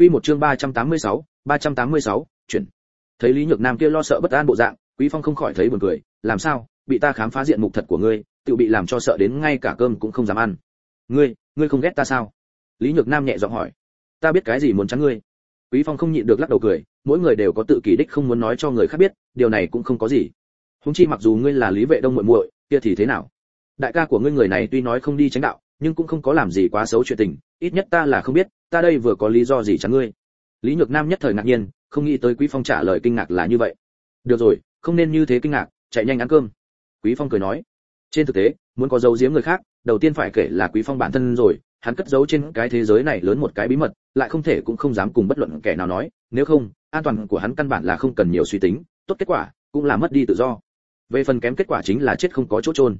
Quy một chương 386, 386, chuyển. Thấy Lý Nhược Nam kia lo sợ bất an bộ dạng, Quý Phong không khỏi thấy buồn cười, làm sao, bị ta khám phá diện mục thật của ngươi, tự bị làm cho sợ đến ngay cả cơm cũng không dám ăn. Ngươi, ngươi không ghét ta sao? Lý Nhược Nam nhẹ giọng hỏi. Ta biết cái gì muốn chắn ngươi. Quý Phong không nhịn được lắc đầu cười, mỗi người đều có tự kỷ đích không muốn nói cho người khác biết, điều này cũng không có gì. Huống chi mặc dù ngươi là Lý Vệ Đông muội muội, kia thì thế nào? Đại ca của ngươi người này tuy nói không đi tránh đạo, nhưng cũng không có làm gì quá xấu chuyện tình, ít nhất ta là không biết, ta đây vừa có lý do gì chẳng ngươi? Lý nhược nam nhất thời ngạc nhiên không nghĩ tới quý phong trả lời kinh ngạc là như vậy. Được rồi không nên như thế kinh ngạc chạy nhanh ăn cơm. Quý phong cười nói. Trên thực tế muốn có dấu giếm người khác đầu tiên phải kể là quý phong bản thân rồi hắn cất giấu trên cái thế giới này lớn một cái bí mật lại không thể cũng không dám cùng bất luận kẻ nào nói nếu không an toàn của hắn căn bản là không cần nhiều suy tính tốt kết quả cũng là mất đi tự do. Về phần kém kết quả chính là chết không có chỗ trôn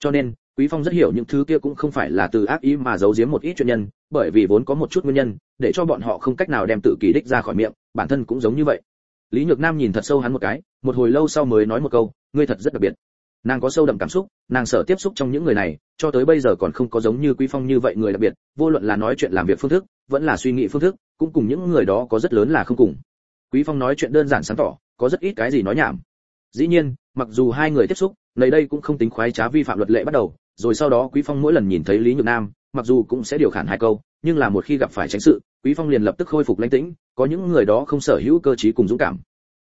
cho nên quý phong rất hiểu những thứ kia cũng không phải là từ ác ý mà giấu giếm một ít chuyện nhân, bởi vì vốn có một chút nguyên nhân, để cho bọn họ không cách nào đem tự kỳ đích ra khỏi miệng, bản thân cũng giống như vậy. Lý nhược nam nhìn thật sâu hắn một cái, một hồi lâu sau mới nói một câu, ngươi thật rất đặc biệt. Nàng có sâu đậm cảm xúc, nàng sợ tiếp xúc trong những người này, cho tới bây giờ còn không có giống như quý phong như vậy người đặc biệt, vô luận là nói chuyện làm việc phương thức, vẫn là suy nghĩ phương thức, cũng cùng những người đó có rất lớn là không cùng. Quý phong nói chuyện đơn giản sáng tỏ, có rất ít cái gì nói nhảm. Dĩ nhiên, mặc dù hai người tiếp xúc, nơi đây cũng không tính khoái trá vi phạm luật lệ bắt đầu rồi sau đó quý phong mỗi lần nhìn thấy lý nhược nam, mặc dù cũng sẽ điều khản hai câu, nhưng là một khi gặp phải tránh sự, quý phong liền lập tức khôi phục lãnh tĩnh, có những người đó không sở hữu cơ trí cùng dũng cảm.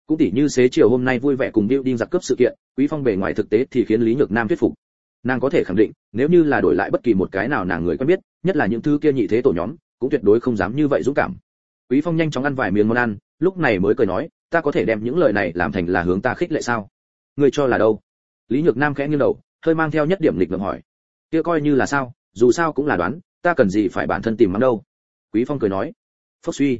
Cũng tỉ như xế chiều hôm nay vui vẻ cùng điêu đinh giặc cướp sự kiện, quý phong bề ngoài thực tế thì khiến lý nhược nam thuyết phục. Nàng có thể khẳng định, nếu như là đổi lại bất kỳ một cái nào nàng người quen biết, nhất là những thứ kia nhị thế tổ nhóm, cũng tuyệt đối không dám như vậy dũng cảm. Quý phong nhanh chóng ăn vài miếng món ăn, lúc này mới cười nói, ta có thể đem những lời này làm thành là hướng ta khích lệ sao? Người cho là đâu? Lý nhược nam khẽ nghiêng đầu hơi mang theo nhất điểm lịch ngợm hỏi. Kia coi như là sao, dù sao cũng là đoán, ta cần gì phải bản thân tìm mắng đâu? Quý phong cười nói. Phốc suy.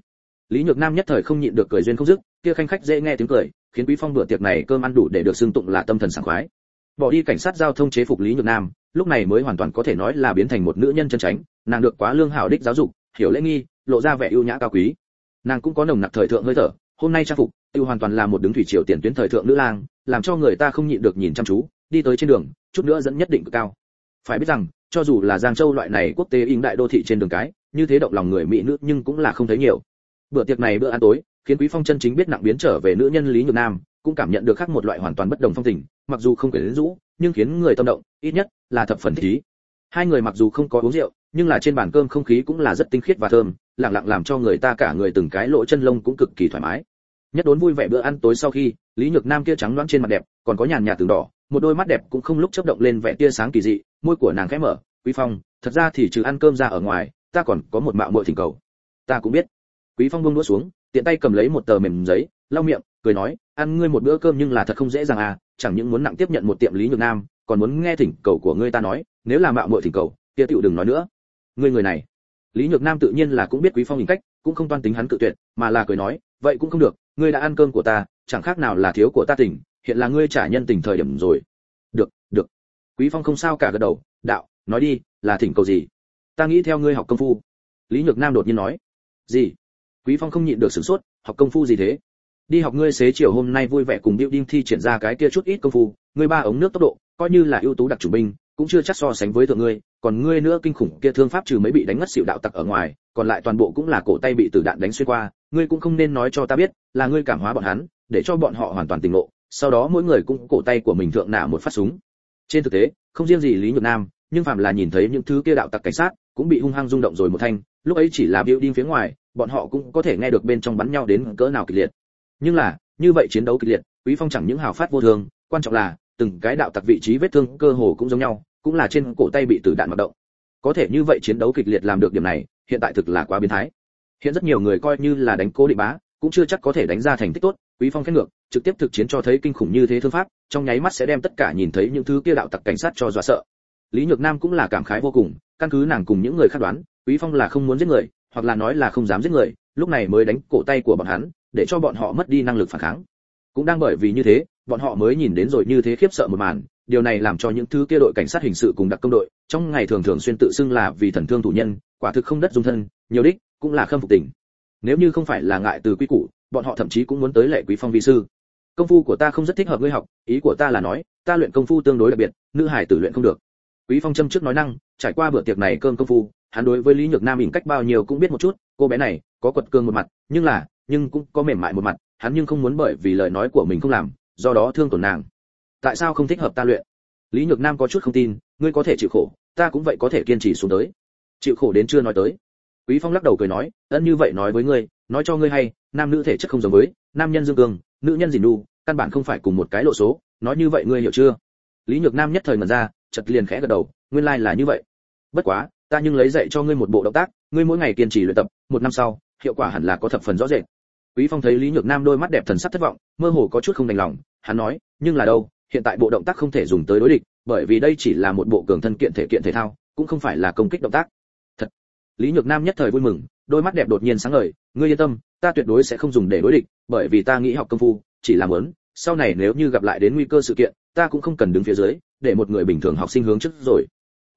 Lý nhược nam nhất thời không nhịn được cười duyên không dứt, kia khanh khách dễ nghe tiếng cười, khiến quý phong bữa tiệc này cơm ăn đủ để được xưng tụng là tâm thần sảng khoái. Bỏ đi cảnh sát giao thông chế phục lý nhược nam, lúc này mới hoàn toàn có thể nói là biến thành một nữ nhân chân tránh, nàng được quá lương hảo đích giáo dục, hiểu lễ nghi, lộ ra vẻ ưu nhã cao quý. Nàng cũng có nồng nặc thời thượng hơi thở, hôm nay trang phục, tiêu hoàn toàn là một đứng thủy triều tiền tuyến thời thượng nữ lang, làm cho người ta không nhịn được nhìn chăm chú đi tới trên đường, chút nữa dẫn nhất định cực cao. Phải biết rằng, cho dù là giang châu loại này quốc tế in đại đô thị trên đường cái, như thế động lòng người mỹ nữ nhưng cũng là không thấy nhiều. Bữa tiệc này bữa ăn tối, khiến quý phong chân chính biết nặng biến trở về nữ nhân lý nhược nam, cũng cảm nhận được khác một loại hoàn toàn bất đồng phong tình, mặc dù không quyến rũ, nhưng khiến người tâm động, ít nhất là thập phần thí hai người mặc dù không có uống rượu, nhưng là trên bàn cơm không khí cũng là rất tinh khiết và thơm, lặng lặng làm cho người ta cả người từng cái lỗ chân lông cũng cực kỳ thoải mái. Nhất đốn vui vẻ bữa ăn tối sau khi, lý nhược nam kia trắng loáng trên mặt đẹp, còn có nhàn nhạt từng đỏ một đôi mắt đẹp cũng không lúc chớp động lên vẻ tia sáng kỳ dị, môi của nàng khẽ mở, quý phong, thật ra thì trừ ăn cơm ra ở ngoài, ta còn có một mạo muội thỉnh cầu. Ta cũng biết. Quý phong buông đũa xuống, tiện tay cầm lấy một tờ mềm giấy, lau miệng, cười nói, ăn ngươi một bữa cơm nhưng là thật không dễ dàng à chẳng những muốn nặng tiếp nhận một tiệm lý nhược nam, còn muốn nghe thỉnh cầu của ngươi ta nói, nếu là mạo muội thỉnh cầu, kia tiểu đừng nói nữa. Ngươi người này. Lý nhược nam tự nhiên là cũng biết quý phong hình cách, cũng không toan tính hắn cự tuyệt, mà là cười nói, vậy cũng không được, ngươi đã ăn cơm của ta, chẳng khác nào là thiếu của ta tỉnh hiện là ngươi trả nhân tình thời điểm rồi. Được được. Quý phong không sao cả gật đầu, đạo, nói đi, là thỉnh cầu gì? Ta nghĩ theo ngươi học công phu. Lý nhược nam đột nhiên nói. Gì? Quý phong không nhịn được sửng sốt, học công phu gì thế? Đi học ngươi xế chiều hôm nay vui vẻ cùng điệu đinh thi triển ra cái kia chút ít công phu, ngươi ba ống nước tốc độ, coi như là ưu tú đặc chủ binh, cũng chưa chắc so sánh với thượng ngươi, còn ngươi nữa kinh khủng kia thương pháp trừ mấy bị đánh ngất xỉu đạo tặc ở ngoài, còn lại toàn bộ cũng là cổ tay bị tử đạn đánh xuyên qua, ngươi cũng không nên nói cho ta biết, là ngươi cảm hóa bọn hắn, để cho bọn họ hoàn toàn tỉnh ngộ sau đó mỗi người cũng cổ tay của mình thượng nả một phát súng. Trên thực tế, không riêng gì lý nhược nam, nhưng phạm là nhìn thấy những thứ kia đạo tặc cảnh sát, cũng bị hung hăng rung động rồi một thanh. Lúc ấy chỉ là biểu đinh phía ngoài, bọn họ cũng có thể nghe được bên trong bắn nhau đến cỡ nào kịch liệt. Nhưng là, như vậy chiến đấu kịch liệt, quý phong chẳng những hào phát vô thường, quan trọng là, từng cái đạo tặc vị trí vết thương cơ hồ cũng giống nhau, cũng là trên cổ tay bị tử đạn hoạt động. Có thể như vậy chiến đấu kịch liệt làm được điểm này, hiện tại thực là quá biến thái. Hiện rất nhiều người coi như là đánh cố định bá, cũng chưa chắc có thể đánh ra thành tích tốt, quý phong khen ngược trực tiếp thực chiến cho thấy kinh khủng như thế thương pháp, trong nháy mắt sẽ đem tất cả nhìn thấy những thứ kia đạo tặc cảnh sát cho dọa sợ. Lý nhược nam cũng là cảm khái vô cùng, căn cứ nàng cùng những người khác đoán, quý phong là không muốn giết người, hoặc là nói là không dám giết người, lúc này mới đánh cổ tay của bọn hắn, để cho bọn họ mất đi năng lực phản kháng. Cũng đang bởi vì như thế, bọn họ mới nhìn đến rồi như thế khiếp sợ một màn, điều này làm cho những thứ kia đội cảnh sát hình sự cùng đặc công đội, trong ngày thường thường xuyên tự xưng là vì thần thương thủ nhân, quả thực không đất dung thân, nhiều đích cũng là khâm phục tình. Nếu như không phải là ngại từ quy củ, bọn họ thậm chí cũng muốn tới lệ quý phong vi sư công phu của ta không rất thích hợp ngươi học, ý của ta là nói, ta luyện công phu tương đối đặc biệt, nữ hải tử luyện không được. Quý phong châm trước nói năng, trải qua bữa tiệc này cơm công phu, hắn đối với lý nhược nam ỉn cách bao nhiêu cũng biết một chút, cô bé này có quật cường một mặt, nhưng là, nhưng cũng có mềm mại một mặt, hắn nhưng không muốn bởi vì lời nói của mình không làm, do đó thương tổn nàng. Tại sao không thích hợp ta luyện? Lý nhược nam có chút không tin, ngươi có thể chịu khổ, ta cũng vậy có thể kiên trì xuống tới. Chịu khổ đến chưa nói tới. Quý phong lắc đầu cười nói, ân, như vậy nói với ngươi, nói cho ngươi hay, nam nữ thể chất không giống với, nam nhân dương cường nữ nhân dìn đu căn bản không phải cùng một cái lộ số, nói như vậy ngươi hiểu chưa? Lý nhược nam nhất thời ngẩn ra, chợt liền khẽ gật đầu, nguyên lai like là như vậy. Bất quá, ta nhưng lấy dạy cho ngươi một bộ động tác, ngươi mỗi ngày kiên trì luyện tập, một năm sau, hiệu quả hẳn là có thập phần rõ rệt. Quý phong thấy lý nhược nam đôi mắt đẹp thần sắc thất vọng, mơ hồ có chút không đành lòng, hắn nói, nhưng là đâu, hiện tại bộ động tác không thể dùng tới đối địch, bởi vì đây chỉ là một bộ cường thân kiện thể kiện thể thao, cũng không phải là công kích động tác. Thật. Lý nhược nam nhất thời vui mừng, đôi mắt đẹp đột nhiên sáng ngời, ngươi yên tâm, ta tuyệt đối sẽ không dùng để đối địch bởi vì ta nghĩ học công phu, chỉ làm muốn, sau này nếu như gặp lại đến nguy cơ sự kiện, ta cũng không cần đứng phía dưới, để một người bình thường học sinh hướng trước rồi.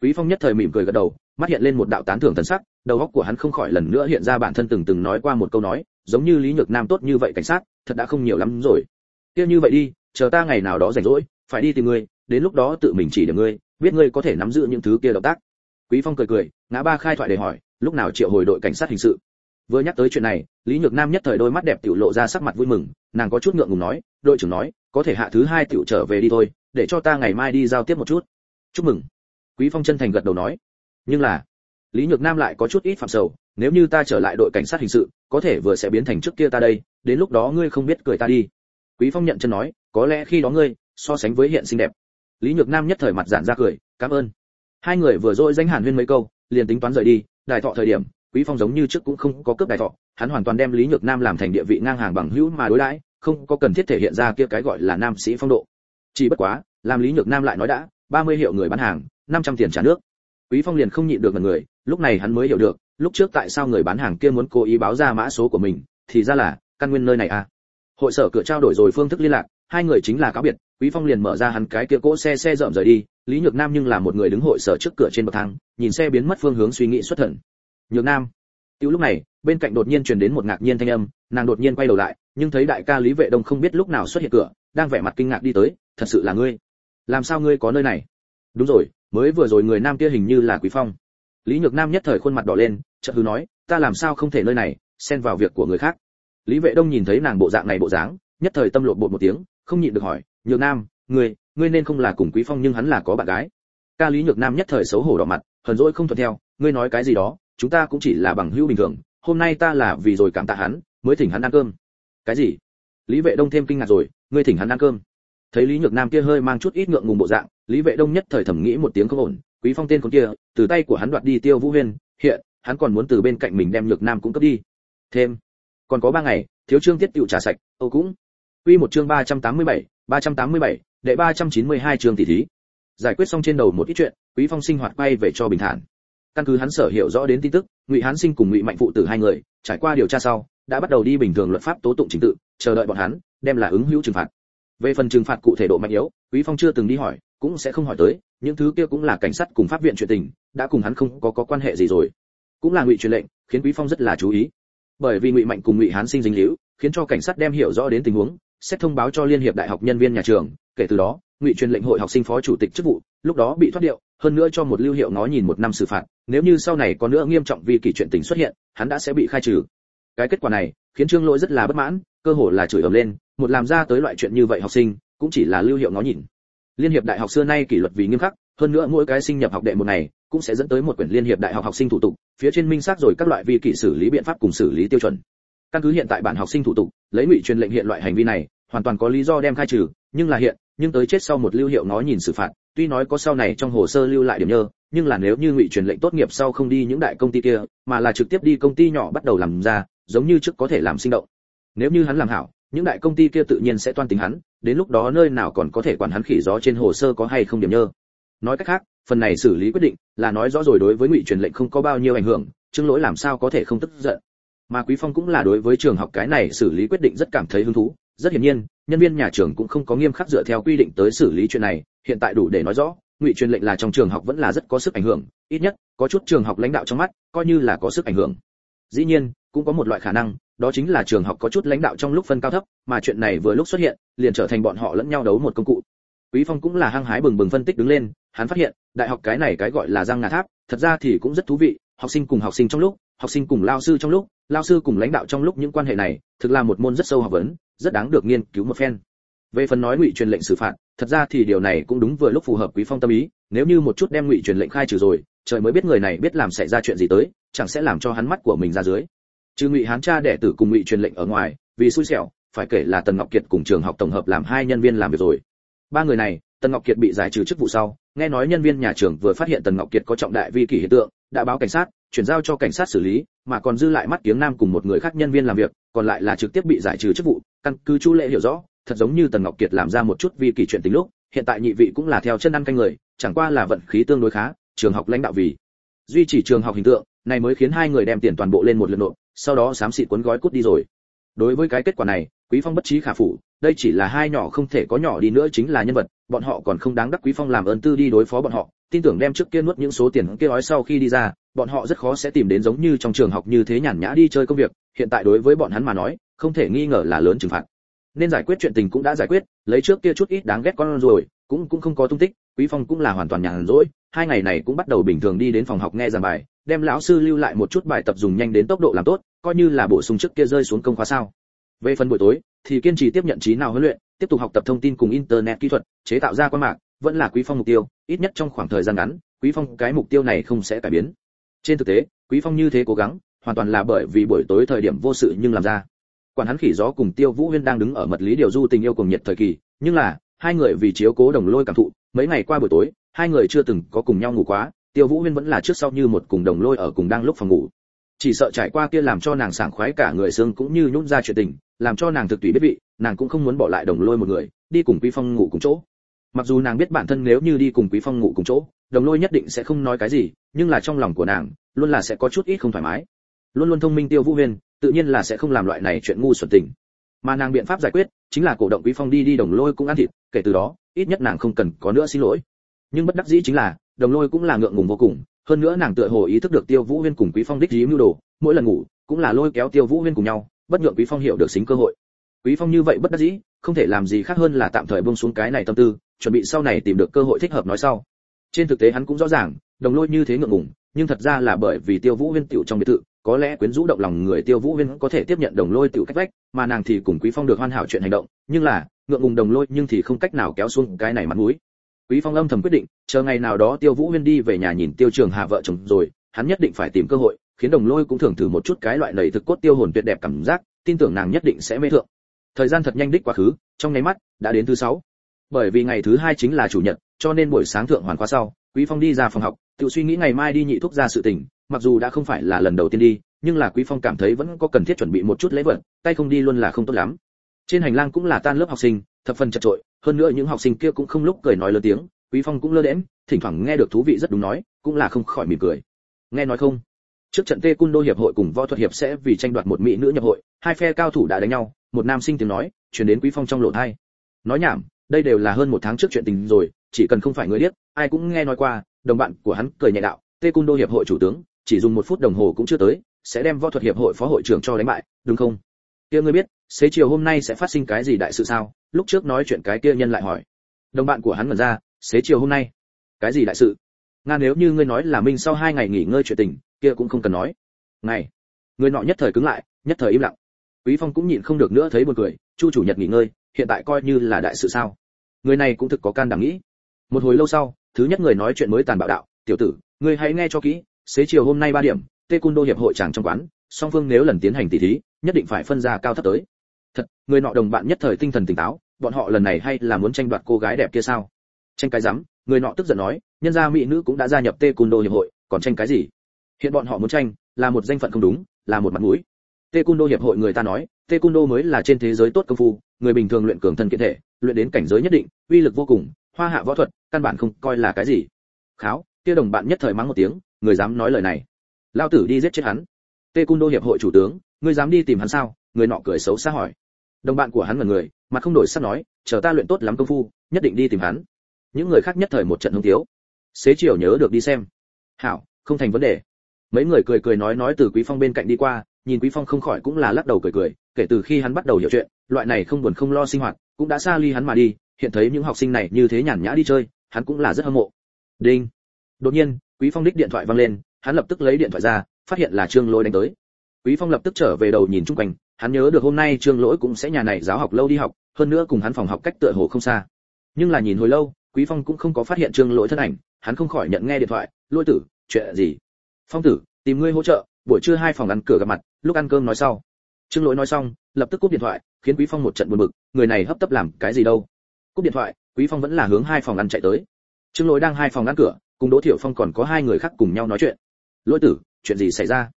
Quý phong nhất thời mỉm cười gật đầu, mắt hiện lên một đạo tán thưởng thần sắc, đầu óc của hắn không khỏi lần nữa hiện ra bản thân từng từng nói qua một câu nói, giống như lý nhược nam tốt như vậy cảnh sát, thật đã không nhiều lắm rồi. Kia như vậy đi, chờ ta ngày nào đó rảnh rỗi, phải đi tìm ngươi, đến lúc đó tự mình chỉ điểm ngươi, biết ngươi có thể nắm giữ những thứ kia động tác. Quý phong cười cười, ngã ba khai thoại để hỏi, lúc nào triệu hồi đội cảnh sát hình sự? Vừa nhắc tới chuyện này, lý nhược nam nhất thời đôi mắt đẹp tiểu lộ ra sắc mặt vui mừng, nàng có chút ngượng ngùng nói, đội trưởng nói, có thể hạ thứ hai tiểu trở về đi thôi, để cho ta ngày mai đi giao tiếp một chút. Chúc mừng. Quý phong chân thành gật đầu nói. Nhưng là, lý nhược nam lại có chút ít phạm sầu, nếu như ta trở lại đội cảnh sát hình sự, có thể vừa sẽ biến thành trước kia ta đây, đến lúc đó ngươi không biết cười ta đi. Quý phong nhận chân nói, có lẽ khi đó ngươi, so sánh với hiện xinh đẹp. Lý nhược nam nhất thời mặt giản ra cười, cảm ơn. Hai người vừa dội danh hàn huyên mấy câu, liền tính toán rời đi, đại thọ thời điểm quý phong giống như trước cũng không có cướp đại thọ, hắn hoàn toàn đem lý nhược nam làm thành địa vị ngang hàng bằng hữu mà đối đãi, không có cần thiết thể hiện ra kia cái gọi là nam sĩ phong độ. Chỉ bất quá, làm lý nhược nam lại nói đã 30 hiệu người bán hàng 500 tiền trả nước. Quý phong liền không nhịn được một người, lúc này hắn mới hiểu được, lúc trước tại sao người bán hàng kia muốn cố ý báo ra mã số của mình, thì ra là, căn nguyên nơi này à. Hội sở cửa trao đổi rồi phương thức liên lạc, hai người chính là cáo biệt, quý phong liền mở ra hắn cái kia cỗ xe xe rợm rời đi, lý nhược nam nhưng là một người đứng hội sở trước cửa trên bậc thang, nhìn xe biến mất phương hướng suy nghĩ xuất thần nhược nam Tiểu lúc này, bên cạnh đột nhiên truyền đến một ngạc nhiên thanh âm, nàng đột nhiên quay đầu lại, nhưng thấy đại ca Lý Vệ Đông không biết lúc nào xuất hiện cửa, đang vẻ mặt kinh ngạc đi tới, thật sự là ngươi? Làm sao ngươi có nơi này? Đúng rồi, mới vừa rồi người nam kia hình như là Quý Phong. Lý Nhược Nam nhất thời khuôn mặt đỏ lên, chợt hứ nói, ta làm sao không thể nơi này, xen vào việc của người khác. Lý Vệ Đông nhìn thấy nàng bộ dạng này bộ dáng, nhất thời tâm lột bột một tiếng, không nhịn được hỏi, Nhược Nam, ngươi, ngươi nên không là cùng Quý Phong nhưng hắn là có bạn gái. Ca Lý Nhược Nam nhất thời xấu hổ đỏ mặt, hờn dỗi không thuận theo, ngươi nói cái gì đó, chúng ta cũng chỉ là bằng hữu bình thường hôm nay ta là vì rồi cảm tạ hắn mới thỉnh hắn ăn cơm. Cái gì? Lý vệ đông thêm kinh ngạc rồi ngươi thỉnh hắn ăn cơm. Thấy lý nhược nam kia hơi mang chút ít ngượng ngùng bộ dạng lý vệ đông nhất thời thầm nghĩ một tiếng không ổn quý phong tên con kia từ tay của hắn đoạt đi tiêu vũ huyên hiện hắn còn muốn từ bên cạnh mình đem nhược nam cũng cấp đi. Thêm. Còn có ba ngày thiếu trương tiết tựu trả sạch âu cũng. Quy một chương 387, 387, đệ 392 chương tỷ thí. Giải quyết xong trên đầu một ít chuyện quý phong sinh hoạt quay về cho bình thản căn cứ hắn sở hiểu rõ đến tin tức, ngụy hán sinh cùng ngụy mạnh phụ tử hai người, trải qua điều tra sau, đã bắt đầu đi bình thường luật pháp tố tụng trình tự, chờ đợi bọn hắn, đem là ứng hữu trừng phạt. Về phần trừng phạt cụ thể độ mạnh yếu, quý phong chưa từng đi hỏi, cũng sẽ không hỏi tới, những thứ kia cũng là cảnh sát cùng pháp viện chuyện tình, đã cùng hắn không có có quan hệ gì rồi. Cũng là ngụy truyền lệnh, khiến quý phong rất là chú ý. Bởi vì ngụy mạnh cùng ngụy hán sinh dính líu, khiến cho cảnh sát đem hiểu rõ đến tình huống, sẽ thông báo cho liên hiệp đại học nhân viên nhà trường. Kể từ đó, ngụy truyền lệnh hội học sinh phó chủ tịch chức vụ, lúc đó bị thoát điệu hơn nữa cho một lưu hiệu nó nhìn một năm xử phạt, nếu như sau này có nữa nghiêm trọng vì kỷ chuyện tình xuất hiện, hắn đã sẽ bị khai trừ. Cái kết quả này, khiến trương lỗi rất là bất mãn, cơ hồ là chửi ầm lên, một làm ra tới loại chuyện như vậy học sinh, cũng chỉ là lưu hiệu nó nhìn. Liên hiệp đại học xưa nay kỷ luật vì nghiêm khắc, hơn nữa mỗi cái sinh nhập học đệ một ngày, cũng sẽ dẫn tới một quyển liên hiệp đại học học sinh thủ tục, phía trên minh xác rồi các loại vi kỷ xử lý biện pháp cùng xử lý tiêu chuẩn. Căn cứ hiện tại bản học sinh thủ tục, lấy ngụy truyền lệnh hiện loại hành vi này, hoàn toàn có lý do đem khai trừ, nhưng là hiện, nhưng tới chết sau một lưu hiệu nó nhìn xử phạt tuy nói có sau này trong hồ sơ lưu lại điểm nhơ, nhưng là nếu như ngụy truyền lệnh tốt nghiệp sau không đi những đại công ty kia, mà là trực tiếp đi công ty nhỏ bắt đầu làm ra, giống như trước có thể làm sinh động. Nếu như hắn làm hảo, những đại công ty kia tự nhiên sẽ toan tính hắn, đến lúc đó nơi nào còn có thể quản hắn khỉ gió trên hồ sơ có hay không điểm nhơ. Nói cách khác, phần này xử lý quyết định là nói rõ rồi đối với ngụy truyền lệnh không có bao nhiêu ảnh hưởng, chứng lỗi làm sao có thể không tức giận. Mà quý phong cũng là đối với trường học cái này xử lý quyết định rất cảm thấy hứng thú. Rất hiển nhiên, nhân viên nhà trường cũng không có nghiêm khắc dựa theo quy định tới xử lý chuyện này hiện tại đủ để nói rõ, ngụy truyền lệnh là trong trường học vẫn là rất có sức ảnh hưởng, ít nhất, có chút trường học lãnh đạo trong mắt, coi như là có sức ảnh hưởng. Dĩ nhiên, cũng có một loại khả năng, đó chính là trường học có chút lãnh đạo trong lúc phân cao thấp, mà chuyện này vừa lúc xuất hiện, liền trở thành bọn họ lẫn nhau đấu một công cụ. Quý phong cũng là hăng hái bừng bừng phân tích đứng lên, hắn phát hiện, đại học cái này cái gọi là giang ngà tháp, thật ra thì cũng rất thú vị, học sinh cùng học sinh trong lúc, học sinh cùng lao sư trong lúc, lao sư cùng lãnh đạo trong lúc những quan hệ này, thực là một môn rất sâu học vấn, rất đáng được nghiên cứu một phen. Về phần nói ngụy truyền lệnh xử phạt thật ra thì điều này cũng đúng vừa lúc phù hợp quý phong tâm ý, nếu như một chút đem ngụy truyền lệnh khai trừ rồi, trời mới biết người này biết làm xảy ra chuyện gì tới, chẳng sẽ làm cho hắn mắt của mình ra dưới. Trừ ngụy hán cha đẻ tử cùng ngụy truyền lệnh ở ngoài, vì xui xẻo, phải kể là tần ngọc kiệt cùng trường học tổng hợp làm hai nhân viên làm việc rồi. Ba người này, tần ngọc kiệt bị giải trừ chức vụ sau, nghe nói nhân viên nhà trường vừa phát hiện tần ngọc kiệt có trọng đại vi kỷ hiện tượng, đã báo cảnh sát, chuyển giao cho cảnh sát xử lý, mà còn dư lại mắt kiếng nam cùng một người khác nhân viên làm việc, còn lại là trực tiếp bị giải trừ chức vụ, căn cứ chu lệ hiểu rõ thật giống như tần ngọc kiệt làm ra một chút vi kỳ chuyện tình lúc, hiện tại nhị vị cũng là theo chân ăn canh người, chẳng qua là vận khí tương đối khá, trường học lãnh đạo vì. Duy trì trường học hình tượng, này mới khiến hai người đem tiền toàn bộ lên một lượt nộp, sau đó xám xịt cuốn gói cút đi rồi. Đối với cái kết quả này, quý phong bất trí khả phủ, đây chỉ là hai nhỏ không thể có nhỏ đi nữa chính là nhân vật, bọn họ còn không đáng đắc quý phong làm ơn tư đi đối phó bọn họ, tin tưởng đem trước kia nuốt những số tiền kia ói sau khi đi ra, bọn họ rất khó sẽ tìm đến giống như trong trường học như thế nhàn nhã đi chơi công việc, hiện tại đối với bọn hắn mà nói, không thể nghi ngờ là lớn trừng phạt nên giải quyết chuyện tình cũng đã giải quyết, lấy trước kia chút ít đáng ghét con rồi, cũng cũng không có tung tích, quý phong cũng là hoàn toàn nhàn rỗi, hai ngày này cũng bắt đầu bình thường đi đến phòng học nghe giảng bài, đem lão sư lưu lại một chút bài tập dùng nhanh đến tốc độ làm tốt, coi như là bổ sung trước kia rơi xuống công khóa sao. Về phần buổi tối, thì kiên trì tiếp nhận trí nào huấn luyện, tiếp tục học tập thông tin cùng internet kỹ thuật, chế tạo ra quan mạng vẫn là quý phong mục tiêu, ít nhất trong khoảng thời gian ngắn, quý phong cái mục tiêu này không sẽ cải biến. Trên thực tế, quý phong như thế cố gắng, hoàn toàn là bởi vì buổi tối thời điểm vô sự nhưng làm ra quản hắn khỉ gió cùng tiêu vũ huyên đang đứng ở mật lý điều du tình yêu cùng nhiệt thời kỳ, nhưng là, hai người vì chiếu cố đồng lôi cảm thụ, mấy ngày qua buổi tối, hai người chưa từng có cùng nhau ngủ quá, tiêu vũ huyên vẫn là trước sau như một cùng đồng lôi ở cùng đang lúc phòng ngủ. Chỉ sợ trải qua kia làm cho nàng sảng khoái cả người xương cũng như nhún ra chuyện tình, làm cho nàng thực tùy biết vị, nàng cũng không muốn bỏ lại đồng lôi một người, đi cùng quý phong ngủ cùng chỗ. Mặc dù nàng biết bản thân nếu như đi cùng quý phong ngủ cùng chỗ, đồng lôi nhất định sẽ không nói cái gì, nhưng là trong lòng của nàng, luôn là sẽ có chút ít không thoải mái. Luôn luôn thông minh tiêu vũ huyên tự nhiên là sẽ không làm loại này chuyện ngu xuẩn tình. Mà nàng biện pháp giải quyết chính là cổ động quý phong đi đi đồng lôi cũng ăn thịt, kể từ đó, ít nhất nàng không cần có nữa xin lỗi. Nhưng bất đắc dĩ chính là, đồng lôi cũng là ngượng ngùng vô cùng, hơn nữa nàng tựa hồ ý thức được tiêu vũ huyên cùng quý phong đích dí mưu đồ, mỗi lần ngủ cũng là lôi kéo tiêu vũ huyên cùng nhau, bất nhượng quý phong hiểu được xính cơ hội. Quý phong như vậy bất đắc dĩ, không thể làm gì khác hơn là tạm thời buông xuống cái này tâm tư, chuẩn bị sau này tìm được cơ hội thích hợp nói sau. Trên thực tế hắn cũng rõ ràng, đồng lôi như thế ngượng ngùng, nhưng thật ra là bởi vì tiêu vũ huyên tiểu trong biệt thự có lẽ quyến rũ động lòng người tiêu vũ huyên có thể tiếp nhận đồng lôi tiểu cách vách, mà nàng thì cùng quý phong được hoàn hảo chuyện hành động, nhưng là, ngượng ngùng đồng lôi nhưng thì không cách nào kéo xuống cái này mặt mũi. Quý phong âm thầm quyết định, chờ ngày nào đó tiêu vũ huyên đi về nhà nhìn tiêu trường hạ vợ chồng rồi, hắn nhất định phải tìm cơ hội, khiến đồng lôi cũng thưởng thử một chút cái loại lầy thực cốt tiêu hồn tuyệt đẹp cảm giác, tin tưởng nàng nhất định sẽ mê thượng. Thời gian thật nhanh đích quá khứ, trong nháy mắt, đã đến thứ sáu. Bởi vì ngày thứ hai chính là chủ nhật, cho nên buổi sáng thượng hoàn khóa sau, quý phong đi ra phòng học tự suy nghĩ ngày mai đi nhị thuốc ra sự tình mặc dù đã không phải là lần đầu tiên đi nhưng là quý phong cảm thấy vẫn có cần thiết chuẩn bị một chút lễ vật tay không đi luôn là không tốt lắm. Trên hành lang cũng là tan lớp học sinh thập phần chật trội hơn nữa những học sinh kia cũng không lúc cười nói lớn tiếng quý phong cũng lơ đễnh, thỉnh thoảng nghe được thú vị rất đúng nói cũng là không khỏi mỉm cười. Nghe nói không? Trước trận tê Cun đô hiệp hội cùng võ thuật hiệp sẽ vì tranh đoạt một mỹ nữ nhập hội hai phe cao thủ đã đánh nhau một nam sinh tiếng nói truyền đến quý phong trong lỗ hai. nói nhảm đây đều là hơn một tháng trước chuyện tình rồi chỉ cần không phải người điếc ai cũng nghe nói qua đồng bạn của hắn cười nhẹ đạo, tê cung đô hiệp hội chủ tướng, chỉ dùng một phút đồng hồ cũng chưa tới, sẽ đem võ thuật hiệp hội phó hội trưởng cho đánh bại, đúng không? Kia ngươi biết, xế chiều hôm nay sẽ phát sinh cái gì đại sự sao? Lúc trước nói chuyện cái kia nhân lại hỏi. Đồng bạn của hắn mở ra, xế chiều hôm nay? Cái gì đại sự? Nga, nếu như ngươi nói là minh sau hai ngày nghỉ ngơi chuyện tình, kia cũng không cần nói. Ngày người nọ nhất thời cứng lại, nhất thời im lặng. Quý phong cũng nhịn không được nữa thấy buồn cười, chu chủ nhật nghỉ ngơi, hiện tại coi như là đại sự sao? Người này cũng thực có can đảm nghĩ một hồi lâu sau, thứ nhất người nói chuyện mới tàn bạo đạo, tiểu tử, ngươi hãy nghe cho kỹ, xế chiều hôm nay ba điểm tê cun đô hiệp hội chàng trong quán, song phương nếu lần tiến hành tỷ thí, nhất định phải phân ra cao thấp tới. Thật, người nọ đồng bạn nhất thời tinh thần tỉnh táo, bọn họ lần này hay là muốn tranh đoạt cô gái đẹp kia sao? Tranh cái rắm? Người nọ tức giận nói, nhân gia mỹ nữ cũng đã gia nhập tê cun đô hiệp hội, còn tranh cái gì? Hiện bọn họ muốn tranh, là một danh phận không đúng, là một mặt mũi. Tê cun đô hiệp hội người ta nói tê cun đô mới là trên thế giới tốt công phu, người bình thường luyện cường thân kiện thể, luyện đến cảnh giới nhất định, uy lực vô cùng hoa hạ võ thuật, căn bản không coi là cái gì. Kháo, kia đồng bạn nhất thời mắng một tiếng, người dám nói lời này. Lao tử đi giết chết hắn. Tê cung đô hiệp hội chủ tướng, ngươi dám đi tìm hắn sao? Người nọ cười xấu xa hỏi. Đồng bạn của hắn là người, mặt không đổi sắc nói, chờ ta luyện tốt lắm công phu, nhất định đi tìm hắn. Những người khác nhất thời một trận hung thiếu xế chiều nhớ được đi xem. Hảo, không thành vấn đề. Mấy người cười cười nói nói từ quý phong bên cạnh đi qua, nhìn quý phong không khỏi cũng là lắc đầu cười cười, kể từ khi hắn bắt đầu hiểu chuyện, loại này không buồn không lo sinh hoạt, cũng đã xa ly hắn mà đi hiện thấy những học sinh này như thế nhàn nhã đi chơi, hắn cũng là rất hâm mộ. Đinh. Đột nhiên, quý phong đích điện thoại vang lên, hắn lập tức lấy điện thoại ra, phát hiện là trương lỗi đánh tới. Quý phong lập tức trở về đầu nhìn xung quanh, hắn nhớ được hôm nay trương lỗi cũng sẽ nhà này giáo học lâu đi học, hơn nữa cùng hắn phòng học cách tựa hồ không xa. Nhưng là nhìn hồi lâu, quý phong cũng không có phát hiện trương lỗi thân ảnh, hắn không khỏi nhận nghe điện thoại lôi tử, chuyện gì? Phong tử, tìm ngươi hỗ trợ, buổi trưa hai phòng ăn cửa gặp mặt, lúc ăn cơm nói sau. Trương lỗi nói xong, lập tức cúp điện thoại, khiến quý phong một trận buồn bực, người này hấp tấp làm cái gì đâu? Cúp điện thoại, quý phong vẫn là hướng hai phòng ăn chạy tới. Trương lỗi đang hai phòng ăn cửa, cùng đỗ thiểu phong còn có hai người khác cùng nhau nói chuyện. Lỗi tử, chuyện gì xảy ra?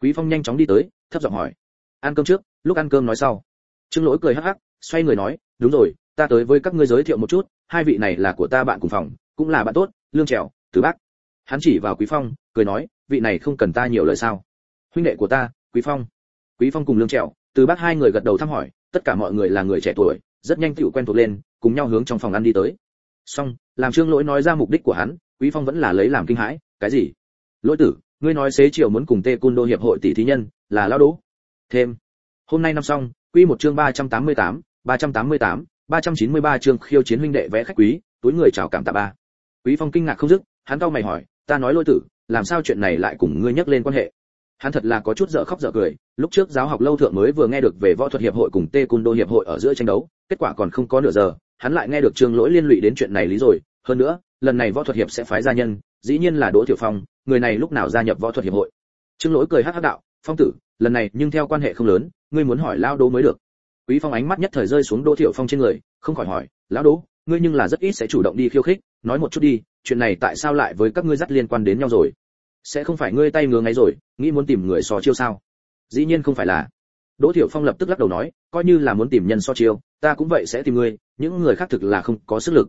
Quý phong nhanh chóng đi tới, thấp giọng hỏi. Ăn cơm trước, lúc ăn cơm nói sau. Trương lỗi cười hắc hắc, xoay người nói, đúng rồi, ta tới với các ngươi giới thiệu một chút, hai vị này là của ta bạn cùng phòng, cũng là bạn tốt, lương trèo, từ bác. Hắn chỉ vào quý phong, cười nói, vị này không cần ta nhiều lời sao? Huynh đệ của ta, quý phong. Quý phong cùng lương trèo, từ bác hai người gật đầu thăm hỏi, tất cả mọi người là người trẻ tuổi rất nhanh tựu quen thuộc lên cùng nhau hướng trong phòng ăn đi tới. Xong làm trương lỗi nói ra mục đích của hắn quý phong vẫn là lấy làm kinh hãi cái gì? Lỗi tử ngươi nói xế chiều muốn cùng tê cun đô hiệp hội tỷ thí nhân là lao đố. Thêm hôm nay năm xong quy một chương 388, 388, 393 chương khiêu chiến huynh đệ vẽ khách quý túi người chào cảm tạ ba. Quý phong kinh ngạc không dứt hắn cau mày hỏi ta nói lỗi tử làm sao chuyện này lại cùng ngươi nhắc lên quan hệ? Hắn thật là có chút dở khóc dở cười. Lúc trước giáo học lâu thượng mới vừa nghe được về võ thuật hiệp hội cùng tê cung đô hiệp hội ở giữa tranh đấu, kết quả còn không có nửa giờ, hắn lại nghe được trương lỗi liên lụy đến chuyện này lý rồi. Hơn nữa, lần này võ thuật hiệp sẽ phái gia nhân, dĩ nhiên là đỗ tiểu phong, người này lúc nào gia nhập võ thuật hiệp hội. Trương lỗi cười hắc hắc đạo, phong tử, lần này nhưng theo quan hệ không lớn, ngươi muốn hỏi lao đỗ mới được. Quý phong ánh mắt nhất thời rơi xuống đỗ tiểu phong trên người, không khỏi hỏi, lão đỗ, ngươi nhưng là rất ít sẽ chủ động đi khiêu khích, nói một chút đi, chuyện này tại sao lại với các ngươi dắt liên quan đến nhau rồi? Sẽ không phải ngươi tay ngứa ngay rồi, nghĩ muốn tìm người so chiêu sao? Dĩ nhiên không phải là. Đỗ thiểu phong lập tức lắc đầu nói, coi như là muốn tìm nhân so chiêu, ta cũng vậy sẽ tìm ngươi, những người khác thực là không có sức lực.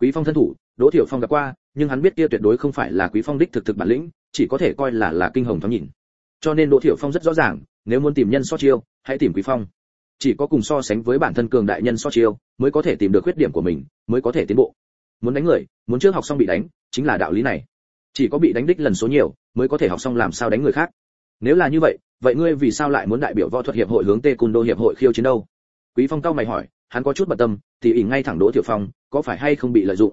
Quý phong thân thủ, đỗ thiểu phong gặp qua, nhưng hắn biết kia tuyệt đối không phải là quý phong đích thực thực bản lĩnh, chỉ có thể coi là là kinh hồng thoáng nhìn. Cho nên đỗ thiểu phong rất rõ ràng, nếu muốn tìm nhân so chiêu, hãy tìm quý phong. Chỉ có cùng so sánh với bản thân cường đại nhân so chiêu, mới có thể tìm được khuyết điểm của mình, mới có thể tiến bộ. Muốn đánh người, muốn trước học xong bị đánh, chính là đạo lý này. Chỉ có bị đánh đích lần số nhiều mới có thể học xong làm sao đánh người khác. Nếu là như vậy vậy ngươi vì sao lại muốn đại biểu võ thuật hiệp hội hướng tê cun đô hiệp hội khiêu chiến đâu? Quý phong cao mày hỏi, hắn có chút bận tâm, thì ỉn ngay thẳng đỗ tiểu phong, có phải hay không bị lợi dụng?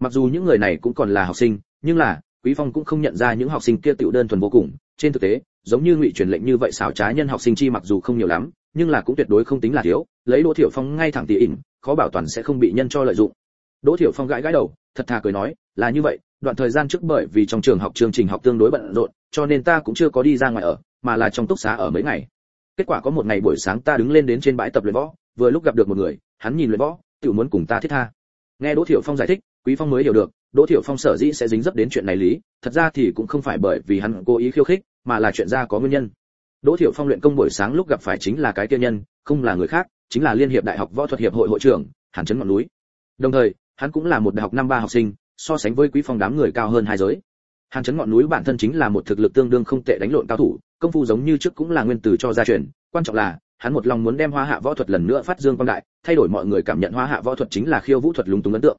Mặc dù những người này cũng còn là học sinh, nhưng là, quý phong cũng không nhận ra những học sinh kia tiểu đơn thuần vô cùng. Trên thực tế, giống như ngụy truyền lệnh như vậy xảo trá nhân học sinh chi mặc dù không nhiều lắm, nhưng là cũng tuyệt đối không tính là thiếu. Lấy đỗ tiểu phong ngay thẳng tỉ ỉn, khó bảo toàn sẽ không bị nhân cho lợi dụng đỗ Thiểu phong gãi gãi đầu, thật thà cười nói, là như vậy, đoạn thời gian trước bởi vì trong trường học chương trình học tương đối bận rộn, cho nên ta cũng chưa có đi ra ngoài ở, mà là trong túc xá ở mấy ngày. Kết quả có một ngày buổi sáng ta đứng lên đến trên bãi tập luyện võ, vừa lúc gặp được một người, hắn nhìn luyện võ tự muốn cùng ta thiết tha. Nghe đỗ thiểu phong giải thích, quý phong mới hiểu được, đỗ thiểu phong sở dĩ sẽ dính dấp đến chuyện này lý, thật ra thì cũng không phải bởi vì hắn cố ý khiêu khích, mà là chuyện ra có nguyên nhân. Đỗ thiểu phong luyện công buổi sáng lúc gặp phải chính là cái kia nhân, không là người khác, chính là liên hiệp đại học võ thuật hiệp hội hội trưởng, hàn Chấn ngọn núi. Đồng thời hắn cũng là một đại học năm ba học sinh, so sánh với quý phong đám người cao hơn hai giới. Hàng chấn ngọn núi bản thân chính là một thực lực tương đương không tệ đánh lộn cao thủ, công phu giống như trước cũng là nguyên tử cho gia truyền, quan trọng là, hắn một lòng muốn đem hoa hạ võ thuật lần nữa phát dương quang đại, thay đổi mọi người cảm nhận hoa hạ võ thuật chính là khiêu vũ thuật lúng túng ấn tượng.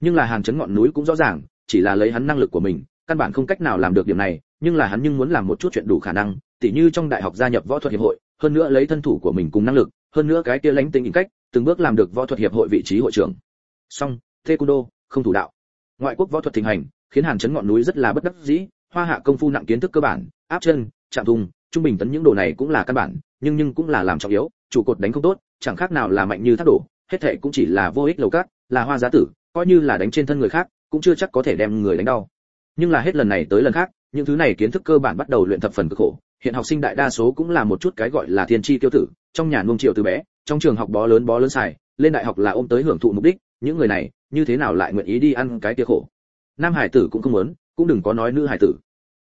Nhưng là hàng chấn ngọn núi cũng rõ ràng, chỉ là lấy hắn năng lực của mình, căn bản không cách nào làm được điểm này, nhưng là hắn nhưng muốn làm một chút chuyện đủ khả năng, tỉ như trong đại học gia nhập võ thuật hiệp hội, hơn nữa lấy thân thủ của mình cùng năng lực, hơn nữa cái kia lãnh tính cách, từng bước làm được võ thuật hiệp hội vị trí hội trưởng. Song taekwondo, không thủ đạo. Ngoại quốc võ thuật thịnh hành, khiến hàn chấn ngọn núi rất là bất đắc dĩ, hoa hạ công phu nặng kiến thức cơ bản, áp chân, chạm thùng, trung bình tấn những đồ này cũng là căn bản, nhưng nhưng cũng là làm trọng yếu, trụ cột đánh không tốt, chẳng khác nào là mạnh như thác đổ, hết thệ cũng chỉ là vô ích lầu cát, là hoa giá tử, coi như là đánh trên thân người khác, cũng chưa chắc có thể đem người đánh đau. Nhưng là hết lần này tới lần khác, những thứ này kiến thức cơ bản bắt đầu luyện thập phần cực khổ, hiện học sinh đại đa số cũng là một chút cái gọi là thiên chi tiêu tử, trong nhà nuông triệu từ bé, trong trường học bó lớn bó lớn xài, lên đại học là ôm tới hưởng thụ mục đích những người này như thế nào lại nguyện ý đi ăn cái kia khổ? Nam hải tử cũng không muốn, cũng đừng có nói nữ hải tử.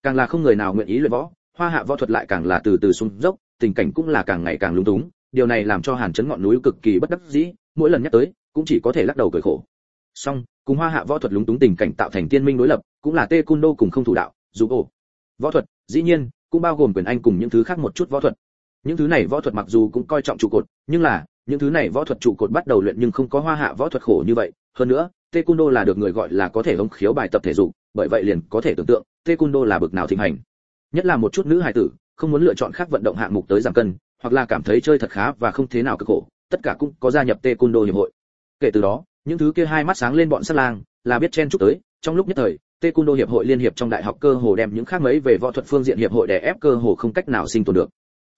Càng là không người nào nguyện ý luyện võ, hoa hạ võ thuật lại càng là từ từ xuống dốc, tình cảnh cũng là càng ngày càng lung túng, điều này làm cho hàn chấn ngọn núi cực kỳ bất đắc dĩ, mỗi lần nhắc tới, cũng chỉ có thể lắc đầu cười khổ. Song, cùng hoa hạ võ thuật lúng túng tình cảnh tạo thành tiên minh đối lập, cũng là tê cung đô cùng không thủ đạo, dù ổ võ thuật, dĩ nhiên, cũng bao gồm quyền anh cùng những thứ khác một chút võ thuật. Những thứ này võ thuật mặc dù cũng coi trọng trụ cột, nhưng là những thứ này võ thuật trụ cột bắt đầu luyện nhưng không có hoa hạ võ thuật khổ như vậy. Hơn nữa, taekwondo là được người gọi là có thể hống khiếu bài tập thể dục, bởi vậy liền có thể tưởng tượng, taekwondo là bực nào thịnh hành. Nhất là một chút nữ hài tử, không muốn lựa chọn khác vận động hạng mục tới giảm cân, hoặc là cảm thấy chơi thật khá và không thế nào cực khổ, tất cả cũng có gia nhập taekwondo hiệp hội. Kể từ đó, những thứ kia hai mắt sáng lên bọn sát lang, là biết chen chúc tới. Trong lúc nhất thời, taekwondo hiệp hội liên hiệp trong đại học cơ hồ đem những khác mấy về võ thuật phương diện hiệp hội đè ép cơ hồ không cách nào sinh tồn được.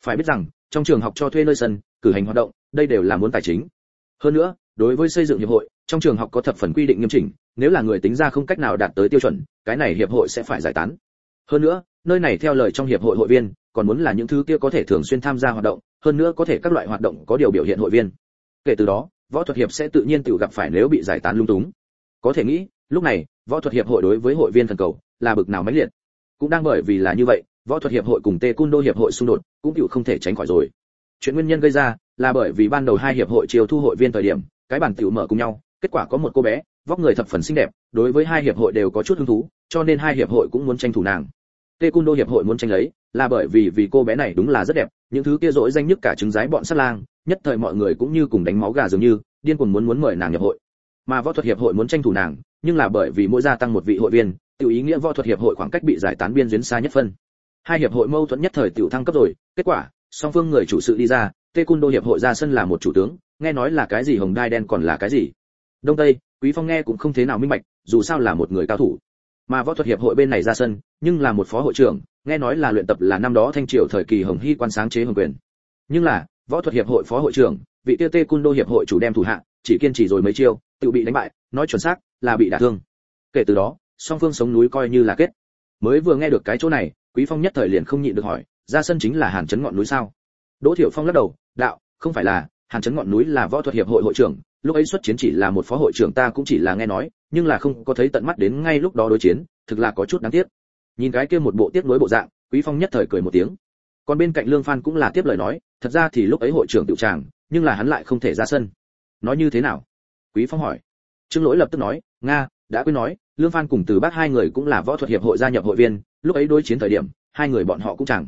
Phải biết rằng, trong trường học cho thuê nơi sân, cử hành hoạt động đây đều là muốn tài chính. Hơn nữa, đối với xây dựng hiệp hội, trong trường học có thập phần quy định nghiêm chỉnh, nếu là người tính ra không cách nào đạt tới tiêu chuẩn, cái này hiệp hội sẽ phải giải tán. Hơn nữa, nơi này theo lời trong hiệp hội hội viên, còn muốn là những thứ kia có thể thường xuyên tham gia hoạt động, hơn nữa có thể các loại hoạt động có điều biểu hiện hội viên. Kể từ đó, võ thuật hiệp sẽ tự nhiên tự gặp phải nếu bị giải tán lung túng. Có thể nghĩ, lúc này, võ thuật hiệp hội đối với hội viên thần cầu là bực nào mãnh liệt. Cũng đang bởi vì là như vậy, võ thuật hiệp hội cùng tê cung đô hiệp hội xung đột cũng chịu không thể tránh khỏi rồi chuyện nguyên nhân gây ra là bởi vì ban đầu hai hiệp hội chiều thu hội viên thời điểm, cái bản tiểu mở cùng nhau, kết quả có một cô bé, vóc người thập phần xinh đẹp, đối với hai hiệp hội đều có chút hứng thú, cho nên hai hiệp hội cũng muốn tranh thủ nàng. Tê cung đô hiệp hội muốn tranh lấy, là bởi vì vì cô bé này đúng là rất đẹp, những thứ kia dỗi danh nhất cả trứng giái bọn sát lang, nhất thời mọi người cũng như cùng đánh máu gà dường như, điên cuồng muốn muốn mời nàng nhập hội. Mà võ thuật hiệp hội muốn tranh thủ nàng, nhưng là bởi vì mỗi gia tăng một vị hội viên tự ý nghĩa võ thuật hiệp hội khoảng cách bị giải tán biên duyên xa nhất phân. Hai hiệp hội mâu thuẫn nhất thời tiểu thăng cấp rồi, kết quả song phương người chủ sự đi ra tê cung đô hiệp hội ra sân là một chủ tướng, nghe nói là cái gì hồng đai đen còn là cái gì? Đông tây, quý phong nghe cũng không thế nào minh bạch, dù sao là một người cao thủ. Mà võ thuật hiệp hội bên này ra sân, nhưng là một phó hội trưởng, nghe nói là luyện tập là năm đó thanh triều thời kỳ hồng hy quan sáng chế hồng quyền. Nhưng là, võ thuật hiệp hội phó hội trưởng, vị tiêu tê cung đô hiệp hội chủ đem thủ hạ, chỉ kiên trì rồi mấy chiêu, tự bị đánh bại, nói chuẩn xác là bị đả thương. Kể từ đó, song phương sống núi coi như là kết. Mới vừa nghe được cái chỗ này, quý phong nhất thời liền không nhịn được hỏi ra sân chính là hàn chấn ngọn núi sao? Đỗ thiểu phong lắc đầu, đạo, không phải là, hàn chấn ngọn núi là võ thuật hiệp hội hội trưởng, lúc ấy xuất chiến chỉ là một phó hội trưởng ta cũng chỉ là nghe nói, nhưng là không có thấy tận mắt đến ngay lúc đó đối chiến, thực là có chút đáng tiếc. Nhìn cái kia một bộ tiếp nối bộ dạng, quý phong nhất thời cười một tiếng. Còn bên cạnh lương phan cũng là tiếp lời nói, thật ra thì lúc ấy hội trưởng tiểu tràng, nhưng là hắn lại không thể ra sân. Nói như thế nào? Quý phong hỏi. Trương lỗi lập tức nói, nga, đã quên nói, lương phan cùng từ bác hai người cũng là võ thuật hiệp hội gia nhập hội viên, lúc ấy đối chiến thời điểm, hai người bọn họ cũng chẳng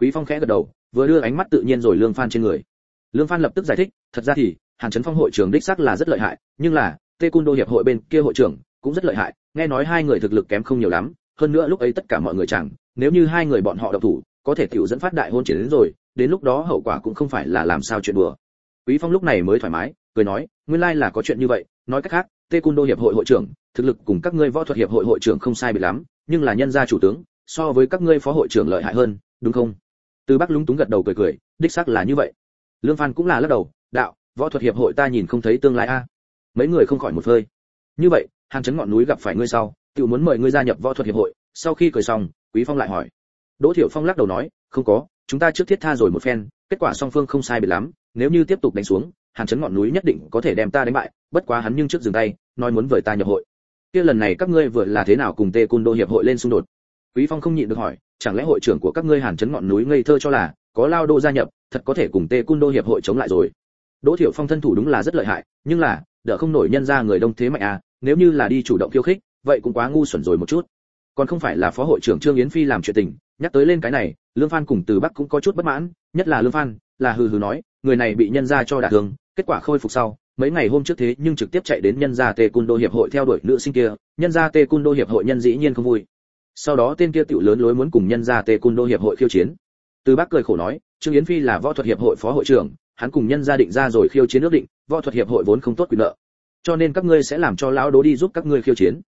quý phong khẽ gật đầu, vừa đưa ánh mắt tự nhiên rồi lương phan trên người. Lương phan lập tức giải thích, thật ra thì, hàn trấn phong hội trưởng đích xác là rất lợi hại, nhưng là tê cung đô hiệp hội bên kia hội trưởng cũng rất lợi hại, nghe nói hai người thực lực kém không nhiều lắm, hơn nữa lúc ấy tất cả mọi người chẳng, nếu như hai người bọn họ độc thủ, có thể tiểu dẫn phát đại hôn chiến đến rồi, đến lúc đó hậu quả cũng không phải là làm sao chuyện đùa. Quý phong lúc này mới thoải mái, cười nói, nguyên lai là có chuyện như vậy, nói cách khác tê cung đô hiệp hội hội trưởng, thực lực cùng các ngươi võ thuật hiệp hội hội trưởng không sai biệt lắm, nhưng là nhân gia chủ tướng, so với các ngươi phó hội trưởng lợi hại hơn, đúng không? Từ bắc lúng túng gật đầu cười cười, đích xác là như vậy. Lương phan cũng là lắc đầu, đạo, võ thuật hiệp hội ta nhìn không thấy tương lai a. Mấy người không khỏi một hơi. Như vậy, hàn chấn ngọn núi gặp phải ngươi sau tự muốn mời ngươi gia nhập võ thuật hiệp hội. Sau khi cười xong, quý phong lại hỏi. Đỗ thiểu phong lắc đầu nói, không có, chúng ta trước thiết tha rồi một phen, kết quả song phương không sai biệt lắm, nếu như tiếp tục đánh xuống, hàn chấn ngọn núi nhất định có thể đem ta đánh bại, bất quá hắn nhưng trước dừng tay, nói muốn vời ta nhập hội. Kia lần này các ngươi vừa là thế nào cùng tê cun đô hiệp hội lên xung đột? Quý phong không nhịn được hỏi chẳng lẽ hội trưởng của các ngươi hàn chấn ngọn núi ngây thơ cho là có lao đô gia nhập, thật có thể cùng tê cun đô hiệp hội chống lại rồi? Đỗ thiểu phong thân thủ đúng là rất lợi hại, nhưng là, đỡ không nổi nhân ra người đông thế mạnh à nếu như là đi chủ động khiêu khích, vậy cũng quá ngu xuẩn rồi một chút. Còn không phải là phó hội trưởng trương yến phi làm chuyện tình, nhắc tới lên cái này, lương phan cùng từ bắc cũng có chút bất mãn, nhất là lương phan, là hừ hừ nói, người này bị nhân ra cho đả thương, kết quả khôi phục sau, mấy ngày hôm trước thế nhưng trực tiếp chạy đến nhân gia tê cun đô hiệp hội theo đuổi nữ sinh kia, nhân gia tê cun đô hiệp hội nhân dĩ nhiên không vui sau đó tên kia tiểu lớn lối muốn cùng nhân gia tê cun đô hiệp hội khiêu chiến. Từ bác cười khổ nói, trương yến phi là võ thuật hiệp hội phó hội trưởng, hắn cùng nhân gia định ra rồi khiêu chiến ước định, võ thuật hiệp hội vốn không tốt quyền nợ cho nên các ngươi sẽ làm cho lão đố đi giúp các ngươi khiêu chiến.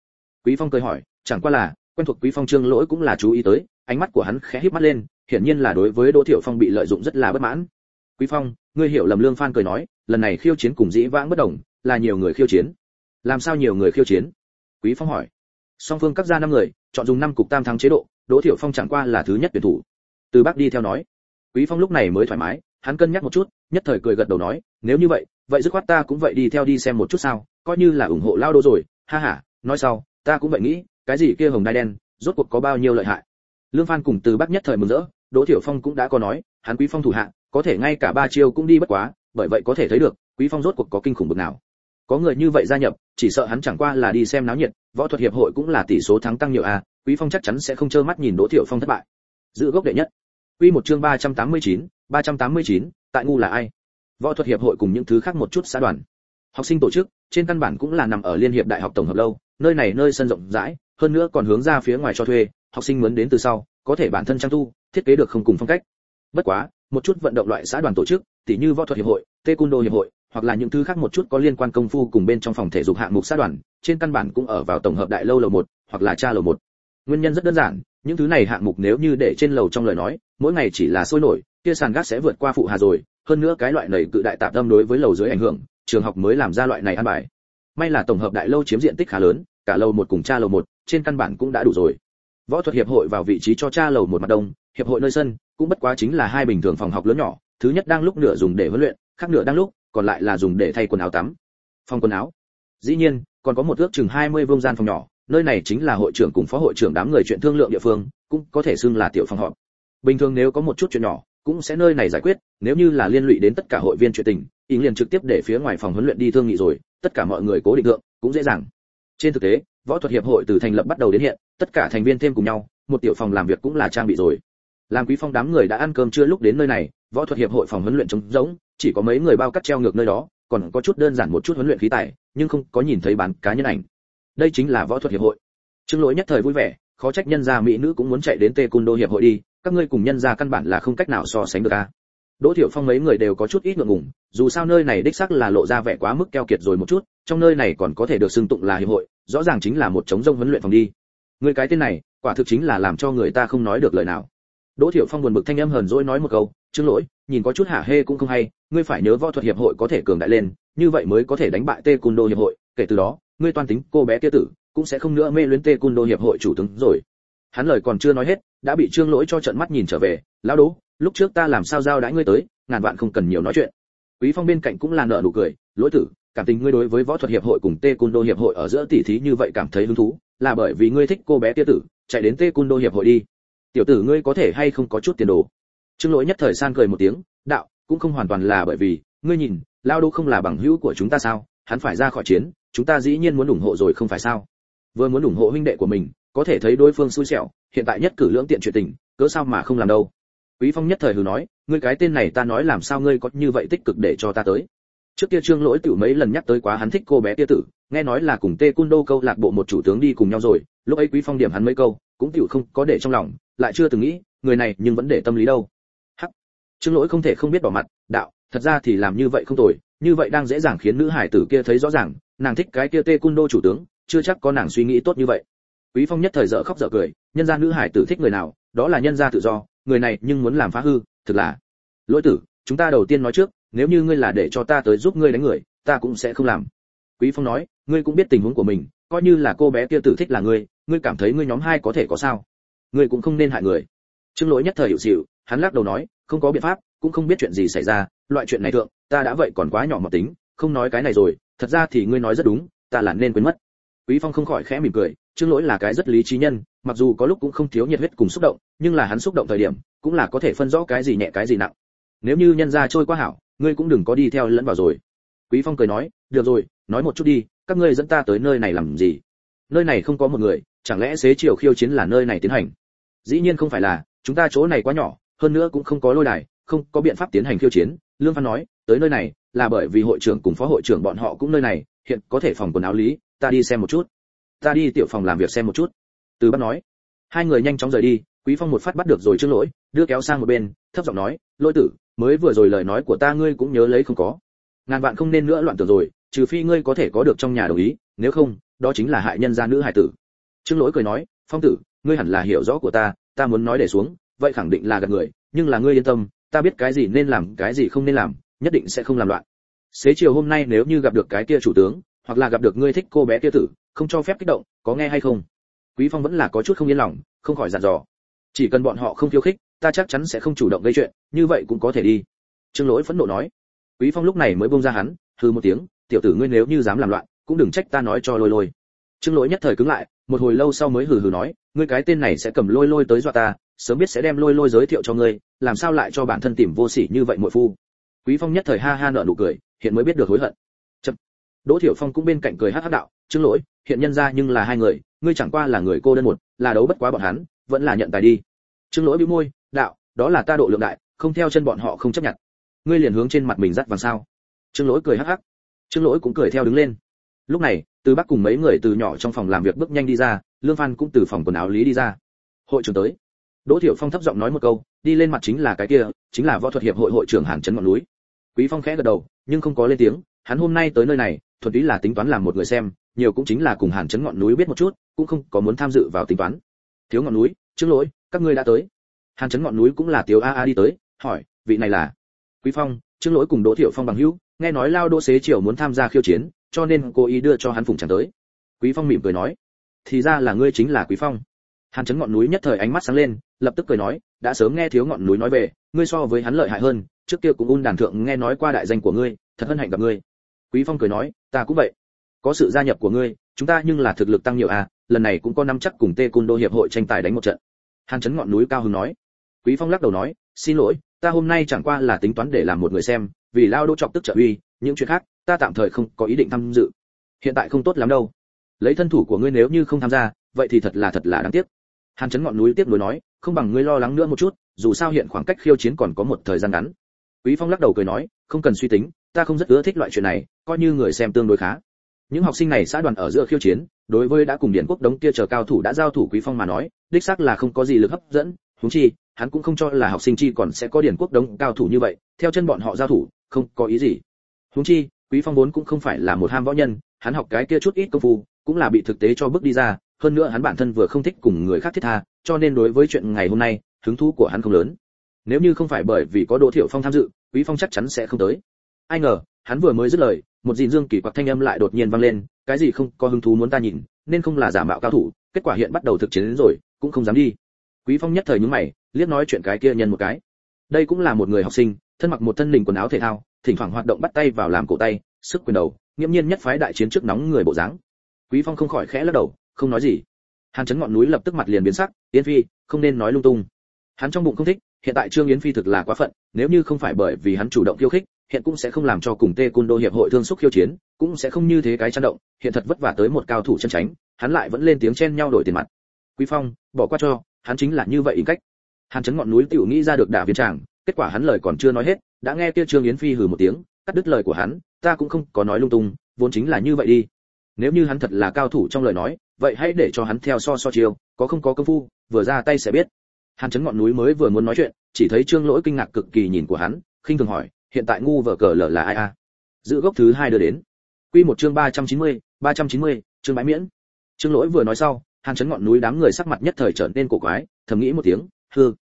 Quý phong cười hỏi, chẳng qua là, quen thuộc quý phong trương lỗi cũng là chú ý tới, ánh mắt của hắn khẽ híp mắt lên, hiển nhiên là đối với đỗ thiệu phong bị lợi dụng rất là bất mãn. Quý phong, ngươi hiểu lầm lương phan cười nói, lần này khiêu chiến cùng dĩ vãng bất đồng, là nhiều người khiêu chiến. Làm sao nhiều người khiêu chiến? Quý phong hỏi. Song phương cắt ra năm người chọn dùng năm cục tam thắng chế độ, đỗ thiểu phong chẳng qua là thứ nhất tuyển thủ. Từ bác đi theo nói, quý phong lúc này mới thoải mái, hắn cân nhắc một chút, nhất thời cười gật đầu nói, nếu như vậy vậy dứt khoát ta cũng vậy đi theo đi xem một chút sao, coi như là ủng hộ lao đô rồi, ha ha, nói sau, ta cũng vậy nghĩ, cái gì kia hồng đai đen, rốt cuộc có bao nhiêu lợi hại. Lương phan cùng từ bắc nhất thời mừng rỡ, đỗ thiểu phong cũng đã có nói, hắn quý phong thủ hạ, có thể ngay cả ba chiêu cũng đi bất quá, bởi vậy có thể thấy được, quý phong rốt cuộc có kinh khủng bực nào có người như vậy gia nhập chỉ sợ hắn chẳng qua là đi xem náo nhiệt võ thuật hiệp hội cũng là tỷ số thắng tăng nhiều à quý phong chắc chắn sẽ không trơ mắt nhìn đỗ thiểu phong thất bại. Giữ gốc đệ nhất. Quy một chương 389, 389, tại ngu là ai? Võ thuật hiệp hội cùng những thứ khác một chút xã đoàn. Học sinh tổ chức trên căn bản cũng là nằm ở liên hiệp đại học tổng hợp lâu nơi này nơi sân rộng rãi hơn nữa còn hướng ra phía ngoài cho thuê học sinh muốn đến từ sau có thể bản thân trang tu, thiết kế được không cùng phong cách. Bất quá một chút vận động loại xã đoàn tổ chức tỉ như võ thuật hiệp hội taekwondo hiệp hội hoặc là những thứ khác một chút có liên quan công phu cùng bên trong phòng thể dục hạng mục sát đoàn, trên căn bản cũng ở vào tổng hợp đại lâu lầu một, hoặc là cha lầu một. Nguyên nhân rất đơn giản, những thứ này hạng mục nếu như để trên lầu trong lời nói, mỗi ngày chỉ là sôi nổi, kia sàn gác sẽ vượt qua phụ hà rồi, hơn nữa cái loại này cự đại tạm tâm đối với lầu dưới ảnh hưởng, trường học mới làm ra loại này ăn bài. May là tổng hợp đại lâu chiếm diện tích khá lớn, cả lầu một cùng cha lầu một, trên căn bản cũng đã đủ rồi. Võ thuật hiệp hội vào vị trí cho cha lầu một mặt đông, hiệp hội nơi sân, cũng bất quá chính là hai bình thường phòng học lớn nhỏ, thứ nhất đang lúc nửa dùng để huấn luyện, khác nửa đang lúc còn lại là dùng để thay quần áo tắm phòng quần áo. Dĩ nhiên còn có một ước chừng 20 vương gian phòng nhỏ nơi này chính là hội trưởng cùng phó hội trưởng đám người chuyện thương lượng địa phương cũng có thể xưng là tiểu phòng họp. Bình thường nếu có một chút chuyện nhỏ cũng sẽ nơi này giải quyết nếu như là liên lụy đến tất cả hội viên chuyện tình ý liền trực tiếp để phía ngoài phòng huấn luyện đi thương nghị rồi tất cả mọi người cố định lượng, cũng dễ dàng. Trên thực tế võ thuật hiệp hội từ thành lập bắt đầu đến hiện tất cả thành viên thêm cùng nhau một tiểu phòng làm việc cũng là trang bị rồi. Làm quý phong đám người đã ăn cơm trưa lúc đến nơi này võ thuật hiệp hội phòng huấn luyện trống rỗng, chỉ có mấy người bao cắt treo ngược nơi đó, còn có chút đơn giản một chút huấn luyện khí tài, nhưng không có nhìn thấy bán cá nhân ảnh. Đây chính là võ thuật hiệp hội. Trương lỗi nhất thời vui vẻ, khó trách nhân gia mỹ nữ cũng muốn chạy đến tê Côn đô hiệp hội đi, các ngươi cùng nhân gia căn bản là không cách nào so sánh được a. Đỗ Thiểu phong mấy người đều có chút ít ngượng ngùng, dù sao nơi này đích xác là lộ ra vẻ quá mức keo kiệt rồi một chút, trong nơi này còn có thể được xưng tụng là hiệp hội, rõ ràng chính là một chống rông huấn luyện phòng đi. Người cái tên này, quả thực chính là làm cho người ta không nói được lời nào đỗ thiệu phong buồn bực thanh âm hờn dỗi nói một câu, trương lỗi, nhìn có chút hạ hê cũng không hay, ngươi phải nhớ võ thuật hiệp hội có thể cường đại lên, như vậy mới có thể đánh bại tê cung đô hiệp hội, kể từ đó, ngươi toan tính cô bé kia tử, cũng sẽ không nữa mê luyến tê cung đô hiệp hội chủ tướng rồi. Hắn lời còn chưa nói hết, đã bị trương lỗi cho trận mắt nhìn trở về, lão đỗ, lúc trước ta làm sao giao đãi ngươi tới, ngàn vạn không cần nhiều nói chuyện. Quý phong bên cạnh cũng là nở nụ cười, lỗi tử, cảm tình ngươi đối với võ thuật hiệp hội cùng tê cung đô hiệp hội ở giữa tỷ thí như vậy cảm thấy hứng thú, là bởi vì ngươi thích cô bé kia tử, chạy đến tê cung đô hiệp hội đi tiểu tử ngươi có thể hay không có chút tiền đồ? Trương lỗi nhất thời san cười một tiếng, đạo, cũng không hoàn toàn là bởi vì, ngươi nhìn, lao đô không là bằng hữu của chúng ta sao? Hắn phải ra khỏi chiến, chúng ta dĩ nhiên muốn ủng hộ rồi không phải sao? Vừa muốn ủng hộ huynh đệ của mình, có thể thấy đối phương xui xẻo, hiện tại nhất cử lưỡng tiện chuyện tình, cớ sao mà không làm đâu? Quý phong nhất thời hừ nói, ngươi cái tên này ta nói làm sao ngươi có như vậy tích cực để cho ta tới? Trước kia trương lỗi tiểu mấy lần nhắc tới quá hắn thích cô bé tia tử, nghe nói là cùng tê cun đô câu lạc bộ một chủ tướng đi cùng nhau rồi, lúc ấy quý phong điểm hắn mấy câu, cũng tiểu không có để trong lòng lại chưa từng nghĩ, người này nhưng vẫn để tâm lý đâu. Hắc. Trương lỗi không thể không biết bỏ mặt, đạo, thật ra thì làm như vậy không tồi, như vậy đang dễ dàng khiến nữ hải tử kia thấy rõ ràng, nàng thích cái kia tê cun đô chủ tướng, chưa chắc có nàng suy nghĩ tốt như vậy. Quý phong nhất thời dở khóc dở cười, nhân gia nữ hải tử thích người nào, đó là nhân gia tự do, người này nhưng muốn làm phá hư, thực là. Lỗi tử, chúng ta đầu tiên nói trước, nếu như ngươi là để cho ta tới giúp ngươi đánh người, ta cũng sẽ không làm. Quý phong nói, ngươi cũng biết tình huống của mình, coi như là cô bé kia tử thích là ngươi ngươi cảm thấy ngươi nhóm hai có thể có sao? Ngươi cũng không nên hại người. Trương lỗi nhất thời hiểu dịu, hắn lắc đầu nói không có biện pháp cũng không biết chuyện gì xảy ra loại chuyện này thượng ta đã vậy còn quá nhỏ mập tính không nói cái này rồi thật ra thì ngươi nói rất đúng ta là nên quên mất. Quý phong không khỏi khẽ mỉm cười trương lỗi là cái rất lý trí nhân mặc dù có lúc cũng không thiếu nhiệt huyết cùng xúc động nhưng là hắn xúc động thời điểm cũng là có thể phân rõ cái gì nhẹ cái gì nặng. Nếu như nhân gia trôi qua hảo ngươi cũng đừng có đi theo lẫn vào rồi. Quý phong cười nói được rồi nói một chút đi các ngươi dẫn ta tới nơi này làm gì? Nơi này không có một người chẳng lẽ xế chiều khiêu chiến là nơi này tiến hành? Dĩ nhiên không phải là, chúng ta chỗ này quá nhỏ, hơn nữa cũng không có lôi đài, không có biện pháp tiến hành khiêu chiến. Lương văn nói, tới nơi này là bởi vì hội trưởng cùng phó hội trưởng bọn họ cũng nơi này, hiện có thể phòng quần áo lý, ta đi xem một chút. Ta đi tiểu phòng làm việc xem một chút. Từ bắt nói, hai người nhanh chóng rời đi, quý phong một phát bắt được rồi trước lỗi, đưa kéo sang một bên, thấp giọng nói lỗi tử, mới vừa rồi lời nói của ta ngươi cũng nhớ lấy không có. Ngàn vạn không nên nữa loạn tưởng rồi, trừ phi ngươi có thể có được trong nhà đồng ý, nếu không, đó chính là hại nhân gia nữ hải tử. Trương lỗi cười nói, phong tử ngươi hẳn là hiểu rõ của ta ta muốn nói để xuống, vậy khẳng định là gạt người, nhưng là ngươi yên tâm, ta biết cái gì nên làm, cái gì không nên làm, nhất định sẽ không làm loạn. Xế chiều hôm nay nếu như gặp được cái kia chủ tướng, hoặc là gặp được ngươi thích cô bé kia tử, không cho phép kích động, có nghe hay không? Quý phong vẫn là có chút không yên lòng, không khỏi dặn dò. Chỉ cần bọn họ không khiêu khích, ta chắc chắn sẽ không chủ động gây chuyện, như vậy cũng có thể đi. Trương lỗi phẫn nộ nói. Quý phong lúc này mới buông ra hắn, hừ một tiếng, tiểu tử ngươi nếu như dám làm loạn, cũng đừng trách ta nói cho lôi lôi. Trương lỗi nhất thời cứng lại, một hồi lâu sau mới hừ hừ nói ngươi cái tên này sẽ cầm lôi lôi tới dọa ta, sớm biết sẽ đem lôi lôi giới thiệu cho ngươi, làm sao lại cho bản thân tìm vô sỉ như vậy muội phu? Quý phong nhất thời ha ha nở nụ cười, hiện mới biết được hối hận. Chậm. đỗ thiểu phong cũng bên cạnh cười hắc hắc đạo chứng lỗi, hiện nhân ra nhưng là hai người, ngươi chẳng qua là người cô đơn một, là đấu bất quá bọn hắn, vẫn là nhận tài đi. Chứng lỗi bĩu môi, đạo, đó là ta độ lượng đại, không theo chân bọn họ không chấp nhận. Ngươi liền hướng trên mặt mình dắt vàng sao? Chứng lỗi cười hắc hắc. Chứng lỗi cũng cười theo đứng lên. Lúc này, từ bắc cùng mấy người từ nhỏ trong phòng làm việc bước nhanh đi ra lương phan cũng từ phòng quần áo lý đi ra. Hội trưởng tới. Đỗ thiểu phong thấp giọng nói một câu, đi lên mặt chính là cái kia, chính là võ thuật hiệp hội hội trưởng hàn trấn ngọn núi. Quý phong khẽ gật đầu, nhưng không có lên tiếng. Hắn hôm nay tới nơi này, thuần túy là tính toán làm một người xem, nhiều cũng chính là cùng hàn chấn ngọn núi biết một chút, cũng không có muốn tham dự vào tính toán. Thiếu ngọn núi, trương lỗi, các ngươi đã tới. Hàn chấn ngọn núi cũng là tiếu a a đi tới, hỏi, vị này là? Quý phong, trương lỗi cùng đỗ thiệu phong bằng hữu, nghe nói lao đỗ xế chiều muốn tham gia khiêu chiến, cho nên cô ý đưa cho hắn phùng chẳng tới. Quý phong mỉm cười nói thì ra là ngươi chính là quý phong. Hàn chấn ngọn núi nhất thời ánh mắt sáng lên, lập tức cười nói, đã sớm nghe thiếu ngọn núi nói về, ngươi so với hắn lợi hại hơn, trước kia cũng un đàn thượng nghe nói qua đại danh của ngươi, thật hân hạnh gặp ngươi. Quý phong cười nói, ta cũng vậy. Có sự gia nhập của ngươi, chúng ta nhưng là thực lực tăng nhiều à lần này cũng có năm chắc cùng tê cung đô hiệp hội tranh tài đánh một trận. Hàn chấn ngọn núi cao hứng nói. Quý phong lắc đầu nói, xin lỗi, ta hôm nay chẳng qua là tính toán để làm một người xem, vì lao đô chọc tức trợ uy, những chuyện khác, ta tạm thời không có ý định tham dự. Hiện tại không tốt lắm đâu lấy thân thủ của ngươi nếu như không tham gia, vậy thì thật là thật là đáng tiếc. Hàn chấn ngọn núi tiếp nối nói, không bằng ngươi lo lắng nữa một chút, dù sao hiện khoảng cách khiêu chiến còn có một thời gian ngắn. Quý phong lắc đầu cười nói, không cần suy tính, ta không rất ưa thích loại chuyện này, coi như người xem tương đối khá. Những học sinh này xã đoàn ở giữa khiêu chiến, đối với đã cùng điển quốc đống kia chờ cao thủ đã giao thủ quý phong mà nói, đích xác là không có gì lực hấp dẫn. Huống chi, hắn cũng không cho là học sinh chi còn sẽ có điển quốc đống cao thủ như vậy, theo chân bọn họ giao thủ, không có ý gì. Huống chi, quý phong vốn cũng không phải là một ham võ nhân, hắn học cái kia chút ít công phu cũng là bị thực tế cho bước đi ra, hơn nữa hắn bản thân vừa không thích cùng người khác thiết tha, cho nên đối với chuyện ngày hôm nay, hứng thú của hắn không lớn. Nếu như không phải bởi vì có đỗ thiểu phong tham dự, quý phong chắc chắn sẽ không tới. Ai ngờ, hắn vừa mới dứt lời, một dìn dương kỳ quặc thanh âm lại đột nhiên vang lên, cái gì không có hứng thú muốn ta nhìn, nên không là giả mạo cao thủ, kết quả hiện bắt đầu thực chiến đến rồi, cũng không dám đi. Quý phong nhất thời nhướng mày, liếc nói chuyện cái kia nhân một cái. Đây cũng là một người học sinh, thân mặc một thân lình quần áo thể thao, thỉnh thoảng hoạt động bắt tay vào làm cổ tay, sức quyền đầu nghiêm nhiên nhất phái đại chiến trước nóng người bộ dáng quý phong không khỏi khẽ lắc đầu, không nói gì. Hàn chấn ngọn núi lập tức mặt liền biến sắc, yến phi, không nên nói lung tung. Hắn trong bụng không thích, hiện tại trương yến phi thực là quá phận, nếu như không phải bởi vì hắn chủ động khiêu khích, hiện cũng sẽ không làm cho cùng tê côn đô hiệp hội thương xúc khiêu chiến, cũng sẽ không như thế cái chăn động, hiện thật vất vả tới một cao thủ chân tránh, hắn lại vẫn lên tiếng chen nhau đổi tiền mặt. Quý phong, bỏ qua cho, hắn chính là như vậy ý cách. Hàn chấn ngọn núi tiểu nghĩ ra được đả viên tràng, kết quả hắn lời còn chưa nói hết, đã nghe kia trương yến phi hừ một tiếng, cắt đứt lời của hắn, ta cũng không có nói lung tung, vốn chính là như vậy đi nếu như hắn thật là cao thủ trong lời nói vậy hãy để cho hắn theo so so chiêu có không có công phu vừa ra tay sẽ biết. Hàn chấn ngọn núi mới vừa muốn nói chuyện chỉ thấy trương lỗi kinh ngạc cực kỳ nhìn của hắn khinh thường hỏi hiện tại ngu vợ cờ lở là ai a? Giữ gốc thứ hai đưa đến. Quy một chương 390, 390, chương bãi miễn. Trương lỗi vừa nói sau hàn chấn ngọn núi đám người sắc mặt nhất thời trở nên cổ quái thầm nghĩ một tiếng hư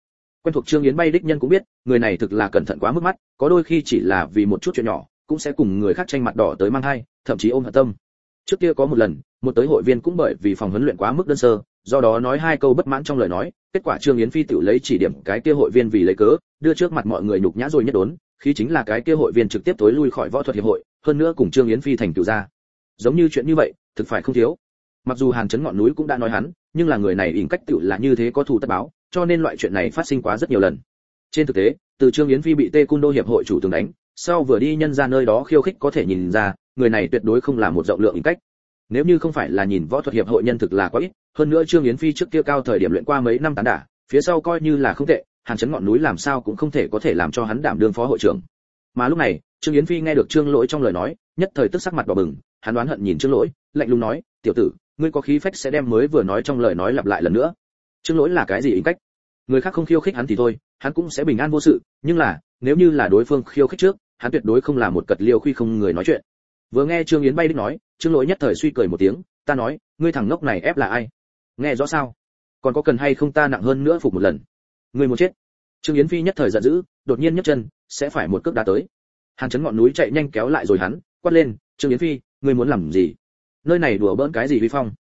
quen thuộc trương yến bay đích nhân cũng biết người này thực là cẩn thận quá mức mắt có đôi khi chỉ là vì một chút chuyện nhỏ cũng sẽ cùng người khác tranh mặt đỏ tới mang hai thậm chí ôm hận tâm trước kia có một lần, một tới hội viên cũng bởi vì phòng huấn luyện quá mức đơn sơ, do đó nói hai câu bất mãn trong lời nói, kết quả trương yến phi tự lấy chỉ điểm cái kia hội viên vì lấy cớ, đưa trước mặt mọi người nhục nhã rồi nhất đốn, khi chính là cái kia hội viên trực tiếp tối lui khỏi võ thuật hiệp hội, hơn nữa cùng trương yến phi thành tựu ra. Giống như chuyện như vậy, thực phải không thiếu. Mặc dù hàn chấn ngọn núi cũng đã nói hắn, nhưng là người này ỉn cách tựu là như thế có thù tất báo, cho nên loại chuyện này phát sinh quá rất nhiều lần. Trên thực tế, từ trương yến phi bị tê cung đô hiệp hội chủ tường đánh sau vừa đi nhân ra nơi đó khiêu khích có thể nhìn ra, người này tuyệt đối không là một rộng lượng ý cách. Nếu như không phải là nhìn võ thuật hiệp hội nhân thực là quá ít, hơn nữa trương yến phi trước kia cao thời điểm luyện qua mấy năm tán đả, phía sau coi như là không tệ, hàn chấn ngọn núi làm sao cũng không thể có thể làm cho hắn đảm đương phó hội trưởng. Mà lúc này, trương yến phi nghe được trương lỗi trong lời nói, nhất thời tức sắc mặt đỏ bừng, hắn đoán hận nhìn trương lỗi, lạnh lùng nói, tiểu tử, ngươi có khí phách sẽ đem mới vừa nói trong lời nói lặp lại lần nữa. Trương lỗi là cái gì ý cách? Người khác không khiêu khích hắn thì thôi, hắn cũng sẽ bình an vô sự, nhưng là, nếu như là đối phương khiêu khích trước hắn tuyệt đối không là một cật liêu khi không người nói chuyện. Vừa nghe trương yến bay đích nói, trương lỗi nhất thời suy cười một tiếng, ta nói, ngươi thằng ngốc này ép là ai? Nghe rõ sao? Còn có cần hay không ta nặng hơn nữa phục một lần? Ngươi muốn chết. Trương yến phi nhất thời giận dữ, đột nhiên nhấc chân, sẽ phải một cước đá tới. Hàn chấn ngọn núi chạy nhanh kéo lại rồi hắn, quát lên, trương yến phi, ngươi muốn làm gì? Nơi này đùa bỡn cái gì vi phong?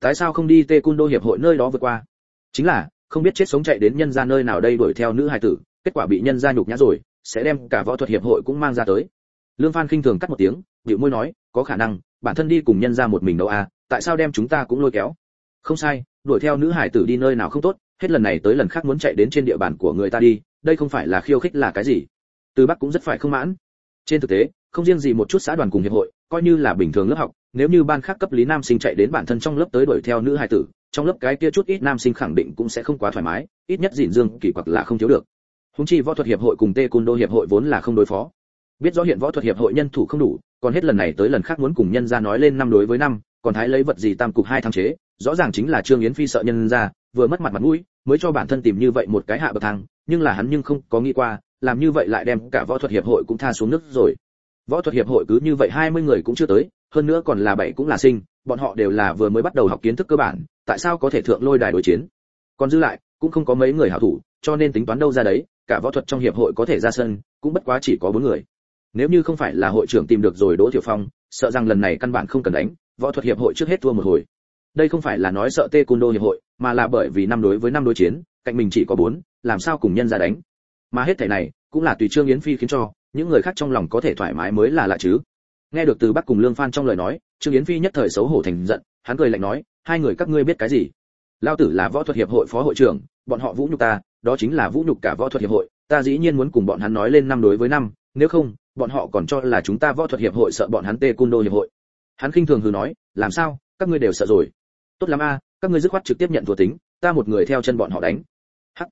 Tại sao không đi tê đô hiệp hội nơi đó vượt qua? Chính là, không biết chết sống chạy đến nhân gia nơi nào đây đuổi theo nữ hài tử, kết quả bị nhân gia nhục nhã rồi sẽ đem cả võ thuật hiệp hội cũng mang ra tới. Lương phan khinh thường cắt một tiếng bịu môi nói, có khả năng, bản thân đi cùng nhân gia một mình đâu à tại sao đem chúng ta cũng lôi kéo? Không sai, đuổi theo nữ hải tử đi nơi nào không tốt, hết lần này tới lần khác muốn chạy đến trên địa bàn của người ta đi, đây không phải là khiêu khích là cái gì? Từ bắc cũng rất phải không mãn. Trên thực tế, không riêng gì một chút xã đoàn cùng hiệp hội, coi như là bình thường lớp học, nếu như ban khác cấp lý nam sinh chạy đến bản thân trong lớp tới đuổi theo nữ hài tử, trong lớp cái kia chút ít nam sinh khẳng định cũng sẽ không quá thoải mái, ít nhất dịn dương kỳ quặc là không thiếu được húng chi võ thuật hiệp hội cùng tê côn đô hiệp hội vốn là không đối phó. Biết rõ hiện võ thuật hiệp hội nhân thủ không đủ, còn hết lần này tới lần khác muốn cùng nhân ra nói lên năm đối với năm, còn thái lấy vật gì tam cục hai thăng chế, rõ ràng chính là trương yến phi sợ nhân ra vừa mất mặt mặt mũi, mới cho bản thân tìm như vậy một cái hạ bậc thang, nhưng là hắn nhưng không có nghĩ qua, làm như vậy lại đem cả võ thuật hiệp hội cũng tha xuống nước rồi. Võ thuật hiệp hội cứ như vậy 20 người cũng chưa tới, hơn nữa còn là bảy cũng là sinh, bọn họ đều là vừa mới bắt đầu học kiến thức cơ bản, tại sao có thể thượng lôi đài đối chiến? Còn dư lại, cũng không có mấy người hảo thủ, cho nên tính toán đâu ra đấy cả võ thuật trong hiệp hội có thể ra sân, cũng bất quá chỉ có bốn người. Nếu như không phải là hội trưởng tìm được rồi đỗ Tiểu phong, sợ rằng lần này căn bản không cần đánh, võ thuật hiệp hội trước hết thua một hồi. Đây không phải là nói sợ tê côn đô hiệp hội, mà là bởi vì năm đối với năm đối chiến, cạnh mình chỉ có bốn, làm sao cùng nhân ra đánh. Mà hết thảy này, cũng là tùy trương yến phi khiến cho, những người khác trong lòng có thể thoải mái mới là lạ chứ. Nghe được từ bắc cùng lương phan trong lời nói, trương yến phi nhất thời xấu hổ thành giận, hắn cười lạnh nói, hai người các ngươi biết cái gì? Lao tử là võ thuật hiệp hội phó hội trưởng, bọn họ vũ nhục ta đó chính là vũ nhục cả võ thuật hiệp hội, ta dĩ nhiên muốn cùng bọn hắn nói lên năm đối với năm, nếu không, bọn họ còn cho là chúng ta võ thuật hiệp hội sợ bọn hắn tê cung đô hiệp hội. Hắn khinh thường hừ nói, làm sao? Các ngươi đều sợ rồi. Tốt lắm a, các ngươi dứt khoát trực tiếp nhận thua tính, ta một người theo chân bọn họ đánh. Hắc.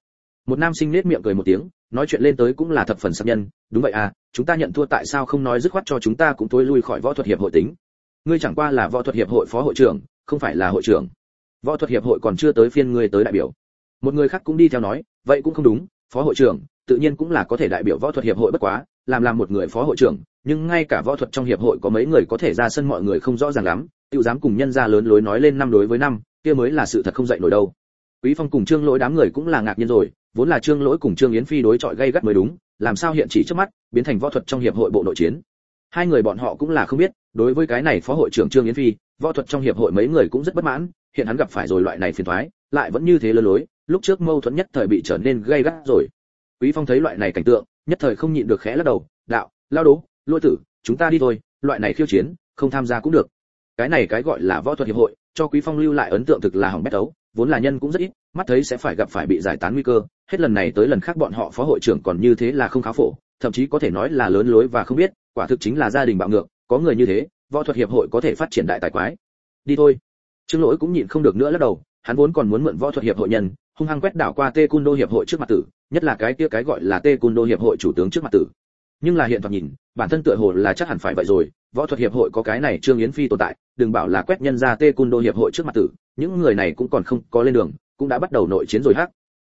Một nam sinh nết miệng cười một tiếng, nói chuyện lên tới cũng là thập phần sắc nhân, đúng vậy à chúng ta nhận thua tại sao không nói dứt khoát cho chúng ta cũng tối lui khỏi võ thuật hiệp hội tính? Ngươi chẳng qua là võ thuật hiệp hội phó hội trưởng, không phải là hội trưởng. Võ thuật hiệp hội còn chưa tới phiên ngươi tới đại biểu. Một người khác cũng đi theo nói vậy cũng không đúng, phó hội trưởng, tự nhiên cũng là có thể đại biểu võ thuật hiệp hội bất quá, làm làm một người phó hội trưởng, nhưng ngay cả võ thuật trong hiệp hội có mấy người có thể ra sân mọi người không rõ ràng lắm tự dám cùng nhân ra lớn lối nói lên năm đối với năm, kia mới là sự thật không dậy nổi đâu. Quý phong cùng trương lỗi đám người cũng là ngạc nhiên rồi, vốn là trương lỗi cùng trương yến phi đối chọi gây gắt mới đúng, làm sao hiện chỉ trước mắt, biến thành võ thuật trong hiệp hội bộ nội chiến. Hai người bọn họ cũng là không biết, đối với cái này phó hội trưởng trương yến phi, võ thuật trong hiệp hội mấy người cũng rất bất mãn, hiện hắn gặp phải rồi loại này phiền toái, lại vẫn như thế lơ lối lúc trước mâu thuẫn nhất thời bị trở nên gây gắt rồi. Quý phong thấy loại này cảnh tượng, nhất thời không nhịn được khẽ lắc đầu, đạo, lao đố, lôi tử, chúng ta đi thôi, loại này khiêu chiến, không tham gia cũng được. Cái này cái gọi là võ thuật hiệp hội, cho quý phong lưu lại ấn tượng thực là hỏng bét ấu, vốn là nhân cũng rất ít, mắt thấy sẽ phải gặp phải bị giải tán nguy cơ, hết lần này tới lần khác bọn họ phó hội trưởng còn như thế là không khá phổ, thậm chí có thể nói là lớn lối và không biết, quả thực chính là gia đình bạo ngược, có người như thế, võ thuật hiệp hội có thể phát triển đại tài quái. Đi thôi. Trương lỗi cũng nhịn không được nữa lắc đầu, hắn vốn còn muốn mượn võ thuật hiệp hội nhân hung hăng quét đảo qua tê cun đô hiệp hội trước mặt tử, nhất là cái kia cái gọi là tê cun đô hiệp hội chủ tướng trước mặt tử. Nhưng là hiện thoạt nhìn, bản thân tựa hồ là chắc hẳn phải vậy rồi, võ thuật hiệp hội có cái này trương yến phi tồn tại, đừng bảo là quét nhân ra tê cun đô hiệp hội trước mặt tử, những người này cũng còn không có lên đường, cũng đã bắt đầu nội chiến rồi hắc.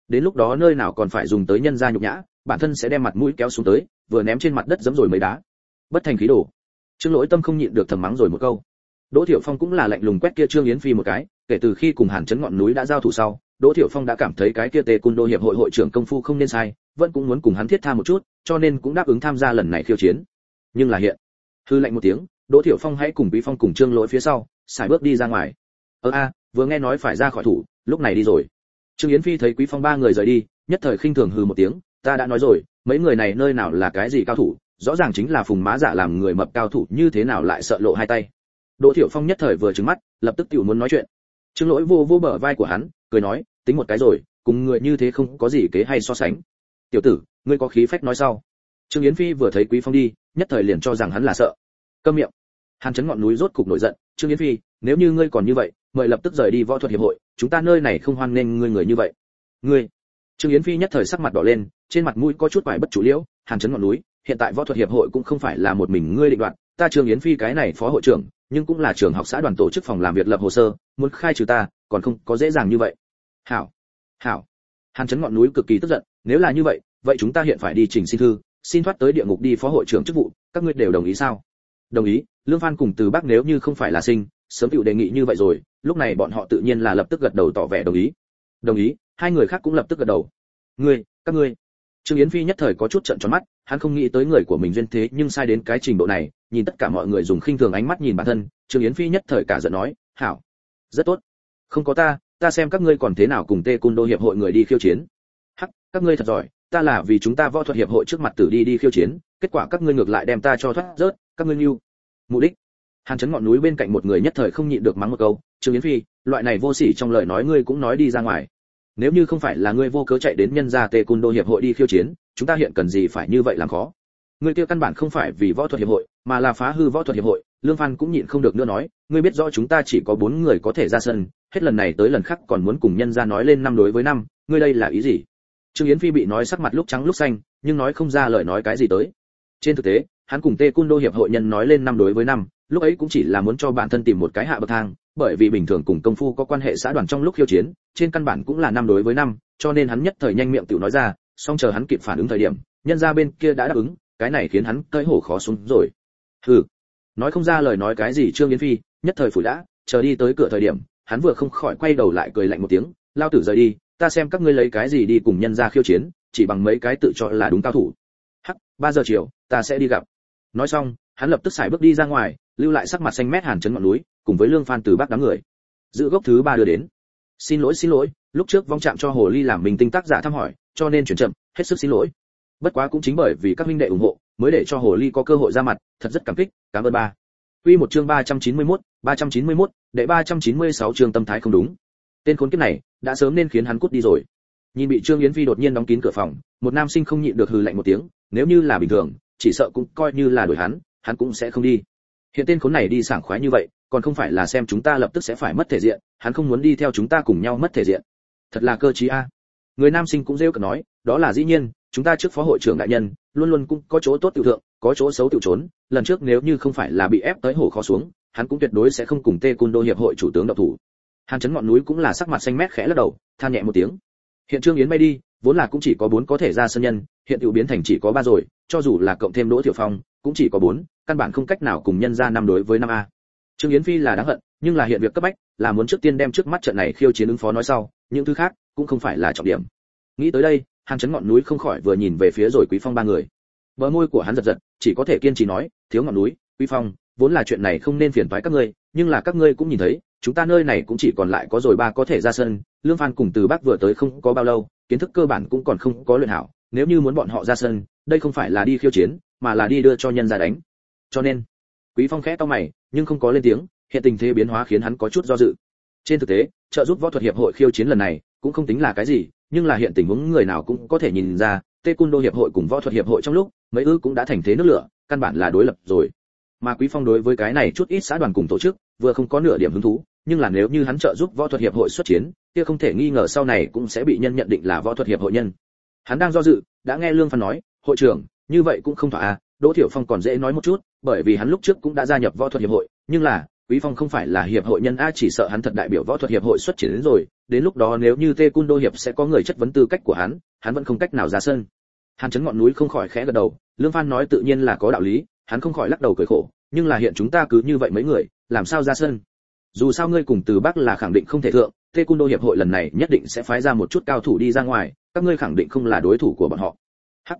Đến lúc đó nơi nào còn phải dùng tới nhân gia nhục nhã, bản thân sẽ đem mặt mũi kéo xuống tới, vừa ném trên mặt đất giấm rồi mấy đá. Bất thành khí đồ. Trương lỗi tâm không nhịn được thầm mắng rồi một câu. Đỗ thiểu phong cũng là lạnh lùng quét kia trương yến phi một cái, kể từ khi cùng hàn chấn ngọn núi đã giao thủ sau đỗ thiểu phong đã cảm thấy cái kia tề cun đô hiệp hội hội trưởng công phu không nên sai, vẫn cũng muốn cùng hắn thiết tha một chút, cho nên cũng đáp ứng tham gia lần này khiêu chiến. Nhưng là hiện, hư lạnh một tiếng, đỗ thiểu phong hãy cùng bí phong cùng trương lỗi phía sau, xài bước đi ra ngoài. Ơ a, vừa nghe nói phải ra khỏi thủ, lúc này đi rồi. Trương yến phi thấy quý phong ba người rời đi, nhất thời khinh thường hừ một tiếng, ta đã nói rồi, mấy người này nơi nào là cái gì cao thủ, rõ ràng chính là phùng má giả làm người mập cao thủ, như thế nào lại sợ lộ hai tay? Đỗ thiểu phong nhất thời vừa trừng mắt, lập tức tiểu muốn nói chuyện. Trương lỗi vô vô bờ vai của hắn cười nói, tính một cái rồi, cùng người như thế không có gì kế hay so sánh. Tiểu tử, ngươi có khí phách nói sau. Trương yến phi vừa thấy quý phong đi, nhất thời liền cho rằng hắn là sợ. Câm miệng. Hàn chấn ngọn núi rốt cục nổi giận, trương yến phi, nếu như ngươi còn như vậy, mời lập tức rời đi võ thuật hiệp hội, chúng ta nơi này không hoan nghênh ngươi người như vậy. Ngươi? Trương yến phi nhất thời sắc mặt đỏ lên, trên mặt mũi có chút vải bất chủ liễu, hàn chấn ngọn núi, hiện tại võ thuật hiệp hội cũng không phải là một mình ngươi định đoạt, ta trương yến phi cái này phó hội trưởng, nhưng cũng là trường học xã đoàn tổ chức phòng làm việc lập hồ sơ, muốn khai trừ ta còn không có dễ dàng như vậy. Hảo hảo. Hàn chấn ngọn núi cực kỳ tức giận, nếu là như vậy vậy chúng ta hiện phải đi trình xin thư, xin thoát tới địa ngục đi phó hội trưởng chức vụ, các ngươi đều đồng ý sao? Đồng ý, lương phan cùng từ bác nếu như không phải là sinh, sớm tự đề nghị như vậy rồi, lúc này bọn họ tự nhiên là lập tức gật đầu tỏ vẻ đồng ý. Đồng ý, hai người khác cũng lập tức gật đầu. Ngươi, các ngươi. Trương yến phi nhất thời có chút trận tròn mắt, hắn không nghĩ tới người của mình duyên thế nhưng sai đến cái trình độ này, nhìn tất cả mọi người dùng khinh thường ánh mắt nhìn bản thân, trương yến phi nhất thời cả giận nói, hảo, rất tốt không có ta ta xem các ngươi còn thế nào cùng tê cun đô hiệp hội người đi khiêu chiến. Hắc, các ngươi thật giỏi, ta là vì chúng ta võ thuật hiệp hội trước mặt tử đi đi khiêu chiến, kết quả các ngươi ngược lại đem ta cho thoát rớt, các ngươi nhu mục đích. Hàn chấn ngọn núi bên cạnh một người nhất thời không nhịn được mắng một câu, trương yến phi, loại này vô sỉ trong lời nói ngươi cũng nói đi ra ngoài. Nếu như không phải là ngươi vô cớ chạy đến nhân gia tê cun đô hiệp hội đi khiêu chiến, chúng ta hiện cần gì phải như vậy làm khó? Ngươi kia căn bản không phải vì võ thuật hiệp hội, mà là phá hư võ thuật hiệp hội, lương phan cũng nhịn không được nữa nói, ngươi biết rõ chúng ta chỉ có bốn người có thể ra sân hết lần này tới lần khác còn muốn cùng nhân gia nói lên năm đối với năm, ngươi đây là ý gì? Trương yến phi bị nói sắc mặt lúc trắng lúc xanh, nhưng nói không ra lời nói cái gì tới. Trên thực tế, hắn cùng tê cun đô hiệp hội nhân nói lên năm đối với năm, lúc ấy cũng chỉ là muốn cho bản thân tìm một cái hạ bậc thang, bởi vì bình thường cùng công phu có quan hệ xã đoàn trong lúc khiêu chiến, trên căn bản cũng là năm đối với năm, cho nên hắn nhất thời nhanh miệng tự nói ra, song chờ hắn kịp phản ứng thời điểm, nhân gia bên kia đã đáp ứng, cái này khiến hắn cơi hổ khó xuống rồi. Hừ. Nói không ra lời nói cái gì trương yến phi, nhất thời phủ đã, chờ đi tới cửa thời điểm hắn vừa không khỏi quay đầu lại cười lạnh một tiếng lao tử rời đi ta xem các ngươi lấy cái gì đi cùng nhân gia khiêu chiến chỉ bằng mấy cái tự cho là đúng cao thủ. Hắc ba giờ chiều ta sẽ đi gặp. Nói xong hắn lập tức xài bước đi ra ngoài lưu lại sắc mặt xanh mét hàn chấn ngọn núi cùng với lương phan từ bác đám người. Giữ gốc thứ ba đưa đến. Xin lỗi xin lỗi lúc trước vong chạm cho hồ ly làm mình tinh tác giả thăm hỏi cho nên chuyển chậm hết sức xin lỗi. Bất quá cũng chính bởi vì các minh đệ ủng hộ mới để cho hồ ly có cơ hội ra mặt thật rất cảm kích cảm ơn ba. Quy một chương 391, 391, đệ 396 trường tâm thái không đúng. Tên khốn kiếp này, đã sớm nên khiến hắn cút đi rồi. Nhìn bị Trương Yến Phi đột nhiên đóng kín cửa phòng, một nam sinh không nhịn được hừ lạnh một tiếng, nếu như là bình thường, chỉ sợ cũng coi như là đuổi hắn, hắn cũng sẽ không đi. Hiện tên khốn này đi sảng khoái như vậy, còn không phải là xem chúng ta lập tức sẽ phải mất thể diện, hắn không muốn đi theo chúng ta cùng nhau mất thể diện. Thật là cơ trí a. Người nam sinh cũng rêu cợt nói, đó là dĩ nhiên, chúng ta trước phó hội trưởng đại nhân, luôn luôn cũng có chỗ tốt tiểu thượng, có chỗ xấu tiểu trốn, lần trước nếu như không phải là bị ép tới hổ khó xuống, hắn cũng tuyệt đối sẽ không cùng Tê cung Đô hiệp hội chủ tướng độc thủ. Hàn chấn ngọn núi cũng là sắc mặt xanh mét khẽ lắc đầu, than nhẹ một tiếng. Hiện Trương Yến bay đi, vốn là cũng chỉ có bốn có thể ra sân nhân, hiện tiểu biến thành chỉ có ba rồi, cho dù là cộng thêm Đỗ Tiểu Phong, cũng chỉ có bốn, căn bản không cách nào cùng nhân ra năm đối với năm a. Trương Yến Phi là đáng hận, nhưng là hiện việc cấp bách, là muốn trước tiên đem trước mắt trận này khiêu chiến ứng phó nói sau, những thứ khác cũng không phải là trọng điểm. Nghĩ tới đây, Hàn chấn ngọn núi không khỏi vừa nhìn về phía rồi Quý Phong ba người. Bờ môi của hắn giật giật, chỉ có thể kiên trì nói, thiếu ngọn núi, Quý Phong, vốn là chuyện này không nên phiền toái các ngươi, nhưng là các ngươi cũng nhìn thấy, chúng ta nơi này cũng chỉ còn lại có rồi ba có thể ra sân, Lương Phan cùng Từ Bắc vừa tới không có bao lâu, kiến thức cơ bản cũng còn không có luyện hảo, nếu như muốn bọn họ ra sân, đây không phải là đi khiêu chiến, mà là đi đưa cho nhân ra đánh. Cho nên, Quý Phong khẽ to mày, nhưng không có lên tiếng, hiện tình thế biến hóa khiến hắn có chút do dự. Trên thực tế, trợ giúp võ thuật hiệp hội khiêu chiến lần này, cũng không tính là cái gì, nhưng là hiện tình huống người nào cũng có thể nhìn ra, Taekwondo hiệp hội cùng võ thuật hiệp hội trong lúc, mấy ư cũng đã thành thế nước lửa, căn bản là đối lập rồi. Mà Quý Phong đối với cái này chút ít xã đoàn cùng tổ chức, vừa không có nửa điểm hứng thú, nhưng là nếu như hắn trợ giúp võ thuật hiệp hội xuất chiến, kia không thể nghi ngờ sau này cũng sẽ bị nhân nhận định là võ thuật hiệp hội nhân. Hắn đang do dự, đã nghe Lương Phan nói, "Hội trưởng, như vậy cũng không thỏa à, Đỗ Thiểu Phong còn dễ nói một chút, bởi vì hắn lúc trước cũng đã gia nhập võ thuật hiệp hội, nhưng là, Quý Phong không phải là hiệp hội nhân a chỉ sợ hắn thật đại biểu võ thuật hiệp hội xuất chiến đến rồi, đến lúc đó nếu như Tê Cun Đô hiệp sẽ có người chất vấn tư cách của hắn, hắn vẫn không cách nào ra sân. Hàn chấn ngọn núi không khỏi khẽ gật đầu, Lương Phan nói tự nhiên là có đạo lý, hắn không khỏi lắc đầu cười khổ, nhưng là hiện chúng ta cứ như vậy mấy người, làm sao ra sân? Dù sao ngươi cùng Từ Bắc là khẳng định không thể thượng, Tê cung Đô hiệp hội lần này nhất định sẽ phái ra một chút cao thủ đi ra ngoài, các ngươi khẳng định không là đối thủ của bọn họ. Hắc.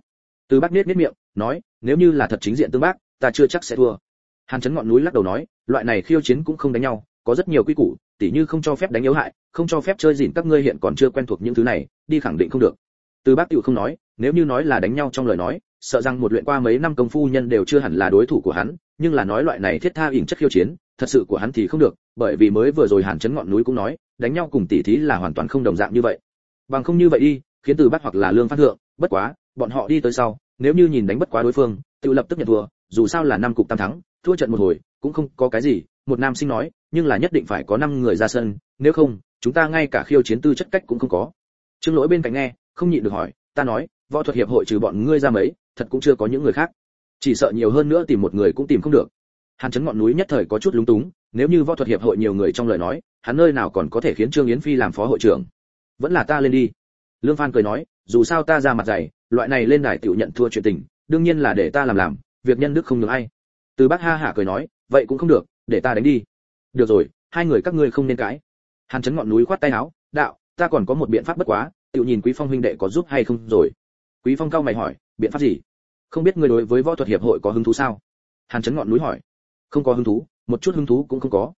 Từ Bắc niết niết miệng, nói, nếu như là thật chính diện tương bác, ta chưa chắc sẽ thua. Hàn chấn ngọn núi lắc đầu nói, loại này khiêu chiến cũng không đánh nhau, có rất nhiều quy củ, tỉ như không cho phép đánh yếu hại, không cho phép chơi dỉn các ngươi hiện còn chưa quen thuộc những thứ này, đi khẳng định không được. Từ Bác Tiểu không nói, nếu như nói là đánh nhau trong lời nói, sợ rằng một luyện qua mấy năm công phu nhân đều chưa hẳn là đối thủ của hắn, nhưng là nói loại này thiết tha ỉn chất khiêu chiến, thật sự của hắn thì không được, bởi vì mới vừa rồi Hàn chấn ngọn núi cũng nói, đánh nhau cùng tỷ thí là hoàn toàn không đồng dạng như vậy. Bằng không như vậy đi, khiến Từ Bác hoặc là Lương Phát Thượng, bất quá, bọn họ đi tới sau, nếu như nhìn đánh bất quá đối phương, tự lập tức nhận thua, dù sao là năm cục tam thắng, thua trận một hồi, cũng không có cái gì, một nam sinh nói, nhưng là nhất định phải có năm người ra sân, nếu không, chúng ta ngay cả khiêu chiến tư chất cách cũng không có. Trương Lỗi bên cạnh nghe, không nhịn được hỏi, ta nói, võ thuật hiệp hội trừ bọn ngươi ra mấy, thật cũng chưa có những người khác. Chỉ sợ nhiều hơn nữa tìm một người cũng tìm không được. Hàn chấn ngọn núi nhất thời có chút lúng túng, nếu như võ thuật hiệp hội nhiều người trong lời nói, hắn nơi nào còn có thể khiến Trương Yến Phi làm phó hội trưởng. Vẫn là ta lên đi. Lương Phan cười nói, dù sao ta ra mặt dày, loại này lên đài tiểu nhận thua chuyện tình, đương nhiên là để ta làm làm, việc nhân đức không được ai. Từ Bác Ha hạ cười nói, vậy cũng không được, để ta đánh đi. Được rồi, hai người các ngươi không nên cãi. Hàn chấn ngọn núi khoát tay áo, đạo, ta còn có một biện pháp bất quá, tiểu nhìn Quý Phong huynh đệ có giúp hay không rồi. Quý Phong cao mày hỏi, biện pháp gì? Không biết ngươi đối với võ thuật hiệp hội có hứng thú sao? Hàn chấn ngọn núi hỏi. Không có hứng thú, một chút hứng thú cũng không có.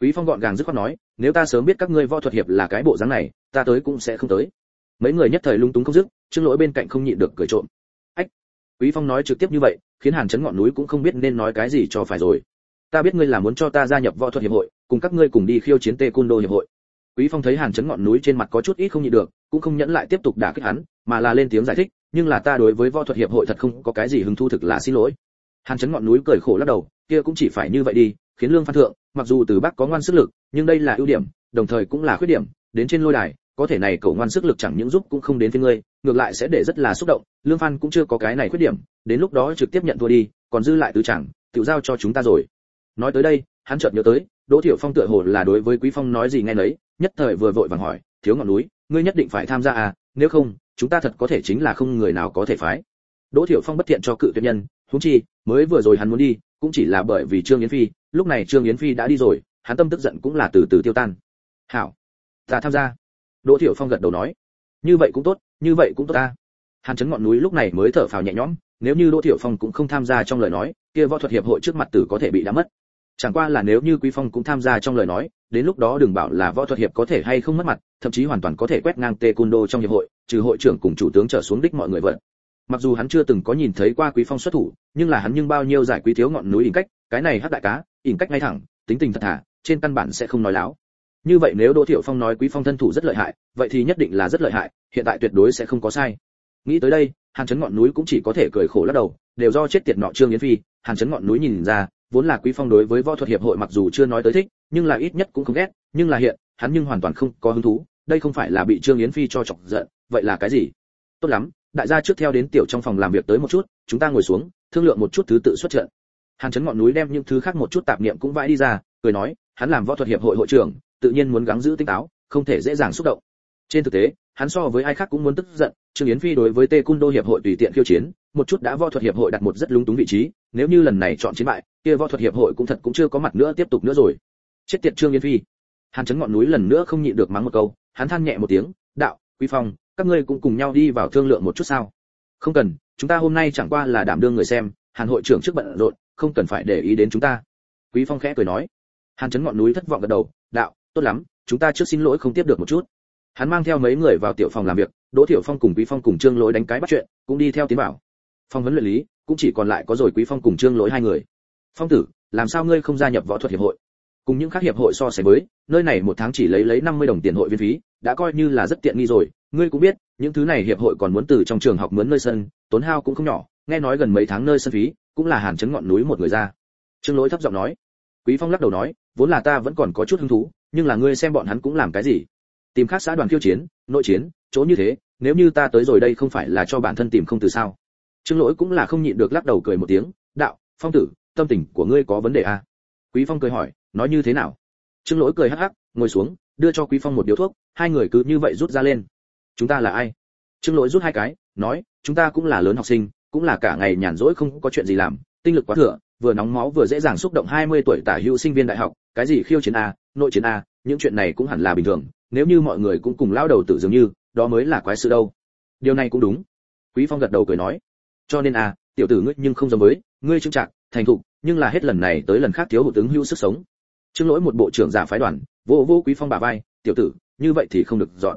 Quý Phong gọn gàng dứt khoát nói, nếu ta sớm biết các ngươi võ thuật hiệp là cái bộ dáng này, ta tới cũng sẽ không tới. Mấy người nhất thời lung túng không dứt, Trương Lỗi bên cạnh không nhịn được cười trộm. Ách. Quý Phong nói trực tiếp như vậy, khiến Hàn chấn ngọn núi cũng không biết nên nói cái gì cho phải rồi. Ta biết ngươi là muốn cho ta gia nhập võ thuật hiệp hội, cùng các ngươi cùng đi khiêu chiến Tê Côn Đô hiệp hội. Quý Phong thấy Hàn chấn ngọn núi trên mặt có chút ít không nhịn được, cũng không nhẫn lại tiếp tục đả kích hắn, mà là lên tiếng giải thích, nhưng là ta đối với võ thuật hiệp hội thật không có cái gì hứng thú thực là xin lỗi. Hàn chấn ngọn núi cười khổ lắc đầu, kia cũng chỉ phải như vậy đi, khiến Lương Phan thượng, mặc dù từ Bắc có ngoan sức lực, nhưng đây là ưu điểm, đồng thời cũng là khuyết điểm, đến trên lôi đài, có thể này cậu ngoan sức lực chẳng những giúp cũng không đến với ngươi, ngược lại sẽ để rất là xúc động, Lương Phan cũng chưa có cái này khuyết điểm, đến lúc đó trực tiếp nhận thua đi, còn dư lại tứ chẳng, tự giao cho chúng ta rồi. Nói tới đây, hắn chợt nhớ tới, Đỗ Thiểu Phong tựa hồ là đối với Quý Phong nói gì nghe nấy, nhất thời vừa vội vàng hỏi, thiếu ngọn núi, ngươi nhất định phải tham gia à, nếu không, chúng ta thật có thể chính là không người nào có thể phái. đỗ thiểu phong bất thiện cho cự tuyệt nhân huống chi mới vừa rồi hắn muốn đi cũng chỉ là bởi vì trương yến phi lúc này trương yến phi đã đi rồi hắn tâm tức giận cũng là từ từ tiêu tan. Hảo ta tham gia. Đỗ thiểu phong gật đầu nói. Như vậy cũng tốt như vậy cũng tốt ta. Hàn chấn ngọn núi lúc này mới thở phào nhẹ nhõm nếu như đỗ thiểu phong cũng không tham gia trong lời nói kia võ thuật hiệp hội trước mặt tử có thể bị đã mất chẳng qua là nếu như quý phong cũng tham gia trong lời nói, đến lúc đó đừng bảo là võ thuật hiệp có thể hay không mất mặt, thậm chí hoàn toàn có thể quét ngang tê đô trong hiệp hội, trừ hội trưởng cùng chủ tướng trở xuống đích mọi người vận. Mặc dù hắn chưa từng có nhìn thấy qua quý phong xuất thủ, nhưng là hắn nhưng bao nhiêu giải quý thiếu ngọn núi ỉn cách, cái này hắc đại cá, ỉn cách ngay thẳng, tính tình thật thà, trên căn bản sẽ không nói láo. Như vậy nếu đỗ thiệu phong nói quý phong thân thủ rất lợi hại, vậy thì nhất định là rất lợi hại, hiện tại tuyệt đối sẽ không có sai. Nghĩ tới đây, hàn chấn ngọn núi cũng chỉ có thể cười khổ lắc đầu, đều do chết tiệt nọ trương yến phi, hàn chấn ngọn núi nhìn ra vốn là quý phong đối với võ thuật hiệp hội mặc dù chưa nói tới thích, nhưng là ít nhất cũng không ghét, nhưng là hiện, hắn nhưng hoàn toàn không có hứng thú, đây không phải là bị trương yến phi cho chọc giận, vậy là cái gì? Tốt lắm, đại gia trước theo đến tiểu trong phòng làm việc tới một chút, chúng ta ngồi xuống, thương lượng một chút thứ tự xuất trận. Hàn chấn ngọn núi đem những thứ khác một chút tạp niệm cũng vãi đi ra, cười nói, hắn làm võ thuật hiệp hội hội trưởng, tự nhiên muốn gắng giữ tinh táo, không thể dễ dàng xúc động. Trên thực tế, hắn so với ai khác cũng muốn tức giận trương yến phi đối với tê cung đô hiệp hội tùy tiện khiêu chiến, một chút đã võ thuật hiệp hội đặt một rất lúng túng vị trí, nếu như lần này chọn chiến bại, kia võ thuật hiệp hội cũng thật cũng chưa có mặt nữa tiếp tục nữa rồi. Chết tiệt trương yến phi. Hàn chấn ngọn núi lần nữa không nhịn được mắng một câu, hắn than nhẹ một tiếng, đạo quý phong, các ngươi cũng cùng nhau đi vào thương lượng một chút sao? Không cần, chúng ta hôm nay chẳng qua là đảm đương người xem, hàn hội trưởng trước bận rộn, không cần phải để ý đến chúng ta. Quý phong khẽ cười nói. Hàn chấn ngọn núi thất vọng gật đầu, đạo, tốt lắm, chúng ta trước xin lỗi không tiếp được một chút hắn mang theo mấy người vào tiểu phòng làm việc, đỗ tiểu phong cùng quý phong cùng trương lỗi đánh cái bắt chuyện, cũng đi theo tiến bảo phong vấn luyện lý, cũng chỉ còn lại có rồi quý phong cùng trương lỗi hai người. Phong tử, làm sao ngươi không gia nhập võ thuật hiệp hội? Cùng những khác hiệp hội so sánh với, nơi này một tháng chỉ lấy lấy 50 đồng tiền hội viên phí, đã coi như là rất tiện nghi rồi. Ngươi cũng biết, những thứ này hiệp hội còn muốn từ trong trường học mướn nơi sân, tốn hao cũng không nhỏ, nghe nói gần mấy tháng nơi sân phí, cũng là hàn chấn ngọn núi một người ra. Trương lỗi thấp giọng nói. Quý phong lắc đầu nói, vốn là ta vẫn còn có chút hứng thú, nhưng là ngươi xem bọn hắn cũng làm cái gì? Tìm khác xã đoàn khiêu chiến, nội chiến, chỗ như thế, nếu như ta tới rồi đây không phải là cho bản thân tìm không từ sao? Trương lỗi cũng là không nhịn được lắc đầu cười một tiếng, đạo, phong tử, tâm tình của ngươi có vấn đề à? quý phong cười hỏi, nói như thế nào? Trương lỗi cười hắc hắc, ngồi xuống, đưa cho quý phong một điếu thuốc, hai người cứ như vậy rút ra lên. Chúng ta là ai? Trương lỗi rút hai cái, nói, chúng ta cũng là lớn học sinh, cũng là cả ngày nhàn rỗi không có chuyện gì làm, tinh lực quá thừa, vừa nóng máu vừa dễ dàng xúc động 20 tuổi tả hữu sinh viên đại học, cái gì khiêu chiến a nội chiến a những chuyện này cũng hẳn là bình thường nếu như mọi người cũng cùng lao đầu tử dường như đó mới là quái sự đâu. Điều này cũng đúng. Quý phong gật đầu cười nói. Cho nên à, tiểu tử ngươi nhưng không giống với ngươi trưng trạng thành thục nhưng là hết lần này tới lần khác thiếu hụt tướng hưu sức sống. Trương lỗi một bộ trưởng giả phái đoàn vô vô quý phong bà vai tiểu tử như vậy thì không được dọn.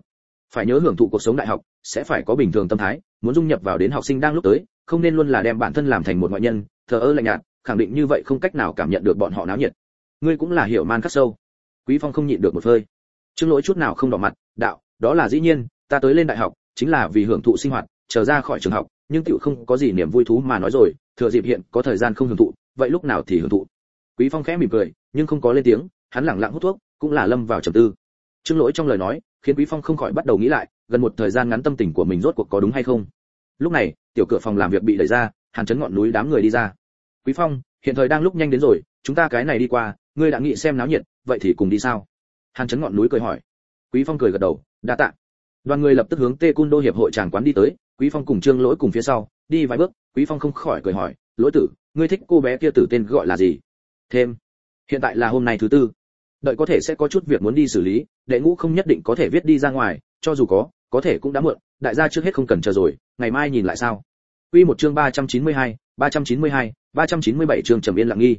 Phải nhớ hưởng thụ cuộc sống đại học sẽ phải có bình thường tâm thái muốn dung nhập vào đến học sinh đang lúc tới không nên luôn là đem bản thân làm thành một ngoại nhân thờ ơ lạnh nhạt khẳng định như vậy không cách nào cảm nhận được bọn họ náo nhiệt. Ngươi cũng là hiểu man khắc sâu. Quý phong không nhịn được một hơi trương lỗi chút nào không đỏ mặt, đạo, đó là dĩ nhiên, ta tới lên đại học, chính là vì hưởng thụ sinh hoạt, trở ra khỏi trường học, nhưng tiểu không có gì niềm vui thú mà nói rồi, thừa dịp hiện có thời gian không hưởng thụ, vậy lúc nào thì hưởng thụ? Quý phong khẽ mỉm cười, nhưng không có lên tiếng, hắn lẳng lặng hút thuốc, cũng là lâm vào trầm tư. Trương lỗi trong lời nói, khiến quý phong không khỏi bắt đầu nghĩ lại, gần một thời gian ngắn tâm tình của mình rốt cuộc có đúng hay không. Lúc này, tiểu cửa phòng làm việc bị đẩy ra, hàn chấn ngọn núi đám người đi ra. Quý phong, hiện thời đang lúc nhanh đến rồi, chúng ta cái này đi qua, ngươi đã nghĩ xem náo nhiệt, vậy thì cùng đi sao? Hàn chấn ngọn núi cười hỏi. Quý phong cười gật đầu đa tạ. Đoàn người lập tức hướng tê cun đô hiệp hội tràng quán đi tới. Quý phong cùng trương lỗi cùng phía sau đi vài bước quý phong không khỏi cười hỏi lỗi tử ngươi thích cô bé kia tử tên gọi là gì? Thêm. Hiện tại là hôm nay thứ tư. Đợi có thể sẽ có chút việc muốn đi xử lý đệ ngũ không nhất định có thể viết đi ra ngoài cho dù có có thể cũng đã muộn đại gia trước hết không cần chờ rồi ngày mai nhìn lại sao? Quy một chương 392, 392, 397 chương trầm yên lặng nghi.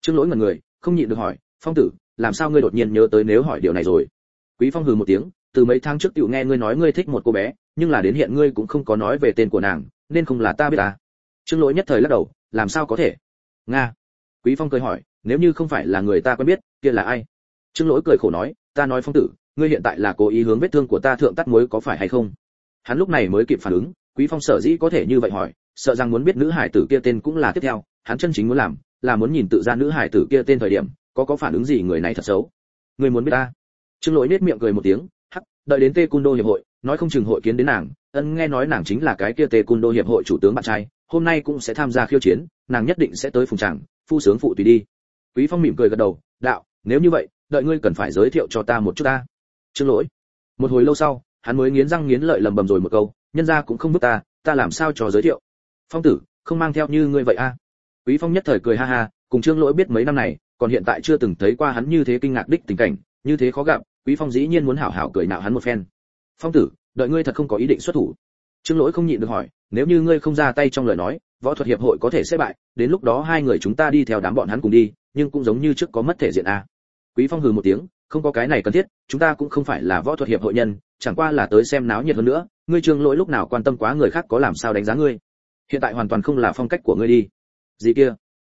Trương Lỗi ngẩn người, không nhịn được hỏi, "Phong tử, làm sao ngươi đột nhiên nhớ tới nếu hỏi điều này rồi?" Quý Phong hừ một tiếng, từ mấy tháng trước tiểu nghe ngươi nói ngươi thích một cô bé, nhưng là đến hiện ngươi cũng không có nói về tên của nàng, nên không là ta biết à? Trương Lỗi nhất thời lắc đầu, làm sao có thể? Nga. Quý Phong cười hỏi, nếu như không phải là người ta quen biết, kia là ai? Trương Lỗi cười khổ nói, ta nói Phong tử, ngươi hiện tại là cố ý hướng vết thương của ta thượng tắt muối có phải hay không? Hắn lúc này mới kịp phản ứng, Quý Phong sở dĩ có thể như vậy hỏi, sợ rằng muốn biết nữ hải tử kia tên cũng là tiếp theo, hắn chân chính muốn làm, là muốn nhìn tự ra nữ hải tử kia tên thời điểm, có có phản ứng gì người này thật xấu. người muốn biết ta? Trương Lỗi nét miệng cười một tiếng, hắc, đợi đến Tê cung Đô hiệp hội, nói không chừng hội kiến đến nàng, ân nghe nói nàng chính là cái kia Tê cung Đô hiệp hội chủ tướng bạn trai, hôm nay cũng sẽ tham gia khiêu chiến, nàng nhất định sẽ tới phùng tràng, phu sướng phụ tùy đi. Quý Phong mỉm cười gật đầu, đạo, nếu như vậy, đợi ngươi cần phải giới thiệu cho ta một chút ta. Trương Lỗi. Một hồi lâu sau, hắn mới nghiến răng nghiến lợi lầm bầm rồi một câu, nhân gia cũng không biết ta, ta làm sao cho giới thiệu phong tử không mang theo như ngươi vậy a quý phong nhất thời cười ha ha cùng trương lỗi biết mấy năm này còn hiện tại chưa từng thấy qua hắn như thế kinh ngạc đích tình cảnh, như thế khó gặp, quý phong dĩ nhiên muốn hảo hảo cười nạo hắn một phen. Phong tử, đợi ngươi thật không có ý định xuất thủ. Trương lỗi không nhịn được hỏi, nếu như ngươi không ra tay trong lời nói, võ thuật hiệp hội có thể sẽ bại, đến lúc đó hai người chúng ta đi theo đám bọn hắn cùng đi, nhưng cũng giống như trước có mất thể diện a. Quý phong hừ một tiếng, không có cái này cần thiết, chúng ta cũng không phải là võ thuật hiệp hội nhân, chẳng qua là tới xem náo nhiệt hơn nữa, ngươi trương lỗi lúc nào quan tâm quá người khác có làm sao đánh giá ngươi? Hiện tại hoàn toàn không là phong cách của ngươi đi. Gì kia?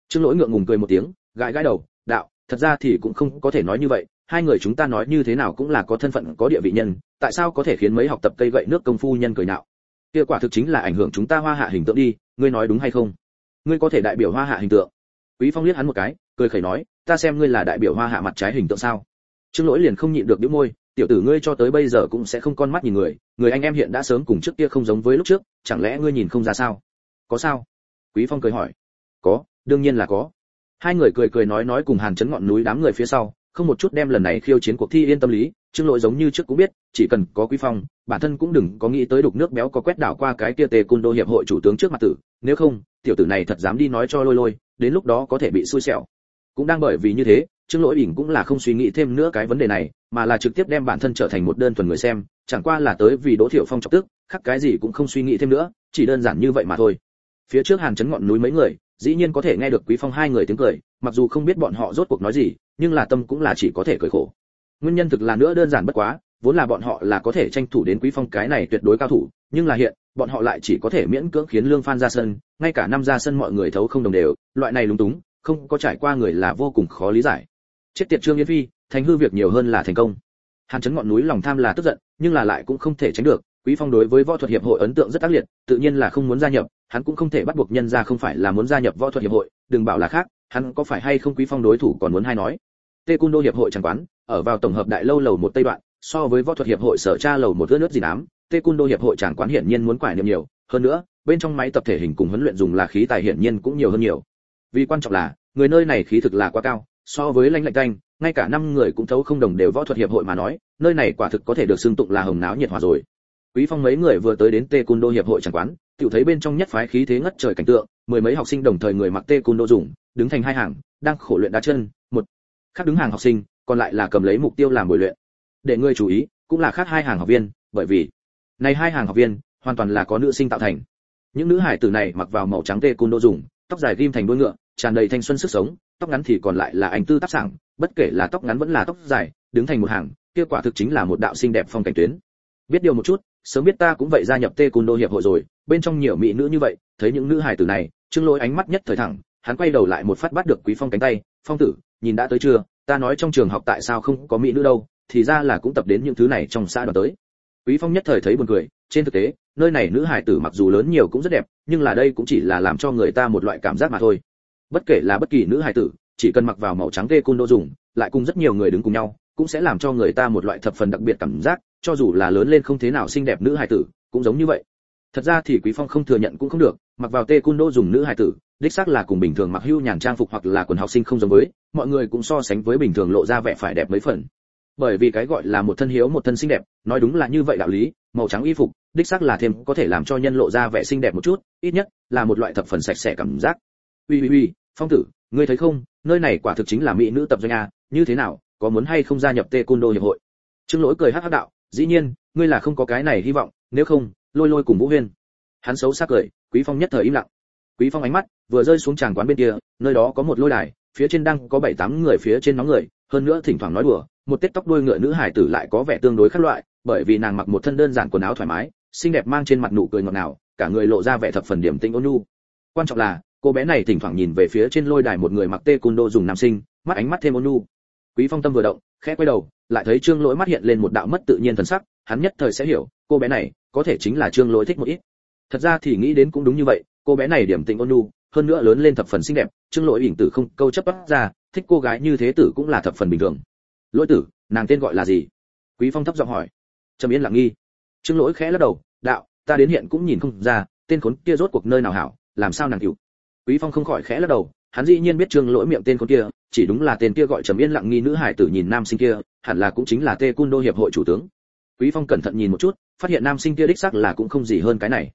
Trương lỗi ngượng ngùng cười một tiếng, gãi gãi đầu đạo, thật ra thì cũng không có thể nói như vậy, hai người chúng ta nói như thế nào cũng là có thân phận, có địa vị nhân, tại sao có thể khiến mấy học tập cây gậy nước công phu nhân cười nạo? Kia quả thực chính là ảnh hưởng chúng ta hoa hạ hình tượng đi, ngươi nói đúng hay không? Ngươi có thể đại biểu hoa hạ hình tượng. Quý phong liếc hắn một cái, cười khẩy nói, ta xem ngươi là đại biểu hoa hạ mặt trái hình tượng sao? Trương lỗi liền không nhịn được đĩu môi, tiểu tử ngươi cho tới bây giờ cũng sẽ không con mắt nhìn người người anh em hiện đã sớm cùng trước kia không giống với lúc trước, chẳng lẽ ngươi nhìn không ra sao? Có sao? Quý phong cười hỏi. Có, đương nhiên là có hai người cười cười nói nói cùng hàn chấn ngọn núi đám người phía sau, không một chút đem lần này khiêu chiến cuộc thi yên tâm lý, trương lỗi giống như trước cũng biết, chỉ cần có quý phong, bản thân cũng đừng có nghĩ tới đục nước béo có quét đảo qua cái kia tề cun đô hiệp hội chủ tướng trước mặt tử, nếu không, tiểu tử này thật dám đi nói cho lôi lôi, đến lúc đó có thể bị xui xẻo. Cũng đang bởi vì như thế, trương lỗi ỉn cũng là không suy nghĩ thêm nữa cái vấn đề này, mà là trực tiếp đem bản thân trở thành một đơn thuần người xem, chẳng qua là tới vì đỗ thiệu phong chọc tức khắc cái gì cũng không suy nghĩ thêm nữa, chỉ đơn giản như vậy mà thôi. Phía trước hàn chấn ngọn núi mấy người dĩ nhiên có thể nghe được quý phong hai người tiếng cười, mặc dù không biết bọn họ rốt cuộc nói gì, nhưng là tâm cũng là chỉ có thể cười khổ. Nguyên nhân thực là nữa đơn giản bất quá, vốn là bọn họ là có thể tranh thủ đến quý phong cái này tuyệt đối cao thủ, nhưng là hiện, bọn họ lại chỉ có thể miễn cưỡng khiến lương phan ra sân, ngay cả năm ra sân mọi người thấu không đồng đều, loại này lúng túng, không có trải qua người là vô cùng khó lý giải. Chết tiệt trương yên phi, thành hư việc nhiều hơn là thành công. Hàn chấn ngọn núi lòng tham là tức giận, nhưng là lại cũng không thể tránh được quý phong đối với võ thuật hiệp hội ấn tượng rất ác liệt tự nhiên là không muốn gia nhập hắn cũng không thể bắt buộc nhân ra không phải là muốn gia nhập võ thuật hiệp hội đừng bảo là khác hắn có phải hay không quý phong đối thủ còn muốn hay nói. Tê đô hiệp hội chẳng quán ở vào tổng hợp đại lâu lầu một tây đoạn so với võ thuật hiệp hội sở tra lầu một ướt nước gì nám, tê đô hiệp hội chẳng quán hiển nhiên muốn quải niệm nhiều hơn nữa bên trong máy tập thể hình cùng huấn luyện dùng là khí tài hiển nhiên cũng nhiều hơn nhiều. Vì quan trọng là người nơi này khí thực là quá cao so với lãnh lạnh canh ngay cả năm người cũng thấu không đồng đều võ thuật hiệp hội mà nói nơi này quả thực có thể được xưng tụng là hồng náo nhiệt hòa rồi quý phong mấy người vừa tới đến tê cung đô hiệp hội chẳng quán, Tiểu thấy bên trong nhất phái khí thế ngất trời cảnh tượng, mười mấy học sinh đồng thời người mặc tê cung đô dùng, đứng thành hai hàng, đang khổ luyện đá chân, một khác đứng hàng học sinh, còn lại là cầm lấy mục tiêu làm buổi luyện. Để ngươi chú ý, cũng là khác hai hàng học viên, bởi vì này hai hàng học viên, hoàn toàn là có nữ sinh tạo thành. Những nữ hải tử này mặc vào màu trắng tê cung đô dùng, tóc dài ghim thành đuôi ngựa, tràn đầy thanh xuân sức sống, tóc ngắn thì còn lại là anh tư tác sảng, bất kể là tóc ngắn vẫn là tóc dài, đứng thành một hàng kia quả thực chính là một đạo sinh đẹp phong cảnh tuyến. Biết điều một chút sớm biết ta cũng vậy gia nhập tê cùn đô hiệp hội rồi, bên trong nhiều mỹ nữ như vậy, thấy những nữ hài tử này, trương lỗi ánh mắt nhất thời thẳng, hắn quay đầu lại một phát bắt được quý phong cánh tay, phong tử, nhìn đã tới chưa? Ta nói trong trường học tại sao không có mỹ nữ đâu, thì ra là cũng tập đến những thứ này trong xã đoàn tới. Quý phong nhất thời thấy buồn cười, trên thực tế, nơi này nữ hài tử mặc dù lớn nhiều cũng rất đẹp, nhưng là đây cũng chỉ là làm cho người ta một loại cảm giác mà thôi. Bất kể là bất kỳ nữ hài tử, chỉ cần mặc vào màu trắng tê cung đô dùng, lại cùng rất nhiều người đứng cùng nhau, cũng sẽ làm cho người ta một loại thập phần đặc biệt cảm giác cho dù là lớn lên không thế nào xinh đẹp nữ hài tử, cũng giống như vậy. Thật ra thì quý phong không thừa nhận cũng không được, mặc vào tê cun đô dùng nữ hài tử, đích xác là cùng bình thường mặc hưu nhàn trang phục hoặc là quần học sinh không giống với, mọi người cũng so sánh với bình thường lộ ra vẻ phải đẹp mấy phần. Bởi vì cái gọi là một thân hiếu một thân xinh đẹp, nói đúng là như vậy đạo lý, màu trắng y phục, đích xác là thêm có thể làm cho nhân lộ ra vẻ xinh đẹp một chút, ít nhất là một loại thập phần sạch sẽ cảm giác. Uy uy uy, phong tử, ngươi thấy không, nơi này quả thực chính là mỹ nữ tập doanh a, như thế nào, có muốn hay không gia nhập tê hiệp hội? Trương lỗi cười hắc hắc đạo dĩ nhiên, ngươi là không có cái này hy vọng, nếu không, lôi lôi cùng vũ huyên. Hắn xấu xác cười, quý phong nhất thời im lặng. Quý phong ánh mắt vừa rơi xuống tràng quán bên kia, nơi đó có một lôi đài, phía trên đang có bảy tám người phía trên nóng người, hơn nữa thỉnh thoảng nói đùa, một tết tóc đuôi ngựa nữ hải tử lại có vẻ tương đối khác loại, bởi vì nàng mặc một thân đơn giản quần áo thoải mái, xinh đẹp mang trên mặt nụ cười ngọt ngào, cả người lộ ra vẻ thập phần điểm tinh ôn nhu. Quan trọng là, cô bé này thỉnh thoảng nhìn về phía trên lôi đài một người mặc tê côn đô dùng nam sinh, mắt ánh mắt thêm ôn nhu. Quý phong tâm vừa động khẽ quay đầu, lại thấy trương lỗi mắt hiện lên một đạo mất tự nhiên thần sắc, hắn nhất thời sẽ hiểu, cô bé này, có thể chính là trương lỗi thích một ít. Thật ra thì nghĩ đến cũng đúng như vậy, cô bé này điểm tình ôn nhu, hơn nữa lớn lên thập phần xinh đẹp, trương lỗi bình tử không câu chấp bắt ra, thích cô gái như thế tử cũng là thập phần bình thường. Lỗi tử, nàng tên gọi là gì? Quý phong thấp giọng hỏi. Trầm yên lặng nghi. Trương lỗi khẽ lắc đầu, đạo, ta đến hiện cũng nhìn không ra, tên khốn kia rốt cuộc nơi nào hảo, làm sao nàng hiểu? quý phong không khỏi khẽ lắc đầu hắn dĩ nhiên biết trương lỗi miệng tên con kia, chỉ đúng là tên kia gọi trầm yên lặng nghi nữ hải tử nhìn nam sinh kia, hẳn là cũng chính là tê cun đô hiệp hội chủ tướng. Quý phong cẩn thận nhìn một chút, phát hiện nam sinh kia đích xác là cũng không gì hơn cái này.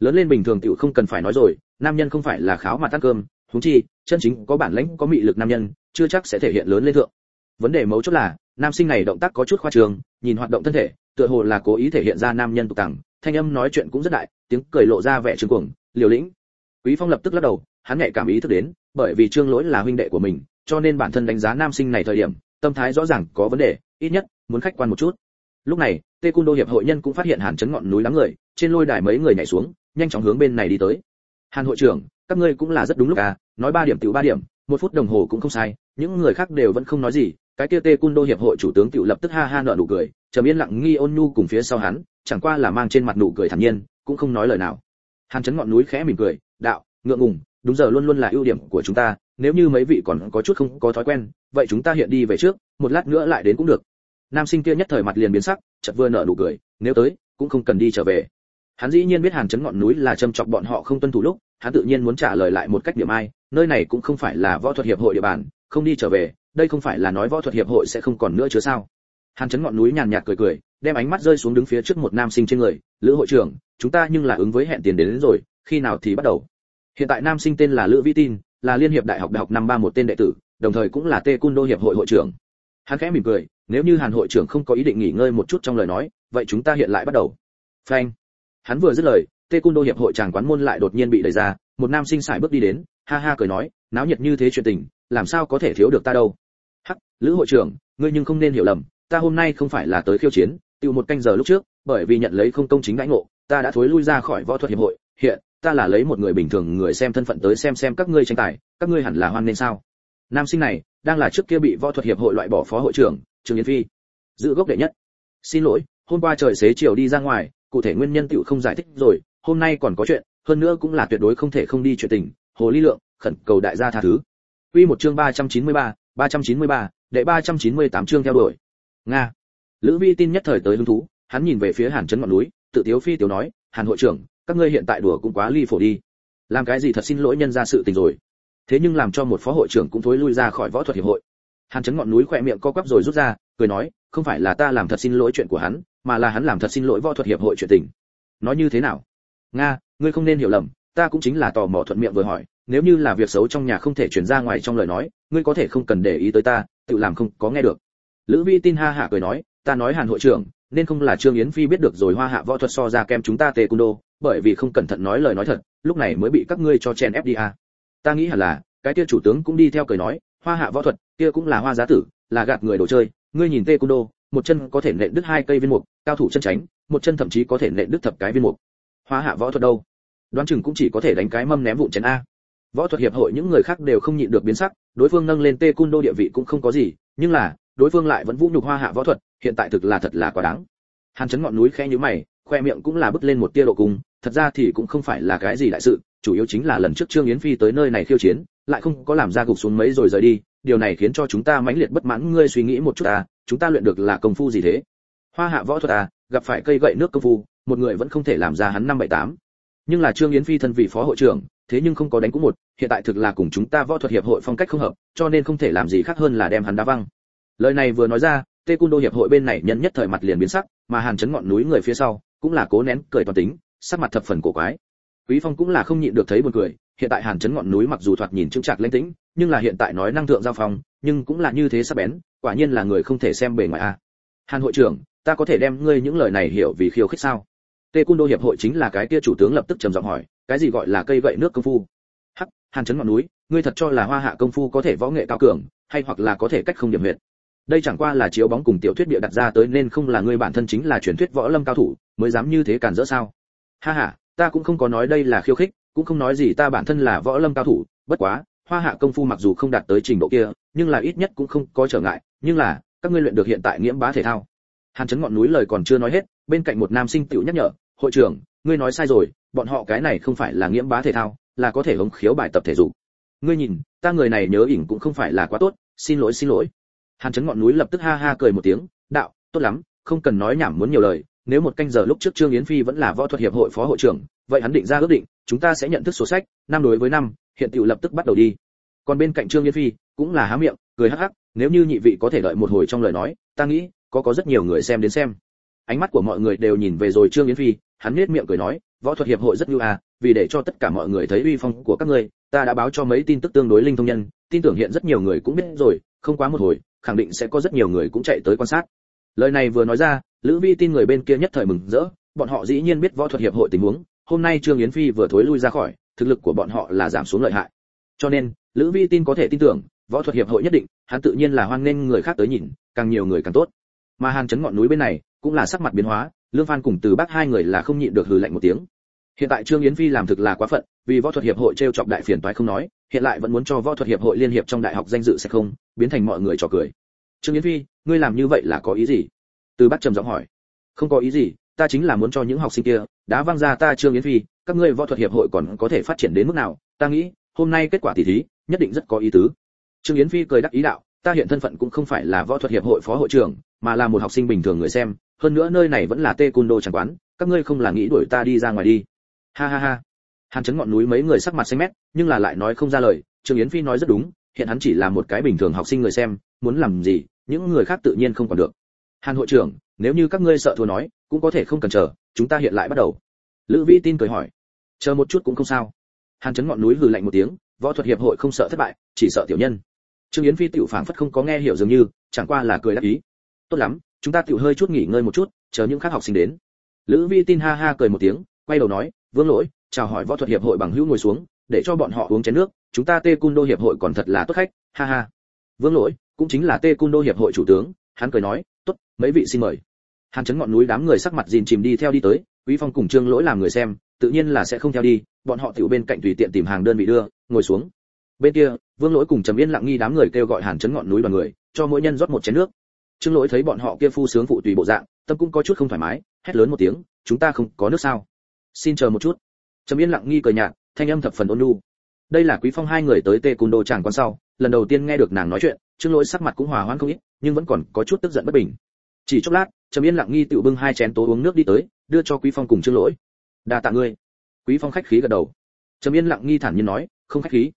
Lớn lên bình thường tiểu không cần phải nói rồi, nam nhân không phải là kháo mà ăn cơm, huống chi, chân chính có bản lĩnh, có mị lực nam nhân, chưa chắc sẽ thể hiện lớn lên thượng. Vấn đề mấu chốt là, nam sinh này động tác có chút khoa trường, nhìn hoạt động thân thể, tựa hồ là cố ý thể hiện ra nam nhân tục tằng thanh âm nói chuyện cũng rất đại, tiếng cười lộ ra vẻ trương cuồng, liều lĩnh. Quý phong lập tức lắc đầu, hắn nhạy cảm ý thức đến bởi vì trương lỗi là huynh đệ của mình, cho nên bản thân đánh giá nam sinh này thời điểm, tâm thái rõ ràng có vấn đề, ít nhất, muốn khách quan một chút. Lúc này, tê cung đô hiệp hội nhân cũng phát hiện hàn chấn ngọn núi lắm người, trên lôi đài mấy người nhảy xuống, nhanh chóng hướng bên này đi tới. Hàn hội trưởng, các ngươi cũng là rất đúng lúc à nói ba điểm tiểu ba điểm, một phút đồng hồ cũng không sai, những người khác đều vẫn không nói gì. Cái kia tê cung đô hiệp hội chủ tướng tiểu lập tức ha ha nở nụ cười, trầm yên lặng nghi ôn nhu cùng phía sau hắn, chẳng qua là mang trên mặt nụ cười thản nhiên, cũng không nói lời nào. Hàn chấn ngọn núi khẽ mỉm cười, đạo, ngượng ngùng đúng giờ luôn luôn là ưu điểm của chúng ta nếu như mấy vị còn có chút không có thói quen vậy chúng ta hiện đi về trước một lát nữa lại đến cũng được. Nam sinh kia nhất thời mặt liền biến sắc chợt vừa nở nụ cười nếu tới cũng không cần đi trở về. Hắn dĩ nhiên biết hàn chấn ngọn núi là châm chọc bọn họ không tuân thủ lúc hắn tự nhiên muốn trả lời lại một cách điểm ai nơi này cũng không phải là võ thuật hiệp hội địa bàn không đi trở về đây không phải là nói võ thuật hiệp hội sẽ không còn nữa chứ sao? Hàn chấn ngọn núi nhàn nhạt cười cười đem ánh mắt rơi xuống đứng phía trước một nam sinh trên người lữ hội trưởng chúng ta nhưng là ứng với hẹn tiền đến, đến rồi khi nào thì bắt đầu? Hiện tại nam sinh tên là lữ vĩ tin, là liên hiệp đại học đại học năm ba một tên đệ tử, đồng thời cũng là tê cun đô hiệp hội hội trưởng. Hắn khẽ mỉm cười, nếu như hàn hội trưởng không có ý định nghỉ ngơi một chút trong lời nói, vậy chúng ta hiện lại bắt đầu. Phanh. Hắn vừa dứt lời tê cun đô hiệp hội chàng quán môn lại đột nhiên bị đẩy ra, một nam sinh xài bước đi đến, ha ha cười nói, náo nhiệt như thế chuyện tình, làm sao có thể thiếu được ta đâu? Hắc, lữ hội trưởng, ngươi nhưng không nên hiểu lầm, ta hôm nay không phải là tới khiêu chiến tiêu một canh giờ lúc trước, bởi vì nhận lấy không công chính đãi ngộ, ta đã thối lui ra khỏi võ thuật hiệp hội, hiện ta là lấy một người bình thường người xem thân phận tới xem xem các ngươi tranh tài các ngươi hẳn là hoan nên sao? Nam sinh này đang là trước kia bị võ thuật hiệp hội loại bỏ phó hội trưởng trương yến phi. Giữ gốc đệ nhất. Xin lỗi hôm qua trời xế chiều đi ra ngoài cụ thể nguyên nhân tựu không giải thích rồi hôm nay còn có chuyện hơn nữa cũng là tuyệt đối không thể không đi chuyện tình hồ ly lượng khẩn cầu đại gia tha thứ. Quy một chương 393, 393, đệ 398 chương theo đuổi. Nga. Lữ vi tin nhất thời tới hứng thú hắn nhìn về phía hàn trấn ngọn núi tự tiếu phi tiểu nói hàn hội trưởng các ngươi hiện tại đùa cũng quá ly phổ đi. Làm cái gì thật xin lỗi nhân ra sự tình rồi. Thế nhưng làm cho một phó hội trưởng cũng thối lui ra khỏi võ thuật hiệp hội. Hàn chấn ngọn núi khỏe miệng co quắp rồi rút ra, cười nói, không phải là ta làm thật xin lỗi chuyện của hắn, mà là hắn làm thật xin lỗi võ thuật hiệp hội chuyện tình. Nói như thế nào? Nga, ngươi không nên hiểu lầm, ta cũng chính là tò mò thuận miệng vừa hỏi, nếu như là việc xấu trong nhà không thể chuyển ra ngoài trong lời nói, ngươi có thể không cần để ý tới ta, tự làm không có nghe được. Lữ vi tin ha hạ cười nói, ta nói hàn hội trưởng, nên không là trương yến phi biết được rồi hoa hạ võ thuật so ra kem chúng ta tề cung đô bởi vì không cẩn thận nói lời nói thật, lúc này mới bị các ngươi cho chen fda à. ta nghĩ hẳn là, cái kia chủ tướng cũng đi theo cười nói, hoa hạ võ thuật, kia cũng là hoa giá tử, là gạt người đồ chơi. Ngươi nhìn tê cung đô một chân có thể nện đứt hai cây viên mục, cao thủ chân tránh, một chân thậm chí có thể nện đứt thập cái viên mục. Hoa hạ võ thuật đâu? Đoán chừng cũng chỉ có thể đánh cái mâm ném vụn chén a. Võ thuật hiệp hội những người khác đều không nhịn được biến sắc, đối phương nâng lên tê cung đô địa vị cũng không có gì, nhưng là, đối phương lại vẫn vũ nhục hoa hạ võ thuật, hiện tại thực là thật là quá đáng. Hàn chấn ngọn núi khẽ như mày khoe miệng cũng là bứt lên một tia độ cung, thật ra thì cũng không phải là cái gì đại sự, chủ yếu chính là lần trước trương yến phi tới nơi này khiêu chiến, lại không có làm ra gục xuống mấy rồi rời đi, điều này khiến cho chúng ta mãnh liệt bất mãn, ngươi suy nghĩ một chút à chúng ta luyện được là công phu gì thế? Hoa hạ võ thuật à gặp phải cây gậy nước công phu, một người vẫn không thể làm ra hắn năm bảy tám. Nhưng là trương yến phi thân vị phó hội trưởng, thế nhưng không có đánh cũng một, hiện tại thực là cùng chúng ta võ thuật hiệp hội phong cách không hợp, cho nên không thể làm gì khác hơn là đem hắn đá văng. Lời này vừa nói ra, tê cung đô hiệp hội bên này nhân nhất thời mặt liền biến sắc, mà hàn chấn ngọn núi người phía sau cũng là cố nén cười toàn tính, sắc mặt thập phần cổ quái. Quý phong cũng là không nhịn được thấy buồn cười, hiện tại hàn chấn ngọn núi mặc dù thoạt nhìn trưng trạc lãnh tĩnh, nhưng là hiện tại nói năng thượng giao phong, nhưng cũng là như thế sắc bén, quả nhiên là người không thể xem bề ngoài a. Hàn hội trưởng, ta có thể đem ngươi những lời này hiểu vì khiêu khích sao? Tê cung đô hiệp hội chính là cái kia chủ tướng lập tức trầm giọng hỏi, cái gì gọi là cây gậy nước công phu? Hắc, hàn chấn ngọn núi, ngươi thật cho là hoa hạ công phu có thể võ nghệ cao cường, hay hoặc là có thể cách không điểm huyệt? Đây chẳng qua là chiếu bóng cùng tiểu thuyết bịa đặt ra tới nên không là ngươi bản thân chính là truyền thuyết võ lâm cao thủ, mới dám như thế cản rỡ sao? Ha ha, ta cũng không có nói đây là khiêu khích, cũng không nói gì ta bản thân là võ lâm cao thủ, bất quá, hoa hạ công phu mặc dù không đạt tới trình độ kia, nhưng là ít nhất cũng không có trở ngại, nhưng là, các ngươi luyện được hiện tại nghiễm bá thể thao. Hàn chấn ngọn núi lời còn chưa nói hết, bên cạnh một nam sinh tiểu nhắc nhở, hội trưởng, ngươi nói sai rồi, bọn họ cái này không phải là nghiễm bá thể thao, là có thể hống khiếu bài tập thể dục. Ngươi nhìn, ta người này nhớ ỉn cũng không phải là quá tốt, xin lỗi xin lỗi hàn chấn ngọn núi lập tức ha ha cười một tiếng, đạo, tốt lắm, không cần nói nhảm muốn nhiều lời, nếu một canh giờ lúc trước trương yến phi vẫn là võ thuật hiệp hội phó hội trưởng, vậy hắn định ra ước định, chúng ta sẽ nhận thức sổ sách, năm đối với năm, hiện tiểu lập tức bắt đầu đi. Còn bên cạnh trương yến phi, cũng là há miệng, cười hắc hắc, nếu như nhị vị có thể đợi một hồi trong lời nói, ta nghĩ, có có rất nhiều người xem đến xem. Ánh mắt của mọi người đều nhìn về rồi trương yến phi, hắn nết miệng cười nói, võ thuật hiệp hội rất ưu à vì để cho tất cả mọi người thấy uy phong của các ngươi, ta đã báo cho mấy tin tức tương đối linh thông nhân, tin tưởng hiện rất nhiều người cũng biết rồi, không quá một hồi khẳng định sẽ có rất nhiều người cũng chạy tới quan sát. Lời này vừa nói ra, lữ vi tin người bên kia nhất thời mừng rỡ, bọn họ dĩ nhiên biết võ thuật hiệp hội tình huống, hôm nay trương yến phi vừa thối lui ra khỏi, thực lực của bọn họ là giảm xuống lợi hại. Cho nên, lữ vi tin có thể tin tưởng, võ thuật hiệp hội nhất định, hắn tự nhiên là hoan nghênh người khác tới nhìn, càng nhiều người càng tốt. Mà hàn chấn ngọn núi bên này, cũng là sắc mặt biến hóa, lương phan cùng từ bác hai người là không nhịn được hừ lạnh một tiếng. Hiện tại trương yến phi làm thực là quá phận, vì võ thuật hiệp hội trêu chọc đại phiền toái không nói, hiện lại vẫn muốn cho võ thuật hiệp hội liên hiệp trong đại học danh dự sẽ không biến thành mọi người trò cười. Trương yến phi, ngươi làm như vậy là có ý gì? Từ bác trầm giọng hỏi. Không có ý gì, ta chính là muốn cho những học sinh kia, đã văng ra ta trương yến phi, các ngươi võ thuật hiệp hội còn có thể phát triển đến mức nào? Ta nghĩ, hôm nay kết quả tỷ thí, nhất định rất có ý tứ. Trương yến phi cười đắc ý đạo, ta hiện thân phận cũng không phải là võ thuật hiệp hội phó hội trưởng, mà là một học sinh bình thường người xem, hơn nữa nơi này vẫn là tê cung đô chẳng quán, các ngươi không là nghĩ đuổi ta đi ra ngoài đi. Ha ha ha. Hàn chấn ngọn núi mấy người sắc mặt xanh mét, nhưng là lại nói không ra lời, trương yến phi nói rất đúng hiện hắn chỉ là một cái bình thường học sinh người xem, muốn làm gì, những người khác tự nhiên không còn được. Hàn hội trưởng, nếu như các ngươi sợ thua nói, cũng có thể không cần chờ, chúng ta hiện lại bắt đầu. Lữ vĩ tin cười hỏi. Chờ một chút cũng không sao. Hàn chấn ngọn núi hừ lạnh một tiếng, võ thuật hiệp hội không sợ thất bại, chỉ sợ tiểu nhân. Trương yến phi tiểu phảng phất không có nghe hiểu dường như, chẳng qua là cười đáp ý. Tốt lắm, chúng ta tiểu hơi chút nghỉ ngơi một chút, chờ những khác học sinh đến. Lữ vi tin ha ha cười một tiếng, quay đầu nói, vương lỗi, chào hỏi võ thuật hiệp hội bằng hữu ngồi xuống, để cho bọn họ uống chén nước chúng ta tê cung đô hiệp hội còn thật là tốt khách, ha ha. Vương lỗi, cũng chính là tê cung đô hiệp hội chủ tướng, hắn cười nói, tốt, mấy vị xin mời. Hàn chấn ngọn núi đám người sắc mặt dìn chìm đi theo đi tới, quý phong cùng trương lỗi làm người xem, tự nhiên là sẽ không theo đi, bọn họ tiểu bên cạnh tùy tiện tìm hàng đơn vị đưa, ngồi xuống. Bên kia, vương lỗi cùng trầm yên lặng nghi đám người kêu gọi hàn chấn ngọn núi đoàn người, cho mỗi nhân rót một chén nước. Trương lỗi thấy bọn họ kia phu sướng phụ tùy bộ dạng, tâm cũng có chút không thoải mái, hét lớn một tiếng, chúng ta không có nước sao? Xin chờ một chút. Trầm yên lặng nghi cười nhạt, thanh âm thập phần ôn nhu đây là quý phong hai người tới tê cung đô chàng quan sau, lần đầu tiên nghe được nàng nói chuyện trương lỗi sắc mặt cũng hòa hoãn không ít, nhưng vẫn còn có chút tức giận bất bình. Chỉ chốc lát, trầm yên lặng nghi tự bưng hai chén tố uống nước đi tới, đưa cho quý phong cùng trương lỗi. Đa tạ ngươi. Quý phong khách khí gật đầu. Trầm yên lặng nghi thản nhiên nói, không khách khí.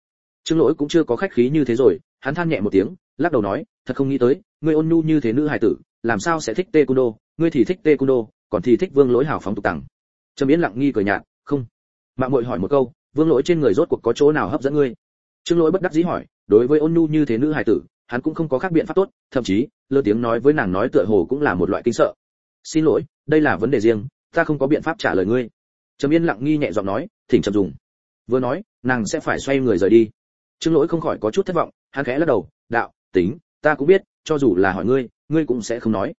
Trương lỗi cũng chưa có khách khí như thế rồi, hắn than nhẹ một tiếng, lắc đầu nói, thật không nghĩ tới, ngươi ôn nhu như thế nữ hài tử, làm sao sẽ thích tê cung đô ngươi thì thích tê cung đô còn thì thích vương lỗi hào phóng tục tặng trầm yên lặng nghi cười nhạt, không. Mạng muội hỏi một câu vương lỗi trên người rốt cuộc có chỗ nào hấp dẫn ngươi? Trương lỗi bất đắc dĩ hỏi, đối với ôn nhu như thế nữ hài tử, hắn cũng không có khác biện pháp tốt, thậm chí lơ tiếng nói với nàng nói tựa hồ cũng là một loại kinh sợ. Xin lỗi, đây là vấn đề riêng, ta không có biện pháp trả lời ngươi. Trầm yên lặng nghi nhẹ giọng nói, thỉnh trầm dùng. Vừa nói, nàng sẽ phải xoay người rời đi. Trương lỗi không khỏi có chút thất vọng, hắn khẽ lắc đầu, đạo, tính, ta cũng biết, cho dù là hỏi ngươi ngươi cũng sẽ không nói.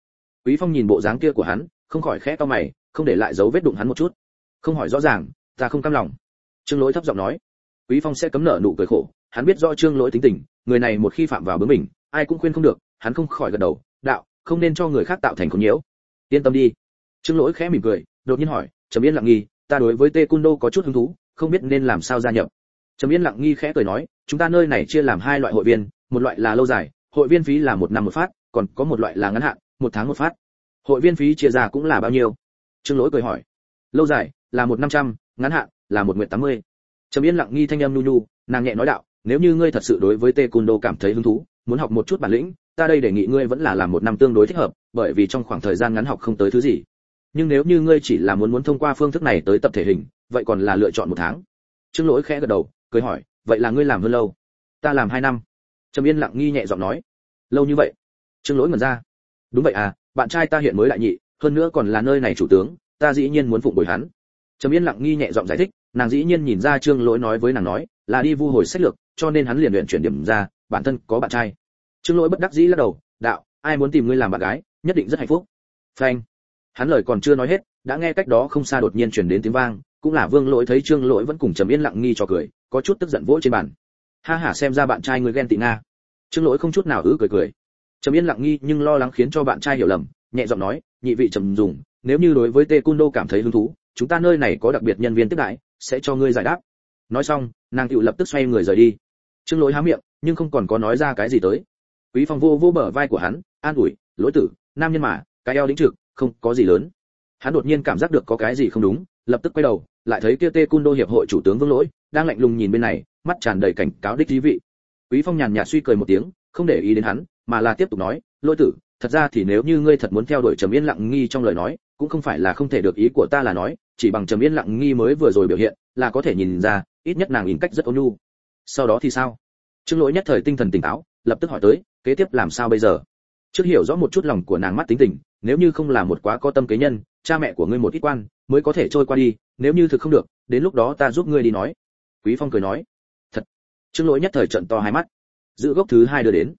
Quý phong nhìn bộ dáng kia của hắn, không khỏi khẽ cau mày, không để lại dấu vết đụng hắn một chút. Không hỏi rõ ràng, ta không cam lòng trương lỗi thấp giọng nói. Quý phong sẽ cấm nợ nụ cười khổ, hắn biết do trương lỗi tính tình, người này một khi phạm vào bướng mình ai cũng khuyên không được, hắn không khỏi gật đầu, đạo, không nên cho người khác tạo thành khốn nhiễu. Yên tâm đi. Trương lỗi khẽ mỉm cười, đột nhiên hỏi, trầm yên lặng nghi, ta đối với tê cung đô có chút hứng thú, không biết nên làm sao gia nhập? Trầm yên lặng nghi khẽ cười nói, chúng ta nơi này chia làm hai loại hội viên, một loại là lâu dài, hội viên phí là một năm một phát, còn có một loại là ngắn hạn, một tháng một phát. Hội viên phí chia ra cũng là bao nhiêu? Trương lỗi cười hỏi, lâu dài là một năm trăm, ngắn hạn là một nguyện tám mươi. Trầm yên lặng nghi thanh âm nu nu nàng nhẹ nói đạo, nếu như ngươi thật sự đối với tê Côn đô cảm thấy hứng thú, muốn học một chút bản lĩnh, ta đây đề nghị ngươi vẫn là làm một năm tương đối thích hợp, bởi vì trong khoảng thời gian ngắn học không tới thứ gì. Nhưng nếu như ngươi chỉ là muốn muốn thông qua phương thức này tới tập thể hình, vậy còn là lựa chọn một tháng. Trương lỗi khẽ gật đầu, cười hỏi, vậy là ngươi làm hơn lâu? Ta làm hai năm. Trầm yên lặng nghi nhẹ giọng nói. Lâu như vậy? Trương lỗi ngẩn ra. Đúng vậy à bạn trai ta hiện mới lại nhị, hơn nữa còn là nơi này chủ tướng, ta dĩ nhiên muốn phụng bồi hắn trầm yên lặng nghi nhẹ giọng giải thích, nàng dĩ nhiên nhìn ra trương lỗi nói với nàng nói, là đi vu hồi sách lược, cho nên hắn liền luyện chuyển điểm ra, bản thân có bạn trai. Trương lỗi bất đắc dĩ lắc đầu, đạo, ai muốn tìm ngươi làm bạn gái, nhất định rất hạnh phúc. Phanh. Hắn lời còn chưa nói hết, đã nghe cách đó không xa đột nhiên chuyển đến tiếng vang, cũng là vương lỗi thấy trương lỗi vẫn cùng trầm yên lặng nghi cho cười, có chút tức giận vỗ trên bàn. Ha hả xem ra bạn trai người ghen tị nga. Trương lỗi không chút nào ứ cười cười. Trầm yên lặng nghi nhưng lo lắng khiến cho bạn trai hiểu lầm, nhẹ giọng nói, nhị vị trầm dùng nếu như đối với tê cun đô cảm thấy hứng thú chúng ta nơi này có đặc biệt nhân viên tiếp đãi sẽ cho ngươi giải đáp. Nói xong, nàng tựu lập tức xoay người rời đi. Trương lỗi há miệng, nhưng không còn có nói ra cái gì tới. Quý phong vô vô bờ vai của hắn, an ủi, lỗi tử, nam nhân mà, cái eo đĩnh trực, không có gì lớn. Hắn đột nhiên cảm giác được có cái gì không đúng, lập tức quay đầu, lại thấy kia tê cung đô hiệp hội chủ tướng vương lỗi, đang lạnh lùng nhìn bên này, mắt tràn đầy cảnh cáo đích thí vị. Quý phong nhàn nhạt suy cười một tiếng, không để ý đến hắn, mà là tiếp tục nói, lỗi tử thật ra thì nếu như ngươi thật muốn theo đuổi trầm yên lặng nghi trong lời nói cũng không phải là không thể được ý của ta là nói chỉ bằng trầm yên lặng nghi mới vừa rồi biểu hiện là có thể nhìn ra ít nhất nàng nhìn cách rất ôn nhu. Sau đó thì sao? Trương lỗi nhất thời tinh thần tỉnh táo lập tức hỏi tới kế tiếp làm sao bây giờ? Trước hiểu rõ một chút lòng của nàng mắt tính tình nếu như không là một quá có tâm kế nhân cha mẹ của ngươi một ít quan mới có thể trôi qua đi nếu như thực không được đến lúc đó ta giúp ngươi đi nói. Quý phong cười nói. Thật. Trương lỗi nhất thời trận to hai mắt. Giữ gốc thứ hai đưa đến.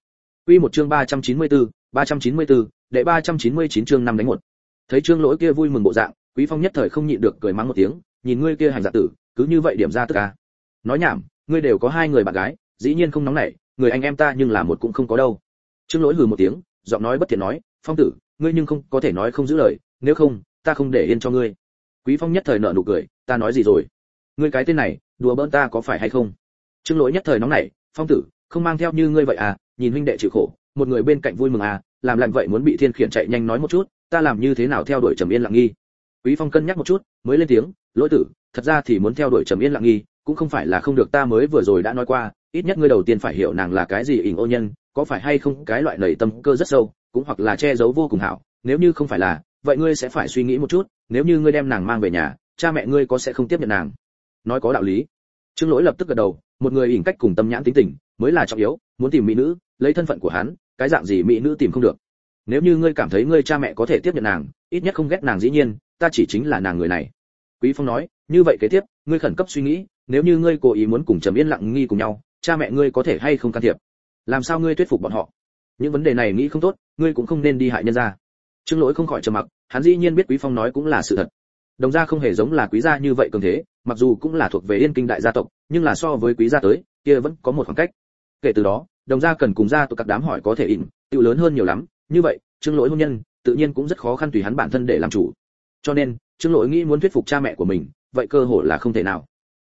Quy một chương 394, 394, đệ 399 chương năm đánh một. Thấy trương lỗi kia vui mừng bộ dạng quý phong nhất thời không nhịn được cười mắng một tiếng nhìn ngươi kia hành giả tử cứ như vậy điểm ra tất cả nói nhảm ngươi đều có hai người bạn gái dĩ nhiên không nóng nảy người anh em ta nhưng là một cũng không có đâu. Trương lỗi hừ một tiếng giọng nói bất thiện nói phong tử ngươi nhưng không có thể nói không giữ lời nếu không ta không để yên cho ngươi. Quý phong nhất thời nở nụ cười ta nói gì rồi? Ngươi cái tên này đùa bỡn ta có phải hay không? Trương lỗi nhất thời nóng nảy phong tử không mang theo như ngươi vậy à nhìn huynh đệ chịu khổ một người bên cạnh vui mừng à làm lạnh vậy muốn bị thiên khiển chạy nhanh nói một chút, ta làm như thế nào theo đuổi trầm yên lặng nghi? Quý phong cân nhắc một chút, mới lên tiếng, lỗi tử, thật ra thì muốn theo đuổi trầm yên lặng nghi, cũng không phải là không được, ta mới vừa rồi đã nói qua, ít nhất ngươi đầu tiên phải hiểu nàng là cái gì ỉn ô nhân, có phải hay không cái loại nảy tâm cơ rất sâu, cũng hoặc là che giấu vô cùng hảo, nếu như không phải là, vậy ngươi sẽ phải suy nghĩ một chút, nếu như ngươi đem nàng mang về nhà, cha mẹ ngươi có sẽ không tiếp nhận nàng. Nói có đạo lý. Trương lỗi lập tức gật đầu, một người ỉn cách cùng tâm nhãn tính tình, mới là trọng yếu, muốn tìm mỹ nữ, lấy thân phận của hắn cái dạng gì mỹ nữ tìm không được. Nếu như ngươi cảm thấy ngươi cha mẹ có thể tiếp nhận nàng, ít nhất không ghét nàng dĩ nhiên, ta chỉ chính là nàng người này. Quý phong nói, như vậy kế tiếp, ngươi khẩn cấp suy nghĩ, nếu như ngươi cố ý muốn cùng trầm yên lặng nghi cùng nhau, cha mẹ ngươi có thể hay không can thiệp? Làm sao ngươi thuyết phục bọn họ? Những vấn đề này nghĩ không tốt, ngươi cũng không nên đi hại nhân gia. Trương lỗi không khỏi trầm mặc, hắn dĩ nhiên biết quý phong nói cũng là sự thật. Đồng gia không hề giống là quý gia như vậy cường thế, mặc dù cũng là thuộc về yên kinh đại gia tộc, nhưng là so với quý gia tới, kia vẫn có một khoảng cách. Kể từ đó đồng gia cần cùng gia tộc các đám hỏi có thể ỉn tự lớn hơn nhiều lắm. Như vậy, trương lỗi hôn nhân, tự nhiên cũng rất khó khăn tùy hắn bản thân để làm chủ. Cho nên, trương lỗi nghĩ muốn thuyết phục cha mẹ của mình, vậy cơ hội là không thể nào.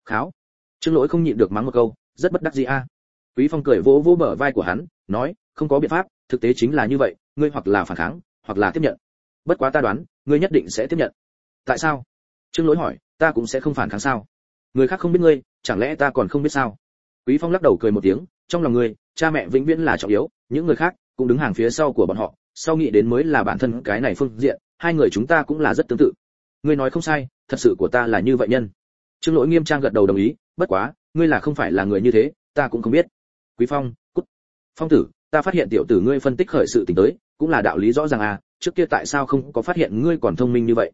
Kháo. Trương lỗi không nhịn được mắng một câu, rất bất đắc dĩ a. Quý phong cười vỗ vỗ bờ vai của hắn, nói, không có biện pháp, thực tế chính là như vậy, ngươi hoặc là phản kháng, hoặc là tiếp nhận. Bất quá ta đoán, ngươi nhất định sẽ tiếp nhận. Tại sao? Trương lỗi hỏi, ta cũng sẽ không phản kháng sao? Người khác không biết ngươi, chẳng lẽ ta còn không biết sao? Quý phong lắc đầu cười một tiếng trong lòng ngươi, cha mẹ vĩnh viễn là trọng yếu, những người khác cũng đứng hàng phía sau của bọn họ, sau nghĩ đến mới là bản thân cái này phương diện, hai người chúng ta cũng là rất tương tự. Ngươi nói không sai, thật sự của ta là như vậy nhân. Trương lỗi nghiêm trang gật đầu đồng ý, bất quá, ngươi là không phải là người như thế, ta cũng không biết. Quý phong, cút. Phong tử, ta phát hiện tiểu tử ngươi phân tích khởi sự tình tới, cũng là đạo lý rõ ràng à trước kia tại sao không có phát hiện ngươi còn thông minh như vậy?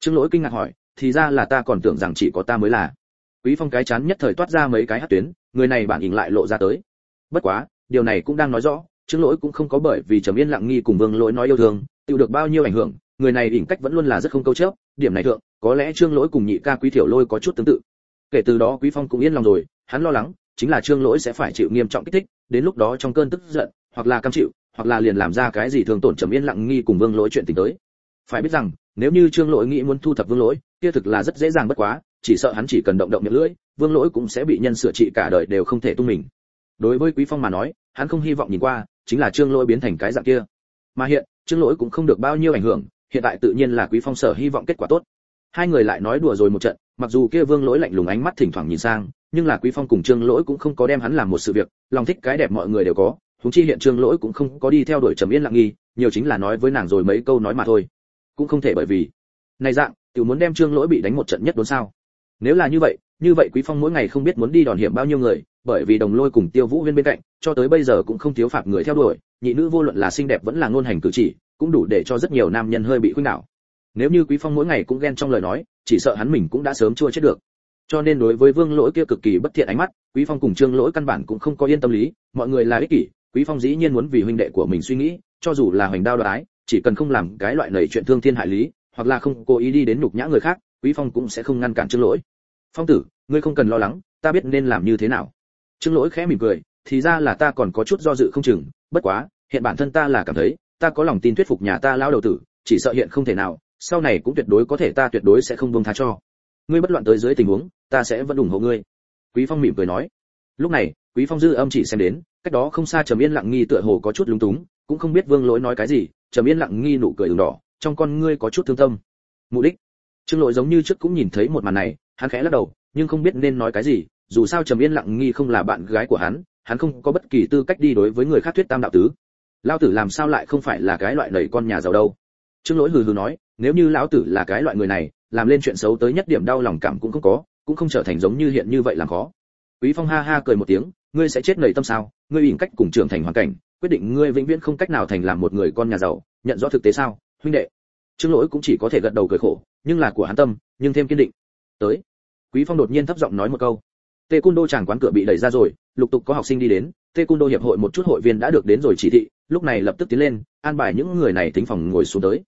Trương lỗi kinh ngạc hỏi, thì ra là ta còn tưởng rằng chỉ có ta mới là. Quý phong cái chán nhất thời toát ra mấy cái hát tuyến, người này bản hình lại lộ ra tới bất quá, điều này cũng đang nói rõ trương lỗi cũng không có bởi vì trầm yên lặng nghi cùng vương lỗi nói yêu thương tự được bao nhiêu ảnh hưởng, người này đỉnh cách vẫn luôn là rất không câu chấp điểm này thượng, có lẽ trương lỗi cùng nhị ca quý thiểu lôi có chút tương tự. Kể từ đó quý phong cũng yên lòng rồi, hắn lo lắng, chính là trương lỗi sẽ phải chịu nghiêm trọng kích thích, đến lúc đó trong cơn tức giận, hoặc là cam chịu, hoặc là liền làm ra cái gì thường tổn trầm yên lặng nghi cùng vương lỗi chuyện tình tới. Phải biết rằng, nếu như trương lỗi nghĩ muốn thu thập vương lỗi, kia thực là rất dễ dàng bất quá, chỉ sợ hắn chỉ cần động động miệng lưỡi, vương lỗi cũng sẽ bị nhân sửa trị cả đời đều không thể tung mình đối với quý phong mà nói, hắn không hy vọng nhìn qua, chính là trương lỗi biến thành cái dạng kia. Mà hiện, trương lỗi cũng không được bao nhiêu ảnh hưởng, hiện tại tự nhiên là quý phong sở hy vọng kết quả tốt. Hai người lại nói đùa rồi một trận, mặc dù kia vương lỗi lạnh lùng ánh mắt thỉnh thoảng nhìn sang, nhưng là quý phong cùng trương lỗi cũng không có đem hắn làm một sự việc, lòng thích cái đẹp mọi người đều có chúng chi hiện trương lỗi cũng không có đi theo đuổi trầm yên lặng nghi, nhiều chính là nói với nàng rồi mấy câu nói mà thôi. Cũng không thể bởi vì, này dạng, tiểu muốn đem trương lỗi bị đánh một trận nhất đốn sao? Nếu là như vậy như vậy quý phong mỗi ngày không biết muốn đi đòn hiểm bao nhiêu người bởi vì đồng lôi cùng tiêu vũ viên bên cạnh, cho tới bây giờ cũng không thiếu phạm người theo đuổi, nhị nữ vô luận là xinh đẹp vẫn là ngôn hành cử chỉ, cũng đủ để cho rất nhiều nam nhân hơi bị khuynh đảo. Nếu như quý phong mỗi ngày cũng ghen trong lời nói, chỉ sợ hắn mình cũng đã sớm chua chết được. Cho nên đối với vương lỗi kia cực kỳ bất thiện ánh mắt, quý phong cùng trương lỗi căn bản cũng không có yên tâm lý, mọi người là ích kỷ, quý phong dĩ nhiên muốn vì huynh đệ của mình suy nghĩ, cho dù là hoành đao đoái chỉ cần không làm cái loại lầy chuyện thương thiên hại lý, hoặc là không cố ý đi đến nhục nhã người khác, quý phong cũng sẽ không ngăn cản trương lỗi. Phong tử, ngươi không cần lo lắng, ta biết nên làm như thế nào trương lỗi khẽ mỉm cười, thì ra là ta còn có chút do dự không chừng, bất quá, hiện bản thân ta là cảm thấy, ta có lòng tin thuyết phục nhà ta lao đầu tử, chỉ sợ hiện không thể nào, sau này cũng tuyệt đối có thể ta tuyệt đối sẽ không buông tha cho. Ngươi bất loạn tới dưới tình huống, ta sẽ vẫn ủng hộ ngươi. Quý phong mỉm cười nói. Lúc này, quý phong dư âm chỉ xem đến, cách đó không xa trầm yên lặng nghi tựa hồ có chút lúng túng, cũng không biết vương lỗi nói cái gì, trầm yên lặng nghi nụ cười ửng đỏ, trong con ngươi có chút thương tâm. Mục đích. Trương lỗi giống như trước cũng nhìn thấy một màn này, hắn khẽ lắc đầu, nhưng không biết nên nói cái gì dù sao trầm yên lặng nghi không là bạn gái của hắn hắn không có bất kỳ tư cách đi đối với người khác thuyết tam đạo tứ. Lão tử làm sao lại không phải là cái loại lầy con nhà giàu đâu? Trương lỗi hừ hừ nói, nếu như lão tử là cái loại người này, làm lên chuyện xấu tới nhất điểm đau lòng cảm cũng không có, cũng không trở thành giống như hiện như vậy làm khó. Quý phong ha ha cười một tiếng, ngươi sẽ chết nảy tâm sao? Ngươi ỉn cách cùng trưởng thành hoàn cảnh, quyết định ngươi vĩnh viễn không cách nào thành làm một người con nhà giàu, nhận rõ thực tế sao, huynh đệ? Trương lỗi cũng chỉ có thể gật đầu cười khổ, nhưng là của hắn tâm, nhưng thêm kiên định. Tới. Quý phong đột nhiên thấp giọng nói một câu tê cung đô chàng quán cửa bị đẩy ra rồi, lục tục có học sinh đi đến tê cung đô hiệp hội một chút hội viên đã được đến rồi chỉ thị, lúc này lập tức tiến lên, an bài những người này tính phòng ngồi xuống tới.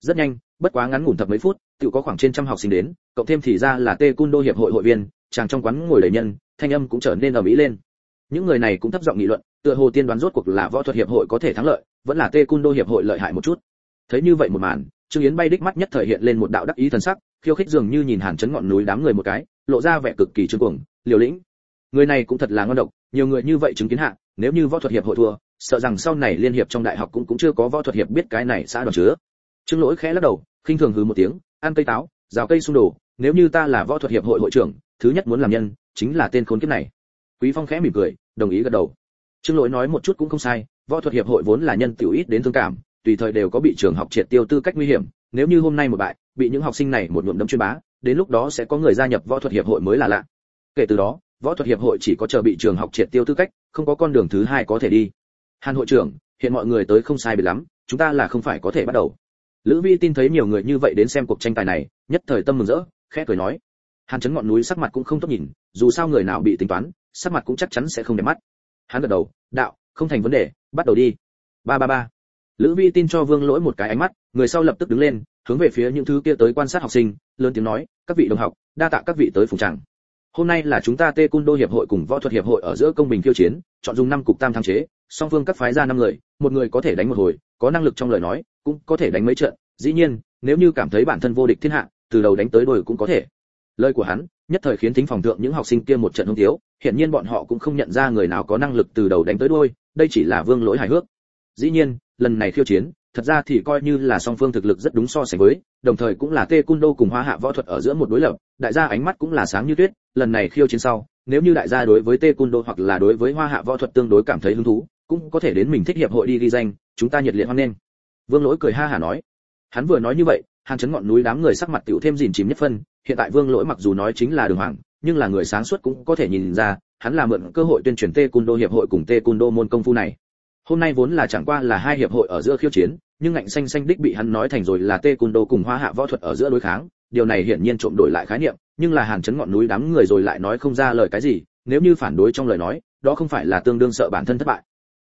Rất nhanh, bất quá ngắn ngủn thập mấy phút, tự có khoảng trên trăm học sinh đến, cộng thêm thì ra là tê cung đô hiệp hội hội viên, chàng trong quán ngồi đầy nhân, thanh âm cũng trở nên ở mỹ lên. Những người này cũng thấp giọng nghị luận, tựa hồ tiên đoán rốt cuộc là võ thuật hiệp hội có thể thắng lợi, vẫn là tê cung đô hiệp hội lợi hại một chút. Thấy như vậy một màn, trương yến bay đích mắt nhất thời hiện lên một đạo đắc ý thần sắc, khiêu khích dường như nhìn hàn chấn ngọn núi đám người một cái, lộ ra vẻ cực kỳ trương cuồng liều lĩnh. Người này cũng thật là ngon độc, nhiều người như vậy chứng kiến hạ, nếu như võ thuật hiệp hội thua, sợ rằng sau này liên hiệp trong đại học cũng cũng chưa có võ thuật hiệp biết cái này xã đoàn chứa. Trương lỗi khẽ lắc đầu, khinh thường hừ một tiếng, ăn cây táo, rào cây xung đồ, nếu như ta là võ thuật hiệp hội hội trưởng, thứ nhất muốn làm nhân, chính là tên khốn kiếp này. Quý phong khẽ mỉm cười, đồng ý gật đầu. Trương lỗi nói một chút cũng không sai, võ thuật hiệp hội vốn là nhân tiểu ít đến thương cảm, tùy thời đều có bị trường học triệt tiêu tư cách nguy hiểm, nếu như hôm nay một bại, bị những học sinh này một nhuộm đâm chuyên bá, đến lúc đó sẽ có người gia nhập võ thuật hiệp hội mới là lạ kể từ đó, võ thuật hiệp hội chỉ có chờ bị trường học triệt tiêu tư cách, không có con đường thứ hai có thể đi. Hàn hội trưởng, hiện mọi người tới không sai biệt lắm, chúng ta là không phải có thể bắt đầu. Lữ vi tin thấy nhiều người như vậy đến xem cuộc tranh tài này, nhất thời tâm mừng rỡ, khẽ cười nói. Hàn chấn ngọn núi sắc mặt cũng không tốt nhìn, dù sao người nào bị tính toán, sắc mặt cũng chắc chắn sẽ không đẹp mắt. Hắn gật đầu, đạo, không thành vấn đề, bắt đầu đi. Ba ba ba. Lữ vi tin cho vương lỗi một cái ánh mắt, người sau lập tức đứng lên, hướng về phía những thứ kia tới quan sát học sinh, lớn tiếng nói, các vị đồng học, đa tạ các vị tới phùng tràng hôm nay là chúng ta tê cung đô hiệp hội cùng võ thuật hiệp hội ở giữa công bình khiêu chiến, chọn dùng năm cục tam thăng chế, song phương các phái ra năm người, một người có thể đánh một hồi, có năng lực trong lời nói, cũng có thể đánh mấy trận. Dĩ nhiên, nếu như cảm thấy bản thân vô địch thiên hạ, từ đầu đánh tới đôi cũng có thể. Lời của hắn, nhất thời khiến thính phòng thượng những học sinh kia một trận hung thiếu hiện nhiên bọn họ cũng không nhận ra người nào có năng lực từ đầu đánh tới đôi, đây chỉ là vương lỗi hài hước. Dĩ nhiên, lần này khiêu chiến, thật ra thì coi như là song phương thực lực rất đúng so sánh với, đồng thời cũng là tê cung đô cùng hoa hạ võ thuật ở giữa một đối lập, đại gia ánh mắt cũng là sáng như tuyết lần này khiêu chiến sau, nếu như đại gia đối với tê cung đô hoặc là đối với hoa hạ võ thuật tương đối cảm thấy hứng thú, cũng có thể đến mình thích hiệp hội đi ghi danh, chúng ta nhiệt liệt hoan nghênh. Vương lỗi cười ha hả nói. Hắn vừa nói như vậy hàng chấn ngọn núi đám người sắc mặt tiểu thêm gìn chìm nhất phân, hiện tại vương lỗi mặc dù nói chính là đường hoàng, nhưng là người sáng suốt cũng có thể nhìn ra, hắn là mượn cơ hội tuyên truyền tê cung đô hiệp hội cùng tê cung đô môn công phu này. Hôm nay vốn là chẳng qua là hai hiệp hội ở giữa khiêu chiến, nhưng ngạnh xanh xanh đích bị hắn nói thành rồi là tê cung đô cùng hoa hạ võ thuật ở giữa đối kháng điều này hiển nhiên trộm đổi lại khái niệm, nhưng là hàn chấn ngọn núi đám người rồi lại nói không ra lời cái gì, nếu như phản đối trong lời nói, đó không phải là tương đương sợ bản thân thất bại.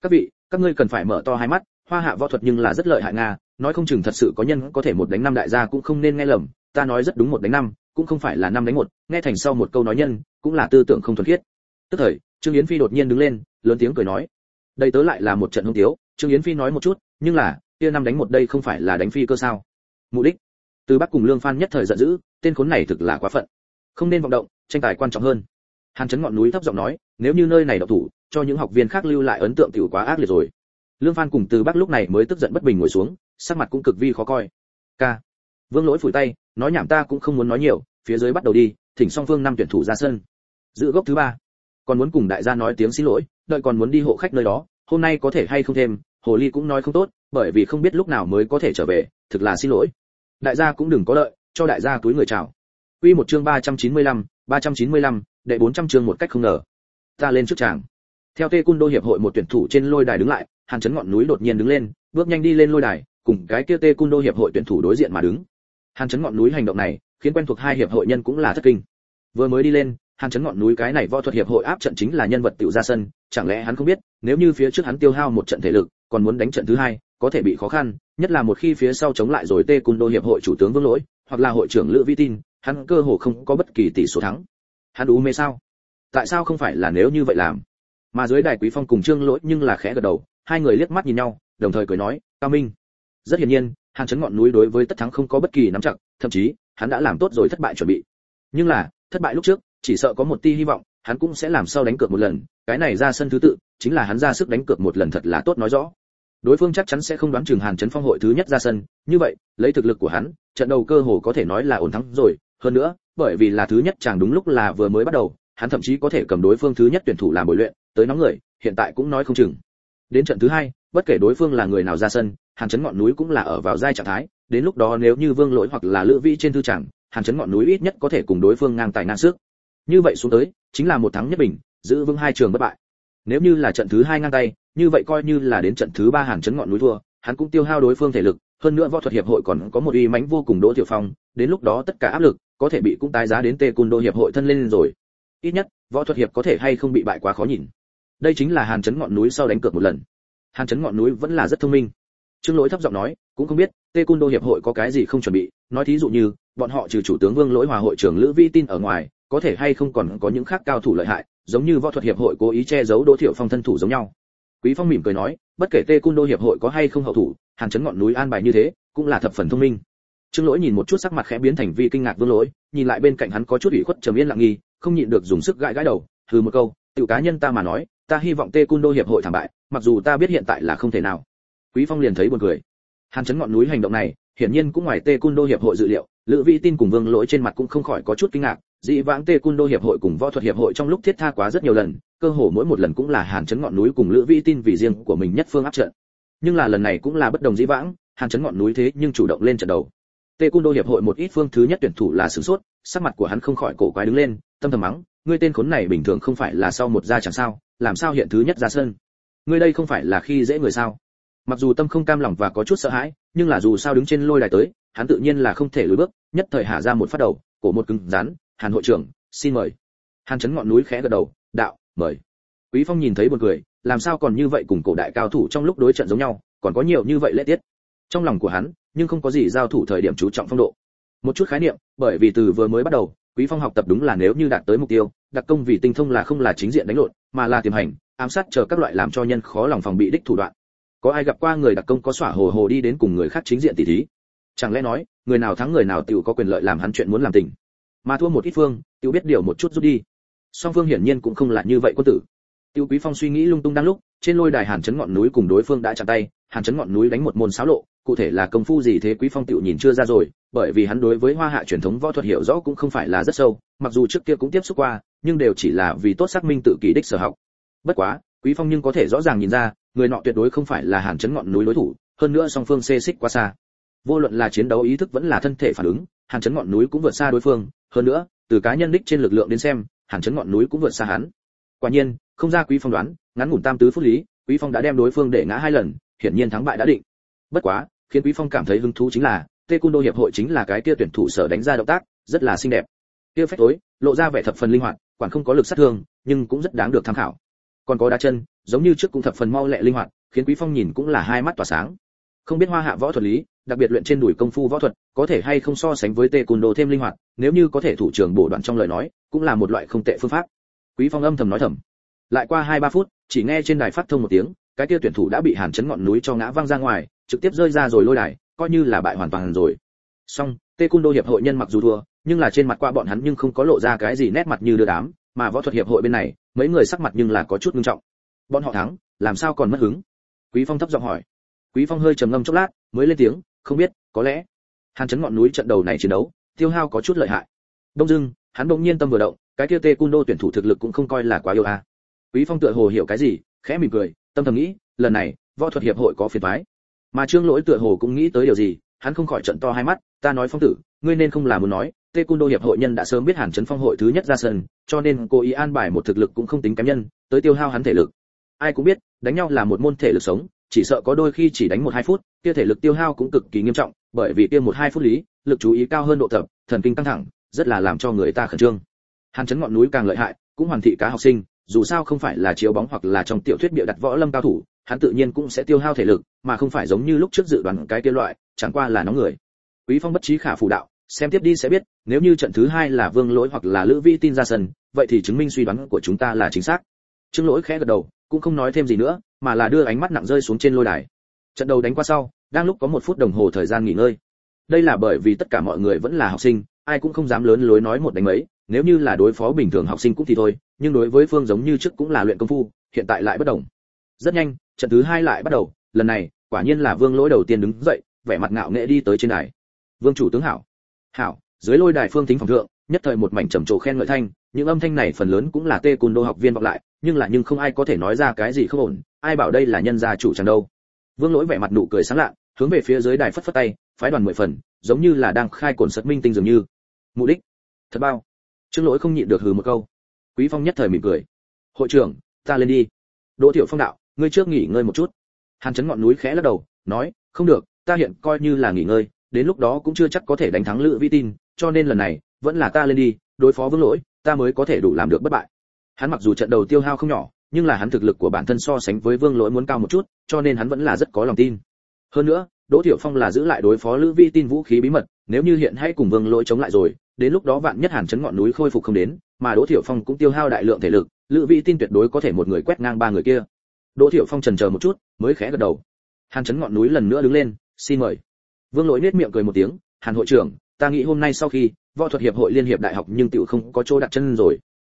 Các vị, các ngươi cần phải mở to hai mắt, hoa hạ võ thuật nhưng là rất lợi hại nga, nói không chừng thật sự có nhân có thể một đánh năm đại gia cũng không nên nghe lầm, ta nói rất đúng một đánh năm, cũng không phải là năm đánh một, nghe thành sau một câu nói nhân, cũng là tư tưởng không thuần khiết. Tức thời, trương yến phi đột nhiên đứng lên, lớn tiếng cười nói, đây tớ lại là một trận hung tiếu, trương yến phi nói một chút, nhưng là, kia năm đánh một đây không phải là đánh phi cơ sao? Mục đích từ bắc cùng lương phan nhất thời giận dữ, tên khốn này thực là quá phận. Không nên vọng động, tranh tài quan trọng hơn. Hàn chấn ngọn núi thấp giọng nói, nếu như nơi này độc thủ, cho những học viên khác lưu lại ấn tượng tiểu quá ác liệt rồi. Lương phan cùng từ bắc lúc này mới tức giận bất bình ngồi xuống, sắc mặt cũng cực vi khó coi. Ca. Vương lỗi phủi tay, nói, nhảm ta cũng không muốn nói nhiều, phía dưới bắt đầu đi, thỉnh song phương năm tuyển thủ ra sân. Giữ gốc thứ ba. Còn muốn cùng đại gia nói tiếng xin lỗi, đợi còn muốn đi hộ khách nơi đó, hôm nay có thể hay không thêm, hồ ly cũng nói không tốt, bởi vì không biết lúc nào mới có thể trở về, thực là xin lỗi đại gia cũng đừng có lợi, cho đại gia túi người chào. Quy một chương 395, 395, đệ 400 chương một cách không ngờ. Ta lên trước chàng theo tê cung đô hiệp hội một tuyển thủ trên lôi đài đứng lại hàn chấn ngọn núi đột nhiên đứng lên bước nhanh đi lên lôi đài cùng cái kia tê cung đô hiệp hội tuyển thủ đối diện mà đứng. Hàn chấn ngọn núi hành động này khiến quen thuộc hai hiệp hội nhân cũng là thất kinh. Vừa mới đi lên hàn chấn ngọn núi cái này võ thuật hiệp hội áp trận chính là nhân vật tiểu ra sân chẳng lẽ hắn không biết nếu như phía trước hắn tiêu hao một trận thể lực còn muốn đánh trận thứ hai có thể bị khó khăn, nhất là một khi phía sau chống lại rồi tê cung đô hiệp hội chủ tướng vương lỗi, hoặc là hội trưởng lữ vi tin, hắn cơ hồ không có bất kỳ tỷ số thắng. Hắn đủ mê sao? Tại sao không phải là nếu như vậy làm? Mà dưới đài quý phong cùng trương lỗi nhưng là khẽ gật đầu, hai người liếc mắt nhìn nhau, đồng thời cười nói, cao minh. Rất hiển nhiên, hàng chấn ngọn núi đối với tất thắng không có bất kỳ nắm chặt, thậm chí, hắn đã làm tốt rồi thất bại chuẩn bị. Nhưng là, thất bại lúc trước, chỉ sợ có một tia hy vọng, hắn cũng sẽ làm sao đánh cược một lần, cái này ra sân thứ tự, chính là hắn ra sức đánh cược một lần thật là tốt nói rõ đối phương chắc chắn sẽ không đoán chừng hàn chấn phong hội thứ nhất ra sân. Như vậy, lấy thực lực của hắn, trận đầu cơ hồ có thể nói là ổn thắng rồi. Hơn nữa, bởi vì là thứ nhất chàng đúng lúc là vừa mới bắt đầu, hắn thậm chí có thể cầm đối phương thứ nhất tuyển thủ làm bồi luyện, tới nóng người, hiện tại cũng nói không chừng. Đến trận thứ hai, bất kể đối phương là người nào ra sân, hàn chấn ngọn núi cũng là ở vào giai trạng thái. Đến lúc đó nếu như vương lỗi hoặc là lữ vĩ trên thư chẳng hàn chấn ngọn núi ít nhất có thể cùng đối phương ngang tài ngang sức. Như vậy xuống tới, chính là một thắng nhất bình, giữ vững hai trường bất bại. Nếu như là trận thứ hai ngang tay như vậy coi như là đến trận thứ ba hàng chấn ngọn núi thua, hắn cũng tiêu hao đối phương thể lực, hơn nữa võ thuật hiệp hội còn có một uy mãnh vô cùng đỗ tiểu phong, đến lúc đó tất cả áp lực có thể bị cũng tái giá đến tê cun đô hiệp hội thân lên rồi. Ít nhất, võ thuật hiệp có thể hay không bị bại quá khó nhìn. Đây chính là hàn chấn ngọn núi sau đánh cược một lần. Hàn chấn ngọn núi vẫn là rất thông minh. Trương lỗi thấp giọng nói, cũng không biết tê cun đô hiệp hội có cái gì không chuẩn bị, nói thí dụ như, bọn họ trừ chủ tướng vương lỗi hòa hội trưởng lữ vi tin ở ngoài, có thể hay không còn có những khác cao thủ lợi hại, giống như võ thuật hiệp hội cố ý che giấu đỗ thiệu phong thân thủ giống nhau quý phong mỉm cười nói, bất kể tê cun đô hiệp hội có hay không hậu thủ, hàn chấn ngọn núi an bài như thế, cũng là thập phần thông minh. Trương lỗi nhìn một chút sắc mặt khẽ biến thành vi kinh ngạc vương lỗi, nhìn lại bên cạnh hắn có chút ủy khuất trầm yên lặng nghi, không nhịn được dùng sức gãi gãi đầu, hừ một câu, tiểu cá nhân ta mà nói, ta hy vọng tê cun đô hiệp hội thảm bại, mặc dù ta biết hiện tại là không thể nào. Quý phong liền thấy buồn cười. Hàn chấn ngọn núi hành động này, hiển nhiên cũng ngoài tê cun đô hiệp hội dự liệu, lữ vĩ tin cùng vương lỗi trên mặt cũng không khỏi có chút kinh ngạc dị vãng tê cun đô hiệp hội cùng võ thuật hiệp hội trong lúc thiết tha quá rất nhiều lần cơ hồ mỗi một lần cũng là hàn chấn ngọn núi cùng lữ vĩ tin vì riêng của mình nhất phương áp trận. Nhưng là lần này cũng là bất đồng dĩ vãng, hàn chấn ngọn núi thế nhưng chủ động lên trận đầu. Tê cung đô hiệp hội một ít phương thứ nhất tuyển thủ là sửng sốt, sắc mặt của hắn không khỏi cổ quái đứng lên, tâm thầm mắng, ngươi tên khốn này bình thường không phải là sau một gia chẳng sao, làm sao hiện thứ nhất ra sân? Ngươi đây không phải là khi dễ người sao? Mặc dù tâm không cam lòng và có chút sợ hãi, nhưng là dù sao đứng trên lôi đài tới, hắn tự nhiên là không thể lùi bước, nhất thời hạ ra một phát đầu, cổ một cứng rắn, hàn hội trưởng, xin mời. Hàn chấn ngọn núi khẽ gật đầu, đạo mời. Quý phong nhìn thấy buồn cười, làm sao còn như vậy cùng cổ đại cao thủ trong lúc đối trận giống nhau, còn có nhiều như vậy lễ tiết. Trong lòng của hắn, nhưng không có gì giao thủ thời điểm chú trọng phong độ. Một chút khái niệm, bởi vì từ vừa mới bắt đầu, quý phong học tập đúng là nếu như đạt tới mục tiêu, đặc công vì tinh thông là không là chính diện đánh lộn, mà là tiềm hành, ám sát chờ các loại làm cho nhân khó lòng phòng bị đích thủ đoạn. Có ai gặp qua người đặc công có xỏa hồ hồ đi đến cùng người khác chính diện tỷ thí? Chẳng lẽ nói, người nào thắng người nào tiểu có quyền lợi làm hắn chuyện muốn làm tình? Mà thua một ít phương, tiểu biết điều một chút rút đi song phương hiển nhiên cũng không là như vậy quân tử. Tiêu quý phong suy nghĩ lung tung đang lúc, trên lôi đài hàn chấn ngọn núi cùng đối phương đã chạm tay, hàn chấn ngọn núi đánh một môn xáo lộ, cụ thể là công phu gì thế quý phong tiểu nhìn chưa ra rồi, bởi vì hắn đối với hoa hạ truyền thống võ thuật hiểu rõ cũng không phải là rất sâu, mặc dù trước kia cũng tiếp xúc qua, nhưng đều chỉ là vì tốt xác minh tự kỷ đích sở học. Bất quá, quý phong nhưng có thể rõ ràng nhìn ra, người nọ tuyệt đối không phải là hàn chấn ngọn núi đối thủ, hơn nữa song phương xê xích quá xa. Vô luận là chiến đấu ý thức vẫn là thân thể phản ứng, hàn chấn ngọn núi cũng vượt xa đối phương, hơn nữa, từ cá nhân đích trên lực lượng đến xem hàn chấn ngọn núi cũng vượt xa hắn. Quả nhiên, không ra quý phong đoán, ngắn ngủn tam tứ phút lý, quý phong đã đem đối phương để ngã hai lần, hiển nhiên thắng bại đã định. Bất quá, khiến quý phong cảm thấy hứng thú chính là tê đô hiệp hội chính là cái kia tuyển thủ sở đánh ra động tác, rất là xinh đẹp. Kia phép tối, lộ ra vẻ thập phần linh hoạt, quản không có lực sát thương, nhưng cũng rất đáng được tham khảo. Còn có đá chân, giống như trước cũng thập phần mau lẹ linh hoạt, khiến quý phong nhìn cũng là hai mắt tỏa sáng không biết hoa hạ võ thuật lý, đặc biệt luyện trên đùi công phu võ thuật, có thể hay không so sánh với tê cùn đồ thêm linh hoạt, nếu như có thể thủ trưởng bổ đoạn trong lời nói, cũng là một loại không tệ phương pháp. Quý phong âm thầm nói thầm. Lại qua hai ba phút, chỉ nghe trên đài phát thông một tiếng, cái kia tuyển thủ đã bị hàn chấn ngọn núi cho ngã văng ra ngoài, trực tiếp rơi ra rồi lôi đài, coi như là bại hoàn toàn rồi. Song tê cung đô hiệp hội nhân mặc dù thua, nhưng là trên mặt qua bọn hắn nhưng không có lộ ra cái gì nét mặt như đưa đám, mà võ thuật hiệp hội bên này, mấy người sắc mặt nhưng là có chút nghiêm trọng. Bọn họ thắng, làm sao còn mất hứng? Quý phong thấp giọng hỏi quý phong hơi trầm ngâm chốc lát mới lên tiếng không biết có lẽ hàn chấn ngọn núi trận đầu này chiến đấu tiêu hao có chút lợi hại. Đông Dương, hắn bỗng nhiên tâm vừa động cái kia tê cung đô tuyển thủ thực lực cũng không coi là quá yếu a. À. quý phong tựa hồ hiểu cái gì khẽ mỉm cười tâm thầm nghĩ lần này võ thuật hiệp hội có phiền toái. Mà trương lỗi tựa hồ cũng nghĩ tới điều gì hắn không khỏi trận to hai mắt ta nói phong tử ngươi nên không là muốn nói tê cung đô hiệp hội nhân đã sớm biết hàn chấn phong hội thứ nhất ra sân cho nên cô ý an bài một thực lực cũng không tính kém nhân tới tiêu hao hắn thể lực. Ai cũng biết đánh nhau là một môn thể lực sống chỉ sợ có đôi khi chỉ đánh một hai phút, kia thể lực tiêu hao cũng cực kỳ nghiêm trọng, bởi vì kia một hai phút lý, lực chú ý cao hơn độ tập, thần kinh căng thẳng, rất là làm cho người ta khẩn trương. Hàn chấn ngọn núi càng lợi hại, cũng hoàn thị cá học sinh, dù sao không phải là chiếu bóng hoặc là trong tiểu thuyết bịa đặt võ lâm cao thủ, hắn tự nhiên cũng sẽ tiêu hao thể lực, mà không phải giống như lúc trước dự đoán cái kia loại, chẳng qua là nóng người. Quý phong bất trí khả phủ đạo, xem tiếp đi sẽ biết, nếu như trận thứ hai là vương lỗi hoặc là lữ vi tin ra sân, vậy thì chứng minh suy đoán của chúng ta là chính xác. Trương lỗi khẽ gật đầu cũng không nói thêm gì nữa, mà là đưa ánh mắt nặng rơi xuống trên lôi đài. Trận đầu đánh qua sau, đang lúc có một phút đồng hồ thời gian nghỉ ngơi. Đây là bởi vì tất cả mọi người vẫn là học sinh, ai cũng không dám lớn lối nói một đánh mấy, nếu như là đối phó bình thường học sinh cũng thì thôi, nhưng đối với phương giống như trước cũng là luyện công phu, hiện tại lại bất đồng. Rất nhanh, trận thứ hai lại bắt đầu, lần này, quả nhiên là vương lỗi đầu tiên đứng dậy, vẻ mặt ngạo nghễ đi tới trên đài. Vương chủ tướng hảo. Hảo, dưới lôi đài phương thính phòng thượng, nhất thời một mảnh trầm trồ khen ngợi thanh những âm thanh này phần lớn cũng là tê cùn đô học viên vọng lại, nhưng là nhưng không ai có thể nói ra cái gì không ổn, ai bảo đây là nhân gia chủ chẳng đâu. Vương lỗi vẻ mặt nụ cười sáng lạ, hướng về phía dưới đài phất phất tay, phái đoàn mười phần, giống như là đang khai cổn sật minh tinh dường như. Mục đích? Thật bao? Trương lỗi không nhịn được hừ một câu. Quý phong nhất thời mỉm cười. Hội trưởng, ta lên đi. Đỗ tiểu phong đạo, ngươi trước nghỉ ngơi một chút. Hàn chấn ngọn núi khẽ lắc đầu, nói, không được, ta hiện coi như là nghỉ ngơi, đến lúc đó cũng chưa chắc có thể đánh thắng lữ vi tin, cho nên lần này, vẫn là ta lên đi, đối phó vương lỗi ta mới có thể đủ làm được bất bại. Hắn mặc dù trận đầu tiêu hao không nhỏ, nhưng là hắn thực lực của bản thân so sánh với vương lỗi muốn cao một chút, cho nên hắn vẫn là rất có lòng tin. Hơn nữa, đỗ tiểu phong là giữ lại đối phó lữ vi tin vũ khí bí mật, nếu như hiện hay cùng vương lỗi chống lại rồi, đến lúc đó vạn nhất hàn chấn ngọn núi khôi phục không đến, mà đỗ tiểu phong cũng tiêu hao đại lượng thể lực, lữ vi tin tuyệt đối có thể một người quét ngang ba người kia. Đỗ tiểu phong trần chờ một chút, mới khẽ gật đầu. Hàn chấn ngọn núi lần nữa đứng lên, xin mời. Vương lỗi nết miệng cười một tiếng, hàn hội trưởng, ta nghĩ hôm nay sau khi võ thuật hiệp hội liên hiệp đại học nhưng tiểu không có chỗ đặt chân rồi.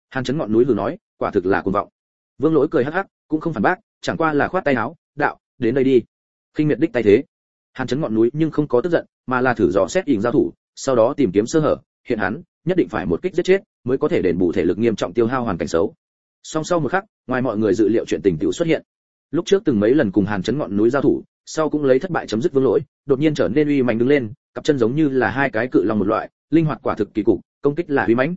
Hàn chấn ngọn núi vừa nói, quả thực là cuồng vọng. Vương lỗi cười hắc hắc, cũng không phản bác, chẳng qua là khoát tay áo, đạo, đến đây đi. Khinh miệt đích tay thế. Hàn chấn ngọn núi nhưng không có tức giận, mà là thử dò xét ỉn giao thủ, sau đó tìm kiếm sơ hở, hiện hắn, nhất định phải một kích giết chết, mới có thể đền bù thể lực nghiêm trọng tiêu hao hoàn cảnh xấu. Song sau một khắc, ngoài mọi người dự liệu chuyện tình tiểu xuất hiện. Lúc trước từng mấy lần cùng hàn chấn ngọn núi giao thủ, sau cũng lấy thất bại chấm dứt vương lỗi, đột nhiên trở nên uy mạnh đứng lên, cặp chân giống như là hai cái cự long một loại linh hoạt quả thực kỳ cục, công kích là huy mãnh.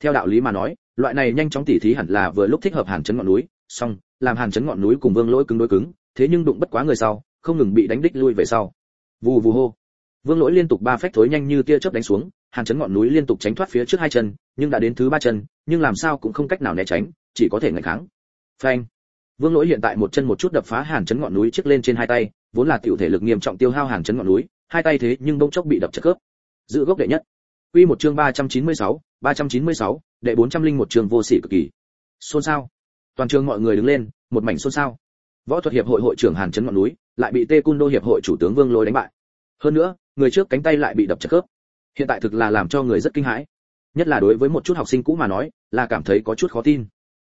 Theo đạo lý mà nói, loại này nhanh chóng tỉ thí hẳn là vừa lúc thích hợp hàn chấn ngọn núi song làm hàn chấn ngọn núi cùng vương lỗi cứng đối cứng, thế nhưng đụng bất quá người sau, không ngừng bị đánh đích lui về sau. Vù vù hô. Vương lỗi liên tục ba phách thối nhanh như tia chớp đánh xuống, hàn chấn ngọn núi liên tục tránh thoát phía trước hai chân, nhưng đã đến thứ ba chân, nhưng làm sao cũng không cách nào né tránh, chỉ có thể ngạnh kháng. Phanh. Vương lỗi hiện tại một chân một chút đập phá hàn chấn ngọn núi trước lên trên hai tay, vốn là tiểu thể lực nghiêm trọng tiêu hao hàn chấn ngọn núi, hai tay thế nhưng bỗng chốc bị đập chật khớp. Giữ gốc đệ nhất quy một chương 396, 396, đệ 401 chương vô sĩ cực kỳ. Xôn xao. Toàn trường mọi người đứng lên một mảnh xôn xao. Võ thuật hiệp hội hội trưởng hàn chấn ngọn núi lại bị tê cun đô hiệp hội chủ tướng vương lôi đánh bại. Hơn nữa người trước cánh tay lại bị đập chật khớp. Hiện tại thực là làm cho người rất kinh hãi. Nhất là đối với một chút học sinh cũ mà nói là cảm thấy có chút khó tin.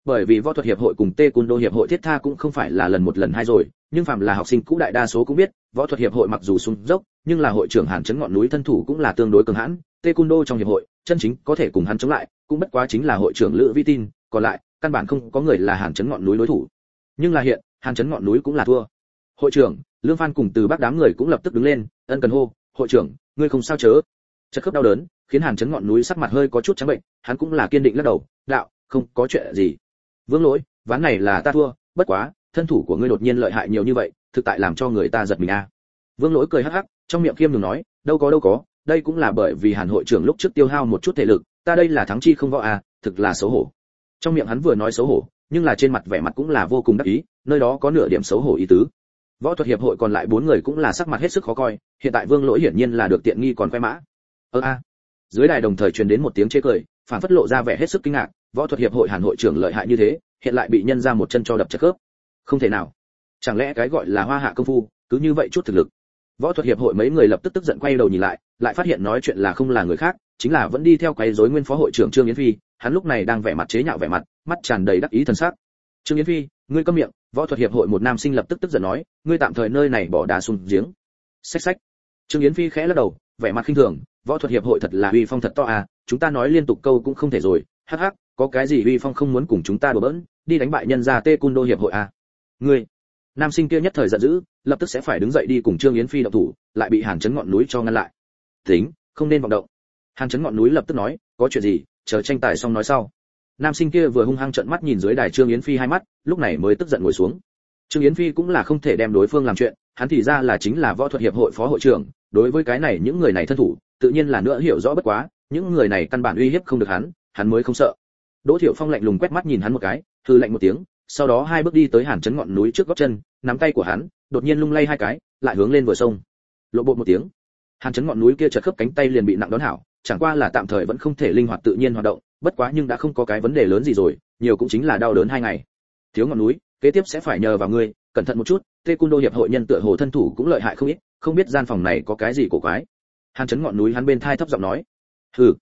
Bởi vì võ thuật hiệp hội cùng tê cun đô hiệp hội thiết tha cũng không phải là lần một lần hai rồi nhưng phàm là học sinh cũ đại đa số cũng biết võ thuật hiệp hội mặc dù sung dốc nhưng là hội trưởng hàn chấn ngọn núi thân thủ cũng là tương đối cường hãn taekwondo trong hiệp hội, chân chính có thể cùng hắn chống lại, cũng bất quá chính là hội trưởng lữ vi tin, còn lại, căn bản không có người là hàn chấn ngọn núi đối thủ. Nhưng là hiện, hàn chấn ngọn núi cũng là thua. Hội trưởng, lương phan cùng từ bác đám người cũng lập tức đứng lên, ân cần hô, hội trưởng, ngươi không sao chớ? Chất khớp đau đớn, khiến hàn chấn ngọn núi sắc mặt hơi có chút trắng bệnh, hắn cũng là kiên định lắc đầu, đạo, không có chuyện gì. Vương lỗi, ván này là ta thua, bất quá, thân thủ của ngươi đột nhiên lợi hại nhiều như vậy, thực tại làm cho người ta giật mình a. Vương lỗi cười hắc hắc, trong miệng khiêm nhường nói, đâu có đâu có đây cũng là bởi vì hàn hội trưởng lúc trước tiêu hao một chút thể lực, ta đây là thắng chi không võ a thực là xấu hổ. Trong miệng hắn vừa nói xấu hổ, nhưng là trên mặt vẻ mặt cũng là vô cùng đắc ý, nơi đó có nửa điểm xấu hổ ý tứ. Võ thuật hiệp hội còn lại bốn người cũng là sắc mặt hết sức khó coi, hiện tại vương lỗi hiển nhiên là được tiện nghi còn khoe mã. Ơ a. Dưới đài đồng thời truyền đến một tiếng chế cười, phản phất lộ ra vẻ hết sức kinh ngạc, võ thuật hiệp hội hàn hội trưởng lợi hại như thế, hiện lại bị nhân ra một chân cho đập chật khớp. Không thể nào. Chẳng lẽ cái gọi là hoa hạ công phu, cứ như vậy chút thực lực võ thuật hiệp hội mấy người lập tức tức giận quay đầu nhìn lại lại phát hiện nói chuyện là không là người khác, chính là vẫn đi theo quấy rối nguyên phó hội trưởng trương yến phi, hắn lúc này đang vẻ mặt chế nhạo vẻ mặt, mắt tràn đầy đắc ý thần sắc. Trương yến phi, ngươi câm miệng. Võ thuật hiệp hội một nam sinh lập tức tức giận nói, ngươi tạm thời nơi này bỏ đá xuống giếng. Xách xách. Trương yến phi khẽ lắc đầu, vẻ mặt khinh thường, võ thuật hiệp hội thật là uy phong thật to à chúng ta nói liên tục câu cũng không thể rồi, hắc hắc, có cái gì uy phong không muốn cùng chúng ta đùa bỡn, đi đánh bại nhân gia tê cun đô hiệp hội à. Ngươi nam sinh kia nhất thời giận dữ, lập tức sẽ phải đứng dậy đi cùng trương yến phi động thủ, lại bị hàn chấn ngọn núi cho ngăn lại. Tính, không nên vọng động. Hàn chấn ngọn núi lập tức nói, có chuyện gì, chờ tranh tài xong nói sau. Nam sinh kia vừa hung hăng trợn mắt nhìn dưới đài trương yến phi hai mắt, lúc này mới tức giận ngồi xuống. Trương yến phi cũng là không thể đem đối phương làm chuyện, hắn thì ra là chính là võ thuật hiệp hội phó hội trưởng, đối với cái này những người này thân thủ, tự nhiên là nữa hiểu rõ bất quá, những người này căn bản uy hiếp không được hắn hắn mới không sợ. Đỗ thiểu phong lạnh lùng quét mắt nhìn hắn một cái thư lạnh một tiếng sau đó hai bước đi tới hàn chấn ngọn núi trước góc chân, nắm tay của hắn, đột nhiên lung lay hai cái, lại hướng lên vừa sông. Lộ bộ một tiếng, hàn chấn ngọn núi kia chật khớp cánh tay liền bị nặng đón hảo, chẳng qua là tạm thời vẫn không thể linh hoạt tự nhiên hoạt động, bất quá nhưng đã không có cái vấn đề lớn gì rồi, nhiều cũng chính là đau đớn hai ngày. Thiếu ngọn núi, kế tiếp sẽ phải nhờ vào ngươi, cẩn thận một chút, tê cung đô hiệp hội nhân tựa hồ thân thủ cũng lợi hại không ít, không biết gian phòng này có cái gì cổ quái. Hàn chấn ngọn núi hắn bên thai thấp giọng nói, hừ,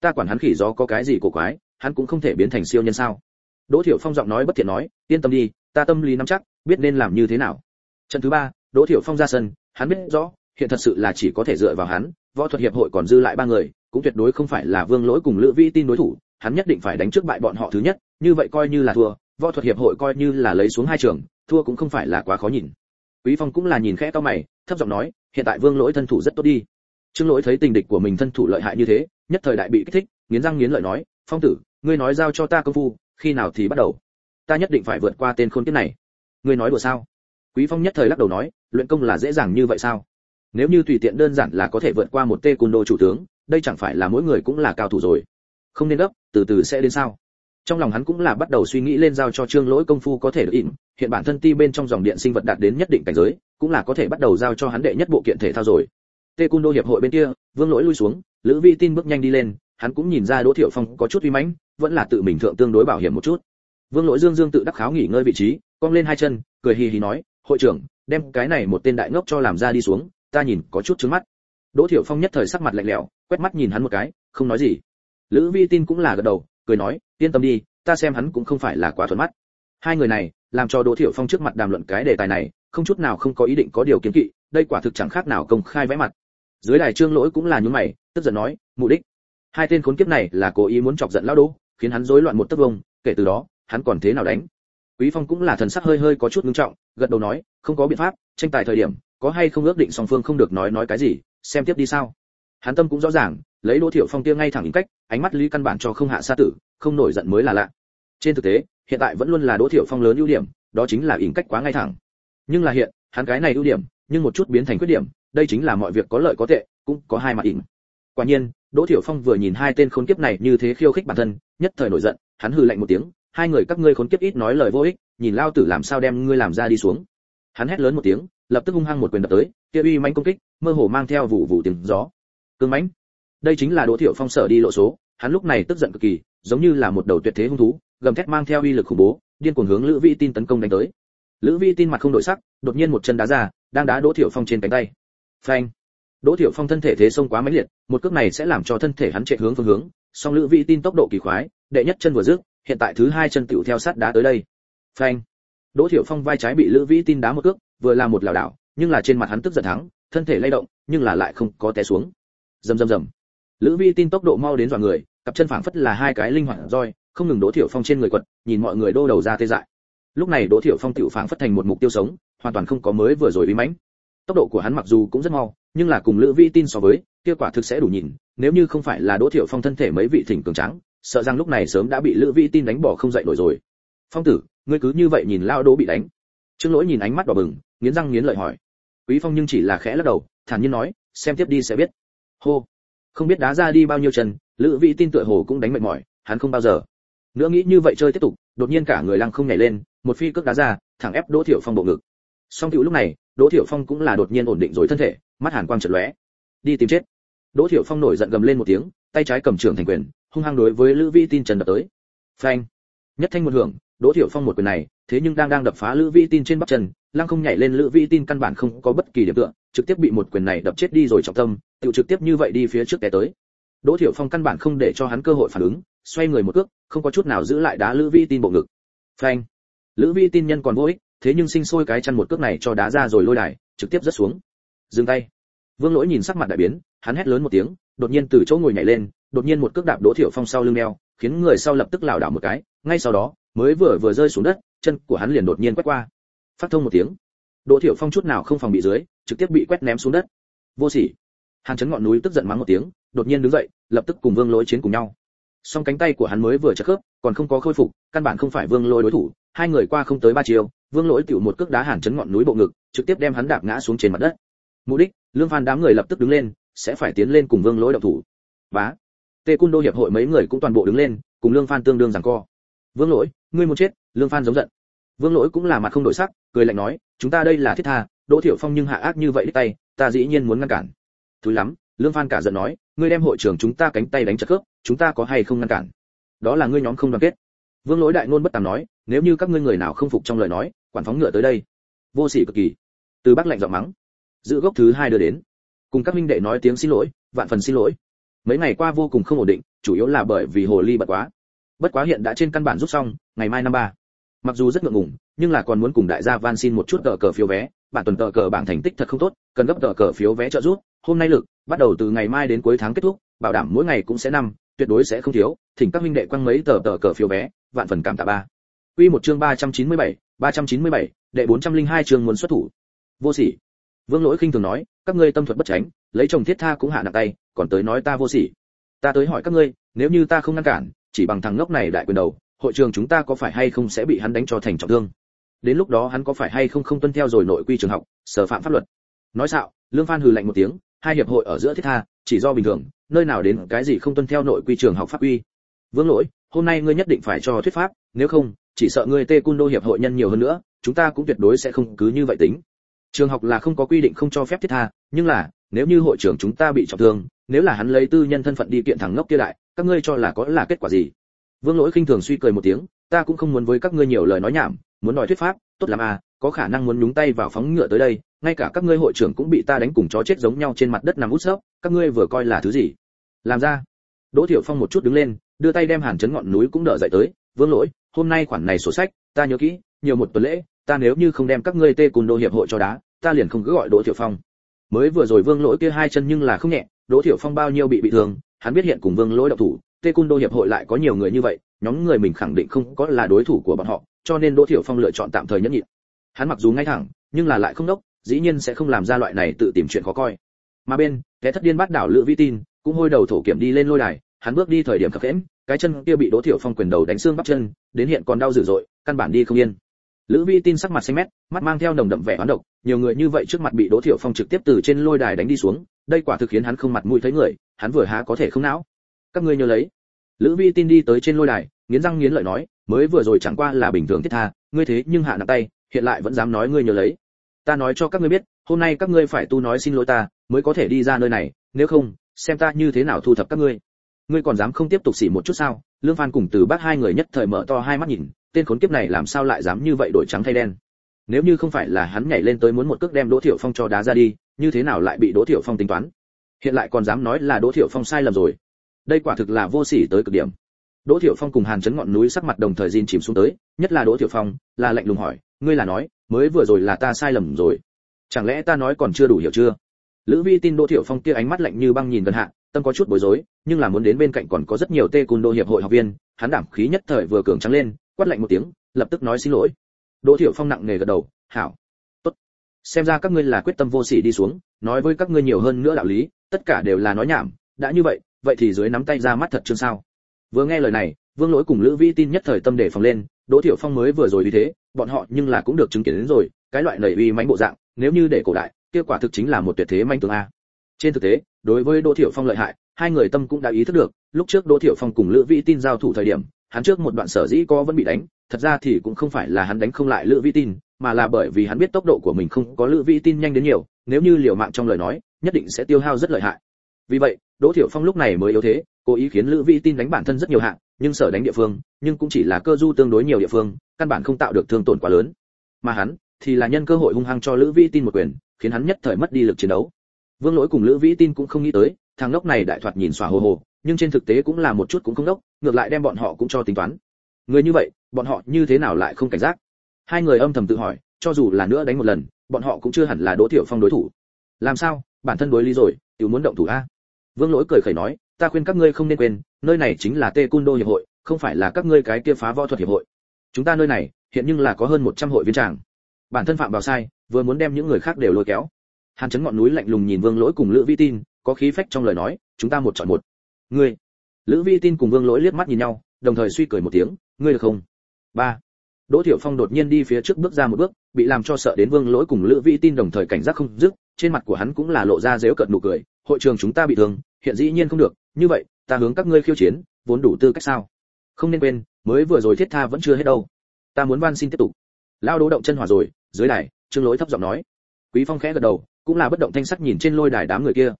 ta quản hắn khỉ gió có cái gì cổ quái, hắn cũng không thể biến thành siêu nhân sao? Đỗ thiểu phong giọng nói bất thiện nói, yên tâm đi, ta tâm lý nắm chắc, biết nên làm như thế nào. Trận thứ ba, đỗ thiểu phong ra sân, hắn biết rõ, hiện thật sự là chỉ có thể dựa vào hắn, võ thuật hiệp hội còn dư lại ba người, cũng tuyệt đối không phải là vương lỗi cùng lữ vi tin đối thủ, hắn nhất định phải đánh trước bại bọn họ thứ nhất, như vậy coi như là thua, võ thuật hiệp hội coi như là lấy xuống hai trường, thua cũng không phải là quá khó nhìn. Quý phong cũng là nhìn khẽ cau mày, thấp giọng nói, hiện tại vương lỗi thân thủ rất tốt đi. Trương lỗi thấy tình địch của mình thân thủ lợi hại như thế, nhất thời đại bị kích thích, nghiến răng nghiến lợi nói, phong tử, ngươi nói giao cho ta công phu khi nào thì bắt đầu? Ta nhất định phải vượt qua tên khôn kiếp này. Ngươi nói đùa sao? Quý phong nhất thời lắc đầu nói, luyện công là dễ dàng như vậy sao? Nếu như tùy tiện đơn giản là có thể vượt qua một tê côn đồ chủ tướng, đây chẳng phải là mỗi người cũng là cao thủ rồi. Không nên gấp, từ từ sẽ đến sao? Trong lòng hắn cũng là bắt đầu suy nghĩ lên giao cho trương lỗi công phu có thể được ỉm hiện bản thân ti bên trong dòng điện sinh vật đạt đến nhất định cảnh giới, cũng là có thể bắt đầu giao cho hắn đệ nhất bộ kiện thể thao rồi. Tê cung đô hiệp hội bên kia, vương lỗi lui xuống, lữ vi tin bước nhanh đi lên, hắn cũng nhìn ra đỗ thiệu phong có chút uy mãnh vẫn là tự mình thượng tương đối bảo hiểm một chút. Vương lỗi dương dương tự đắc kháo nghỉ ngơi vị trí, cong lên hai chân, cười hì hì nói, hội trưởng, đem cái này một tên đại ngốc cho làm ra đi xuống, ta nhìn có chút trứng mắt. Đỗ thiệu phong nhất thời sắc mặt lạnh lẽo, quét mắt nhìn hắn một cái, không nói gì. Lữ vi tin cũng là gật đầu, cười nói, yên tâm đi, ta xem hắn cũng không phải là quá thuận mắt. Hai người này, làm cho đỗ thiệu phong trước mặt đàm luận cái đề tài này, không chút nào không có ý định có điều kiến kỵ, đây quả thực chẳng khác nào công khai vẽ mặt. Dưới đài trương lỗi cũng là nhún mày, tức giận nói mục đích. Hai tên khốn kiếp này là cố ý muốn chọc giận lão đỗ khiến hắn rối loạn một tấc vông, kể từ đó, hắn còn thế nào đánh? Quý phong cũng là thần sắc hơi hơi có chút ngưng trọng, gật đầu nói, không có biện pháp, tranh tài thời điểm, có hay không ước định song phương không được nói nói cái gì, xem tiếp đi sao. Hắn tâm cũng rõ ràng, lấy đỗ thiệu phong kia ngay thẳng ý cách, ánh mắt lý căn bản cho không hạ sa tử, không nổi giận mới là lạ. Trên thực tế, hiện tại vẫn luôn là đỗ thiệu phong lớn ưu điểm, đó chính là ý cách quá ngay thẳng. Nhưng là hiện, hắn cái này ưu điểm, nhưng một chút biến thành khuyết điểm, đây chính là mọi việc có lợi có tệ, cũng có hai mặt ỉn. Quả nhiên đỗ thiệu phong vừa nhìn hai tên khốn kiếp này như thế khiêu khích bản thân, nhất thời nổi giận, hắn hừ lạnh một tiếng, hai người các ngươi khốn kiếp ít nói lời vô ích, nhìn lao tử làm sao đem ngươi làm ra đi xuống. Hắn hét lớn một tiếng, lập tức hung hăng một quyền đập tới, kia uy mãnh công kích, mơ hồ mang theo vụ vụ tiếng gió. Cương mãnh. Đây chính là đỗ thiệu phong sở đi lộ số, hắn lúc này tức giận cực kỳ, giống như là một đầu tuyệt thế hung thú, gầm thét mang theo uy lực khủng bố, điên cuồng hướng lữ vi tin tấn công đánh tới. Lữ vi tin mặt không đổi sắc, đột nhiên một chân đá ra, đang đá đỗ thiệu phong trên cánh tay. Phanh đỗ thiệu phong thân thể thế xông quá mãnh liệt, một cước này sẽ làm cho thân thể hắn chạy hướng phương hướng, song lữ vi tin tốc độ kỳ khoái, đệ nhất chân vừa rước hiện tại thứ hai chân tiểu theo sát đá tới đây. Phanh. Đỗ thiệu phong vai trái bị lữ vi tin đá một cước, vừa là một lảo đảo, nhưng là trên mặt hắn tức giận thắng, thân thể lay động, nhưng là lại không có té xuống. Rầm rầm rầm. Lữ vi tin tốc độ mau đến dọa người, cặp chân phảng phất là hai cái linh hoạt roi, không ngừng đỗ thiểu phong trên người quật, nhìn mọi người đô đầu ra tê dại. Lúc này đỗ thiểu phong tiểu phảng phất thành một mục tiêu sống, hoàn toàn không có mới vừa rồi uy mãnh tốc độ của hắn mặc dù cũng rất mau, nhưng là cùng lữ vi tin so với, kia quả thực sẽ đủ nhìn, nếu như không phải là đỗ thiệu phong thân thể mấy vị thỉnh cường trắng sợ rằng lúc này sớm đã bị lữ vi tin đánh bỏ không dậy nổi rồi. Phong tử, ngươi cứ như vậy nhìn lao đỗ bị đánh. Trương lỗi nhìn ánh mắt đỏ bừng, nghiến răng nghiến lợi hỏi. Quý phong nhưng chỉ là khẽ lắc đầu, thản nhiên nói, xem tiếp đi sẽ biết. Hô. Không biết đá ra đi bao nhiêu chân, lữ vi tin tựa hồ cũng đánh mệt mỏi, hắn không bao giờ. Nữa nghĩ như vậy chơi tiếp tục, đột nhiên cả người lăng không nhảy lên, một phi cước đá ra, thẳng ép đỗ thiệu phong bộ ngực. Song tiểu lúc này đỗ thiểu phong cũng là đột nhiên ổn định rồi thân thể, mắt hàn quang chợt lóe. Đi tìm chết. Đỗ thiểu phong nổi giận gầm lên một tiếng, tay trái cầm trưởng thành quyền, hung hăng đối với lữ vi tin trần đập tới. Phanh. Nhất thanh một hưởng, đỗ thiểu phong một quyền này, thế nhưng đang đang đập phá lữ vi tin trên bắp chân, lăng không nhảy lên lữ vi tin căn bản không có bất kỳ điểm tựa, trực tiếp bị một quyền này đập chết đi rồi trọng tâm tiểu trực tiếp như vậy đi phía trước té tới. Đỗ thiểu phong căn bản không để cho hắn cơ hội phản ứng, xoay người một cước, không có chút nào giữ lại đá lữ vi tin bộ ngực. Phanh. Lữ vi tin nhân còn vô ích thế nhưng sinh sôi cái chân một cước này cho đá ra rồi lôi đài, trực tiếp rất xuống. Dừng tay. Vương lỗi nhìn sắc mặt đại biến, hắn hét lớn một tiếng, đột nhiên từ chỗ ngồi nhảy lên, đột nhiên một cước đạp đỗ thiểu phong sau lưng đeo, khiến người sau lập tức lảo đảo một cái, ngay sau đó, mới vừa vừa rơi xuống đất, chân của hắn liền đột nhiên quét qua. Phát thông một tiếng, đỗ thiểu phong chút nào không phòng bị dưới, trực tiếp bị quét ném xuống đất. Vô sỉ. Hàn chấn ngọn núi tức giận mắng một tiếng, đột nhiên đứng dậy, lập tức cùng vương lỗi chiến cùng nhau. Song cánh tay của hắn mới vừa chật khớp, còn không có khôi phục, căn bản không phải vương lỗi đối thủ, hai người qua không tới ba chiều vương lỗi tiểu một cước đá hàn chấn ngọn núi bộ ngực, trực tiếp đem hắn đạp ngã xuống trên mặt đất. Mục đích, lương phan đám người lập tức đứng lên, sẽ phải tiến lên cùng vương lỗi động thủ. Bá. Tê cung đô hiệp hội mấy người cũng toàn bộ đứng lên, cùng lương phan tương đương giằng co. Vương lỗi, ngươi muốn chết, lương phan giống giận. Vương lỗi cũng là mặt không đổi sắc, cười lạnh nói, chúng ta đây là thiết tha, đỗ thiệu phong nhưng hạ ác như vậy đích tay, ta dĩ nhiên muốn ngăn cản. Thứ lắm, lương phan cả giận nói, ngươi đem hội trưởng chúng ta cánh tay đánh chặt cướp chúng ta có hay không ngăn cản? Đó là ngươi nhóm không đoàn kết. Vương lỗi đại ngôn bất tàm nói, nếu như các ngươi người nào không phục trong lời nói quản phóng ngựa tới đây. Vô sỉ cực kỳ. Từ bắc lạnh giọng mắng. Giữ gốc thứ hai đưa đến. Cùng các minh đệ nói tiếng xin lỗi vạn phần xin lỗi. Mấy ngày qua vô cùng không ổn định chủ yếu là bởi vì hồ ly bật quá. Bất quá hiện đã trên căn bản rút xong ngày mai năm ba. Mặc dù rất ngượng ngùng nhưng là còn muốn cùng đại gia van xin một chút tờ cờ phiếu vé. Bản tuần tờ cờ bảng thành tích thật không tốt cần gấp tờ cờ phiếu vé trợ giúp. Hôm nay lực bắt đầu từ ngày mai đến cuối tháng kết thúc bảo đảm mỗi ngày cũng sẽ năm tuyệt đối sẽ không thiếu. Thỉnh các minh đệ quăng mấy tờ tờ cờ phiếu vé vạn phần cảm tạ ba. Quy một chương 397, 397, đệ 402 chương muốn xuất thủ. Vô sỉ. Vương lỗi khinh thường nói các ngươi tâm thuật bất tránh lấy chồng thiết tha cũng hạ nặng tay còn tới nói ta vô sỉ. Ta tới hỏi các ngươi nếu như ta không ngăn cản chỉ bằng thằng ngốc này đại quyền đầu hội trường chúng ta có phải hay không sẽ bị hắn đánh cho thành trọng thương? Đến lúc đó hắn có phải hay không không tuân theo rồi nội quy trường học sở phạm pháp luật? Nói xạo lương phan hừ lạnh một tiếng hai hiệp hội ở giữa thiết tha chỉ do bình thường nơi nào đến cái gì không tuân theo nội quy trường học pháp quy? Vương lỗi hôm nay ngươi nhất định phải cho thuyết pháp nếu không, chỉ sợ ngươi tê cun đô hiệp hội nhân nhiều hơn nữa, chúng ta cũng tuyệt đối sẽ không cứ như vậy tính. Trường học là không có quy định không cho phép thiết tha, nhưng là, nếu như hội trưởng chúng ta bị trọng thương, nếu là hắn lấy tư nhân thân phận đi kiện thằng ngốc kia lại, các ngươi cho là có là kết quả gì? Vương lỗi khinh thường suy cười một tiếng, ta cũng không muốn với các ngươi nhiều lời nói nhảm, muốn nói thuyết pháp, tốt lắm à có khả năng muốn nhúng tay vào phóng ngựa tới đây, ngay cả các ngươi hội trưởng cũng bị ta đánh cùng chó chết giống nhau trên mặt đất nằm út sấp các ngươi vừa coi là thứ gì? Làm ra. Đỗ thiểu phong một chút đứng lên, đưa tay đem hàn chấn ngọn núi cũng đỡ dậy tới, vương lỗi hôm nay khoản này sổ sách, ta nhớ kỹ, nhiều một tuần lễ, ta nếu như không đem các ngươi tê cùng đô hiệp hội cho đá, ta liền không cứ gọi đỗ Thiệu phong. Mới vừa rồi vương lỗi kia hai chân nhưng là không nhẹ, đỗ Thiệu phong bao nhiêu bị bị thương, hắn biết hiện cùng vương lỗi độc thủ, tê cung đô hiệp hội lại có nhiều người như vậy, nhóm người mình khẳng định không có là đối thủ của bọn họ, cho nên đỗ Thiệu phong lựa chọn tạm thời nhẫn nhịn. Hắn mặc dù ngay thẳng, nhưng là lại không đốc, dĩ nhiên sẽ không làm ra loại này tự tìm chuyện khó coi. Mà bên cái thất điên bắt đảo lựa vi tin, cũng hôi đầu thổ kiểm đi lên lôi đài, hắn bước đi thời điểm khập khẽm cái chân kia bị đỗ thiểu phong quyền đầu đánh xương bắp chân, đến hiện còn đau dữ dội, căn bản đi không yên. Lữ vi tin sắc mặt xanh mét, mắt mang theo nồng đậm vẻ oán độc, nhiều người như vậy trước mặt bị đỗ thiểu phong trực tiếp từ trên lôi đài đánh đi xuống, đây quả thực khiến hắn không mặt mũi thấy người, hắn vừa há có thể không não. Các ngươi nhớ lấy. Lữ vi tin đi tới trên lôi đài, nghiến răng nghiến lợi nói, mới vừa rồi chẳng qua là bình thường thiết tha, ngươi thế nhưng hạ nặng tay, hiện lại vẫn dám nói ngươi nhớ lấy. Ta nói cho các ngươi biết, hôm nay các ngươi phải tu nói xin lỗi ta, mới có thể đi ra nơi này, nếu không, xem ta như thế nào thu thập các ngươi ngươi còn dám không tiếp tục xỉ một chút sao? Lương phan cùng từ bác hai người nhất thời mở to hai mắt nhìn, tên khốn kiếp này làm sao lại dám như vậy đổi trắng thay đen? Nếu như không phải là hắn nhảy lên tới muốn một cước đem đỗ thiểu phong cho đá ra đi, như thế nào lại bị đỗ thiểu phong tính toán? Hiện lại còn dám nói là đỗ thiểu phong sai lầm rồi. Đây quả thực là vô sỉ tới cực điểm. Đỗ thiểu phong cùng hàn chấn ngọn núi sắc mặt đồng thời diên chìm xuống tới, nhất là đỗ thiểu phong, là lạnh lùng hỏi, ngươi là nói, mới vừa rồi là ta sai lầm rồi. Chẳng lẽ ta nói còn chưa đủ hiểu chưa? Lữ vi tin đỗ thiểu phong kia ánh mắt lạnh như băng nhìn gần hạ, tâm có chút bối rối nhưng là muốn đến bên cạnh còn có rất nhiều tê cùn đô hiệp hội học viên, hắn đảm khí nhất thời vừa cường trắng lên, quát lạnh một tiếng, lập tức nói xin lỗi. Đỗ thiểu phong nặng nề gật đầu, hảo, tốt. Xem ra các ngươi là quyết tâm vô sỉ đi xuống, nói với các ngươi nhiều hơn nữa đạo lý, tất cả đều là nói nhảm, đã như vậy vậy thì dưới nắm tay ra mắt thật chương sao. Vừa nghe lời này, vương lỗi cùng lữ vi tin nhất thời tâm để phòng lên, đỗ thiểu phong mới vừa rồi vì thế, bọn họ nhưng là cũng được chứng kiến đến rồi, cái loại nảy uy mãnh bộ dạng, nếu như để cổ đại kết quả thực chính là một tuyệt thế manh tướng a. Trên thực tế, đối với đỗ thiểu phong lợi hại hai người tâm cũng đã ý thức được, lúc trước đỗ thiểu phong cùng lữ vi tin giao thủ thời điểm, hắn trước một đoạn sở dĩ có vẫn bị đánh, thật ra thì cũng không phải là hắn đánh không lại lữ vi tin, mà là bởi vì hắn biết tốc độ của mình không có lữ vi tin nhanh đến nhiều, nếu như liều mạng trong lời nói, nhất định sẽ tiêu hao rất lợi hại. Vì vậy, đỗ thiểu phong lúc này mới yếu thế, cố ý khiến lữ vi tin đánh bản thân rất nhiều hạng, nhưng sở đánh địa phương, nhưng cũng chỉ là cơ du tương đối nhiều địa phương, căn bản không tạo được thương tổn quá lớn. Mà hắn thì là nhân cơ hội hung hăng cho lữ vi tin một quyền, khiến hắn nhất thời mất đi lực chiến đấu. Vương lỗi cùng lữ vĩ tin cũng không nghĩ tới thằng lốc này đại thoạt nhìn xòa hồ hồ, nhưng trên thực tế cũng là một chút cũng không đốc ngược lại đem bọn họ cũng cho tính toán. Người như vậy, bọn họ như thế nào lại không cảnh giác? Hai người âm thầm tự hỏi, cho dù là nữa đánh một lần, bọn họ cũng chưa hẳn là đỗ tiểu phong đối thủ. Làm sao? Bản thân đối lý rồi, tiểu muốn động thủ a. Vương lỗi cười khẩy nói, ta khuyên các ngươi không nên quên, nơi này chính là tê cun đô hiệp hội, không phải là các ngươi cái kia phá võ thuật hiệp hội. Chúng ta nơi này, hiện nhưng là có hơn 100 hội viên tràng. Bản thân phạm vào sai, vừa muốn đem những người khác đều lôi kéo. Hàn chấn ngọn núi lạnh lùng nhìn vương lỗi cùng lữ vi tin có khí phách trong lời nói, chúng ta một chọn một. Ngươi, lữ vi tin cùng vương lỗi liếc mắt nhìn nhau, đồng thời suy cười một tiếng, ngươi được không? Ba. Đỗ thiểu phong đột nhiên đi phía trước bước ra một bước, bị làm cho sợ đến vương lỗi cùng lữ vi tin đồng thời cảnh giác không dứt, trên mặt của hắn cũng là lộ ra dếu cợt nụ cười, hội trường chúng ta bị thương, hiện dĩ nhiên không được, như vậy, ta hướng các ngươi khiêu chiến, vốn đủ tư cách sao? Không nên quên, mới vừa rồi thiết tha vẫn chưa hết đâu. Ta muốn van xin tiếp tục. Lao đố động chân hỏa rồi, dưới đài, trương lỗi thấp giọng nói. Quý phong khẽ gật đầu, cũng là bất động thanh sắc nhìn trên lôi đài đám người kia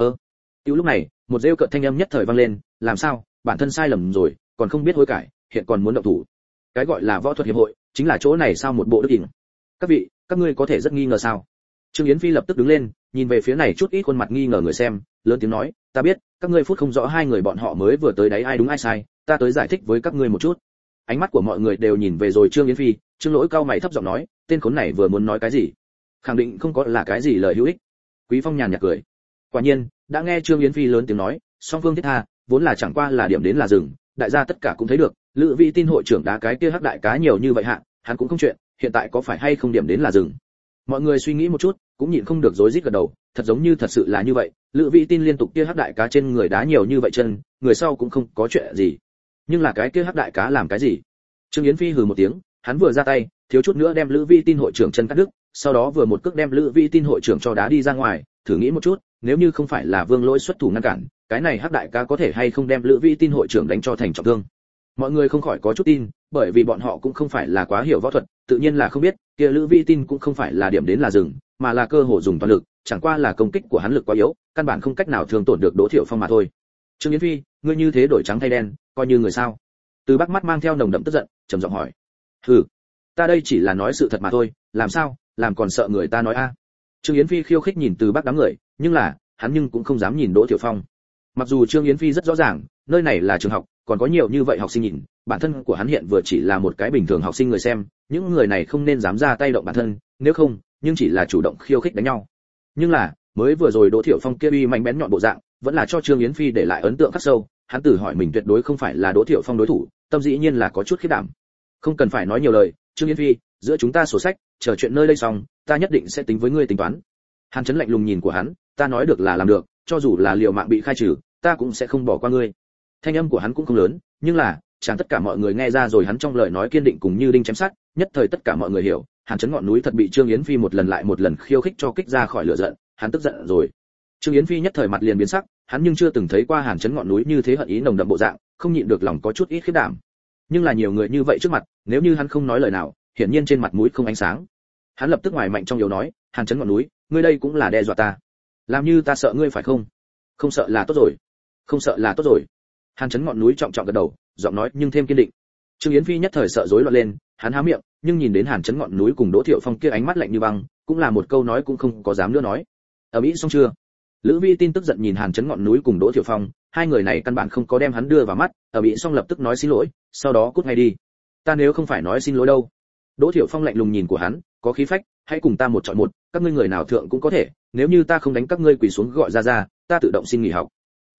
ơ. Tiêu lúc này, một rêu cợt thanh âm nhất thời vang lên, làm sao, bản thân sai lầm rồi, còn không biết hối cải, hiện còn muốn động thủ. Cái gọi là võ thuật hiệp hội, chính là chỗ này sao một bộ đức ỉn các vị, các ngươi có thể rất nghi ngờ sao? Trương yến phi lập tức đứng lên, nhìn về phía này chút ít khuôn mặt nghi ngờ người xem, lớn tiếng nói, ta biết, các ngươi phút không rõ hai người bọn họ mới vừa tới đấy ai đúng ai sai, ta tới giải thích với các ngươi một chút. Ánh mắt của mọi người đều nhìn về rồi trương yến phi, trương lỗi cao mày thấp giọng nói, tên khốn này vừa muốn nói cái gì? Khẳng định không có là cái gì lời hữu ích. Quý phong nhàn nhạt cười quả nhiên, đã nghe trương yến phi lớn tiếng nói, song phương thiết tha, vốn là chẳng qua là điểm đến là rừng đại gia tất cả cũng thấy được, lữ vi tin hội trưởng đá cái kia hắc đại cá nhiều như vậy hạ, hắn cũng không chuyện, hiện tại có phải hay không điểm đến là rừng mọi người suy nghĩ một chút, cũng nhịn không được rối rít gật đầu, thật giống như thật sự là như vậy, lữ vĩ tin liên tục kia hắc đại cá trên người đá nhiều như vậy chân, người sau cũng không có chuyện gì. Nhưng là cái kia hắc đại cá làm cái gì? Trương yến phi hừ một tiếng, hắn vừa ra tay, thiếu chút nữa đem lữ vi tin hội trưởng chân cắt đứt, sau đó vừa một cước đem lữ vi tin hội trưởng cho đá đi ra ngoài, thử nghĩ một chút nếu như không phải là vương lỗi xuất thủ ngăn cản cái này hắc đại ca có thể hay không đem lữ vi tin hội trưởng đánh cho thành trọng thương? Mọi người không khỏi có chút tin bởi vì bọn họ cũng không phải là quá hiểu võ thuật tự nhiên là không biết kia lữ vi tin cũng không phải là điểm đến là rừng, mà là cơ hội dùng toàn lực chẳng qua là công kích của hắn lực quá yếu căn bản không cách nào thường tổn được đỗ thiệu phong mà thôi. Trương yến phi ngươi như thế đổi trắng thay đen coi như người sao? Từ bắc mắt mang theo nồng đậm tức giận trầm giọng hỏi. Hừ ta đây chỉ là nói sự thật mà thôi làm sao làm còn sợ người ta nói a? Trương yến phi khiêu khích nhìn từ bắc đám người, nhưng là, hắn nhưng cũng không dám nhìn đỗ Tiểu phong. Mặc dù trương yến phi rất rõ ràng, nơi này là trường học, còn có nhiều như vậy học sinh nhìn, bản thân của hắn hiện vừa chỉ là một cái bình thường học sinh người xem, những người này không nên dám ra tay động bản thân, nếu không, nhưng chỉ là chủ động khiêu khích đánh nhau. Nhưng là, mới vừa rồi đỗ Tiểu phong kia uy mạnh bén nhọn bộ dạng, vẫn là cho trương yến phi để lại ấn tượng khắc sâu, hắn tự hỏi mình tuyệt đối không phải là đỗ Tiểu phong đối thủ, tâm dĩ nhiên là có chút khiết đảm. Không cần phải nói nhiều lời, trương yến phi, giữa chúng ta sổ sách chờ chuyện nơi đây xong, ta nhất định sẽ tính với ngươi tính toán. Hàn chấn lạnh lùng nhìn của hắn, ta nói được là làm được, cho dù là liều mạng bị khai trừ, ta cũng sẽ không bỏ qua ngươi. Thanh âm của hắn cũng không lớn, nhưng là, chẳng tất cả mọi người nghe ra rồi hắn trong lời nói kiên định cùng như đinh chém sắt, nhất thời tất cả mọi người hiểu, hàn chấn ngọn núi thật bị trương yến phi một lần lại một lần khiêu khích cho kích ra khỏi lửa giận, hắn tức giận rồi. Trương yến phi nhất thời mặt liền biến sắc, hắn nhưng chưa từng thấy qua hàn chấn ngọn núi như thế hận ý nồng đậm bộ dạng, không nhịn được lòng có chút ít khiếp đảm. Nhưng là nhiều người như vậy trước mặt, nếu như hắn không nói lời nào hiển nhiên trên mặt mũi không ánh sáng. Hắn lập tức ngoài mạnh trong yếu nói, hàn chấn ngọn núi, ngươi đây cũng là đe dọa ta. Làm như ta sợ ngươi phải không? Không sợ là tốt rồi. Không sợ là tốt rồi. Hàn chấn ngọn núi trọng trọng gật đầu, giọng nói nhưng thêm kiên định. Trương yến phi nhất thời sợ rối loạn lên, hắn há miệng, nhưng nhìn đến hàn chấn ngọn núi cùng đỗ thiệu phong kia ánh mắt lạnh như băng, cũng là một câu nói cũng không có dám nữa nói. Ở mỹ xong chưa? Lữ vi tin tức giận nhìn hàn chấn ngọn núi cùng đỗ thiệu phong, hai người này căn bản không có đem hắn đưa vào mắt ở mỹ xong lập tức nói xin lỗi, sau đó cút ngay đi. Ta nếu không phải nói xin lỗi đâu đỗ thiệu phong lạnh lùng nhìn của hắn, có khí phách, hãy cùng ta một chọi một, các ngươi người nào thượng cũng có thể, nếu như ta không đánh các ngươi quỳ xuống gọi ra ra, ta tự động xin nghỉ học.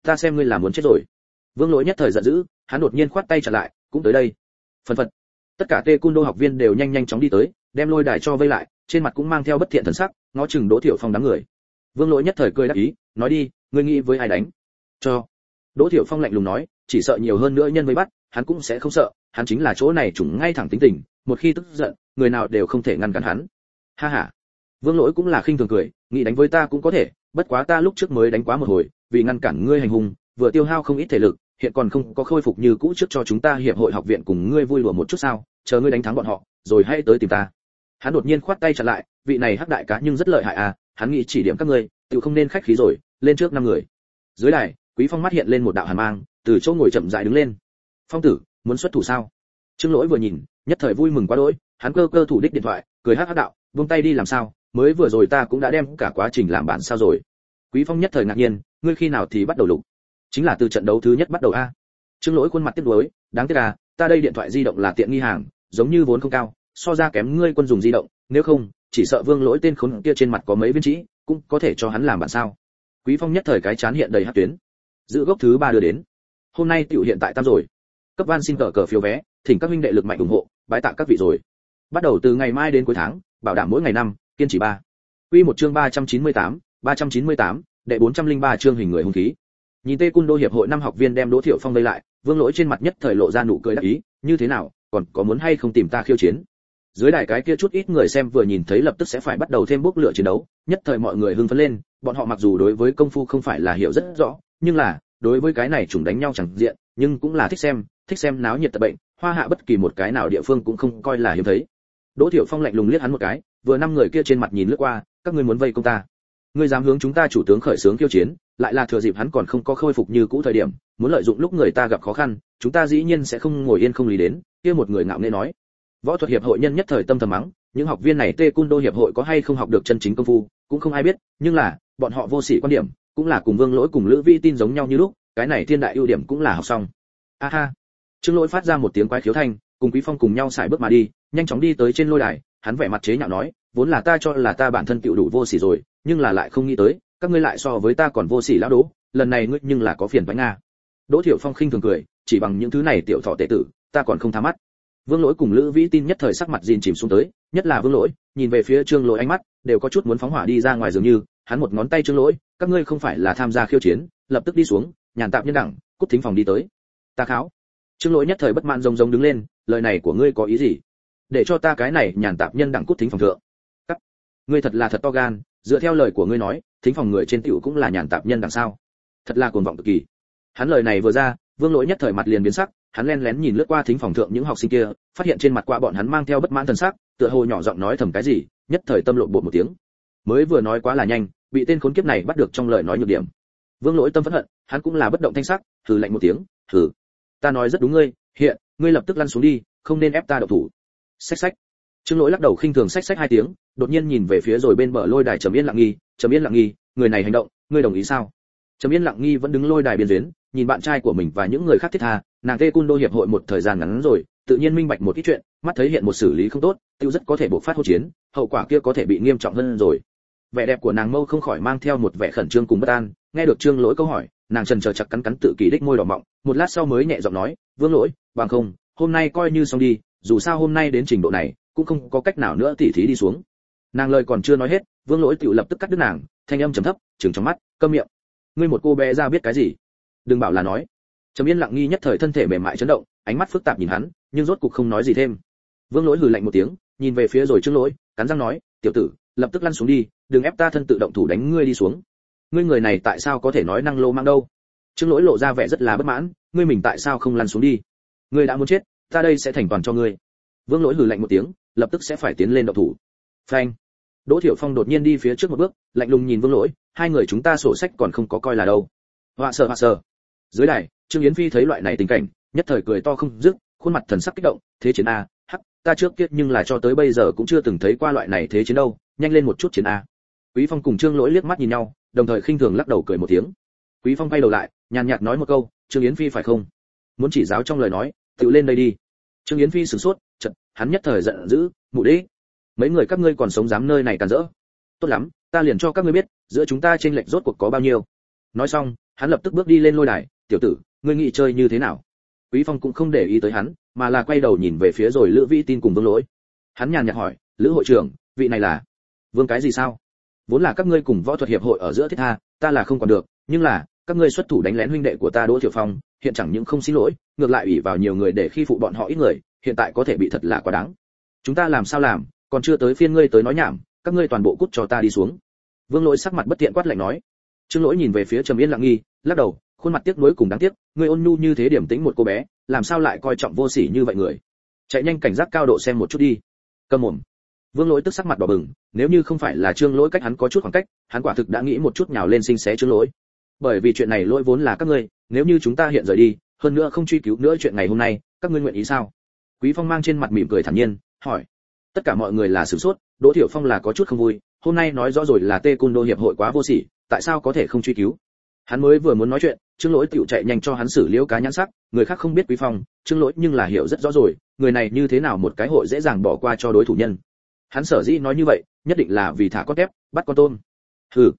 Ta xem ngươi là muốn chết rồi. Vương lỗi nhất thời giận dữ, hắn đột nhiên khoát tay trở lại, cũng tới đây. Phần phật. Tất cả tê cung đô học viên đều nhanh nhanh chóng đi tới, đem lôi đài cho vây lại, trên mặt cũng mang theo bất thiện thần sắc ngó chừng đỗ thiệu phong đám người. Vương lỗi nhất thời cười đáp ý, nói đi, ngươi nghĩ với ai đánh? Cho. Đỗ thiệu phong lạnh lùng nói, chỉ sợ nhiều hơn nữa nhân mới bắt, hắn cũng sẽ không sợ, hắn chính là chỗ này trùng ngay thẳng tính tình một khi tức giận, người nào đều không thể ngăn cản hắn. Ha ha. Vương lỗi cũng là khinh thường cười, nghĩ đánh với ta cũng có thể, bất quá ta lúc trước mới đánh quá một hồi, vì ngăn cản ngươi hành hung, vừa tiêu hao không ít thể lực, hiện còn không có khôi phục như cũ trước cho chúng ta hiệp hội học viện cùng ngươi vui lùa một chút sao, chờ ngươi đánh thắng bọn họ, rồi hãy tới tìm ta. Hắn đột nhiên khoát tay chặn lại, vị này hắc đại cá nhưng rất lợi hại à hắn nghĩ chỉ điểm các ngươi, tự không nên khách khí rồi, lên trước năm người. Dưới đài, quý phong mắt hiện lên một đạo hàn mang, từ chỗ ngồi chậm rãi đứng lên. Phong tử, muốn xuất thủ sao? Trương lỗi vừa nhìn nhất thời vui mừng quá đỗi, hắn cơ cơ thủ đích điện thoại, cười hắc hắc đạo, buông tay đi làm sao? Mới vừa rồi ta cũng đã đem cả quá trình làm bản sao rồi? Quý phong nhất thời ngạc nhiên, ngươi khi nào thì bắt đầu lục? Chính là từ trận đấu thứ nhất bắt đầu a. Trương lỗi khuôn mặt tiếc nuối, đáng tiếc là ta đây điện thoại di động là tiện nghi hàng, giống như vốn không cao, so ra kém ngươi quân dùng di động, nếu không, chỉ sợ vương lỗi tên khốn kia trên mặt có mấy viên chỉ cũng có thể cho hắn làm bản sao? Quý phong nhất thời cái chán hiện đầy hát tuyến. Giữ gốc thứ ba đưa đến. Hôm nay tiểu hiện tại tam rồi. Cấp van xin cờ cờ phiếu vé, thỉnh các huynh đệ lực mạnh ủng hộ bái tạ các vị rồi. Bắt đầu từ ngày mai đến cuối tháng bảo đảm mỗi ngày năm kiên trì ba. Quy một chương 398, 398, đệ 403 chương hình người hung khí. Nhìn tê cung đô hiệp hội năm học viên đem đỗ thiệu phong vây lại vương lỗi trên mặt nhất thời lộ ra nụ cười đắc ý như thế nào còn có muốn hay không tìm ta khiêu chiến? Dưới đài cái kia chút ít người xem vừa nhìn thấy lập tức sẽ phải bắt đầu thêm bước lửa chiến đấu nhất thời mọi người hưng phấn lên bọn họ mặc dù đối với công phu không phải là hiểu rất rõ nhưng là đối với cái này chúng đánh nhau chẳng diện nhưng cũng là thích xem thích xem náo nhiệt tập bệnh hoa hạ bất kỳ một cái nào địa phương cũng không coi là hiếm thấy. Đỗ thiệu phong lạnh lùng liếc hắn một cái, vừa năm người kia trên mặt nhìn lướt qua, các ngươi muốn vây công ta. Ngươi dám hướng chúng ta chủ tướng khởi xướng khiêu chiến, lại là thừa dịp hắn còn không có khôi phục như cũ thời điểm, muốn lợi dụng lúc người ta gặp khó khăn, chúng ta dĩ nhiên sẽ không ngồi yên không lý đến, kia một người ngạo nghễ nói. Võ thuật hiệp hội nhân nhất thời tâm thầm mắng, những học viên này tê cung đô hiệp hội có hay không học được chân chính công phu, cũng không ai biết, nhưng là, bọn họ vô sỉ quan điểm, cũng là cùng vương lỗi cùng lữ vi tin giống nhau như lúc, cái này thiên đại ưu điểm cũng là học xong. A ha trương lỗi phát ra một tiếng quái khiếu thanh, cùng quý phong cùng nhau xài bước mà đi, nhanh chóng đi tới trên lôi đài, hắn vẻ mặt chế nhạo nói, vốn là ta cho là ta bản thân tiểu đủ vô sỉ rồi, nhưng là lại không nghĩ tới, các ngươi lại so với ta còn vô sỉ lão đố, lần này ngươi nhưng là có phiền bánh nga. Đỗ thiệu phong khinh thường cười, chỉ bằng những thứ này tiểu thọ tệ tử, ta còn không tha mắt. Vương lỗi cùng lữ vĩ tin nhất thời sắc mặt gìn chìm xuống tới, nhất là vương lỗi, nhìn về phía trương lỗi ánh mắt, đều có chút muốn phóng hỏa đi ra ngoài dường như, hắn một ngón tay trương lỗi, các ngươi không phải là tham gia khiêu chiến, lập tức đi xuống, nhàn tạm nhân đẳng, cút thính phòng đi tới. Ta kháo trương lỗi nhất thời bất mãn rồng rồng đứng lên, lời này của ngươi có ý gì? Để cho ta cái này nhàn tạm nhân đẳng cút thính phòng thượng. Cắt ngươi thật là thật to gan, dựa theo lời của ngươi nói, thính phòng người trên tiểu cũng là nhàn tạm nhân đẳng sao? Thật là cuồng vọng cực kỳ. Hắn lời này vừa ra, vương lỗi nhất thời mặt liền biến sắc, hắn len lén nhìn lướt qua thính phòng thượng những học sinh kia, phát hiện trên mặt qua bọn hắn mang theo bất mãn thần sắc, tựa hồ nhỏ giọng nói thầm cái gì, nhất thời tâm lộn bột một tiếng. Mới vừa nói quá là nhanh, bị tên khốn kiếp này bắt được trong lời nói nhược điểm. Vương lỗi tâm phẫn hận, hắn cũng là bất động thanh sắc thử lạnh một tiếng thử ta nói rất đúng ngươi, hiện, ngươi lập tức lăn xuống đi, không nên ép ta đậu thủ. Xách xách. Trương lỗi lắc đầu khinh thường xách xách hai tiếng, đột nhiên nhìn về phía rồi bên bờ lôi đài trầm yên lặng nghi, trầm yên lặng nghi, người này hành động, ngươi đồng ý sao? Trầm yên lặng nghi vẫn đứng lôi đài biên duyến nhìn bạn trai của mình và những người khác thiết tha, nàng tê cung đô hiệp hội một thời gian ngắn rồi, tự nhiên minh bạch một ít chuyện, mắt thấy hiện một xử lý không tốt, tiêu rất có thể bộc phát hỗn chiến, hậu quả kia có thể bị nghiêm trọng hơn rồi. Vẻ đẹp của nàng mâu không khỏi mang theo một vẻ khẩn trương cùng bất an nghe được trương lỗi câu hỏi, nàng trần chờ chặt cắn cắn tự kỷ đích môi đỏ mọng, một lát sau mới nhẹ giọng nói, vương lỗi, bằng không, hôm nay coi như xong đi, dù sao hôm nay đến trình độ này, cũng không có cách nào nữa tỉ thí đi xuống. Nàng lời còn chưa nói hết, vương lỗi tự lập tức cắt đứt nàng, thanh âm trầm thấp chừng trong mắt, câm miệng. Ngươi một cô bé ra biết cái gì? Đừng bảo là nói. Trầm yên lặng nghi nhất thời thân thể mềm mại chấn động, ánh mắt phức tạp nhìn hắn, nhưng rốt cục không nói gì thêm. Vương lỗi hừ lạnh một tiếng, nhìn về phía rồi trương lỗi, cắn răng nói, tiểu tử, lập tức lăn xuống đi, đừng ép ta thân tự động thủ đánh ngươi đi xuống ngươi người này tại sao có thể nói năng lô mang đâu? Trương lỗi lộ ra vẻ rất là bất mãn, ngươi mình tại sao không lăn xuống đi? Ngươi đã muốn chết, ta đây sẽ thành toàn cho ngươi. Vương lỗi hừ lạnh một tiếng, lập tức sẽ phải tiến lên động thủ. Phanh! Đỗ thiểu phong đột nhiên đi phía trước một bước, lạnh lùng nhìn vương lỗi, hai người chúng ta sổ sách còn không có coi là đâu. Họa sợ họa sợ. Dưới đài, trương yến phi thấy loại này tình cảnh, nhất thời cười to không dứt, khuôn mặt thần sắc kích động, thế chiến a, hắc, ta trước kia nhưng là cho tới bây giờ cũng chưa từng thấy qua loại này thế chiến đâu, nhanh lên một chút chiến a. Quý phong cùng trương lỗi liếc mắt nhìn nhau đồng thời khinh thường lắc đầu cười một tiếng. Quý phong quay đầu lại, nhàn nhạt nói một câu, trương yến phi phải không? Muốn chỉ giáo trong lời nói, tự lên đây đi. Trương yến phi sửng sốt, chợt, hắn nhất thời giận dữ, mụ đế mấy người các ngươi còn sống dám nơi này càn rỡ? Tốt lắm, ta liền cho các ngươi biết, giữa chúng ta trên lệch rốt cuộc có bao nhiêu. Nói xong, hắn lập tức bước đi lên lôi đài, tiểu tử, ngươi nghĩ chơi như thế nào? Quý phong cũng không để ý tới hắn, mà là quay đầu nhìn về phía rồi lữ vĩ tin cùng vương lỗi. Hắn nhàn nhạt hỏi, lữ hội trưởng, vị này là vương cái gì sao? Vốn là các ngươi cùng võ thuật hiệp hội ở giữa thiết tha, ta là không còn được, nhưng là, các ngươi xuất thủ đánh lén huynh đệ của ta đỗ tiểu phong, hiện chẳng những không xin lỗi, ngược lại ủy vào nhiều người để khi phụ bọn họ ít người, hiện tại có thể bị thật là quá đáng. Chúng ta làm sao làm, còn chưa tới phiên ngươi tới nói nhảm, các ngươi toàn bộ cút cho ta đi xuống. Vương lỗi sắc mặt bất tiện quát lạnh nói. Trương lỗi nhìn về phía trầm yên lặng nghi, lắc đầu, khuôn mặt tiếc nuối cùng đáng tiếc, ngươi ôn nhu như thế điểm tính một cô bé, làm sao lại coi trọng vô sỉ như vậy người? Chạy nhanh cảnh giác cao độ xem một chút đi. Cầm mồm vương lỗi tức sắc mặt đỏ bừng, nếu như không phải là trương lỗi cách hắn có chút khoảng cách, hắn quả thực đã nghĩ một chút nhào lên sinh xé trương lỗi. Bởi vì chuyện này lỗi vốn là các ngươi, nếu như chúng ta hiện rời đi, hơn nữa không truy cứu nữa chuyện ngày hôm nay, các ngươi nguyện ý sao? Quý phong mang trên mặt mỉm cười thản nhiên, hỏi. Tất cả mọi người là sử sốt, đỗ thiểu phong là có chút không vui, hôm nay nói rõ rồi là tê côn đô hiệp hội quá vô sỉ, tại sao có thể không truy cứu? Hắn mới vừa muốn nói chuyện, trương lỗi tiểu chạy nhanh cho hắn xử liễu cá nhãn sắc, người khác không biết quý phong, trương lỗi nhưng là hiểu rất rõ rồi, người này như thế nào một cái hội dễ dàng bỏ qua cho đối thủ nhân hắn sở dĩ nói như vậy, nhất định là vì thả con tép, bắt con tôm. Hừ.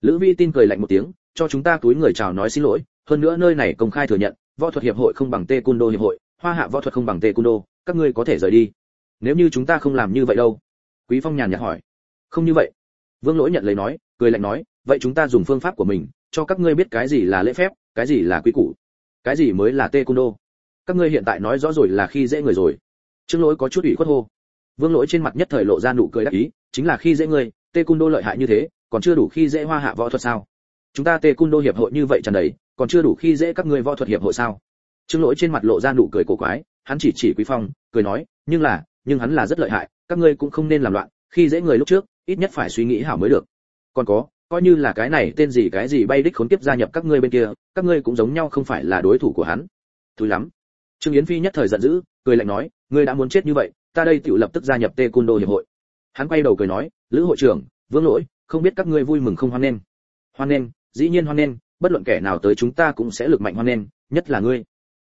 Lữ vi tin cười lạnh một tiếng, cho chúng ta túi người chào nói xin lỗi, hơn nữa nơi này công khai thừa nhận, võ thuật hiệp hội không bằng tê cung đô hiệp hội, hoa hạ võ thuật không bằng tê cung đô các ngươi có thể rời đi. Nếu như chúng ta không làm như vậy đâu? Quý phong nhàn nhạt hỏi. Không như vậy. Vương lỗi nhận lấy nói, cười lạnh nói, vậy chúng ta dùng phương pháp của mình, cho các ngươi biết cái gì là lễ phép, cái gì là quy củ, cái gì mới là tê cung đô các ngươi hiện tại nói rõ rồi là khi dễ người rồi. Trương lỗi có chút ủy khuất hô vương lỗi trên mặt nhất thời lộ ra nụ cười đắc ý chính là khi dễ ngươi tê cung đô lợi hại như thế còn chưa đủ khi dễ hoa hạ võ thuật sao? Chúng ta tê cung đô hiệp hội như vậy tràn đấy, còn chưa đủ khi dễ các ngươi võ thuật hiệp hội sao? Trương lỗi trên mặt lộ ra nụ cười cổ quái hắn chỉ chỉ quý phong cười nói nhưng là nhưng hắn là rất lợi hại các ngươi cũng không nên làm loạn khi dễ người lúc trước ít nhất phải suy nghĩ hảo mới được. Còn có coi như là cái này tên gì cái gì bay đích khốn kiếp gia nhập các ngươi bên kia các ngươi cũng giống nhau không phải là đối thủ của hắn. Thúi lắm. Trương yến phi nhất thời giận dữ cười lạnh nói ngươi đã muốn chết như vậy, ta đây tự lập tức gia nhập tê Côn đô hiệp hội. Hắn quay đầu cười nói, lữ hội trưởng, vương lỗi, không biết các ngươi vui mừng không hoan nghênh? Hoan nghênh, dĩ nhiên hoan nghênh, bất luận kẻ nào tới chúng ta cũng sẽ lực mạnh hoan nghênh, nhất là ngươi.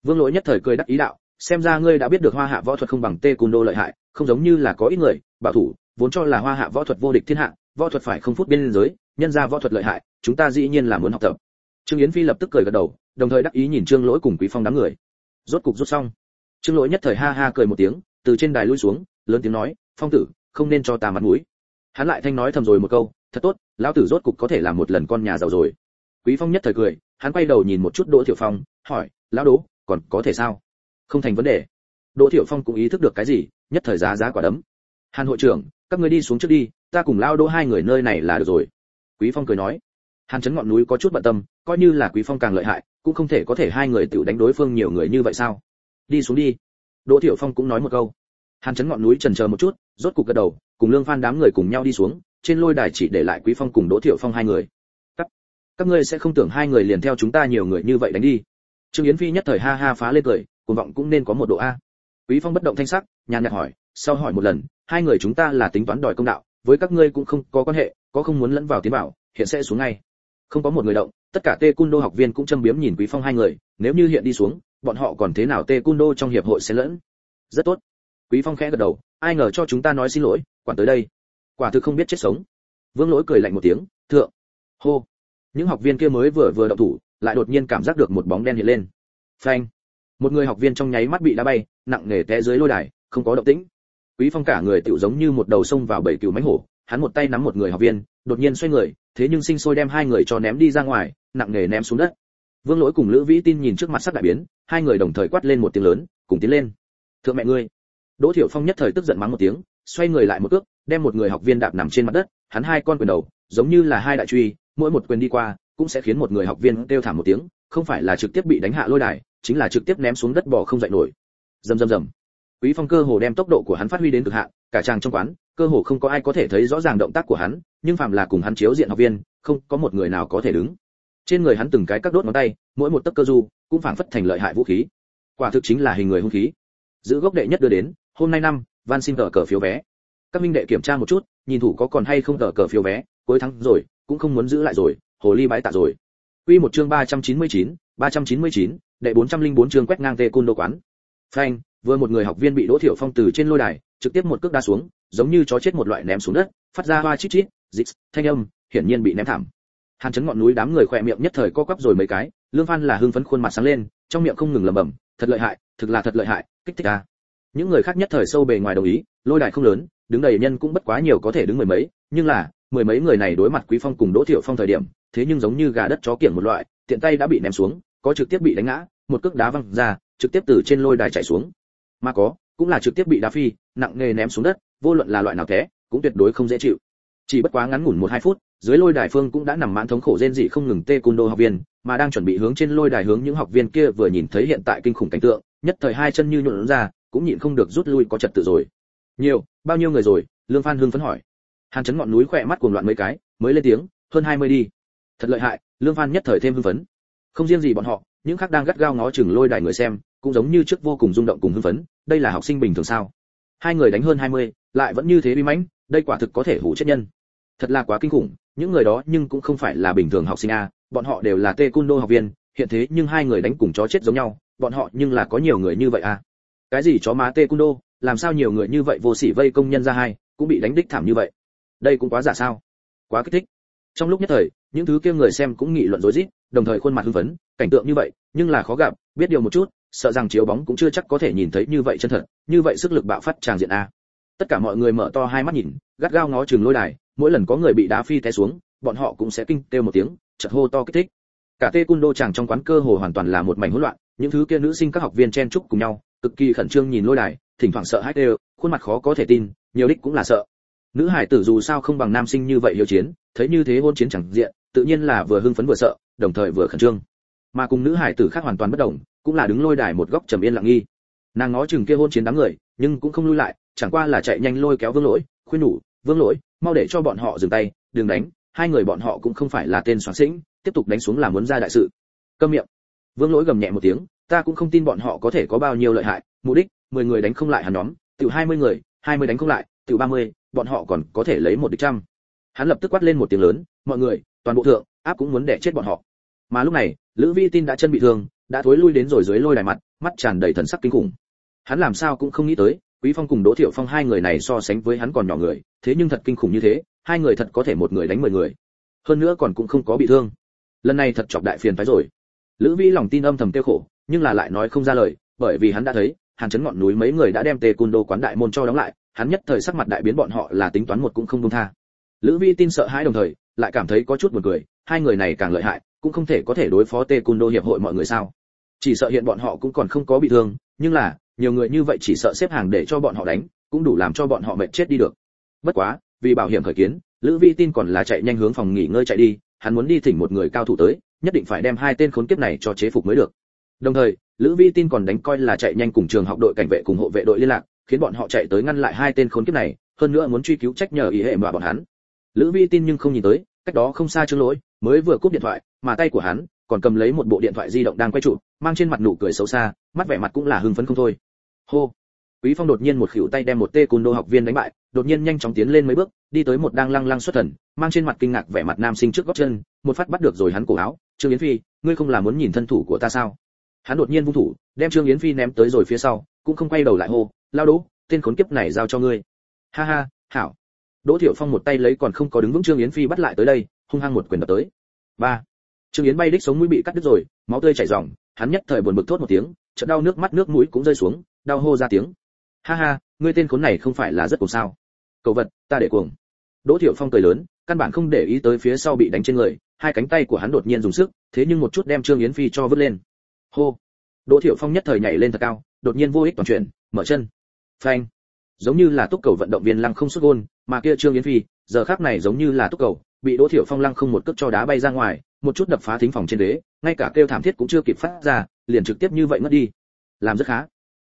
Vương lỗi nhất thời cười đắc ý đạo, xem ra ngươi đã biết được hoa hạ võ thuật không bằng tê Côn đô lợi hại, không giống như là có ít người, bảo thủ, vốn cho là hoa hạ võ thuật vô địch thiên hạ, võ thuật phải không phút biên giới, nhân ra võ thuật lợi hại, chúng ta dĩ nhiên là muốn học tập. Trương yến phi lập tức cười gật đầu, đồng thời đắc ý nhìn trương lỗi cùng quý phong đám người. Rốt cục rút xong trương lỗi nhất thời ha ha cười một tiếng, từ trên đài lui xuống, lớn tiếng nói, phong tử, không nên cho ta mặt mũi. Hắn lại thanh nói thầm rồi một câu, thật tốt, lão tử rốt cục có thể làm một lần con nhà giàu rồi. Quý phong nhất thời cười, hắn quay đầu nhìn một chút đỗ tiểu phong, hỏi, lão đỗ, còn có thể sao? Không thành vấn đề. Đỗ tiểu phong cũng ý thức được cái gì, nhất thời giá giá quả đấm. Hàn hội trưởng, các ngươi đi xuống trước đi, ta cùng lao đỗ hai người nơi này là được rồi. Quý phong cười nói. Hàn chấn ngọn núi có chút bận tâm, coi như là quý phong càng lợi hại, cũng không thể có thể hai người tự đánh đối phương nhiều người như vậy sao? Đi xuống đi. Đỗ thiểu phong cũng nói một câu. Hàn chấn ngọn núi trần chờ một chút, rốt cục gật đầu, cùng lương phan đám người cùng nhau đi xuống, trên lôi đài chỉ để lại quý phong cùng đỗ thiểu phong hai người. Các các ngươi sẽ không tưởng hai người liền theo chúng ta nhiều người như vậy đánh đi. Trương yến phi nhất thời ha ha phá lên cười, cuồng vọng cũng nên có một độ a. Quý phong bất động thanh sắc, nhàn nhạt hỏi, sau hỏi một lần, hai người chúng ta là tính toán đòi công đạo, với các ngươi cũng không có quan hệ, có không muốn lẫn vào tiến bảo, hiện sẽ xuống ngay. Không có một người động, tất cả tê cung đô học viên cũng châm biếm nhìn quý phong hai người, nếu như hiện đi xuống bọn họ còn thế nào tê cung đô trong hiệp hội sẽ lẫn? Rất tốt. Quý phong khẽ gật đầu, ai ngờ cho chúng ta nói xin lỗi, quản tới đây. Quả thực không biết chết sống. Vương lỗi cười lạnh một tiếng, thượng. Hô. Những học viên kia mới vừa vừa động thủ, lại đột nhiên cảm giác được một bóng đen hiện lên. Phanh. Một người học viên trong nháy mắt bị đá bay, nặng nề té dưới lôi đài, không có động tĩnh. Quý phong cả người tựu giống như một đầu sông vào bảy cừu mánh hổ, hắn một tay nắm một người học viên, đột nhiên xoay người, thế nhưng sinh sôi đem hai người cho ném đi ra ngoài, nặng nề ném xuống đất vương lỗi cùng lữ vĩ tin nhìn trước mặt sắc đại biến, hai người đồng thời quát lên một tiếng lớn, cùng tiến lên. Thượng mẹ ngươi. Đỗ thiểu phong nhất thời tức giận mắng một tiếng, xoay người lại một cước, đem một người học viên đạp nằm trên mặt đất, hắn hai con quyền đầu, giống như là hai đại truy, mỗi một quyền đi qua, cũng sẽ khiến một người học viên kêu thảm một tiếng, không phải là trực tiếp bị đánh hạ lôi đài, chính là trực tiếp ném xuống đất bò không dậy nổi. Rầm rầm rầm. Quý phong cơ hồ đem tốc độ của hắn phát huy đến cực hạn, cả tràng trong quán, cơ hồ không có ai có thể thấy rõ ràng động tác của hắn, nhưng phạm là cùng hắn chiếu diện học viên, không có một người nào có thể đứng trên người hắn từng cái các đốt ngón tay mỗi một tấc cơ du cũng phảng phất thành lợi hại vũ khí. Quả thực chính là hình người hung khí. Giữ gốc đệ nhất đưa đến hôm nay năm van xin tờ cờ phiếu vé. Các minh đệ kiểm tra một chút nhìn thủ có còn hay không tờ cờ phiếu vé cuối tháng rồi cũng không muốn giữ lại rồi hồ ly bái tạ rồi. Quy một chương 399, 399, đệ 404 chương quét ngang tê côn đô quán. Phanh vừa một người học viên bị đỗ thiểu phong từ trên lôi đài trực tiếp một cước đá xuống giống như chó chết một loại ném xuống đất phát ra hoa chít chít dít thanh âm hiển nhiên bị ném thảm hàn chấn ngọn núi đám người khỏe miệng nhất thời co quắp rồi mấy cái, lương phan là hưng phấn khuôn mặt sáng lên, trong miệng không ngừng lẩm bẩm, thật lợi hại, thực là thật lợi hại, kích thích a những người khác nhất thời sâu bề ngoài đồng ý, lôi đài không lớn, đứng đầy nhân cũng bất quá nhiều có thể đứng mười mấy, nhưng là, mười mấy người này đối mặt quý phong cùng đỗ thiệu phong thời điểm, thế nhưng giống như gà đất chó kiểng một loại, tiện tay đã bị ném xuống, có trực tiếp bị đánh ngã, một cước đá văng ra, trực tiếp từ trên lôi đài chạy xuống. Mà có, cũng là trực tiếp bị đá phi, nặng nề ném xuống đất, vô luận là loại nào thế cũng tuyệt đối không dễ chịu. Chỉ bất quá ngắn ngủn một hai phút dưới lôi đài phương cũng đã nằm mãn thống khổ rên dị không ngừng tê cung đô học viên mà đang chuẩn bị hướng trên lôi đài hướng những học viên kia vừa nhìn thấy hiện tại kinh khủng cảnh tượng nhất thời hai chân như nhuộn ra cũng nhịn không được rút lui có trật tự rồi. Nhiều bao nhiêu người rồi? Lương phan hương phấn hỏi. Hàn chấn ngọn núi khỏe mắt cuồng loạn mấy cái mới lên tiếng hơn hai mươi đi. Thật lợi hại. Lương phan nhất thời thêm hưng phấn. Không riêng gì bọn họ những khác đang gắt gao ngó chừng lôi đài người xem cũng giống như trước vô cùng rung động cùng hưng phấn đây là học sinh bình thường sao? Hai người đánh hơn hai mươi, lại vẫn như thế bi mãnh đây quả thực có thể hủ chết nhân thật là quá kinh khủng, những người đó nhưng cũng không phải là bình thường học sinh a, bọn họ đều là tê cun đô học viên, hiện thế nhưng hai người đánh cùng chó chết giống nhau, bọn họ nhưng là có nhiều người như vậy a. Cái gì chó má tê cun đô làm sao nhiều người như vậy vô sỉ vây công nhân ra hai, cũng bị đánh đích thảm như vậy? Đây cũng quá giả sao? Quá kích thích. Trong lúc nhất thời, những thứ kia người xem cũng nghị luận rối rít, đồng thời khuôn mặt hưng phấn, cảnh tượng như vậy, nhưng là khó gặp, biết điều một chút, sợ rằng chiếu bóng cũng chưa chắc có thể nhìn thấy như vậy chân thật, như vậy sức lực bạo phát tràng diện a tất cả mọi người mở to hai mắt nhìn, gắt gao ngó chừng lôi đài, mỗi lần có người bị đá phi té xuống, bọn họ cũng sẽ kinh kêu một tiếng chật hô to kích thích. Cả tê cung đô chàng trong quán cơ hồ hoàn toàn là một mảnh hỗn loạn, những thứ kia nữ sinh các học viên chen chúc cùng nhau, cực kỳ khẩn trương nhìn lôi đài, thỉnh thoảng sợ hãi đều khuôn mặt khó có thể tin, nhiều đích cũng là sợ. Nữ hải tử dù sao không bằng nam sinh như vậy hiếu chiến, thấy như thế hôn chiến chẳng diện, tự nhiên là vừa hưng phấn vừa sợ, đồng thời vừa khẩn trương. Mà cùng nữ hải tử khác hoàn toàn bất đồng, cũng là đứng lôi đài một góc trầm yên lặng nghi. Nàng ngó chừng kia hôn chiến đám người nhưng cũng không lui lại, chẳng qua là chạy nhanh lôi kéo vương lỗi, khuyên nhủ, vương lỗi, mau để cho bọn họ dừng tay, đừng đánh, hai người bọn họ cũng không phải là tên soạn sĩnh, tiếp tục đánh xuống là muốn ra đại sự. Câm miệng. Vương lỗi gầm nhẹ một tiếng, ta cũng không tin bọn họ có thể có bao nhiêu lợi hại, mục đích, mười người đánh không lại hắn nhóm, tiểu hai mươi người, hai mươi đánh không lại, tiểu ba mươi, bọn họ còn có thể lấy một địch trăm. Hắn lập tức quát lên một tiếng lớn, mọi người, toàn bộ thượng, áp cũng muốn đẻ chết bọn họ. Mà lúc này, lữ vi tin đã chân bị thương, đã thối lui đến rồi dưới lôi đài mặt, mắt tràn đầy thần sắc kinh khủng hắn làm sao cũng không nghĩ tới, quý phong cùng đỗ thiệu phong hai người này so sánh với hắn còn nhỏ người, thế nhưng thật kinh khủng như thế, hai người thật có thể một người đánh mười người. Hơn nữa còn cũng không có bị thương. Lần này thật chọc đại phiền phái rồi. Lữ vi lòng tin âm thầm tiêu khổ, nhưng là lại nói không ra lời, bởi vì hắn đã thấy, hàn chấn ngọn núi mấy người đã đem tê côn đô quán đại môn cho đóng lại, hắn nhất thời sắc mặt đại biến bọn họ là tính toán một cũng không buông tha. Lữ vi tin sợ hãi đồng thời, lại cảm thấy có chút buồn cười, hai người này càng lợi hại, cũng không thể có thể đối phó tê côn đô hiệp hội mọi người sao. Chỉ sợ hiện bọn họ cũng còn không có bị thương, nhưng là nhiều người như vậy chỉ sợ xếp hàng để cho bọn họ đánh, cũng đủ làm cho bọn họ mệt chết đi được. Bất quá, vì bảo hiểm khởi kiến, lữ vi tin còn là chạy nhanh hướng phòng nghỉ ngơi chạy đi, hắn muốn đi thỉnh một người cao thủ tới, nhất định phải đem hai tên khốn kiếp này cho chế phục mới được. Đồng thời, lữ vi tin còn đánh coi là chạy nhanh cùng trường học đội cảnh vệ cùng hộ vệ đội liên lạc, khiến bọn họ chạy tới ngăn lại hai tên khốn kiếp này, hơn nữa muốn truy cứu trách nhờ ý hệ mà bọn hắn. Lữ vi tin nhưng không nhìn tới, cách đó không xa trương lỗi, mới vừa cúp điện thoại, mà tay của hắn còn cầm lấy một bộ điện thoại di động đang quay chụp mang trên mặt nụ cười xấu xa, mắt vẻ mặt cũng là hưng phấn không thôi hô. Quý phong đột nhiên một khỉu tay đem một tê cùn đô học viên đánh bại, đột nhiên nhanh chóng tiến lên mấy bước, đi tới một đang lăng lăng xuất thần, mang trên mặt kinh ngạc vẻ mặt nam sinh trước góc chân, một phát bắt được rồi hắn cổ áo. Trương yến phi, ngươi không là muốn nhìn thân thủ của ta sao? Hắn đột nhiên vung thủ, đem trương yến phi ném tới rồi phía sau, cũng không quay đầu lại hô, lao đỗ, tên khốn kiếp này giao cho ngươi. Ha ha, hảo. Đỗ thiệu phong một tay lấy còn không có đứng vững trương yến phi bắt lại tới đây, hung hăng một quyền đập tới. Ba. Trương yến bay đích sống mũi bị cắt đứt rồi, máu tươi chảy ròng, hắn nhất thời buồn bực thốt một tiếng, chợt đau nước mắt nước mũi cũng rơi xuống đau hô ra tiếng. Ha ha, ngươi tên khốn này không phải là rất cùng sao. Cậu vật, ta để cuồng. Đỗ thiệu phong cười lớn, căn bản không để ý tới phía sau bị đánh trên người, hai cánh tay của hắn đột nhiên dùng sức, thế nhưng một chút đem trương yến phi cho vứt lên. Hô. Đỗ thiệu phong nhất thời nhảy lên thật cao, đột nhiên vô ích toàn chuyển, mở chân. Phanh. Giống như là túc cầu vận động viên lăng không xuất gôn, mà kia trương yến phi, giờ khác này giống như là túc cầu, bị đỗ thiệu phong lăng không một cước cho đá bay ra ngoài, một chút đập phá thính phòng trên đế, ngay cả kêu thảm thiết cũng chưa kịp phát ra, liền trực tiếp như vậy ngất đi. Làm rất khá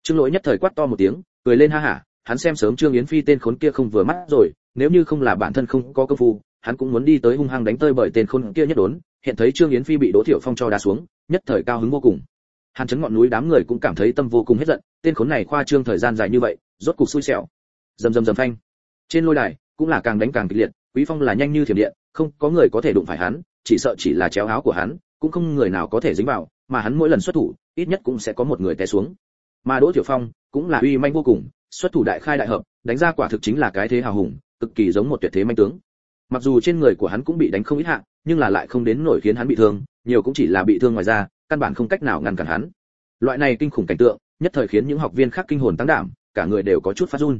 trương lỗi nhất thời quát to một tiếng, cười lên ha hả, hắn xem sớm trương yến phi tên khốn kia không vừa mắt rồi, nếu như không là bản thân không có công phu, hắn cũng muốn đi tới hung hăng đánh tơi bởi tên khốn kia nhất đốn, hiện thấy trương yến phi bị đỗ tiểu phong cho đá xuống, nhất thời cao hứng vô cùng. Hàn chấn ngọn núi đám người cũng cảm thấy tâm vô cùng hết giận, tên khốn này khoa trương thời gian dài như vậy, rốt cục xui xẻo. Rầm rầm rầm phanh. Trên lôi đài, cũng là càng đánh càng kịch liệt, quý phong là nhanh như thiểm điện, không có người có thể đụng phải hắn, chỉ sợ chỉ là chéo áo của hắn, cũng không người nào có thể dính vào, mà hắn mỗi lần xuất thủ, ít nhất cũng sẽ có một người té xuống mà đỗ tiểu phong cũng là uy manh vô cùng, xuất thủ đại khai đại hợp, đánh ra quả thực chính là cái thế hào hùng, cực kỳ giống một tuyệt thế manh tướng. Mặc dù trên người của hắn cũng bị đánh không ít hạ, nhưng là lại không đến nổi khiến hắn bị thương, nhiều cũng chỉ là bị thương ngoài ra căn bản không cách nào ngăn cản hắn. Loại này kinh khủng cảnh tượng, nhất thời khiến những học viên khác kinh hồn tăng đảm, cả người đều có chút phát run.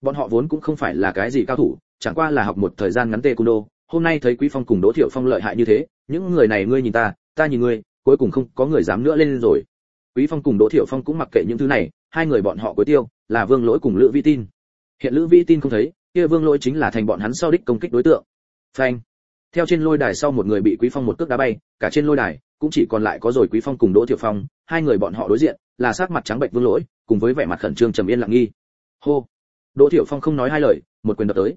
Bọn họ vốn cũng không phải là cái gì cao thủ, chẳng qua là học một thời gian ngắn tê cung đô hôm nay thấy quý phong cùng đỗ thiệu phong lợi hại như thế, những người này ngươi nhìn ta ta nhìn ngươi, cuối cùng không có người dám nữa lên rồi quý phong cùng đỗ Thiểu phong cũng mặc kệ những thứ này, hai người bọn họ cuối tiêu là vương lỗi cùng lữ vi tin. Hiện lữ vi tin không thấy, kia vương lỗi chính là thành bọn hắn sau đích công kích đối tượng. Phanh. Theo trên lôi đài sau một người bị quý phong một cước đá bay, cả trên lôi đài cũng chỉ còn lại có rồi quý phong cùng đỗ Thiểu phong, hai người bọn họ đối diện, là sát mặt trắng bệnh vương lỗi, cùng với vẻ mặt khẩn trương trầm yên lặng nghi. Hô. Đỗ Thiểu phong không nói hai lời, một quyền đập tới.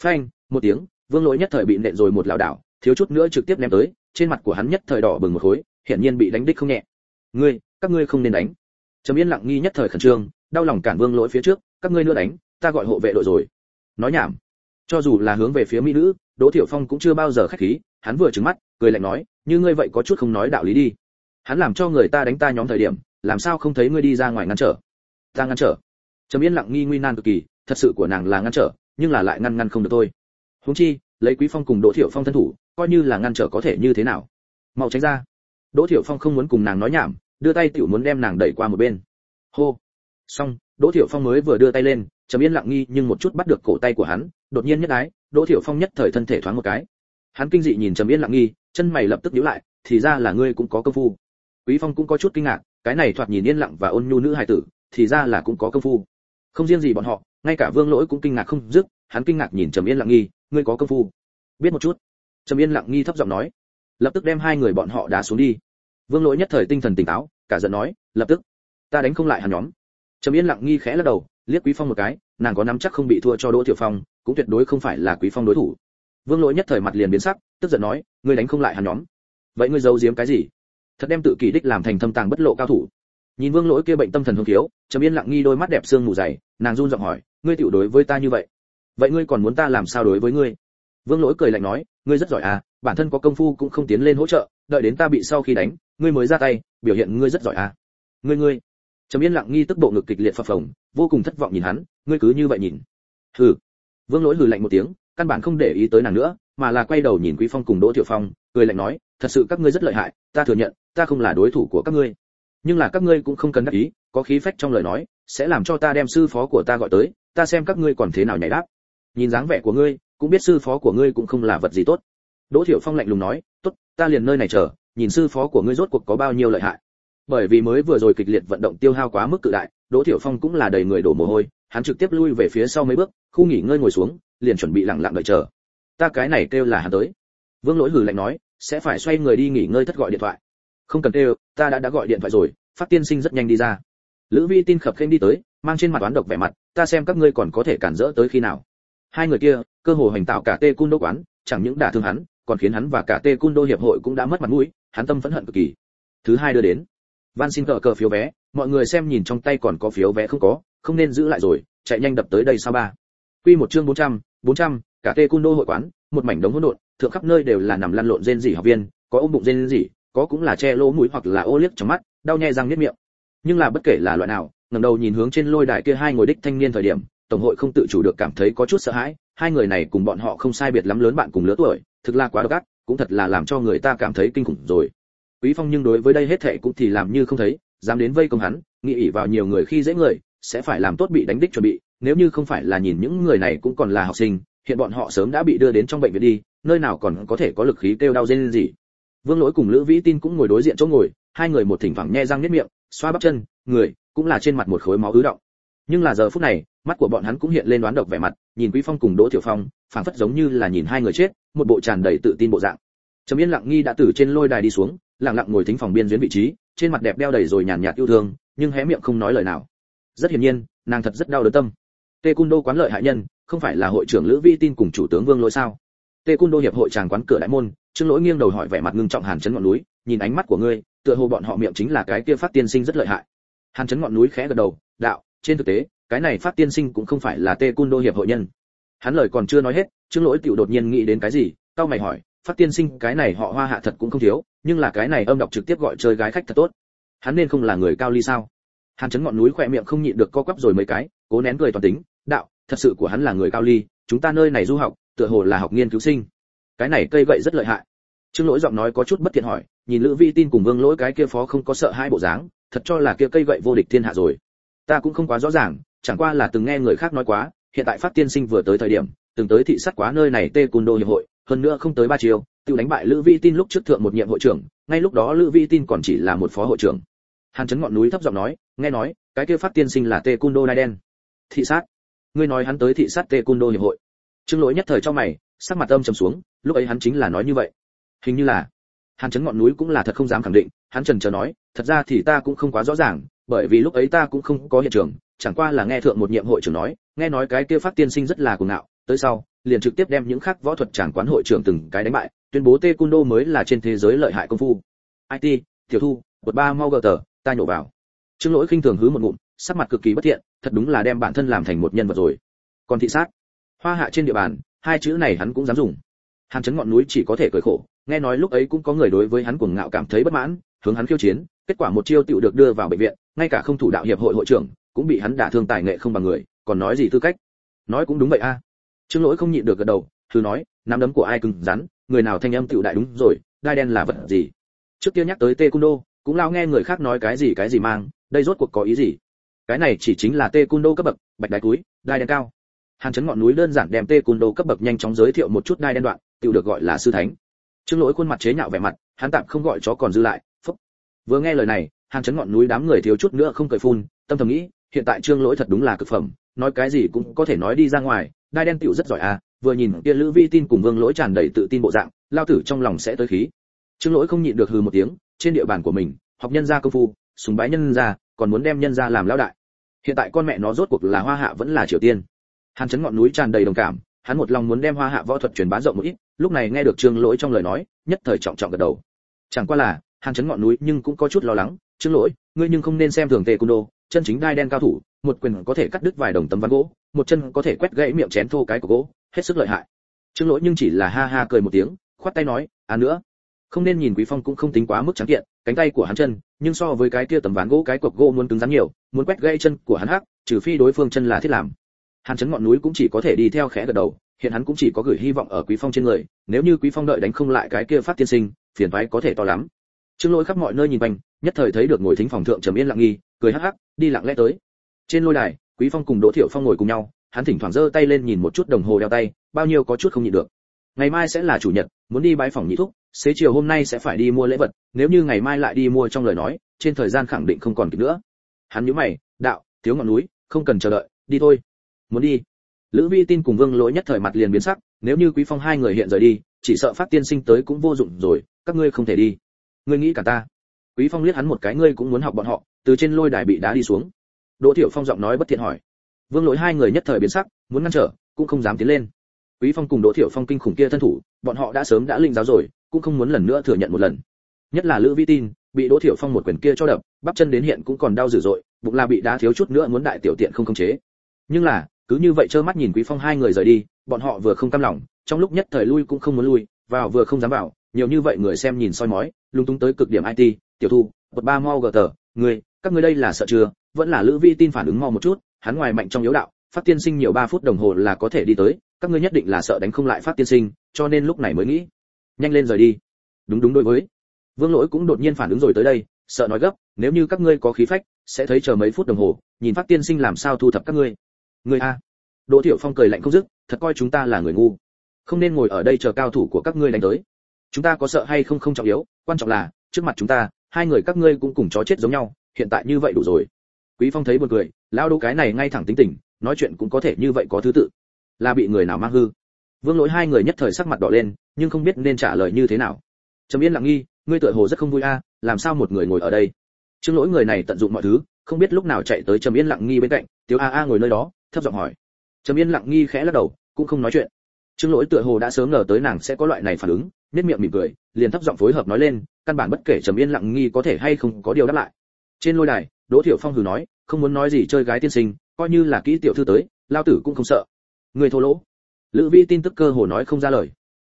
Phanh, một tiếng, vương lỗi nhất thời bị nện rồi một lảo đảo, thiếu chút nữa trực tiếp ném tới, trên mặt của hắn nhất thời đỏ bừng một khối, hiển nhiên bị đánh đích không nhẹ. Ngươi các ngươi không nên đánh. Trầm yên lặng nghi nhất thời khẩn trương, đau lòng cản vương lỗi phía trước, các ngươi nữa đánh, ta gọi hộ vệ đội rồi. Nói nhảm. Cho dù là hướng về phía mỹ nữ, đỗ thiệu phong cũng chưa bao giờ khách khí, hắn vừa trừng mắt, cười lạnh nói, như ngươi vậy có chút không nói đạo lý đi. Hắn làm cho người ta đánh ta nhóm thời điểm, làm sao không thấy ngươi đi ra ngoài ngăn trở? Ta ngăn trở. Trầm yên lặng nghi nguy nan cực kỳ, thật sự của nàng là ngăn trở, nhưng là lại ngăn ngăn không được thôi. Huống chi, lấy quý phong cùng đỗ thiệu phong thân thủ, coi như là ngăn trở có thể như thế nào? Mau tránh ra. Đỗ thiệu phong không muốn cùng nàng nói nhảm đưa tay tiểu muốn đem nàng đẩy qua một bên. Hô. Xong đỗ thiểu phong mới vừa đưa tay lên trầm yên lặng nghi nhưng một chút bắt được cổ tay của hắn đột nhiên nhất ái, đỗ thiểu phong nhất thời thân thể thoáng một cái. Hắn kinh dị nhìn trầm yên lặng nghi chân mày lập tức nhíu lại thì ra là ngươi cũng có công phu. Quý phong cũng có chút kinh ngạc cái này thoạt nhìn yên lặng và ôn nhu nữ hài tử thì ra là cũng có công phu. Không riêng gì bọn họ ngay cả vương lỗi cũng kinh ngạc không dứt hắn kinh ngạc nhìn trầm yên lặng nghi ngươi có công phu. Biết một chút. Trầm yên lặng nghi thấp giọng nói. Lập tức đem hai người bọn họ đá xuống đi. Vương lỗi nhất thời tinh thần tỉnh táo cả giận nói, lập tức, ta đánh không lại hắn nhóm. Trầm yên lặng nghi khẽ lắc đầu, liếc quý phong một cái, nàng có nắm chắc không bị thua cho đỗ tiểu phong, cũng tuyệt đối không phải là quý phong đối thủ. Vương lỗi nhất thời mặt liền biến sắc, tức giận nói, ngươi đánh không lại hắn nhóm. Vậy ngươi giấu giếm cái gì? Thật đem tự kỷ đích làm thành thâm tàng bất lộ cao thủ. Nhìn vương lỗi kia bệnh tâm thần hương thiếu trầm yên lặng nghi đôi mắt đẹp xương mù dày, nàng run giọng hỏi, ngươi tiểu đối với ta như vậy vậy ngươi còn muốn ta làm sao đối với ngươi? Vương lỗi cười lạnh nói, ngươi rất giỏi à bản thân có công phu cũng không tiến lên hỗ trợ, đợi đến ta bị sau khi đánh, ngươi mới ra tay, biểu hiện ngươi rất giỏi à. Ngươi ngươi. Trầm yên lặng nghi tức bộ ngực kịch liệt phập phồng, vô cùng thất vọng nhìn hắn, ngươi cứ như vậy nhìn. Hừ. Vương lỗi hừ lạnh một tiếng, căn bản không để ý tới nàng nữa, mà là quay đầu nhìn quý phong cùng đỗ tiểu phong, cười lạnh nói, thật sự các ngươi rất lợi hại, ta thừa nhận, ta không là đối thủ của các ngươi. Nhưng là các ngươi cũng không cần đắc ý, có khí phách trong lời nói, sẽ làm cho ta đem sư phó của ta gọi tới, ta xem các ngươi còn thế nào nhảy đáp. Nhìn dáng vẻ của ngươi cũng biết sư phó của ngươi cũng không là vật gì tốt. Đỗ thiểu phong lạnh lùng nói, tốt, ta liền nơi này chờ, nhìn sư phó của ngươi rốt cuộc có bao nhiêu lợi hại. Bởi vì mới vừa rồi kịch liệt vận động tiêu hao quá mức cự đại, đỗ thiểu phong cũng là đầy người đổ mồ hôi, hắn trực tiếp lui về phía sau mấy bước, khu nghỉ ngơi ngồi xuống, liền chuẩn bị lặng lặng đợi chờ. Ta cái này kêu là hắn tới. Vương lỗi hừ lạnh nói, sẽ phải xoay người đi nghỉ ngơi thất gọi điện thoại. Không cần kêu, ta đã đã gọi điện thoại rồi, phát tiên sinh rất nhanh đi ra. Lữ vi tin khập khênh đi tới, mang trên mặt toán độc vẻ mặt, ta xem các ngươi còn có thể cản rỡ tới khi nào hai người kia cơ hồ hành tạo cả tê cung đô quán chẳng những đả thương hắn còn khiến hắn và cả tê cung đô hiệp hội cũng đã mất mặt mũi hắn tâm phẫn hận cực kỳ. Thứ hai đưa đến van xin cờ cờ phiếu vé mọi người xem nhìn trong tay còn có phiếu vé không có không nên giữ lại rồi chạy nhanh đập tới đây sao ba. Quy một chương 400, 400, cả tê cung đô hội quán một mảnh đống hỗn độn thượng khắp nơi đều là nằm lăn lộn rên rỉ học viên có ôm bụng rên rỉ có cũng là che lỗ mũi hoặc là ô liếc trong mắt đau nhè răng niết miệng. Nhưng là bất kể là loại nào ngẩng đầu nhìn hướng trên lôi đài kia hai ngồi đích thanh niên thời điểm tổng hội không tự chủ được cảm thấy có chút sợ hãi, hai người này cùng bọn họ không sai biệt lắm lớn bạn cùng lứa tuổi, thực là quá độc ác, cũng thật là làm cho người ta cảm thấy kinh khủng rồi. Quý phong nhưng đối với đây hết thệ cũng thì làm như không thấy, dám đến vây công hắn, nghĩ ỉ vào nhiều người khi dễ người, sẽ phải làm tốt bị đánh đích chuẩn bị, nếu như không phải là nhìn những người này cũng còn là học sinh, hiện bọn họ sớm đã bị đưa đến trong bệnh viện đi, nơi nào còn có thể có lực khí kêu đau dên gì. Vương lỗi cùng lữ vĩ tin cũng ngồi đối diện chỗ ngồi, hai người một thỉnh thoảng nhe răng niết miệng, xoa bắp chân, người cũng là trên mặt một khối máu ứ động. Nhưng là giờ phút này mắt của bọn hắn cũng hiện lên đoán độc vẻ mặt, nhìn quý phong cùng đỗ tiểu phong, phảng phất giống như là nhìn hai người chết, một bộ tràn đầy tự tin bộ dạng. Trầm yên lặng nghi đã từ trên lôi đài đi xuống, lặng lặng ngồi thính phòng biên duyên vị trí, trên mặt đẹp đeo đầy rồi nhàn nhạt yêu thương, nhưng hé miệng không nói lời nào. Rất hiển nhiên, nàng thật rất đau đớn tâm. Tê cung đô quán lợi hại nhân, không phải là hội trưởng lữ vi tin cùng chủ tướng vương lỗi sao? Tê cung đô hiệp hội tràng quán cửa đại môn, trương lỗi nghiêng đầu hỏi vẻ mặt ngưng trọng hàn chấn ngọn núi, nhìn ánh mắt của ngươi, tựa hồ bọn họ miệng chính là cái kia phát tiên sinh rất lợi hại. Hàn chấn ngọn núi khẽ gật đầu, đạo, trên thực tế cái này phát tiên sinh cũng không phải là tê cun đô hiệp hội nhân. Hắn lời còn chưa nói hết, trương lỗi tiểu đột nhiên nghĩ đến cái gì, tao mày hỏi, phát tiên sinh, cái này họ hoa hạ thật cũng không thiếu, nhưng là cái này âm đọc trực tiếp gọi chơi gái khách thật tốt. Hắn nên không là người cao ly sao? Hàn chấn ngọn núi khỏe miệng không nhịn được co quắp rồi mấy cái, cố nén cười toàn tính, đạo, thật sự của hắn là người cao ly, chúng ta nơi này du học, tựa hồ là học nghiên cứu sinh. Cái này cây gậy rất lợi hại. Trương lỗi giọng nói có chút bất thiện hỏi, nhìn lữ vi tin cùng vương lỗi cái kia phó không có sợ hai bộ dáng, thật cho là kia cây gậy vô địch thiên hạ rồi. Ta cũng không quá rõ ràng chẳng qua là từng nghe người khác nói quá, hiện tại phát tiên sinh vừa tới thời điểm, từng tới thị sát quá nơi này tê cùn đô hiệp hội, hơn nữa không tới ba chiều tiêu đánh bại lữ vi tin lúc trước thượng một nhiệm hội trưởng, ngay lúc đó lữ vi tin còn chỉ là một phó hội trưởng. Hàn chấn ngọn núi thấp giọng nói, nghe nói, cái kia phát tiên sinh là tê Cùn đô nai đen. Thị sát? Ngươi nói hắn tới thị sát tê Cùn đô hiệp hội. Trương lỗi nhất thời cho mày, sắc mặt âm trầm xuống, lúc ấy hắn chính là nói như vậy. Hình như là, hàn chấn ngọn núi cũng là thật không dám khẳng định, hắn chần chờ nói, thật ra thì ta cũng không quá rõ ràng, bởi vì lúc ấy ta cũng không có hiện trường chẳng qua là nghe thượng một nhiệm hội trưởng nói, nghe nói cái kia phát tiên sinh rất là cuồng ngạo, tới sau, liền trực tiếp đem những khác võ thuật tràng quán hội trưởng từng cái đánh bại, tuyên bố taekwondo mới là trên thế giới lợi hại công phu. It tiểu thu bột ba mau gờ tờ, ta nhổ vào. Trương lỗi khinh thường hứ một ngụm, sắc mặt cực kỳ bất thiện, thật đúng là đem bản thân làm thành một nhân vật rồi. Còn thị sát, hoa hạ trên địa bàn, hai chữ này hắn cũng dám dùng. Hàn chấn ngọn núi chỉ có thể cười khổ, nghe nói lúc ấy cũng có người đối với hắn cuồng ngạo cảm thấy bất mãn, hướng hắn khiêu chiến, kết quả một chiêu tựu được đưa vào bệnh viện, ngay cả không thủ đạo hiệp hội hội trưởng cũng bị hắn đả thương tài nghệ không bằng người, còn nói gì tư cách? Nói cũng đúng vậy a. Trương lỗi không nhịn được gật đầu thư nói, nắm đấm của ai cứng rắn, người nào thanh âm tựu đại đúng rồi đai đen là vật gì? Trước kia nhắc tới tê cung đô cũng lao nghe người khác nói cái gì cái gì mang, đây rốt cuộc có ý gì? Cái này chỉ chính là tê cung đô cấp bậc, bạch đái túi đai đen cao. Hàn chấn ngọn núi đơn giản đem tê cung đô cấp bậc nhanh chóng giới thiệu một chút đai đen đoạn tự được gọi là sư thánh. Trương lỗi khuôn mặt chế nhạo vẻ mặt, hắn tạm không gọi chó còn dư lại, phúc. Vừa nghe lời này, hàn chấn ngọn núi đám người thiếu chút nữa không cười phun, tâm thầm nghĩ hiện tại trương lỗi thật đúng là cực phẩm, nói cái gì cũng có thể nói đi ra ngoài, đai đen tiểu rất giỏi à vừa nhìn kia lữ vi tin cùng vương lỗi tràn đầy tự tin bộ dạng, lao tử trong lòng sẽ tới khí. Trương lỗi không nhịn được hừ một tiếng, trên địa bàn của mình, học nhân gia công phu súng bái nhân gia, còn muốn đem nhân gia làm lão đại. Hiện tại con mẹ nó rốt cuộc là hoa hạ vẫn là triều tiên. Hàn chấn ngọn núi tràn đầy đồng cảm, hắn một lòng muốn đem hoa hạ võ thuật truyền bá rộng một ít, lúc này nghe được trương lỗi trong lời nói, nhất thời trọng trọng gật đầu. Chẳng qua là, hàn chấn ngọn núi nhưng cũng có chút lo lắng, trương lỗi, ngươi nhưng không nên xem thường tề cung đô chân chính đai đen cao thủ, một quyền có thể cắt đứt vài đồng tấm ván gỗ, một chân có thể quét gãy miệng chén thô cái của gỗ, hết sức lợi hại. Trương lỗi nhưng chỉ là ha ha cười một tiếng, khoát tay nói à nữa, không nên nhìn quý phong cũng không tính quá mức trắng kiện, cánh tay của hắn chân, nhưng so với cái kia tấm ván gỗ cái cọc gỗ muốn cứng rắn nhiều, muốn quét gãy chân của hắn hắc, trừ phi đối phương chân là thiết làm. Hàn chấn ngọn núi cũng chỉ có thể đi theo khẽ gật đầu, hiện hắn cũng chỉ có gửi hy vọng ở quý phong trên người, nếu như quý phong đợi đánh không lại cái kia phát tiên sinh, phiền toái có thể to lắm. Trương lỗi khắp mọi nơi nhìn quanh, nhất thời thấy được ngồi thính phòng thượng trầm yên lặng nghi cười hắc hắc, đi lặng lẽ tới. Trên lôi đài, quý phong cùng đỗ thiệu phong ngồi cùng nhau, hắn thỉnh thoảng giơ tay lên nhìn một chút đồng hồ đeo tay, bao nhiêu có chút không nhịn được. Ngày mai sẽ là chủ nhật, muốn đi bãi phòng nhị thúc, xế chiều hôm nay sẽ phải đi mua lễ vật, nếu như ngày mai lại đi mua trong lời nói, trên thời gian khẳng định không còn kịp nữa. Hắn nhíu mày, đạo, thiếu ngọn núi, không cần chờ đợi, đi thôi. Muốn đi. Lữ vi tin cùng vương lỗi nhất thời mặt liền biến sắc, nếu như quý phong hai người hiện rời đi, chỉ sợ phát tiên sinh tới cũng vô dụng rồi, các ngươi không thể đi. Ngươi nghĩ cả ta. Quý phong liếc hắn một cái, ngươi cũng muốn học bọn họ từ trên lôi đài bị đá đi xuống. Đỗ thiểu phong giọng nói bất thiện hỏi. Vương lỗi hai người nhất thời biến sắc, muốn ngăn trở, cũng không dám tiến lên. Quý phong cùng đỗ thiểu phong kinh khủng kia thân thủ, bọn họ đã sớm đã linh giáo rồi, cũng không muốn lần nữa thừa nhận một lần. Nhất là lữ vi tin, bị đỗ thiểu phong một quyền kia cho đập, bắp chân đến hiện cũng còn đau dữ dội, bụng là bị đá thiếu chút nữa muốn đại tiểu tiện không khống chế. Nhưng là, cứ như vậy trơ mắt nhìn quý phong hai người rời đi, bọn họ vừa không cam lòng, trong lúc nhất thời lui cũng không muốn lui, vào vừa không dám vào, nhiều như vậy người xem nhìn soi mói, lung tung tới cực điểm it tiểu thu bật ba mau gờ tờ người các ngươi đây là sợ chưa? Vẫn là lữ vi tin phản ứng mau một chút, hắn ngoài mạnh trong yếu đạo, phát tiên sinh nhiều ba phút đồng hồ là có thể đi tới, các ngươi nhất định là sợ đánh không lại phát tiên sinh, cho nên lúc này mới nghĩ, nhanh lên rời đi. Đúng đúng đối với. Vương lỗi cũng đột nhiên phản ứng rồi tới đây, sợ nói gấp, nếu như các ngươi có khí phách, sẽ thấy chờ mấy phút đồng hồ, nhìn phát tiên sinh làm sao thu thập các ngươi. Người a. Đỗ thiệu phong cười lạnh không dứt, thật coi chúng ta là người ngu. Không nên ngồi ở đây chờ cao thủ của các ngươi đánh tới. Chúng ta có sợ hay không không trọng yếu, quan trọng là, trước mặt chúng ta, hai người các ngươi cũng cùng chó chết giống nhau hiện tại như vậy đủ rồi. Quý phong thấy buồn cười lao đỗ cái này ngay thẳng tính tình, nói chuyện cũng có thể như vậy có thứ tự. Là bị người nào mang hư? Vương lỗi hai người nhất thời sắc mặt đỏ lên, nhưng không biết nên trả lời như thế nào. Trầm yên lặng nghi, ngươi tựa hồ rất không vui a, làm sao một người ngồi ở đây? Trương lỗi người này tận dụng mọi thứ, không biết lúc nào chạy tới trầm yên lặng nghi bên cạnh tiếu a a ngồi nơi đó, thấp giọng hỏi. Trầm yên lặng nghi khẽ lắc đầu, cũng không nói chuyện. Trương lỗi tựa hồ đã sớm ngờ tới nàng sẽ có loại này phản ứng nét miệng mỉm cười, liền thấp giọng phối hợp nói lên, căn bản bất kể trầm yên lặng nghi có thể hay không có điều đáp lại trên lôi đài, đỗ thiểu phong hừ nói, không muốn nói gì chơi gái tiên sinh, coi như là kỹ tiểu thư tới, lao tử cũng không sợ. Người thô lỗ. Lữ vi tin tức cơ hồ nói không ra lời.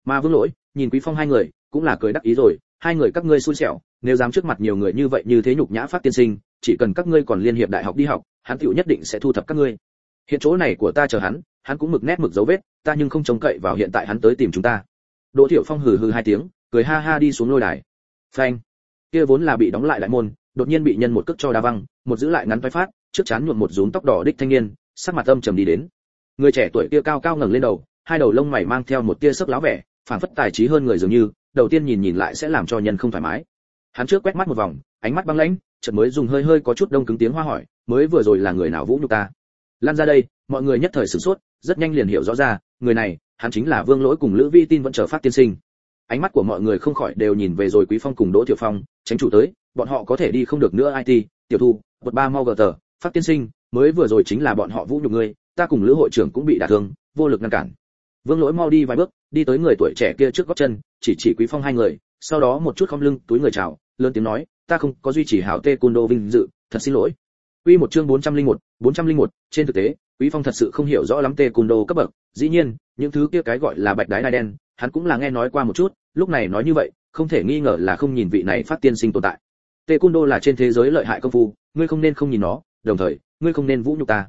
Mà vương lỗi, nhìn quý phong hai người, cũng là cười đắc ý rồi, hai người các ngươi xui xẻo, nếu dám trước mặt nhiều người như vậy như thế nhục nhã phát tiên sinh, chỉ cần các ngươi còn liên hiệp đại học đi học, hắn tiểu nhất định sẽ thu thập các ngươi. Hiện chỗ này của ta chờ hắn hắn cũng mực nét mực dấu vết, ta nhưng không trông cậy vào hiện tại hắn tới tìm chúng ta. Đỗ thiểu phong hừ hừ hai tiếng, cười ha ha đi xuống lôi đài. Phanh. Kia vốn là bị đóng lại đại môn đột nhiên bị nhân một cước cho đa văng, một giữ lại ngắn vai phát, trước chán nhuộm một rúm tóc đỏ đích thanh niên, sắc mặt âm trầm đi đến. Người trẻ tuổi kia cao cao ngẩng lên đầu, hai đầu lông mày mang theo một tia sức láo vẻ, phản phất tài trí hơn người dường như, đầu tiên nhìn nhìn lại sẽ làm cho nhân không thoải mái. Hắn trước quét mắt một vòng, ánh mắt băng lãnh, chợt mới dùng hơi hơi có chút đông cứng tiếng hoa hỏi, mới vừa rồi là người nào vũ nhục ta? Lan ra đây, mọi người nhất thời sửng sốt, rất nhanh liền hiểu rõ ra, người này, hắn chính là vương lỗi cùng lữ vi tin vẫn chờ phát tiên sinh. Ánh mắt của mọi người không khỏi đều nhìn về rồi quý phong cùng đỗ tiểu phong, tránh chủ tới bọn họ có thể đi không được nữa it tiểu thu bật ba mau gờ tờ phát tiên sinh mới vừa rồi chính là bọn họ vũ nhục ngươi ta cùng lữ hội trưởng cũng bị đả thương vô lực ngăn cản vương lỗi mau đi vài bước đi tới người tuổi trẻ kia trước góc chân chỉ chỉ quý phong hai người sau đó một chút không lưng túi người chào lớn tiếng nói ta không có duy trì hảo tê côn đô vinh dự thật xin lỗi Quy một chương 401, 401, trên thực tế, Quý Phong thật sự không hiểu rõ lắm tê côn đô cấp bậc, dĩ nhiên, những thứ kia cái gọi là bạch đái đai đen, hắn cũng là nghe nói qua một chút, lúc này nói như vậy, không thể nghi ngờ là không nhìn vị này phát tiên sinh tồn tại. Tê côn đô là trên thế giới lợi hại công phu, ngươi không nên không nhìn nó, đồng thời, ngươi không nên vũ nhục ta.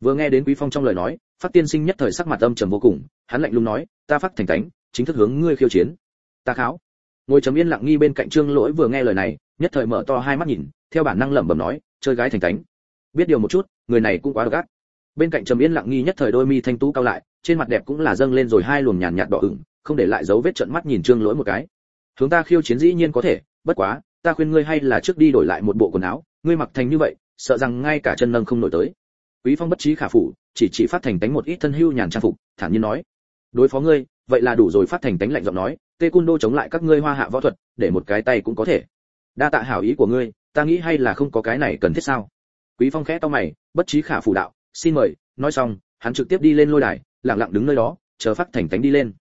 Vừa nghe đến Quý Phong trong lời nói, phát tiên sinh nhất thời sắc mặt âm trầm vô cùng, hắn lạnh lùng nói, ta phát thành cánh chính thức hướng ngươi khiêu chiến. Ta kháo. Ngồi chấm yên lặng nghi bên cạnh Trương Lỗi vừa nghe lời này, nhất thời mở to hai mắt nhìn, theo bản năng lẩm bẩm nói, chơi gái thành cánh Biết điều một chút, người này cũng quá độc ác. Bên cạnh Trầm Yên lặng nghi nhất thời đôi mi thanh tú cao lại, trên mặt đẹp cũng là dâng lên rồi hai luồng nhàn nhạt đỏ ửng, không để lại dấu vết trận mắt nhìn Trương Lỗi một cái. Hướng ta khiêu chiến dĩ nhiên có thể, bất quá, ta khuyên ngươi hay là trước đi đổi lại một bộ quần áo, ngươi mặc thành như vậy, sợ rằng ngay cả chân nâng không nổi tới. Quý Phong bất trí khả phủ, chỉ chỉ phát thành tánh một ít thân hưu nhàn trang phục, thản nhiên nói: "Đối phó ngươi, vậy là đủ rồi." Phát thành tánh lạnh giọng nói: "Tê Cun Đô chống lại các ngươi hoa hạ võ thuật, để một cái tay cũng có thể. Đa tạ hảo ý của ngươi, ta nghĩ hay là không có cái này cần thiết sao?" Quý Phong khẽ to mày, bất trí khả phủ đạo: "Xin mời." Nói xong, hắn trực tiếp đi lên lôi đài, lặng lặng đứng nơi đó, chờ phát thành tánh đi lên.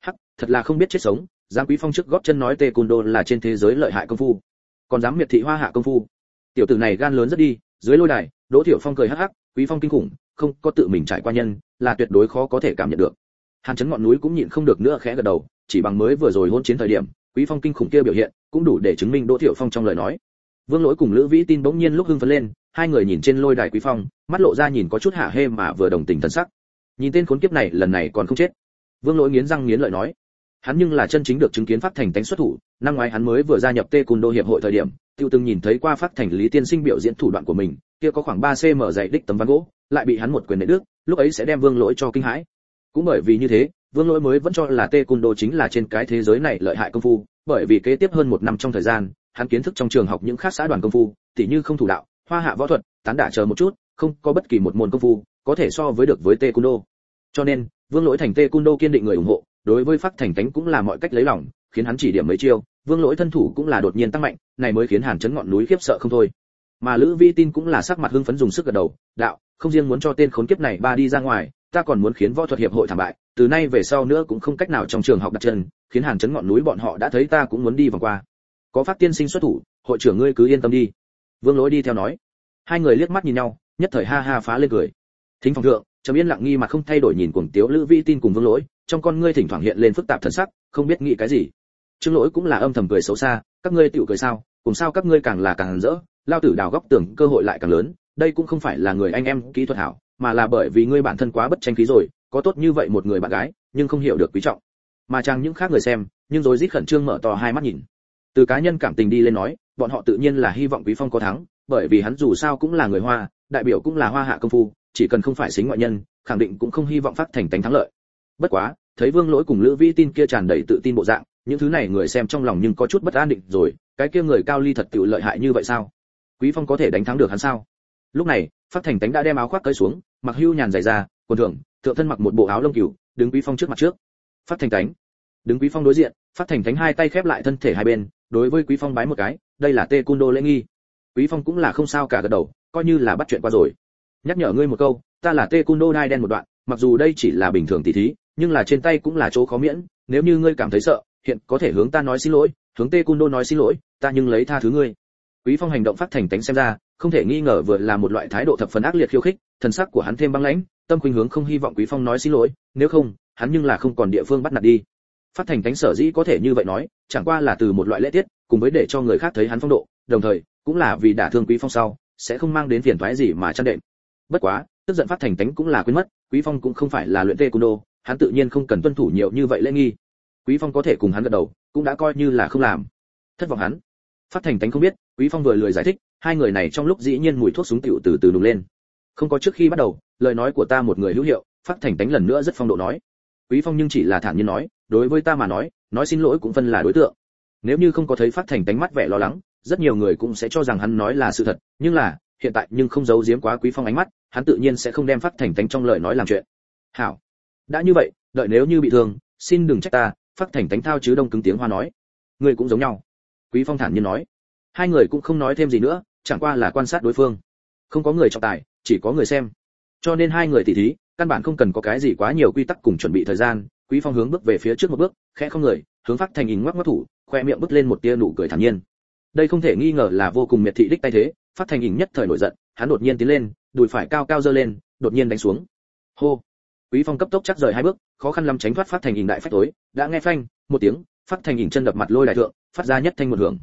Hắc, thật là không biết chết sống, Giang Quý Phong trước góp chân nói Tê cùn Đô là trên thế giới lợi hại công phu, còn dám miệt thị hoa hạ công phu. Tiểu tử này gan lớn rất đi, dưới lôi đài, Đỗ Thiểu Phong cười hắc hắc, Quý Phong kinh khủng, không có tự mình trải qua nhân, là tuyệt đối khó có thể cảm nhận được. Hàn chấn ngọn núi cũng nhịn không được nữa khẽ gật đầu, chỉ bằng mới vừa rồi hôn chiến thời điểm, Quý Phong kinh khủng kia biểu hiện, cũng đủ để chứng minh Đỗ Thiểu Phong trong lời nói. Vương Lỗi cùng Lữ Vĩ Tin bỗng nhiên lúc hưng phấn lên, hai người nhìn trên lôi đài Quý Phong, mắt lộ ra nhìn có chút hạ hê mà vừa đồng tình thần sắc. Nhìn tên khốn kiếp này, lần này còn không chết. Vương Lỗi nghiến răng nghiến lợi nói, hắn nhưng là chân chính được chứng kiến phát thành tánh xuất thủ, năm ngoái hắn mới vừa gia nhập Tê Cùn Đô hiệp hội thời điểm, tiêu từng nhìn thấy qua phát thành Lý Tiên Sinh biểu diễn thủ đoạn của mình, kia có khoảng 3 cm dày đích tấm ván gỗ, lại bị hắn một quyền nện đứt lúc ấy sẽ đem vương lỗi cho kinh hãi. Cũng bởi vì như thế vương lỗi mới vẫn cho là tê cung đô chính là trên cái thế giới này lợi hại công phu bởi vì kế tiếp hơn một năm trong thời gian hắn kiến thức trong trường học những khác xã đoàn công phu tỉ như không thủ đạo hoa hạ võ thuật tán đả chờ một chút không có bất kỳ một môn công phu có thể so với được với tê cung đô cho nên vương lỗi thành tê cung đô kiên định người ủng hộ đối với phát thành cánh cũng là mọi cách lấy lòng, khiến hắn chỉ điểm mấy chiêu, vương lỗi thân thủ cũng là đột nhiên tăng mạnh, này mới khiến hàn chấn ngọn núi khiếp sợ không thôi. Mà lữ vi tin cũng là sắc mặt hưng phấn dùng sức gật đầu, đạo, không riêng muốn cho tên khốn kiếp này ba đi ra ngoài, ta còn muốn khiến võ thuật hiệp hội thảm bại, từ nay về sau nữa cũng không cách nào trong trường học đặt chân, khiến hàn chấn ngọn núi bọn họ đã thấy ta cũng muốn đi vòng qua. Có phát tiên sinh xuất thủ, hội trưởng ngươi cứ yên tâm đi. Vương lỗi đi theo nói. Hai người liếc mắt nhìn nhau, nhất thời ha ha phá lên cười. Thính phòng thượng, trầm yên lặng nghi mà không thay đổi nhìn cuồng tiếu lữ vi tin cùng vương lỗi trong con ngươi thỉnh thoảng hiện lên phức tạp thần sắc, không biết nghĩ cái gì. Trương lỗi cũng là âm thầm cười xấu xa, các ngươi tiểu cười sao, cùng sao các ngươi càng là càng rỡ, lao tử đào góc tưởng cơ hội lại càng lớn, đây cũng không phải là người anh em kỹ thuật hảo, mà là bởi vì ngươi bản thân quá bất tranh khí rồi, có tốt như vậy một người bạn gái, nhưng không hiểu được quý trọng. Mà chàng những khác người xem, nhưng rồi rít khẩn trương mở to hai mắt nhìn. Từ cá nhân cảm tình đi lên nói, bọn họ tự nhiên là hy vọng quý phong có thắng, bởi vì hắn dù sao cũng là người hoa, đại biểu cũng là hoa hạ công phu, chỉ cần không phải xính ngoại nhân, khẳng định cũng không hy vọng phát thành tánh thắng lợi bất quá, thấy vương lỗi cùng lữ vi tin kia tràn đầy tự tin bộ dạng, những thứ này người xem trong lòng nhưng có chút bất an định rồi, cái kia người cao ly thật tự lợi hại như vậy sao? Quý phong có thể đánh thắng được hắn sao? Lúc này, phát thành tánh đã đem áo khoác cởi xuống, mặc hưu nhàn dày ra, quần thượng thượng thân mặc một bộ áo lông cừu, đứng quý phong trước mặt trước. Phát thành tánh. Đứng quý phong đối diện, phát thành thánh hai tay khép lại thân thể hai bên, đối với quý phong bái một cái, đây là tê cung đô lễ nghi. Quý phong cũng là không sao cả gật đầu, coi như là bắt chuyện qua rồi. Nhắc nhở ngươi một câu, ta là tê cung đô đai đen một đoạn, mặc dù đây chỉ là bình thường tỷ thí nhưng là trên tay cũng là chỗ khó miễn, nếu như ngươi cảm thấy sợ, hiện có thể hướng ta nói xin lỗi, hướng tê cung đô nói xin lỗi, ta nhưng lấy tha thứ ngươi. Quý phong hành động phát thành tánh xem ra, không thể nghi ngờ vừa là một loại thái độ thập phần ác liệt khiêu khích, thần sắc của hắn thêm băng lãnh, tâm khuynh hướng không hy vọng quý phong nói xin lỗi, nếu không, hắn nhưng là không còn địa phương bắt nạt đi. Phát thành tánh sở dĩ có thể như vậy nói, chẳng qua là từ một loại lễ tiết, cùng với để cho người khác thấy hắn phong độ, đồng thời, cũng là vì đả thương quý phong sau, sẽ không mang đến phiền toái gì mà chăn đệm. Bất quá, tức giận phát thành tánh cũng là quên mất, quý phong cũng không phải là luyện tê cung đô hắn tự nhiên không cần tuân thủ nhiều như vậy lễ nghi. Quý phong có thể cùng hắn gật đầu, cũng đã coi như là không làm. Thất vọng hắn. Phát thành tánh không biết, quý phong vừa lười giải thích, hai người này trong lúc dĩ nhiên mùi thuốc súng tiểu từ từ nùng lên. Không có trước khi bắt đầu, lời nói của ta một người hữu hiệu, phát thành tánh lần nữa rất phong độ nói. Quý phong nhưng chỉ là thản nhiên nói, đối với ta mà nói nói xin lỗi cũng phân là đối tượng. Nếu như không có thấy phát thành tánh mắt vẻ lo lắng, rất nhiều người cũng sẽ cho rằng hắn nói là sự thật, nhưng là, hiện tại nhưng không giấu giếm quá quý phong ánh mắt, hắn tự nhiên sẽ không đem phát thành tánh trong lời nói làm chuyện. Hảo đã như vậy, đợi nếu như bị thương, xin đừng trách ta, phát thành tánh thao chứ đông cứng tiếng hoa nói. Người cũng giống nhau. Quý phong thản nhiên nói. Hai người cũng không nói thêm gì nữa, chẳng qua là quan sát đối phương. Không có người trọng tài, chỉ có người xem. Cho nên hai người tỉ thí, căn bản không cần có cái gì quá nhiều quy tắc cùng chuẩn bị thời gian, quý phong hướng bước về phía trước một bước, khẽ không người, hướng phát thành hình ngoắc ngoắc thủ, khoe miệng bước lên một tia nụ cười thản nhiên. Đây không thể nghi ngờ là vô cùng miệt thị đích tay thế, phát thành hình nhất thời nổi giận, hắn đột nhiên tiến lên, đùi phải cao cao giơ lên, đột nhiên đánh xuống. Hô! Quý phong cấp tốc chắc rời hai bước, khó khăn lắm tránh thoát phát thành hình đại phách tối. Đã nghe phanh, một tiếng, phát thành hình chân đập mặt lôi đại thượng, phát ra nhất thanh một hưởng.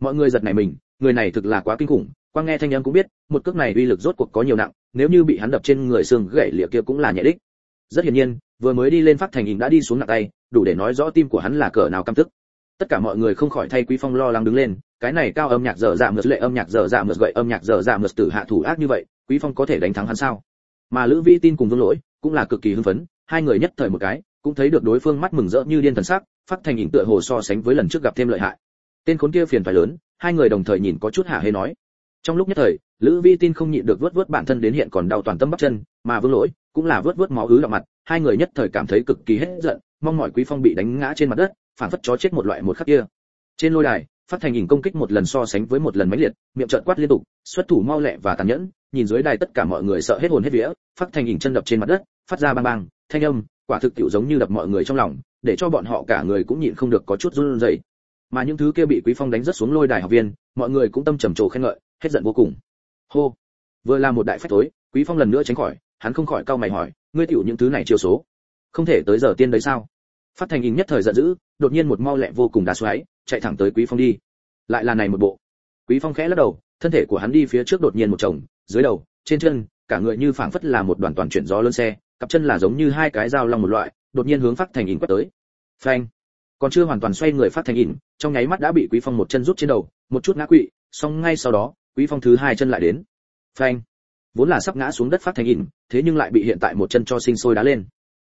Mọi người giật này mình, người này thực là quá kinh khủng. Quang nghe thanh âm cũng biết, một cước này uy lực rốt cuộc có nhiều nặng, nếu như bị hắn đập trên người xương gãy lìa kia cũng là nhẹ đích. Rất hiển nhiên, vừa mới đi lên phát thành hình đã đi xuống nặng tay, đủ để nói rõ tim của hắn là cỡ nào căm tức. Tất cả mọi người không khỏi thay quý phong lo lắng đứng lên, cái này cao âm nhạc dở dạ mượt lệ âm nhạc dở dạ mượt gậy âm nhạc dở dạ mượt tử hạ thủ ác như vậy, quý phong có thể đánh thắng hắn sao? Mà lữ vĩ tin cùng vương lỗi cũng là cực kỳ hưng phấn, hai người nhất thời một cái, cũng thấy được đối phương mắt mừng rỡ như điên thần sắc, phát thành hình tựa hồ so sánh với lần trước gặp thêm lợi hại. Tên khốn kia phiền phải lớn, hai người đồng thời nhìn có chút hả hê nói. Trong lúc nhất thời, lữ vi tin không nhịn được vớt vớt bản thân đến hiện còn đau toàn tâm bắp chân, mà vương lỗi cũng là vớt vớt máu ứ lọ mặt, hai người nhất thời cảm thấy cực kỳ hết giận, mong mọi quý phong bị đánh ngã trên mặt đất phản phất chó chết một loại một khắc kia. Trên lôi đài, phát thành hình công kích một lần so sánh với một lần mãnh liệt, miệng trợn quát liên tục, xuất thủ mau lẹ và tàn nhẫn nhìn dưới đài tất cả mọi người sợ hết hồn hết vía, phát thành hình chân đập trên mặt đất, phát ra bang bang, thanh âm, quả thực tiểu giống như đập mọi người trong lòng, để cho bọn họ cả người cũng nhịn không được có chút run rẩy. Mà những thứ kia bị quý phong đánh rất xuống lôi đài học viên, mọi người cũng tâm trầm trồ khen ngợi, hết giận vô cùng. Hô! Vừa là một đại phách tối quý phong lần nữa tránh khỏi, hắn không khỏi cau mày hỏi, ngươi tiểu những thứ này chiều số, không thể tới giờ tiên đấy sao? Phát thành hình nhất thời giận dữ, đột nhiên một mau lẹ vô cùng đá xoáy, chạy thẳng tới quý phong đi. Lại là này một bộ. Quý phong khẽ lắc đầu, thân thể của hắn đi phía trước đột nhiên một chồng dưới đầu, trên chân, cả người như phảng phất là một đoàn toàn chuyển gió lớn xe, cặp chân là giống như hai cái dao long một loại, đột nhiên hướng phát thành ỉn quét tới. Phanh! Còn chưa hoàn toàn xoay người phát thành ỉn, trong nháy mắt đã bị quý phong một chân rút trên đầu, một chút ngã quỵ, xong ngay sau đó, quý phong thứ hai chân lại đến. Phanh! Vốn là sắp ngã xuống đất phát thành ỉn, thế nhưng lại bị hiện tại một chân cho sinh sôi đá lên.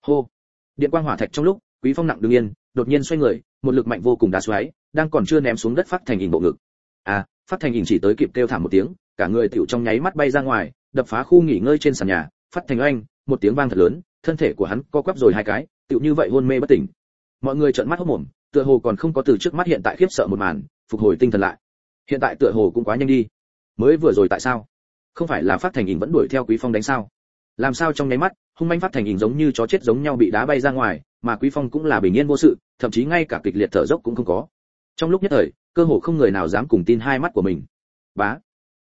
Hô! Điện quang hỏa thạch trong lúc, quý phong nặng đứng yên, đột nhiên xoay người, một lực mạnh vô cùng đá xoáy, đang còn chưa ném xuống đất phát thành ỉn bộ ngực. À phát thành ỉn chỉ tới kịp kêu thảm một tiếng cả người tiểu trong nháy mắt bay ra ngoài, đập phá khu nghỉ ngơi trên sàn nhà, phát thành oanh, một tiếng vang thật lớn, thân thể của hắn co quắp rồi hai cái tiểu như vậy hôn mê bất tỉnh. Mọi người trợn mắt hốt mồm, tựa hồ còn không có từ trước mắt hiện tại khiếp sợ một màn, phục hồi tinh thần lại. Hiện tại tựa hồ cũng quá nhanh đi. Mới vừa rồi tại sao? Không phải là phát thành hình vẫn đuổi theo quý phong đánh sao? Làm sao trong nháy mắt, hung manh phát thành hình giống như chó chết giống nhau bị đá bay ra ngoài, mà quý phong cũng là bình yên vô sự, thậm chí ngay cả kịch liệt thở dốc cũng không có. Trong lúc nhất thời, cơ hồ không người nào dám cùng tin hai mắt của mình. Bá!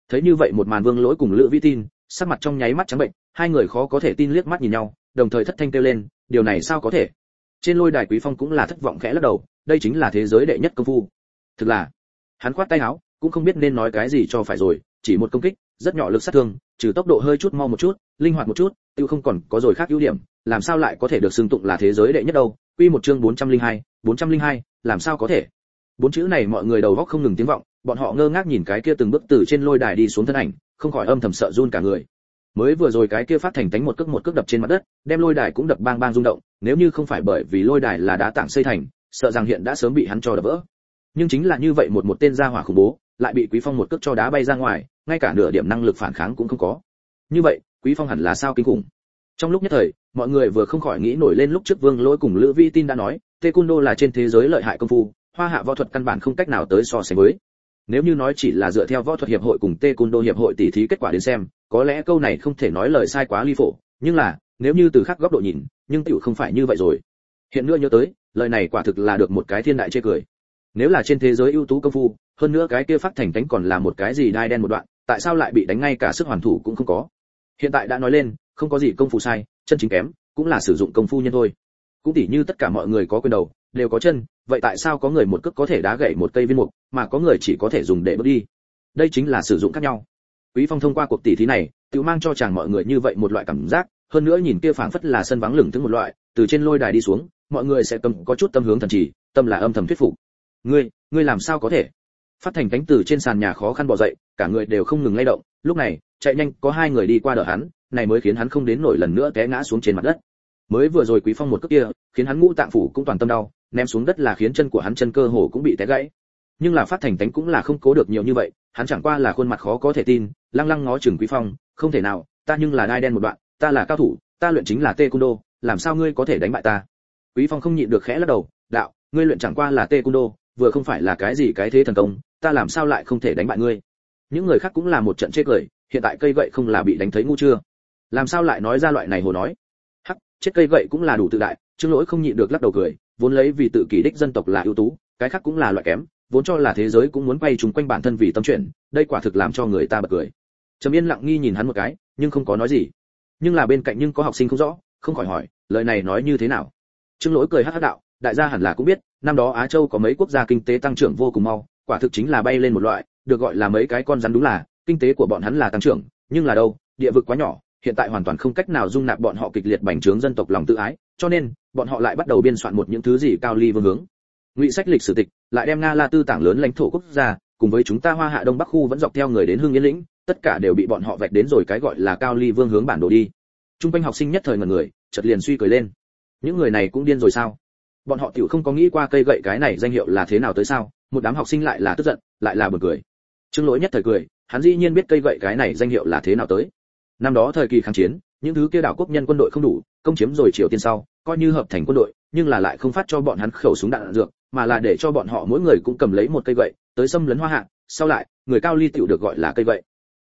Thấy như vậy một màn vương lỗi cùng lữ vi tin sắc mặt trong nháy mắt trắng bệnh hai người khó có thể tin liếc mắt nhìn nhau đồng thời thất thanh kêu lên điều này sao có thể? Trên lôi đài quý phong cũng là thất vọng khẽ lắc đầu đây chính là thế giới đệ nhất công phu. Thực là hắn khoát tay áo cũng không biết nên nói cái gì cho phải rồi chỉ một công kích rất nhỏ lực sát thương trừ tốc độ hơi chút mau một chút linh hoạt một chút tiêu không còn có rồi khác ưu điểm làm sao lại có thể được xưng tụng là thế giới đệ nhất đâu? Quy một chương 402, 402, làm sao có thể? Bốn chữ này mọi người đầu góc không ngừng tiếng vọng, bọn họ ngơ ngác nhìn cái kia từng bước từ trên lôi đài đi xuống thân ảnh, không khỏi âm thầm sợ run cả người. Mới vừa rồi cái kia phát thành tánh một cước một cước đập trên mặt đất, đem lôi đài cũng đập bang bang rung động, nếu như không phải bởi vì lôi đài là đá tảng xây thành, sợ rằng hiện đã sớm bị hắn cho đập vỡ. Nhưng chính là như vậy một một tên gia hỏa khủng bố, lại bị quý phong một cước cho đá bay ra ngoài, ngay cả nửa điểm năng lực phản kháng cũng không có. Như vậy, quý phong hẳn là sao kinh khủng? Trong lúc nhất thời, mọi người vừa không khỏi nghĩ nổi lên lúc trước vương lỗi cùng lữ vi tin đã nói taekwondo là trên thế giới lợi hại công phu hoa hạ võ thuật căn bản không cách nào tới so sánh với. Nếu như nói chỉ là dựa theo võ thuật hiệp hội cùng taekwondo hiệp hội tỉ thí kết quả đến xem, có lẽ câu này không thể nói lời sai quá ly phổ, nhưng là, nếu như từ khác góc độ nhìn, nhưng tiểu không phải như vậy rồi. Hiện nữa nhớ tới, lời này quả thực là được một cái thiên đại chê cười. Nếu là trên thế giới ưu tú công phu, hơn nữa cái kia phát thành cánh còn là một cái gì đai đen một đoạn, tại sao lại bị đánh ngay cả sức hoàn thủ cũng không có? Hiện tại đã nói lên, không có gì công phu sai, chân chính kém, cũng là sử dụng công phu nhân thôi. Cũng tỉ như tất cả mọi người có quyền đầu đều có chân vậy tại sao có người một cước có thể đá gãy một cây viên mục mà có người chỉ có thể dùng để bước đi? Đây chính là sử dụng khác nhau. Quý phong thông qua cuộc tỷ thí này tự mang cho chàng mọi người như vậy một loại cảm giác hơn nữa nhìn kia phảng phất là sân vắng lửng thứ một loại từ trên lôi đài đi xuống mọi người sẽ cầm có chút tâm hướng thần chỉ, tâm là âm thầm thuyết phục. Ngươi ngươi làm sao có thể? Phát thành cánh từ trên sàn nhà khó khăn bò dậy cả người đều không ngừng lay động lúc này chạy nhanh có hai người đi qua đỡ hắn này mới khiến hắn không đến nổi lần nữa té ngã xuống trên mặt đất. Mới vừa rồi quý phong một cước kia khiến hắn ngũ tạng phủ cũng toàn tâm đau ném xuống đất là khiến chân của hắn chân cơ hồ cũng bị té gãy. Nhưng là phát thành tánh cũng là không cố được nhiều như vậy, hắn chẳng qua là khuôn mặt khó có thể tin, lăng lăng ngó chừng quý phong, không thể nào, ta nhưng là đai đen một đoạn, ta là cao thủ, ta luyện chính là tê cung đô làm sao ngươi có thể đánh bại ta? Quý phong không nhịn được khẽ lắc đầu, đạo, ngươi luyện chẳng qua là tê cung đô vừa không phải là cái gì cái thế thần công, ta làm sao lại không thể đánh bại ngươi? Những người khác cũng là một trận chết cười, hiện tại cây gậy không là bị đánh thấy ngu chưa? Làm sao lại nói ra loại này hồ nói? Hắc, chết cây gậy cũng là đủ tự đại, trương lỗi không nhịn được lắc đầu cười vốn lấy vì tự kỷ đích dân tộc là ưu tú, cái khác cũng là loại kém, vốn cho là thế giới cũng muốn quay trùng quanh bản thân vì tâm chuyện đây quả thực làm cho người ta bật cười. Trầm yên lặng nghi nhìn hắn một cái, nhưng không có nói gì. Nhưng là bên cạnh nhưng có học sinh không rõ, không khỏi hỏi, lời này nói như thế nào? Trương lỗi cười hắc hắc đạo, đại gia hẳn là cũng biết, năm đó á châu có mấy quốc gia kinh tế tăng trưởng vô cùng mau, quả thực chính là bay lên một loại, được gọi là mấy cái con rắn đúng là, kinh tế của bọn hắn là tăng trưởng, nhưng là đâu, địa vực quá nhỏ, hiện tại hoàn toàn không cách nào dung nạp bọn họ kịch liệt bành trướng dân tộc lòng tự ái cho nên, bọn họ lại bắt đầu biên soạn một những thứ gì cao ly vương hướng. Ngụy sách lịch sử tịch, lại đem nga la tư tảng lớn lãnh thổ quốc gia, cùng với chúng ta hoa hạ đông bắc khu vẫn dọc theo người đến hương yên lĩnh, tất cả đều bị bọn họ vạch đến rồi cái gọi là cao ly vương hướng bản đồ đi. Trung quanh học sinh nhất thời ngần người, chợt liền suy cười lên. Những người này cũng điên rồi sao? Bọn họ tiểu không có nghĩ qua cây gậy cái này danh hiệu là thế nào tới sao? Một đám học sinh lại là tức giận, lại là buồn cười. Trương lỗi nhất thời cười, hắn dĩ nhiên biết cây gậy cái này danh hiệu là thế nào tới. Năm đó thời kỳ kháng chiến, những thứ kia đảo quốc nhân quân đội không đủ công chiếm rồi triều tiên sau coi như hợp thành quân đội nhưng là lại không phát cho bọn hắn khẩu súng đạn, đạn dược mà là để cho bọn họ mỗi người cũng cầm lấy một cây gậy tới xâm lấn hoa hạ sau lại người cao ly tiểu được gọi là cây gậy.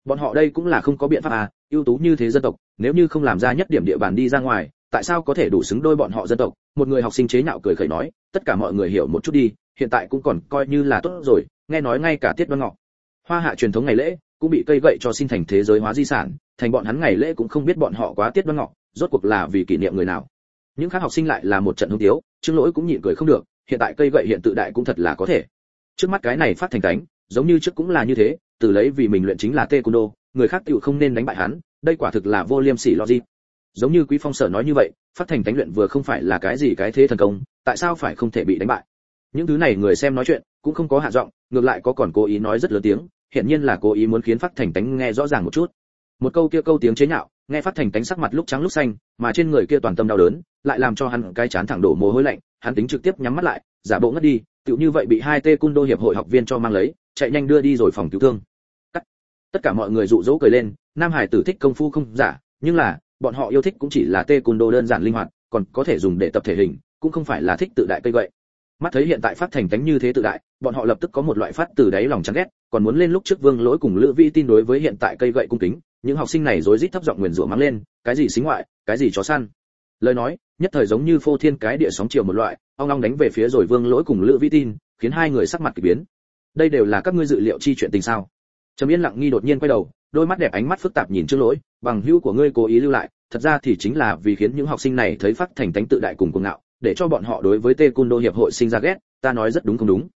Bọn họ đây cũng là không có biện pháp à ưu tú như thế dân tộc nếu như không làm ra nhất điểm địa bàn đi ra ngoài tại sao có thể đủ xứng đôi bọn họ dân tộc? Một người học sinh chế nhạo cười khẩy nói tất cả mọi người hiểu một chút đi hiện tại cũng còn coi như là tốt rồi nghe nói ngay cả tiết văn ngọ. Hoa hạ truyền thống ngày lễ cũng bị cây gậy cho xin thành thế giới hóa di sản, thành bọn hắn ngày lễ cũng không biết bọn họ quá tiết đoan ngọ, rốt cuộc là vì kỷ niệm người nào. Những khác học sinh lại là một trận hung tiếu, trương lỗi cũng nhịn cười không được, hiện tại cây gậy hiện tự đại cũng thật là có thể. Trước mắt cái này phát thành cánh, giống như trước cũng là như thế, từ lấy vì mình luyện chính là tê đô người khác tựu không nên đánh bại hắn, đây quả thực là vô liêm sỉ logic. Giống như quý phong sở nói như vậy, phát thành cánh luyện vừa không phải là cái gì cái thế thần công, tại sao phải không thể bị đánh bại? Những thứ này người xem nói chuyện, cũng không có hạ giọng, ngược lại có còn cố ý nói rất lớn tiếng hiện nhiên là cố ý muốn khiến phát thành tánh nghe rõ ràng một chút một câu kia câu tiếng chế nhạo, nghe phát thành tánh sắc mặt lúc trắng lúc xanh, mà trên người kia toàn tâm đau đớn, lại làm cho hắn cái chán thẳng đổ mồ hôi lạnh, hắn tính trực tiếp nhắm mắt lại, giả bộ ngất đi, tựu như vậy bị hai tê cung đô hiệp hội học viên cho mang lấy, chạy nhanh đưa đi rồi phòng cứu thương Cắt. tất cả mọi người dụ dỗ cười lên, nam hải tử thích công phu không giả, nhưng là, bọn họ yêu thích cũng chỉ là tê cung đô đơn giản linh hoạt, còn có thể dùng để tập thể hình, cũng không phải là thích tự đại cây gậy mắt thấy hiện tại phát thành tánh như thế tự đại, bọn họ lập tức có một loại phát từ đáy lòng chán ghét, còn muốn lên lúc trước vương lỗi cùng lữ vi tin đối với hiện tại cây gậy cung kính, những học sinh này rối rít thấp giọng nguyền rủa mắng lên, cái gì xính ngoại, cái gì chó săn? Lời nói, nhất thời giống như phô thiên cái địa sóng chiều một loại ông long đánh về phía rồi vương lỗi cùng lữ vi tin, khiến hai người sắc mặt kỳ biến. Đây đều là các ngươi dự liệu chi chuyện tình sao? Trầm yên lặng nghi đột nhiên quay đầu, đôi mắt đẹp ánh mắt phức tạp nhìn trước lỗi, bằng hữu của ngươi cố ý lưu lại, thật ra thì chính là vì khiến những học sinh này thấy phát thành tánh tự đại cùng cuồng ngạo để cho bọn họ đối với tê cun đô hiệp hội sinh ra ghét, ta nói rất đúng không đúng?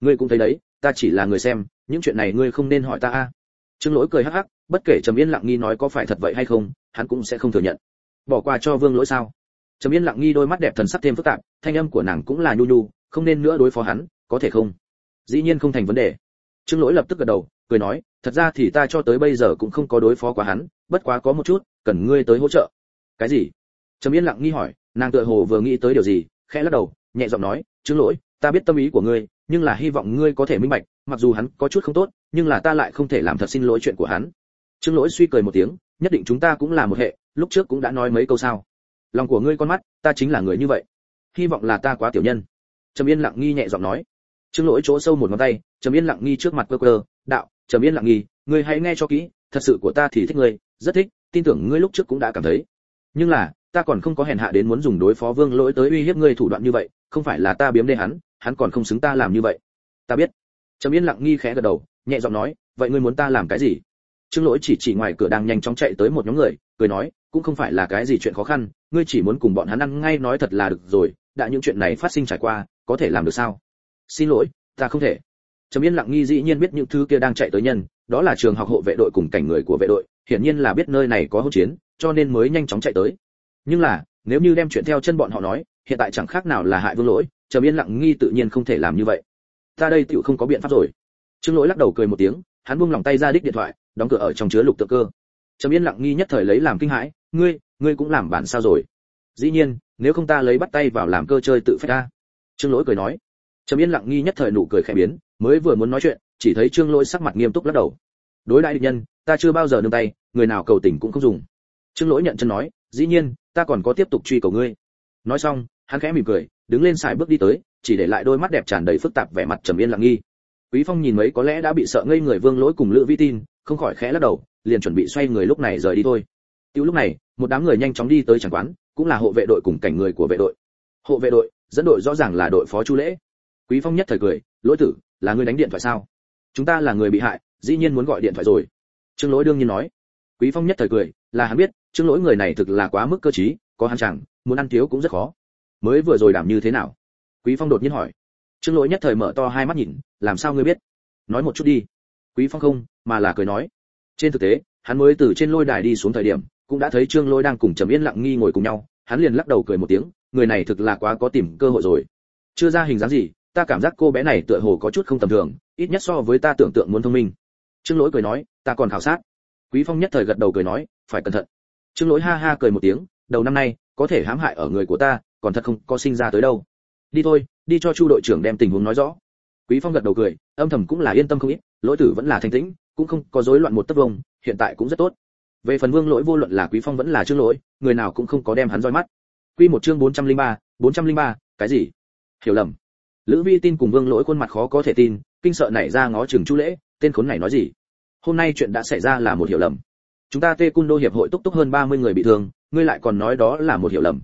Ngươi cũng thấy đấy, ta chỉ là người xem, những chuyện này ngươi không nên hỏi ta a. Trương lỗi cười hắc hắc, bất kể trầm yên lặng nghi nói có phải thật vậy hay không, hắn cũng sẽ không thừa nhận. Bỏ qua cho vương lỗi sao? Trầm yên lặng nghi đôi mắt đẹp thần sắc thêm phức tạp, thanh âm của nàng cũng là nhu nhu, không nên nữa đối phó hắn, có thể không? Dĩ nhiên không thành vấn đề. Trương lỗi lập tức gật đầu, cười nói, thật ra thì ta cho tới bây giờ cũng không có đối phó quá hắn, bất quá có một chút, cần ngươi tới hỗ trợ. Cái gì? Trầm yên lặng nghi hỏi nàng tựa hồ vừa nghĩ tới điều gì, khẽ lắc đầu, nhẹ giọng nói chứng lỗi, ta biết tâm ý của ngươi, nhưng là hy vọng ngươi có thể minh bạch, mặc dù hắn có chút không tốt, nhưng là ta lại không thể làm thật xin lỗi chuyện của hắn. Chứng lỗi suy cười một tiếng, nhất định chúng ta cũng là một hệ, lúc trước cũng đã nói mấy câu sao. Lòng của ngươi con mắt, ta chính là người như vậy. Hy vọng là ta quá tiểu nhân. Trầm yên lặng nghi nhẹ giọng nói. Chứng lỗi chỗ sâu một ngón tay, trầm yên lặng nghi trước mặt cơ cơ đạo, trầm yên lặng nghi, ngươi hãy nghe cho kỹ, thật sự của ta thì thích ngươi, rất thích, tin tưởng ngươi lúc trước cũng đã cảm thấy. Nhưng là ta còn không có hèn hạ đến muốn dùng đối phó vương lỗi tới uy hiếp ngươi thủ đoạn như vậy, không phải là ta biếm đê hắn hắn còn không xứng ta làm như vậy. Ta biết. Trầm yên lặng nghi khẽ gật đầu, nhẹ giọng nói, vậy ngươi muốn ta làm cái gì? Trương lỗi chỉ chỉ ngoài cửa đang nhanh chóng chạy tới một nhóm người, cười nói, cũng không phải là cái gì chuyện khó khăn, ngươi chỉ muốn cùng bọn hắn ăn ngay nói thật là được rồi, đã những chuyện này phát sinh trải qua, có thể làm được sao? Xin lỗi, ta không thể. Trầm yên lặng nghi dĩ nhiên biết những thứ kia đang chạy tới nhân, đó là trường học hộ vệ đội cùng cảnh người của vệ đội, hiển nhiên là biết nơi này có hỗn chiến, cho nên mới nhanh chóng chạy tới nhưng là, nếu như đem chuyện theo chân bọn họ nói, hiện tại chẳng khác nào là hại vương lỗi, trầm yên lặng nghi tự nhiên không thể làm như vậy. Ta đây tựu không có biện pháp rồi. Trương lỗi lắc đầu cười một tiếng, hắn buông lòng tay ra đích điện thoại, đóng cửa ở trong chứa lục tự cơ. Trầm yên lặng nghi nhất thời lấy làm kinh hãi, ngươi ngươi cũng làm bản sao rồi? Dĩ nhiên, nếu không ta lấy bắt tay vào làm cơ chơi tự phép ta. Trương lỗi cười nói. Trầm yên lặng nghi nhất thời nụ cười khẽ biến, mới vừa muốn nói chuyện, chỉ thấy trương lỗi sắc mặt nghiêm túc lắc đầu. Đối đại địch nhân, ta chưa bao giờ nương tay, người nào cầu tình cũng không dùng. Trương lỗi nhận chân nói, dĩ nhiên ta còn có tiếp tục truy cầu ngươi. Nói xong, hắn khẽ mỉm cười, đứng lên xài bước đi tới, chỉ để lại đôi mắt đẹp tràn đầy phức tạp vẻ mặt trầm yên lặng nghi. Quý phong nhìn mấy có lẽ đã bị sợ ngây người vương lỗi cùng lữ vi tin, không khỏi khẽ lắc đầu, liền chuẩn bị xoay người lúc này rời đi thôi. Tiêu lúc này, một đám người nhanh chóng đi tới chẳng quán, cũng là hộ vệ đội cùng cảnh người của vệ đội. Hộ vệ đội, dẫn đội rõ ràng là đội phó chu lễ. Quý phong nhất thời cười, lỗi tử, là người đánh điện thoại sao? Chúng ta là người bị hại, dĩ nhiên muốn gọi điện thoại rồi. Trương lỗi đương nhiên nói. Quý phong nhất thời cười, là hắn biết trương lỗi người này thực là quá mức cơ trí, có hắn chẳng, muốn ăn thiếu cũng rất khó. Mới vừa rồi đảm như thế nào? Quý phong đột nhiên hỏi. Trương lỗi nhất thời mở to hai mắt nhìn, làm sao ngươi biết? Nói một chút đi. Quý phong không, mà là cười nói. Trên thực tế, hắn mới từ trên lôi đài đi xuống thời điểm, cũng đã thấy trương lỗi đang cùng trầm yên lặng nghi ngồi cùng nhau, hắn liền lắc đầu cười một tiếng, người này thực là quá có tìm cơ hội rồi. Chưa ra hình dáng gì, ta cảm giác cô bé này tựa hồ có chút không tầm thường, ít nhất so với ta tưởng tượng muốn thông minh. Trương lỗi cười nói, ta còn khảo sát. Quý phong nhất thời gật đầu cười nói, phải cẩn thận trương lỗi ha ha cười một tiếng đầu năm nay có thể hãm hại ở người của ta còn thật không có sinh ra tới đâu. Đi thôi đi cho chu đội trưởng đem tình huống nói rõ. Quý phong gật đầu cười âm thầm cũng là yên tâm không ít lỗi tử vẫn là thanh tĩnh cũng không có rối loạn một tấc vùng, hiện tại cũng rất tốt. Về phần vương lỗi vô luận là quý phong vẫn là trương lỗi người nào cũng không có đem hắn roi mắt. Quy một chương 403, 403, cái gì? Hiểu lầm. Lữ vi tin cùng vương lỗi khuôn mặt khó có thể tin kinh sợ nảy ra ngó chừng chu lễ tên khốn này nói gì? Hôm nay chuyện đã xảy ra là một hiểu lầm chúng ta tê cung đô hiệp hội túc túc hơn 30 người bị thương, ngươi lại còn nói đó là một hiểu lầm.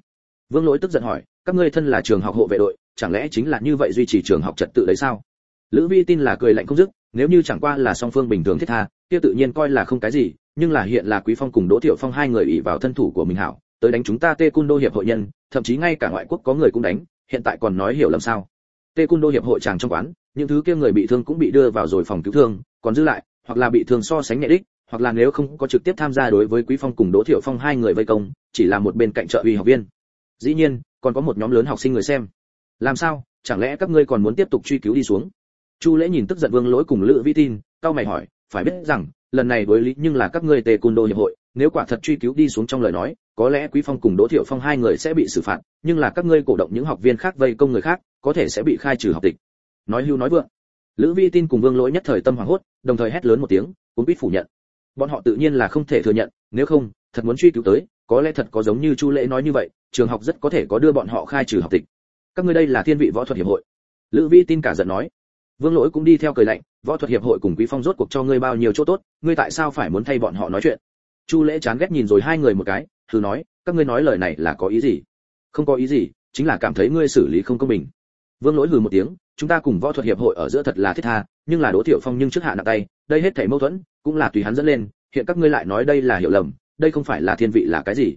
Vương lỗi tức giận hỏi, các ngươi thân là trường học hộ vệ đội, chẳng lẽ chính là như vậy duy trì trường học trật tự đấy sao? Lữ vi tin là cười lạnh không dứt, nếu như chẳng qua là song phương bình thường thiết tha, kia tự nhiên coi là không cái gì, nhưng là hiện là quý phong cùng đỗ thiệu phong hai người ủy vào thân thủ của mình hảo, tới đánh chúng ta tê cung đô hiệp hội nhân, thậm chí ngay cả ngoại quốc có người cũng đánh, hiện tại còn nói hiểu lầm sao? Tê cung đô hiệp hội chàng trong quán, những thứ kia người bị thương cũng bị đưa vào rồi phòng cứu thương, còn dư lại, hoặc là bị thương so sánh nhẹ đích hoặc là nếu không có trực tiếp tham gia đối với quý phong cùng đỗ thiệu phong hai người vây công, chỉ là một bên cạnh trợ uy học viên. Dĩ nhiên, còn có một nhóm lớn học sinh người xem. Làm sao? Chẳng lẽ các ngươi còn muốn tiếp tục truy cứu đi xuống? Chu lễ nhìn tức giận vương lỗi cùng lữ vi tin cao mày hỏi, phải biết rằng, lần này đối lý nhưng là các ngươi tề côn đô hiệp hội, nếu quả thật truy cứu đi xuống trong lời nói, có lẽ quý phong cùng đỗ thiệu phong hai người sẽ bị xử phạt, nhưng là các ngươi cổ động những học viên khác vây công người khác, có thể sẽ bị khai trừ học tịch. Nói hưu nói vượng. Lữ vi tin cùng vương lỗi nhất thời tâm hoảng hốt, đồng thời hét lớn một tiếng, cũng biết phủ nhận bọn họ tự nhiên là không thể thừa nhận, nếu không, thật muốn truy cứu tới, có lẽ thật có giống như chu lễ nói như vậy, trường học rất có thể có đưa bọn họ khai trừ học tịch. Các ngươi đây là thiên vị võ thuật hiệp hội. Lữ vi tin cả giận nói. Vương lỗi cũng đi theo cười lạnh, võ thuật hiệp hội cùng quý phong rốt cuộc cho ngươi bao nhiêu chỗ tốt, ngươi tại sao phải muốn thay bọn họ nói chuyện? Chu lễ chán ghét nhìn rồi hai người một cái, thử nói, các ngươi nói lời này là có ý gì? Không có ý gì, chính là cảm thấy ngươi xử lý không công bình. Vương lỗi hừ một tiếng, chúng ta cùng võ thuật hiệp hội ở giữa thật là thiết tha nhưng là đỗ thiệu phong nhưng trước hạ nặng tay, đây hết thảy mâu thuẫn cũng là tùy hắn dẫn lên, hiện các ngươi lại nói đây là hiểu lầm, đây không phải là thiên vị là cái gì.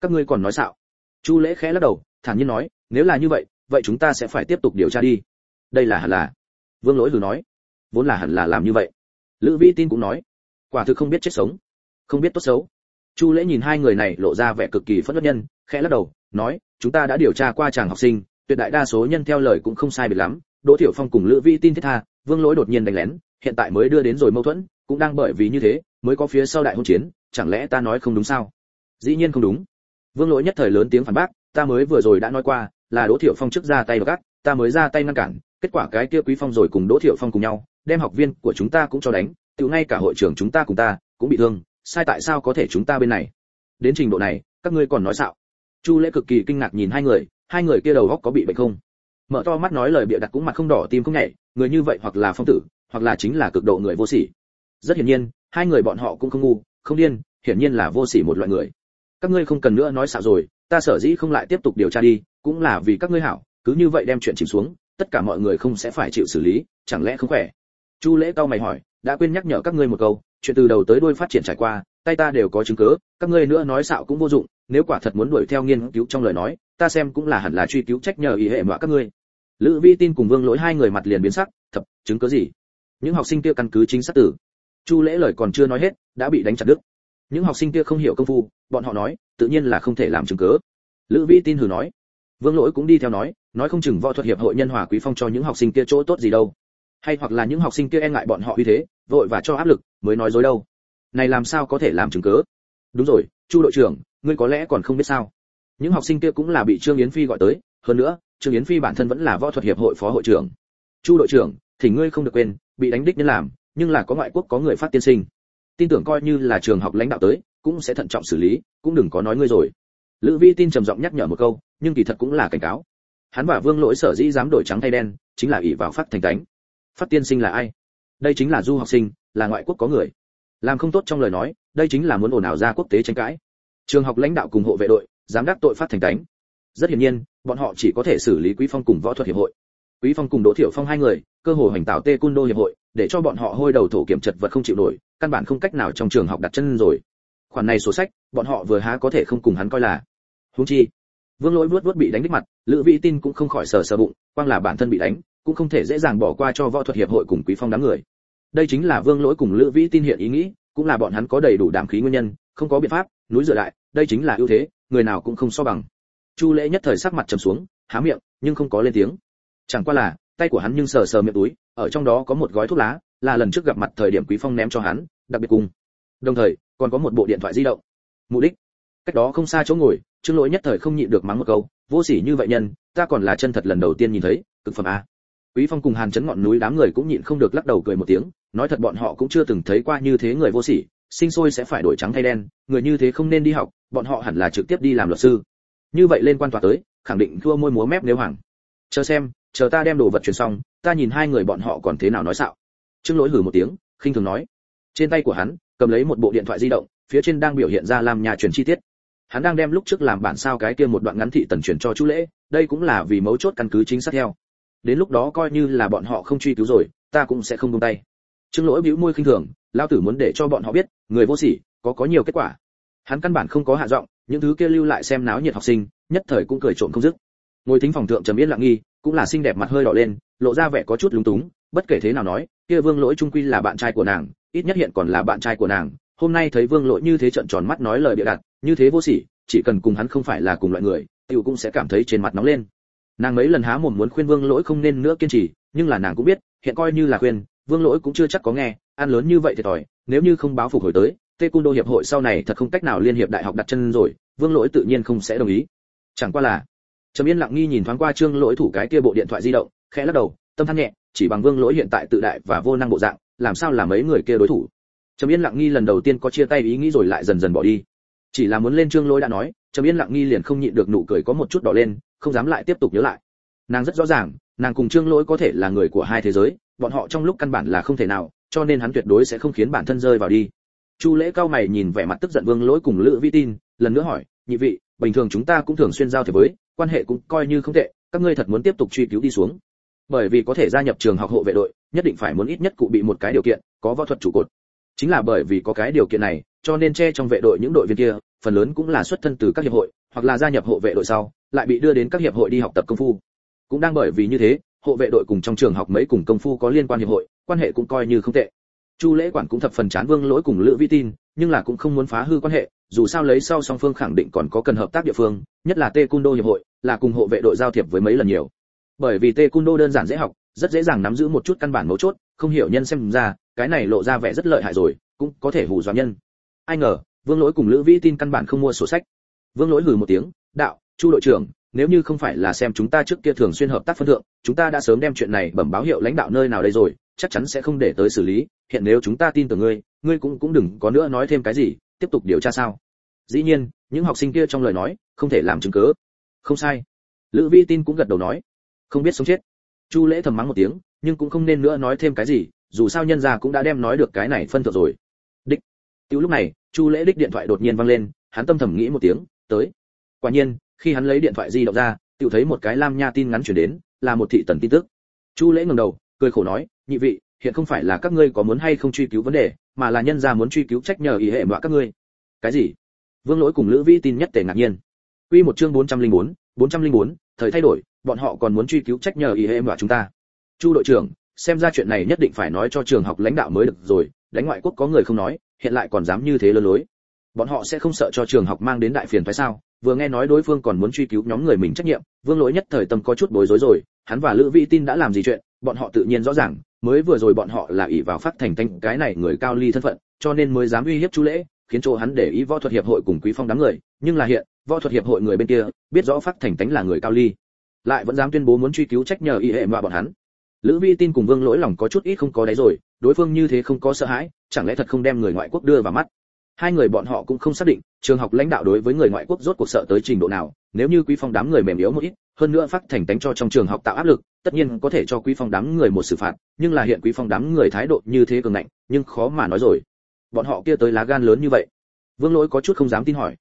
Các ngươi còn nói xạo. Chu lễ khẽ lắc đầu, thản nhiên nói, nếu là như vậy vậy chúng ta sẽ phải tiếp tục điều tra đi. Đây là hẳn là. Vương lỗi vừa nói, vốn là hẳn là làm như vậy. Lữ Vi tin cũng nói, quả thực không biết chết sống, không biết tốt xấu. Chu lễ nhìn hai người này lộ ra vẻ cực kỳ phẫn nộ nhân, khẽ lắc đầu, nói, chúng ta đã điều tra qua chàng học sinh, tuyệt đại đa số nhân theo lời cũng không sai biệt lắm. Đỗ tiểu phong cùng lữ Vi tin thiết tha vương lỗi đột nhiên đánh lén, hiện tại mới đưa đến rồi mâu thuẫn, cũng đang bởi vì như thế, mới có phía sau đại hôn chiến, chẳng lẽ ta nói không đúng sao? Dĩ nhiên không đúng. Vương lỗi nhất thời lớn tiếng phản bác, ta mới vừa rồi đã nói qua, là đỗ thiệu phong trước ra tay gắt ta mới ra tay ngăn cản, kết quả cái kia quý phong rồi cùng đỗ thiệu phong cùng nhau, đem học viên của chúng ta cũng cho đánh, tự ngay cả hội trưởng chúng ta cùng ta cũng bị thương, sai tại sao có thể chúng ta bên này? Đến trình độ này, các ngươi còn nói xạo. Chu lễ cực kỳ kinh ngạc nhìn hai người hai người kia đầu góc có bị bệnh không? Mở to mắt nói lời bịa đặt cũng mặt không đỏ, tim không nhảy người như vậy hoặc là phong tử, hoặc là chính là cực độ người vô sỉ. Rất hiển nhiên, hai người bọn họ cũng không ngu, không điên, hiển nhiên là vô sỉ một loại người. Các ngươi không cần nữa nói xạo rồi, ta sở dĩ không lại tiếp tục điều tra đi, cũng là vì các ngươi hảo, cứ như vậy đem chuyện chìm xuống, tất cả mọi người không sẽ phải chịu xử lý, chẳng lẽ không khỏe? Chu lễ cao mày hỏi, đã quên nhắc nhở các ngươi một câu, chuyện từ đầu tới đuôi phát triển trải qua, tay ta đều có chứng cứ, các ngươi nữa nói xạo cũng vô dụng, nếu quả thật muốn đuổi theo nghiên cứu trong lời nói, ta xem cũng là hẳn là truy cứu trách nhờ ý hệ mọa các ngươi lữ vi tin cùng vương lỗi hai người mặt liền biến sắc, thập, chứng cứ gì? Những học sinh kia căn cứ chính xác tử. Chu lễ lời còn chưa nói hết, đã bị đánh chặt đứt. Những học sinh kia không hiểu công phu, bọn họ nói, tự nhiên là không thể làm chứng cứ. Lữ vi tin hừ nói. Vương lỗi cũng đi theo nói nói không chừng võ thuật hiệp hội nhân hòa quý phong cho những học sinh kia chỗ tốt gì đâu. Hay hoặc là những học sinh kia e ngại bọn họ uy thế, vội và cho áp lực, mới nói dối đâu. Này làm sao có thể làm chứng cứ? Đúng rồi, chu đội trưởng, ngươi có lẽ còn không biết sao. Những học sinh kia cũng là bị trương yến phi gọi tới, hơn nữa trương yến phi bản thân vẫn là võ thuật hiệp hội phó hội trưởng. Chu đội trưởng, thì ngươi không được quên, bị đánh đích nhân làm, nhưng là có ngoại quốc có người phát tiên sinh. Tin tưởng coi như là trường học lãnh đạo tới, cũng sẽ thận trọng xử lý, cũng đừng có nói ngươi rồi. Lữ vi tin trầm giọng nhắc nhở một câu, nhưng kỳ thật cũng là cảnh cáo. Hắn và vương lỗi sở dĩ dám đổi trắng thay đen, chính là ỷ vào phát thành cánh phát tiên sinh là ai? Đây chính là du học sinh, là ngoại quốc có người. Làm không tốt trong lời nói, đây chính là muốn ồn ào ra quốc tế tranh cãi. Trường học lãnh đạo cùng hộ vệ đội, dám đắc tội phát thành cánh rất hiển nhiên bọn họ chỉ có thể xử lý quý phong cùng võ thuật hiệp hội. Quý phong cùng đỗ thiểu phong hai người, cơ hội hoành tạo tê cun đô hiệp hội, để cho bọn họ hôi đầu thổ kiểm chật vật không chịu nổi, căn bản không cách nào trong trường học đặt chân rồi. Khoản này sổ sách, bọn họ vừa há có thể không cùng hắn coi là. Huống chi, vương lỗi vuốt vuốt bị đánh đích mặt, lữ vĩ tin cũng không khỏi sờ sờ bụng, quang là bản thân bị đánh, cũng không thể dễ dàng bỏ qua cho võ thuật hiệp hội cùng quý phong đám người. Đây chính là vương lỗi cùng lữ vĩ tin hiện ý nghĩ, cũng là bọn hắn có đầy đủ đảm khí nguyên nhân, không có biện pháp, núi dựa lại đây chính là ưu thế, người nào cũng không so bằng chu lễ nhất thời sắc mặt trầm xuống, há miệng, nhưng không có lên tiếng. Chẳng qua là, tay của hắn nhưng sờ sờ miệng túi, ở trong đó có một gói thuốc lá, là lần trước gặp mặt thời điểm quý phong ném cho hắn, đặc biệt cùng. Đồng thời, còn có một bộ điện thoại di động. Mục đích? Cách đó không xa chỗ ngồi, trương lỗi nhất thời không nhịn được mắng một câu, vô sỉ như vậy nhân, ta còn là chân thật lần đầu tiên nhìn thấy, cực phẩm a. Quý phong cùng hàn chấn ngọn núi đám người cũng nhịn không được lắc đầu cười một tiếng, nói thật bọn họ cũng chưa từng thấy qua như thế người vô sỉ, sinh sôi sẽ phải đổi trắng thay đen, người như thế không nên đi học, bọn họ hẳn là trực tiếp đi làm luật sư như vậy lên quan tòa tới, khẳng định thua môi múa mép nếu hoàng. Chờ xem, chờ ta đem đồ vật chuyển xong, ta nhìn hai người bọn họ còn thế nào nói xạo. Trương lỗi hử một tiếng, khinh thường nói. Trên tay của hắn, cầm lấy một bộ điện thoại di động, phía trên đang biểu hiện ra làm nhà truyền chi tiết. Hắn đang đem lúc trước làm bản sao cái kia một đoạn ngắn thị tần truyền cho chú lễ, đây cũng là vì mấu chốt căn cứ chính xác theo. Đến lúc đó coi như là bọn họ không truy cứu rồi, ta cũng sẽ không buông tay. Trương lỗi bĩu môi khinh thường lao tử muốn để cho bọn họ biết, người vô sỉ, có có nhiều kết quả. Hắn căn bản không có hạ giọng những thứ kia lưu lại xem náo nhiệt học sinh, nhất thời cũng cười trộm không dứt. Ngồi thính phòng thượng trầm yên lặng nghi, cũng là xinh đẹp mặt hơi đỏ lên, lộ ra vẻ có chút lúng túng, bất kể thế nào nói, kia vương lỗi trung quy là bạn trai của nàng, ít nhất hiện còn là bạn trai của nàng. Hôm nay thấy vương lỗi như thế trận tròn mắt nói lời bịa đặt, như thế vô sỉ, chỉ cần cùng hắn không phải là cùng loại người, tiểu cũng sẽ cảm thấy trên mặt nóng lên. Nàng mấy lần há mồm muốn khuyên vương lỗi không nên nữa kiên trì, nhưng là nàng cũng biết, hiện coi như là khuyên, vương lỗi cũng chưa chắc có nghe, ăn lớn như vậy thì tỏi, nếu như không báo phục hồi tới tê cung đô hiệp hội sau này thật không cách nào liên hiệp đại học đặt chân rồi, vương lỗi tự nhiên không sẽ đồng ý. Chẳng qua là, trầm yên lặng nghi nhìn thoáng qua trương lỗi thủ cái kia bộ điện thoại di động, khẽ lắc đầu, tâm than nhẹ, chỉ bằng vương lỗi hiện tại tự đại và vô năng bộ dạng, làm sao là mấy người kia đối thủ? Trầm yên lặng nghi lần đầu tiên có chia tay ý nghĩ rồi lại dần dần bỏ đi. Chỉ là muốn lên trương lỗi đã nói, trầm yên lặng nghi liền không nhịn được nụ cười có một chút đỏ lên, không dám lại tiếp tục nhớ lại. Nàng rất rõ ràng, nàng cùng trương lỗi có thể là người của hai thế giới, bọn họ trong lúc căn bản là không thể nào, cho nên hắn tuyệt đối sẽ không khiến bản thân rơi vào đi chu lễ cao mày nhìn vẻ mặt tức giận vương lỗi cùng lữ vi tin, lần nữa hỏi, nhị vị, bình thường chúng ta cũng thường xuyên giao thiệp với, quan hệ cũng coi như không tệ, các ngươi thật muốn tiếp tục truy cứu đi xuống. Bởi vì có thể gia nhập trường học hộ vệ đội, nhất định phải muốn ít nhất cụ bị một cái điều kiện, có võ thuật trụ cột. Chính là bởi vì có cái điều kiện này, cho nên che trong vệ đội những đội viên kia, phần lớn cũng là xuất thân từ các hiệp hội, hoặc là gia nhập hộ vệ đội sau, lại bị đưa đến các hiệp hội đi học tập công phu. Cũng đang bởi vì như thế, hộ vệ đội cùng trong trường học mấy cùng công phu có liên quan hiệp hội, quan hệ cũng coi như không tệ chu lễ quản cũng thập phần chán vương lỗi cùng lữ vi tin, nhưng là cũng không muốn phá hư quan hệ, dù sao lấy sau song phương khẳng định còn có cần hợp tác địa phương, nhất là tê cung đô hiệp hội, là cùng hộ vệ đội giao thiệp với mấy lần nhiều. Bởi vì tê cung đô đơn giản dễ học, rất dễ dàng nắm giữ một chút căn bản mấu chốt, không hiểu nhân xem ra, cái này lộ ra vẻ rất lợi hại rồi, cũng có thể hù dọa nhân. Ai ngờ, vương lỗi cùng lữ Vi tin căn bản không mua sổ sách. Vương lỗi hừ một tiếng, đạo, chu đội trưởng nếu như không phải là xem chúng ta trước kia thường xuyên hợp tác phân thượng, chúng ta đã sớm đem chuyện này bẩm báo hiệu lãnh đạo nơi nào đây rồi, chắc chắn sẽ không để tới xử lý. Hiện nếu chúng ta tin tưởng ngươi ngươi cũng cũng đừng có nữa nói thêm cái gì, tiếp tục điều tra sao. Dĩ nhiên, những học sinh kia trong lời nói, không thể làm chứng cứ. không sai. Lữ vi tin cũng gật đầu nói. Không biết sống chết. Chu lễ thầm mắng một tiếng, nhưng cũng không nên nữa nói thêm cái gì, dù sao nhân gia cũng đã đem nói được cái này phân thượng rồi. Đích. Tiểu lúc này, chu lễ đích điện thoại đột nhiên vang lên, hắn tâm thầm nghĩ một tiếng, tới. Quả nhiên khi hắn lấy điện thoại di động ra tự thấy một cái lam nha tin ngắn chuyển đến là một thị tần tin tức. Chu lễ ngẩng đầu cười khổ nói nhị vị hiện không phải là các ngươi có muốn hay không truy cứu vấn đề mà là nhân gia muốn truy cứu trách nhờ ý hệ mọa các ngươi. Cái gì? Vương lỗi cùng lữ vĩ tin nhất tề ngạc nhiên. Quy một chương 404, 404, thời thay đổi bọn họ còn muốn truy cứu trách nhờ ý hệ mọa chúng ta. Chu đội trưởng xem ra chuyện này nhất định phải nói cho trường học lãnh đạo mới được rồi đánh ngoại quốc có người không nói hiện lại còn dám như thế lơ lối bọn họ sẽ không sợ cho trường học mang đến đại phiền phải sao? Vừa nghe nói đối phương còn muốn truy cứu nhóm người mình trách nhiệm, vương lỗi nhất thời tâm có chút bối rối rồi, hắn và lữ vĩ tin đã làm gì chuyện? Bọn họ tự nhiên rõ ràng, mới vừa rồi bọn họ là ỷ vào phát thành thanh cái này người cao ly thân phận, cho nên mới dám uy hiếp chú lễ, khiến cho hắn để ý võ thuật hiệp hội cùng quý phong đám người. Nhưng là hiện, võ thuật hiệp hội người bên kia, biết rõ phát thành tánh là người cao ly, lại vẫn dám tuyên bố muốn truy cứu trách nhờ y hệ mà bọn hắn. Lữ vi tin cùng vương lỗi lòng có chút ít không có đáy rồi, đối phương như thế không có sợ hãi, chẳng lẽ thật không đem người ngoại quốc đưa vào mắt? Hai người bọn họ cũng không xác định trường học lãnh đạo đối với người ngoại quốc rốt cuộc sợ tới trình độ nào. Nếu như quý phong đám người mềm yếu một ít, hơn nữa phát thành tánh cho trong trường học tạo áp lực, tất nhiên có thể cho quý phong đám người một xử phạt, nhưng là hiện quý phong đám người thái độ như thế cường ngạnh, nhưng khó mà nói rồi. Bọn họ kia tới lá gan lớn như vậy. Vương lỗi có chút không dám tin hỏi.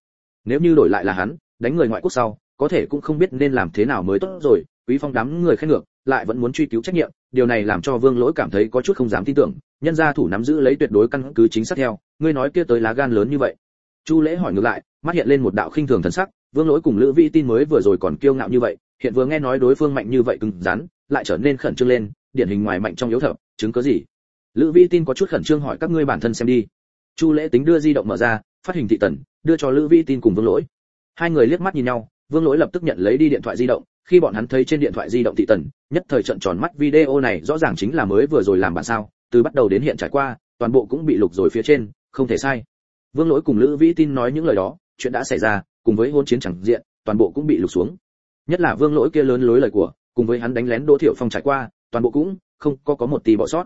Nếu như đổi lại là hắn, đánh người ngoại quốc sau, có thể cũng không biết nên làm thế nào mới tốt rồi. Quý phong đám người khen ngược lại vẫn muốn truy cứu trách nhiệm, điều này làm cho vương lỗi cảm thấy có chút không dám tin tưởng, nhân gia thủ nắm giữ lấy tuyệt đối căn cứ chính xác theo, ngươi nói kia tới lá gan lớn như vậy. Chu lễ hỏi ngược lại, mắt hiện lên một đạo khinh thường thần sắc, vương lỗi cùng lữ vi tin mới vừa rồi còn kiêu ngạo như vậy, hiện vừa nghe nói đối phương mạnh như vậy cứng rắn, lại trở nên khẩn trương lên, điển hình ngoài mạnh trong yếu thở chứng cứ gì? Lữ vi tin có chút khẩn trương hỏi các ngươi bản thân xem đi. Chu lễ tính đưa di động mở ra, phát hình thị tần, đưa cho lữ vi tin cùng vương lỗi. Hai người liếc mắt nhìn nhau, vương lỗi lập tức nhận lấy đi điện thoại di động khi bọn hắn thấy trên điện thoại di động thị tần, nhất thời trận tròn mắt video này rõ ràng chính là mới vừa rồi làm bản sao, từ bắt đầu đến hiện trải qua, toàn bộ cũng bị lục rồi phía trên, không thể sai. Vương lỗi cùng lữ vĩ tin nói những lời đó, chuyện đã xảy ra, cùng với hôn chiến chẳng diện, toàn bộ cũng bị lục xuống. Nhất là vương lỗi kia lớn lối lời của, cùng với hắn đánh lén đỗ thiệu phong trải qua, toàn bộ cũng không có có một tí bỏ sót.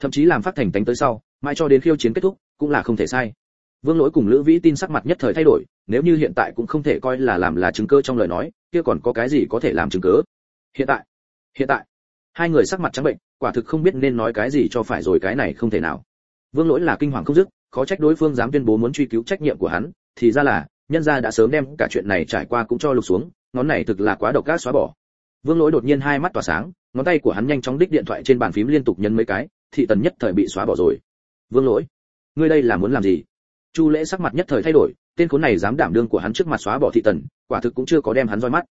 Thậm chí làm phát thành tánh tới sau, mãi cho đến khiêu chiến kết thúc, cũng là không thể sai. Vương lỗi cùng lữ vĩ tin sắc mặt nhất thời thay đổi nếu như hiện tại cũng không thể coi là làm là chứng cơ trong lời nói, kia còn có cái gì có thể làm chứng cứ hiện tại hiện tại, hai người sắc mặt trắng bệnh, quả thực không biết nên nói cái gì cho phải rồi cái này không thể nào. Vương lỗi là kinh hoàng không dứt, khó trách đối phương dám tuyên bố muốn truy cứu trách nhiệm của hắn, thì ra là, nhân gia đã sớm đem cả chuyện này trải qua cũng cho lục xuống, ngón này thực là quá độc ác xóa bỏ. Vương lỗi đột nhiên hai mắt tỏa sáng, ngón tay của hắn nhanh chóng đích điện thoại trên bàn phím liên tục nhấn mấy cái, thị tần nhất thời bị xóa bỏ rồi. Vương lỗi, ngươi đây là muốn làm gì? Chu lễ sắc mặt nhất thời thay đổi tên khốn này dám đảm đương của hắn trước mặt xóa bỏ thị tần, quả thực cũng chưa có đem hắn roi mắt.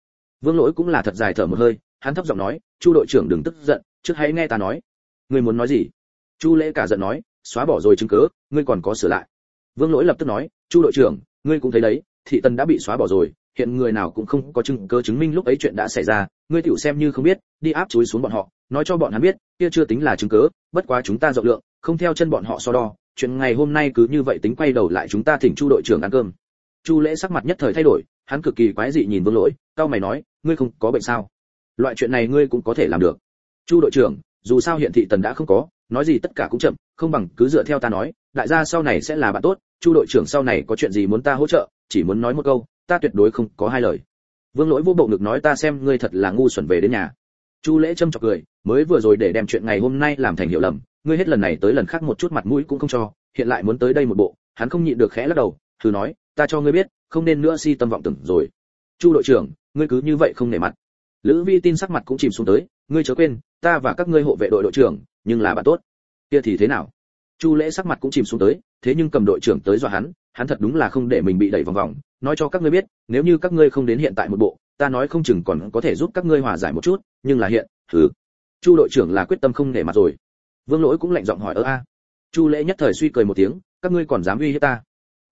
Vương lỗi cũng là thật dài thở một hơi, hắn thấp giọng nói, chu đội trưởng đừng tức giận, trước hãy nghe ta nói. Ngươi muốn nói gì? Chu lễ cả giận nói, xóa bỏ rồi chứng cứ, ngươi còn có sửa lại. Vương lỗi lập tức nói, chu đội trưởng, ngươi cũng thấy đấy, thị tần đã bị xóa bỏ rồi, hiện người nào cũng không có chứng cứ chứng minh lúc ấy chuyện đã xảy ra, ngươi tiểu xem như không biết, đi áp chuối xuống bọn họ, nói cho bọn hắn biết, kia chưa tính là chứng cứ, bất quá chúng ta rộng lượng, không theo chân bọn họ so đo chuyện ngày hôm nay cứ như vậy tính quay đầu lại chúng ta thỉnh chu đội trưởng ăn cơm. Chu lễ sắc mặt nhất thời thay đổi, hắn cực kỳ quái dị nhìn vương lỗi, cao mày nói, ngươi không có bệnh sao? Loại chuyện này ngươi cũng có thể làm được. Chu đội trưởng, dù sao hiện thị tần đã không có, nói gì tất cả cũng chậm, không bằng cứ dựa theo ta nói, đại gia sau này sẽ là bạn tốt, chu đội trưởng sau này có chuyện gì muốn ta hỗ trợ, chỉ muốn nói một câu, ta tuyệt đối không có hai lời. Vương lỗi vô bộ ngực nói ta xem ngươi thật là ngu xuẩn về đến nhà. Chu lễ châm chọc cười, mới vừa rồi để đem chuyện ngày hôm nay làm thành hiểu lầm ngươi hết lần này tới lần khác một chút mặt mũi cũng không cho, hiện lại muốn tới đây một bộ, hắn không nhịn được khẽ lắc đầu, thử nói, ta cho ngươi biết, không nên nữa si tâm vọng tưởng rồi. Chu đội trưởng, ngươi cứ như vậy không nể mặt. Lữ vi tin sắc mặt cũng chìm xuống tới, ngươi chớ quên, ta và các ngươi hộ vệ đội đội trưởng, nhưng là bạn tốt. Kia thì thế nào? Chu lễ sắc mặt cũng chìm xuống tới, thế nhưng cầm đội trưởng tới dọa hắn hắn thật đúng là không để mình bị đẩy vòng vòng. Nói cho các ngươi biết, nếu như các ngươi không đến hiện tại một bộ, ta nói không chừng còn có thể giúp các ngươi hòa giải một chút, nhưng là hiện, thử. Chu đội trưởng là quyết tâm không nể mặt rồi vương lỗi cũng lạnh giọng hỏi, ơ a. Chu lễ nhất thời suy cười một tiếng, các ngươi còn dám uy hiếp ta?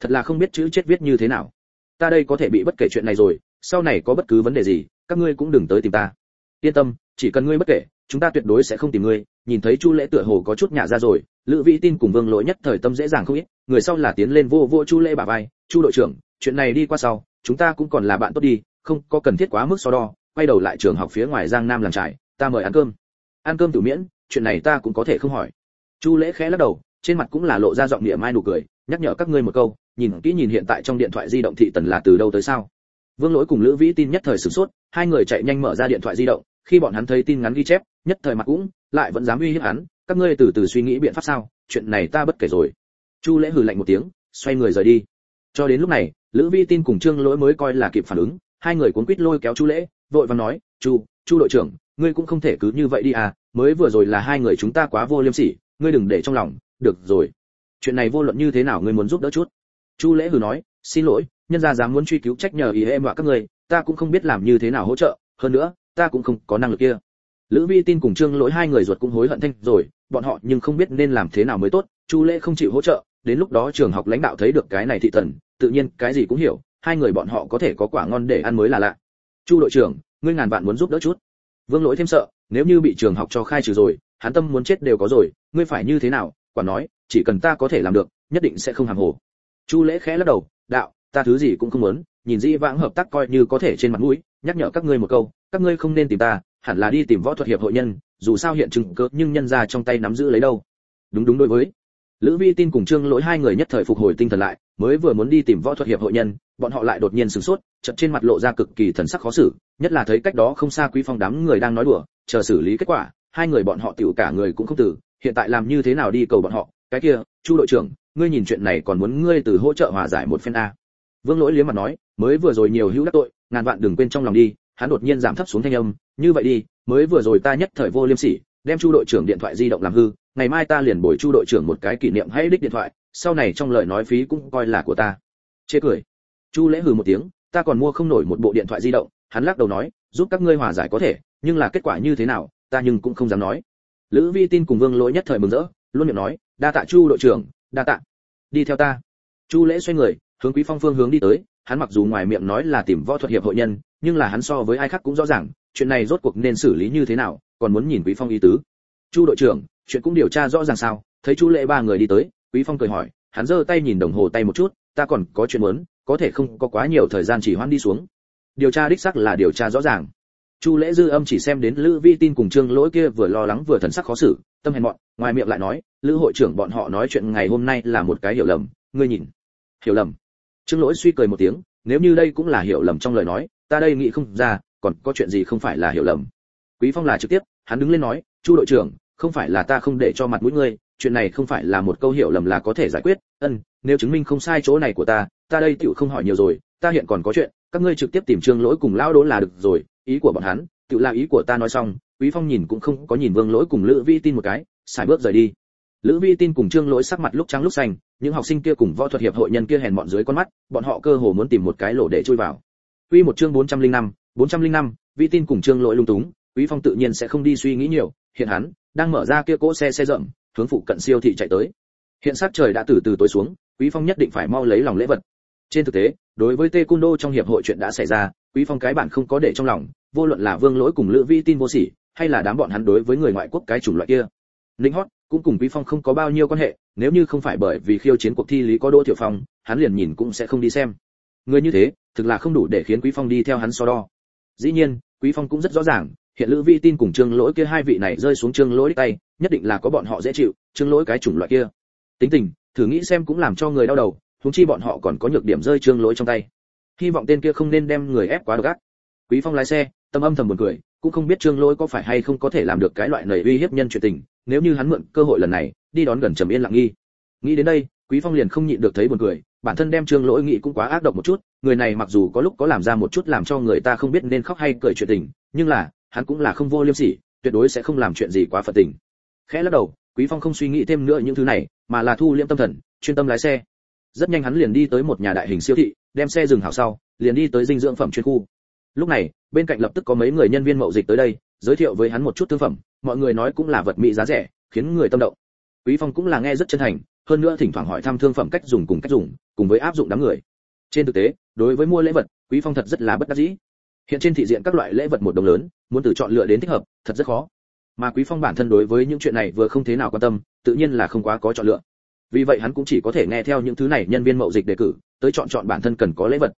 Thật là không biết chữ chết viết như thế nào. Ta đây có thể bị bất kể chuyện này rồi, sau này có bất cứ vấn đề gì, các ngươi cũng đừng tới tìm ta. Yên tâm, chỉ cần ngươi bất kể, chúng ta tuyệt đối sẽ không tìm ngươi. Nhìn thấy chu lễ tựa hồ có chút nhả ra rồi, lữ vĩ tin cùng vương lỗi nhất thời tâm dễ dàng không ít, người sau là tiến lên vô vô chu lễ bà vai, chu đội trưởng, chuyện này đi qua sau, chúng ta cũng còn là bạn tốt đi, không có cần thiết quá mức so đo. Quay đầu lại trường học phía ngoài giang nam làm trại, ta mời ăn cơm. Ăn cơm tự miễn chuyện này ta cũng có thể không hỏi. Chu lễ khẽ lắc đầu, trên mặt cũng là lộ ra giọng địa mai nụ cười, nhắc nhở các ngươi một câu, nhìn kỹ nhìn hiện tại trong điện thoại di động thị tần là từ đâu tới sao. Vương lỗi cùng lữ vĩ tin nhất thời sửng sốt, hai người chạy nhanh mở ra điện thoại di động, khi bọn hắn thấy tin ngắn ghi chép, nhất thời mặt cũng lại vẫn dám uy hiếp hắn, các ngươi từ từ suy nghĩ biện pháp sao, chuyện này ta bất kể rồi. Chu lễ hừ lạnh một tiếng, xoay người rời đi. Cho đến lúc này, lữ vi tin cùng trương lỗi mới coi là kịp phản ứng, hai người cuốn quýt lôi kéo chu lễ, vội vàng nói, chu chu đội trưởng, ngươi cũng không thể cứ như vậy đi à mới vừa rồi là hai người chúng ta quá vô liêm sỉ, ngươi đừng để trong lòng, được rồi. Chuyện này vô luận như thế nào ngươi muốn giúp đỡ chút. Chu lễ hừ nói, xin lỗi, nhân gia dám muốn truy cứu trách nhờ ý em và các ngươi, ta cũng không biết làm như thế nào hỗ trợ, hơn nữa, ta cũng không có năng lực kia. Lữ vi tin cùng trương lỗi hai người ruột cũng hối hận thanh rồi, bọn họ nhưng không biết nên làm thế nào mới tốt, chu lễ không chịu hỗ trợ, đến lúc đó trường học lãnh đạo thấy được cái này thị thần, tự nhiên cái gì cũng hiểu, hai người bọn họ có thể có quả ngon để ăn mới là lạ. Chu đội trưởng, ngươi ngàn vạn muốn giúp đỡ chút vương lỗi thêm sợ, nếu như bị trường học cho khai trừ rồi, hắn tâm muốn chết đều có rồi, ngươi phải như thế nào? Quả nói, chỉ cần ta có thể làm được, nhất định sẽ không hàng hồ. Chu lễ khẽ lắc đầu, đạo, ta thứ gì cũng không muốn, nhìn dĩ vãng hợp tác coi như có thể trên mặt mũi, nhắc nhở các ngươi một câu, các ngươi không nên tìm ta, hẳn là đi tìm võ thuật hiệp hội nhân, dù sao hiện chứng cớ nhưng nhân ra trong tay nắm giữ lấy đâu. Đúng đúng đối với. Lữ vi tin cùng trương lỗi hai người nhất thời phục hồi tinh thần lại mới vừa muốn đi tìm võ thuật hiệp hội nhân, bọn họ lại đột nhiên sửng sốt, chợt trên mặt lộ ra cực kỳ thần sắc khó xử, nhất là thấy cách đó không xa quý phong đám người đang nói đùa, chờ xử lý kết quả, hai người bọn họ tiểu cả người cũng không tử hiện tại làm như thế nào đi cầu bọn họ, cái kia, chu đội trưởng, ngươi nhìn chuyện này còn muốn ngươi từ hỗ trợ hòa giải một phen a. Vương lỗi liếm mặt nói, mới vừa rồi nhiều hữu đắc tội, ngàn vạn đừng quên trong lòng đi, hắn đột nhiên giảm thấp xuống thanh âm, như vậy đi, mới vừa rồi ta nhất thời vô liêm sỉ, đem chu đội trưởng điện thoại di động làm hư, ngày mai ta liền bồi chu đội trưởng một cái kỷ niệm hay đích điện thoại sau này trong lời nói phí cũng coi là của ta. Chê cười. Chu lễ hừ một tiếng, ta còn mua không nổi một bộ điện thoại di động, hắn lắc đầu nói, giúp các ngươi hòa giải có thể, nhưng là kết quả như thế nào, ta nhưng cũng không dám nói. Lữ vi tin cùng vương lỗi nhất thời mừng rỡ, luôn miệng nói, đa tạ chu đội trưởng, đa tạ. Đi theo ta. Chu lễ xoay người, hướng quý phong phương hướng đi tới, hắn mặc dù ngoài miệng nói là tìm võ thuật hiệp hội nhân, nhưng là hắn so với ai khác cũng rõ ràng, chuyện này rốt cuộc nên xử lý như thế nào, còn muốn nhìn quý phong ý tứ. Chu đội trưởng, chuyện cũng điều tra rõ ràng sao, thấy chu lễ ba người đi tới quý phong cười hỏi, hắn giơ tay nhìn đồng hồ tay một chút, ta còn có chuyện muốn, có thể không có quá nhiều thời gian chỉ hoãn đi xuống. Điều tra đích xác là điều tra rõ ràng. Chu lễ dư âm chỉ xem đến lữ vi tin cùng trương lỗi kia vừa lo lắng vừa thần sắc khó xử, tâm hèn mọn, ngoài miệng lại nói, lữ hội trưởng bọn họ nói chuyện ngày hôm nay là một cái hiểu lầm, ngươi nhìn. Hiểu lầm? Trương lỗi suy cười một tiếng, nếu như đây cũng là hiểu lầm trong lời nói, ta đây nghĩ không ra, còn có chuyện gì không phải là hiểu lầm? Quý phong là trực tiếp, hắn đứng lên nói, chu đội trưởng, không phải là ta không để cho mặt mũi ngươi chuyện này không phải là một câu hiểu lầm là có thể giải quyết ân nếu chứng minh không sai chỗ này của ta ta đây tựu không hỏi nhiều rồi ta hiện còn có chuyện các ngươi trực tiếp tìm trương lỗi cùng lao đỗ là được rồi ý của bọn hắn Tựu là ý của ta nói xong quý phong nhìn cũng không có nhìn vương lỗi cùng lữ vi tin một cái xài bước rời đi lữ vi tin cùng trương lỗi sắc mặt lúc trắng lúc xanh những học sinh kia cùng võ thuật hiệp hội nhân kia hèn bọn dưới con mắt bọn họ cơ hồ muốn tìm một cái lỗ để chui vào Quy một chương 405, 405, vi tin cùng trương lỗi lung túng quý phong tự nhiên sẽ không đi suy nghĩ nhiều hiện hắn đang mở ra kia cỗ xe xe rộng hướng phụ cận siêu thị chạy tới. Hiện sát trời đã từ từ tối xuống, quý phong nhất định phải mau lấy lòng lễ vật. Trên thực tế, đối với tê cung đô trong hiệp hội chuyện đã xảy ra, quý phong cái bản không có để trong lòng, vô luận là vương lỗi cùng lữ vi tin vô sỉ, hay là đám bọn hắn đối với người ngoại quốc cái chủng loại kia. Linh hót cũng cùng quý phong không có bao nhiêu quan hệ, nếu như không phải bởi vì khiêu chiến cuộc thi lý có đỗ tiểu phong, hắn liền nhìn cũng sẽ không đi xem. Người như thế, thực là không đủ để khiến quý phong đi theo hắn so đo. Dĩ nhiên, quý phong cũng rất rõ ràng, hiện lữ vi tin cùng trương lỗi kia hai vị này rơi xuống trương lỗi tay nhất định là có bọn họ dễ chịu trương lỗi cái chủng loại kia. Tính tình, thử nghĩ xem cũng làm cho người đau đầu, huống chi bọn họ còn có nhược điểm rơi trương lỗi trong tay. Hy vọng tên kia không nên đem người ép quá gắt. quý phong lái xe, tâm âm thầm buồn cười, cũng không biết trương lỗi có phải hay không có thể làm được cái loại nầy uy hiếp nhân chuyện tình, nếu như hắn mượn cơ hội lần này, đi đón gần trầm yên lặng nghi. Nghĩ đến đây, quý phong liền không nhịn được thấy buồn cười, bản thân đem trương lỗi nghĩ cũng quá ác độc một chút, người này mặc dù có lúc có làm ra một chút làm cho người ta không biết nên khóc hay cười chuyện tình, nhưng là, hắn cũng là không vô liêm sỉ, tuyệt đối sẽ không làm chuyện gì quá phật tình khẽ lắc đầu, quý phong không suy nghĩ thêm nữa những thứ này, mà là thu liễm tâm thần, chuyên tâm lái xe. Rất nhanh hắn liền đi tới một nhà đại hình siêu thị, đem xe dừng hảo sau, liền đi tới dinh dưỡng phẩm chuyên khu. Lúc này, bên cạnh lập tức có mấy người nhân viên mậu dịch tới đây, giới thiệu với hắn một chút thương phẩm, mọi người nói cũng là vật mỹ giá rẻ, khiến người tâm động. Quý phong cũng là nghe rất chân thành, hơn nữa thỉnh thoảng hỏi thăm thương phẩm cách dùng cùng cách dùng, cùng với áp dụng đám người. Trên thực tế, đối với mua lễ vật, quý phong thật rất là bất đắc dĩ. Hiện trên thị diện các loại lễ vật một đồng lớn, muốn từ chọn lựa đến thích hợp, thật rất khó mà quý phong bản thân đối với những chuyện này vừa không thế nào quan tâm, tự nhiên là không quá có chọn lựa. Vì vậy hắn cũng chỉ có thể nghe theo những thứ này nhân viên mậu dịch đề cử, tới chọn chọn bản thân cần có lễ vật.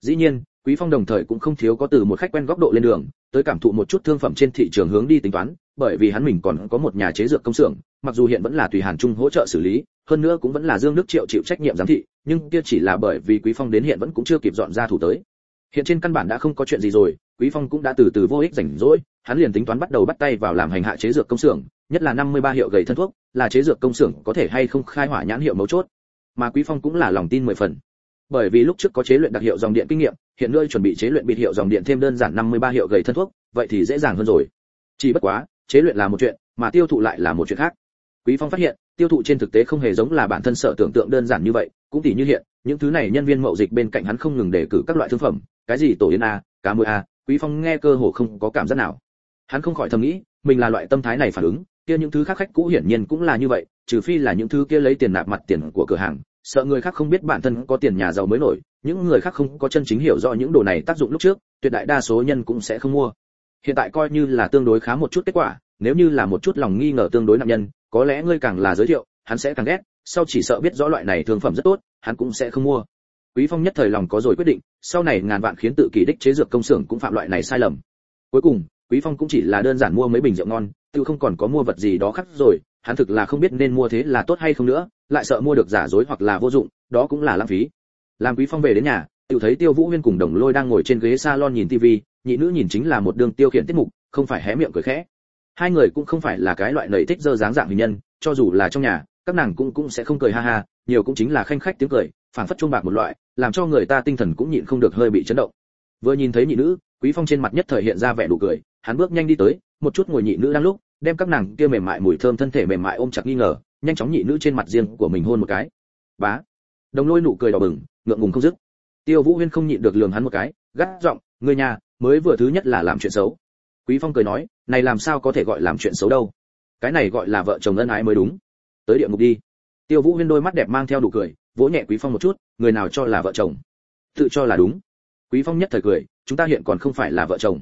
Dĩ nhiên, quý phong đồng thời cũng không thiếu có từ một khách quen góc độ lên đường, tới cảm thụ một chút thương phẩm trên thị trường hướng đi tính toán, bởi vì hắn mình còn có một nhà chế dược công xưởng, mặc dù hiện vẫn là tùy hàn trung hỗ trợ xử lý, hơn nữa cũng vẫn là dương đức triệu chịu trách nhiệm giám thị, nhưng kia chỉ là bởi vì quý phong đến hiện vẫn cũng chưa kịp dọn ra thủ tới. Hiện trên căn bản đã không có chuyện gì rồi, quý phong cũng đã từ từ vô ích rảnh rỗi hắn liền tính toán bắt đầu bắt tay vào làm hành hạ chế dược công xưởng, nhất là 53 hiệu gầy thân thuốc, là chế dược công xưởng có thể hay không khai hỏa nhãn hiệu mấu chốt. Mà quý phong cũng là lòng tin mười phần. Bởi vì lúc trước có chế luyện đặc hiệu dòng điện kinh nghiệm, hiện nơi chuẩn bị chế luyện biệt hiệu dòng điện thêm đơn giản 53 hiệu gầy thân thuốc, vậy thì dễ dàng hơn rồi. Chỉ bất quá, chế luyện là một chuyện, mà tiêu thụ lại là một chuyện khác. Quý phong phát hiện, tiêu thụ trên thực tế không hề giống là bản thân sợ tưởng tượng đơn giản như vậy, cũng tỉ như hiện, những thứ này nhân viên mậu dịch bên cạnh hắn không ngừng đề cử các loại thương phẩm, cái gì tổ yến a, cá muối a, quý phong nghe cơ hồ không có cảm giác nào hắn không khỏi thầm nghĩ, mình là loại tâm thái này phản ứng, kia những thứ khác khách cũ hiển nhiên cũng là như vậy, trừ phi là những thứ kia lấy tiền nạp mặt tiền của cửa hàng, sợ người khác không biết bản thân có tiền nhà giàu mới nổi, những người khác không có chân chính hiểu rõ những đồ này tác dụng lúc trước, tuyệt đại đa số nhân cũng sẽ không mua. Hiện tại coi như là tương đối khá một chút kết quả, nếu như là một chút lòng nghi ngờ tương đối nặng nhân, có lẽ ngươi càng là giới thiệu, hắn sẽ càng ghét, sau chỉ sợ biết rõ loại này thương phẩm rất tốt, hắn cũng sẽ không mua. Quý phong nhất thời lòng có rồi quyết định, sau này ngàn vạn khiến tự kỷ đích chế dược công xưởng cũng phạm loại này sai lầm. Cuối cùng quý phong cũng chỉ là đơn giản mua mấy bình rượu ngon, tự không còn có mua vật gì đó khác rồi, hắn thực là không biết nên mua thế là tốt hay không nữa, lại sợ mua được giả dối hoặc là vô dụng, đó cũng là lãng phí. Làm quý phong về đến nhà, tự thấy tiêu vũ huyên cùng đồng lôi đang ngồi trên ghế salon nhìn tivi nhị nữ nhìn chính là một đường tiêu khiển tiết mục, không phải hé miệng cười khẽ. Hai người cũng không phải là cái loại nầy thích dơ dáng dạng hình nhân, cho dù là trong nhà, các nàng cũng cũng sẽ không cười ha ha, nhiều cũng chính là khanh khách tiếng cười, phảng phất chuông bạc một loại, làm cho người ta tinh thần cũng nhịn không được hơi bị chấn động. Vừa nhìn thấy nhị nữ quý phong trên mặt nhất thời hiện ra vẻ đủ cười, hắn bước nhanh đi tới, một chút ngồi nhị nữ đang lúc, đem các nàng kia mềm mại mùi thơm thân thể mềm mại ôm chặt nghi ngờ, nhanh chóng nhị nữ trên mặt riêng của mình hôn một cái. Bá. Đồng lôi nụ cười đỏ bừng, ngượng ngùng không dứt. Tiêu vũ huyên không nhịn được lườm hắn một cái, gắt giọng người nhà, mới vừa thứ nhất là làm chuyện xấu. Quý phong cười nói, này làm sao có thể gọi làm chuyện xấu đâu? Cái này gọi là vợ chồng ân ái mới đúng. Tới địa ngục đi. Tiêu vũ huyên đôi mắt đẹp mang theo đủ cười, vỗ nhẹ quý phong một chút, người nào cho là vợ chồng? Tự cho là đúng quý phong nhất thời cười, chúng ta hiện còn không phải là vợ chồng.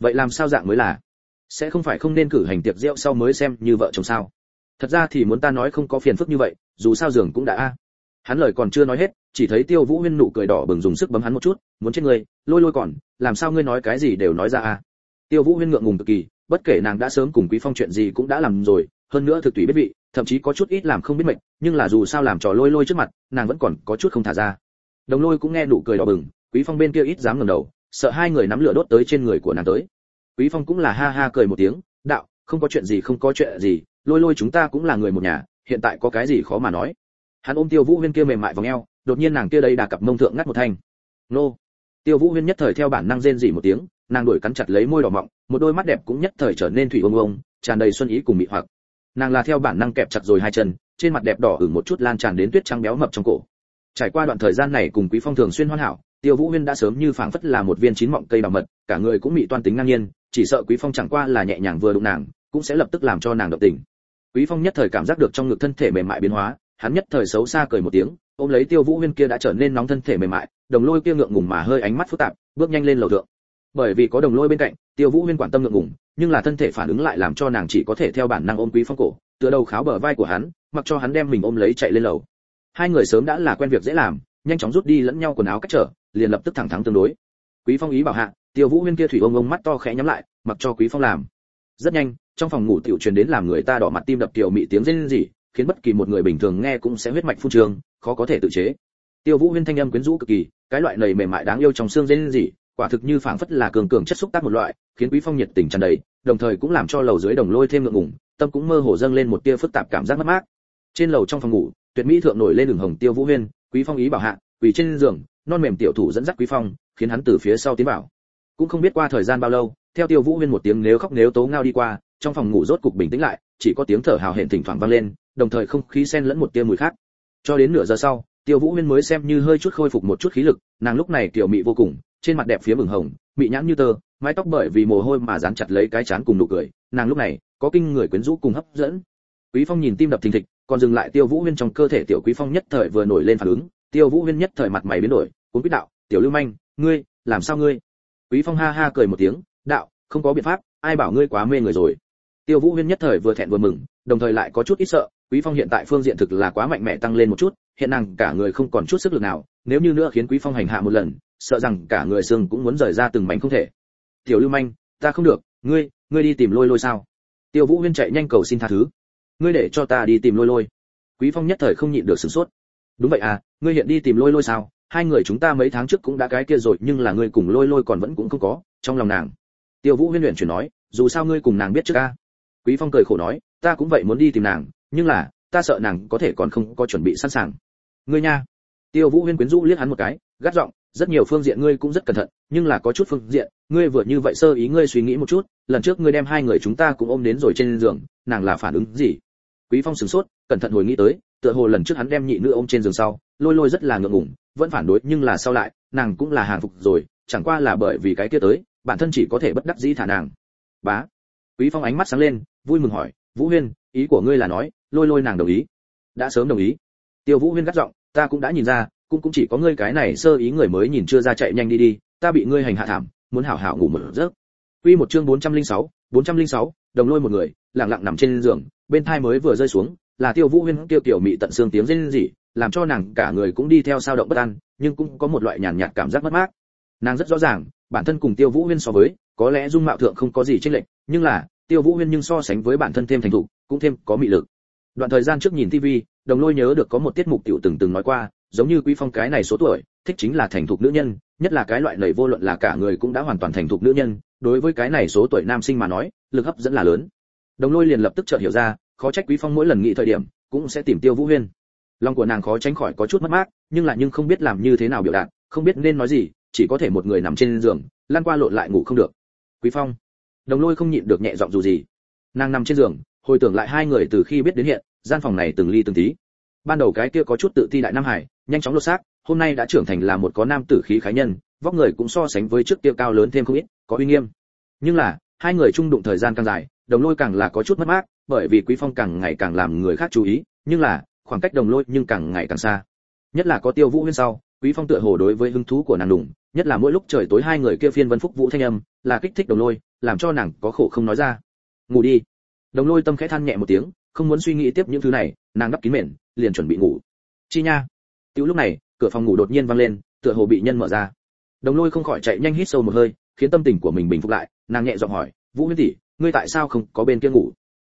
Vậy làm sao dạng mới là? Sẽ không phải không nên cử hành tiệc rượu sau mới xem như vợ chồng sao? Thật ra thì muốn ta nói không có phiền phức như vậy, dù sao giường cũng đã a. Hắn lời còn chưa nói hết, chỉ thấy tiêu vũ huyên nụ cười đỏ bừng dùng sức bấm hắn một chút, muốn chết người, lôi lôi còn, làm sao ngươi nói cái gì đều nói ra a? Tiêu vũ huyên ngượng ngùng cực kỳ, bất kể nàng đã sớm cùng quý phong chuyện gì cũng đã làm rồi, hơn nữa thực tùy biết vị, thậm chí có chút ít làm không biết mệnh, nhưng là dù sao làm trò lôi lôi trước mặt, nàng vẫn còn có chút không thả ra. Đồng lôi cũng nghe nụ cười đỏ bừng quý phong bên kia ít dám ngẩng đầu, sợ hai người nắm lửa đốt tới trên người của nàng tới. Quý phong cũng là ha ha cười một tiếng, đạo, không có chuyện gì, không có chuyện gì, lôi lôi chúng ta cũng là người một nhà, hiện tại có cái gì khó mà nói. Hắn ôm tiêu vũ huyên kia mềm mại vòng eo, đột nhiên nàng kia đây đà cặp mông thượng ngắt một thanh. Nô. Tiêu vũ huyên nhất thời theo bản năng rên rỉ một tiếng, nàng đuổi cắn chặt lấy môi đỏ mọng, một đôi mắt đẹp cũng nhất thời trở nên thủy ông ông tràn đầy xuân ý cùng mị hoặc. Nàng là theo bản năng kẹp chặt rồi hai chân, trên mặt đẹp đỏ ửng một chút lan tràn đến tuyết trắng béo mập trong cổ. Trải qua đoạn thời gian này cùng quý phong thường xuyên hoan hảo tiêu vũ huyên đã sớm như phảng phất là một viên chín mọng cây bảo mật, cả người cũng mị toan tính ngang nhiên, chỉ sợ quý phong chẳng qua là nhẹ nhàng vừa đụng nàng, cũng sẽ lập tức làm cho nàng động tình. Quý phong nhất thời cảm giác được trong ngực thân thể mềm mại biến hóa, hắn nhất thời xấu xa cười một tiếng, ôm lấy tiêu vũ huyên kia đã trở nên nóng thân thể mềm mại, đồng lôi kia ngượng ngùng mà hơi ánh mắt phức tạp, bước nhanh lên lầu thượng. Bởi vì có đồng lôi bên cạnh, tiêu vũ huyên quan tâm ngượng ngùng, nhưng là thân thể phản ứng lại làm cho nàng chỉ có thể theo bản năng ôm quý phong cổ, tựa đầu kháo bờ vai của hắn, mặc cho hắn đem mình ôm lấy chạy lên lầu. Hai người sớm đã là quen việc dễ làm, nhanh chóng rút đi lẫn nhau quần áo cách trở liền lập tức thẳng thắn tương đối. Quý phong ý bảo hạ, tiêu vũ huyên kia thủy ông ông mắt to khẽ nhắm lại, mặc cho quý phong làm. Rất nhanh, trong phòng ngủ tiểu truyền đến làm người ta đỏ mặt tim đập tiểu mị tiếng rên rỉ, khiến bất kỳ một người bình thường nghe cũng sẽ huyết mạch phun trường, khó có thể tự chế. Tiêu vũ huyên thanh âm quyến rũ cực kỳ, cái loại nầy mềm mại đáng yêu trong xương rên rỉ, quả thực như phảng phất là cường cường chất xúc tác một loại, khiến quý phong nhiệt tình tràn đầy, đồng thời cũng làm cho lầu dưới đồng lôi thêm ngượng ngùng, tâm cũng mơ hồ dâng lên một tia phức tạp cảm giác mất mát. Trên lầu trong phòng ngủ, tuyệt mỹ thượng nổi lên đường hồng tiêu vũ huyên, quý phong ý bảo hạ, quỳ trên giường non mềm tiểu thủ dẫn dắt quý phong, khiến hắn từ phía sau tiến vào. Cũng không biết qua thời gian bao lâu, theo tiêu vũ huyên một tiếng nếu khóc nếu tố ngao đi qua, trong phòng ngủ rốt cục bình tĩnh lại, chỉ có tiếng thở hào hẹn thỉnh thoảng vang lên, đồng thời không khí xen lẫn một tia mùi khác. Cho đến nửa giờ sau, tiêu vũ huyên mới xem như hơi chút khôi phục một chút khí lực, nàng lúc này kiểu mị vô cùng, trên mặt đẹp phía mừng hồng, mị nhãn như tơ, mái tóc bởi vì mồ hôi mà dán chặt lấy cái chán cùng nụ cười, nàng lúc này có kinh người quyến rũ cùng hấp dẫn. Quý phong nhìn tim đập thình thịch, còn dừng lại tiêu vũ huyên trong cơ thể tiểu quý phong nhất thời vừa nổi lên phản ứng, tiêu vũ huyên nhất thời mặt mày biến đổi cuốn quýt đạo, tiểu lưu manh, ngươi, làm sao ngươi? Quý phong ha ha cười một tiếng, đạo, không có biện pháp, ai bảo ngươi quá mê người rồi. Tiêu vũ huyên nhất thời vừa thẹn vừa mừng, đồng thời lại có chút ít sợ, quý phong hiện tại phương diện thực là quá mạnh mẽ tăng lên một chút, hiện nàng cả người không còn chút sức lực nào, nếu như nữa khiến quý phong hành hạ một lần, sợ rằng cả người xương cũng muốn rời ra từng mảnh không thể. Tiểu lưu manh, ta không được, ngươi ngươi đi tìm lôi lôi sao? Tiêu vũ huyên chạy nhanh cầu xin tha thứ. Ngươi để cho ta đi tìm lôi lôi. Quý phong nhất thời không nhịn được sửng sốt. Đúng vậy à ngươi hiện đi tìm lôi lôi sao? Hai người chúng ta mấy tháng trước cũng đã cái kia rồi, nhưng là ngươi cùng lôi lôi còn vẫn cũng không có, trong lòng nàng. Tiêu vũ huyên luyện chuyển nói, dù sao ngươi cùng nàng biết trước a. Quý phong cười khổ nói, ta cũng vậy muốn đi tìm nàng, nhưng là, ta sợ nàng có thể còn không có chuẩn bị sẵn sàng. Ngươi nha. Tiêu vũ huyên quyến rũ liếc hắn một cái, gắt giọng, rất nhiều phương diện ngươi cũng rất cẩn thận, nhưng là có chút phương diện, ngươi vừa như vậy sơ ý ngươi suy nghĩ một chút, lần trước ngươi đem hai người chúng ta cũng ôm đến rồi trên giường, nàng là phản ứng gì? Quý phong sửng sốt, cẩn thận hồi nghĩ tới, tựa hồ lần trước hắn đem nhị nữ ôm trên giường sau lôi lôi rất là ngượng ngùng vẫn phản đối nhưng là sau lại nàng cũng là hàng phục rồi chẳng qua là bởi vì cái kia tới bản thân chỉ có thể bất đắc dĩ thả nàng. Bá. Quý phong ánh mắt sáng lên vui mừng hỏi vũ huyên ý của ngươi là nói lôi lôi nàng đồng ý. Đã sớm đồng ý. Tiêu vũ huyên gắt giọng ta cũng đã nhìn ra cũng cũng chỉ có ngươi cái này sơ ý người mới nhìn chưa ra chạy nhanh đi đi ta bị ngươi hành hạ thảm muốn hảo hảo ngủ một giấc. Quy một chương 406, 406, đồng lôi một người, lặng lặng nằm trên giường, bên thai mới vừa rơi xuống, là Tiêu Vũ Huyên kêu tiểu mị tận xương tiếng rên rỉ, làm cho nàng cả người cũng đi theo sao động bất an, nhưng cũng có một loại nhàn nhạt cảm giác mất mát. Nàng rất rõ ràng, bản thân cùng Tiêu Vũ Huyên so với, có lẽ dung mạo thượng không có gì chênh lệch, nhưng là, Tiêu Vũ Huyên nhưng so sánh với bản thân thêm thành thục, cũng thêm có mị lực. Đoạn thời gian trước nhìn TV, Đồng Lôi nhớ được có một tiết mục tiểu từng từng nói qua, giống như Quý Phong cái này số tuổi, thích chính là thành thục nữ nhân, nhất là cái loại nảy vô luận là cả người cũng đã hoàn toàn thành thục nữ nhân, đối với cái này số tuổi nam sinh mà nói, lực hấp dẫn là lớn. Đồng Lôi liền lập tức chợt hiểu ra, khó trách Quý Phong mỗi lần nghĩ thời điểm, cũng sẽ tìm Tiêu Vũ Huyên. Lòng của nàng khó tránh khỏi có chút mất mát, nhưng là nhưng không biết làm như thế nào biểu đạt, không biết nên nói gì, chỉ có thể một người nằm trên giường, lăn qua lộn lại ngủ không được. Quý Phong, Đồng Lôi không nhịn được nhẹ giọng dù gì. Nàng nằm trên giường, hồi tưởng lại hai người từ khi biết đến hiện, gian phòng này từng ly từng tí. Ban đầu cái kia có chút tự ti đại nam hải, nhanh chóng lột xác, hôm nay đã trưởng thành là một có nam tử khí khái nhân, vóc người cũng so sánh với trước kia cao lớn thêm không ít, có uy nghiêm. Nhưng là, hai người chung đụng thời gian càng dài, đồng lôi càng là có chút mất mát, bởi vì Quý Phong càng ngày càng làm người khác chú ý, nhưng là, khoảng cách đồng lôi nhưng càng ngày càng xa. Nhất là có Tiêu Vũ Huyên sau, Quý Phong tựa hồ đối với hứng thú của nàng đủng, nhất là mỗi lúc trời tối hai người kia phiên vân phúc vũ thanh âm, là kích thích đồng lôi, làm cho nàng có khổ không nói ra. Ngủ đi. Đồng lôi tâm khẽ than nhẹ một tiếng, không muốn suy nghĩ tiếp những thứ này, nàng đắp kín mền, liền chuẩn bị ngủ. Chi nha. Tiểu lúc này, cửa phòng ngủ đột nhiên vang lên, tựa hồ bị nhân mở ra. Đồng Lôi không khỏi chạy nhanh hít sâu một hơi, khiến tâm tình của mình bình phục lại, nàng nhẹ giọng hỏi, "Vũ Huyên tỷ, ngươi tại sao không có bên kia ngủ?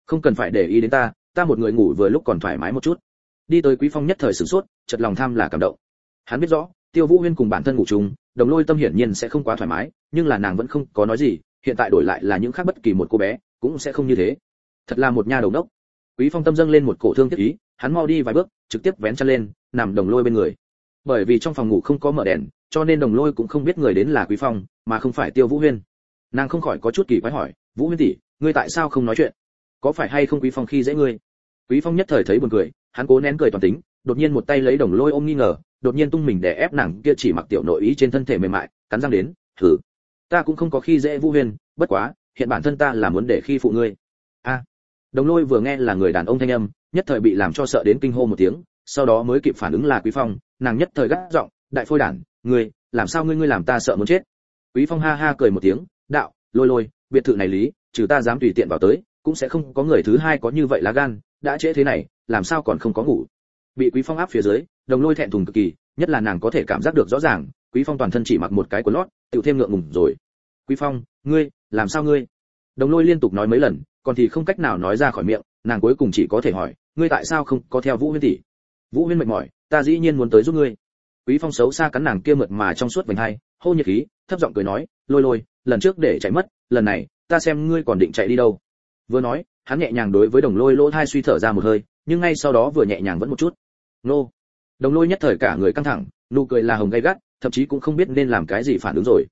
Không cần phải để ý đến ta, ta một người ngủ vừa lúc còn thoải mái một chút." Đi tới Quý Phong nhất thời sửng sốt, chợt lòng tham là cảm động. Hắn biết rõ, Tiêu Vũ Huyên cùng bản thân ngủ chung, Đồng Lôi tâm hiển nhiên sẽ không quá thoải mái, nhưng là nàng vẫn không có nói gì, hiện tại đổi lại là những khác bất kỳ một cô bé, cũng sẽ không như thế. Thật là một nha đầu đốc. Quý Phong tâm dâng lên một cổ thương thiết ý, hắn mau đi vài bước, trực tiếp vén chân lên, nằm Đồng Lôi bên người bởi vì trong phòng ngủ không có mở đèn cho nên đồng lôi cũng không biết người đến là quý phong mà không phải tiêu vũ huyên nàng không khỏi có chút kỳ quái hỏi vũ huyên tỷ ngươi tại sao không nói chuyện có phải hay không quý phong khi dễ ngươi quý phong nhất thời thấy buồn cười hắn cố nén cười toàn tính, đột nhiên một tay lấy đồng lôi ôm nghi ngờ, đột nhiên tung mình để ép nàng kia chỉ mặc tiểu nội ý trên thân thể mềm mại, cắn răng đến thử ta cũng không có khi dễ vũ huyền bất quá, hiện bản thân ta là muốn để khi phụ ngươi. A, đồng lôi vừa nghe là người đàn ông thanh âm, nhất thời bị làm cho sợ đến kinh hô một tiếng, sau đó mới kịp phản ứng là quý phong, nàng nhất thời gắt giọng, đại phôi đản, ngươi, làm sao ngươi ngươi làm ta sợ muốn chết? Quý phong ha ha cười một tiếng, đạo, lôi lôi, biệt thự này lý, trừ ta dám tùy tiện vào tới, cũng sẽ không có người thứ hai có như vậy lá gan đã trễ thế này, làm sao còn không có ngủ? Bị quý phong áp phía dưới, đồng lôi thẹn thùng cực kỳ, nhất là nàng có thể cảm giác được rõ ràng, quý phong toàn thân chỉ mặc một cái quần lót, tiểu thêm ngượng ngùng rồi. Quý phong, ngươi, làm sao ngươi? Đồng lôi liên tục nói mấy lần, còn thì không cách nào nói ra khỏi miệng, nàng cuối cùng chỉ có thể hỏi, ngươi tại sao không có theo vũ huyên tỷ? Vũ huyên mệt mỏi, ta dĩ nhiên muốn tới giúp ngươi. Quý phong xấu xa cắn nàng kia mượt mà trong suốt vành hai, hô nhiệt khí, thấp giọng cười nói, lôi lôi, lần trước để chạy mất, lần này, ta xem ngươi còn định chạy đi đâu. Vừa nói hắn nhẹ nhàng đối với đồng lôi lỗ thai suy thở ra một hơi, nhưng ngay sau đó vừa nhẹ nhàng vẫn một chút. Nô. Đồng lôi nhất thời cả người căng thẳng, nụ cười là hồng gay gắt, thậm chí cũng không biết nên làm cái gì phản ứng rồi.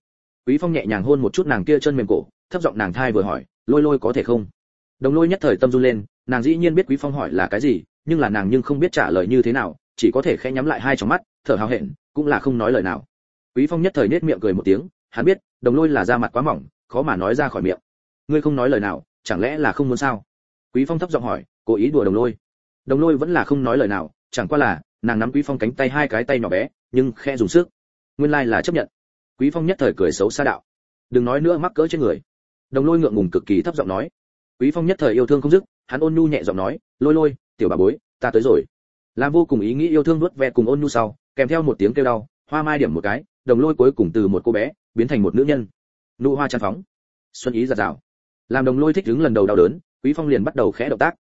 Quý phong nhẹ nhàng hôn một chút nàng kia chân mềm cổ, thấp giọng nàng thai vừa hỏi, lôi lôi có thể không? Đồng lôi nhất thời tâm run lên, nàng dĩ nhiên biết quý phong hỏi là cái gì, nhưng là nàng nhưng không biết trả lời như thế nào, chỉ có thể khẽ nhắm lại hai tròng mắt, thở hào hẹn, cũng là không nói lời nào. Quý phong nhất thời nết miệng cười một tiếng, hắn biết, đồng lôi là da mặt quá mỏng, khó mà nói ra khỏi miệng. Ngươi không nói lời nào chẳng lẽ là không muốn sao? Quý phong thấp giọng hỏi, cố ý đùa đồng lôi. Đồng lôi vẫn là không nói lời nào, chẳng qua là, nàng nắm quý phong cánh tay hai cái tay nhỏ bé, nhưng khe dùng sức. Nguyên lai là chấp nhận. Quý phong nhất thời cười xấu xa đạo. Đừng nói nữa mắc cỡ trên người. Đồng lôi ngượng ngùng cực kỳ thấp giọng nói. Quý phong nhất thời yêu thương không dứt, hắn ôn nhu nhẹ giọng nói, lôi lôi, tiểu bà bối, ta tới rồi. Làm vô cùng ý nghĩ yêu thương nuốt ve cùng ôn nhu sau, kèm theo một tiếng kêu đau, hoa mai điểm một cái, đồng lôi cuối cùng từ một cô bé, biến thành một nữ nhân. Nụ hoa tràn phóng. Xuân ý giạt rào làm đồng lôi thích đứng lần đầu đau đớn, quý phong liền bắt đầu khẽ động tác.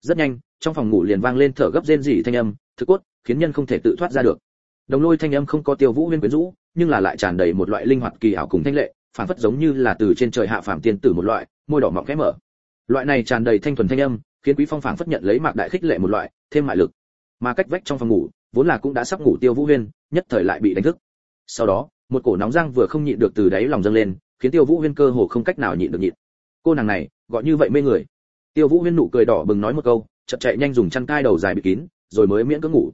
Rất nhanh, trong phòng ngủ liền vang lên thở gấp rên rỉ thanh âm, thực cốt, khiến nhân không thể tự thoát ra được. Đồng lôi thanh âm không có tiêu vũ huyên quyến rũ, nhưng là lại tràn đầy một loại linh hoạt kỳ ảo cùng thanh lệ phản phất giống như là từ trên trời hạ phàm tiên tử một loại, môi đỏ mọng khẽ mở. Loại này tràn đầy thanh thuần thanh âm, khiến quý phong phảng phất nhận lấy mạc đại khích lệ một loại, thêm mại lực. Mà cách vách trong phòng ngủ, vốn là cũng đã sắp ngủ tiêu vũ huyên, nhất thời lại bị đánh thức. Sau đó, một cổ nóng răng vừa không nhịn được từ đáy lòng dâng lên, khiến tiêu vũ huyên cơ hồ không cách nào nhịn được nhịn cô nàng này, gọi như vậy mê người. Tiêu vũ huyên nụ cười đỏ bừng nói một câu, chậm chạy nhanh dùng chăn cai đầu dài bị kín, rồi mới miễn cưỡng ngủ.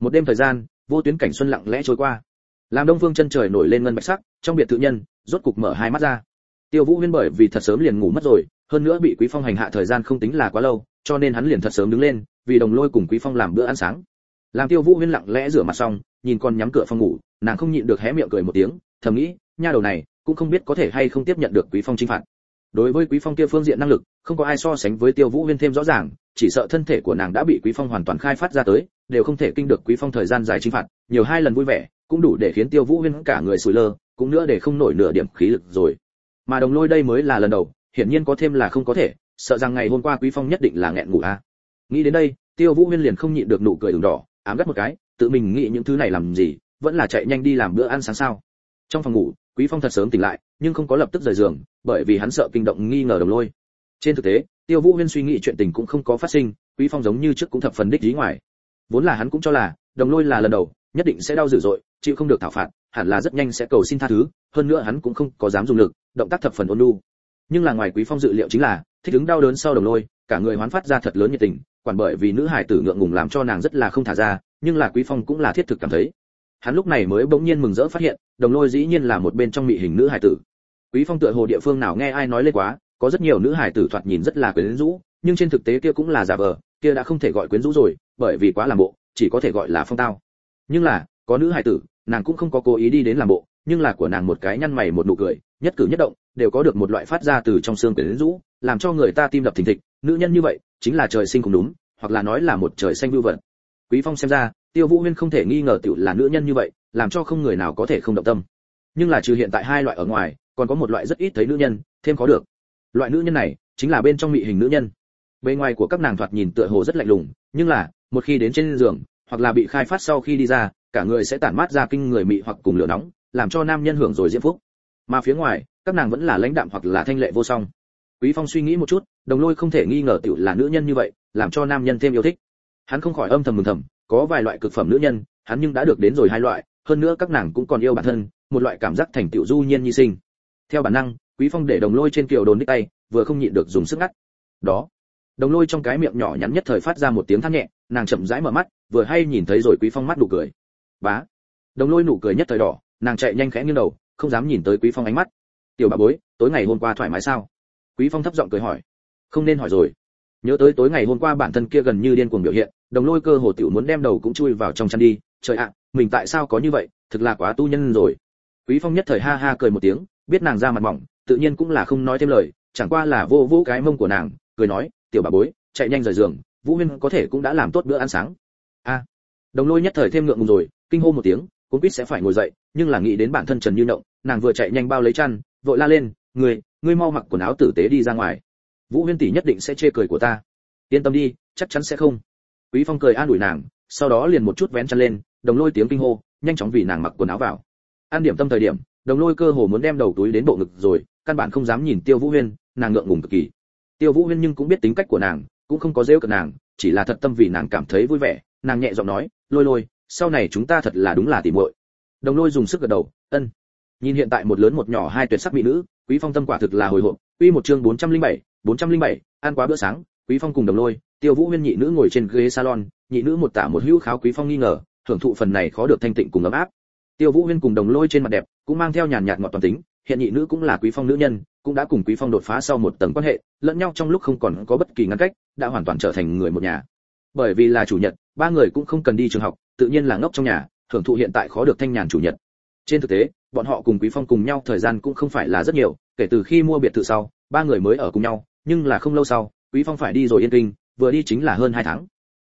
Một đêm thời gian, vô tuyến cảnh xuân lặng lẽ trôi qua. Làm đông phương chân trời nổi lên ngân bạch sắc, trong biệt thự nhân, rốt cục mở hai mắt ra. Tiêu vũ huyên bởi vì thật sớm liền ngủ mất rồi, hơn nữa bị quý phong hành hạ thời gian không tính là quá lâu, cho nên hắn liền thật sớm đứng lên, vì đồng lôi cùng quý phong làm bữa ăn sáng. Làm tiêu vũ huyên lặng lẽ rửa mặt xong, nhìn con nhắm cửa phòng ngủ, nàng không nhịn được hé miệng cười một tiếng, thầm nghĩ, nha đầu này, cũng không biết có thể hay không tiếp nhận được quý phong chinh phạt đối với quý phong kia phương diện năng lực, không có ai so sánh với tiêu vũ huyên thêm rõ ràng, chỉ sợ thân thể của nàng đã bị quý phong hoàn toàn khai phát ra tới, đều không thể kinh được quý phong thời gian dài chinh phạt, nhiều hai lần vui vẻ, cũng đủ để khiến tiêu vũ huyên cả người sủi lơ, cũng nữa để không nổi nửa điểm khí lực rồi mà đồng lôi đây mới là lần đầu, hiển nhiên có thêm là không có thể, sợ rằng ngày hôm qua quý phong nhất định là nghẹn ngủ a à. nghĩ đến đây, tiêu vũ huyên liền không nhịn được nụ cười ửng đỏ, ám gắt một cái, tự mình nghĩ những thứ này làm gì, vẫn là chạy nhanh đi làm bữa ăn sáng sao trong phòng ngủ quý phong thật sớm tỉnh lại, nhưng không có lập tức rời giường, bởi vì hắn sợ kinh động nghi ngờ đồng lôi. Trên thực tế, tiêu vũ huyên suy nghĩ chuyện tình cũng không có phát sinh, quý phong giống như trước cũng thập phần đích ý ngoài. Vốn là hắn cũng cho là, đồng lôi là lần đầu, nhất định sẽ đau dữ dội, chịu không được thảo phạt, hẳn là rất nhanh sẽ cầu xin tha thứ, hơn nữa hắn cũng không có dám dùng lực, động tác thập phần ôn nhu. Nhưng là ngoài quý phong dự liệu chính là, thích ứng đau đớn sau đồng lôi, cả người hoán phát ra thật lớn nhiệt tình, quản bởi vì nữ hải tử ngượng ngùng làm cho nàng rất là không thả ra, nhưng là quý phong cũng là thiết thực cảm thấy hắn lúc này mới bỗng nhiên mừng rỡ phát hiện, đồng lôi dĩ nhiên là một bên trong mị hình nữ hải tử. Quý phong tựa hồ địa phương nào nghe ai nói lên quá, có rất nhiều nữ hải tử thoạt nhìn rất là quyến rũ, nhưng trên thực tế kia cũng là giả vờ, kia đã không thể gọi quyến rũ rồi, bởi vì quá làm bộ, chỉ có thể gọi là phong tao. Nhưng là, có nữ hải tử, nàng cũng không có cố ý đi đến làm bộ, nhưng là của nàng một cái nhăn mày một nụ cười, nhất cử nhất động, đều có được một loại phát ra từ trong xương quyến rũ, làm cho người ta tim đập thình thịch. Nữ nhân như vậy, chính là trời sinh cũng đúng, hoặc là nói là một trời xanh vưu vận quý phong xem ra tiêu vũ huyên không thể nghi ngờ tiểu là nữ nhân như vậy, làm cho không người nào có thể không động tâm. Nhưng là trừ hiện tại hai loại ở ngoài, còn có một loại rất ít thấy nữ nhân, thêm có được. Loại nữ nhân này, chính là bên trong mị hình nữ nhân. Bề ngoài của các nàng thoạt nhìn tựa hồ rất lạnh lùng, nhưng là, một khi đến trên giường, hoặc là bị khai phát sau khi đi ra, cả người sẽ tản mát ra kinh người mị hoặc cùng lửa nóng, làm cho nam nhân hưởng rồi diễm phúc. Mà phía ngoài, các nàng vẫn là lãnh đạm hoặc là thanh lệ vô song. Quý phong suy nghĩ một chút, đồng lôi không thể nghi ngờ tiểu là nữ nhân như vậy, làm cho nam nhân thêm yêu thích. Hắn không khỏi âm thầm mừng thầm có vài loại cực phẩm nữ nhân, hắn nhưng đã được đến rồi hai loại, hơn nữa các nàng cũng còn yêu bản thân, một loại cảm giác thành tựu du nhiên nhi sinh. Theo bản năng, quý phong để đồng lôi trên kiều đồn đích tay, vừa không nhịn được dùng sức ngắt. Đó. Đồng lôi trong cái miệng nhỏ nhắn nhất thời phát ra một tiếng than nhẹ, nàng chậm rãi mở mắt, vừa hay nhìn thấy rồi quý phong mắt đủ cười. Bá. Đồng lôi nụ cười nhất thời đỏ, nàng chạy nhanh khẽ nghiêng đầu, không dám nhìn tới quý phong ánh mắt. Tiểu bà bối, tối ngày hôm qua thoải mái sao? Quý phong thấp giọng cười hỏi. Không nên hỏi rồi. Nhớ tới tối ngày hôm qua bản thân kia gần như điên cuồng biểu hiện đồng lôi cơ hồ tiểu muốn đem đầu cũng chui vào trong chăn đi, trời ạ, mình tại sao có như vậy, thực là quá tu nhân rồi. Quý phong nhất thời ha ha cười một tiếng, biết nàng ra mặt mỏng, tự nhiên cũng là không nói thêm lời, chẳng qua là vô vô cái mông của nàng, cười nói, tiểu bà bối, chạy nhanh rời giường, vũ huyên có thể cũng đã làm tốt bữa ăn sáng. A. À, đồng lôi nhất thời thêm ngượng ngùng rồi, kinh hô một tiếng cũng biết sẽ phải ngồi dậy, nhưng là nghĩ đến bản thân trần như động nàng vừa chạy nhanh bao lấy chăn, vội la lên, người ngươi mau mặc quần áo tử tế đi ra ngoài. Vũ huyên tỷ nhất định sẽ chê cười của ta. Yên tâm đi, chắc chắn sẽ không quý phong cười an ủi nàng sau đó liền một chút vén chăn lên đồng lôi tiếng kinh hô nhanh chóng vì nàng mặc quần áo vào. An điểm tâm thời điểm đồng lôi cơ hồ muốn đem đầu túi đến bộ ngực rồi căn bản không dám nhìn tiêu vũ huyên nàng ngượng ngùng cực kỳ. Tiêu vũ huyên nhưng cũng biết tính cách của nàng cũng không có rêu cợt nàng chỉ là thật tâm vì nàng cảm thấy vui vẻ nàng nhẹ giọng nói lôi lôi sau này chúng ta thật là đúng là tỉ muội. Đồng lôi dùng sức gật đầu ân. Nhìn hiện tại một lớn một nhỏ hai tuyệt sắc mỹ nữ quý phong tâm quả thực là hồi hộp. Uy một chương 407, 407, ăn quá bữa sáng quý phong cùng đồng lôi, tiêu vũ huyên nhị nữ ngồi trên ghế salon, nhị nữ một tả một hữu kháo quý phong nghi ngờ, thưởng thụ phần này khó được thanh tịnh cùng ấm áp. Tiêu vũ huyên cùng đồng lôi trên mặt đẹp, cũng mang theo nhàn nhạt ngọt toàn tính, hiện nhị nữ cũng là quý phong nữ nhân, cũng đã cùng quý phong đột phá sau một tầng quan hệ, lẫn nhau trong lúc không còn có bất kỳ ngăn cách, đã hoàn toàn trở thành người một nhà. Bởi vì là chủ nhật, ba người cũng không cần đi trường học, tự nhiên là ngốc trong nhà, thưởng thụ hiện tại khó được thanh nhàn chủ nhật. Trên thực tế, bọn họ cùng quý phong cùng nhau thời gian cũng không phải là rất nhiều, kể từ khi mua biệt thự sau, ba người mới ở cùng nhau, nhưng là không lâu sau quý phong phải đi rồi yên kinh, vừa đi chính là hơn hai tháng.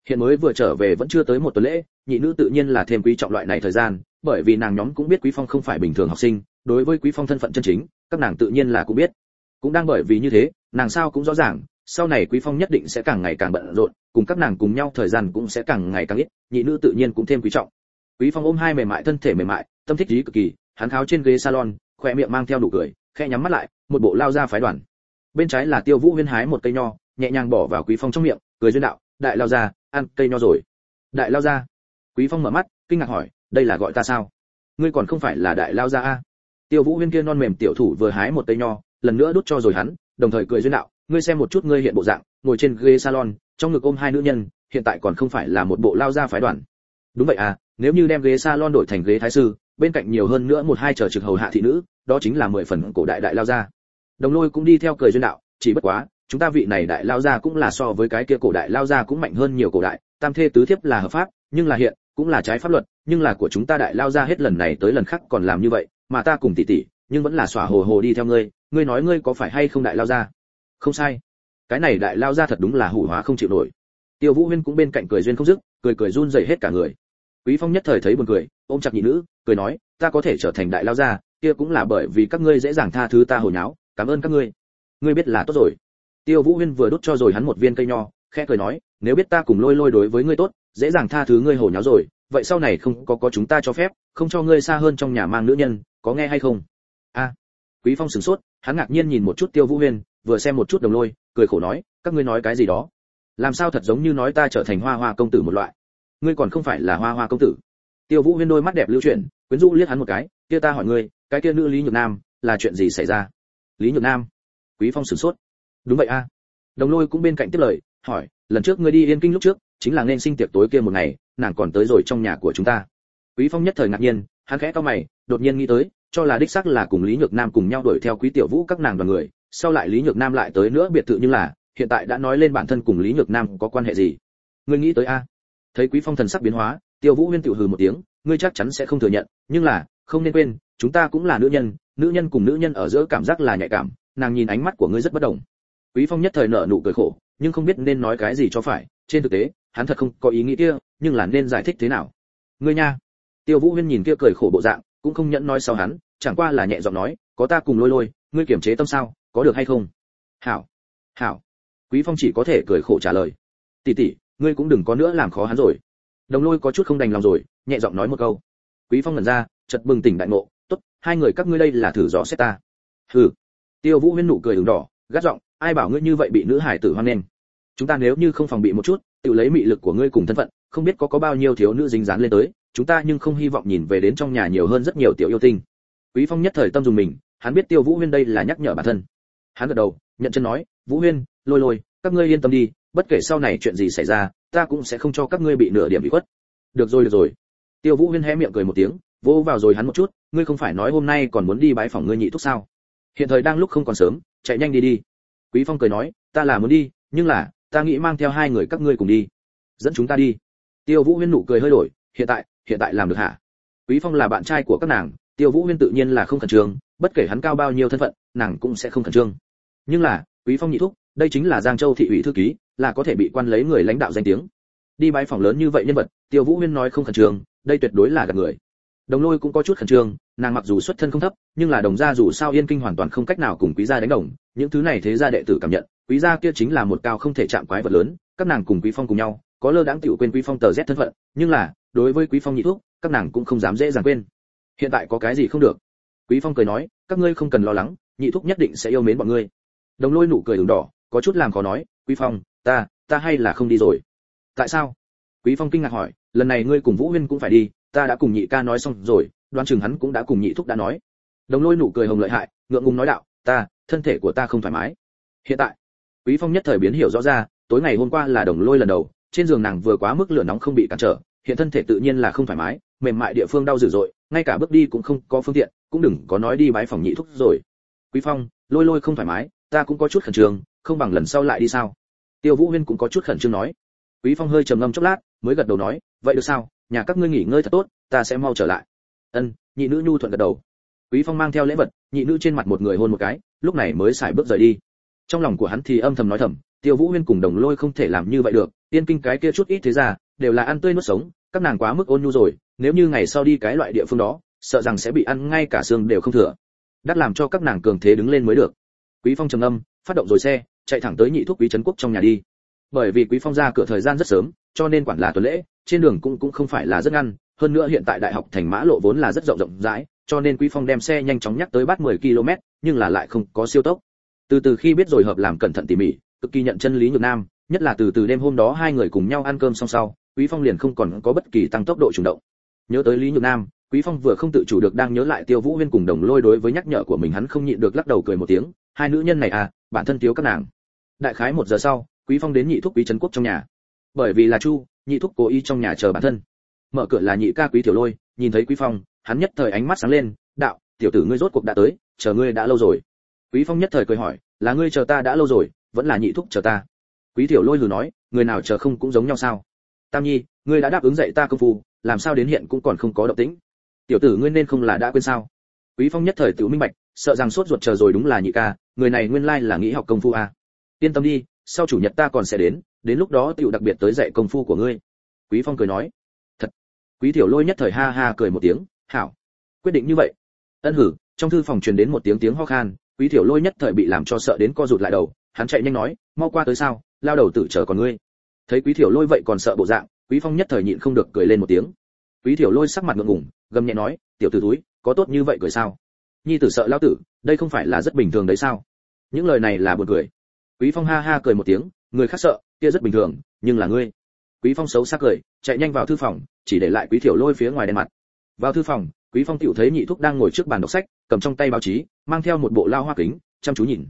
Hiện mới vừa trở về vẫn chưa tới một tuần lễ, nhị nữ tự nhiên là thêm quý trọng loại này thời gian, bởi vì nàng nhóm cũng biết quý phong không phải bình thường học sinh, đối với quý phong thân phận chân chính, các nàng tự nhiên là cũng biết. Cũng đang bởi vì như thế, nàng sao cũng rõ ràng, sau này quý phong nhất định sẽ càng ngày càng bận rộn, cùng các nàng cùng nhau thời gian cũng sẽ càng ngày càng ít, nhị nữ tự nhiên cũng thêm quý trọng. Quý phong ôm hai mềm mại, thân thể mềm mại, tâm thích trí cực kỳ, hắn tháo trên ghế salon, khỏe miệng mang theo nụ cười, khẽ nhắm mắt lại, một bộ lao ra phái đoàn. Bên trái là tiêu vũ huyên hái một cây nho nhẹ nhàng bỏ vào quý phong trong miệng, cười duyên đạo, đại lao ra ăn cây nho rồi. Đại lao ra quý phong mở mắt, kinh ngạc hỏi, đây là gọi ta sao? Ngươi còn không phải là đại lao ra a? Tiêu vũ huyên kia non mềm tiểu thủ vừa hái một cây nho, lần nữa đút cho rồi hắn, đồng thời cười duyên đạo, ngươi xem một chút ngươi hiện bộ dạng, ngồi trên ghế salon, trong ngực ôm hai nữ nhân, hiện tại còn không phải là một bộ lao ra phái đoàn. Đúng vậy à nếu như đem ghế salon đổi thành ghế thái sư, bên cạnh nhiều hơn nữa một hai chờ trực hầu hạ thị nữ, đó chính là mười phần cổ đại đại lao ra đồng lôi cũng đi theo cười duyên đạo, chỉ bất quá chúng ta vị này đại lao gia cũng là so với cái kia cổ đại lao gia cũng mạnh hơn nhiều cổ đại, tam thê tứ thiếp là hợp pháp, nhưng là hiện, cũng là trái pháp luật, nhưng là của chúng ta đại lao gia hết lần này tới lần khác còn làm như vậy, mà ta cùng tỷ tỷ, nhưng vẫn là xỏa hồ hồ đi theo ngươi ngươi nói ngươi có phải hay không đại lao gia? Không sai. Cái này đại lao gia thật đúng là hủ hóa không chịu nổi. Tiêu vũ huyên cũng bên cạnh cười duyên không dứt, cười cười run rẩy hết cả người. Quý phong nhất thời thấy buồn cười, ôm chặt nhị nữ, cười nói, ta có thể trở thành đại lao gia, kia cũng là bởi vì các ngươi dễ dàng tha thứ ta hồi nháo, cảm ơn các ngươi. Ngươi biết là tốt rồi tiêu vũ huyên vừa đút cho rồi hắn một viên cây nho, khẽ cười nói, nếu biết ta cùng lôi lôi đối với ngươi tốt, dễ dàng tha thứ ngươi hồ nháo rồi, vậy sau này không có có chúng ta cho phép, không cho ngươi xa hơn trong nhà mang nữ nhân, có nghe hay không? A. Quý phong sửng sốt, hắn ngạc nhiên nhìn một chút tiêu vũ huyên, vừa xem một chút đồng lôi, cười khổ nói, các ngươi nói cái gì đó? Làm sao thật giống như nói ta trở thành hoa hoa công tử một loại? Ngươi còn không phải là hoa hoa công tử. Tiêu vũ huyên đôi mắt đẹp lưu chuyển, quyến rũ liếc hắn một cái, kia ta hỏi ngươi, cái kia nữ lý nhược nam, là chuyện gì xảy ra? Lý nhược nam? Quý phong sửng sốt đúng vậy a. Đồng lôi cũng bên cạnh tiếp lời, hỏi, lần trước ngươi đi yên kinh lúc trước, chính là nên sinh tiệc tối kia một ngày, nàng còn tới rồi trong nhà của chúng ta. Quý phong nhất thời ngạc nhiên, hắn khẽ cau mày, đột nhiên nghĩ tới, cho là đích xác là cùng lý nhược nam cùng nhau đuổi theo quý tiểu vũ các nàng đoàn người, sau lại lý nhược nam lại tới nữa, biệt thự nhưng là, hiện tại đã nói lên bản thân cùng lý nhược nam có quan hệ gì. Ngươi nghĩ tới a? Thấy quý phong thần sắc biến hóa, tiêu vũ huyên tiểu hừ một tiếng, ngươi chắc chắn sẽ không thừa nhận, nhưng là, không nên quên, chúng ta cũng là nữ nhân nữ nhân cùng nữ nhân ở giữa cảm giác là nhạy cảm, nàng nhìn ánh mắt của ngươi rất bất đồng quý phong nhất thời nở nụ cười khổ, nhưng không biết nên nói cái gì cho phải, trên thực tế, hắn thật không có ý nghĩ kia, nhưng là nên giải thích thế nào? Ngươi nha. Tiêu vũ huyên nhìn kia cười khổ bộ dạng, cũng không nhẫn nói sau hắn, chẳng qua là nhẹ giọng nói, có ta cùng lôi lôi, ngươi kiểm chế tâm sao, có được hay không? Hảo hảo. Quý phong chỉ có thể cười khổ trả lời. Tỷ tỷ, ngươi cũng đừng có nữa làm khó hắn rồi. Đồng lôi có chút không đành lòng rồi, nhẹ giọng nói một câu. Quý phong ngẩn ra, chợt bừng tỉnh đại ngộ, tốt, hai người các ngươi đây là thử dò xét ta. Hừ. Tiêu vũ huyên nụ cười ửng đỏ, gắt giọng ai bảo ngươi như vậy bị nữ hải tử hoan nghênh? Chúng ta nếu như không phòng bị một chút, tự lấy mị lực của ngươi cùng thân phận, không biết có có bao nhiêu thiếu nữ dính dán lên tới, chúng ta nhưng không hy vọng nhìn về đến trong nhà nhiều hơn rất nhiều tiểu yêu tinh. Quý phong nhất thời tâm dùng mình, hắn biết tiêu vũ huyên đây là nhắc nhở bản thân. Hắn gật đầu, nhận chân nói, vũ huyên, lôi lôi, các ngươi yên tâm đi, bất kể sau này chuyện gì xảy ra, ta cũng sẽ không cho các ngươi bị nửa điểm bị khuất. Được rồi được rồi. Tiêu vũ huyên hé miệng cười một tiếng, vỗ vào rồi hắn một chút, ngươi không phải nói hôm nay còn muốn đi bái phòng ngươi nhị thúc sao? Hiện thời đang lúc không còn sớm, chạy nhanh đi đi quý phong cười nói, ta là muốn đi, nhưng là, ta nghĩ mang theo hai người các ngươi cùng đi. Dẫn chúng ta đi. Tiêu vũ huyên nụ cười hơi đổi, hiện tại hiện tại làm được hả? Quý phong là bạn trai của các nàng, tiêu vũ huyên tự nhiên là không khẩn trương, bất kể hắn cao bao nhiêu thân phận, nàng cũng sẽ không khẩn trương. Nhưng là, quý phong nhị thúc, đây chính là giang châu thị ủy thư ký, là có thể bị quan lấy người lãnh đạo danh tiếng. Đi bãi phòng lớn như vậy nhân vật, tiêu vũ huyên nói không khẩn trương, đây tuyệt đối là gạt người đồng lôi cũng có chút khẩn trương, nàng mặc dù xuất thân không thấp, nhưng là đồng gia dù sao yên kinh hoàn toàn không cách nào cùng quý gia đánh đồng, những thứ này thế gia đệ tử cảm nhận, quý gia kia chính là một cao không thể chạm quái vật lớn, các nàng cùng quý phong cùng nhau, có lơ đãng tiểu quên quý phong tờ rét thân phận, nhưng là, đối với quý phong nhị thuốc, các nàng cũng không dám dễ dàng quên. Hiện tại có cái gì không được? Quý phong cười nói, các ngươi không cần lo lắng, nhị thúc nhất định sẽ yêu mến bọn ngươi. Đồng lôi nụ cười ửng đỏ, có chút làm khó nói, quý phong, ta ta hay là không đi rồi. Tại sao? Quý phong kinh ngạc hỏi, lần này ngươi cùng vũ huyên cũng phải đi ta đã cùng nhị ca nói xong rồi, đoán chừng hắn cũng đã cùng nhị thúc đã nói. Đồng lôi nụ cười hồng lợi hại, ngượng ngùng nói đạo, ta, thân thể của ta không thoải mái. Hiện tại, quý phong nhất thời biến hiểu rõ ra, tối ngày hôm qua là đồng lôi lần đầu, trên giường nàng vừa quá mức lửa nóng không bị cản trở, hiện thân thể tự nhiên là không thoải mái, mềm mại địa phương đau dữ dội, ngay cả bước đi cũng không có phương tiện, cũng đừng có nói đi bái phòng nhị thúc rồi. Quý phong, lôi lôi không thoải mái, ta cũng có chút khẩn trương, không bằng lần sau lại đi sao? Tiêu vũ huyên cũng có chút khẩn trương nói. Quý phong hơi trầm ngâm chốc lát, mới gật đầu nói, vậy được sao? Nhà các ngươi nghỉ ngơi thật tốt, ta sẽ mau trở lại. Ân, nhị nữ nhu thuận gật đầu. Quý phong mang theo lễ vật, nhị nữ trên mặt một người hôn một cái, lúc này mới xài bước rời đi. Trong lòng của hắn thì âm thầm nói thầm, tiêu vũ huyên cùng đồng lôi không thể làm như vậy được, tiên kinh cái kia chút ít thế ra, đều là ăn tươi nuốt sống, các nàng quá mức ôn nhu rồi, nếu như ngày sau đi cái loại địa phương đó, sợ rằng sẽ bị ăn ngay cả xương đều không thừa. Đắt làm cho các nàng cường thế đứng lên mới được. Quý phong trầm âm phát động rồi xe, chạy thẳng tới nhị thuốc quý trấn quốc trong nhà đi. Bởi vì quý phong ra cửa thời gian rất sớm, cho nên quản là tuần lễ trên đường cũng cũng không phải là rất ngăn, hơn nữa hiện tại đại học thành mã lộ vốn là rất rộng rộng rãi, cho nên quý phong đem xe nhanh chóng nhắc tới bắt 10 km, nhưng là lại không có siêu tốc. Từ từ khi biết rồi hợp làm cẩn thận tỉ mỉ, cực kỳ nhận chân lý nhược nam, nhất là từ từ đêm hôm đó hai người cùng nhau ăn cơm xong sau, quý phong liền không còn có bất kỳ tăng tốc độ chủ động. Nhớ tới lý nhược nam, quý phong vừa không tự chủ được đang nhớ lại tiêu vũ huyên cùng đồng lôi đối với nhắc nhở của mình hắn không nhịn được lắc đầu cười một tiếng, hai nữ nhân này à bản thân thiếu các nàng. Đại khái một giờ sau, quý phong đến nhị thuốc quý trấn quốc trong nhà. Bởi vì là chu nhị thúc cố ý trong nhà chờ bản thân. Mở cửa là nhị ca quý tiểu lôi, nhìn thấy quý phong, hắn nhất thời ánh mắt sáng lên, đạo, tiểu tử ngươi rốt cuộc đã tới, chờ ngươi đã lâu rồi. Quý phong nhất thời cười hỏi, là ngươi chờ ta đã lâu rồi, vẫn là nhị thúc chờ ta? Quý tiểu lôi lừ nói, người nào chờ không cũng giống nhau sao? Tam nhi, ngươi đã đáp ứng dạy ta công phu, làm sao đến hiện cũng còn không có động tĩnh? Tiểu tử ngươi nên không là đã quên sao? Quý phong nhất thời tự minh bạch, sợ rằng sốt ruột chờ rồi đúng là nhị ca, người này nguyên lai là nghĩ học công phu à. yên tâm đi sau chủ nhật ta còn sẽ đến đến lúc đó tựu đặc biệt tới dạy công phu của ngươi. Quý phong cười nói. Thật. Quý tiểu lôi nhất thời ha ha cười một tiếng. Hảo. Quyết định như vậy. Ân hử. Trong thư phòng truyền đến một tiếng tiếng ho khan, quý tiểu lôi nhất thời bị làm cho sợ đến co rụt lại đầu, hắn chạy nhanh nói, mau qua tới sao, lao đầu tử chờ còn ngươi. Thấy quý tiểu lôi vậy còn sợ bộ dạng, quý phong nhất thời nhịn không được cười lên một tiếng. Quý tiểu lôi sắc mặt ngượng ngùng, gầm nhẹ nói, tiểu tử túi có tốt như vậy cười sao? Nhi tử sợ lao tử, đây không phải là rất bình thường đấy sao? Những lời này là buồn cười quý phong ha ha cười một tiếng, người khác sợ, kia rất bình thường, nhưng là ngươi. Quý phong xấu xác cười, chạy nhanh vào thư phòng, chỉ để lại quý Thiểu lôi phía ngoài đen mặt. Vào thư phòng, quý phong tiểu thấy nhị thúc đang ngồi trước bàn đọc sách, cầm trong tay báo chí, mang theo một bộ lao hoa kính, chăm chú nhìn.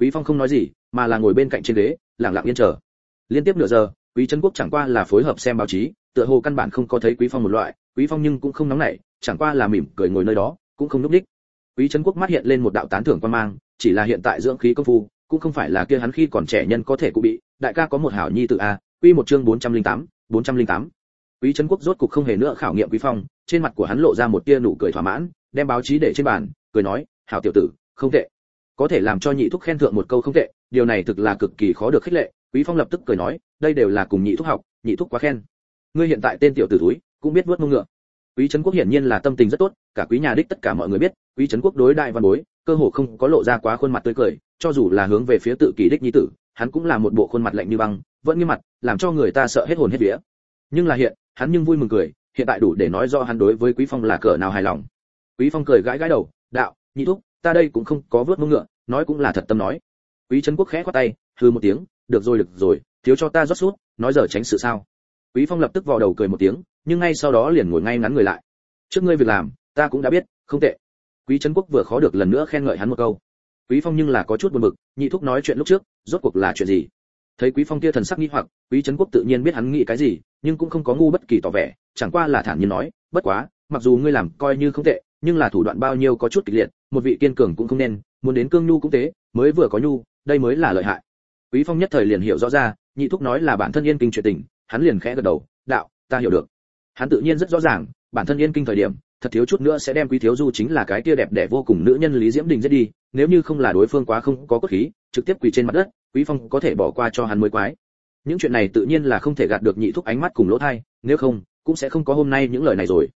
Quý phong không nói gì, mà là ngồi bên cạnh trên ghế, lặng lặng yên chờ. Liên tiếp nửa giờ, quý trấn quốc chẳng qua là phối hợp xem báo chí, tựa hồ căn bản không có thấy quý phong một loại, quý phong nhưng cũng không nóng nảy, chẳng qua là mỉm cười ngồi nơi đó, cũng không lúc đích quý trấn quốc mắt hiện lên một đạo tán thưởng quan mang, chỉ là hiện tại dưỡng khí công phu cũng không phải là kia hắn khi còn trẻ nhân có thể cụ bị đại ca có một hảo nhi tự a quy một chương 408, 408. quý trấn quốc rốt cục không hề nữa khảo nghiệm quý phong trên mặt của hắn lộ ra một tia nụ cười thỏa mãn đem báo chí để trên bàn cười nói hảo tiểu tử không tệ. Có thể làm cho nhị thúc khen thượng một câu không tệ điều này thực là cực kỳ khó được khích lệ. Quý phong lập tức cười nói đây đều là cùng nhị thúc học nhị thúc quá khen. Ngươi hiện tại tên tiểu tử túi cũng biết vuốt mông ngựa. Quý trấn quốc hiển nhiên là tâm tình rất tốt cả quý nhà đích tất cả mọi người biết quý trấn quốc đối đại văn bối cơ hồ không có lộ ra quá khuôn mặt tươi cười, cho dù là hướng về phía tự kỷ đích nhi tử, hắn cũng là một bộ khuôn mặt lạnh như băng, vẫn nghiêm mặt, làm cho người ta sợ hết hồn hết vía. Nhưng là hiện, hắn nhưng vui mừng cười, hiện tại đủ để nói rõ hắn đối với quý phong là cỡ nào hài lòng. Quý phong cười gãi gãi đầu, đạo, nhị thúc, ta đây cũng không có vớt mông ngựa, nói cũng là thật tâm nói. Quý trấn quốc khẽ khoát tay, hừ một tiếng, được rồi được rồi, thiếu cho ta rót sút nói giờ tránh sự sao? Quý phong lập tức vò đầu cười một tiếng, nhưng ngay sau đó liền ngồi ngay ngắn người lại. Trước ngươi việc làm, ta cũng đã biết, không tệ quý trấn quốc vừa khó được lần nữa khen ngợi hắn một câu. Quý phong nhưng là có chút buồn bực, nhị thúc nói chuyện lúc trước, rốt cuộc là chuyện gì? Thấy quý phong kia thần sắc nghi hoặc, quý trấn quốc tự nhiên biết hắn nghĩ cái gì, nhưng cũng không có ngu bất kỳ tỏ vẻ, chẳng qua là thản nhiên nói, bất quá, mặc dù ngươi làm coi như không tệ, nhưng là thủ đoạn bao nhiêu có chút kịch liệt, một vị kiên cường cũng không nên, muốn đến cương nhu cũng thế, mới vừa có nhu, đây mới là lợi hại. Quý phong nhất thời liền hiểu rõ ra, nhị thúc nói là bản thân yên kinh chuyện tình, hắn liền khẽ gật đầu, đạo, ta hiểu được. Hắn tự nhiên rất rõ ràng, bản thân yên kinh thời điểm thật thiếu chút nữa sẽ đem quý thiếu du chính là cái kia đẹp đẽ vô cùng nữ nhân lý diễm đình giết đi, nếu như không là đối phương quá không có cốt khí, trực tiếp quỳ trên mặt đất, quý phong có thể bỏ qua cho hắn mới quái. Những chuyện này tự nhiên là không thể gạt được nhị thúc ánh mắt cùng lỗ thay nếu không, cũng sẽ không có hôm nay những lời này rồi.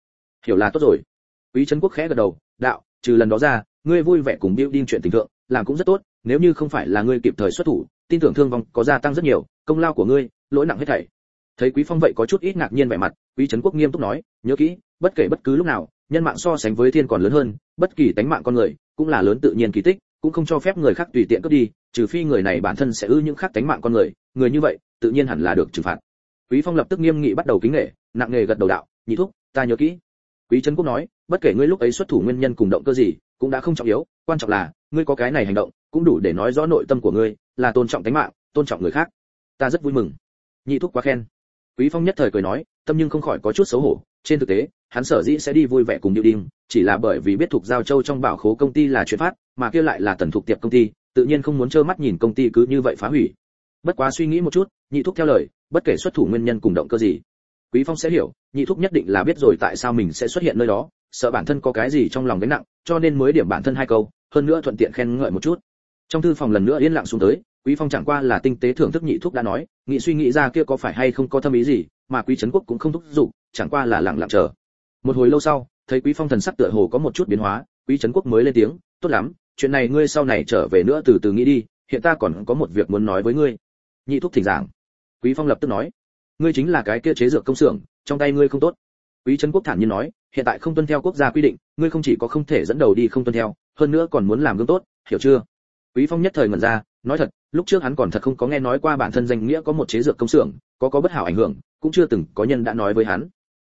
Hiểu là tốt rồi. Quý trấn quốc khẽ gật đầu, đạo, trừ lần đó ra, ngươi vui vẻ cùng building chuyện tình thượng, làm cũng rất tốt, nếu như không phải là ngươi kịp thời xuất thủ, tin tưởng thương vong có gia tăng rất nhiều, công lao của ngươi, lỗi nặng hết thảy. Thấy quý phong vậy có chút ít ngạc nhiên vẻ mặt, quý trấn quốc nghiêm túc nói, nhớ kỹ bất kể bất cứ lúc nào, nhân mạng so sánh với thiên còn lớn hơn, bất kỳ tánh mạng con người, cũng là lớn tự nhiên kỳ tích, cũng không cho phép người khác tùy tiện cướp đi, trừ phi người này bản thân sẽ ư những khác tánh mạng con người người như vậy, tự nhiên hẳn là được trừng phạt. Quý phong lập tức nghiêm nghị bắt đầu kính nghệ nặng nghề gật đầu đạo, nhị thúc, ta nhớ kỹ. Quý trấn quốc nói, bất kể ngươi lúc ấy xuất thủ nguyên nhân cùng động cơ gì, cũng đã không trọng yếu, quan trọng là, ngươi có cái này hành động, cũng đủ để nói rõ nội tâm của ngươi, là tôn trọng tánh mạng, tôn trọng người khác. Ta rất vui mừng. Nhị thúc quá khen quý phong nhất thời cười nói, tâm nhưng không khỏi có chút xấu hổ, trên thực tế, hắn sở dĩ sẽ đi vui vẻ cùng điệu đinh, chỉ là bởi vì biết thuộc giao châu trong bảo khố công ty là chuyện phát, mà kia lại là tần thuộc tiệp công ty, tự nhiên không muốn trơ mắt nhìn công ty cứ như vậy phá hủy. Bất quá suy nghĩ một chút, nhị thúc theo lời, bất kể xuất thủ nguyên nhân cùng động cơ gì, quý phong sẽ hiểu, nhị thúc nhất định là biết rồi tại sao mình sẽ xuất hiện nơi đó, sợ bản thân có cái gì trong lòng gánh nặng, cho nên mới điểm bản thân hai câu, hơn nữa thuận tiện khen ngợi một chút. Trong thư phòng lần nữa yên lặng xuống tới quý phong chẳng qua là tinh tế thưởng thức nhị thúc đã nói, nghĩ suy nghĩ ra kia có phải hay không có thâm ý gì, mà quý trấn quốc cũng không thúc giục, chẳng qua là lặng lặng chờ. Một hồi lâu sau, thấy quý phong thần sắc tựa hồ có một chút biến hóa, quý trấn quốc mới lên tiếng, tốt lắm, chuyện này ngươi sau này trở về nữa từ từ nghĩ đi, hiện ta còn có một việc muốn nói với ngươi. Nhị thúc thỉnh giảng. Quý phong lập tức nói, ngươi chính là cái kia chế dược công xưởng, trong tay ngươi không tốt. Quý trấn quốc thản nhiên nói, hiện tại không tuân theo quốc gia quy định, ngươi không chỉ có không thể dẫn đầu đi không tuân theo, hơn nữa còn muốn làm gương tốt, hiểu chưa? Quý phong nhất thời ngẩn ra, nói thật, lúc trước hắn còn thật không có nghe nói qua bản thân danh nghĩa có một chế dược công xưởng, có có bất hảo ảnh hưởng, cũng chưa từng có nhân đã nói với hắn.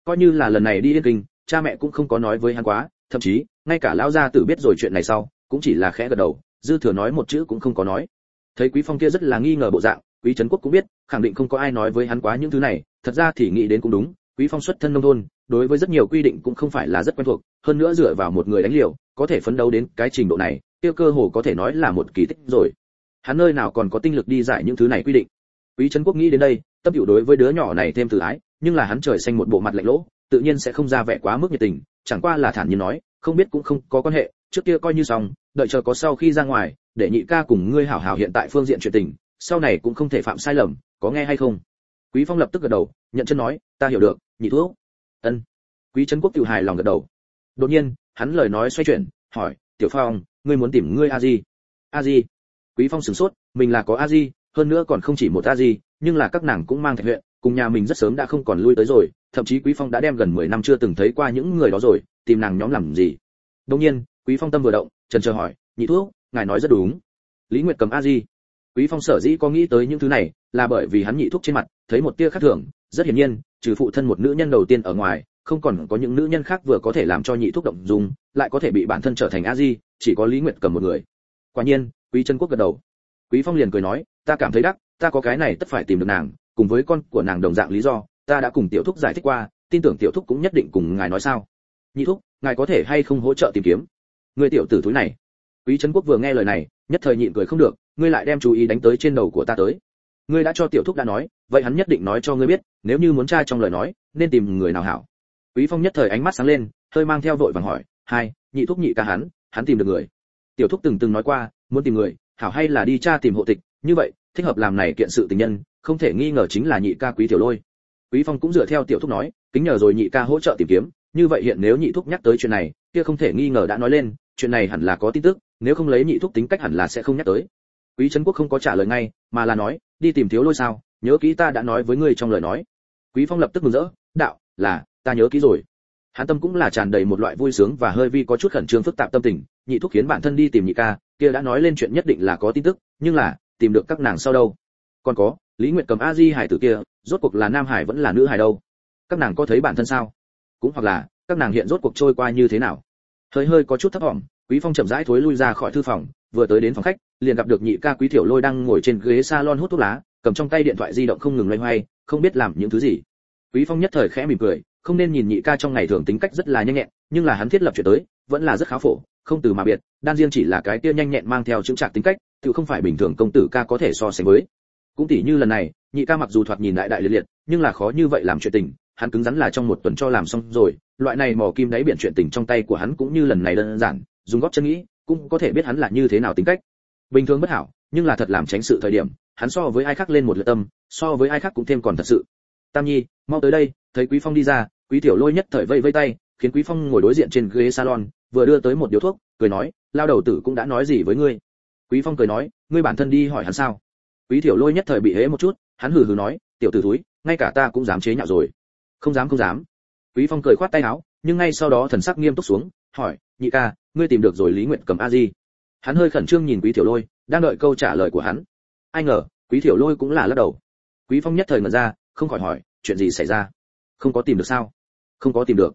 Coi như là lần này đi yên kinh, cha mẹ cũng không có nói với hắn quá, thậm chí, ngay cả lão gia tử biết rồi chuyện này sau, cũng chỉ là khẽ gật đầu, dư thừa nói một chữ cũng không có nói. Thấy quý phong kia rất là nghi ngờ bộ dạng, quý trấn quốc cũng biết, khẳng định không có ai nói với hắn quá những thứ này, thật ra thì nghĩ đến cũng đúng, quý phong xuất thân nông thôn, đối với rất nhiều quy định cũng không phải là rất quen thuộc, hơn nữa dựa vào một người đánh liều có thể phấn đấu đến cái trình độ này tiêu cơ hồ có thể nói là một kỳ tích rồi. Hắn nơi nào còn có tinh lực đi giải những thứ này quy định. Quý trấn quốc nghĩ đến đây, tâm hữu đối với đứa nhỏ này thêm từ ái, nhưng là hắn trời xanh một bộ mặt lạnh lỗ, tự nhiên sẽ không ra vẻ quá mức nhiệt tình, chẳng qua là thản nhiên nói, không biết cũng không có quan hệ, trước kia coi như xong, đợi chờ có sau khi ra ngoài, để nhị ca cùng ngươi hảo hảo hiện tại phương diện chuyện tình, sau này cũng không thể phạm sai lầm, có nghe hay không? Quý phong lập tức gật đầu, nhận chân nói, ta hiểu được, nhị thuốc. Ân. Quý trấn quốc tự hài lòng gật đầu. Đột nhiên hắn lời nói xoay chuyển, hỏi, tiểu phong, ngươi muốn tìm ngươi a di? A di? Quý phong sửng sốt, mình là có a di, hơn nữa còn không chỉ một a di, nhưng là các nàng cũng mang thạch huyện, cùng nhà mình rất sớm đã không còn lui tới rồi, thậm chí quý phong đã đem gần 10 năm chưa từng thấy qua những người đó rồi, tìm nàng nhóm làm gì? Đương nhiên, quý phong tâm vừa động, trần chờ hỏi, nhị thuốc, ngài nói rất đúng. Lý nguyệt cầm a di. Quý phong sở dĩ có nghĩ tới những thứ này là bởi vì hắn nhị thuốc trên mặt, thấy một tia khác thường, rất hiển nhiên, trừ phụ thân một nữ nhân đầu tiên ở ngoài không còn có những nữ nhân khác vừa có thể làm cho nhị thúc động dung lại có thể bị bản thân trở thành a di chỉ có lý nguyệt cầm một người. Quả nhiên, quý chân quốc gật đầu. Quý phong liền cười nói, ta cảm thấy đắc, ta có cái này tất phải tìm được nàng, cùng với con của nàng đồng dạng lý do, ta đã cùng tiểu thúc giải thích qua, tin tưởng tiểu thúc cũng nhất định cùng ngài nói sao. Nhị thúc, ngài có thể hay không hỗ trợ tìm kiếm? Người tiểu tử thúi này. Quý trấn quốc vừa nghe lời này, nhất thời nhịn cười không được, ngươi lại đem chú ý đánh tới trên đầu của ta tới. Ngươi đã cho tiểu thúc đã nói, vậy hắn nhất định nói cho ngươi biết, nếu như muốn tra trong lời nói, nên tìm người nào hảo quý phong nhất thời ánh mắt sáng lên, hơi mang theo vội vàng hỏi, hai, nhị thúc nhị ca hắn hắn tìm được người? Tiểu thúc từng từng nói qua, muốn tìm người, hảo hay là đi tra tìm hộ tịch, như vậy, thích hợp làm này kiện sự tình nhân, không thể nghi ngờ chính là nhị ca quý tiểu lôi. Quý phong cũng dựa theo tiểu thúc nói, kính nhờ rồi nhị ca hỗ trợ tìm kiếm, như vậy hiện nếu nhị thúc nhắc tới chuyện này, kia không thể nghi ngờ đã nói lên, chuyện này hẳn là có tin tức, nếu không lấy nhị thúc tính cách hẳn là sẽ không nhắc tới. Quý trấn quốc không có trả lời ngay, mà là nói, đi tìm thiếu lôi sao, nhớ kỹ ta đã nói với ngươi trong lời nói. Quý phong lập tức mừng rỡ, đạo, là ta nhớ kỹ rồi. Hắn tâm cũng là tràn đầy một loại vui sướng và hơi vi có chút khẩn trương phức tạp tâm tình, nhị thúc khiến bản thân đi tìm nhị ca, kia đã nói lên chuyện nhất định là có tin tức, nhưng là, tìm được các nàng sau đâu? Còn có, lý nguyệt cầm a di hải tử kia, rốt cuộc là nam hải vẫn là nữ hải đâu? Các nàng có thấy bản thân sao? Cũng hoặc là, các nàng hiện rốt cuộc trôi qua như thế nào? Hơi hơi có chút thấp vọng quý phong chậm rãi thối lui ra khỏi thư phòng, vừa tới đến phòng khách, liền gặp được nhị ca quý tiểu lôi đang ngồi trên ghế salon hút thuốc lá, cầm trong tay điện thoại di động không ngừng loay hoay, không biết làm những thứ gì. Quý phong nhất thời khẽ mỉm cười không nên nhìn nhị ca trong ngày thường tính cách rất là nhanh nhẹn, nhưng là hắn thiết lập chuyện tới, vẫn là rất khá phổ, không từ mà biệt, đan riêng chỉ là cái kia nhanh nhẹn mang theo chững trạc tính cách, tự không phải bình thường công tử ca có thể so sánh với. Cũng tỉ như lần này, nhị ca mặc dù thoạt nhìn đại đại liệt liệt, nhưng là khó như vậy làm chuyện tình, hắn cứng rắn là trong một tuần cho làm xong rồi, loại này mò kim đáy biển chuyện tình trong tay của hắn cũng như lần này đơn giản, dùng góp chân nghĩ, cũng có thể biết hắn là như thế nào tính cách. Bình thường bất hảo, nhưng là thật làm tránh sự thời điểm, hắn so với ai khác lên một lượt tâm, so với ai khác cũng thêm còn thật sự. Tam nhi mau tới đây, thấy quý phong đi ra, quý tiểu lôi nhất thời vây vây tay, khiến quý phong ngồi đối diện trên ghế salon, vừa đưa tới một điếu thuốc, cười nói, lao đầu tử cũng đã nói gì với ngươi? Quý phong cười nói, ngươi bản thân đi hỏi hắn sao? Quý tiểu lôi nhất thời bị hế một chút, hắn hừ hừ nói, tiểu tử thúi, ngay cả ta cũng dám chế nhạo rồi. Không dám không dám. Quý phong cười khoát tay áo, nhưng ngay sau đó thần sắc nghiêm túc xuống, hỏi, nhị ca, ngươi tìm được rồi lý nguyện cầm a di? Hắn hơi khẩn trương nhìn quý tiểu lôi, đang đợi câu trả lời của hắn. Ai ngờ, quý tiểu lôi cũng là lắc đầu. Quý phong nhất thời ngẩn ra, không khỏi hỏi chuyện gì xảy ra? Không có tìm được sao? Không có tìm được.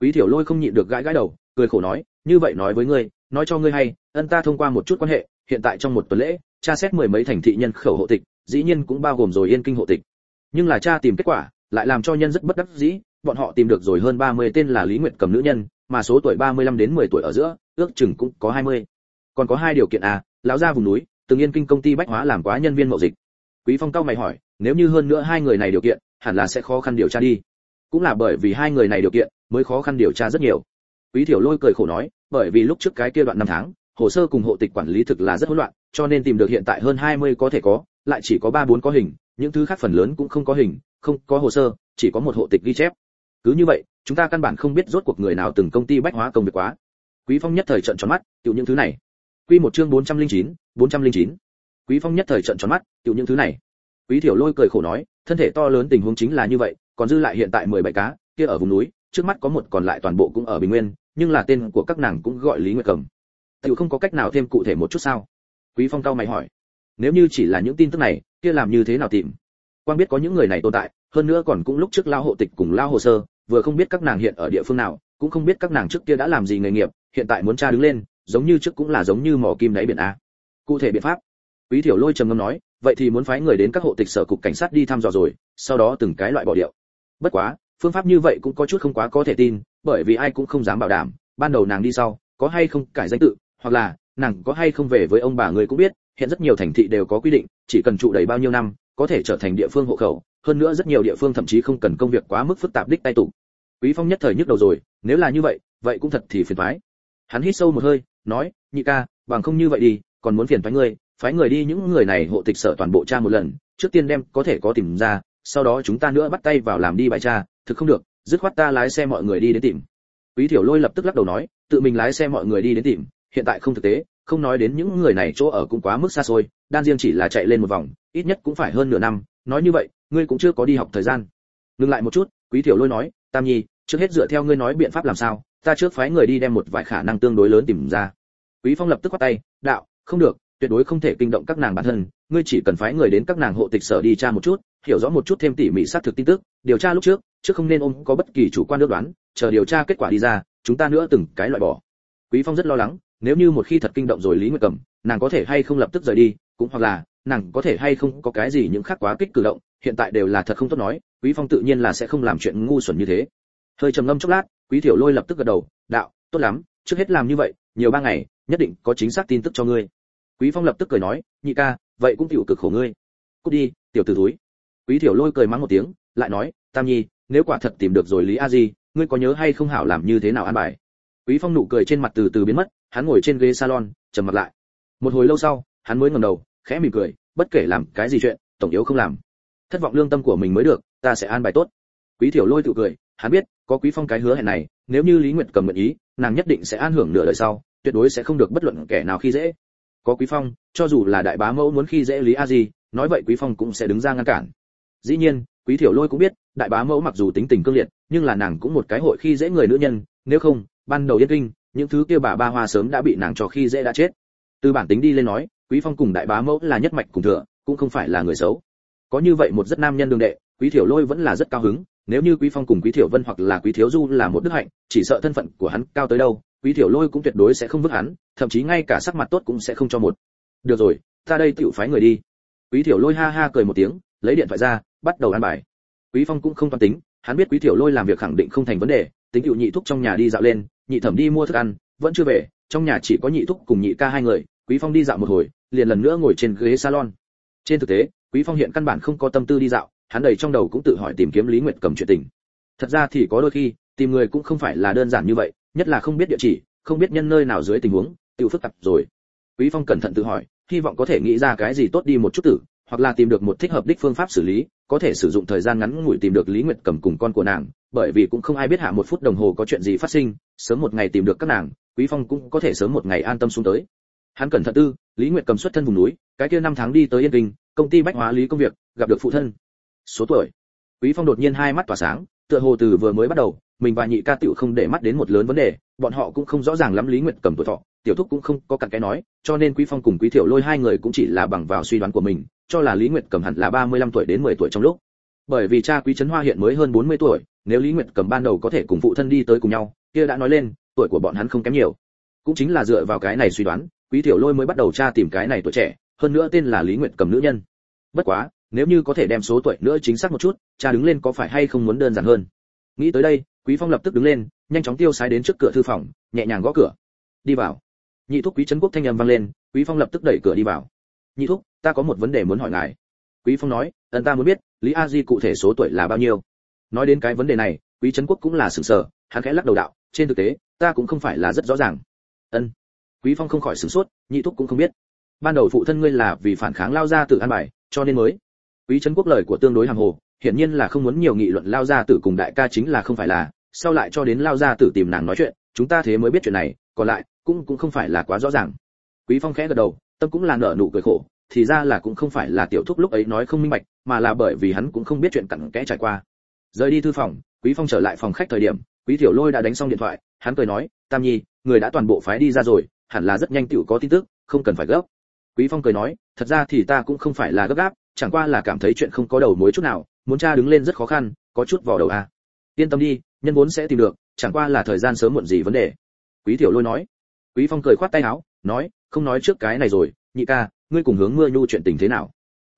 Quý tiểu lôi không nhịn được gãi gãi đầu, cười khổ nói, như vậy nói với ngươi, nói cho ngươi hay, ân ta thông qua một chút quan hệ, hiện tại trong một tuần lễ, tra xét mười mấy thành thị nhân khẩu hộ tịch, dĩ nhiên cũng bao gồm rồi yên kinh hộ tịch. Nhưng là cha tìm kết quả, lại làm cho nhân rất bất đắc dĩ, bọn họ tìm được rồi hơn 30 tên là lý nguyệt cầm nữ nhân, mà số tuổi 35 đến 10 tuổi ở giữa, ước chừng cũng có 20. còn có hai điều kiện à lão gia vùng núi, từng yên kinh công ty bách hóa làm quá nhân viên mậu dịch. Quý phong cao mày hỏi, nếu như hơn nữa hai người này điều kiện hẳn là sẽ khó khăn điều tra đi. Cũng là bởi vì hai người này điều kiện mới khó khăn điều tra rất nhiều. Quý thiểu lôi cười khổ nói bởi vì lúc trước cái kia đoạn năm tháng hồ sơ cùng hộ tịch quản lý thực là rất hỗn loạn cho nên tìm được hiện tại hơn 20 có thể có lại chỉ có ba bốn có hình những thứ khác phần lớn cũng không có hình không có hồ sơ chỉ có một hộ tịch ghi chép. Cứ như vậy chúng ta căn bản không biết rốt cuộc người nào từng công ty bách hóa công việc quá. Quý phong nhất thời trận tròn mắt tiểu những thứ này. Quy một chương 409, 409. quý phong nhất thời trận tròn mắt tiểu những thứ này. Quý thiểu lôi cười khổ nói thân thể to lớn tình huống chính là như vậy, còn dư lại hiện tại 17 cá, kia ở vùng núi, trước mắt có một còn lại toàn bộ cũng ở bình nguyên, nhưng là tên của các nàng cũng gọi lý nguyệt cầm. Tiểu không có cách nào thêm cụ thể một chút sao? Quý phong cao mày hỏi. Nếu như chỉ là những tin tức này, kia làm như thế nào tìm? Quang biết có những người này tồn tại, hơn nữa còn cũng lúc trước lao hộ tịch cùng lao hồ sơ, vừa không biết các nàng hiện ở địa phương nào, cũng không biết các nàng trước kia đã làm gì nghề nghiệp, hiện tại muốn tra đứng lên, giống như trước cũng là giống như mỏ kim đáy biển a. Cụ thể biện pháp. Quý thiểu lôi trầm ngâm nói vậy thì muốn phái người đến các hộ tịch sở cục cảnh sát đi thăm dò rồi, sau đó từng cái loại bỏ điệu. Bất quá, phương pháp như vậy cũng có chút không quá có thể tin, bởi vì ai cũng không dám bảo đảm, ban đầu nàng đi sau, có hay không cải danh tự, hoặc là nàng có hay không về với ông bà người cũng biết, hiện rất nhiều thành thị đều có quy định, chỉ cần trụ đầy bao nhiêu năm, có thể trở thành địa phương hộ khẩu, hơn nữa rất nhiều địa phương thậm chí không cần công việc quá mức phức tạp đích tay tụ. Quý phong nhất thời nhức đầu rồi, nếu là như vậy vậy cũng thật thì phiền toái. Hắn hít sâu một hơi, nói, nhị ca, bằng không như vậy đi, còn muốn phiền toái ngươi phái người đi những người này hộ tịch sở toàn bộ tra một lần, trước tiên đem có thể có tìm ra, sau đó chúng ta nữa bắt tay vào làm đi bài tra, thực không được, dứt khoát ta lái xe mọi người đi đến tìm. Quý thiểu lôi lập tức lắc đầu nói, tự mình lái xe mọi người đi đến tìm, hiện tại không thực tế, không nói đến những người này chỗ ở cũng quá mức xa xôi, đan riêng chỉ là chạy lên một vòng, ít nhất cũng phải hơn nửa năm, nói như vậy, ngươi cũng chưa có đi học thời gian. Ngừng lại một chút, quý tiểu lôi nói, tam nhi, trước hết dựa theo ngươi nói biện pháp làm sao, ta trước phái người đi đem một vài khả năng tương đối lớn tìm ra. Quý phong lập tức quát tay, đạo, không được tuyệt đối không thể kinh động các nàng bản thân, ngươi chỉ cần phái người đến các nàng hộ tịch sở đi tra một chút, hiểu rõ một chút thêm tỉ mỉ xác thực tin tức, điều tra lúc trước trước không nên ôm có bất kỳ chủ quan nước đoán, chờ điều tra kết quả đi ra, chúng ta nữa từng cái loại bỏ. Quý phong rất lo lắng, nếu như một khi thật kinh động rồi lý nguyệt cầm nàng có thể hay không lập tức rời đi, cũng hoặc là, nàng có thể hay không có cái gì những khác quá kích cử động, hiện tại đều là thật không tốt nói, quý phong tự nhiên là sẽ không làm chuyện ngu xuẩn như thế. Hơi trầm ngâm chốc lát, quý tiểu lôi lập tức gật đầu, đạo, tốt lắm, trước hết làm như vậy, nhiều ba ngày, nhất định có chính xác tin tức cho ngươi quý phong lập tức cười nói, nhị ca, vậy cũng chịu cực khổ ngươi. Cút đi, tiểu tử túi quý Thiểu lôi cười mắng một tiếng, lại nói, tam nhi, nếu quả thật tìm được rồi lý a di, ngươi có nhớ hay không hảo làm như thế nào an bài? Quý phong nụ cười trên mặt từ từ biến mất, hắn ngồi trên ghế salon, trầm mặt lại. Một hồi lâu sau, hắn mới ngẩng đầu, khẽ mỉm cười, bất kể làm cái gì chuyện, tổng yếu không làm. Thất vọng lương tâm của mình mới được, ta sẽ an bài tốt. Quý Thiểu lôi tự cười, hắn biết, có quý phong cái hứa hẹn này, nếu như lý nguyệt cầm nguyện ý, nàng nhất định sẽ an hưởng nửa đời sau, tuyệt đối sẽ không được bất luận kẻ nào khi dễ có quý phong, cho dù là đại bá mẫu muốn khi dễ lý a di, nói vậy quý phong cũng sẽ đứng ra ngăn cản. Dĩ nhiên, quý thiểu lôi cũng biết, đại bá mẫu mặc dù tính tình cương liệt, nhưng là nàng cũng một cái hội khi dễ người nữ nhân, nếu không, ban đầu yên kinh, những thứ kia bà ba hoa sớm đã bị nàng cho khi dễ đã chết. Từ bản tính đi lên nói, quý phong cùng đại bá mẫu là nhất mạch cùng thừa, cũng không phải là người xấu. Có như vậy một rất nam nhân đường đệ, quý thiểu lôi vẫn là rất cao hứng, nếu như quý phong cùng quý thiểu vân hoặc là quý thiếu du là một đức hạnh, chỉ sợ thân phận của hắn cao tới đâu quý Tiểu lôi cũng tuyệt đối sẽ không vứt hắn, thậm chí ngay cả sắc mặt tốt cũng sẽ không cho một. Được rồi, ta đây tiểu phái người đi. Quý Tiểu lôi ha ha cười một tiếng, lấy điện thoại ra, bắt đầu ăn bài. Quý phong cũng không toan tính, hắn biết quý Tiểu lôi làm việc khẳng định không thành vấn đề, tính tiểu nhị thúc trong nhà đi dạo lên, nhị thẩm đi mua thức ăn, vẫn chưa về, trong nhà chỉ có nhị thúc cùng nhị ca hai người, quý phong đi dạo một hồi, liền lần nữa ngồi trên ghế salon. Trên thực tế, quý phong hiện căn bản không có tâm tư đi dạo, hắn đầy trong đầu cũng tự hỏi tìm kiếm lý nguyệt cầm chuyện tình. Thật ra thì có đôi khi, tìm người cũng không phải là đơn giản như vậy nhất là không biết địa chỉ, không biết nhân nơi nào dưới tình huống tự phức tạp rồi. Quý phong cẩn thận tự hỏi, hy vọng có thể nghĩ ra cái gì tốt đi một chút tử, hoặc là tìm được một thích hợp đích phương pháp xử lý, có thể sử dụng thời gian ngắn ngủi tìm được lý nguyệt cầm cùng con của nàng, bởi vì cũng không ai biết hạ một phút đồng hồ có chuyện gì phát sinh, sớm một ngày tìm được các nàng, quý phong cũng có thể sớm một ngày an tâm xuống tới. Hắn cẩn thận tư, lý nguyệt cầm xuất thân vùng núi, cái kia năm tháng đi tới yên kinh, công ty bách hóa lý công việc, gặp được phụ thân. Số tuổi. Quý phong đột nhiên hai mắt tỏa sáng, tựa hồ từ vừa mới bắt đầu mình và nhị ca tiểu không để mắt đến một lớn vấn đề, bọn họ cũng không rõ ràng lắm lý nguyệt cầm tuổi thọ, tiểu thúc cũng không có cặn cái nói, cho nên quý phong cùng quý thiểu lôi hai người cũng chỉ là bằng vào suy đoán của mình, cho là lý nguyệt cầm hẳn là 35 tuổi đến 10 tuổi trong lúc. Bởi vì cha quý trấn hoa hiện mới hơn 40 tuổi, nếu lý nguyệt cầm ban đầu có thể cùng phụ thân đi tới cùng nhau, kia đã nói lên, tuổi của bọn hắn không kém nhiều. Cũng chính là dựa vào cái này suy đoán, quý tiểu lôi mới bắt đầu tra tìm cái này tuổi trẻ, hơn nữa tên là lý nguyệt cầm nữ nhân. Bất quá, nếu như có thể đem số tuổi nữa chính xác một chút, cha đứng lên có phải hay không muốn đơn giản hơn? Nghĩ tới đây quý phong lập tức đứng lên, nhanh chóng tiêu sái đến trước cửa thư phòng, nhẹ nhàng gõ cửa. Đi vào. Nhị thúc quý trấn quốc thanh âm vang lên, quý phong lập tức đẩy cửa đi vào. Nhị thúc, ta có một vấn đề muốn hỏi ngài. Quý phong nói, ẩn ta muốn biết, lý a di cụ thể số tuổi là bao nhiêu? Nói đến cái vấn đề này, quý trấn quốc cũng là sửng sở hắn khẽ lắc đầu đạo, trên thực tế, ta cũng không phải là rất rõ ràng. Ân. Quý phong không khỏi sửng sốt, nhị thúc cũng không biết. Ban đầu phụ thân ngươi là vì phản kháng lao ra tự an bài, cho nên mới. Quý trấn quốc lời của tương đối hàm hồ hiển nhiên là không muốn nhiều nghị luận lao gia tử cùng đại ca chính là không phải là, sau lại cho đến lao gia tử tìm nàng nói chuyện, chúng ta thế mới biết chuyện này, còn lại, cũng cũng không phải là quá rõ ràng. Quý phong khẽ gật đầu, tâm cũng là nở nụ cười khổ, thì ra là cũng không phải là tiểu thúc lúc ấy nói không minh bạch, mà là bởi vì hắn cũng không biết chuyện cặn kẽ trải qua. Rời đi thư phòng, quý phong trở lại phòng khách thời điểm, quý tiểu lôi đã đánh xong điện thoại, hắn cười nói, tam nhi, người đã toàn bộ phái đi ra rồi, hẳn là rất nhanh tiểu có tin tức, không cần phải gấp. Quý phong cười nói, thật ra thì ta cũng không phải là gấp gáp chẳng qua là cảm thấy chuyện không có đầu mối chút nào, muốn tra đứng lên rất khó khăn, có chút vào đầu a à. yên tâm đi, nhân vốn sẽ tìm được, chẳng qua là thời gian sớm muộn gì vấn đề. Quý tiểu lôi nói. Quý phong cười khoát tay áo, nói, không nói trước cái này rồi, nhị ca, ngươi cùng hướng mưa nhu chuyện tình thế nào?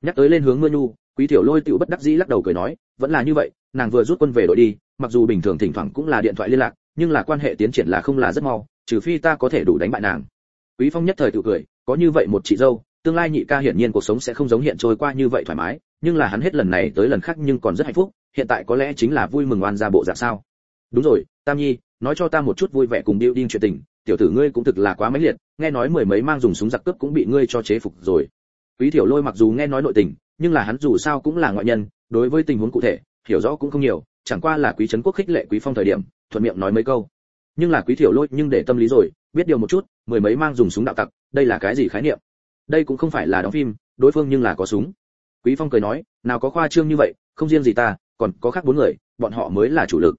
Nhắc tới lên hướng mưa nhu, quý tiểu lôi tiểu bất đắc dĩ lắc đầu cười nói, vẫn là như vậy, nàng vừa rút quân về đội đi, mặc dù bình thường thỉnh thoảng cũng là điện thoại liên lạc, nhưng là quan hệ tiến triển là không là rất mau, trừ phi ta có thể đủ đánh bại nàng. Quý phong nhất thời tự cười, có như vậy một chị dâu tương lai nhị ca hiển nhiên cuộc sống sẽ không giống hiện trôi qua như vậy thoải mái, nhưng là hắn hết lần này tới lần khác nhưng còn rất hạnh phúc, hiện tại có lẽ chính là vui mừng oan ra bộ dạng sao. Đúng rồi, tam nhi, nói cho ta một chút vui vẻ cùng điêu đinh chuyện tình, tiểu tử ngươi cũng thực là quá mãnh liệt, nghe nói mười mấy mang dùng súng giặc cướp cũng bị ngươi cho chế phục rồi. Quý tiểu lôi mặc dù nghe nói nội tình, nhưng là hắn dù sao cũng là ngoại nhân, đối với tình huống cụ thể, hiểu rõ cũng không nhiều, chẳng qua là quý trấn quốc khích lệ quý phong thời điểm, thuận miệng nói mấy câu. Nhưng là quý tiểu lôi nhưng để tâm lý rồi, biết điều một chút, mười mấy mang dùng súng đạo tặc, đây là cái gì khái niệm? Đây cũng không phải là đóng phim, đối phương nhưng là có súng. Quý phong cười nói, nào có khoa trương như vậy, không riêng gì ta, còn có khác bốn người, bọn họ mới là chủ lực.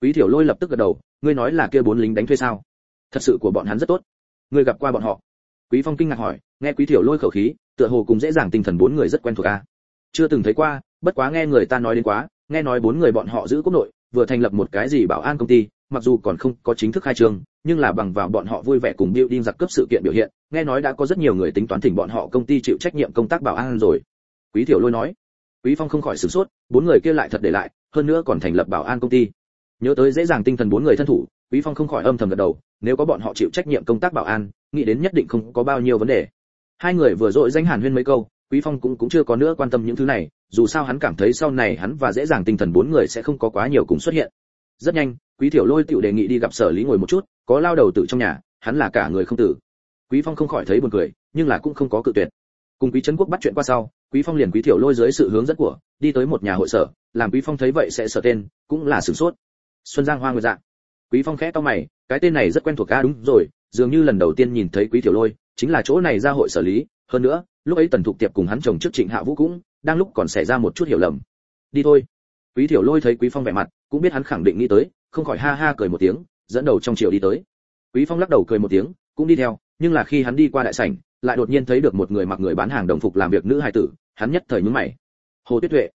Quý Thiểu lôi lập tức gật đầu, ngươi nói là kia bốn lính đánh thuê sao? Thật sự của bọn hắn rất tốt. Ngươi gặp qua bọn họ? Quý phong kinh ngạc hỏi, nghe quý Thiểu lôi khẩu khí, tựa hồ cùng dễ dàng tinh thần bốn người rất quen thuộc a chưa từng thấy qua, bất quá nghe người ta nói đến quá, nghe nói bốn người bọn họ giữ quốc nội, vừa thành lập một cái gì bảo an công ty mặc dù còn không có chính thức khai trương, nhưng là bằng vào bọn họ vui vẻ cùng building giặc cướp sự kiện biểu hiện, nghe nói đã có rất nhiều người tính toán thỉnh bọn họ công ty chịu trách nhiệm công tác bảo an rồi. Quý tiểu lôi nói. Quý phong không khỏi sửng sốt, bốn người kia lại thật để lại, hơn nữa còn thành lập bảo an công ty. Nhớ tới dễ dàng tinh thần bốn người thân thủ, quý phong không khỏi âm thầm gật đầu, nếu có bọn họ chịu trách nhiệm công tác bảo an, nghĩ đến nhất định không có bao nhiêu vấn đề. Hai người vừa dội danh hàn huyên mấy câu, quý phong cũng cũng chưa có nữa quan tâm những thứ này, dù sao hắn cảm thấy sau này hắn và dễ dàng tinh thần bốn người sẽ không có quá nhiều cùng xuất hiện rất nhanh quý tiểu lôi tựu đề nghị đi gặp sở lý ngồi một chút có lao đầu tử trong nhà hắn là cả người không tử. Quý phong không khỏi thấy buồn cười nhưng là cũng không có cự tuyệt. Cùng quý trấn quốc bắt chuyện qua sau quý phong liền quý tiểu lôi dưới sự hướng dẫn của đi tới một nhà hội sở làm quý phong thấy vậy sẽ sở tên cũng là sửng sốt. Xuân giang hoa nguyệt dạng, quý phong khẽ to mày cái tên này rất quen thuộc a đúng rồi dường như lần đầu tiên nhìn thấy quý tiểu lôi chính là chỗ này ra hội sở lý. Hơn nữa lúc ấy tần thục tiệp cùng hắn chồng trước trịnh hạ vũ cũng đang lúc còn xảy ra một chút hiểu lầm. Đi thôi quý tiểu lôi thấy quý phong vẻ mặt cũng biết hắn khẳng định nghĩ tới không khỏi ha ha cười một tiếng dẫn đầu trong chiều đi tới. Quý phong lắc đầu cười một tiếng cũng đi theo nhưng là khi hắn đi qua đại sảnh lại đột nhiên thấy được một người mặc người bán hàng đồng phục làm việc nữ hài tử hắn nhất thời nhướng mày. Hồ tuyết tuệ.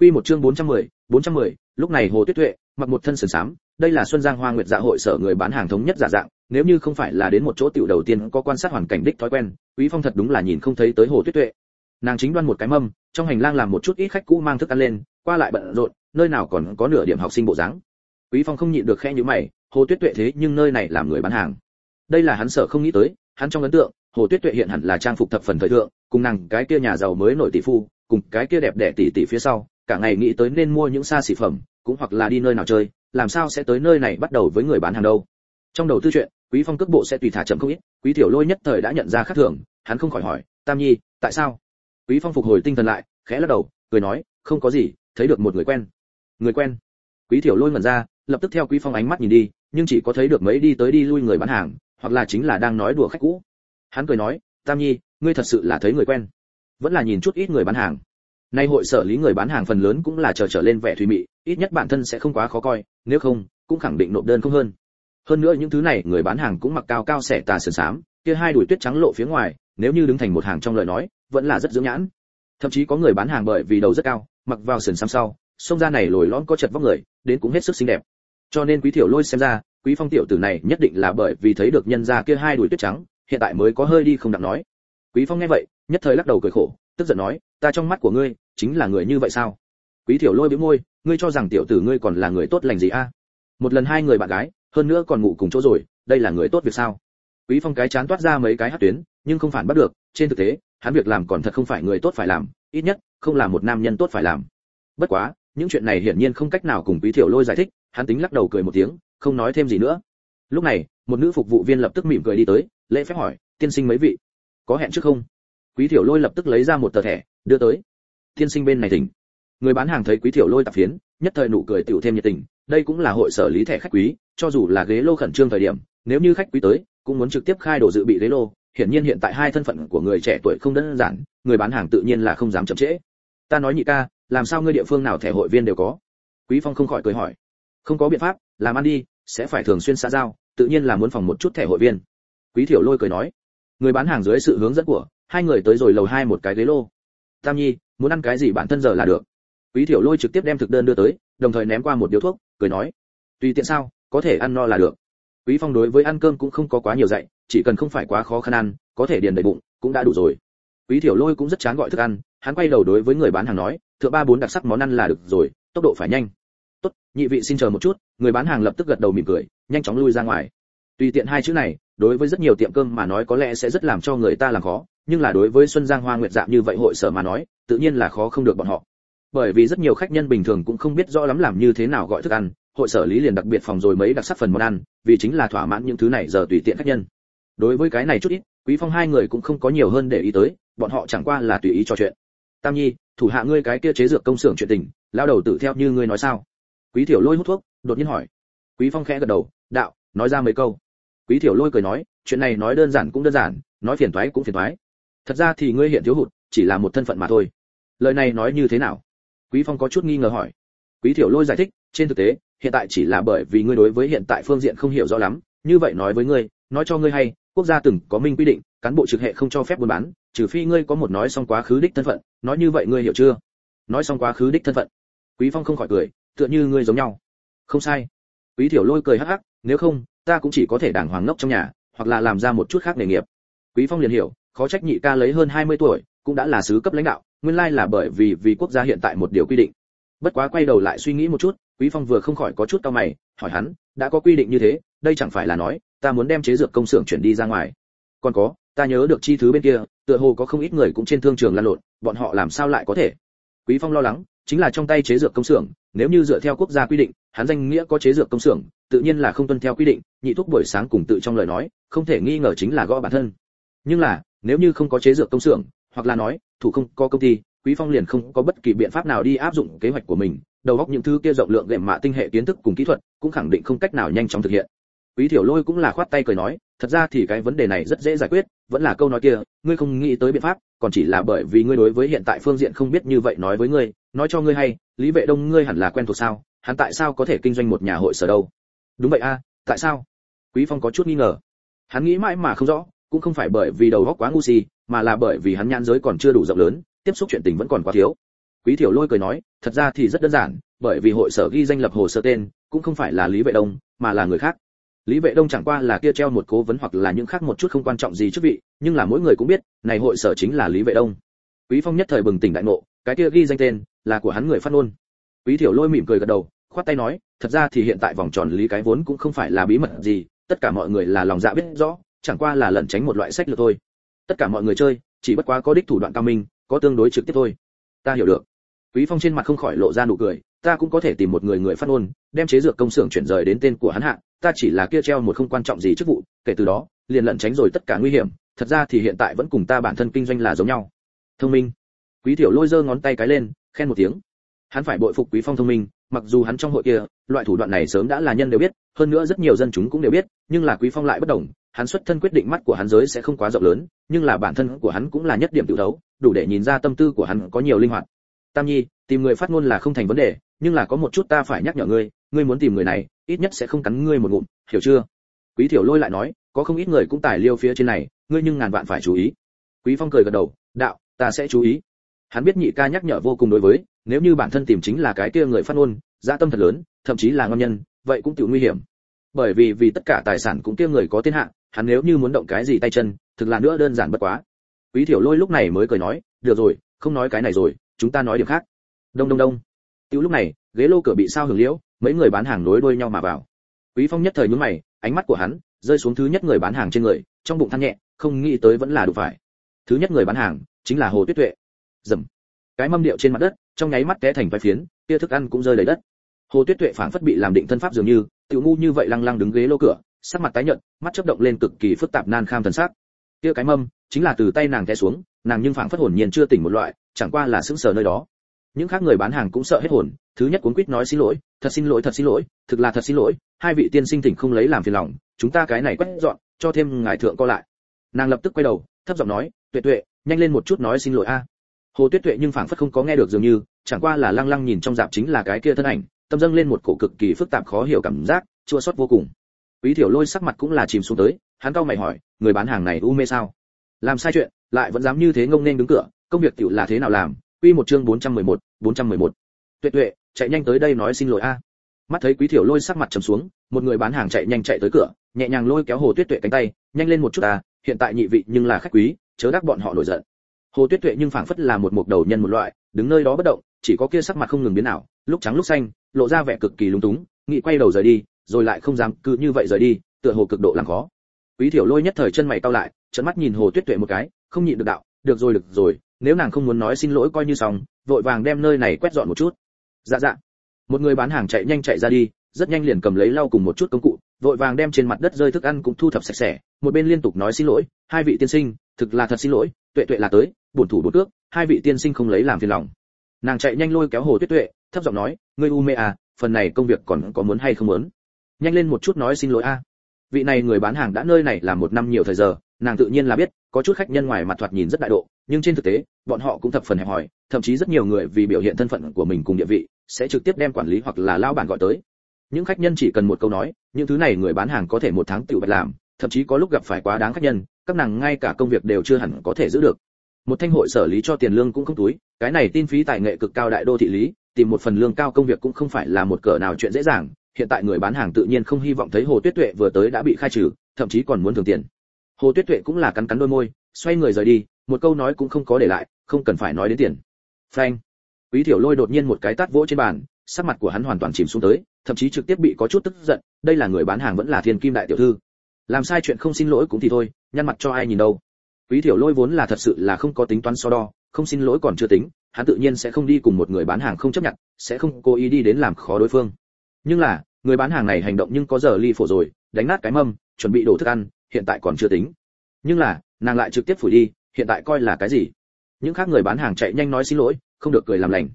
Quy một chương 410, 410, lúc này hồ tuyết tuệ mặc một thân sườn xám đây là xuân giang hoa nguyệt dạ hội sở người bán hàng thống nhất giả dạng nếu như không phải là đến một chỗ tiểu đầu tiên có quan sát hoàn cảnh đích thói quen quý phong thật đúng là nhìn không thấy tới hồ tuyết tuệ. Nàng chính đoan một cái mâm trong hành lang làm một chút ít khách cũ mang thức ăn lên qua lại bận rộn nơi nào còn có nửa điểm học sinh bộ dáng. Quý phong không nhịn được khẽ nhíu mày, hồ tuyết tuệ thế nhưng nơi này làm người bán hàng. Đây là hắn sợ không nghĩ tới, hắn trong ấn tượng, hồ tuyết tuệ hiện hẳn là trang phục thập phần thời thượng, cùng nàng cái kia nhà giàu mới nổi tỷ phu, cùng cái kia đẹp đẽ tỷ tỷ phía sau, cả ngày nghĩ tới nên mua những xa xỉ phẩm, cũng hoặc là đi nơi nào chơi, làm sao sẽ tới nơi này bắt đầu với người bán hàng đâu. Trong đầu tư chuyện, quý phong cước bộ sẽ tùy thả chậm không ít, quý tiểu lôi nhất thời đã nhận ra khác thường, hắn không khỏi hỏi, tam nhi, tại sao? Quý phong phục hồi tinh thần lại, khẽ lắc đầu, cười nói, không có gì, thấy được một người quen người quen. Quý thiểu lôi ngẩn ra lập tức theo quý phong ánh mắt nhìn đi nhưng chỉ có thấy được mấy đi tới đi lui người bán hàng hoặc là chính là đang nói đùa khách cũ. Hắn cười nói tam nhi ngươi thật sự là thấy người quen. Vẫn là nhìn chút ít người bán hàng. Nay hội sở lý người bán hàng phần lớn cũng là chờ trở, trở lên vẻ thùy mị ít nhất bản thân sẽ không quá khó coi nếu không cũng khẳng định nộp đơn không hơn. Hơn nữa những thứ này người bán hàng cũng mặc cao cao xẻ tà sườn xám kia hai đùi tuyết trắng lộ phía ngoài nếu như đứng thành một hàng trong lời nói vẫn là rất dưỡng nhãn. Thậm chí có người bán hàng bởi vì đầu rất cao mặc vào sườn xám sau xông ra này lồi lõm có chật vóc người, đến cũng hết sức xinh đẹp. Cho nên quý tiểu lôi xem ra, quý phong tiểu tử này nhất định là bởi vì thấy được nhân gia kia hai đùi tuyết trắng, hiện tại mới có hơi đi không đặng nói. Quý phong nghe vậy, nhất thời lắc đầu cười khổ, tức giận nói, ta trong mắt của ngươi, chính là người như vậy sao? Quý tiểu lôi bĩu môi, ngươi cho rằng tiểu tử ngươi còn là người tốt lành gì a? Một lần hai người bạn gái, hơn nữa còn ngủ cùng chỗ rồi, đây là người tốt việc sao? Quý phong cái chán toát ra mấy cái hát tuyến, nhưng không phản bắt được, trên thực tế, hắn việc làm còn thật không phải người tốt phải làm, ít nhất, không là một nam nhân tốt phải làm. Bất quá những chuyện này hiển nhiên không cách nào cùng quý tiểu lôi giải thích, hắn tính lắc đầu cười một tiếng, không nói thêm gì nữa. Lúc này, một nữ phục vụ viên lập tức mỉm cười đi tới, lễ phép hỏi, tiên sinh mấy vị? Có hẹn trước không? Quý tiểu lôi lập tức lấy ra một tờ thẻ, đưa tới. Tiên sinh bên này tỉnh người bán hàng thấy quý tiểu lôi tạp phiến, nhất thời nụ cười tiểu thêm nhiệt tình, đây cũng là hội sở lý thẻ khách quý, cho dù là ghế lô khẩn trương thời điểm, nếu như khách quý tới, cũng muốn trực tiếp khai đồ dự bị ghế lô. Hiển nhiên hiện tại hai thân phận của người trẻ tuổi không đơn giản, người bán hàng tự nhiên là không dám chậm trễ. Ta nói nhị ca làm sao ngươi địa phương nào thẻ hội viên đều có? Quý phong không khỏi cười hỏi. Không có biện pháp, làm ăn đi, sẽ phải thường xuyên xã giao, tự nhiên là muốn phòng một chút thẻ hội viên. Quý thiểu lôi cười nói. Người bán hàng dưới sự hướng dẫn của, hai người tới rồi lầu hai một cái ghế lô. Tam nhi, muốn ăn cái gì bản thân giờ là được. Quý thiểu lôi trực tiếp đem thực đơn đưa tới, đồng thời ném qua một điếu thuốc, cười nói. Tùy tiện sao, có thể ăn no là được. Quý phong đối với ăn cơm cũng không có quá nhiều dạy, chỉ cần không phải quá khó khăn ăn, có thể điền đầy bụng, cũng đã đủ rồi. Quý thiểu lôi cũng rất chán gọi thức ăn hắn quay đầu đối với người bán hàng nói, thượng ba bốn đặc sắc món ăn là được rồi, tốc độ phải nhanh. Tốt, nhị vị xin chờ một chút, người bán hàng lập tức gật đầu mỉm cười, nhanh chóng lui ra ngoài. Tùy tiện hai chữ này, đối với rất nhiều tiệm cơm mà nói có lẽ sẽ rất làm cho người ta làm khó, nhưng là đối với xuân giang hoa nguyệt dạng như vậy hội sở mà nói, tự nhiên là khó không được bọn họ. Bởi vì rất nhiều khách nhân bình thường cũng không biết rõ lắm làm như thế nào gọi thức ăn, hội sở lý liền đặc biệt phòng rồi mấy đặc sắc phần món ăn, vì chính là thỏa mãn những thứ này giờ tùy tiện khách nhân. Đối với cái này chút ít, quý phong hai người cũng không có nhiều hơn để ý tới, bọn họ chẳng qua là tùy ý trò chuyện tam nhi, thủ hạ ngươi cái kia chế dược công xưởng chuyện tình, lao đầu tự theo như ngươi nói sao? Quý thiểu lôi hút thuốc, đột nhiên hỏi. Quý phong khẽ gật đầu, đạo, nói ra mấy câu. Quý thiểu lôi cười nói, chuyện này nói đơn giản cũng đơn giản, nói phiền toái cũng phiền toái. Thật ra thì ngươi hiện thiếu hụt, chỉ là một thân phận mà thôi. Lời này nói như thế nào? Quý phong có chút nghi ngờ hỏi. Quý thiểu lôi giải thích, trên thực tế, hiện tại chỉ là bởi vì ngươi đối với hiện tại phương diện không hiểu rõ lắm, như vậy nói với ngươi, nói cho ngươi hay, quốc gia từng có minh quy định, cán bộ trực hệ không cho phép buôn bán trừ phi ngươi có một nói xong quá khứ đích thân phận, nói như vậy ngươi hiểu chưa? Nói xong quá khứ đích thân phận. Quý phong không khỏi cười, tựa như ngươi giống nhau. Không sai. Quý tiểu lôi cười hắc hắc, nếu không, ta cũng chỉ có thể đàng hoàng ngốc trong nhà, hoặc là làm ra một chút khác nghề nghiệp. Quý phong liền hiểu, khó trách nhị ca lấy hơn 20 tuổi, cũng đã là sứ cấp lãnh đạo, nguyên lai là bởi vì vì quốc gia hiện tại một điều quy định. Bất quá quay đầu lại suy nghĩ một chút, quý phong vừa không khỏi có chút cao mày, hỏi hắn, đã có quy định như thế, đây chẳng phải là nói, ta muốn đem chế dược công xưởng chuyển đi ra ngoài. Còn có ta nhớ được chi thứ bên kia, tựa hồ có không ít người cũng trên thương trường lan lộn, bọn họ làm sao lại có thể? Quý phong lo lắng, chính là trong tay chế dược công xưởng, nếu như dựa theo quốc gia quy định, hắn danh nghĩa có chế dược công xưởng, tự nhiên là không tuân theo quy định, nhị thuốc buổi sáng cùng tự trong lời nói, không thể nghi ngờ chính là gõ bản thân. Nhưng là, nếu như không có chế dược công xưởng, hoặc là nói, thủ không có công ty, quý phong liền không có bất kỳ biện pháp nào đi áp dụng kế hoạch của mình, đầu óc những thứ kia rộng lượng lệm mạ tinh hệ kiến thức cùng kỹ thuật, cũng khẳng định không cách nào nhanh chóng thực hiện quý thiểu lôi cũng là khoát tay cười nói, thật ra thì cái vấn đề này rất dễ giải quyết, vẫn là câu nói kia, ngươi không nghĩ tới biện pháp, còn chỉ là bởi vì ngươi đối với hiện tại phương diện không biết như vậy nói với ngươi, nói cho ngươi hay, lý vệ đông ngươi hẳn là quen thuộc sao, hắn tại sao có thể kinh doanh một nhà hội sở đâu? Đúng vậy a, tại sao? Quý phong có chút nghi ngờ. Hắn nghĩ mãi mà không rõ, cũng không phải bởi vì đầu óc quá ngu si, mà là bởi vì hắn nhãn giới còn chưa đủ rộng lớn, tiếp xúc chuyện tình vẫn còn quá thiếu. Quý thiểu lôi cười nói, thật ra thì rất đơn giản, bởi vì hội sở ghi danh lập hồ sơ tên, cũng không phải là lý vệ đông, mà là người khác lý vệ đông chẳng qua là kia treo một cố vấn hoặc là những khác một chút không quan trọng gì chức vị, nhưng là mỗi người cũng biết, này hội sở chính là lý vệ đông. Quý phong nhất thời bừng tỉnh đại ngộ, cái kia ghi danh tên là của hắn người phát ngôn. Quý thiểu lôi mỉm cười gật đầu, khoát tay nói, thật ra thì hiện tại vòng tròn lý cái vốn cũng không phải là bí mật gì, tất cả mọi người là lòng dạ biết rõ, chẳng qua là lẩn tránh một loại sách lược thôi. Tất cả mọi người chơi, chỉ bất quá có đích thủ đoạn cao minh, có tương đối trực tiếp thôi. Ta hiểu được. Quý phong trên mặt không khỏi lộ ra nụ cười, ta cũng có thể tìm một người người phát ngôn, đem chế dược công xưởng chuyển rời đến tên của hắn hạ ta chỉ là kia treo một không quan trọng gì chức vụ, kể từ đó, liền lẩn tránh rồi tất cả nguy hiểm, thật ra thì hiện tại vẫn cùng ta bản thân kinh doanh là giống nhau. Thông minh. Quý tiểu lôi giơ ngón tay cái lên, khen một tiếng. Hắn phải bội phục quý phong thông minh, mặc dù hắn trong hội kia, loại thủ đoạn này sớm đã là nhân đều biết, hơn nữa rất nhiều dân chúng cũng đều biết, nhưng là quý phong lại bất đồng, hắn xuất thân quyết định mắt của hắn giới sẽ không quá rộng lớn, nhưng là bản thân của hắn cũng là nhất điểm tự đấu đủ để nhìn ra tâm tư của hắn có nhiều linh hoạt. Tam nhi, tìm người phát ngôn là không thành vấn đề, nhưng là có một chút ta phải nhắc nhở ngươi ngươi muốn tìm người này ít nhất sẽ không cắn ngươi một ngụm, hiểu chưa? Quý thiểu lôi lại nói, có không ít người cũng tải liêu phía trên này, ngươi nhưng ngàn vạn phải chú ý. Quý phong cười gật đầu, đạo, ta sẽ chú ý. Hắn biết nhị ca nhắc nhở vô cùng đối với, nếu như bản thân tìm chính là cái kia người phát ngôn dạ tâm thật lớn, thậm chí là ngon nhân, vậy cũng tiểu nguy hiểm. Bởi vì vì tất cả tài sản cũng kia người có thiên hạ, hắn nếu như muốn động cái gì tay chân, thực là nữa đơn giản bất quá. Quý thiểu lôi lúc này mới cười nói, được rồi, không nói cái này rồi, chúng ta nói điểm khác. Đông đông đông. Tiểu lúc này, ghế lô cửa bị sao hưởng liễu mấy người bán hàng nối đuôi nhau mà vào. Quý phong nhất thời nhướng mày, ánh mắt của hắn rơi xuống thứ nhất người bán hàng trên người, trong bụng than nhẹ, không nghĩ tới vẫn là đủ phải. Thứ nhất người bán hàng chính là hồ tuyết tuệ. Dầm. Cái mâm điệu trên mặt đất, trong nháy mắt té thành vài phiến, kia thức ăn cũng rơi đầy đất. Hồ tuyết tuệ phảng phất bị làm định thân pháp dường như, tiểu ngu như vậy lăng lăng đứng ghế lô cửa, sắc mặt tái nhợt, mắt chớp động lên cực kỳ phức tạp nan kham thần sắc. Kia cái mâm chính là từ tay nàng té xuống, nàng nhưng phảng phất hồn nhiên chưa tỉnh một loại, chẳng qua là sững sờ nơi đó. Những khác người bán hàng cũng sợ hết hồn, thứ nhất cuốn quýt nói xin lỗi thật xin lỗi thật xin lỗi thực là thật xin lỗi hai vị tiên sinh tỉnh không lấy làm phiền lòng chúng ta cái này quét dọn cho thêm ngài thượng co lại. Nàng lập tức quay đầu thấp giọng nói tuệ tuệ nhanh lên một chút nói xin lỗi a. Hồ tuyết tuệ nhưng phảng phất không có nghe được dường như chẳng qua là lăng lăng nhìn trong dạp chính là cái kia thân ảnh tâm dâng lên một cổ cực kỳ phức tạp khó hiểu cảm giác chua xót vô cùng. Quý thiểu lôi sắc mặt cũng là chìm xuống tới hắn cau mày hỏi người bán hàng này u mê sao? Làm sai chuyện lại vẫn dám như thế ngông nên đứng cửa công việc tiểu là thế nào làm? Quy một chương 411, 411. tuệ tuệ chạy nhanh tới đây nói xin lỗi a. Mắt thấy quý thiểu lôi sắc mặt trầm xuống, một người bán hàng chạy nhanh chạy tới cửa, nhẹ nhàng lôi kéo hồ tuyết tuệ cánh tay, nhanh lên một chút ta hiện tại nhị vị nhưng là khách quý, chớ đắc bọn họ nổi giận. Hồ tuyết tuệ nhưng phảng phất là một mục đầu nhân một loại, đứng nơi đó bất động, chỉ có kia sắc mặt không ngừng biến ảo, lúc trắng lúc xanh, lộ ra vẻ cực kỳ lúng túng nghị quay đầu rời đi, rồi lại không dám cứ như vậy rời đi, tựa hồ cực độ làm khó. Quý thiểu lôi nhất thời chân mày cau lại, trợn mắt nhìn hồ tuyết tuệ một cái, không nhịn được đạo, được rồi được rồi, nếu nàng không muốn nói xin lỗi coi như xong, vội vàng đem nơi này quét dọn một chút dạ dạ. Một người bán hàng chạy nhanh chạy ra đi, rất nhanh liền cầm lấy lau cùng một chút công cụ, vội vàng đem trên mặt đất rơi thức ăn cũng thu thập sạch sẽ. Một bên liên tục nói xin lỗi, hai vị tiên sinh, thực là thật xin lỗi, tuệ tuệ là tới, bổn thủ bổn cước, hai vị tiên sinh không lấy làm phiền lòng. Nàng chạy nhanh lôi kéo hồ tuyết tuệ, thấp giọng nói, ngươi u mê à phần này công việc còn có muốn hay không muốn? Nhanh lên một chút nói xin lỗi a. Vị này người bán hàng đã nơi này là một năm nhiều thời giờ, nàng tự nhiên là biết, có chút khách nhân ngoài mặt thoạt nhìn rất đại độ, nhưng trên thực tế, bọn họ cũng thập phần hẹp hòi thậm chí rất nhiều người vì biểu hiện thân phận của mình cùng địa vị, sẽ trực tiếp đem quản lý hoặc là lao bản gọi tới. Những khách nhân chỉ cần một câu nói, những thứ này người bán hàng có thể một tháng tự bạch làm, thậm chí có lúc gặp phải quá đáng khách nhân, các nàng ngay cả công việc đều chưa hẳn có thể giữ được. Một thanh hội sở lý cho tiền lương cũng không túi, cái này tin phí tài nghệ cực cao đại đô thị lý, tìm một phần lương cao công việc cũng không phải là một cỡ nào chuyện dễ dàng, hiện tại người bán hàng tự nhiên không hy vọng thấy hồ tuyết tuệ vừa tới đã bị khai trừ, thậm chí còn muốn thường tiền. Hồ tuyết tuệ cũng là cắn cắn đôi môi, xoay người rời đi, một câu nói cũng không có để lại, không cần phải nói đến tiền phanh. Quý thiểu lôi đột nhiên một cái tát vỗ trên bàn, sắc mặt của hắn hoàn toàn chìm xuống tới, thậm chí trực tiếp bị có chút tức giận, đây là người bán hàng vẫn là thiên kim đại tiểu thư. Làm sai chuyện không xin lỗi cũng thì thôi, nhăn mặt cho ai nhìn đâu. Quý thiểu lôi vốn là thật sự là không có tính toán so đo, không xin lỗi còn chưa tính, hắn tự nhiên sẽ không đi cùng một người bán hàng không chấp nhận, sẽ không cố ý đi đến làm khó đối phương. Nhưng là, người bán hàng này hành động nhưng có giờ ly phổ rồi, đánh nát cái mâm, chuẩn bị đổ thức ăn, hiện tại còn chưa tính. Nhưng là, nàng lại trực tiếp phủi đi, hiện tại coi là cái gì? Những khác người bán hàng chạy nhanh nói xin lỗi, không được cười làm lành.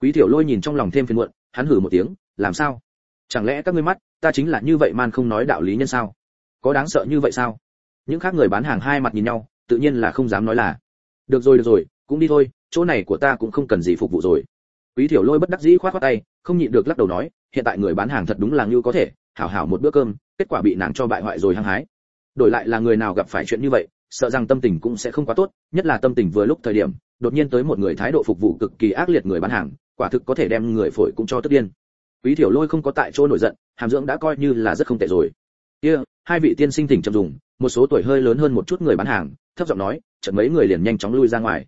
Quý tiểu lôi nhìn trong lòng thêm phiền muộn, hắn hử một tiếng, làm sao? Chẳng lẽ các ngươi mắt, ta chính là như vậy man không nói đạo lý nhân sao? Có đáng sợ như vậy sao? Những khác người bán hàng hai mặt nhìn nhau, tự nhiên là không dám nói là, được rồi được rồi, cũng đi thôi, chỗ này của ta cũng không cần gì phục vụ rồi. Quý tiểu lôi bất đắc dĩ khoát khoát tay, không nhịn được lắc đầu nói, hiện tại người bán hàng thật đúng là như có thể, hảo hảo một bữa cơm, kết quả bị nàng cho bại hoại rồi hăng hái. Đổi lại là người nào gặp phải chuyện như vậy sợ rằng tâm tình cũng sẽ không quá tốt, nhất là tâm tình vừa lúc thời điểm, đột nhiên tới một người thái độ phục vụ cực kỳ ác liệt người bán hàng, quả thực có thể đem người phổi cũng cho tức điên. Quý thiểu lôi không có tại chỗ nổi giận, hàm dưỡng đã coi như là rất không tệ rồi. Kia, hai vị tiên sinh tỉnh trầm dùng, một số tuổi hơi lớn hơn một chút người bán hàng, thấp giọng nói chợt mấy người liền nhanh chóng lui ra ngoài.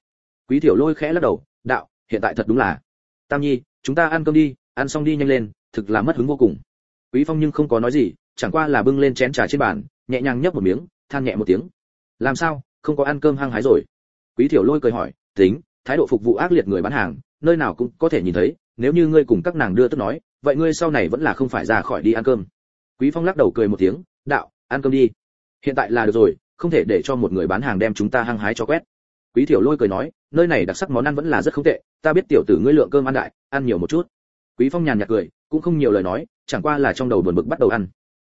Quý thiểu lôi khẽ lắc đầu, đạo, hiện tại thật đúng là tam nhi, chúng ta ăn cơm đi, ăn xong đi nhanh lên, thực là mất hứng vô cùng. Quý phong nhưng không có nói gì, chẳng qua là bưng lên chén trà trên bàn, nhẹ nhàng nhấp một miếng, than nhẹ một tiếng làm sao? Không có ăn cơm hăng hái rồi? Quý thiểu lôi cười hỏi, tính, thái độ phục vụ ác liệt người bán hàng, nơi nào cũng có thể nhìn thấy, nếu như ngươi cùng các nàng đưa tức nói, vậy ngươi sau này vẫn là không phải ra khỏi đi ăn cơm. Quý phong lắc đầu cười một tiếng, đạo, ăn cơm đi. Hiện tại là được rồi, không thể để cho một người bán hàng đem chúng ta hăng hái cho quét. Quý thiểu lôi cười nói, nơi này đặc sắc món ăn vẫn là rất không tệ, ta biết tiểu tử ngươi lượng cơm ăn đại, ăn nhiều một chút. Quý phong nhàn nhạt cười, cũng không nhiều lời nói, chẳng qua là trong đầu buồn bực bắt đầu ăn.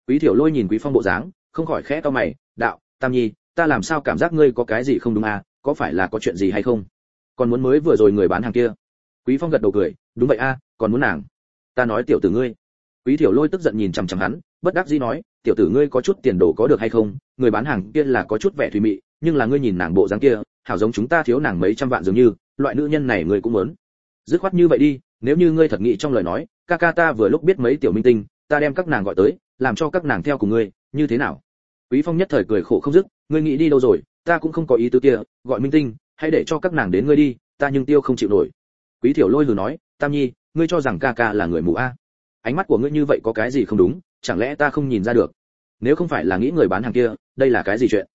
Quý thiểu lôi nhìn quý phong bộ dáng, không khỏi khẽ to mày, đạo, tam nhi ta làm sao cảm giác ngươi có cái gì không đúng à có phải là có chuyện gì hay không? Còn muốn mới vừa rồi người bán hàng kia. Quý phong gật đầu cười, đúng vậy a còn muốn nàng. Ta nói tiểu tử ngươi. Quý thiểu lôi tức giận nhìn chằm chằm hắn, bất đắc dĩ nói, tiểu tử ngươi có chút tiền đồ có được hay không? Người bán hàng kia là có chút vẻ thùy mị, nhưng là ngươi nhìn nàng bộ dáng kia, hảo giống chúng ta thiếu nàng mấy trăm vạn dường như, loại nữ nhân này ngươi cũng muốn. Dứt khoát như vậy đi, nếu như ngươi thật nghĩ trong lời nói, ca ca ta vừa lúc biết mấy tiểu minh tinh, ta đem các nàng gọi tới, làm cho các nàng theo cùng ngươi, như thế nào? Quý phong nhất thời cười khổ không dứt ngươi nghĩ đi đâu rồi, ta cũng không có ý tứ kia, gọi minh tinh, hãy để cho các nàng đến ngươi đi, ta nhưng tiêu không chịu nổi. Quý thiểu lôi lừ nói, tam nhi, ngươi cho rằng ca ca là người mù a? Ánh mắt của ngươi như vậy có cái gì không đúng, chẳng lẽ ta không nhìn ra được? Nếu không phải là nghĩ người bán hàng kia, đây là cái gì chuyện?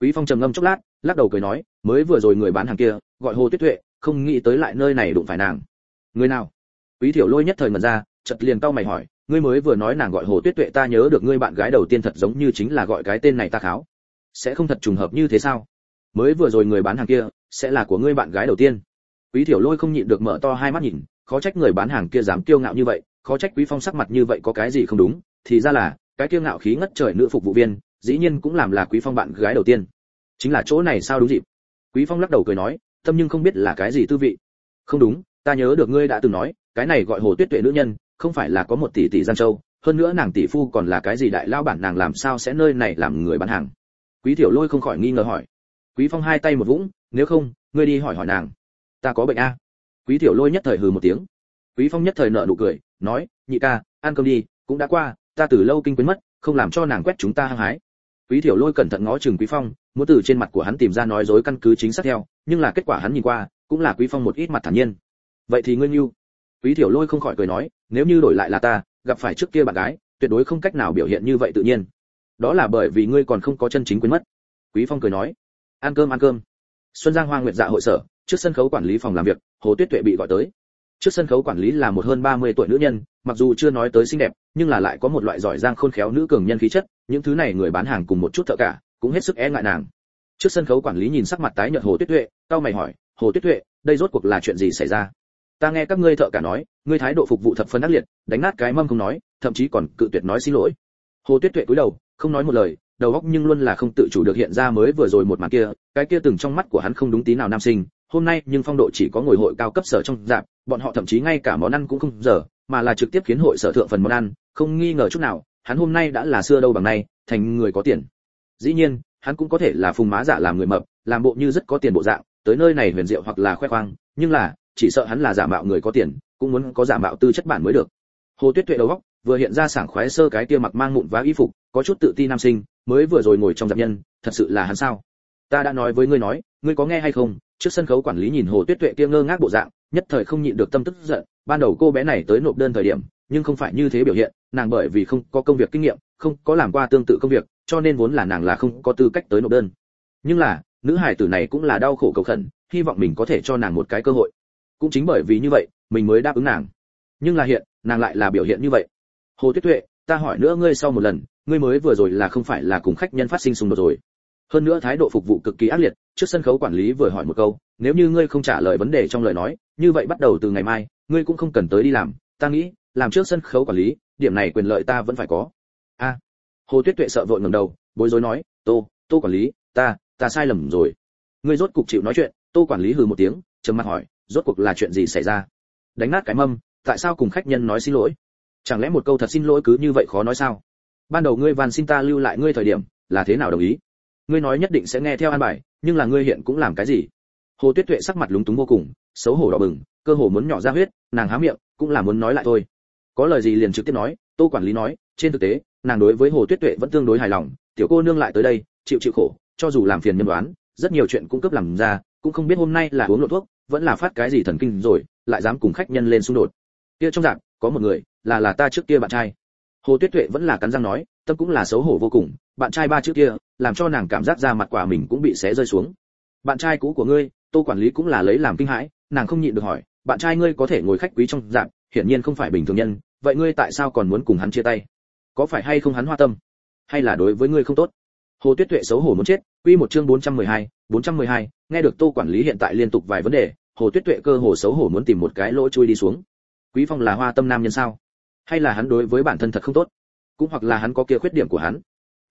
Quý phong trầm ngâm chốc lát, lắc đầu cười nói, mới vừa rồi người bán hàng kia, gọi hồ tuyết tuệ, không nghĩ tới lại nơi này đụng phải nàng. Người nào? Quý thiểu lôi nhất thời ngẩn ra, chợt liền cau mày hỏi, ngươi mới vừa nói nàng gọi hồ tuyết tuệ, ta nhớ được ngươi bạn gái đầu tiên thật giống như chính là gọi cái tên này ta kháo sẽ không thật trùng hợp như thế sao? Mới vừa rồi người bán hàng kia, sẽ là của ngươi bạn gái đầu tiên. Quý thiểu lôi không nhịn được mở to hai mắt nhìn, khó trách người bán hàng kia dám kiêu ngạo như vậy, khó trách quý phong sắc mặt như vậy có cái gì không đúng. Thì ra là, cái kiêu ngạo khí ngất trời nữ phục vụ viên, dĩ nhiên cũng làm là quý phong bạn gái đầu tiên. Chính là chỗ này sao đúng dịp? Quý phong lắc đầu cười nói, tâm nhưng không biết là cái gì tư vị. Không đúng, ta nhớ được ngươi đã từng nói, cái này gọi hồ tuyết tuệ nữ nhân, không phải là có một tỷ tỷ gian châu, hơn nữa nàng tỷ phu còn là cái gì đại lao bản nàng làm sao sẽ nơi này làm người bán hàng quý tiểu lôi không khỏi nghi ngờ hỏi. Quý phong hai tay một vũng, nếu không, ngươi đi hỏi hỏi nàng. Ta có bệnh a. Quý tiểu lôi nhất thời hừ một tiếng. Quý phong nhất thời nở nụ cười, nói, nhị ca, ăn cơm đi, cũng đã qua, ta từ lâu kinh quên mất, không làm cho nàng quét chúng ta hăng hái. Quý tiểu lôi cẩn thận ngó chừng quý phong, muốn từ trên mặt của hắn tìm ra nói dối căn cứ chính xác theo, nhưng là kết quả hắn nhìn qua, cũng là quý phong một ít mặt thản nhiên. Vậy thì ngươi yêu quý tiểu lôi không khỏi cười nói, nếu như đổi lại là ta, gặp phải trước kia bạn gái, tuyệt đối không cách nào biểu hiện như vậy tự nhiên đó là bởi vì ngươi còn không có chân chính quên mất. Quý phong cười nói, ăn cơm ăn cơm. Xuân giang hoa nguyệt dạ hội sở, trước sân khấu quản lý phòng làm việc, hồ tuyết tuệ bị gọi tới. Trước sân khấu quản lý là một hơn 30 tuổi nữ nhân, mặc dù chưa nói tới xinh đẹp, nhưng là lại có một loại giỏi giang khôn khéo nữ cường nhân khí chất, những thứ này người bán hàng cùng một chút thợ cả, cũng hết sức e ngại nàng. Trước sân khấu quản lý nhìn sắc mặt tái nhợt hồ tuyết tuệ cao mày hỏi, hồ tuyết tuệ, đây rốt cuộc là chuyện gì xảy ra? Ta nghe các ngươi thợ cả nói, ngươi thái độ phục vụ thập phân ác liệt, đánh nát cái mâm không nói, thậm chí còn cự tuyệt nói xin lỗi hồ tuyết tuệ cúi đầu không nói một lời đầu óc nhưng luôn là không tự chủ được hiện ra mới vừa rồi một màn kia cái kia từng trong mắt của hắn không đúng tí nào nam sinh hôm nay nhưng phong độ chỉ có ngồi hội cao cấp sở trong dạp bọn họ thậm chí ngay cả món ăn cũng không dở, mà là trực tiếp khiến hội sở thượng phần món ăn không nghi ngờ chút nào hắn hôm nay đã là xưa đâu bằng nay thành người có tiền. Dĩ nhiên hắn cũng có thể là phùng má giả làm người mập làm bộ như rất có tiền bộ dạng tới nơi này huyền diệu hoặc là khoe khoang nhưng là chỉ sợ hắn là giả mạo người có tiền cũng muốn có giả mạo tư chất bản mới được. Hồ tuyết tuệ đầu góc vừa hiện ra sảng khoái sơ cái kia mặc mang mụn vá y phục, có chút tự ti nam sinh, mới vừa rồi ngồi trong giáp nhân, thật sự là hắn sao? Ta đã nói với ngươi nói, ngươi có nghe hay không? Trước sân khấu quản lý nhìn hồ tuyết tuệ kia ngơ ngác bộ dạng, nhất thời không nhịn được tâm tức giận, ban đầu cô bé này tới nộp đơn thời điểm, nhưng không phải như thế biểu hiện, nàng bởi vì không có công việc kinh nghiệm, không có làm qua tương tự công việc, cho nên vốn là nàng là không có tư cách tới nộp đơn. Nhưng là, nữ hải tử này cũng là đau khổ cầu khẩn, hy vọng mình có thể cho nàng một cái cơ hội. Cũng chính bởi vì như vậy, mình mới đáp ứng nàng. Nhưng là hiện, nàng lại là biểu hiện như vậy hồ tuyết tuệ, ta hỏi nữa ngươi sau một lần, ngươi mới vừa rồi là không phải là cùng khách nhân phát sinh xung đột rồi. Hơn nữa thái độ phục vụ cực kỳ ác liệt, trước sân khấu quản lý vừa hỏi một câu, nếu như ngươi không trả lời vấn đề trong lời nói, như vậy bắt đầu từ ngày mai, ngươi cũng không cần tới đi làm. Ta nghĩ, làm trước sân khấu quản lý, điểm này quyền lợi ta vẫn phải có. A. Hồ tuyết tuệ sợ vội ngẩng đầu, bối rối nói, tô tô quản lý, ta ta sai lầm rồi. Ngươi rốt cục chịu nói chuyện, tô quản lý hừ một tiếng, trầm mặt hỏi, rốt cuộc là chuyện gì xảy ra? Đánh nát cái mâm, tại sao cùng khách nhân nói xin lỗi? Chẳng lẽ một câu thật xin lỗi cứ như vậy khó nói sao? Ban đầu ngươi van xin ta lưu lại ngươi thời điểm, là thế nào đồng ý? Ngươi nói nhất định sẽ nghe theo an bài, nhưng là ngươi hiện cũng làm cái gì? Hồ tuyết tuệ sắc mặt lúng túng vô cùng, xấu hổ đỏ bừng, cơ hồ muốn nhỏ ra huyết, nàng há miệng, cũng là muốn nói lại thôi. Có lời gì liền trực tiếp nói, tô quản lý nói, trên thực tế, nàng đối với hồ tuyết tuệ vẫn tương đối hài lòng, tiểu cô nương lại tới đây, chịu chịu khổ, cho dù làm phiền nhân đoán, rất nhiều chuyện cũng cấp làm ra, cũng không biết hôm nay là uống lộ thuốc, vẫn là phát cái gì thần kinh rồi, lại dám cùng khách nhân lên xung đột. Kia trong dạng có một người là là ta trước kia bạn trai. Hồ tuyết tuệ vẫn là cắn răng nói tâm cũng là xấu hổ vô cùng bạn trai ba trước kia làm cho nàng cảm giác ra mặt quả mình cũng bị xé rơi xuống. Bạn trai cũ của ngươi tô quản lý cũng là lấy làm kinh hãi nàng không nhịn được hỏi bạn trai ngươi có thể ngồi khách quý trong dạng hiển nhiên không phải bình thường nhân vậy ngươi tại sao còn muốn cùng hắn chia tay? Có phải hay không hắn hoa tâm? Hay là đối với ngươi không tốt? Hồ tuyết tuệ xấu hổ muốn chết quy một chương 412, 412, nghe được tô quản lý hiện tại liên tục vài vấn đề hồ tuyết tuệ cơ hồ xấu hổ muốn tìm một cái lỗ chui đi xuống. Quý phong là hoa tâm nam nhân sao? Hay là hắn đối với bản thân thật không tốt, cũng hoặc là hắn có kia khuyết điểm của hắn.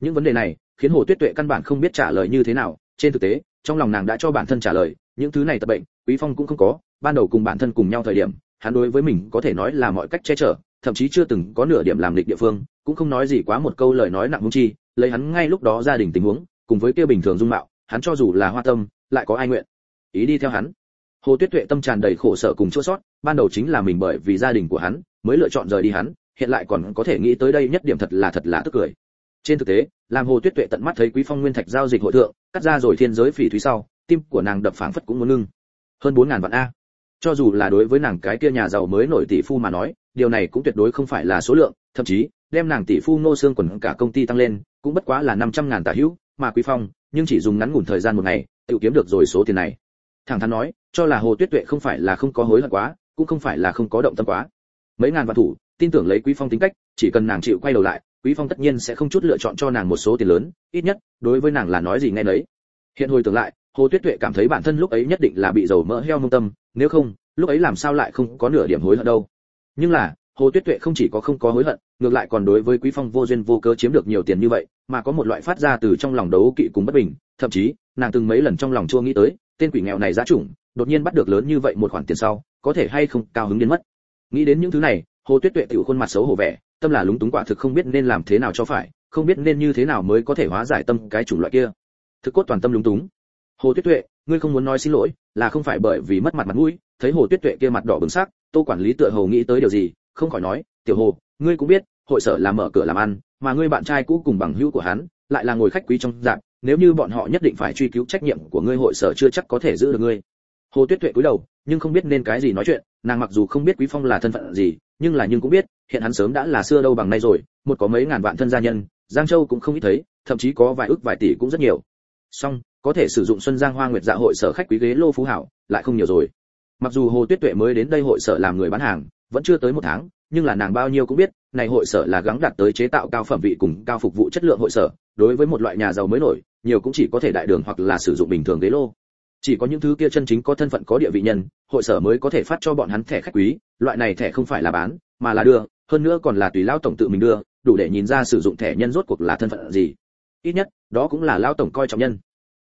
Những vấn đề này khiến hồ tuyết tuệ căn bản không biết trả lời như thế nào. Trên thực tế, trong lòng nàng đã cho bản thân trả lời, những thứ này tập bệnh, quý phong cũng không có. Ban đầu cùng bản thân cùng nhau thời điểm, hắn đối với mình có thể nói là mọi cách che chở, thậm chí chưa từng có nửa điểm làm lịch địa phương, cũng không nói gì quá một câu lời nói nặng hung chi, lấy hắn ngay lúc đó gia đình tình huống, cùng với kia bình thường dung mạo, hắn cho dù là hoa tâm, lại có ai nguyện ý đi theo hắn? Hồ tuyết tuệ tâm tràn đầy khổ sở cùng chua sót, ban đầu chính là mình bởi vì gia đình của hắn mới lựa chọn rời đi hắn, hiện lại còn có thể nghĩ tới đây nhất điểm thật là thật là tức cười. Trên thực tế, làm hồ tuyết tuệ tận mắt thấy quý phong nguyên thạch giao dịch hội thượng, cắt ra rồi thiên giới phỉ thúy sau, tim của nàng đập phảng phất cũng muốn ngưng. Hơn bốn ngàn vạn a. Cho dù là đối với nàng cái kia nhà giàu mới nổi tỷ phu mà nói, điều này cũng tuyệt đối không phải là số lượng, thậm chí, đem nàng tỷ phu nô xương quần cả công ty tăng lên, cũng bất quá là năm trăm ngàn tả hữu, mà quý phong, nhưng chỉ dùng ngắn ngủn thời gian một ngày, tự kiếm được rồi số tiền này thẳng thắn nói, cho là hồ tuyết tuệ không phải là không có hối hận quá, cũng không phải là không có động tâm quá. Mấy ngàn vạn thủ, tin tưởng lấy quý phong tính cách, chỉ cần nàng chịu quay đầu lại, quý phong tất nhiên sẽ không chút lựa chọn cho nàng một số tiền lớn, ít nhất, đối với nàng là nói gì nghe nấy. Hiện hồi tưởng lại, hồ tuyết tuệ cảm thấy bản thân lúc ấy nhất định là bị dầu mỡ heo mông tâm, nếu không, lúc ấy làm sao lại không có nửa điểm hối hận đâu. Nhưng là, hồ tuyết tuệ không chỉ có không có hối hận, ngược lại còn đối với quý phong vô duyên vô cớ chiếm được nhiều tiền như vậy, mà có một loại phát ra từ trong lòng đấu kỵ cùng bất bình, thậm chí, nàng từng mấy lần trong lòng chua nghĩ tới tên quỷ nghèo này giá chủng, đột nhiên bắt được lớn như vậy một khoản tiền sau, có thể hay không cao hứng đến mất? Nghĩ đến những thứ này, hồ tuyết tuệ tiểu khuôn mặt xấu hổ vẻ, tâm là lúng túng quả thực không biết nên làm thế nào cho phải, không biết nên như thế nào mới có thể hóa giải tâm cái chủng loại kia. Thực cốt toàn tâm lúng túng. Hồ tuyết tuệ, ngươi không muốn nói xin lỗi, là không phải bởi vì mất mặt mặt mũi, thấy hồ tuyết tuệ kia mặt đỏ bừng sắc, tô quản lý tựa hồ nghĩ tới điều gì, không khỏi nói, tiểu hồ, ngươi cũng biết, hội sở là mở cửa làm ăn, mà ngươi bạn trai cũ cùng bằng hữu của hắn, lại là ngồi khách quý trong dạng nếu như bọn họ nhất định phải truy cứu trách nhiệm của ngươi, hội sở chưa chắc có thể giữ được ngươi. Hồ tuyết tuệ cúi đầu, nhưng không biết nên cái gì nói chuyện, nàng mặc dù không biết quý phong là thân phận gì, nhưng là nhưng cũng biết, hiện hắn sớm đã là xưa đâu bằng nay rồi, một có mấy ngàn vạn thân gia nhân, giang châu cũng không ít thấy, thậm chí có vài ước vài tỷ cũng rất nhiều. Song, có thể sử dụng xuân giang hoa nguyệt dạ hội sở khách quý ghế lô phú hảo, lại không nhiều rồi. Mặc dù hồ tuyết tuệ mới đến đây hội sở làm người bán hàng, vẫn chưa tới một tháng, nhưng là nàng bao nhiêu cũng biết, này hội sở là gắng đạt tới chế tạo cao phẩm vị cùng cao phục vụ chất lượng hội sở, đối với một loại nhà giàu mới nổi nhiều cũng chỉ có thể đại đường hoặc là sử dụng bình thường ghế lô. Chỉ có những thứ kia chân chính có thân phận, có địa vị nhân, hội sở mới có thể phát cho bọn hắn thẻ khách quý. Loại này thẻ không phải là bán, mà là đưa, hơn nữa còn là tùy lao tổng tự mình đưa, đủ để nhìn ra sử dụng thẻ nhân rốt cuộc là thân phận gì. Ít nhất, đó cũng là lao tổng coi trọng nhân.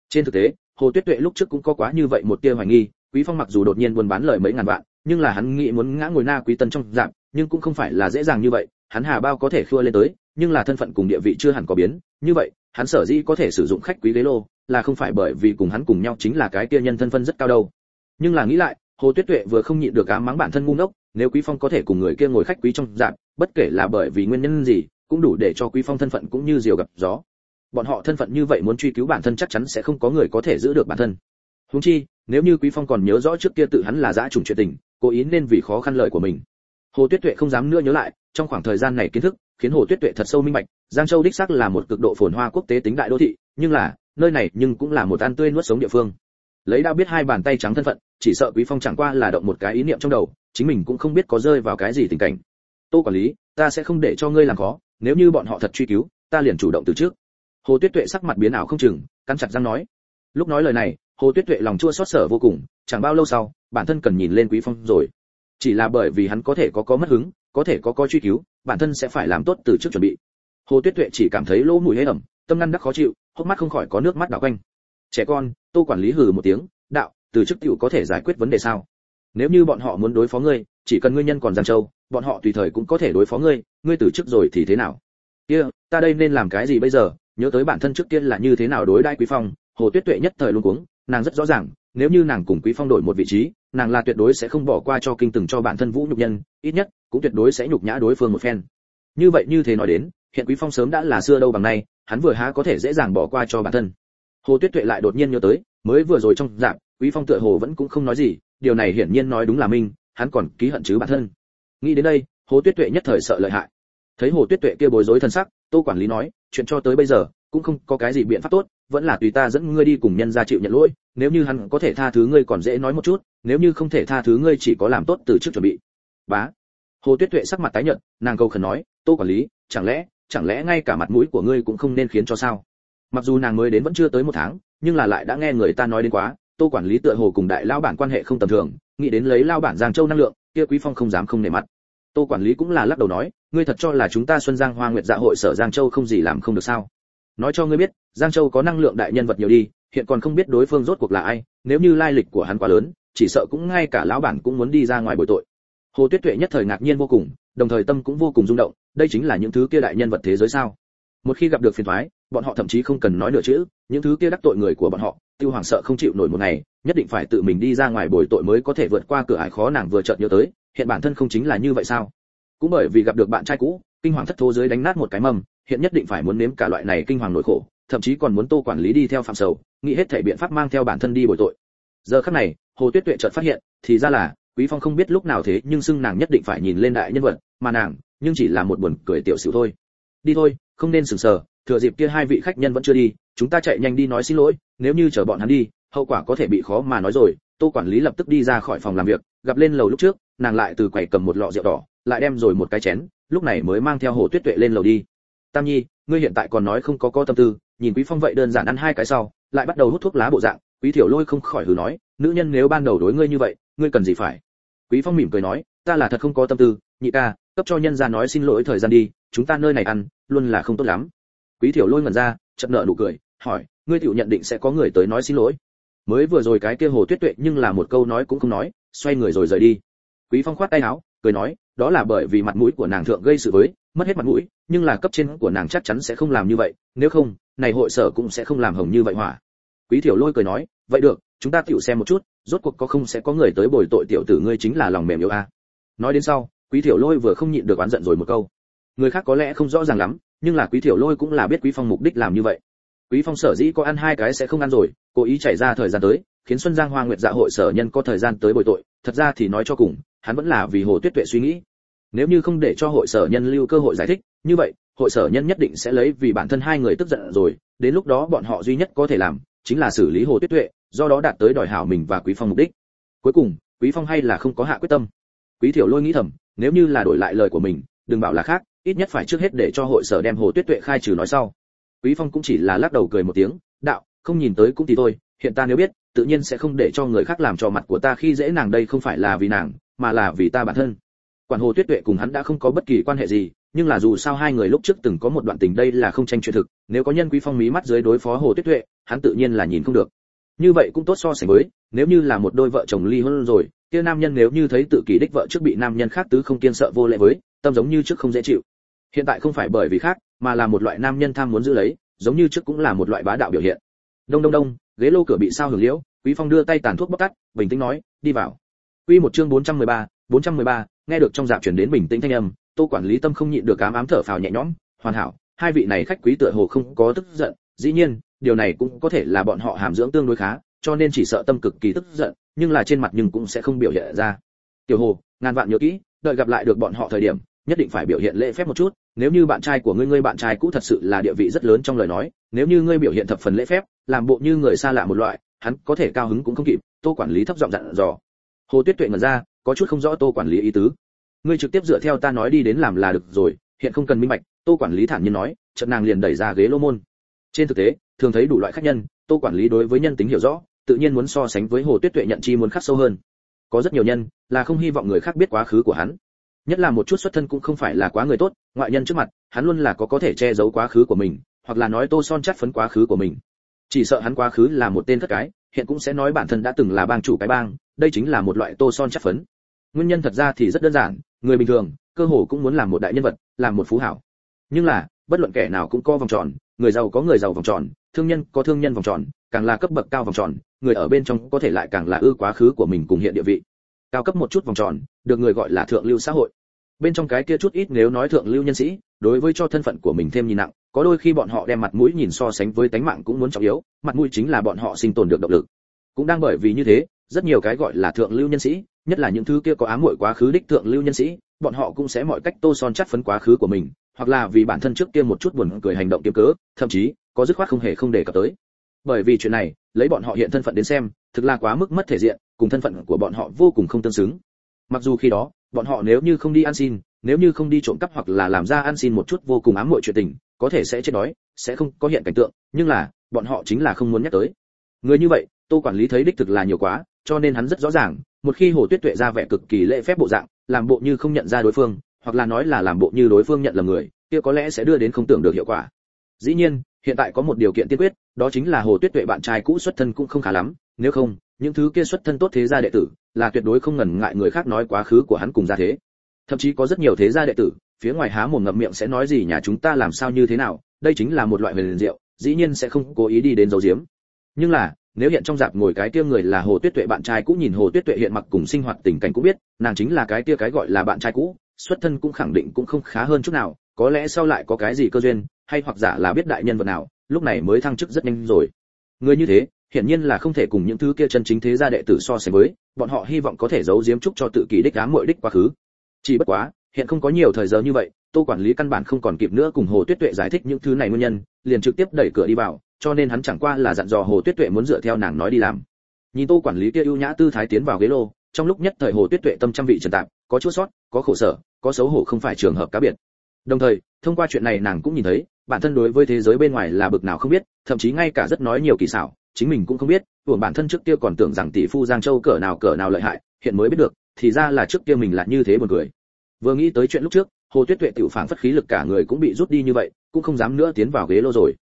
Trên thực tế, hồ tuyết tuệ lúc trước cũng có quá như vậy một tia hoài nghi, quý phong mặc dù đột nhiên buôn bán lời mấy ngàn vạn, nhưng là hắn nghĩ muốn ngã ngồi na quý tân trong dạng, nhưng cũng không phải là dễ dàng như vậy, hắn hà bao có thể khua lên tới, nhưng là thân phận cùng địa vị chưa hẳn có biến. Như vậy hắn sở dĩ có thể sử dụng khách quý ghế lô là không phải bởi vì cùng hắn cùng nhau chính là cái kia nhân thân phân rất cao đâu. Nhưng là nghĩ lại, hồ tuyết tuệ vừa không nhịn được ám mắng bản thân ngu ngốc, nếu quý phong có thể cùng người kia ngồi khách quý trong dạng bất kể là bởi vì nguyên nhân gì, cũng đủ để cho quý phong thân phận cũng như diều gặp gió. Bọn họ thân phận như vậy muốn truy cứu bản thân chắc chắn sẽ không có người có thể giữ được bản thân. Huống chi, nếu như quý phong còn nhớ rõ trước kia tự hắn là dã trùng chuyện tình, cố ý nên vì khó khăn lợi của mình. Hồ tuyết tuệ không dám nữa nhớ lại, trong khoảng thời gian này kiến thức, khiến hồ tuyết tuệ thật sâu minh bạch giang châu đích xác là một cực độ phồn hoa quốc tế tính đại đô thị, nhưng là, nơi này nhưng cũng là một ăn tươi nuốt sống địa phương. Lấy đã biết hai bàn tay trắng thân phận, chỉ sợ quý phong chẳng qua là động một cái ý niệm trong đầu, chính mình cũng không biết có rơi vào cái gì tình cảnh. Tô quản lý, ta sẽ không để cho ngươi làm khó, nếu như bọn họ thật truy cứu, ta liền chủ động từ trước. Hồ tuyết tuệ sắc mặt biến ảo không chừng, cắn chặt răng nói. Lúc nói lời này, hồ tuyết tuệ lòng chua xót sở vô cùng, chẳng bao lâu sau, bản thân cần nhìn lên quý phong rồi. Chỉ là bởi vì hắn có thể có có mất hứng, có thể có có truy cứu, bản thân sẽ phải làm tốt từ trước chuẩn bị hồ tuyết tuệ chỉ cảm thấy lỗ mũi hế ẩm, tâm ngăn đắc khó chịu, hốc mắt không khỏi có nước mắt đảo quanh. Trẻ con, tô quản lý hừ một tiếng, đạo, từ chức tiểu có thể giải quyết vấn đề sao? Nếu như bọn họ muốn đối phó ngươi, chỉ cần ngươi nhân còn giang châu, bọn họ tùy thời cũng có thể đối phó ngươi ngươi từ chức rồi thì thế nào? Kia, ta đây nên làm cái gì bây giờ? Nhớ tới bản thân trước tiên là như thế nào đối đãi quý phong, hồ tuyết tuệ nhất thời luôn cuống, nàng rất rõ ràng, nếu như nàng cùng quý phong đổi một vị trí, nàng là tuyệt đối sẽ không bỏ qua cho kinh từng cho bản thân vũ nhục nhân, ít nhất cũng tuyệt đối sẽ nhục nhã đối phương một phen. Như vậy như thế nói đến hiện quý phong sớm đã là xưa đâu bằng nay, hắn vừa há có thể dễ dàng bỏ qua cho bản thân. Hồ tuyết tuệ lại đột nhiên nhớ tới, mới vừa rồi trong dạng quý phong tựa hồ vẫn cũng không nói gì, điều này hiển nhiên nói đúng là minh hắn còn ký hận chứ bản thân. Nghĩ đến đây, hồ tuyết tuệ nhất thời sợ lợi hại. Thấy hồ tuyết tuệ kia bối rối thân sắc, tô quản lý nói, chuyện cho tới bây giờ, cũng không có cái gì biện pháp tốt, vẫn là tùy ta dẫn ngươi đi cùng nhân gia chịu nhận lỗi, nếu như hắn có thể tha thứ ngươi còn dễ nói một chút, nếu như không thể tha thứ ngươi chỉ có làm tốt từ trước chuẩn bị. Bá. Hồ tuyết tuệ sắc mặt tái nhợt, nàng cầu khẩn nói, tô quản lý, chẳng lẽ chẳng lẽ ngay cả mặt mũi của ngươi cũng không nên khiến cho sao? Mặc dù nàng mới đến vẫn chưa tới một tháng, nhưng là lại đã nghe người ta nói đến quá, tô quản lý tựa hồ cùng đại lao bản quan hệ không tầm thường, nghĩ đến lấy lao bản giang châu năng lượng, kia quý phong không dám không nể mặt. Tô quản lý cũng là lắc đầu nói, ngươi thật cho là chúng ta xuân giang hoa nguyệt dạ hội sở giang châu không gì làm không được sao? Nói cho ngươi biết, giang châu có năng lượng đại nhân vật nhiều đi, hiện còn không biết đối phương rốt cuộc là ai, nếu như lai lịch của hắn quá lớn, chỉ sợ cũng ngay cả lão bản cũng muốn đi ra ngoài bồi tội. Hồ tuyết tuệ nhất thời ngạc nhiên vô cùng, đồng thời tâm cũng vô cùng rung động đây chính là những thứ kia đại nhân vật thế giới sao? Một khi gặp được phiền toái, bọn họ thậm chí không cần nói nửa chữ, những thứ kia đắc tội người của bọn họ, tiêu hoàng sợ không chịu nổi một ngày, nhất định phải tự mình đi ra ngoài bồi tội mới có thể vượt qua cửa ải khó nàng vừa chợt nhớ tới, hiện bản thân không chính là như vậy sao? Cũng bởi vì gặp được bạn trai cũ, kinh hoàng thất thố dưới đánh nát một cái mầm hiện nhất định phải muốn nếm cả loại này kinh hoàng nỗi khổ, thậm chí còn muốn tô quản lý đi theo phạm sầu, nghĩ hết thể biện pháp mang theo bản thân đi bồi tội. Giờ khắc này, hồ tuyết tuệ chợt phát hiện, thì ra là, quý phong không biết lúc nào thế nhưng xưng nàng nhất định phải nhìn lên đại nhân vật, mà nàng nhưng chỉ là một buồn cười tiểu xỉu thôi. Đi thôi, không nên sừng sờ, thừa dịp kia hai vị khách nhân vẫn chưa đi, chúng ta chạy nhanh đi nói xin lỗi, nếu như chờ bọn hắn đi, hậu quả có thể bị khó mà nói rồi. Tô quản lý lập tức đi ra khỏi phòng làm việc, gặp lên lầu lúc trước, nàng lại từ quầy cầm một lọ rượu đỏ, lại đem rồi một cái chén, lúc này mới mang theo hồ tuyết tuệ lên lầu đi. Tam nhi, ngươi hiện tại còn nói không có có tâm tư, nhìn quý phong vậy đơn giản ăn hai cái sau, lại bắt đầu hút thuốc lá bộ dạng. Quý thiểu lôi không khỏi hừ nói, nữ nhân nếu ban đầu đối ngươi như vậy, ngươi cần gì phải? Quý phong mỉm cười nói, ta là thật không có tâm tư nhị ca, cấp cho nhân gia nói xin lỗi thời gian đi, chúng ta nơi này ăn, luôn là không tốt lắm. Quý thiểu lôi ngẩn ra chậm nợ nụ cười, hỏi, ngươi tiểu nhận định sẽ có người tới nói xin lỗi? Mới vừa rồi cái kia hồ tuyết tuệ nhưng là một câu nói cũng không nói, xoay người rồi rời đi. Quý phong khoát tay áo, cười nói, đó là bởi vì mặt mũi của nàng thượng gây sự với, mất hết mặt mũi, nhưng là cấp trên của nàng chắc chắn sẽ không làm như vậy, nếu không, này hội sở cũng sẽ không làm hồng như vậy hỏa. Quý thiểu lôi cười nói, vậy được, chúng ta tiểu xem một chút, rốt cuộc có không sẽ có người tới bồi tội tiểu tử ngươi chính là lòng mềm yếu a. Nói đến sau quý thiểu lôi vừa không nhịn được oán giận rồi một câu. Người khác có lẽ không rõ ràng lắm, nhưng là quý thiểu lôi cũng là biết quý phong mục đích làm như vậy. Quý phong sở dĩ có ăn hai cái sẽ không ăn rồi, cố ý chảy ra thời gian tới, khiến xuân giang hoa nguyệt dạ hội sở nhân có thời gian tới bồi tội, thật ra thì nói cho cùng, hắn vẫn là vì hồ tuyết tuệ suy nghĩ. Nếu như không để cho hội sở nhân lưu cơ hội giải thích, như vậy, hội sở nhân nhất định sẽ lấy vì bản thân hai người tức giận rồi, đến lúc đó bọn họ duy nhất có thể làm, chính là xử lý hồ tuyết tuệ, do đó đạt tới đòi hảo mình và quý phong mục đích. Cuối cùng, quý phong hay là không có hạ quyết tâm. Quý thiểu lôi nghĩ thầm nếu như là đổi lại lời của mình, đừng bảo là khác, ít nhất phải trước hết để cho hội sở đem hồ tuyết tuệ khai trừ nói sau. Quý phong cũng chỉ là lắc đầu cười một tiếng, đạo, không nhìn tới cũng thì thôi, hiện ta nếu biết, tự nhiên sẽ không để cho người khác làm cho mặt của ta khi dễ nàng đây không phải là vì nàng, mà là vì ta bản thân. Quản hồ tuyết tuệ cùng hắn đã không có bất kỳ quan hệ gì, nhưng là dù sao hai người lúc trước từng có một đoạn tình đây là không tranh chuyện thực, nếu có nhân quý phong mí mắt dưới đối phó hồ tuyết tuệ, hắn tự nhiên là nhìn không được. Như vậy cũng tốt so sánh với, nếu như là một đôi vợ chồng ly hôn rồi kia nam nhân nếu như thấy tự kỷ đích vợ trước bị nam nhân khác tứ không kiên sợ vô lệ với tâm giống như trước không dễ chịu. Hiện tại không phải bởi vì khác mà là một loại nam nhân tham muốn giữ lấy giống như trước cũng là một loại bá đạo biểu hiện. Đông đông đông ghế lô cửa bị sao hưởng liễu quý phong đưa tay tàn thuốc bóc tắt bình tĩnh nói đi vào. Quy một chương 413, 413, nghe được trong dạp truyền đến bình tĩnh thanh âm tô quản lý tâm không nhịn được ám ám thở phào nhẹ nhõm hoàn hảo hai vị này khách quý tựa hồ không có tức giận dĩ nhiên điều này cũng có thể là bọn họ hàm dưỡng tương đối khá cho nên chỉ sợ tâm cực kỳ tức giận nhưng là trên mặt nhưng cũng sẽ không biểu hiện ra. Tiểu hồ, ngàn vạn nhớ kỹ, đợi gặp lại được bọn họ thời điểm, nhất định phải biểu hiện lễ phép một chút. Nếu như bạn trai của ngươi ngươi bạn trai cũ thật sự là địa vị rất lớn trong lời nói, nếu như ngươi biểu hiện thập phần lễ phép, làm bộ như người xa lạ một loại, hắn có thể cao hứng cũng không kịp. Tô quản lý thấp giọng dặn dò. Hồ tuyết tuệ ngẩn ra, có chút không rõ tô quản lý ý tứ. Ngươi trực tiếp dựa theo ta nói đi đến làm là được rồi, hiện không cần minh bạch, tô quản lý thản nhiên nói, chợt nàng liền đẩy ra ghế lô môn. Trên thực tế, thường thấy đủ loại khách nhân, tô quản lý đối với nhân tính hiểu rõ tự nhiên muốn so sánh với hồ tuyết tuệ nhận chi muốn khắc sâu hơn. Có rất nhiều nhân là không hy vọng người khác biết quá khứ của hắn. Nhất là một chút xuất thân cũng không phải là quá người tốt, ngoại nhân trước mặt, hắn luôn là có có thể che giấu quá khứ của mình, hoặc là nói tô son chắt phấn quá khứ của mình. Chỉ sợ hắn quá khứ là một tên thất cái, hiện cũng sẽ nói bản thân đã từng là bang chủ cái bang, đây chính là một loại tô son chắt phấn. Nguyên nhân thật ra thì rất đơn giản, người bình thường, cơ hồ cũng muốn làm một đại nhân vật, làm một phú hảo. Nhưng là, bất luận kẻ nào cũng có vòng tròn, người giàu có người giàu vòng tròn, thương nhân có thương nhân vòng tròn càng là cấp bậc cao vòng tròn, người ở bên trong có thể lại càng là ư quá khứ của mình cùng hiện địa vị. Cao cấp một chút vòng tròn, được người gọi là thượng lưu xã hội. Bên trong cái kia chút ít nếu nói thượng lưu nhân sĩ, đối với cho thân phận của mình thêm nhìn nặng, có đôi khi bọn họ đem mặt mũi nhìn so sánh với tánh mạng cũng muốn trọng yếu, mặt mũi chính là bọn họ sinh tồn được động lực. Cũng đang bởi vì như thế, rất nhiều cái gọi là thượng lưu nhân sĩ, nhất là những thứ kia có ám muội quá khứ đích thượng lưu nhân sĩ, bọn họ cũng sẽ mọi cách tô son chắt phấn quá khứ của mình, hoặc là vì bản thân trước kia một chút buồn cười hành động kiếm cớ, thậm chí, có dứt khoát không hề không để cập tới bởi vì chuyện này, lấy bọn họ hiện thân phận đến xem, thực là quá mức mất thể diện, cùng thân phận của bọn họ vô cùng không tương xứng. Mặc dù khi đó, bọn họ nếu như không đi ăn xin, nếu như không đi trộm cắp hoặc là làm ra ăn xin một chút vô cùng ám muội chuyện tình, có thể sẽ chết đói, sẽ không có hiện cảnh tượng, nhưng là, bọn họ chính là không muốn nhắc tới. Người như vậy, tô quản lý thấy đích thực là nhiều quá, cho nên hắn rất rõ ràng, một khi hồ tuyết tuệ ra vẻ cực kỳ lễ phép bộ dạng, làm bộ như không nhận ra đối phương, hoặc là nói là làm bộ như đối phương nhận là người, kia có lẽ sẽ đưa đến không tưởng được hiệu quả. Dĩ nhiên, hiện tại có một điều kiện tiên quyết đó chính là hồ tuyết tuệ bạn trai cũ xuất thân cũng không khá lắm, nếu không, những thứ kia xuất thân tốt thế gia đệ tử, là tuyệt đối không ngần ngại người khác nói quá khứ của hắn cùng gia thế. Thậm chí có rất nhiều thế gia đệ tử, phía ngoài há mồm ngậm miệng sẽ nói gì nhà chúng ta làm sao như thế nào, đây chính là một loại huyền diệu, dĩ nhiên sẽ không cố ý đi đến dấu diếm nhưng là, nếu hiện trong dạp ngồi cái kia người là hồ tuyết tuệ bạn trai cũ nhìn hồ tuyết tuệ hiện mặc cùng sinh hoạt tình cảnh cũng biết, nàng chính là cái kia cái gọi là bạn trai cũ, xuất thân cũng khẳng định cũng không khá hơn chút nào, có lẽ sau lại có cái gì cơ duyên, hay hoặc giả là biết đại nhân vật nào lúc này mới thăng chức rất nhanh rồi. Người như thế, hiển nhiên là không thể cùng những thứ kia chân chính thế gia đệ tử so sánh với, bọn họ hy vọng có thể giấu giếm chúc cho tự kỷ đích ám muội đích quá khứ. Chỉ bất quá, hiện không có nhiều thời giờ như vậy, tô quản lý căn bản không còn kịp nữa cùng hồ tuyết tuệ giải thích những thứ này nguyên nhân, liền trực tiếp đẩy cửa đi vào, cho nên hắn chẳng qua là dặn dò hồ tuyết tuệ muốn dựa theo nàng nói đi làm. Nhìn tô quản lý kia ưu nhã tư thái tiến vào ghế lô, trong lúc nhất thời hồ tuyết tuệ tâm trăm vị trần tạp, có chua sót, có khổ sở, có xấu hổ không phải trường hợp cá biệt. Đồng thời, thông qua chuyện này nàng cũng nhìn thấy bản thân đối với thế giới bên ngoài là bực nào không biết, thậm chí ngay cả rất nói nhiều kỳ xảo, chính mình cũng không biết, tưởng bản thân trước kia còn tưởng rằng tỷ phu giang châu cỡ nào cỡ nào lợi hại, hiện mới biết được, thì ra là trước kia mình là như thế buồn cười. Vừa nghĩ tới chuyện lúc trước, hồ tuyết tuệ tiểu phảng phất khí lực cả người cũng bị rút đi như vậy, cũng không dám nữa tiến vào ghế lô rồi.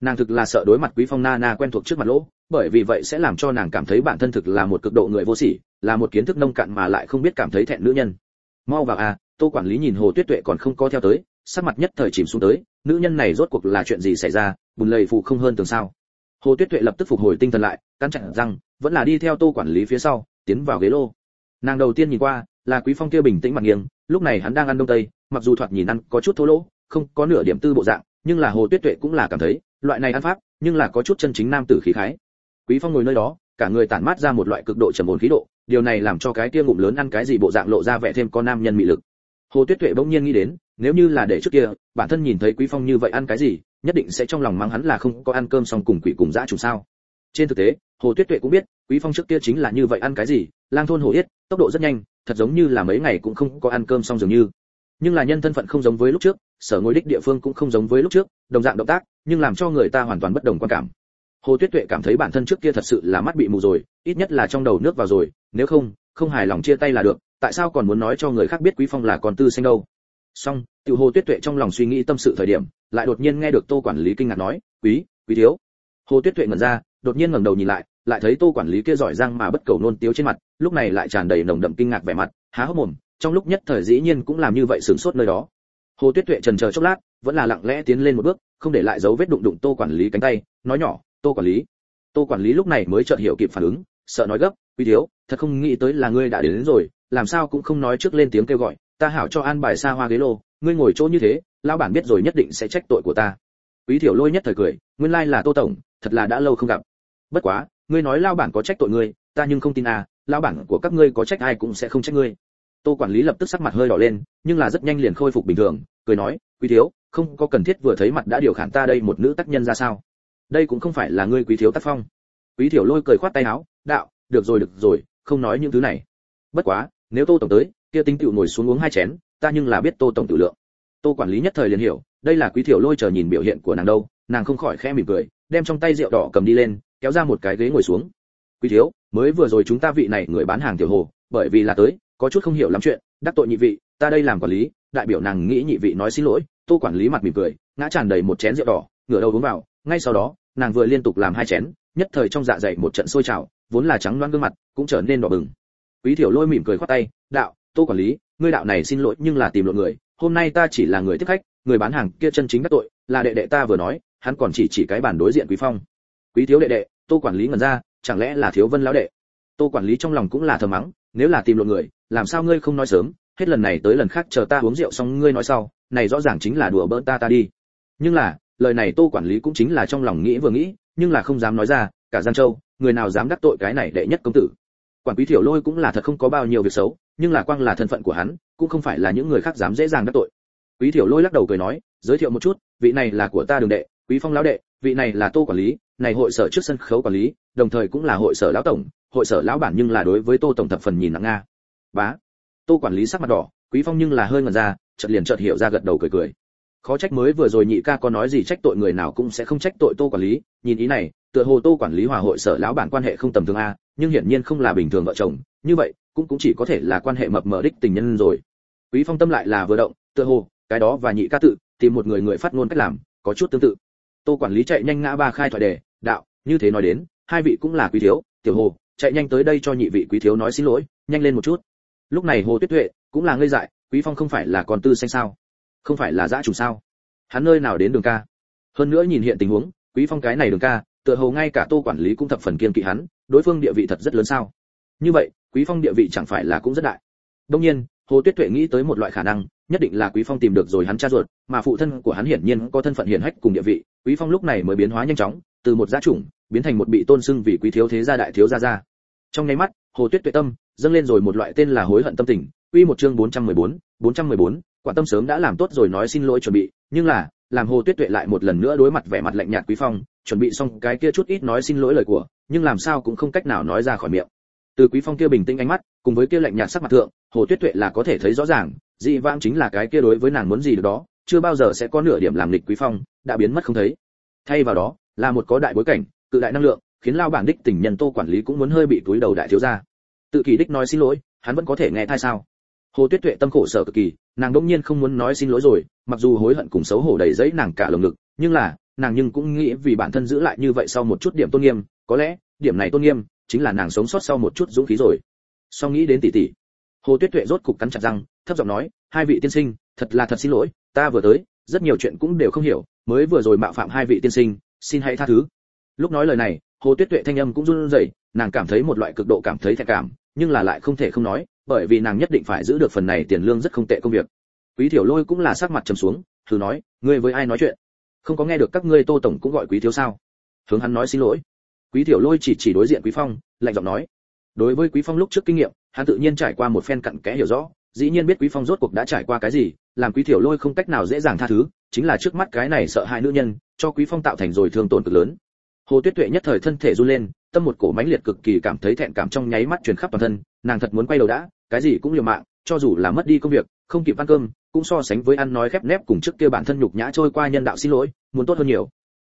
Nàng thực là sợ đối mặt quý phong na na quen thuộc trước mặt lỗ, bởi vì vậy sẽ làm cho nàng cảm thấy bản thân thực là một cực độ người vô sỉ, là một kiến thức nông cạn mà lại không biết cảm thấy thẹn nữ nhân. Mau vào à tô quản lý nhìn hồ tuyết tuệ còn không có theo tới sắc mặt nhất thời chìm xuống tới, nữ nhân này rốt cuộc là chuyện gì xảy ra, bùn lầy phụ không hơn tường sao? Hồ tuyết tuệ lập tức phục hồi tinh thần lại, cắn chặn răng, vẫn là đi theo tô quản lý phía sau, tiến vào ghế lô. Nàng đầu tiên nhìn qua, là quý phong kia bình tĩnh mặt nghiêng, lúc này hắn đang ăn đông tây, mặc dù thoạt nhìn ăn có chút thô lỗ, không có nửa điểm tư bộ dạng, nhưng là hồ tuyết tuệ cũng là cảm thấy, loại này ăn pháp, nhưng là có chút chân chính nam tử khí khái. Quý phong ngồi nơi đó, cả người tản mát ra một loại cực độ trầm ổn khí độ, điều này làm cho cái kia ngụm lớn ăn cái gì bộ dạng lộ ra vẻ thêm con nam nhân mị lực hồ tuyết tuệ bỗng nhiên nghĩ đến, nếu như là để trước kia, bản thân nhìn thấy quý phong như vậy ăn cái gì, nhất định sẽ trong lòng mắng hắn là không có ăn cơm xong cùng quỷ cùng dã chủ sao. Trên thực tế, hồ tuyết tuệ cũng biết, quý phong trước kia chính là như vậy ăn cái gì, lang thôn hồ yết, tốc độ rất nhanh, thật giống như là mấy ngày cũng không có ăn cơm xong dường như. Nhưng là nhân thân phận không giống với lúc trước, sở ngôi đích địa phương cũng không giống với lúc trước, đồng dạng động tác, nhưng làm cho người ta hoàn toàn bất đồng quan cảm. Hồ tuyết tuệ cảm thấy bản thân trước kia thật sự là mắt bị mù rồi, ít nhất là trong đầu nước vào rồi, nếu không không hài lòng chia tay là được tại sao còn muốn nói cho người khác biết quý phong là con tư sinh đâu? Song tiểu hồ tuyết tuệ trong lòng suy nghĩ tâm sự thời điểm lại đột nhiên nghe được tô quản lý kinh ngạc nói quý quý thiếu. Hồ tuyết tuệ ngẩn ra đột nhiên ngẩng đầu nhìn lại lại thấy tô quản lý kia giỏi giang mà bất cầu nôn tiếu trên mặt lúc này lại tràn đầy nồng đậm kinh ngạc vẻ mặt há hốc mồm trong lúc nhất thời dĩ nhiên cũng làm như vậy sướng sốt nơi đó. Hồ tuyết tuệ trần chờ chốc lát vẫn là lặng lẽ tiến lên một bước không để lại dấu vết đụng đụng tô quản lý cánh tay nói nhỏ tô quản lý. Tô quản lý lúc này mới chợt hiểu kịp phản ứng sợ nói gấp quý thiếu thật không nghĩ tới là ngươi đã đến, đến rồi làm sao cũng không nói trước lên tiếng kêu gọi, ta hảo cho an bài xa hoa ghế lô, ngươi ngồi chỗ như thế, lão bản biết rồi nhất định sẽ trách tội của ta. Quý thiểu lôi nhất thời cười, nguyên lai là tô tổng, thật là đã lâu không gặp. Bất quá, ngươi nói lão bản có trách tội ngươi, ta nhưng không tin à lão bản của các ngươi có trách ai cũng sẽ không trách ngươi. Tô quản lý lập tức sắc mặt hơi đỏ lên, nhưng là rất nhanh liền khôi phục bình thường, cười nói, quý thiếu không có cần thiết vừa thấy mặt đã điều khản ta đây một nữ tác nhân ra sao? Đây cũng không phải là ngươi quý thiếu tác phong. Quý thiểu lôi cười khoát tay áo, đạo, được rồi được rồi, không nói những thứ này. Bất quá nếu tô tổng tới, kia tinh tựu ngồi xuống uống hai chén, ta nhưng là biết tô tổng tự lượng. Tô quản lý nhất thời liền hiểu, đây là quý thiểu lôi chờ nhìn biểu hiện của nàng đâu, nàng không khỏi khẽ mỉm cười, đem trong tay rượu đỏ cầm đi lên, kéo ra một cái ghế ngồi xuống. Quý thiếu, mới vừa rồi chúng ta vị này người bán hàng tiểu hồ, bởi vì là tới, có chút không hiểu lắm chuyện, đắc tội nhị vị, ta đây làm quản lý. Đại biểu nàng nghĩ nhị vị nói xin lỗi, tô quản lý mặt mỉm cười, ngã tràn đầy một chén rượu đỏ, ngửa đầu uống vào, ngay sau đó, nàng vừa liên tục làm hai chén, nhất thời trong dạ dày một trận sôi trào, vốn là trắng loáng gương mặt, cũng trở nên đỏ bừng quý thiểu lôi mỉm cười khoát tay, đạo, tô quản lý, ngươi đạo này xin lỗi nhưng là tìm lộn người. Hôm nay ta chỉ là người tiếp khách, người bán hàng kia chân chính đắc tội, là đệ đệ ta vừa nói, hắn còn chỉ chỉ cái bản đối diện quý phong. Quý thiếu đệ đệ, tô quản lý ngẩn ra, chẳng lẽ là thiếu vân lão đệ? Tô quản lý trong lòng cũng là thờ mắng, nếu là tìm lộn người, làm sao ngươi không nói sớm? Hết lần này tới lần khác chờ ta uống rượu xong ngươi nói sau, này rõ ràng chính là đùa bỡn ta ta đi. Nhưng là, lời này tô quản lý cũng chính là trong lòng nghĩ vừa nghĩ, nhưng là không dám nói ra, cả giang châu, người nào dám đắc tội cái này đệ nhất công tử? Quản quý thiểu lôi cũng là thật không có bao nhiêu việc xấu, nhưng là quang là thân phận của hắn, cũng không phải là những người khác dám dễ dàng đắc tội. Quý thiểu lôi lắc đầu cười nói, giới thiệu một chút, vị này là của ta đường đệ, quý phong lão đệ, vị này là tô quản lý, này hội sở trước sân khấu quản lý, đồng thời cũng là hội sở lão tổng, hội sở lão bản nhưng là đối với tô tổng thập phần nhìn nặng nga. Bá. Tô quản lý sắc mặt đỏ, quý phong nhưng là hơi ngần ra, chợt liền chợt hiểu ra gật đầu cười cười. Khó trách mới vừa rồi nhị ca có nói gì trách tội người nào cũng sẽ không trách tội tô quản lý, nhìn ý này tựa hồ tô quản lý hòa hội sở lão bản quan hệ không tầm thường a, nhưng hiển nhiên không là bình thường vợ chồng, như vậy, cũng cũng chỉ có thể là quan hệ mập mờ đích tình nhân rồi. Quý phong tâm lại là vừa động, tựa hồ, cái đó và nhị ca tự tìm một người người phát ngôn cách làm, có chút tương tự. Tô quản lý chạy nhanh ngã ba khai thoại đề, đạo, như thế nói đến, hai vị cũng là quý thiếu, tiểu hồ, chạy nhanh tới đây cho nhị vị quý thiếu nói xin lỗi, nhanh lên một chút. Lúc này hồ tuyết tuệ cũng là ngây dại, quý phong không phải là con tư xanh sao? Không phải là dã chủ sao? Hắn nơi nào đến đường ca? Hơn nữa nhìn hiện tình huống, quý phong cái này đường ca tựa hồ ngay cả tô quản lý cũng thập phần kiên kỵ hắn đối phương địa vị thật rất lớn sao? Như vậy quý phong địa vị chẳng phải là cũng rất đại. Đương nhiên hồ tuyết tuệ nghĩ tới một loại khả năng nhất định là quý phong tìm được rồi hắn cha ruột mà phụ thân của hắn hiển nhiên có thân phận hiển hách cùng địa vị quý phong lúc này mới biến hóa nhanh chóng từ một gia chủng biến thành một bị tôn sưng vì quý thiếu thế gia đại thiếu gia gia. Trong nháy mắt hồ tuyết tuệ tâm dâng lên rồi một loại tên là hối hận tâm tình quy một chương 414, 414, quả tâm sớm đã làm tốt rồi nói xin lỗi chuẩn bị nhưng là làm hồ tuyết tuệ lại một lần nữa đối mặt vẻ mặt lạnh nhạt quý phong, chuẩn bị xong cái kia chút ít nói xin lỗi lời của, nhưng làm sao cũng không cách nào nói ra khỏi miệng. Từ quý phong kia bình tĩnh ánh mắt, cùng với kia lạnh nhạt sắc mặt thượng, hồ tuyết tuệ là có thể thấy rõ ràng, dị vãng chính là cái kia đối với nàng muốn gì được đó, chưa bao giờ sẽ có nửa điểm làm lịch quý phong, đã biến mất không thấy. Thay vào đó, là một có đại bối cảnh, cự đại năng lượng, khiến lao bản đích tình nhân tô quản lý cũng muốn hơi bị túi đầu đại thiếu gia. Tự kỳ đích nói xin lỗi, hắn vẫn có thể nghe thay sao? Hồ tuyết tuệ tâm khổ sở cực kỳ, nàng đỗng nhiên không muốn nói xin lỗi rồi, mặc dù hối hận cùng xấu hổ đầy giấy nàng cả lồng ngực, nhưng là, nàng nhưng cũng nghĩ vì bản thân giữ lại như vậy sau một chút điểm tôn nghiêm, có lẽ, điểm này tôn nghiêm, chính là nàng sống sót sau một chút dũng khí rồi. Sau nghĩ đến tỷ tỷ, hồ tuyết tuệ rốt cục cắn chặt răng, thấp giọng nói, hai vị tiên sinh, thật là thật xin lỗi, ta vừa tới, rất nhiều chuyện cũng đều không hiểu, mới vừa rồi mạo phạm hai vị tiên sinh, xin hãy tha thứ. Lúc nói lời này, hồ tuyết tuệ thanh âm cũng run rẩy, nàng cảm thấy một loại cực độ cảm thấy thẹn cảm, nhưng là lại không thể không nói bởi vì nàng nhất định phải giữ được phần này tiền lương rất không tệ công việc. Quý thiểu lôi cũng là sắc mặt trầm xuống, thử nói, ngươi với ai nói chuyện? Không có nghe được các ngươi tô tổng cũng gọi quý thiếu sao? Hướng hắn nói xin lỗi. Quý thiểu lôi chỉ chỉ đối diện quý phong, lạnh giọng nói, đối với quý phong lúc trước kinh nghiệm, hắn tự nhiên trải qua một phen cặn kẽ hiểu rõ, dĩ nhiên biết quý phong rốt cuộc đã trải qua cái gì, làm quý thiểu lôi không cách nào dễ dàng tha thứ, chính là trước mắt cái này sợ hai nữ nhân, cho quý phong tạo thành rồi thương tổn cực lớn. Hồ tuyết tuệ nhất thời thân thể run lên tâm một cổ mãnh liệt cực kỳ cảm thấy thẹn cảm trong nháy mắt truyền khắp toàn thân, nàng thật muốn quay đầu đã, cái gì cũng liều mạng, cho dù là mất đi công việc, không kịp ăn cơm, cũng so sánh với ăn nói khép nép cùng trước kia bản thân nhục nhã trôi qua nhân đạo xin lỗi, muốn tốt hơn nhiều.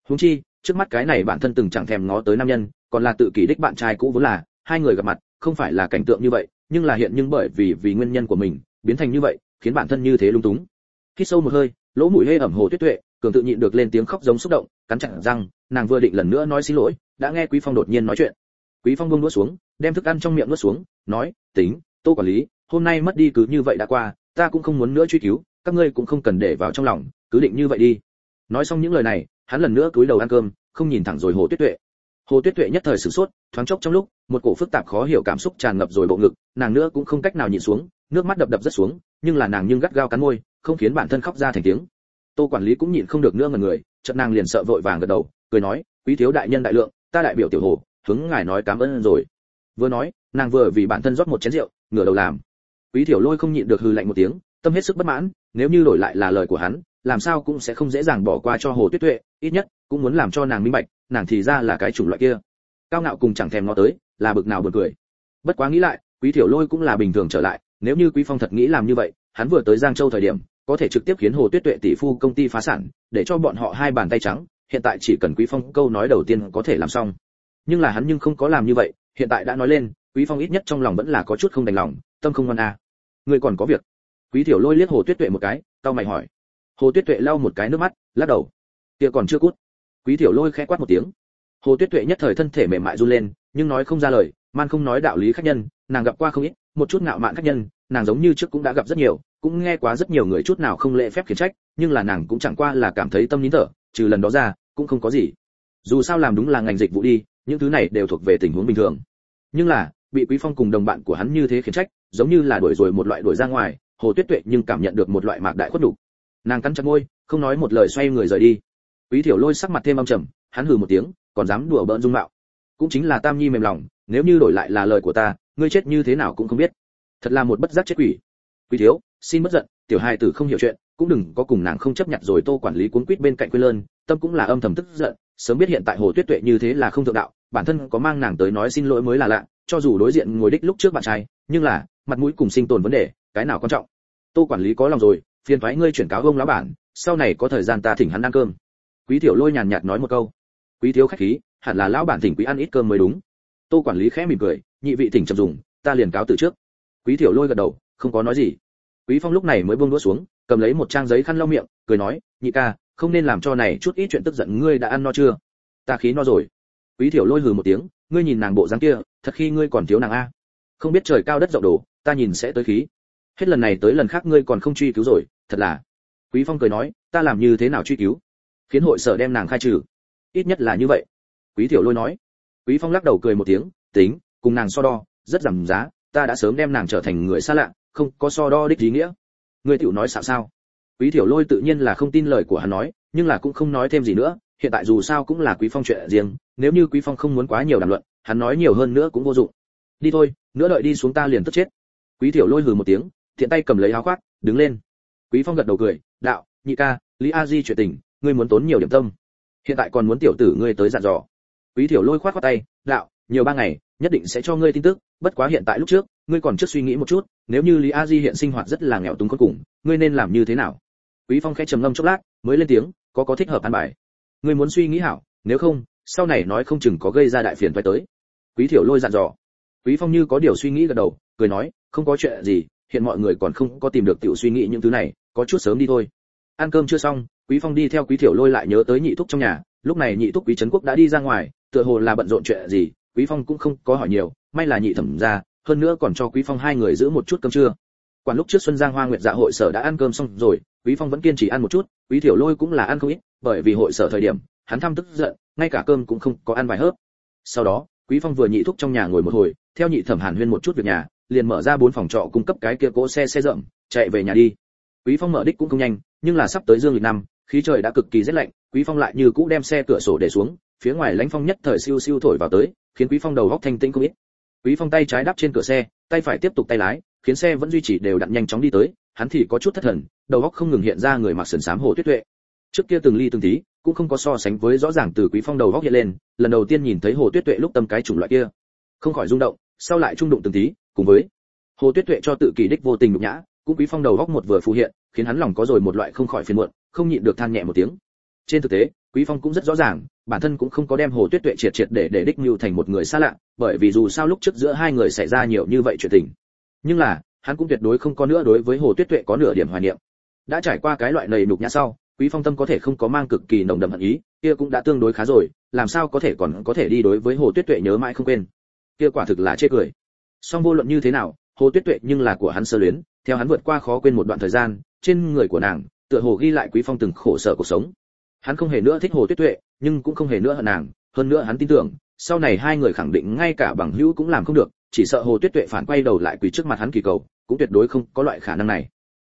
Huống chi, trước mắt cái này bản thân từng chẳng thèm ngó tới nam nhân, còn là tự kỷ đích bạn trai cũ vốn là, hai người gặp mặt, không phải là cảnh tượng như vậy, nhưng là hiện nhưng bởi vì vì nguyên nhân của mình, biến thành như vậy, khiến bản thân như thế lung túng. Hít sâu một hơi, lỗ mũi hê ẩm hồ tuyết tuệ, cường tự nhịn được lên tiếng khóc giống xúc động, cắn chặt răng, nàng vừa định lần nữa nói xin lỗi đã nghe quý phong đột nhiên nói chuyện. Quý phong buông đũa xuống, đem thức ăn trong miệng nuốt xuống, nói, tính, tô quản lý, hôm nay mất đi cứ như vậy đã qua, ta cũng không muốn nữa truy cứu, các ngươi cũng không cần để vào trong lòng, cứ định như vậy đi. Nói xong những lời này, hắn lần nữa cúi đầu ăn cơm, không nhìn thẳng rồi hồ tuyết tuệ. Hồ tuyết tuệ nhất thời sửng sốt, thoáng chốc trong lúc, một cổ phức tạp khó hiểu cảm xúc tràn ngập rồi bộ ngực, nàng nữa cũng không cách nào nhìn xuống, nước mắt đập đập rất xuống, nhưng là nàng nhưng gắt gao cắn môi, không khiến bản thân khóc ra thành tiếng. Tô quản lý cũng nhịn không được nữa ngần người, chợt nàng liền sợ vội vàng gật đầu, cười nói, quý thiếu đại nhân đại lượng ta đại biểu tiểu hồ, hướng ngài nói cảm ơn rồi. Vừa nói, nàng vừa vì bản thân rót một chén rượu, ngửa đầu làm. Quý tiểu lôi không nhịn được hừ lạnh một tiếng, tâm hết sức bất mãn, nếu như đổi lại là lời của hắn, làm sao cũng sẽ không dễ dàng bỏ qua cho hồ tuyết tuệ, ít nhất, cũng muốn làm cho nàng minh bạch, nàng thì ra là cái chủng loại kia. Cao ngạo cùng chẳng thèm ngó tới, là bực nào buồn cười. Bất quá nghĩ lại, quý tiểu lôi cũng là bình thường trở lại, nếu như quý phong thật nghĩ làm như vậy, hắn vừa tới giang châu thời điểm, có thể trực tiếp khiến hồ tuyết tuệ tỷ phu công ty phá sản, để cho bọn họ hai bàn tay trắng hiện tại chỉ cần quý phong câu nói đầu tiên có thể làm xong. Nhưng là hắn nhưng không có làm như vậy, hiện tại đã nói lên, quý phong ít nhất trong lòng vẫn là có chút không đành lòng, tâm không ngoan à. người còn có việc. Quý tiểu lôi liếc hồ tuyết tuệ một cái tao mày hỏi. Hồ tuyết tuệ lau một cái nước mắt, lắc đầu. Kia còn chưa cút. Quý tiểu lôi khẽ quát một tiếng. Hồ tuyết tuệ nhất thời thân thể mềm mại run lên, nhưng nói không ra lời, man không nói đạo lý khách nhân, nàng gặp qua không ít, một chút ngạo mạn khách nhân, nàng giống như trước cũng đã gặp rất nhiều, cũng nghe quá rất nhiều người chút nào không lễ phép khiển trách, nhưng là nàng cũng chẳng qua là cảm thấy tâm nín thở trừ lần đó ra, cũng không có gì. Dù sao làm đúng là ngành dịch vụ đi, những thứ này đều thuộc về tình huống bình thường. Nhưng là, bị quý phong cùng đồng bạn của hắn như thế khiển trách, giống như là đuổi rồi một loại đuổi ra ngoài, hồ tuyết tuệ nhưng cảm nhận được một loại mạc đại khuất đủ. Nàng cắn chặt môi, không nói một lời xoay người rời đi. Quý thiểu lôi sắc mặt thêm âm trầm, hắn hừ một tiếng, còn dám đùa bỡn dung mạo. Cũng chính là tam nhi mềm lòng, nếu như đổi lại là lời của ta, ngươi chết như thế nào cũng không biết. Thật là một bất giác chết quỷ. Quý thiếu, xin bất giận tiểu hai tử không hiểu chuyện, cũng đừng có cùng nàng không chấp nhận rồi tô quản lý cuốn quýt bên cạnh quê lơn, tâm cũng là âm thầm tức giận, sớm biết hiện tại hồ tuyết tuệ như thế là không thượng đạo, bản thân có mang nàng tới nói xin lỗi mới là lạ, cho dù đối diện ngồi đích lúc trước bạn trai, nhưng là, mặt mũi cùng sinh tồn vấn đề, cái nào quan trọng? Tô quản lý có lòng rồi, phiền thoái ngươi chuyển cáo ông lão bản, sau này có thời gian ta thỉnh hắn ăn cơm. Quý tiểu lôi nhàn nhạt nói một câu. Quý thiếu khách khí, hẳn là lão bản thỉnh quý ăn ít cơm mới đúng. Tô quản lý khẽ mỉm cười, nhị vị thỉnh trầm dùng, ta liền cáo từ trước. Quý tiểu lôi gật đầu, không có nói gì quý phong lúc này mới buông đũa xuống, cầm lấy một trang giấy khăn lau miệng, cười nói, nhị ca, không nên làm cho này chút ít chuyện tức giận ngươi đã ăn no chưa? Ta khí no rồi. Quý Thiểu lôi hừ một tiếng, ngươi nhìn nàng bộ dáng kia, thật khi ngươi còn thiếu nàng a. Không biết trời cao đất rộng đồ, ta nhìn sẽ tới khí. Hết lần này tới lần khác ngươi còn không truy cứu rồi, thật là. Quý phong cười nói, ta làm như thế nào truy cứu? Khiến hội sở đem nàng khai trừ. Ít nhất là như vậy. Quý Thiểu lôi nói. Quý phong lắc đầu cười một tiếng, tính, cùng nàng so đo, rất giảm giá, ta đã sớm đem nàng trở thành người xa lạ không có so đo đích ý nghĩa. Người tiểu nói sao sao? Quý tiểu lôi tự nhiên là không tin lời của hắn nói, nhưng là cũng không nói thêm gì nữa, hiện tại dù sao cũng là quý phong chuyện riêng, nếu như quý phong không muốn quá nhiều đàm luận, hắn nói nhiều hơn nữa cũng vô dụng. Đi thôi, nữa đợi đi xuống ta liền tức chết. Quý tiểu lôi hừ một tiếng, thiện tay cầm lấy áo khoác, đứng lên. Quý phong gật đầu cười, đạo, nhị ca, lý a di chuyện tình, ngươi muốn tốn nhiều điểm tâm. Hiện tại còn muốn tiểu tử ngươi tới dặn dò. Quý tiểu lôi khoát khoát tay, đạo, nhiều ba ngày, nhất định sẽ cho ngươi tin tức, bất quá hiện tại lúc trước ngươi còn trước suy nghĩ một chút, nếu như lý a di hiện sinh hoạt rất là nghèo túng cuối cùng, ngươi nên làm như thế nào? Quý phong khẽ trầm ngâm chốc lát, mới lên tiếng, có có thích hợp an bài. Ngươi muốn suy nghĩ hảo, nếu không, sau này nói không chừng có gây ra đại phiền toái tới. Quý thiểu lôi dặn dò. Quý phong như có điều suy nghĩ gật đầu, cười nói, không có chuyện gì, hiện mọi người còn không có tìm được tiểu suy nghĩ những thứ này, có chút sớm đi thôi. Ăn cơm chưa xong, quý phong đi theo quý thiểu lôi lại nhớ tới nhị thúc trong nhà, lúc này nhị thúc quý trấn quốc đã đi ra ngoài, tựa hồ là bận rộn chuyện gì, quý phong cũng không có hỏi nhiều, may là nhị thẩm ra hơn nữa còn cho quý phong hai người giữ một chút cơm trưa. Quản lúc trước xuân giang hoa nguyệt dạ hội sở đã ăn cơm xong rồi, quý phong vẫn kiên trì ăn một chút, quý thiểu lôi cũng là ăn không ít, bởi vì hội sở thời điểm, hắn thăm tức giận, ngay cả cơm cũng không có ăn vài hớp. Sau đó, quý phong vừa nhị thúc trong nhà ngồi một hồi, theo nhị thẩm hàn huyên một chút việc nhà, liền mở ra bốn phòng trọ cung cấp cái kia cỗ xe xe rộng chạy về nhà đi. Quý phong mở đích cũng không nhanh, nhưng là sắp tới dương lịch năm, khí trời đã cực kỳ rét lạnh, quý phong lại như cũ đem xe cửa sổ để xuống, phía ngoài lãnh phong nhất thời siêu siêu thổi vào tới, khiến quý phong đầu góc thanh tĩnh không ít quý phong tay trái đắp trên cửa xe, tay phải tiếp tục tay lái, khiến xe vẫn duy trì đều đặn nhanh chóng đi tới, hắn thì có chút thất thần, đầu óc không ngừng hiện ra người mặc sườn xám hồ tuyết tuệ. Trước kia từng ly từng tí, cũng không có so sánh với rõ ràng từ quý phong đầu óc hiện lên, lần đầu tiên nhìn thấy hồ tuyết tuệ lúc tâm cái chủng loại kia. Không khỏi rung động, sau lại trung đụng từng tí, cùng với hồ tuyết tuệ cho tự kỳ đích vô tình nhục nhã, cũng quý phong đầu óc một vừa phù hiện, khiến hắn lòng có rồi một loại không khỏi phiền muộn, không nhịn được than nhẹ một tiếng. Trên thực tế, quý phong cũng rất rõ ràng bản thân cũng không có đem hồ tuyết tuệ triệt triệt để để đích mưu thành một người xa lạ, bởi vì dù sao lúc trước giữa hai người xảy ra nhiều như vậy chuyện tình. Nhưng là, hắn cũng tuyệt đối không có nữa đối với hồ tuyết tuệ có nửa điểm hoài niệm. Đã trải qua cái loại nầy nhục nhã sau, quý phong tâm có thể không có mang cực kỳ nồng đậm hận ý, kia cũng đã tương đối khá rồi, làm sao có thể còn có thể đi đối với hồ tuyết tuệ nhớ mãi không quên. Kia quả thực là chê cười. Song vô luận như thế nào, hồ tuyết tuệ nhưng là của hắn sơ luyến, theo hắn vượt qua khó quên một đoạn thời gian, trên người của nàng, tựa hồ ghi lại quý phong từng khổ sở cuộc sống hắn không hề nữa thích hồ tuyết tuệ, nhưng cũng không hề nữa hận nàng, hơn nữa hắn tin tưởng, sau này hai người khẳng định ngay cả bằng hữu cũng làm không được, chỉ sợ hồ tuyết tuệ phản quay đầu lại quỳ trước mặt hắn kỳ cầu, cũng tuyệt đối không có loại khả năng này.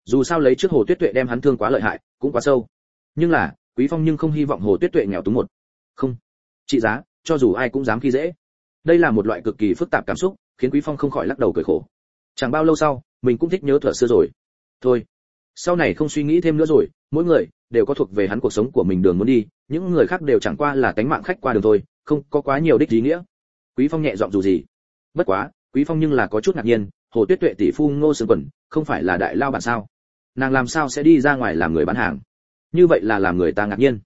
Dù sao lấy trước hồ tuyết tuệ đem hắn thương quá lợi hại, cũng quá sâu. Nhưng là, quý phong nhưng không hy vọng hồ tuyết tuệ nghèo túng một. Không. Trị giá, cho dù ai cũng dám khi dễ. Đây là một loại cực kỳ phức tạp cảm xúc, khiến quý phong không khỏi lắc đầu cười khổ. Chẳng bao lâu sau, mình cũng thích nhớ thuở xưa rồi. Thôi sau này không suy nghĩ thêm nữa rồi, mỗi người đều có thuộc về hắn cuộc sống của mình đường muốn đi, những người khác đều chẳng qua là tánh mạng khách qua đường thôi, không có quá nhiều đích ý nghĩa. Quý phong nhẹ giọng dù gì. Bất quá, quý phong nhưng là có chút ngạc nhiên, hồ tuyết tuệ tỷ phu ngô sương quần không phải là đại lao bản sao? Nàng làm sao sẽ đi ra ngoài làm người bán hàng? Như vậy là làm người ta ngạc nhiên.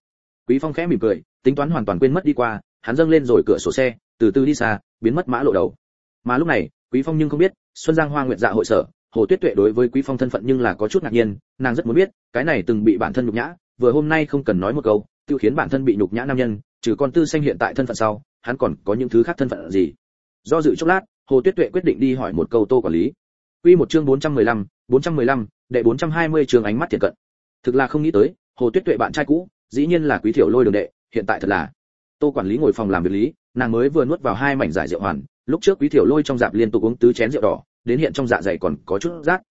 Quý phong khẽ mỉm cười, tính toán hoàn toàn quên mất đi qua, hắn dâng lên rồi cửa sổ xe, từ từ đi xa, biến mất mã lộ đầu. Mà lúc này, quý phong nhưng không biết, xuân giang hoa nguyện dạ hội sở hồ tuyết tuệ đối với quý phong thân phận nhưng là có chút ngạc nhiên nàng rất muốn biết cái này từng bị bản thân nhục nhã vừa hôm nay không cần nói một câu tiêu khiến bản thân bị nhục nhã nam nhân trừ con tư xanh hiện tại thân phận sau hắn còn có những thứ khác thân phận gì? Do dự chốc lát hồ tuyết tuệ quyết định đi hỏi một câu tô quản lý. Quy một chương 415, 415, đệ 420 trường ánh mắt thiện cận. Thực là không nghĩ tới hồ tuyết tuệ bạn trai cũ dĩ nhiên là quý thiểu lôi đường đệ hiện tại thật là. Tô quản lý ngồi phòng làm việc lý nàng mới vừa nuốt vào hai mảnh giải rượu hoàn lúc trước quý thiểu lôi trong dạp liên tục uống tứ chén rượu đỏ đến hiện trong dạ dày còn có chút rát.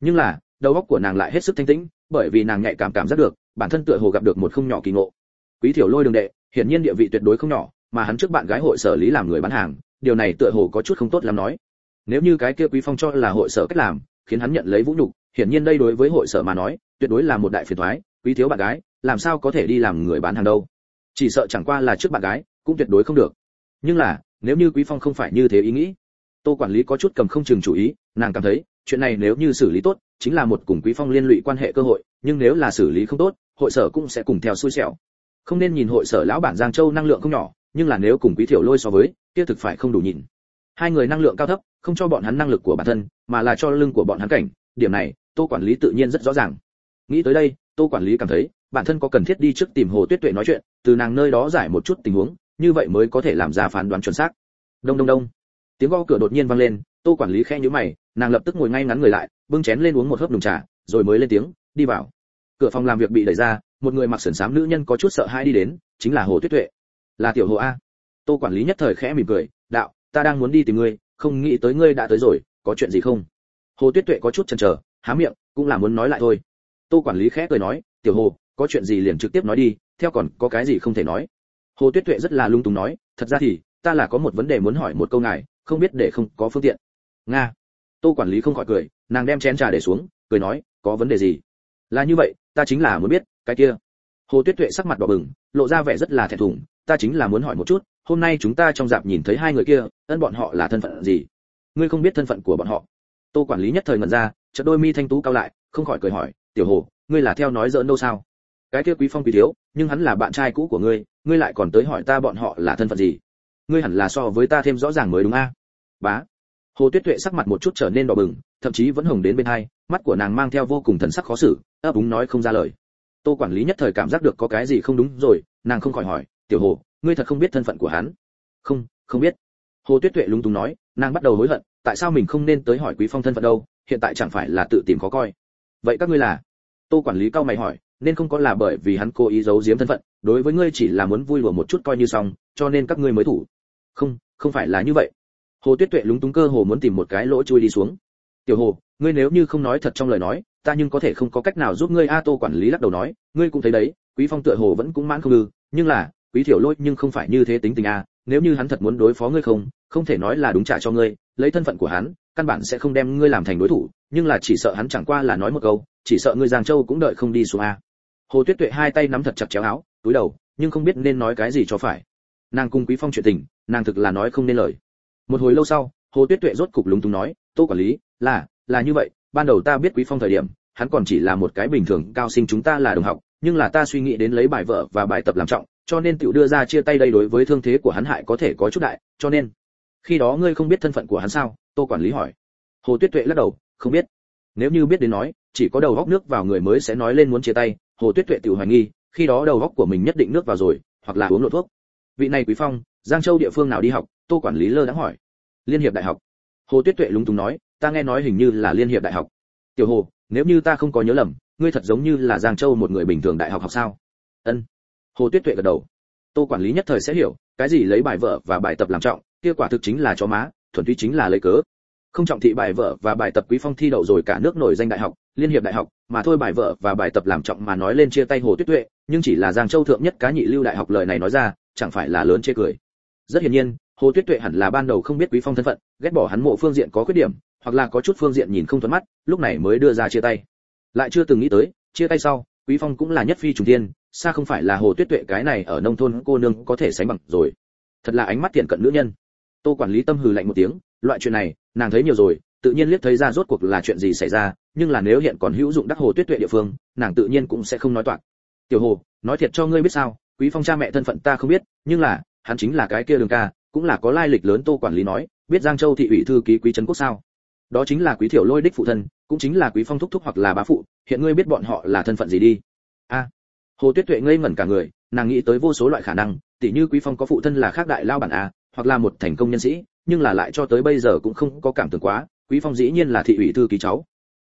Nhưng là, đầu óc của nàng lại hết sức thanh tĩnh, bởi vì nàng nhạy cảm cảm giác được, bản thân tựa hồ gặp được một không nhỏ kỳ ngộ. Quý thiểu lôi đường đệ, hiển nhiên địa vị tuyệt đối không nhỏ, mà hắn trước bạn gái hội sở lý làm người bán hàng, điều này tựa hồ có chút không tốt lắm nói. Nếu như cái kia quý phong cho là hội sở cách làm, khiến hắn nhận lấy vũ nhục, hiển nhiên đây đối với hội sở mà nói, tuyệt đối là một đại phiền toái, quý thiếu bạn gái, làm sao có thể đi làm người bán hàng đâu? Chỉ sợ chẳng qua là trước bạn gái, cũng tuyệt đối không được. Nhưng là, nếu như quý phong không phải như thế ý nghĩ tô quản lý có chút cầm không chừng chủ ý, nàng cảm thấy, chuyện này nếu như xử lý tốt, chính là một cùng quý phong liên lụy quan hệ cơ hội, nhưng nếu là xử lý không tốt, hội sở cũng sẽ cùng theo xui xẻo. Không nên nhìn hội sở lão bản giang châu năng lượng không nhỏ, nhưng là nếu cùng quý thiểu lôi so với, kia thực phải không đủ nhìn. Hai người năng lượng cao thấp, không cho bọn hắn năng lực của bản thân, mà là cho lưng của bọn hắn cảnh, điểm này, tô quản lý tự nhiên rất rõ ràng. Nghĩ tới đây, tô quản lý cảm thấy, bản thân có cần thiết đi trước tìm hồ tuyết tuệ nói chuyện, từ nàng nơi đó giải một chút tình huống, như vậy mới có thể làm ra phán đoán chuẩn xác. Đông đông đông tiếng gõ cửa đột nhiên vang lên, tô quản lý khẽ nhíu mày, nàng lập tức ngồi ngay ngắn người lại, bưng chén lên uống một hớp đùng trà, rồi mới lên tiếng, đi vào. Cửa phòng làm việc bị đẩy ra, một người mặc sườn xám nữ nhân có chút sợ hãi đi đến, chính là hồ tuyết tuệ. Là tiểu hồ a. Tô quản lý nhất thời khẽ mỉm cười, đạo, ta đang muốn đi tìm ngươi, không nghĩ tới ngươi đã tới rồi, có chuyện gì không? Hồ tuyết tuệ có chút chần chờ, há miệng, cũng là muốn nói lại thôi. Tô quản lý khẽ cười nói, tiểu hồ, có chuyện gì liền trực tiếp nói đi, theo còn có cái gì không thể nói. Hồ tuyết tuệ rất là lung túng nói, thật ra thì, ta là có một vấn đề muốn hỏi một câu ngài không biết để không có phương tiện. Nga. Tô quản lý không khỏi cười, nàng đem chén trà để xuống, cười nói, có vấn đề gì? Là như vậy, ta chính là muốn biết, cái kia. Hồ tuyết tuệ sắc mặt đỏ bừng, lộ ra vẻ rất là thẹn thùng, ta chính là muốn hỏi một chút, hôm nay chúng ta trong dạp nhìn thấy hai người kia, ân bọn họ là thân phận gì? Ngươi không biết thân phận của bọn họ. Tô quản lý nhất thời ngẩn ra, chợt đôi mi thanh tú cao lại, không khỏi cười hỏi, tiểu hồ, ngươi là theo nói giỡn đâu sao? Cái kia quý phong quý thiếu, nhưng hắn là bạn trai cũ của ngươi ngươi lại còn tới hỏi ta bọn họ là thân phận gì? Ngươi hẳn là so với ta thêm rõ ràng mới đúng a? Bá. Hồ tuyết tuệ sắc mặt một chút trở nên đỏ bừng, thậm chí vẫn hồng đến bên hai, mắt của nàng mang theo vô cùng thần sắc khó xử, ấp úng nói không ra lời. Tô quản lý nhất thời cảm giác được có cái gì không đúng rồi, nàng không khỏi hỏi, tiểu hồ, ngươi thật không biết thân phận của hắn? Không không biết. Hồ tuyết tuệ lúng túng nói, nàng bắt đầu hối hận, tại sao mình không nên tới hỏi quý phong thân phận đâu, hiện tại chẳng phải là tự tìm khó coi. Vậy các ngươi là? Tô quản lý cao mày hỏi, nên không có là bởi vì hắn cố ý giấu giếm thân phận, đối với ngươi chỉ là muốn vui đùa một chút coi như xong, cho nên các ngươi mới thủ không không phải là như vậy. Hồ tuyết tuệ lúng túng cơ hồ muốn tìm một cái lỗ chui đi xuống. Tiểu hồ, ngươi nếu như không nói thật trong lời nói, ta nhưng có thể không có cách nào giúp ngươi a tô quản lý lắc đầu nói, ngươi cũng thấy đấy, quý phong tựa hồ vẫn cũng mãn không ư nhưng là, quý thiểu lôi nhưng không phải như thế tính tình a, nếu như hắn thật muốn đối phó ngươi không không thể nói là đúng trả cho ngươi, lấy thân phận của hắn, căn bản sẽ không đem ngươi làm thành đối thủ, nhưng là chỉ sợ hắn chẳng qua là nói một câu, chỉ sợ ngươi giang châu cũng đợi không đi xuống a. Hồ tuyết tuệ hai tay nắm thật chặt chéo áo, túi đầu, nhưng không biết nên nói cái gì cho phải nàng cùng quý phong chuyện tình, nàng thực là nói không nên lời. Một hồi lâu sau, hồ tuyết tuệ rốt cục lúng túng nói, tô quản lý, là là như vậy, ban đầu ta biết quý phong thời điểm, hắn còn chỉ là một cái bình thường cao sinh chúng ta là đồng học, nhưng là ta suy nghĩ đến lấy bài vợ và bài tập làm trọng, cho nên tiểu đưa ra chia tay đây đối với thương thế của hắn hại có thể có chút đại, cho nên, khi đó ngươi không biết thân phận của hắn sao? Tô quản lý hỏi. Hồ tuyết tuệ lắc đầu, không biết. Nếu như biết đến nói, chỉ có đầu góc nước vào người mới sẽ nói lên muốn chia tay, hồ tuyết tuệ tự hoài nghi, khi đó đầu góc của mình nhất định nước vào rồi, hoặc là uống lộ thuốc vị này quý phong, giang châu địa phương nào đi học? Tô quản lý lơ đã hỏi. Liên hiệp đại học. Hồ tuyết tuệ lúng túng nói, ta nghe nói hình như là liên hiệp đại học. Tiểu hồ, nếu như ta không có nhớ lầm, ngươi thật giống như là giang châu một người bình thường đại học học sao? Ân. Hồ tuyết tuệ gật đầu. Tô quản lý nhất thời sẽ hiểu, cái gì lấy bài vở và bài tập làm trọng, kia quả thực chính là chó má, thuần túy chính là lấy cớ. Không trọng thị bài vở và bài tập quý phong thi đậu rồi cả nước nổi danh đại học liên hiệp đại học, mà thôi bài vợ và bài tập làm trọng mà nói lên chia tay hồ tuyết tuệ, nhưng chỉ là giang châu thượng nhất cá nhị lưu đại học lời này nói ra, chẳng phải là lớn chê cười. Rất hiển nhiên, hồ tuyết tuệ hẳn là ban đầu không biết quý phong thân phận, ghét bỏ hắn mộ phương diện có khuyết điểm, hoặc là có chút phương diện nhìn không thuận mắt, lúc này mới đưa ra chia tay. Lại chưa từng nghĩ tới, chia tay sau, quý phong cũng là nhất phi trùng thiên, xa không phải là hồ tuyết tuệ cái này ở nông thôn cô nương có thể sánh bằng rồi. Thật là ánh mắt tiện cận nữ nhân. Tô quản lý tâm hừ lạnh một tiếng, loại chuyện này, nàng thấy nhiều rồi, tự nhiên liếc thấy ra rốt cuộc là chuyện gì xảy ra nhưng là nếu hiện còn hữu dụng đắc hồ tuyết tuệ địa phương, nàng tự nhiên cũng sẽ không nói toạc. Tiểu hồ, nói thiệt cho ngươi biết sao, quý phong cha mẹ thân phận ta không biết, nhưng là, hắn chính là cái kia đường ca, cũng là có lai lịch lớn tô quản lý nói, biết giang châu thị ủy thư ký quý trấn quốc sao. Đó chính là quý thiểu lôi đích phụ thân, cũng chính là quý phong thúc thúc hoặc là bá phụ, hiện ngươi biết bọn họ là thân phận gì đi. A, hồ tuyết tuệ ngây ngẩn cả người, nàng nghĩ tới vô số loại khả năng tỷ như quý phong có phụ thân là khác đại lao bản a, hoặc là một thành công nhân sĩ, nhưng là lại cho tới bây giờ cũng không có cảm tưởng quá, quý phong dĩ nhiên là thị ủy thư ký cháu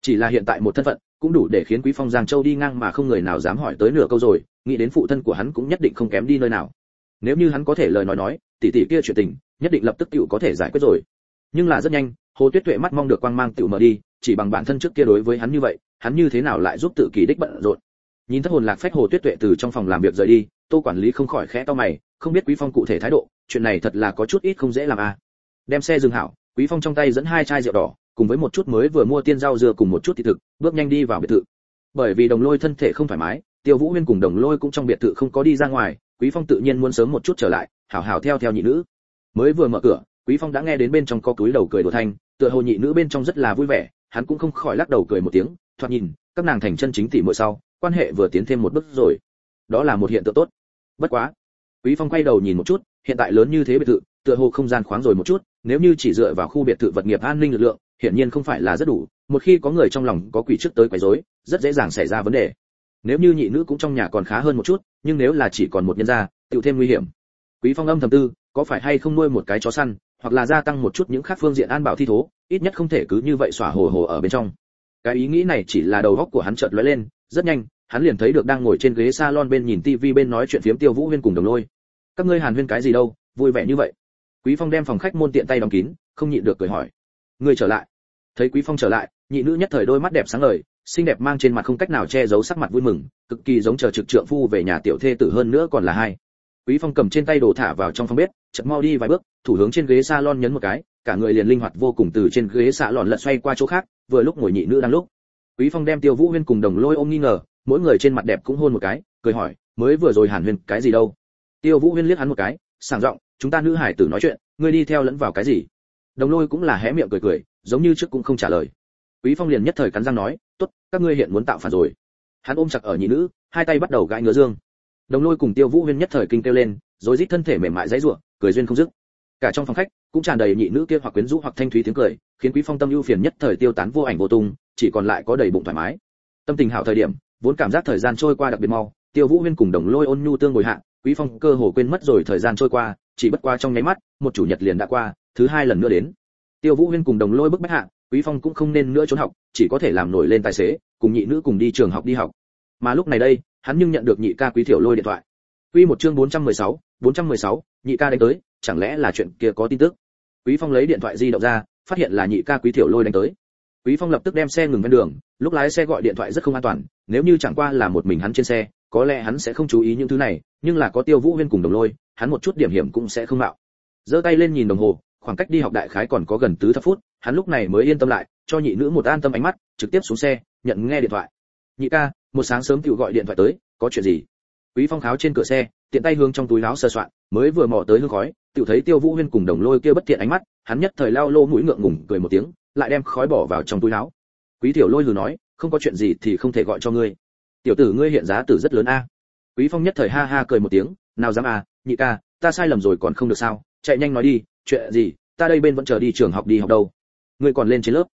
chỉ là hiện tại một thân phận, cũng đủ để khiến quý phong giang châu đi ngang mà không người nào dám hỏi tới nửa câu rồi, nghĩ đến phụ thân của hắn cũng nhất định không kém đi nơi nào. Nếu như hắn có thể lời nói nói, tỷ tỷ kia chuyện tình, nhất định lập tức tiểu có thể giải quyết rồi. Nhưng là rất nhanh, hồ tuyết tuệ mắt mong được quang mang tiểu mở đi, chỉ bằng bản thân trước kia đối với hắn như vậy, hắn như thế nào lại giúp tự kỳ đích bận rộn? Nhìn thất hồn lạc phách hồ tuyết tuệ từ trong phòng làm việc rời đi, tô quản lý không khỏi khẽ to mày, không biết quý phong cụ thể thái độ, chuyện này thật là có chút ít không dễ làm à. Đem xe dừng hảo, quý phong trong tay dẫn hai chai rượu đỏ cùng với một chút mới vừa mua tiên rau dưa cùng một chút thịt thực, bước nhanh đi vào biệt thự. Bởi vì đồng lôi thân thể không thoải mái, tiêu vũ huyên cùng đồng lôi cũng trong biệt thự không có đi ra ngoài, quý phong tự nhiên muốn sớm một chút trở lại, hảo hảo theo theo nhị nữ. Mới vừa mở cửa, quý phong đã nghe đến bên trong có túi đầu cười đùa thanh, tựa hồ nhị nữ bên trong rất là vui vẻ, hắn cũng không khỏi lắc đầu cười một tiếng, thoạt nhìn, các nàng thành chân chính tỷ muội sau, quan hệ vừa tiến thêm một bước rồi. Đó là một hiện tượng tốt. Bất quá, quý phong quay đầu nhìn một chút, hiện tại lớn như thế biệt thự, tựa hồ không gian khoáng rồi một chút, nếu như chỉ dựa vào khu biệt thự vật nghiệp an ninh lực lượng hiển nhiên không phải là rất đủ, một khi có người trong lòng có quỷ trước tới quấy rối, rất dễ dàng xảy ra vấn đề. Nếu như nhị nữ cũng trong nhà còn khá hơn một chút, nhưng nếu là chỉ còn một nhân gia tiểu thêm nguy hiểm. Quý phong âm thầm tư, có phải hay không nuôi một cái chó săn, hoặc là gia tăng một chút những khác phương diện an bảo thi thố, ít nhất không thể cứ như vậy xỏa hồ hồ ở bên trong. Cái ý nghĩ này chỉ là đầu óc của hắn chợt lóe lên, rất nhanh, hắn liền thấy được đang ngồi trên ghế salon bên nhìn tivi bên nói chuyện phiếm tiêu vũ huyên cùng đồng lôi. Các ngươi hàn huyên cái gì đâu, vui vẻ như vậy. Quý phong đem phòng khách môn tiện tay đóng kín, không nhịn được cười hỏi ngươi trở lại. Thấy quý phong trở lại, nhị nữ nhất thời đôi mắt đẹp sáng ngời, xinh đẹp mang trên mặt không cách nào che giấu sắc mặt vui mừng, cực kỳ giống chờ trực trượng phu về nhà tiểu thê tử hơn nữa còn là hai. Quý phong cầm trên tay đồ thả vào trong phòng bếp, chợt mau đi vài bước, thủ hướng trên ghế salon nhấn một cái, cả người liền linh hoạt vô cùng từ trên ghế xạ lọn lật xoay qua chỗ khác, vừa lúc ngồi nhị nữ đang lúc. Quý phong đem tiêu vũ huyên cùng đồng lôi ôm nghi ngờ, mỗi người trên mặt đẹp cũng hôn một cái, cười hỏi, mới vừa rồi hàn huyên cái gì đâu? Tiêu vũ huyên liếc hắn một cái, sảng giọng, chúng ta nữ hải tử nói chuyện, ngươi đi theo lẫn vào cái gì? Đồng lôi cũng là hé miệng cười cười, giống như trước cũng không trả lời. Quý phong liền nhất thời cắn răng nói, tốt, các ngươi hiện muốn tạo phản rồi. Hắn ôm chặt ở nhị nữ, hai tay bắt đầu gãi ngứa dương. Đồng lôi cùng tiêu vũ huyên nhất thời kinh kêu lên, rồi rít thân thể mềm mại dãy rủa, cười duyên không dứt. Cả trong phòng khách, cũng tràn đầy nhị nữ kia hoặc quyến rũ hoặc thanh thúy tiếng cười, khiến quý phong tâm ưu phiền nhất thời tiêu tán vô ảnh vô tung, chỉ còn lại có đầy bụng thoải mái. Tâm tình hảo thời điểm, vốn cảm giác thời gian trôi qua đặc biệt mau, tiêu vũ huyên cùng đồng lôi ôn nhu tương ngồi hạ, quý phong cơ hồ quên mất rồi thời gian trôi qua, chỉ bất qua trong nháy mắt, một chủ nhật liền đã qua thứ hai lần nữa đến. Tiêu vũ huyên cùng đồng lôi bức bách hạ quý phong cũng không nên nữa trốn học chỉ có thể làm nổi lên tài xế cùng nhị nữ cùng đi trường học đi học. Mà lúc này đây hắn nhưng nhận được nhị ca quý thiểu lôi điện thoại. Quy một chương 416, 416, nhị ca đánh tới chẳng lẽ là chuyện kia có tin tức? Quý phong lấy điện thoại di động ra phát hiện là nhị ca quý thiểu lôi đánh tới. Quý phong lập tức đem xe ngừng ven đường lúc lái xe gọi điện thoại rất không an toàn nếu như chẳng qua là một mình hắn trên xe có lẽ hắn sẽ không chú ý những thứ này nhưng là có tiêu vũ huyên cùng đồng lôi hắn một chút điểm hiểm cũng sẽ không mạo. Giơ tay lên nhìn đồng hồ khoảng cách đi học đại khái còn có gần tứ thập phút, hắn lúc này mới yên tâm lại, cho nhị nữ một an tâm ánh mắt, trực tiếp xuống xe, nhận nghe điện thoại. Nhị ca, một sáng sớm tự gọi điện thoại tới, có chuyện gì? Quý phong kháo trên cửa xe, tiện tay hướng trong túi áo sơ soạn, mới vừa mò tới hương khói tự thấy tiêu vũ huyên cùng đồng lôi kia bất thiện ánh mắt, hắn nhất thời lao lô mũi ngượng ngùng, cười một tiếng, lại đem khói bỏ vào trong túi áo. Quý tiểu lôi lừ nói, không có chuyện gì thì không thể gọi cho ngươi. Tiểu tử ngươi hiện giá tử rất lớn a. Quý phong nhất thời ha ha cười một tiếng, nào dám à nhị ca, ta sai lầm rồi còn không được sao? Chạy nhanh nói đi, chuyện gì, ta đây bên vẫn chờ đi trường học đi học đâu. Ngươi còn lên trên lớp.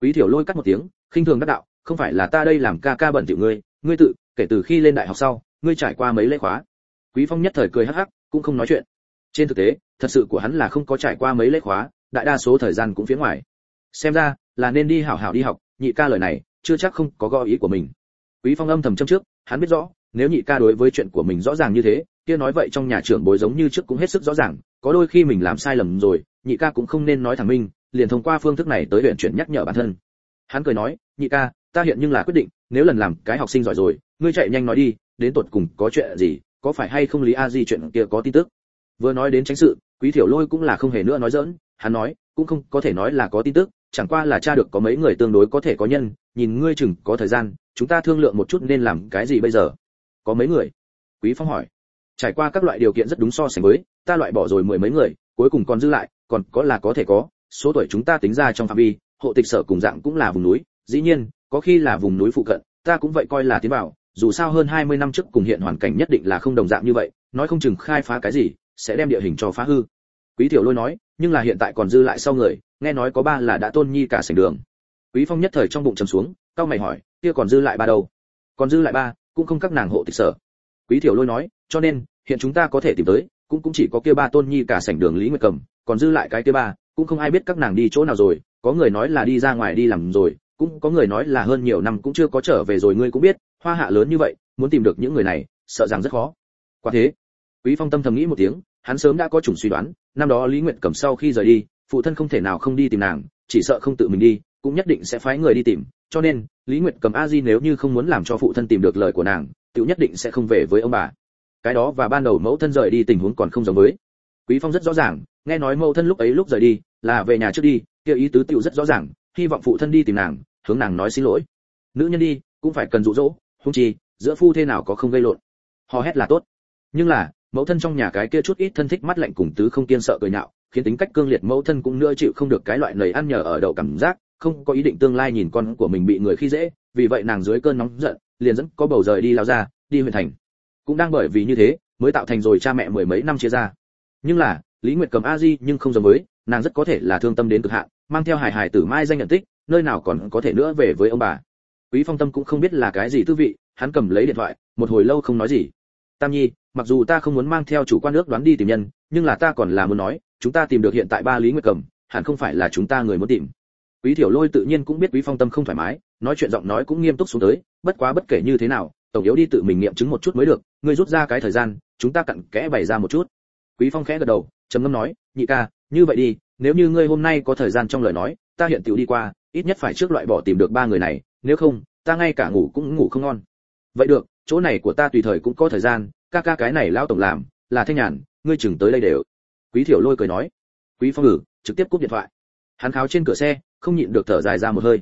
Quý tiểu lôi cắt một tiếng, khinh thường đắc đạo, không phải là ta đây làm ca ca bận tiểu ngươi ngươi tự, kể từ khi lên đại học sau, ngươi trải qua mấy lễ khóa. Quý phong nhất thời cười hắc hắc, cũng không nói chuyện. Trên thực tế, thật sự của hắn là không có trải qua mấy lễ khóa, đại đa số thời gian cũng phía ngoài. Xem ra, là nên đi hảo hảo đi học, nhị ca lời này, chưa chắc không có gõ ý của mình. Quý phong âm thầm châm trước, hắn biết rõ nếu nhị ca đối với chuyện của mình rõ ràng như thế, kia nói vậy trong nhà trưởng bối giống như trước cũng hết sức rõ ràng, có đôi khi mình làm sai lầm rồi, nhị ca cũng không nên nói thẳng minh, liền thông qua phương thức này tới luyện chuyển nhắc nhở bản thân. Hắn cười nói, nhị ca, ta hiện nhưng là quyết định, nếu lần làm cái học sinh giỏi rồi, ngươi chạy nhanh nói đi, đến tột cùng có chuyện gì, có phải hay không lý a di chuyện kia có tin tức? Vừa nói đến tránh sự, quý thiểu lôi cũng là không hề nữa nói dỡn hắn nói, cũng không có thể nói là có tin tức, chẳng qua là cha được có mấy người tương đối có thể có nhân, nhìn ngươi chừng có thời gian, chúng ta thương lượng một chút nên làm cái gì bây giờ có mấy người? Quý phong hỏi. Trải qua các loại điều kiện rất đúng so sánh với, ta loại bỏ rồi mười mấy người, cuối cùng còn dư lại, còn có là có thể có, số tuổi chúng ta tính ra trong phạm vi, hộ tịch sở cùng dạng cũng là vùng núi, dĩ nhiên, có khi là vùng núi phụ cận, ta cũng vậy coi là tiến bảo dù sao hơn 20 năm trước cùng hiện hoàn cảnh nhất định là không đồng dạng như vậy, nói không chừng khai phá cái gì, sẽ đem địa hình cho phá hư. Quý tiểu lôi nói, nhưng là hiện tại còn dư lại sau người, nghe nói có ba là đã tôn nhi cả sảnh đường. Quý phong nhất thời trong bụng trầm xuống cao mày hỏi, kia còn dư lại ba đâu? Còn dư lại ba cũng không các nàng hộ tịch sở. Quý tiểu lôi nói, cho nên, hiện chúng ta có thể tìm tới, cũng cũng chỉ có kia ba tôn nhi cả sảnh đường lý nguyệt cầm, còn dư lại cái kia ba, cũng không ai biết các nàng đi chỗ nào rồi, có người nói là đi ra ngoài đi làm rồi, cũng có người nói là hơn nhiều năm cũng chưa có trở về rồi, ngươi cũng biết, hoa hạ lớn như vậy, muốn tìm được những người này, sợ rằng rất khó. Quả thế, quý phong tâm thầm nghĩ một tiếng, hắn sớm đã có chủng suy đoán, năm đó lý nguyệt cầm sau khi rời đi, phụ thân không thể nào không đi tìm nàng, chỉ sợ không tự mình đi, cũng nhất định sẽ phái người đi tìm, cho nên lý nguyệt cầm a di nếu như không muốn làm cho phụ thân tìm được lời của nàng tự nhất định sẽ không về với ông bà. Cái đó và ban đầu mẫu thân rời đi tình huống còn không giống với. Quý phong rất rõ ràng, nghe nói mẫu thân lúc ấy lúc rời đi, là về nhà trước đi, kia ý tứ tiểu rất rõ ràng, hy vọng phụ thân đi tìm nàng, hướng nàng nói xin lỗi. Nữ nhân đi, cũng phải cần dụ dỗ hung chi, giữa phu thế nào có không gây lộn. Hò hét là tốt. Nhưng là, mẫu thân trong nhà cái kia chút ít thân thích mắt lạnh cùng tứ không kiên sợ cười nhạo, khiến tính cách cương liệt mẫu thân cũng nữa chịu không được cái loại lời ăn nhờ ở đậu cảm giác không có ý định tương lai nhìn con của mình bị người khi dễ, vì vậy nàng dưới cơn nóng giận, liền dẫn có bầu rời đi lao ra, đi huyện thành. Cũng đang bởi vì như thế, mới tạo thành rồi cha mẹ mười mấy năm chia ra. Nhưng là, lý nguyệt cầm a di nhưng không giống với, nàng rất có thể là thương tâm đến cực hạn, mang theo Hải Hải tử mai danh nhận tích, nơi nào còn có thể nữa về với ông bà. Quý phong tâm cũng không biết là cái gì tư vị, hắn cầm lấy điện thoại, một hồi lâu không nói gì. Tam nhi, mặc dù ta không muốn mang theo chủ quan nước đoán đi tìm nhân, nhưng là ta còn là muốn nói, chúng ta tìm được hiện tại ba lý nguyệt cầm, hẳn không phải là chúng ta người muốn tìm quý Thiểu lôi tự nhiên cũng biết quý phong tâm không thoải mái, nói chuyện giọng nói cũng nghiêm túc xuống tới, bất quá bất kể như thế nào, tổng yếu đi tự mình nghiệm chứng một chút mới được, ngươi rút ra cái thời gian, chúng ta cặn kẽ bày ra một chút. Quý phong khẽ gật đầu, trầm ngâm nói, nhị ca, như vậy đi, nếu như ngươi hôm nay có thời gian trong lời nói, ta hiện tiểu đi qua, ít nhất phải trước loại bỏ tìm được ba người này, nếu không, ta ngay cả ngủ cũng ngủ không ngon. Vậy được, chỗ này của ta tùy thời cũng có thời gian, ca ca cái này lao tổng làm, là thanh nhàn, ngươi chừng tới đây đều. Quý thiểu lôi cười nói. Quý phong ngử trực tiếp cúp điện thoại hắn kháo trên cửa xe, không nhịn được thở dài ra một hơi.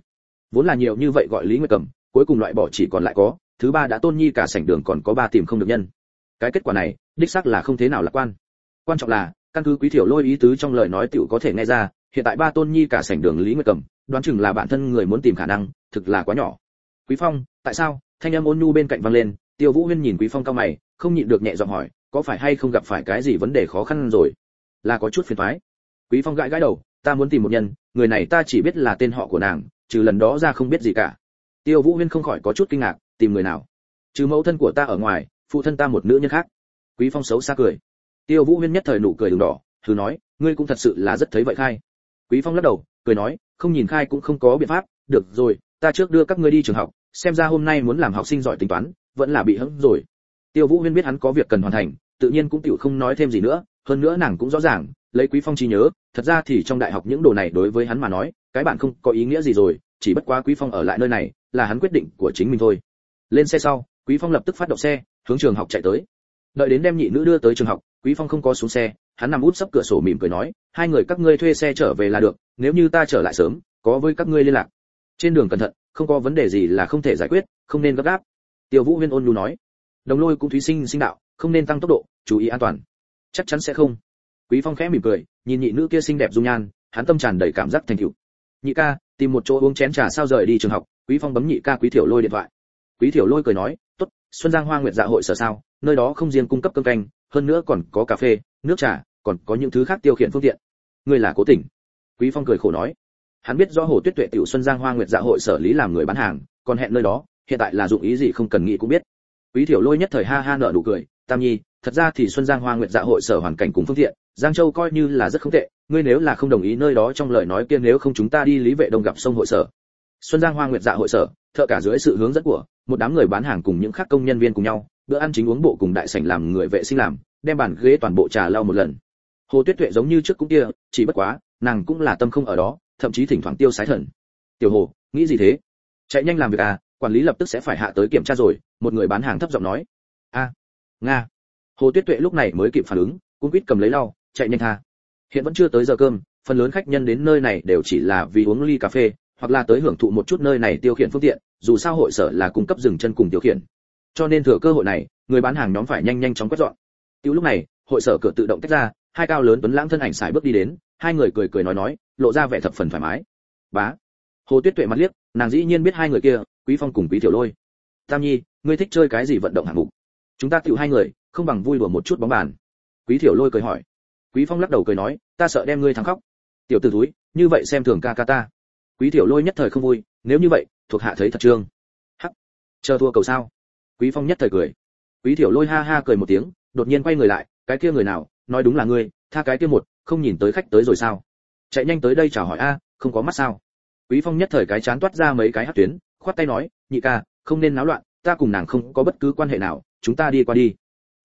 Vốn là nhiều như vậy gọi lý nguyệt cầm, cuối cùng loại bỏ chỉ còn lại có, thứ ba đã tôn nhi cả sảnh đường còn có ba tìm không được nhân. Cái kết quả này, đích xác là không thế nào lạc quan. Quan trọng là, căn cứ quý thiểu lôi ý tứ trong lời nói tiểu có thể nghe ra, hiện tại ba tôn nhi cả sảnh đường lý nguyệt cầm, đoán chừng là bản thân người muốn tìm khả năng, thực là quá nhỏ. Quý phong, tại sao? Thanh âm ôn nhu bên cạnh vang lên, tiêu vũ huyên nhìn quý phong cao mày, không nhịn được nhẹ giọng hỏi, có phải hay không gặp phải cái gì vấn đề khó khăn rồi? Là có chút phiền toái. Quý phong gãi gãi đầu ta muốn tìm một nhân, người này ta chỉ biết là tên họ của nàng, trừ lần đó ra không biết gì cả. Tiêu vũ huyên không khỏi có chút kinh ngạc, tìm người nào? Trừ mẫu thân của ta ở ngoài, phụ thân ta một nữ nhân khác. Quý phong xấu xa cười. Tiêu vũ huyên nhất thời nụ cười đường đỏ, thử nói, ngươi cũng thật sự là rất thấy vậy khai. Quý phong lắc đầu, cười nói, không nhìn khai cũng không có biện pháp, được rồi, ta trước đưa các ngươi đi trường học, xem ra hôm nay muốn làm học sinh giỏi tính toán, vẫn là bị hững rồi. Tiêu vũ huyên biết hắn có việc cần hoàn thành, tự nhiên cũng tiểu không nói thêm gì nữa, hơn nữa nàng cũng rõ ràng lấy quý phong trí nhớ, thật ra thì trong đại học những đồ này đối với hắn mà nói, cái bạn không có ý nghĩa gì rồi, chỉ bất quá quý phong ở lại nơi này, là hắn quyết định của chính mình thôi. Lên xe sau, quý phong lập tức phát động xe, hướng trường học chạy tới. Đợi đến đem nhị nữ đưa tới trường học, quý phong không có xuống xe, hắn nằm út sấp cửa sổ mỉm cười nói, hai người các ngươi thuê xe trở về là được, nếu như ta trở lại sớm, có với các ngươi liên lạc. Trên đường cẩn thận, không có vấn đề gì là không thể giải quyết, không nên gấp gáp. Tiêu vũ huyên ôn nhu nói, đồng lôi cũng thúy sinh sinh đạo, không nên tăng tốc độ, chú ý an toàn. Chắc chắn sẽ không quý phong khẽ mỉm cười, nhìn nhị nữ kia xinh đẹp dung nhan, hắn tâm tràn đầy cảm giác thành tựu. Nhị ca, tìm một chỗ uống chén trà sao rời đi trường học? Quý phong bấm nhị ca quý thiểu lôi điện thoại. Quý thiểu lôi cười nói, tốt, xuân giang hoa nguyệt dạ hội sở sao, nơi đó không riêng cung cấp cơm canh, hơn nữa còn có cà phê, nước trà, còn có những thứ khác tiêu khiển phương tiện. Ngươi là cố tình? Quý phong cười khổ nói. Hắn biết do hồ tuyết tuệ tiểu xuân giang hoa nguyệt dạ hội sở lý làm người bán hàng, còn hẹn nơi đó, hiện tại là dụng ý gì không cần nghĩ cũng biết. Quý thiểu lôi nhất thời ha ha nở nụ cười, tam nhi, thật ra thì xuân giang hoa nguyệt dạ hội sở hoàn cảnh cùng phương tiện giang châu coi như là rất không tệ, ngươi nếu là không đồng ý nơi đó trong lời nói kia nếu không chúng ta đi lý vệ đông gặp sông hội sở. Xuân giang hoa nguyệt dạ hội sở, thợ cả dưới sự hướng dẫn của một đám người bán hàng cùng những khác công nhân viên cùng nhau, bữa ăn chính uống bộ cùng đại sảnh làm người vệ sinh làm, đem bàn ghế toàn bộ trà lau một lần. Hồ tuyết tuệ giống như trước cũng kia, chỉ bất quá, nàng cũng là tâm không ở đó, thậm chí thỉnh thoảng tiêu sái thần. Tiểu hồ, nghĩ gì thế? Chạy nhanh làm việc à quản lý lập tức sẽ phải hạ tới kiểm tra rồi, một người bán hàng thấp giọng nói. A, nga. Hồ tuyết tuệ lúc này mới kịp phản ứng cũng quýt cầm lấy lau chạy nhanh tha. Hiện vẫn chưa tới giờ cơm, phần lớn khách nhân đến nơi này đều chỉ là vì uống ly cà phê, hoặc là tới hưởng thụ một chút nơi này tiêu khiển phương tiện, dù sao hội sở là cung cấp dừng chân cùng tiêu khiển. Cho nên thừa cơ hội này, người bán hàng nhóm phải nhanh nhanh chóng quét dọn. Tiêu lúc này, hội sở cửa tự động tách ra, hai cao lớn tuấn lãng thân ảnh xài bước đi đến, hai người cười cười nói nói, lộ ra vẻ thập phần thoải mái. Bá. Hồ tuyết tuệ mắt liếc, nàng dĩ nhiên biết hai người kia, quý phong cùng quý tiểu lôi. Tam nhi, ngươi thích chơi cái gì vận động hạng mục? Chúng ta tiểu hai người, không bằng vui đùa một chút bóng bàn. Quý tiểu lôi cười hỏi quý phong lắc đầu cười nói, ta sợ đem ngươi thắng khóc. Tiểu tử túi như vậy xem thường ca ca ta. Quý tiểu lôi nhất thời không vui, nếu như vậy, thuộc hạ thấy thật trương. Hắc, chờ thua cầu sao? Quý phong nhất thời cười. Quý tiểu lôi ha ha cười một tiếng, đột nhiên quay người lại, cái kia người nào, nói đúng là ngươi, tha cái kia một, không nhìn tới khách tới rồi sao? Chạy nhanh tới đây chào hỏi a, không có mắt sao? Quý phong nhất thời cái chán toát ra mấy cái hắt tuyến, khoát tay nói, nhị ca, không nên náo loạn, ta cùng nàng không có bất cứ quan hệ nào, chúng ta đi qua đi.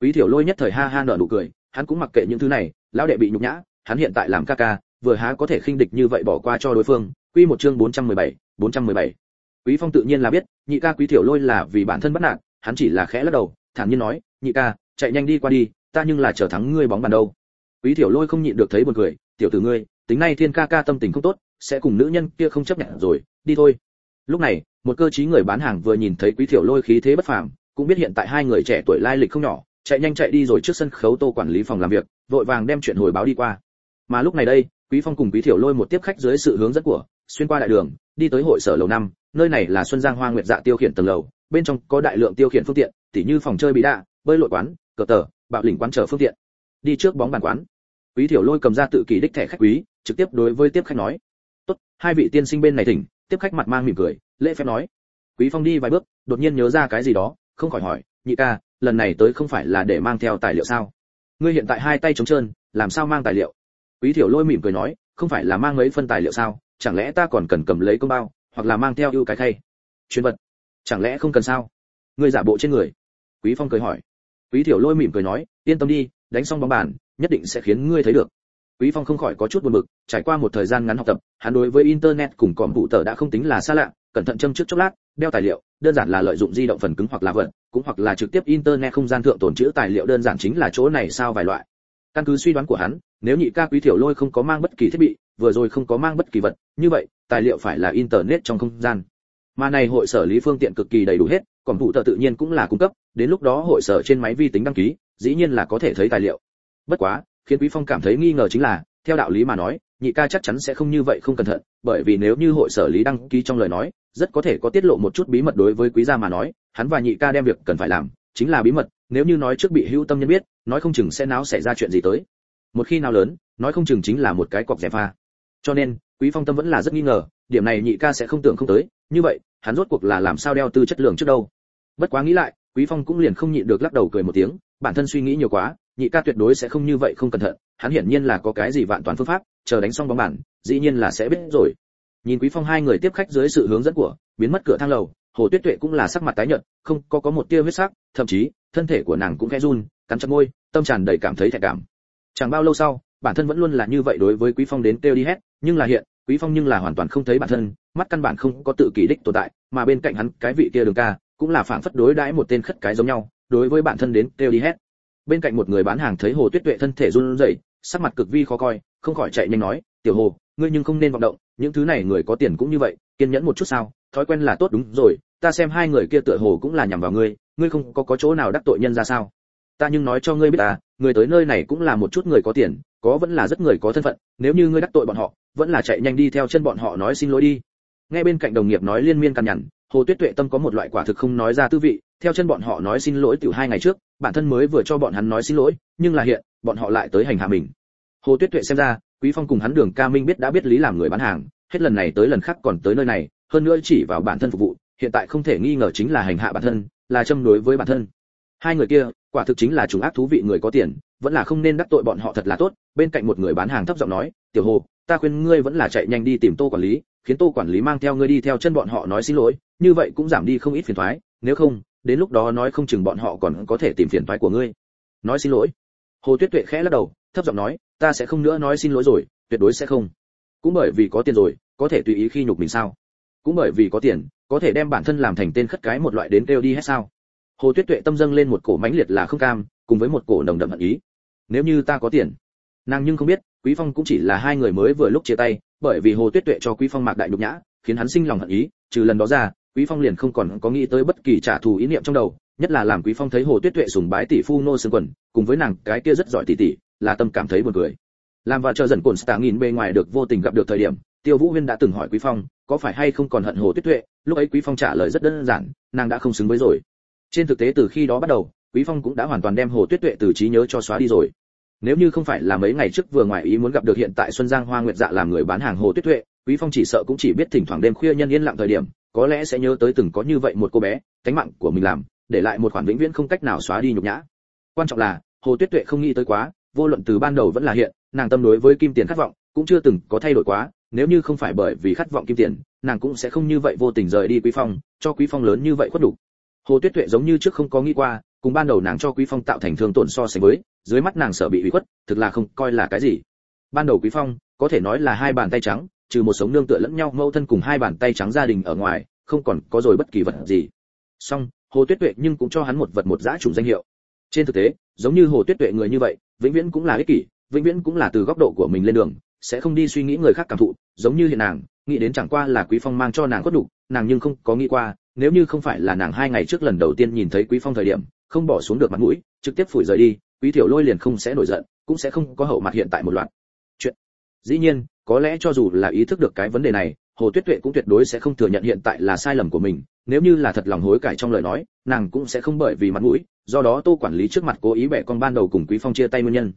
Quý tiểu lôi nhất thời ha ha nở nụ cười hắn cũng mặc kệ những thứ này lão đệ bị nhục nhã hắn hiện tại làm ca ca vừa há có thể khinh địch như vậy bỏ qua cho đối phương. Quy một chương 417, 417. quý phong tự nhiên là biết nhị ca quý tiểu lôi là vì bản thân bất nạn hắn chỉ là khẽ lắc đầu thản nhiên nói nhị ca chạy nhanh đi qua đi ta nhưng là chờ thắng ngươi bóng bàn đâu. Quý tiểu lôi không nhịn được thấy buồn cười tiểu tử ngươi tính nay thiên ca ca tâm tình không tốt sẽ cùng nữ nhân kia không chấp nhận rồi đi thôi. Lúc này một cơ trí người bán hàng vừa nhìn thấy quý tiểu lôi khí thế bất phàm cũng biết hiện tại hai người trẻ tuổi lai lịch không nhỏ chạy nhanh chạy đi rồi trước sân khấu tô quản lý phòng làm việc, vội vàng đem chuyện hồi báo đi qua. Mà lúc này đây, quý phong cùng quý thiểu lôi một tiếp khách dưới sự hướng dẫn của xuyên qua đại đường, đi tới hội sở lầu năm, nơi này là xuân giang hoa nguyệt dạ tiêu khiển tầng lầu, bên trong có đại lượng tiêu khiển phương tiện, tỉ như phòng chơi bí đạ, bơi lội quán, cờ tờ, bạo lĩnh quán chờ phương tiện. Đi trước bóng bàn quán. Quý thiểu lôi cầm ra tự kỷ đích thẻ khách quý, trực tiếp đối với tiếp khách nói, tốt, hai vị tiên sinh bên này thỉnh. Tiếp khách mặt mang mỉm cười, lễ phép nói. Quý phong đi vài bước, đột nhiên nhớ ra cái gì đó, không khỏi hỏi, nhị ca lần này tới không phải là để mang theo tài liệu sao? Ngươi hiện tại hai tay trống trơn, làm sao mang tài liệu? Quý thiểu lôi mỉm cười nói, không phải là mang mấy phân tài liệu sao? Chẳng lẽ ta còn cần cầm lấy công bao, hoặc là mang theo ưu cái khay? Chuyên vật, chẳng lẽ không cần sao? Ngươi giả bộ trên người. Quý phong cười hỏi. Quý thiểu lôi mỉm cười nói, yên tâm đi, đánh xong bóng bàn, nhất định sẽ khiến ngươi thấy được. Quý phong không khỏi có chút buồn bực, trải qua một thời gian ngắn học tập, hắn đối với internet cùng cọm phụ tờ đã không tính là xa lạ, cẩn thận châm trước chốc lát đeo tài liệu, đơn giản là lợi dụng di động phần cứng hoặc là vật, cũng hoặc là trực tiếp internet không gian thượng tồn trữ tài liệu đơn giản chính là chỗ này sao vài loại. Căn cứ suy đoán của hắn, nếu nhị ca quý thiểu lôi không có mang bất kỳ thiết bị, vừa rồi không có mang bất kỳ vật, như vậy, tài liệu phải là internet trong không gian. Mà này hội sở lý phương tiện cực kỳ đầy đủ hết, còn phụ tờ tự nhiên cũng là cung cấp, đến lúc đó hội sở trên máy vi tính đăng ký, dĩ nhiên là có thể thấy tài liệu. Bất quá, khiến quý phong cảm thấy nghi ngờ chính là, theo đạo lý mà nói, nhị ca chắc chắn sẽ không như vậy không cẩn thận, bởi vì nếu như hội sở lý đăng ký trong lời nói rất có thể có tiết lộ một chút bí mật đối với quý gia mà nói hắn và nhị ca đem việc cần phải làm chính là bí mật nếu như nói trước bị hữu tâm nhân biết nói không chừng sẽ náo xảy ra chuyện gì tới. Một khi nào lớn nói không chừng chính là một cái cọc rẻ pha. Cho nên quý phong tâm vẫn là rất nghi ngờ điểm này nhị ca sẽ không tưởng không tới như vậy hắn rốt cuộc là làm sao đeo tư chất lượng trước đâu? Bất quá nghĩ lại quý phong cũng liền không nhịn được lắc đầu cười một tiếng bản thân suy nghĩ nhiều quá nhị ca tuyệt đối sẽ không như vậy không cẩn thận hắn hiển nhiên là có cái gì vạn toàn phương pháp chờ đánh xong bóng bản, dĩ nhiên là sẽ biết rồi nhìn quý phong hai người tiếp khách dưới sự hướng dẫn của, biến mất cửa thang lầu, hồ tuyết tuệ cũng là sắc mặt tái nhợt, không có có một tia huyết sắc, thậm chí, thân thể của nàng cũng khẽ run, cắn chặt môi, tâm tràn đầy cảm thấy thẹn cảm. Chẳng bao lâu sau, bản thân vẫn luôn là như vậy đối với quý phong đến kêu đi hết, nhưng là hiện, quý phong nhưng là hoàn toàn không thấy bản thân, mắt căn bản không có tự kỷ đích tồn tại, mà bên cạnh hắn, cái vị kia đường ca, cũng là phản phất đối đãi một tên khất cái giống nhau, đối với bản thân đến kêu đi hết. Bên cạnh một người bán hàng thấy hồ tuyết tuệ thân thể run rẩy, sắc mặt cực vi khó coi, không khỏi chạy nhanh nói, tiểu hồ, ngươi nhưng không nên vọng động những thứ này người có tiền cũng như vậy, kiên nhẫn một chút sao? Thói quen là tốt đúng rồi, ta xem hai người kia tựa hồ cũng là nhằm vào ngươi ngươi không có có chỗ nào đắc tội nhân ra sao? Ta nhưng nói cho ngươi biết à người tới nơi này cũng là một chút người có tiền, có vẫn là rất người có thân phận, nếu như ngươi đắc tội bọn họ, vẫn là chạy nhanh đi theo chân bọn họ nói xin lỗi đi. Nghe bên cạnh đồng nghiệp nói liên miên cằn nhằn, hồ tuyết tuệ tâm có một loại quả thực không nói ra tư vị, theo chân bọn họ nói xin lỗi tiểu hai ngày trước, bản thân mới vừa cho bọn hắn nói xin lỗi, nhưng là hiện, bọn họ lại tới hành hạ mình. Hồ tuyết tuệ xem ra quý phong cùng hắn đường ca minh biết đã biết lý làm người bán hàng, hết lần này tới lần khác còn tới nơi này, hơn nữa chỉ vào bản thân phục vụ, hiện tại không thể nghi ngờ chính là hành hạ bản thân, là châm đối với bản thân. Hai người kia, quả thực chính là chúng ác thú vị người có tiền, vẫn là không nên đắc tội bọn họ thật là tốt, bên cạnh một người bán hàng thấp giọng nói, tiểu hồ, ta khuyên ngươi vẫn là chạy nhanh đi tìm tô quản lý, khiến tô quản lý mang theo ngươi đi theo chân bọn họ nói xin lỗi, như vậy cũng giảm đi không ít phiền toái, nếu không, đến lúc đó nói không chừng bọn họ còn có thể tìm phiền toái của ngươi. Nói xin lỗi? Hồ tuyết tuệ khẽ lắc đầu, thấp giọng nói ta sẽ không nữa nói xin lỗi rồi, tuyệt đối sẽ không. Cũng bởi vì có tiền rồi, có thể tùy ý khi nhục mình sao? Cũng bởi vì có tiền, có thể đem bản thân làm thành tên khất cái một loại đến kêu đi hết sao? Hồ tuyết tuệ tâm dâng lên một cổ mãnh liệt là không cam, cùng với một cổ nồng đậm hận ý. Nếu như ta có tiền, nàng nhưng không biết, quý phong cũng chỉ là hai người mới vừa lúc chia tay, bởi vì hồ tuyết tuệ cho quý phong mạc đại nhục nhã, khiến hắn sinh lòng hận ý, trừ lần đó ra, quý phong liền không còn có nghĩ tới bất kỳ trả thù ý niệm trong đầu, nhất là làm quý phong thấy hồ tuyết tuệ sùng bái tỷ phu nô xương quần, cùng với nàng cái kia rất giỏi tỷ tỷ là tâm cảm thấy buồn cười. Làm và chờ dần cồn stạ nghìn bề ngoài được vô tình gặp được thời điểm, tiêu vũ huyên đã từng hỏi quý phong, có phải hay không còn hận hồ tuyết tuệ, lúc ấy quý phong trả lời rất đơn giản, nàng đã không xứng với rồi. Trên thực tế từ khi đó bắt đầu, quý phong cũng đã hoàn toàn đem hồ tuyết tuệ từ trí nhớ cho xóa đi rồi. Nếu như không phải là mấy ngày trước vừa ngoài ý muốn gặp được hiện tại xuân giang hoa nguyệt dạ làm người bán hàng hồ tuyết tuệ, quý phong chỉ sợ cũng chỉ biết thỉnh thoảng đêm khuya nhân yên lặng thời điểm, có lẽ sẽ nhớ tới từng có như vậy một cô bé, cánh mạng của mình làm, để lại một khoản vĩnh viễn không cách nào xóa đi nhục nhã. Quan trọng là, hồ tuyết tuệ không nghĩ tới quá vô luận từ ban đầu vẫn là hiện, nàng tâm đối với kim tiền khát vọng cũng chưa từng có thay đổi quá, nếu như không phải bởi vì khát vọng kim tiền, nàng cũng sẽ không như vậy vô tình rời đi quý phong, cho quý phong lớn như vậy khuất đủ. Hồ tuyết tuệ giống như trước không có nghĩ qua, cùng ban đầu nàng cho quý phong tạo thành thương tổn so sánh với, dưới mắt nàng sợ bị ủy khuất, thực là không coi là cái gì. Ban đầu quý phong, có thể nói là hai bàn tay trắng, trừ một sống nương tựa lẫn nhau mâu thân cùng hai bàn tay trắng gia đình ở ngoài, không còn có rồi bất kỳ vật gì. Song, hồ tuyết tuệ nhưng cũng cho hắn một vật một giá chủ danh hiệu. Trên thực tế, giống như hồ tuyết tuệ người như vậy vĩnh viễn cũng là ích kỷ, vĩnh viễn cũng là từ góc độ của mình lên đường, sẽ không đi suy nghĩ người khác cảm thụ, giống như hiện nàng, nghĩ đến chẳng qua là quý phong mang cho nàng khuất đủ nàng nhưng không có nghĩ qua, nếu như không phải là nàng hai ngày trước lần đầu tiên nhìn thấy quý phong thời điểm, không bỏ xuống được mặt mũi, trực tiếp phủi rời đi, quý tiểu lôi liền không sẽ nổi giận, cũng sẽ không có hậu mặt hiện tại một loạt chuyện. Dĩ nhiên, có lẽ cho dù là ý thức được cái vấn đề này, hồ tuyết tuệ cũng tuyệt đối sẽ không thừa nhận hiện tại là sai lầm của mình nếu như là thật lòng hối cải trong lời nói, nàng cũng sẽ không bởi vì mặt mũi, do đó tô quản lý trước mặt cố ý bẻ con ban đầu cùng quý phong chia tay nguyên nhân.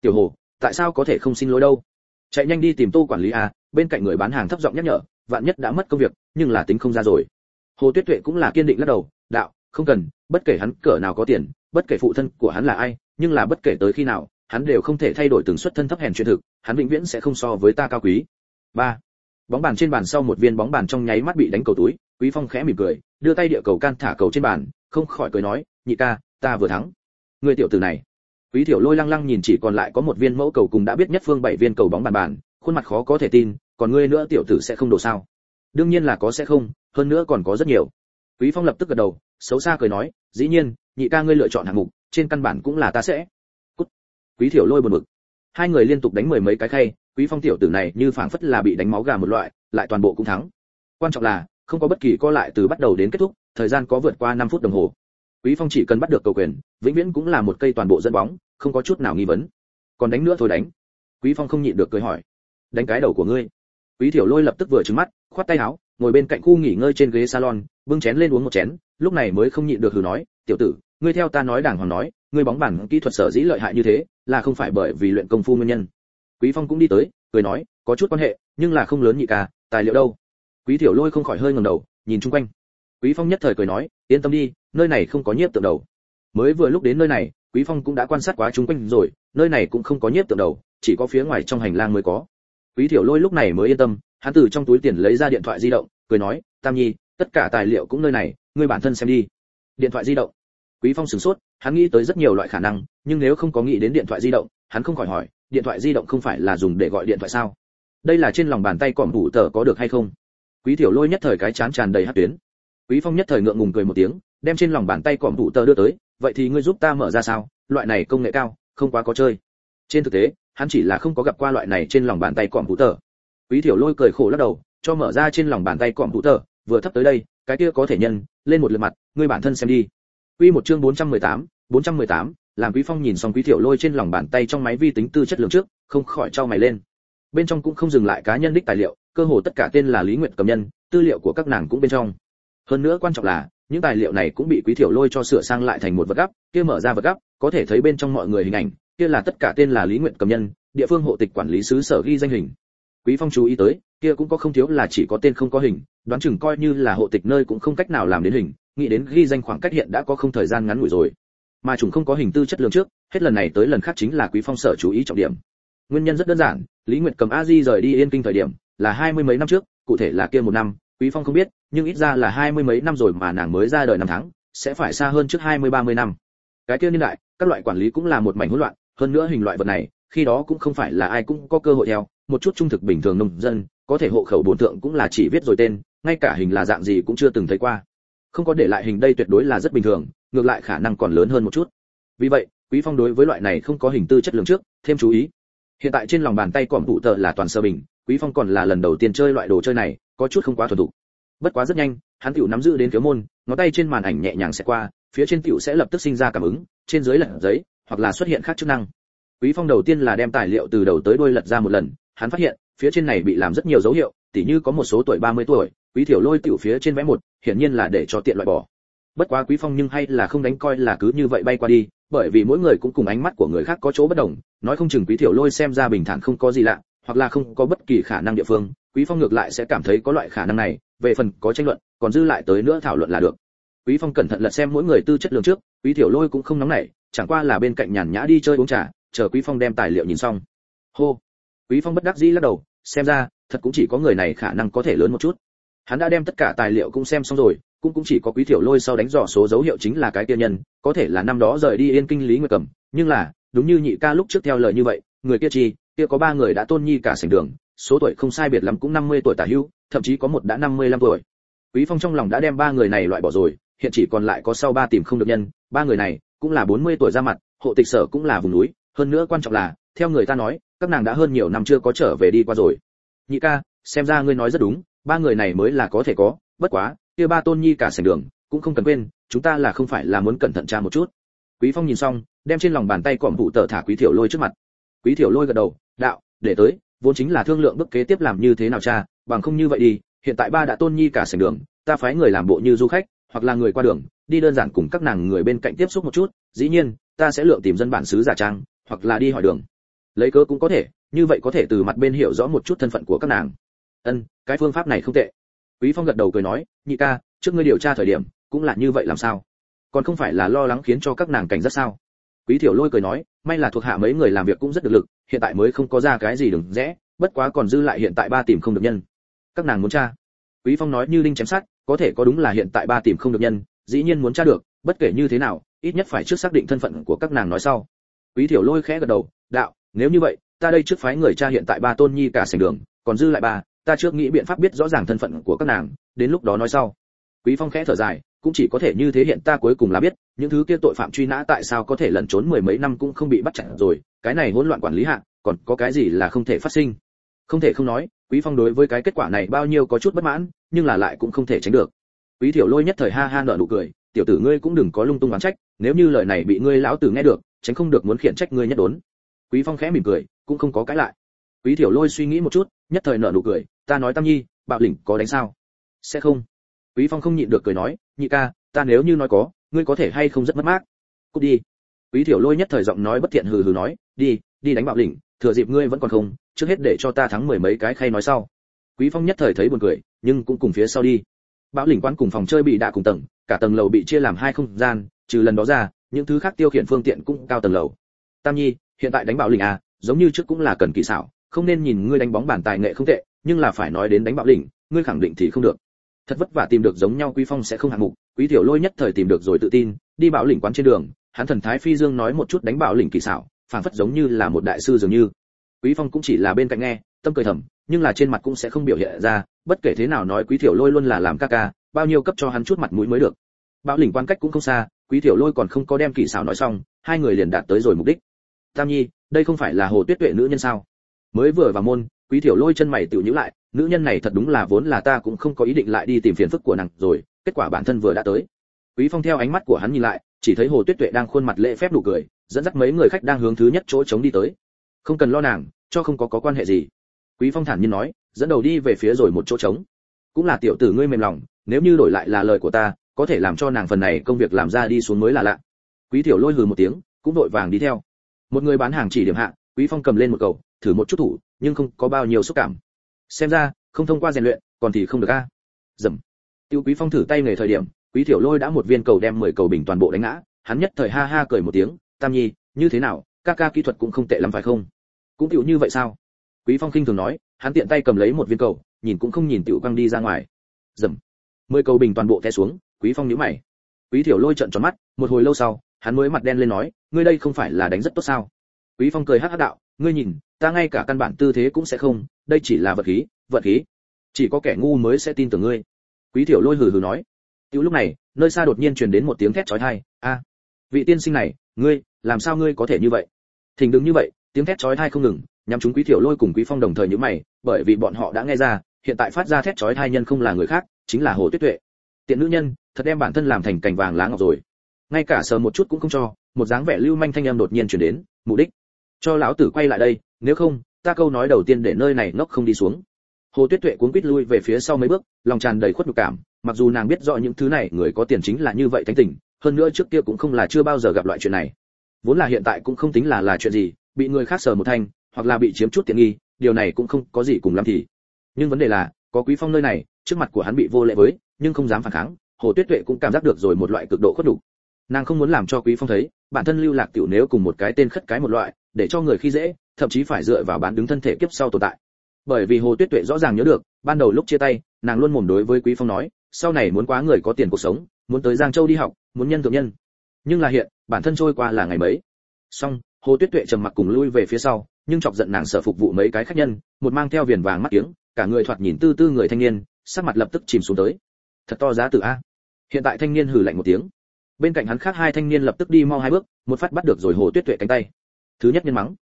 Tiểu hồ, tại sao có thể không xin lỗi đâu? Chạy nhanh đi tìm tô quản lý à bên cạnh người bán hàng thấp giọng nhắc nhở, vạn nhất đã mất công việc, nhưng là tính không ra rồi. Hồ tuyết tuệ cũng là kiên định lắc đầu, đạo, không cần, bất kể hắn cỡ nào có tiền, bất kể phụ thân của hắn là ai, nhưng là bất kể tới khi nào, hắn đều không thể thay đổi từng xuất thân thấp hèn chuyện thực, hắn vĩnh viễn sẽ không so với ta cao quý. Ba, bóng bàn trên bàn sau một viên bóng bàn trong nháy mắt bị đánh cầu túi quý phong khẽ mỉm cười, đưa tay địa cầu can thả cầu trên bàn, không khỏi cười nói, nhị ca, ta vừa thắng. Người tiểu tử này. Quý tiểu lôi lăng lăng nhìn chỉ còn lại có một viên mẫu cầu cùng đã biết nhất phương bảy viên cầu bóng bàn bàn, khuôn mặt khó có thể tin, còn ngươi nữa tiểu tử sẽ không đổ sao? Đương nhiên là có sẽ không, hơn nữa còn có rất nhiều. Quý phong lập tức gật đầu, xấu xa cười nói, dĩ nhiên, nhị ca ngươi lựa chọn hạng mục, trên căn bản cũng là ta sẽ. Cút. quý tiểu lôi buồn bực. Hai người liên tục đánh mười mấy cái khay, quý phong tiểu tử này như phảng phất là bị đánh máu gà một loại, lại toàn bộ cũng thắng. Quan trọng là không có bất kỳ co lại từ bắt đầu đến kết thúc, thời gian có vượt qua 5 phút đồng hồ. Quý phong chỉ cần bắt được cầu quyền, vĩnh viễn cũng là một cây toàn bộ dẫn bóng, không có chút nào nghi vấn. Còn đánh nữa thôi đánh. Quý phong không nhịn được cười hỏi. Đánh cái đầu của ngươi. Quý thiểu lôi lập tức vừa trừng mắt, khoát tay áo, ngồi bên cạnh khu nghỉ ngơi trên ghế salon, bưng chén lên uống một chén, lúc này mới không nhịn được hừ nói, tiểu tử, ngươi theo ta nói đàng hoàng nói, ngươi bóng bàn kỹ thuật sở dĩ lợi hại như thế, là không phải bởi vì luyện công phu nguyên nhân. Quý phong cũng đi tới, cười nói, có chút quan hệ, nhưng là không lớn nhị ca, tài liệu đâu? Quý tiểu lôi không khỏi hơi ngẩng đầu, nhìn chung quanh. Quý phong nhất thời cười nói, yên tâm đi, nơi này không có nhiếp tượng đầu. Mới vừa lúc đến nơi này, quý phong cũng đã quan sát quá chung quanh rồi, nơi này cũng không có nhiếp tượng đầu, chỉ có phía ngoài trong hành lang mới có. Quý tiểu lôi lúc này mới yên tâm, hắn từ trong túi tiền lấy ra điện thoại di động, cười nói, tam nhi, tất cả tài liệu cũng nơi này, ngươi bản thân xem đi. Điện thoại di động. Quý phong sửng sốt, hắn nghĩ tới rất nhiều loại khả năng, nhưng nếu không có nghĩ đến điện thoại di động, hắn không khỏi hỏi, điện thoại di động không phải là dùng để gọi điện thoại sao? Đây là trên lòng bàn tay cỏm thủ tờ có được hay không? Quý tiểu lôi nhất thời cái chán tràn đầy hát tuyến. Quý phong nhất thời ngượng ngùng cười một tiếng đem trên lòng bàn tay cỏm thủ tờ đưa tới vậy thì ngươi giúp ta mở ra sao? Loại này công nghệ cao không quá có chơi. Trên thực tế hắn chỉ là không có gặp qua loại này trên lòng bàn tay cỏm thủ tờ. Quý tiểu lôi cười khổ lắc đầu cho mở ra trên lòng bàn tay cỏm thủ tờ vừa thấp tới đây cái kia có thể nhân lên một lượt mặt ngươi bản thân xem đi. Quy một chương 418, 418, làm Quý Phong nhìn xong Quý tiểu Lôi trên lòng bàn tay trong máy vi tính tư chất lượng trước, không khỏi trao mày lên. Bên trong cũng không dừng lại cá nhân đích tài liệu, cơ hồ tất cả tên là Lý Nguyệt cầm nhân, tư liệu của các nàng cũng bên trong. Hơn nữa quan trọng là, những tài liệu này cũng bị Quý Thiểu Lôi cho sửa sang lại thành một vật gấp, kia mở ra vật gấp, có thể thấy bên trong mọi người hình ảnh, kia là tất cả tên là Lý Nguyệt cầm nhân, địa phương hộ tịch quản lý sứ sở ghi danh hình. Quý Phong chú ý tới, kia cũng có không thiếu là chỉ có tên không có hình, đoán chừng coi như là hộ tịch nơi cũng không cách nào làm đến hình, nghĩ đến ghi danh khoảng cách hiện đã có không thời gian ngắn ngủi rồi mà chúng không có hình tư chất lượng trước hết lần này tới lần khác chính là quý phong sở chú ý trọng điểm nguyên nhân rất đơn giản, lý nguyệt cầm a di rời đi yên kinh thời điểm là hai mươi mấy năm trước, cụ thể là kia một năm, quý phong không biết, nhưng ít ra là hai mươi mấy năm rồi mà nàng mới ra đời năm tháng, sẽ phải xa hơn trước hai mươi, ba mươi năm. Cái kia niên đại, các loại quản lý cũng là một mảnh hỗn loạn, hơn nữa hình loại vật này, khi đó cũng không phải là ai cũng có cơ hội theo, một chút trung thực bình thường nông dân, có thể hộ khẩu bổn tượng cũng là chỉ viết rồi tên, ngay cả hình là dạng gì cũng chưa từng thấy qua. Không có để lại hình đây tuyệt đối là rất bình thường, ngược lại khả năng còn lớn hơn một chút. Vì vậy, quý phong đối với loại này không có hình tư chất lượng trước, thêm chú ý hiện tại trên lòng bàn tay cỏm tụ tờ là toàn sơ bình, quý phong còn là lần đầu tiên chơi loại đồ chơi này, có chút không quá thuần thục. Bất quá rất nhanh, hắn tiểu nắm giữ đến phiếu môn, ngón tay trên màn ảnh nhẹ nhàng sẽ qua, phía trên tiểu sẽ lập tức sinh ra cảm ứng, trên dưới lật giấy, hoặc là xuất hiện khác chức năng. Quý phong đầu tiên là đem tài liệu từ đầu tới đuôi lật ra một lần, hắn phát hiện, phía trên này bị làm rất nhiều dấu hiệu, tỉ như có một số tuổi 30 tuổi, quý thiểu lôi tiểu phía trên vẽ một, hiển nhiên là để cho tiện loại bỏ bất quá quý phong nhưng hay là không đánh coi là cứ như vậy bay qua đi, bởi vì mỗi người cũng cùng ánh mắt của người khác có chỗ bất đồng, nói không chừng quý thiểu lôi xem ra bình thản không có gì lạ, hoặc là không có bất kỳ khả năng địa phương, quý phong ngược lại sẽ cảm thấy có loại khả năng này, về phần có tranh luận, còn dư lại tới nữa thảo luận là được. Quý phong cẩn thận lật xem mỗi người tư chất lượng trước, quý thiểu lôi cũng không nóng nảy, chẳng qua là bên cạnh nhàn nhã đi chơi uống trà, chờ quý phong đem tài liệu nhìn xong. Hô! Quý phong bất đắc dĩ lắc đầu, xem ra, thật cũng chỉ có người này khả năng có thể lớn một chút. Hắn đã đem tất cả tài liệu cũng xem xong rồi cũng cũng chỉ có quý thiểu lôi sau đánh dò số dấu hiệu chính là cái kia nhân, có thể là năm đó rời đi yên kinh lý nguyệt cầm. Nhưng là, đúng như nhị ca lúc trước theo lời như vậy, người kia chi, kia có ba người đã tôn nhi cả sảnh đường, số tuổi không sai biệt lắm cũng 50 tuổi tả hữu thậm chí có một đã 55 tuổi. Quý phong trong lòng đã đem ba người này loại bỏ rồi, hiện chỉ còn lại có sau ba tìm không được nhân, ba người này cũng là 40 tuổi ra mặt, hộ tịch sở cũng là vùng núi, hơn nữa quan trọng là, theo người ta nói, các nàng đã hơn nhiều năm chưa có trở về đi qua rồi. Nhị ca, xem ra ngươi nói rất đúng, ba người này mới là có thể có, bất quá kia ba tôn nhi cả sảnh đường, cũng không cần quên, chúng ta là không phải là muốn cẩn thận tra một chút. Quý phong nhìn xong, đem trên lòng bàn tay cọm vụ tờ thả quý thiểu lôi trước mặt. Quý thiểu lôi gật đầu, đạo, để tới, vốn chính là thương lượng bước kế tiếp làm như thế nào cha bằng không như vậy đi, hiện tại ba đã tôn nhi cả sảnh đường, ta phái người làm bộ như du khách, hoặc là người qua đường, đi đơn giản cùng các nàng người bên cạnh tiếp xúc một chút, dĩ nhiên, ta sẽ lượng tìm dân bản xứ giả trang, hoặc là đi hỏi đường. Lấy cớ cũng có thể, như vậy có thể từ mặt bên hiểu rõ một chút thân phận của các nàng. Ân, cái phương pháp này không tệ quý phong gật đầu cười nói, nhị ca, trước ngươi điều tra thời điểm, cũng là như vậy làm sao? Còn không phải là lo lắng khiến cho các nàng cảnh rất sao? Quý thiểu lôi cười nói, may là thuộc hạ mấy người làm việc cũng rất được lực, hiện tại mới không có ra cái gì đừng rẽ, bất quá còn dư lại hiện tại ba tìm không được nhân. Các nàng muốn tra. Quý phong nói như linh chém sát có thể có đúng là hiện tại ba tìm không được nhân, dĩ nhiên muốn tra được, bất kể như thế nào, ít nhất phải trước xác định thân phận của các nàng nói sau. Quý thiểu lôi khẽ gật đầu, đạo, nếu như vậy, ta đây trước phái người tra hiện tại ba tôn nhi cả sảnh đường, còn dư lại ba ta trước nghĩ biện pháp biết rõ ràng thân phận của các nàng, đến lúc đó nói sau. Quý phong khẽ thở dài, cũng chỉ có thể như thế hiện ta cuối cùng là biết, những thứ kia tội phạm truy nã tại sao có thể lẩn trốn mười mấy năm cũng không bị bắt chặt rồi, cái này hỗn loạn quản lý hạ, còn có cái gì là không thể phát sinh? Không thể không nói, quý phong đối với cái kết quả này bao nhiêu có chút bất mãn, nhưng là lại cũng không thể tránh được. Quý thiểu lôi nhất thời ha ha nở nụ cười, tiểu tử ngươi cũng đừng có lung tung oán trách, nếu như lời này bị ngươi lão tử nghe được, tránh không được muốn khiển trách ngươi nhất đốn. Quý phong khẽ mỉm cười, cũng không có cái lại. Quý thiểu lôi suy nghĩ một chút, nhất thời nở nụ cười ta nói tam nhi, bạo lĩnh có đánh sao? Sẽ không. Quý phong không nhịn được cười nói, nhị ca, ta nếu như nói có, ngươi có thể hay không rất mất mát? Cút đi. Quý thiểu lôi nhất thời giọng nói bất thiện hừ hừ nói, đi đi đánh bạo lĩnh, thừa dịp ngươi vẫn còn không, trước hết để cho ta thắng mười mấy cái khay nói sau. Quý phong nhất thời thấy buồn cười, nhưng cũng cùng phía sau đi. Bạo lĩnh quán cùng phòng chơi bị đạ cùng tầng, cả tầng lầu bị chia làm hai không gian, trừ lần đó ra, những thứ khác tiêu khiển phương tiện cũng cao tầng lầu. Tam nhi, hiện tại đánh bạo lĩnh à giống như trước cũng là cần kỳ xảo, không nên nhìn ngươi đánh bóng bản tài nghệ không tệ nhưng là phải nói đến đánh bạo đỉnh, ngươi khẳng định thì không được. Thật vất vả tìm được giống nhau quý phong sẽ không hạng mục quý tiểu lôi nhất thời tìm được rồi tự tin đi bảo lĩnh quán trên đường hắn thần thái phi dương nói một chút đánh bảo lĩnh kỳ xảo phảng phất giống như là một đại sư dường như. Quý phong cũng chỉ là bên cạnh nghe tâm cười thầm nhưng là trên mặt cũng sẽ không biểu hiện ra bất kể thế nào nói quý tiểu lôi luôn là làm ca ca bao nhiêu cấp cho hắn chút mặt mũi mới được. Bảo lĩnh quan cách cũng không xa quý tiểu lôi còn không có đem kỳ xảo nói xong hai người liền đạt tới rồi mục đích. Tam nhi đây không phải là hồ tuyết tuệ nữ nhân sao? Mới vừa vào môn quý tiểu lôi chân mày tiểu nhíu lại, nữ nhân này thật đúng là vốn là ta cũng không có ý định lại đi tìm phiền phức của nàng rồi, kết quả bản thân vừa đã tới. Quý phong theo ánh mắt của hắn nhìn lại, chỉ thấy hồ tuyết tuệ đang khuôn mặt lễ phép đủ cười, dẫn dắt mấy người khách đang hướng thứ nhất chỗ trống đi tới. Không cần lo nàng, cho không có có quan hệ gì. Quý phong thản nhiên nói, dẫn đầu đi về phía rồi một chỗ trống. Cũng là tiểu tử ngươi mềm lòng, nếu như đổi lại là lời của ta, có thể làm cho nàng phần này công việc làm ra đi xuống mới là lạ. Quý tiểu lôi hừ một tiếng, cũng đội vàng đi theo. Một người bán hàng chỉ điểm hạ, quý phong cầm lên một cầu thử một chút thủ, nhưng không có bao nhiêu xúc cảm. Xem ra, không thông qua rèn luyện, còn thì không được a. Dầm. Tiêu quý phong thử tay nghề thời điểm, quý tiểu lôi đã một viên cầu đem 10 cầu bình toàn bộ đánh ngã, hắn nhất thời ha ha cười một tiếng, tam nhi, như thế nào ca ca kỹ thuật cũng không tệ lắm phải không? Cũng tiểu như vậy sao? Quý phong khinh thường nói, hắn tiện tay cầm lấy một viên cầu, nhìn cũng không nhìn tiểu quăng đi ra ngoài. Dầm. Mười cầu bình toàn bộ té xuống, quý phong nhíu mày. Quý tiểu lôi trợn tròn mắt, một hồi lâu sau, hắn mới mặt đen lên nói, ngươi đây không phải là đánh rất tốt sao? Quý phong cười hắc hắc đạo ngươi nhìn, ta ngay cả căn bản tư thế cũng sẽ không, đây chỉ là vật khí vật khí. Chỉ có kẻ ngu mới sẽ tin tưởng ngươi. Quý tiểu lôi hừ hừ nói. Tiểu lúc này, nơi xa đột nhiên truyền đến một tiếng thét chói tai. A, vị tiên sinh này, ngươi, làm sao ngươi có thể như vậy? Thình đứng như vậy, tiếng thét chói tai không ngừng, nhắm chúng quý tiểu lôi cùng quý phong đồng thời như mày, bởi vì bọn họ đã nghe ra, hiện tại phát ra thét chói tai nhân không là người khác, chính là hồ tuyết tuệ. Tiện nữ nhân, thật đem bản thân làm thành cành vàng lá ngọc rồi. Ngay cả sờ một chút cũng không cho, một dáng vẻ lưu manh thanh âm đột nhiên truyền đến mục đích cho lão tử quay lại đây, nếu không, ta câu nói đầu tiên để nơi này ngốc không đi xuống. Hồ tuyết tuệ cuốn quít lui về phía sau mấy bước, lòng tràn đầy khuất nhục cảm, mặc dù nàng biết rõ những thứ này, người có tiền chính là như vậy thánh tình, hơn nữa trước kia cũng không là chưa bao giờ gặp loại chuyện này. Vốn là hiện tại cũng không tính là là chuyện gì, bị người khác sờ một thanh, hoặc là bị chiếm chút tiện nghi, điều này cũng không có gì cùng lắm thì. Nhưng vấn đề là, có quý phong nơi này, trước mặt của hắn bị vô lễ với, nhưng không dám phản kháng, hồ tuyết tuệ cũng cảm giác được rồi một loại cực độ khuất đủ nàng không muốn làm cho quý phong thấy, bản thân lưu lạc tiểu nếu cùng một cái tên khất cái một loại để cho người khi dễ, thậm chí phải dựa vào bán đứng thân thể kiếp sau tồn tại. Bởi vì hồ tuyết tuệ rõ ràng nhớ được, ban đầu lúc chia tay, nàng luôn mồm đối với quý phong nói, sau này muốn quá người có tiền cuộc sống, muốn tới giang châu đi học, muốn nhân thượng nhân. Nhưng là hiện, bản thân trôi qua là ngày mấy? Xong, hồ tuyết tuệ trầm mặc cùng lui về phía sau, nhưng chọc giận nàng sở phục vụ mấy cái khách nhân, một mang theo viền vàng mắt kiếng, cả người thoạt nhìn tư tư người thanh niên, sắc mặt lập tức chìm xuống tới. Thật to giá từ a. Hiện tại thanh niên hừ lạnh một tiếng. Bên cạnh hắn khác hai thanh niên lập tức đi mau hai bước, một phát bắt được rồi hồ tuyết tuệ cánh tay thứ nhất nhân mắng.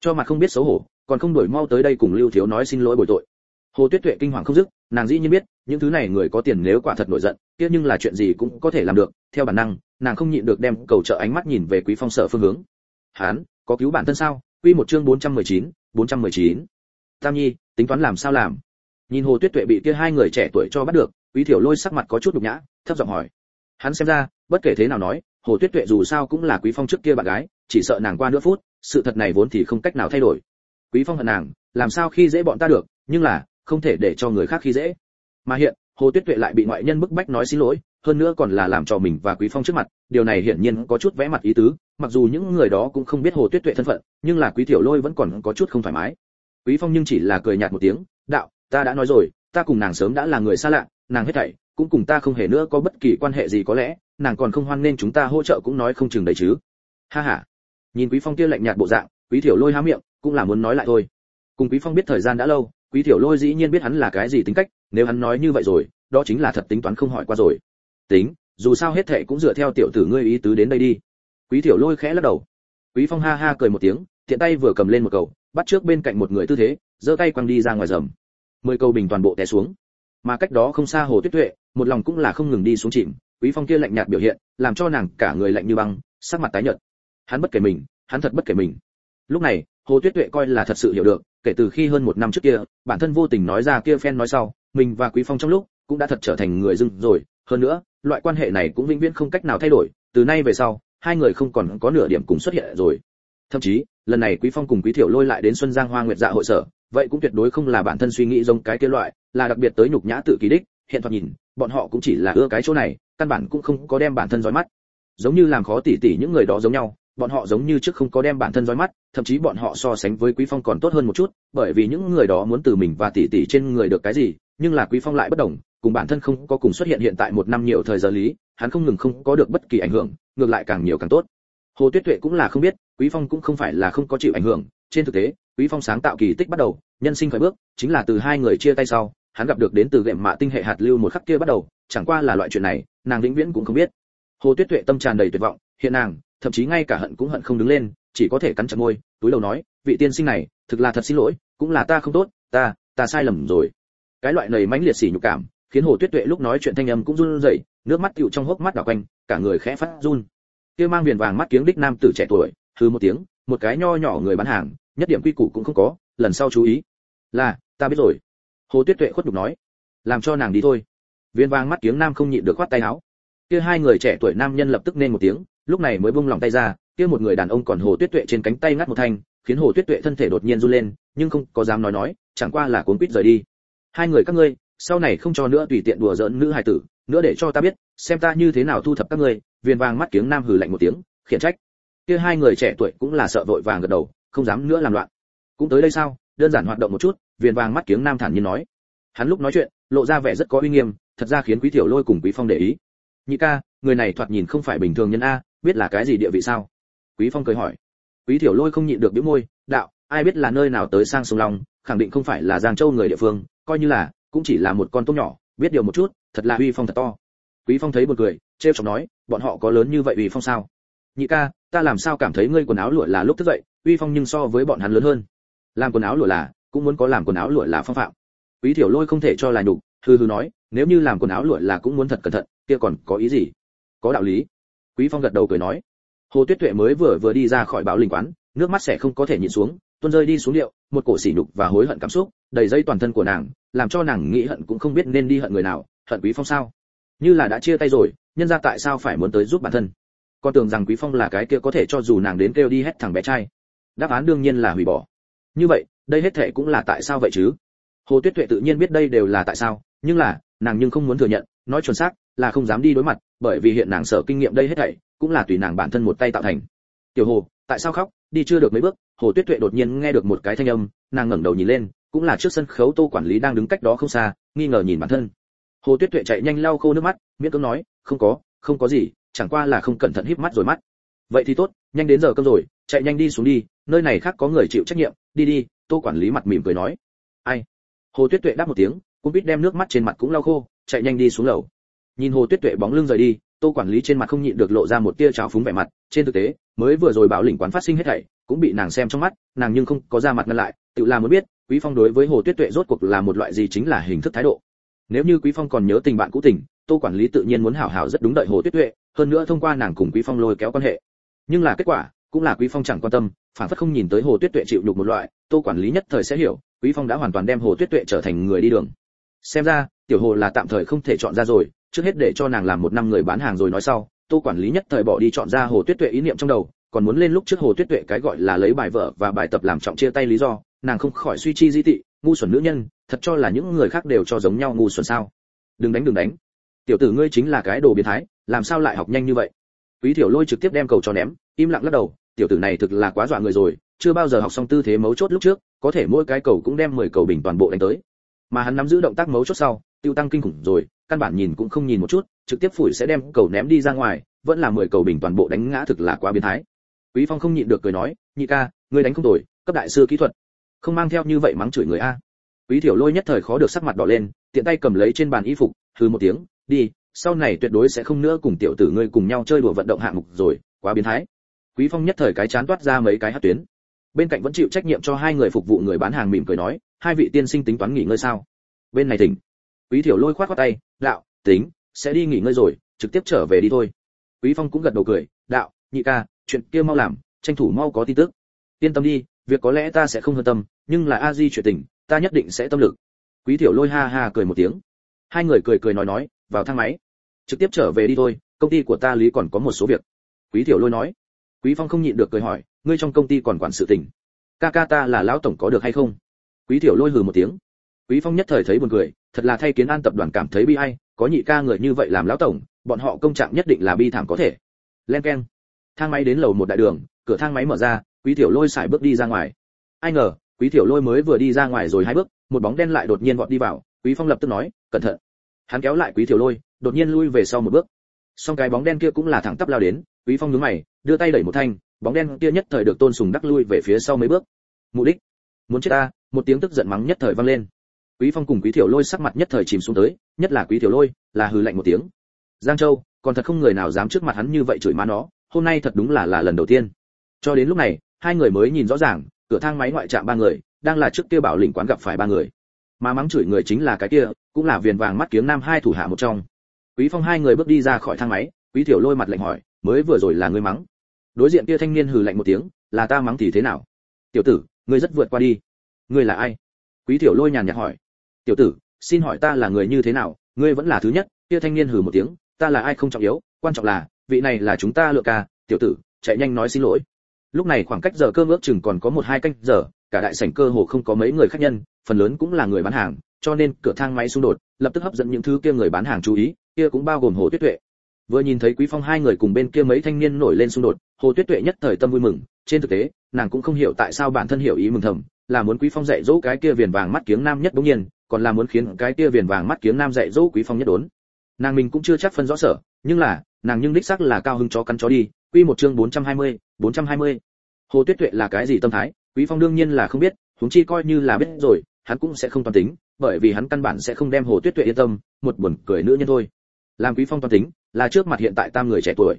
Cho mặt không biết xấu hổ còn không đổi mau tới đây cùng lưu thiếu nói xin lỗi bồi tội. Hồ tuyết tuệ kinh hoàng không dứt nàng dĩ nhiên biết những thứ này người có tiền nếu quả thật nổi giận kia nhưng là chuyện gì cũng có thể làm được. Theo bản năng nàng không nhịn được đem cầu trợ ánh mắt nhìn về quý phong sở phương hướng. Hán có cứu bản thân sao? Quy một chương 419, 419. tam nhi tính toán làm sao làm? Nhìn hồ tuyết tuệ bị kia hai người trẻ tuổi cho bắt được quý thiểu lôi sắc mặt có chút nhục nhã thấp giọng hỏi. Hắn xem ra bất kể thế nào nói hồ tuyết tuệ dù sao cũng là quý phong trước kia bạn gái chỉ sợ nàng qua nửa phút sự thật này vốn thì không cách nào thay đổi. Quý phong hận nàng, làm sao khi dễ bọn ta được, nhưng là, không thể để cho người khác khi dễ. Mà hiện, hồ tuyết tuệ lại bị ngoại nhân bức bách nói xin lỗi, hơn nữa còn là làm cho mình và quý phong trước mặt, điều này hiển nhiên có chút vẽ mặt ý tứ, mặc dù những người đó cũng không biết hồ tuyết tuệ thân phận, nhưng là quý tiểu lôi vẫn còn có chút không thoải mái. Quý phong nhưng chỉ là cười nhạt một tiếng, đạo, ta đã nói rồi, ta cùng nàng sớm đã là người xa lạ, nàng hết thảy, cũng cùng ta không hề nữa có bất kỳ quan hệ gì có lẽ, nàng còn không hoan nên chúng ta hỗ trợ cũng nói không chừng đấy chứ. Ha ha nhìn quý phong kia lạnh nhạt bộ dạng, quý tiểu lôi há miệng, cũng là muốn nói lại thôi. Cùng quý phong biết thời gian đã lâu, quý tiểu lôi dĩ nhiên biết hắn là cái gì tính cách, nếu hắn nói như vậy rồi, đó chính là thật tính toán không hỏi qua rồi. Tính, dù sao hết thệ cũng dựa theo tiểu tử ngươi ý tứ đến đây đi. Quý tiểu lôi khẽ lắc đầu. Quý phong ha ha cười một tiếng, tiện tay vừa cầm lên một cầu, bắt trước bên cạnh một người tư thế, giơ tay quăng đi ra ngoài rầm. Mười cầu bình toàn bộ té xuống. Mà cách đó không xa hồ tuyết tuệ, một lòng cũng là không ngừng đi xuống chìm. Quý phong kia lạnh nhạt biểu hiện, làm cho nàng cả người lạnh như băng, sắc mặt tái nhợt hắn bất kể mình, hắn thật bất kể mình. Lúc này, hồ tuyết tuệ coi là thật sự hiểu được, kể từ khi hơn một năm trước kia, bản thân vô tình nói ra kia phen nói sau, mình và quý phong trong lúc cũng đã thật trở thành người dưng rồi. Hơn nữa, loại quan hệ này cũng vĩnh viễn không cách nào thay đổi. Từ nay về sau, hai người không còn có nửa điểm cùng xuất hiện rồi. Thậm chí, lần này quý phong cùng quý thiểu lôi lại đến xuân giang hoa nguyệt dạ hội sở, vậy cũng tuyệt đối không là bản thân suy nghĩ giống cái kia loại, là đặc biệt tới nhục nhã tự kỳ đích. Hiện thoạt nhìn, bọn họ cũng chỉ là ưa cái chỗ này, căn bản cũng không có đem bản thân dõi mắt. Giống như làm khó tỉ tỉ những người đó giống nhau bọn họ giống như trước không có đem bản thân dõi mắt, thậm chí bọn họ so sánh với quý phong còn tốt hơn một chút, bởi vì những người đó muốn từ mình và tỷ tỷ trên người được cái gì, nhưng là quý phong lại bất đồng, cùng bản thân không có cùng xuất hiện hiện tại một năm nhiều thời giờ lý, hắn không ngừng không có được bất kỳ ảnh hưởng, ngược lại càng nhiều càng tốt. Hồ tuyết tuệ cũng là không biết, quý phong cũng không phải là không có chịu ảnh hưởng, trên thực tế, quý phong sáng tạo kỳ tích bắt đầu, nhân sinh khởi bước, chính là từ hai người chia tay sau, hắn gặp được đến từ gệm mạ tinh hệ hạt lưu một khắc kia bắt đầu, chẳng qua là loại chuyện này, nàng vĩnh viễn cũng không biết. Hồ tuyết tuệ tâm tràn đầy tuyệt vọng, hiện nàng thậm chí ngay cả hận cũng hận không đứng lên, chỉ có thể cắn chặt môi, túi đầu nói, vị tiên sinh này, thực là thật xin lỗi, cũng là ta không tốt, ta ta sai lầm rồi. Cái loại nầy mãnh liệt sỉ nhục cảm, khiến hồ tuyết tuệ lúc nói chuyện thanh âm cũng run rẩy, nước mắt tựu trong hốc mắt đảo quanh, cả người khẽ phát run. Kia mang viền vàng mắt kiếng đích nam tử trẻ tuổi, hừ một tiếng, một cái nho nhỏ người bán hàng, nhất điểm quy củ cũng không có, lần sau chú ý. Là, ta biết rồi. Hồ tuyết tuệ khuất nhục nói. Làm cho nàng đi thôi. Viên vàng mắt kiếng nam không nhịn được khoát tay áo. Kia hai người trẻ tuổi nam nhân lập tức nên một tiếng lúc này mới buông lòng tay ra, kia một người đàn ông còn hồ tuyết tuệ trên cánh tay ngắt một thanh, khiến hồ tuyết tuệ thân thể đột nhiên run lên, nhưng không có dám nói nói, chẳng qua là cuốn quýt rời đi. Hai người các ngươi, sau này không cho nữa tùy tiện đùa giỡn nữ hài tử, nữa để cho ta biết, xem ta như thế nào thu thập các ngươi, viền vàng mắt kiếng nam hừ lạnh một tiếng, khiển trách. Kia hai người trẻ tuổi cũng là sợ vội vàng gật đầu, không dám nữa làm loạn. Cũng tới đây sao? Đơn giản hoạt động một chút, viền vàng mắt kiếng nam thản nhiên nói. Hắn lúc nói chuyện, lộ ra vẻ rất có uy nghiêm, thật ra khiến quý tiểu lôi cùng quý phong để ý. Nhị ca, người này thoạt nhìn không phải bình thường nhân a biết là cái gì địa vị sao? Quý phong cười hỏi. Quý thiểu lôi không nhịn được bĩu môi, đạo, ai biết là nơi nào tới sang sông long, khẳng định không phải là giang châu người địa phương, coi như là, cũng chỉ là một con tôm nhỏ, biết điều một chút, thật là uy phong thật to. Quý phong thấy một cười, trêu chọc nói, bọn họ có lớn như vậy uy phong sao? Nhị ca, ta làm sao cảm thấy ngươi quần áo lụa là lúc thức dậy, uy phong nhưng so với bọn hắn lớn hơn. Làm quần áo lụa là, cũng muốn có làm quần áo lụa là phong phạm. Quý thiểu lôi không thể cho là nhục hư hư nói, nếu như làm quần áo lụa là cũng muốn thật cẩn thận, kia còn có ý gì? Có đạo lý quý phong gật đầu cười nói, hồ tuyết tuệ mới vừa vừa đi ra khỏi Bảo linh quán, nước mắt sẽ không có thể nhịn xuống, tuôn rơi đi xuống điệu, một cổ sỉ nhục và hối hận cảm xúc, đầy dây toàn thân của nàng, làm cho nàng nghĩ hận cũng không biết nên đi hận người nào, hận quý phong sao? Như là đã chia tay rồi, nhân ra tại sao phải muốn tới giúp bản thân? Con tưởng rằng quý phong là cái kia có thể cho dù nàng đến kêu đi hết thằng bé trai. Đáp án đương nhiên là hủy bỏ. Như vậy, đây hết thệ cũng là tại sao vậy chứ? Hồ tuyết tuệ tự nhiên biết đây đều là tại sao, nhưng là, nàng nhưng không muốn thừa nhận, nói chuẩn xác, là không dám đi đối mặt bởi vì hiện nàng sở kinh nghiệm đây hết thảy, cũng là tùy nàng bản thân một tay tạo thành. Tiểu hồ, tại sao khóc? Đi chưa được mấy bước, hồ tuyết tuệ đột nhiên nghe được một cái thanh âm, nàng ngẩng đầu nhìn lên, cũng là trước sân khấu tô quản lý đang đứng cách đó không xa, nghi ngờ nhìn bản thân. Hồ tuyết tuệ chạy nhanh lau khô nước mắt, miễn cưỡng nói, không có không có gì, chẳng qua là không cẩn thận híp mắt rồi mắt. Vậy thì tốt, nhanh đến giờ cơm rồi, chạy nhanh đi xuống đi, nơi này khác có người chịu trách nhiệm, đi đi. Tô quản lý mặt mỉm cười nói. Ai? Hồ tuyết tuệ đáp một tiếng cũng biết đem nước mắt trên mặt cũng lau khô, chạy nhanh đi xuống lầu nhìn hồ tuyết tuệ bóng lưng rời đi, tô quản lý trên mặt không nhịn được lộ ra một tia trào phúng vẻ mặt. Trên thực tế, mới vừa rồi bảo lĩnh quán phát sinh hết thảy, cũng bị nàng xem trong mắt, nàng nhưng không có ra mặt ngăn lại, tự làm muốn biết, quý phong đối với hồ tuyết tuệ rốt cuộc là một loại gì chính là hình thức thái độ. Nếu như quý phong còn nhớ tình bạn cũ tình, tô quản lý tự nhiên muốn hảo hảo rất đúng đợi hồ tuyết tuệ, hơn nữa thông qua nàng cùng quý phong lôi kéo quan hệ. Nhưng là kết quả, cũng là quý phong chẳng quan tâm, phản phất không nhìn tới hồ tuyết tuệ chịu đục một loại, tô quản lý nhất thời sẽ hiểu, quý phong đã hoàn toàn đem hồ tuyết tuệ trở thành người đi đường. Xem ra, tiểu hồ là tạm thời không thể chọn ra rồi trước hết để cho nàng làm một năm người bán hàng rồi nói sau, tô quản lý nhất thời bỏ đi chọn ra hồ tuyết tuệ ý niệm trong đầu, còn muốn lên lúc trước hồ tuyết tuệ cái gọi là lấy bài vợ và bài tập làm trọng chia tay lý do, nàng không khỏi suy chi di tị, ngu xuẩn nữ nhân, thật cho là những người khác đều cho giống nhau ngu xuẩn sao. Đừng đánh đừng đánh. Tiểu tử ngươi chính là cái đồ biến thái, làm sao lại học nhanh như vậy? Quý tiểu lôi trực tiếp đem cầu cho ném, im lặng lắc đầu, tiểu tử này thực là quá dọa người rồi, chưa bao giờ học xong tư thế mấu chốt lúc trước, có thể mỗi cái cầu cũng đem 10 cầu bình toàn bộ đánh tới. Mà hắn nắm giữ động tác mấu chốt sau tiêu tăng kinh khủng rồi, căn bản nhìn cũng không nhìn một chút, trực tiếp phủi sẽ đem cầu ném đi ra ngoài, vẫn là 10 cầu bình toàn bộ đánh ngã thực là quá biến thái. Quý phong không nhịn được cười nói, nhị ca, ngươi đánh không tồi, cấp đại sư kỹ thuật, không mang theo như vậy mắng chửi người a. Quý tiểu lôi nhất thời khó được sắc mặt đỏ lên, tiện tay cầm lấy trên bàn y phục, hừ một tiếng, đi, sau này tuyệt đối sẽ không nữa cùng tiểu tử ngươi cùng nhau chơi đùa vận động hạng mục rồi, quá biến thái. Quý phong nhất thời cái chán toát ra mấy cái hát tuyến. Bên cạnh vẫn chịu trách nhiệm cho hai người phục vụ người bán hàng mỉm cười nói, hai vị tiên sinh tính toán nghỉ ngơi sao? Bên này thỉnh quý tiểu lôi khoát khoát tay, đạo, tính, sẽ đi nghỉ ngơi rồi, trực tiếp trở về đi thôi. Quý phong cũng gật đầu cười, đạo, nhị ca, chuyện kia mau làm, tranh thủ mau có tin tức. Yên tâm đi, việc có lẽ ta sẽ không hơn tâm, nhưng là a di chuyện tình, ta nhất định sẽ tâm lực. Quý tiểu lôi ha ha cười một tiếng. Hai người cười cười nói nói, vào thang máy, trực tiếp trở về đi thôi, công ty của ta lý còn có một số việc. Quý tiểu lôi nói. Quý phong không nhịn được cười hỏi, ngươi trong công ty còn quản sự tình, ca ca ta là lão tổng có được hay không? Quý tiểu lôi hừ một tiếng quý phong nhất thời thấy buồn cười, thật là thay kiến an tập đoàn cảm thấy bi ai, có nhị ca người như vậy làm lão tổng, bọn họ công trạng nhất định là bi thảm có thể. Len keng. Thang máy đến lầu một đại đường, cửa thang máy mở ra, quý tiểu lôi xài bước đi ra ngoài. Ai ngờ, quý tiểu lôi mới vừa đi ra ngoài rồi hai bước, một bóng đen lại đột nhiên vọt đi vào, quý phong lập tức nói, cẩn thận. Hắn kéo lại quý tiểu lôi, đột nhiên lui về sau một bước. Song cái bóng đen kia cũng là thẳng tắp lao đến, quý phong nhướng mày, đưa tay đẩy một thanh, bóng đen kia nhất thời được tôn sùng đắc lui về phía sau mấy bước. Mục đích, muốn chết ta? Một tiếng tức giận mắng nhất thời vang lên quý phong cùng quý thiểu lôi sắc mặt nhất thời chìm xuống tới, nhất là quý thiểu lôi, là hừ lạnh một tiếng. Giang châu, còn thật không người nào dám trước mặt hắn như vậy chửi má nó, hôm nay thật đúng là là lần đầu tiên. Cho đến lúc này, hai người mới nhìn rõ ràng, cửa thang máy ngoại trạm ba người, đang là trước kia bảo lĩnh quán gặp phải ba người. Mà mắng chửi người chính là cái kia, cũng là viền vàng mắt kiếm nam hai thủ hạ một trong. Quý phong hai người bước đi ra khỏi thang máy, quý thiểu lôi mặt lạnh hỏi, mới vừa rồi là ngươi mắng? Đối diện kia thanh niên hừ lạnh một tiếng, là ta mắng thì thế nào? Tiểu tử, ngươi rất vượt qua đi. Ngươi là ai? Quý thiểu lôi nhàn nhạt hỏi tiểu tử, xin hỏi ta là người như thế nào? Ngươi vẫn là thứ nhất. Kia thanh niên hừ một tiếng, ta là ai không trọng yếu, quan trọng là, vị này là chúng ta lựa ca, tiểu tử, chạy nhanh nói xin lỗi. Lúc này khoảng cách giờ cơm ước chừng còn có một hai canh giờ, cả đại sảnh cơ hồ không có mấy người khách nhân, phần lớn cũng là người bán hàng, cho nên cửa thang máy xung đột, lập tức hấp dẫn những thứ kia người bán hàng chú ý, kia cũng bao gồm hồ tuyết tuệ. Vừa nhìn thấy quý phong hai người cùng bên kia mấy thanh niên nổi lên xung đột, hồ tuyết tuệ nhất thời tâm vui mừng, trên thực tế, nàng cũng không hiểu tại sao bản thân hiểu ý mừng thầm, là muốn quý phong dạy dỗ cái kia viền vàng mắt kiếng nam nhất bỗng nhiên còn là muốn khiến cái kia viền vàng mắt kiếm nam dạy dỗ quý phong nhất đốn. Nàng mình cũng chưa chắc phân rõ sở nhưng là nàng nhưng đích xác là cao hưng chó cắn chó đi. Quy một chương 420, 420. hồ tuyết tuệ là cái gì tâm thái? Quý phong đương nhiên là không biết huống chi coi như là biết rồi hắn cũng sẽ không toàn tính bởi vì hắn căn bản sẽ không đem hồ tuyết tuệ yên tâm một buồn cười nữ nhân thôi. Làm quý phong toàn tính là trước mặt hiện tại tam người trẻ tuổi.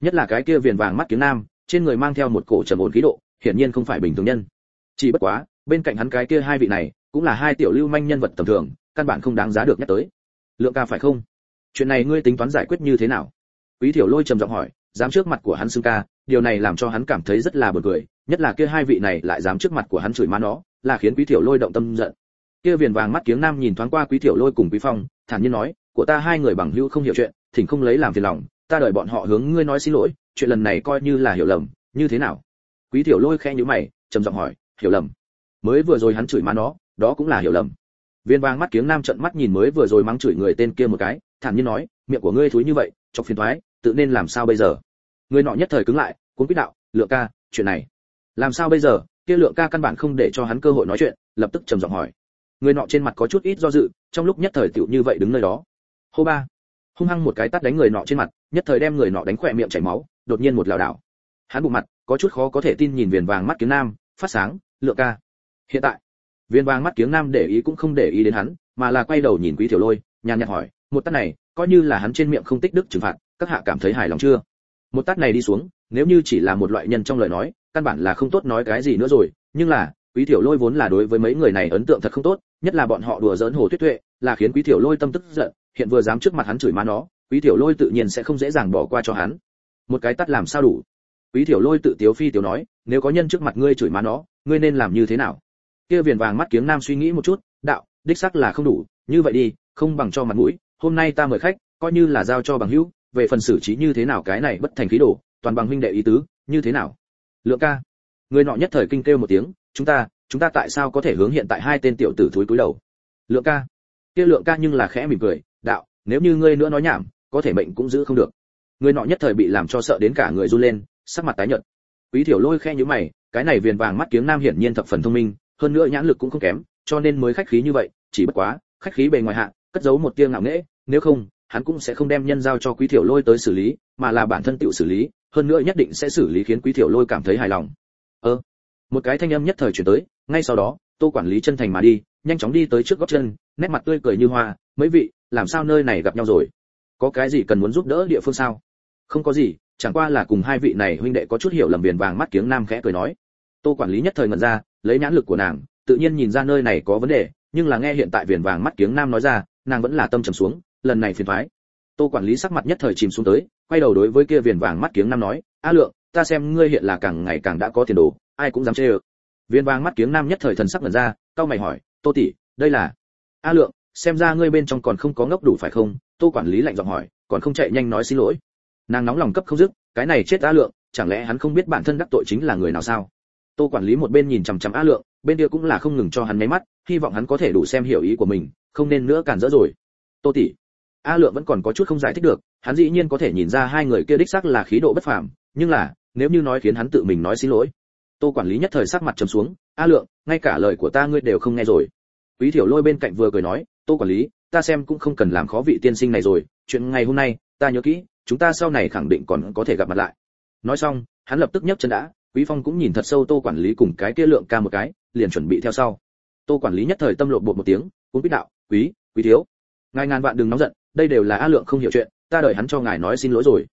Nhất là cái kia viền vàng mắt kiếm nam trên người mang theo một cổ trầm ổn khí độ hiển nhiên không phải bình thường nhân. Chỉ bất quá bên cạnh hắn cái kia hai vị này cũng là hai tiểu lưu manh nhân vật tầm thường, căn bản không đáng giá được nhắc tới. Lượng ca phải không? Chuyện này ngươi tính toán giải quyết như thế nào? Quý tiểu lôi trầm giọng hỏi, dám trước mặt của hắn xưng ca, điều này làm cho hắn cảm thấy rất là buồn cười, nhất là kia hai vị này lại dám trước mặt của hắn chửi má nó, là khiến quý tiểu lôi động tâm giận. Kia viền vàng mắt kiếng nam nhìn thoáng qua quý tiểu lôi cùng quý phong, thản nhiên nói, của ta hai người bằng hữu không hiểu chuyện, thỉnh không lấy làm phiền lòng, ta đợi bọn họ hướng ngươi nói xin lỗi, chuyện lần này coi như là hiểu lầm, như thế nào? Quý tiểu lôi khẽ nhíu mày, trầm giọng hỏi, hiểu lầm? Mới vừa rồi hắn chửi má nó đó cũng là hiểu lầm. Viên vàng mắt kiếng nam trận mắt nhìn mới vừa rồi mắng chửi người tên kia một cái, thản nhiên nói, miệng của ngươi thúi như vậy, chọc phiền toái tự nên làm sao bây giờ? Người nọ nhất thời cứng lại, cuốn quyết đạo, lượng ca, chuyện này. Làm sao bây giờ? Kia lượng ca căn bản không để cho hắn cơ hội nói chuyện, lập tức trầm giọng hỏi. Người nọ trên mặt có chút ít do dự, trong lúc nhất thời tiểu như vậy đứng nơi đó. Hô ba. Hung hăng một cái tát đánh người nọ trên mặt, nhất thời đem người nọ đánh khỏe miệng chảy máu, đột nhiên một lảo đảo. Hắn bụng mặt, có chút khó có thể tin nhìn viền vàng mắt kiếng nam, phát sáng, lượng ca. Hiện tại viên vàng mắt kiếng nam để ý cũng không để ý đến hắn, mà là quay đầu nhìn quý tiểu lôi, nhàn nhạt hỏi, một tát này, coi như là hắn trên miệng không tích đức trừng phạt, các hạ cảm thấy hài lòng chưa? Một tát này đi xuống, nếu như chỉ là một loại nhân trong lời nói, căn bản là không tốt nói cái gì nữa rồi, nhưng là, quý tiểu lôi vốn là đối với mấy người này ấn tượng thật không tốt, nhất là bọn họ đùa giỡn hồ tuyết tuệ, là khiến quý tiểu lôi tâm tức giận, hiện vừa dám trước mặt hắn chửi má nó, quý tiểu lôi tự nhiên sẽ không dễ dàng bỏ qua cho hắn. Một cái tắt làm sao đủ? Quý tiểu lôi tự tiếu phi tiểu nói, nếu có nhân trước mặt ngươi chửi má nó, ngươi nên làm như thế nào? Kia viền vàng mắt kiếng nam suy nghĩ một chút, đạo, đích xác là không đủ, như vậy đi, không bằng cho mặt mũi, hôm nay ta mời khách, coi như là giao cho bằng hữu, về phần xử trí như thế nào cái này bất thành khí đồ, toàn bằng huynh đệ ý tứ, như thế nào? Lượng ca. Người nọ nhất thời kinh kêu một tiếng, chúng ta chúng ta tại sao có thể hướng hiện tại hai tên tiểu tử thúi cúi đầu? Lượng ca. Kia lượng ca nhưng là khẽ mỉm cười, đạo, nếu như ngươi nữa nói nhảm, có thể mệnh cũng giữ không được. Người nọ nhất thời bị làm cho sợ đến cả người run lên, sắc mặt tái nhợt. Quý tiểu lôi khe nhíu mày, cái này viền vàng mắt kiếng nam hiển nhiên thập phần thông minh hơn nữa nhãn lực cũng không kém, cho nên mới khách khí như vậy, chỉ bất quá, khách khí bề ngoài hạ, cất giấu một tia ngạo nghễ, nếu không, hắn cũng sẽ không đem nhân giao cho quý tiểu lôi tới xử lý, mà là bản thân tự xử lý, hơn nữa nhất định sẽ xử lý khiến quý tiểu lôi cảm thấy hài lòng. Ơ, một cái thanh âm nhất thời chuyển tới, ngay sau đó, tô quản lý chân thành mà đi, nhanh chóng đi tới trước góc chân, nét mặt tươi cười như hoa, mấy vị, làm sao nơi này gặp nhau rồi? Có cái gì cần muốn giúp đỡ địa phương sao? Không có gì, chẳng qua là cùng hai vị này huynh đệ có chút hiểu lầm viền vàng mắt kiếng nam khẽ cười nói. Tô quản lý nhất thời ngẩn ra lấy nhãn lực của nàng, tự nhiên nhìn ra nơi này có vấn đề, nhưng là nghe hiện tại viền vàng mắt kiếng nam nói ra, nàng vẫn là tâm trầm xuống, lần này phiền thoái. Tô quản lý sắc mặt nhất thời chìm xuống tới, quay đầu đối với kia viền vàng mắt kiếng nam nói, a lượng, ta xem ngươi hiện là càng ngày càng đã có tiền đồ, ai cũng dám chê ơ. Viên vàng mắt kiếng nam nhất thời thần sắc ngẩn ra cao mày hỏi, tô tỷ, đây là? A lượng, xem ra ngươi bên trong còn không có ngốc đủ phải không? Tô quản lý lạnh giọng hỏi, còn không chạy nhanh nói xin lỗi. Nàng nóng lòng cấp không dứt, cái này chết a lượng, chẳng lẽ hắn không biết bản thân đắc tội chính là người nào sao? Tô quản lý một bên nhìn chằm chằm a lượng, bên kia cũng là không ngừng cho hắn máy mắt, hy vọng hắn có thể đủ xem hiểu ý của mình, không nên nữa cản rỡ rồi. Tô tỷ, a lượng vẫn còn có chút không giải thích được, hắn dĩ nhiên có thể nhìn ra hai người kia đích xác là khí độ bất phàm, nhưng là, nếu như nói khiến hắn tự mình nói xin lỗi. Tô quản lý nhất thời sắc mặt trầm xuống, a lượng, ngay cả lời của ta ngươi đều không nghe rồi. Quý thiểu lôi bên cạnh vừa cười nói, tô quản lý, ta xem cũng không cần làm khó vị tiên sinh này rồi, chuyện ngày hôm nay, ta nhớ kỹ, chúng ta sau này khẳng định còn có thể gặp mặt lại. Nói xong, hắn lập tức nhấc chân đã quý phong cũng nhìn thật sâu tô quản lý cùng cái kia lượng ca một cái, liền chuẩn bị theo sau. Tô quản lý nhất thời tâm lộ bột một tiếng cũng biết đạo, quý quý thiếu, ngài ngàn vạn đừng nóng giận, đây đều là a lượng không hiểu chuyện, ta đợi hắn cho ngài nói xin lỗi rồi.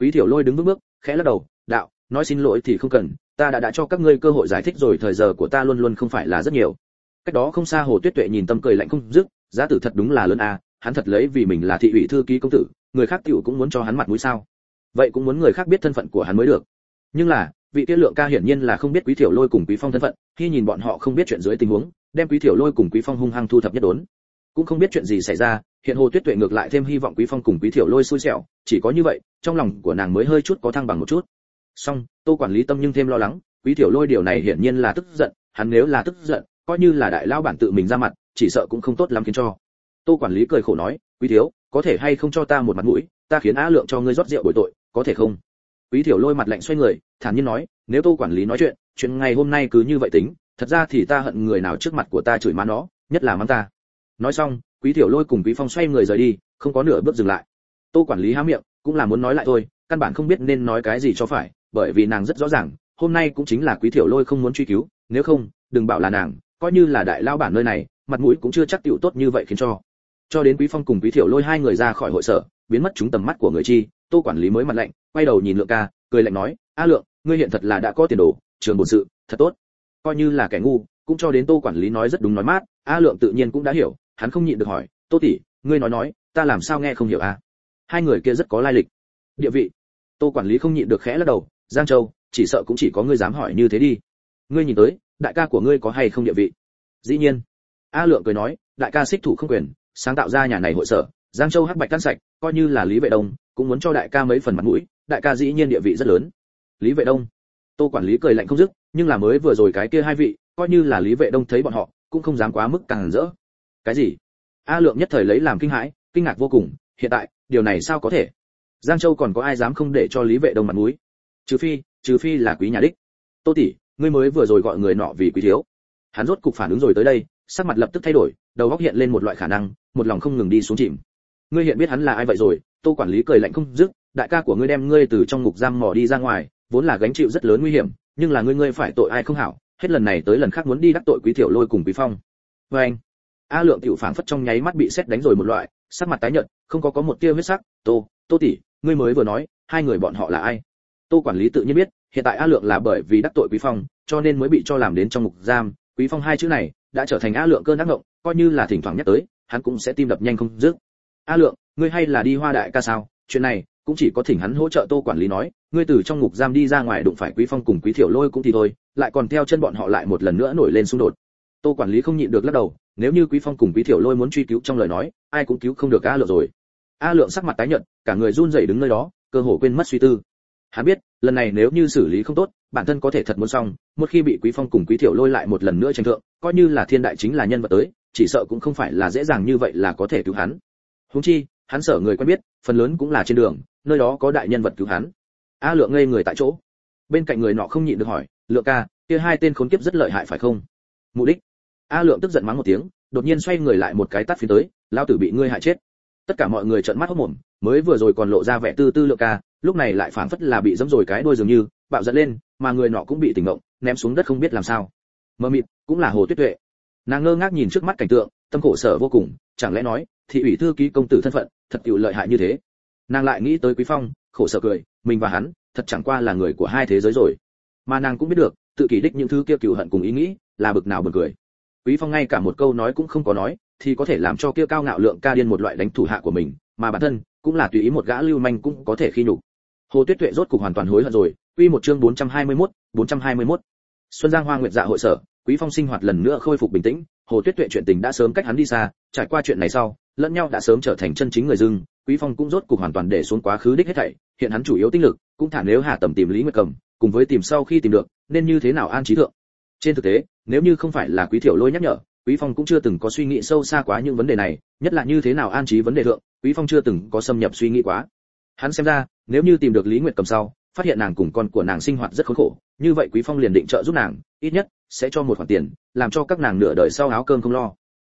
Quý thiểu lôi đứng bước bước, khẽ lắc đầu, đạo, nói xin lỗi thì không cần, ta đã đã cho các ngươi cơ hội giải thích rồi, thời giờ của ta luôn luôn không phải là rất nhiều. Cách đó không xa hồ tuyết tuệ nhìn tâm cười lạnh không dứt, giá tử thật đúng là lớn a hắn thật lấy vì mình là thị ủy thư ký công tử, người khác tiểu cũng muốn cho hắn mặt mũi sao? Vậy cũng muốn người khác biết thân phận của hắn mới được. Nhưng là vị kia lượng ca hiển nhiên là không biết quý thiểu lôi cùng quý phong thân phận, khi nhìn bọn họ không biết chuyện dưới tình huống, đem quý thiểu lôi cùng quý phong hung hăng thu thập nhất đốn. Cũng không biết chuyện gì xảy ra, hiện hồ tuyết tuệ ngược lại thêm hy vọng quý phong cùng quý thiểu lôi xui xẻo, chỉ có như vậy, trong lòng của nàng mới hơi chút có thăng bằng một chút. Song, tô quản lý tâm nhưng thêm lo lắng, quý thiểu lôi điều này hiển nhiên là tức giận, hắn nếu là tức giận, coi như là đại lao bản tự mình ra mặt, chỉ sợ cũng không tốt lắm khiến cho. Tô quản lý cười khổ nói, quý thiếu, có thể hay không cho ta một mặt mũi, ta khiến á lượng cho ngươi rót rượu bồi tội, có thể không? Quý thiểu lôi mặt lạnh xoay người thản nhiên nói, nếu tô quản lý nói chuyện chuyện ngày hôm nay cứ như vậy tính, thật ra thì ta hận người nào trước mặt của ta chửi má nó, nhất là mắng ta. Nói xong, quý tiểu lôi cùng quý phong xoay người rời đi, không có nửa bước dừng lại. Tô quản lý há miệng, cũng là muốn nói lại thôi, căn bản không biết nên nói cái gì cho phải, bởi vì nàng rất rõ ràng, hôm nay cũng chính là quý tiểu lôi không muốn truy cứu, nếu không, đừng bảo là nàng, coi như là đại lao bản nơi này, mặt mũi cũng chưa chắc tiểu tốt như vậy khiến cho. Cho đến quý phong cùng quý tiểu lôi hai người ra khỏi hội sở, biến mất chúng tầm mắt của người chi, tô quản lý mới mặt lạnh, quay đầu nhìn lượng ca, cười lạnh nói a lượng, ngươi hiện thật là đã có tiền đồ, trường bổn sự, thật tốt. Coi như là kẻ ngu, cũng cho đến tô quản lý nói rất đúng nói mát, a lượng tự nhiên cũng đã hiểu, hắn không nhịn được hỏi, tô tỷ, ngươi nói nói, ta làm sao nghe không hiểu a hai người kia rất có lai lịch. Địa vị. Tô quản lý không nhịn được khẽ lắc đầu, giang châu, chỉ sợ cũng chỉ có ngươi dám hỏi như thế đi. Ngươi nhìn tới, đại ca của ngươi có hay không địa vị? Dĩ nhiên. A lượng cười nói, đại ca xích thủ không quyền, sáng tạo ra nhà này hội sở, giang châu hắc bạch tan sạch, coi như là lý vệ đông, cũng muốn cho đại ca mấy phần mặt mũi, đại ca dĩ nhiên địa vị rất lớn lý vệ đông. Tô quản lý cười lạnh không dứt, nhưng là mới vừa rồi cái kia hai vị, coi như là lý vệ đông thấy bọn họ, cũng không dám quá mức càng rỡ. Cái gì? A lượng nhất thời lấy làm kinh hãi, kinh ngạc vô cùng, hiện tại, điều này sao có thể? Giang châu còn có ai dám không để cho lý vệ đông mặt mũi? Trừ phi trừ phi là quý nhà đích. Tô tỷ, ngươi mới vừa rồi gọi người nọ vì quý thiếu. Hắn rốt cục phản ứng rồi tới đây, sắc mặt lập tức thay đổi, đầu góc hiện lên một loại khả năng, một lòng không ngừng đi xuống chìm. Ngươi hiện biết hắn là ai vậy rồi? Tô quản lý cười lạnh không dứt, đại ca của ngươi đem ngươi từ trong ngục giam mò đi ra ngoài vốn là gánh chịu rất lớn nguy hiểm, nhưng là ngươi ngươi phải tội ai không hảo, hết lần này tới lần khác muốn đi đắc tội quý tiểu lôi cùng quý phong. Với anh, a lượng tiểu phảng phất trong nháy mắt bị xét đánh rồi một loại, sắc mặt tái nhợt, không có có một tia huyết sắc, tô tô tỷ, ngươi mới vừa nói, hai người bọn họ là ai? Tô quản lý tự nhiên biết, hiện tại a lượng là bởi vì đắc tội quý phong, cho nên mới bị cho làm đến trong ngục giam. Quý phong hai chữ này đã trở thành a lượng cơn ác ngộng coi như là thỉnh thoảng nhắc tới, hắn cũng sẽ tim đập nhanh không dứt. A lượng, ngươi hay là đi hoa đại ca sao? Chuyện này cũng chỉ có thỉnh hắn hỗ trợ tô quản lý nói ngươi từ trong ngục giam đi ra ngoài đụng phải quý phong cùng quý thiểu lôi cũng thì thôi, lại còn theo chân bọn họ lại một lần nữa nổi lên xung đột. Tô quản lý không nhịn được lắc đầu, nếu như quý phong cùng quý thiểu lôi muốn truy cứu trong lời nói, ai cũng cứu không được a lượng rồi. A lượng sắc mặt tái nhợt, cả người run rẩy đứng nơi đó, cơ hồ quên mất suy tư. Hắn biết, lần này nếu như xử lý không tốt, bản thân có thể thật muốn xong, một khi bị quý phong cùng quý thiểu lôi lại một lần nữa tranh thượng, coi như là thiên đại chính là nhân vật tới, chỉ sợ cũng không phải là dễ dàng như vậy là có thể cứu hắn. Huống chi, hắn sợ người quen biết, phần lớn cũng là trên đường, nơi đó có đại nhân vật cứu hắn a lượng ngây người tại chỗ. Bên cạnh người nọ không nhịn được hỏi, lượng ca, kia hai tên khốn kiếp rất lợi hại phải không? Mục đích. A lượng tức giận mắng một tiếng, đột nhiên xoay người lại một cái tát phía tới lao tử bị ngươi hại chết. Tất cả mọi người trợn mắt hốt mồm mới vừa rồi còn lộ ra vẻ tư tư lượng ca, lúc này lại phảng phất là bị dẫm rồi cái đuôi dường như, bạo giận lên, mà người nọ cũng bị tỉnh ngộng, ném xuống đất không biết làm sao. Mơ mịt, cũng là hồ tuyết tuệ. Nàng ngơ ngác nhìn trước mắt cảnh tượng, tâm khổ sở vô cùng, chẳng lẽ nói, thị ủy thư ký công tử thân phận, thật tiểu lợi hại như thế? Nàng lại nghĩ tới quý phong khổ sở cười mình và hắn thật chẳng qua là người của hai thế giới rồi. Mà nàng cũng biết được tự kỷ đích những thứ kia cựu hận cùng ý nghĩ là bực nào buồn cười. Quý phong ngay cả một câu nói cũng không có nói thì có thể làm cho kia cao ngạo lượng ca điên một loại đánh thủ hạ của mình mà bản thân cũng là tùy ý một gã lưu manh cũng có thể khi nhục. Hồ tuyết tuệ rốt cục hoàn toàn hối hận rồi quy một chương 421, 421. xuân giang hoa nguyệt dạ hội sở quý phong sinh hoạt lần nữa khôi phục bình tĩnh hồ tuyết tuệ chuyện tình đã sớm cách hắn đi xa trải qua chuyện này sau lẫn nhau đã sớm trở thành chân chính người dưng quý phong cũng rốt cục hoàn toàn để xuống quá khứ đích hết thảy, hiện hắn chủ yếu tinh lực cũng thả nếu hà tầm tìm lý nguyệt cầm, cùng với tìm sau khi tìm được, nên như thế nào an trí thượng? Trên thực tế, nếu như không phải là quý thiểu lôi nhắc nhở, quý phong cũng chưa từng có suy nghĩ sâu xa quá những vấn đề này, nhất là như thế nào an trí vấn đề thượng, quý phong chưa từng có xâm nhập suy nghĩ quá. Hắn xem ra, nếu như tìm được lý nguyệt cầm sau, phát hiện nàng cùng con của nàng sinh hoạt rất khốn khổ, như vậy quý phong liền định trợ giúp nàng, ít nhất sẽ cho một khoản tiền, làm cho các nàng nửa đời sau áo cơm không lo.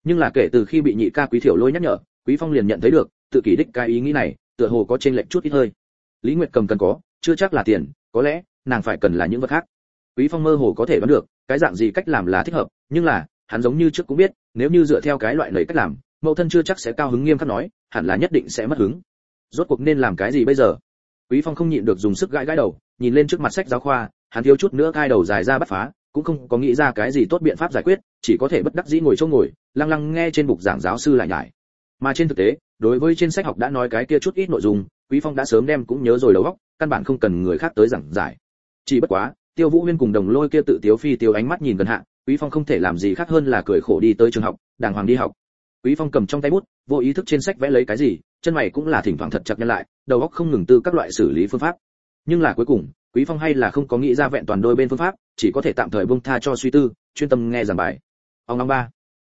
Nhưng là kể từ khi bị nhị ca quý thiểu lôi nhắc nhở, quý phong liền nhận thấy được tự kỷ đích cái ý nghĩ này, tựa hồ có trên lệnh chút ít hơi. Lý nguyệt cầm cần có, chưa chắc là tiền, có lẽ, nàng phải cần là những vật khác. Quý phong mơ hồ có thể đoán được, cái dạng gì cách làm là thích hợp, nhưng là, hắn giống như trước cũng biết, nếu như dựa theo cái loại lời cách làm, mẫu thân chưa chắc sẽ cao hứng nghiêm khắc nói, hẳn là nhất định sẽ mất hứng. Rốt cuộc nên làm cái gì bây giờ? Quý phong không nhịn được dùng sức gãi gãi đầu, nhìn lên trước mặt sách giáo khoa, hắn thiếu chút nữa cai đầu dài ra bắt phá, cũng không có nghĩ ra cái gì tốt biện pháp giải quyết, chỉ có thể bất đắc dĩ ngồi chỗ ngồi, lăng lăng nghe trên bục giảng giáo sư lại nhải. Mà trên thực tế đối với trên sách học đã nói cái kia chút ít nội dung, quý phong đã sớm đem cũng nhớ rồi đầu óc, căn bản không cần người khác tới giảng giải. Chỉ bất quá, tiêu vũ huyên cùng đồng lôi kia tự tiếu phi tiêu ánh mắt nhìn gần hạ, quý phong không thể làm gì khác hơn là cười khổ đi tới trường học, đàng hoàng đi học. Quý phong cầm trong tay bút, vô ý thức trên sách vẽ lấy cái gì, chân mày cũng là thỉnh thoảng thật chặt nhân lại, đầu óc không ngừng tư các loại xử lý phương pháp. Nhưng là cuối cùng, quý phong hay là không có nghĩ ra vẹn toàn đôi bên phương pháp, chỉ có thể tạm thời buông tha cho suy tư, chuyên tâm nghe giảng bài. Ông năm ba.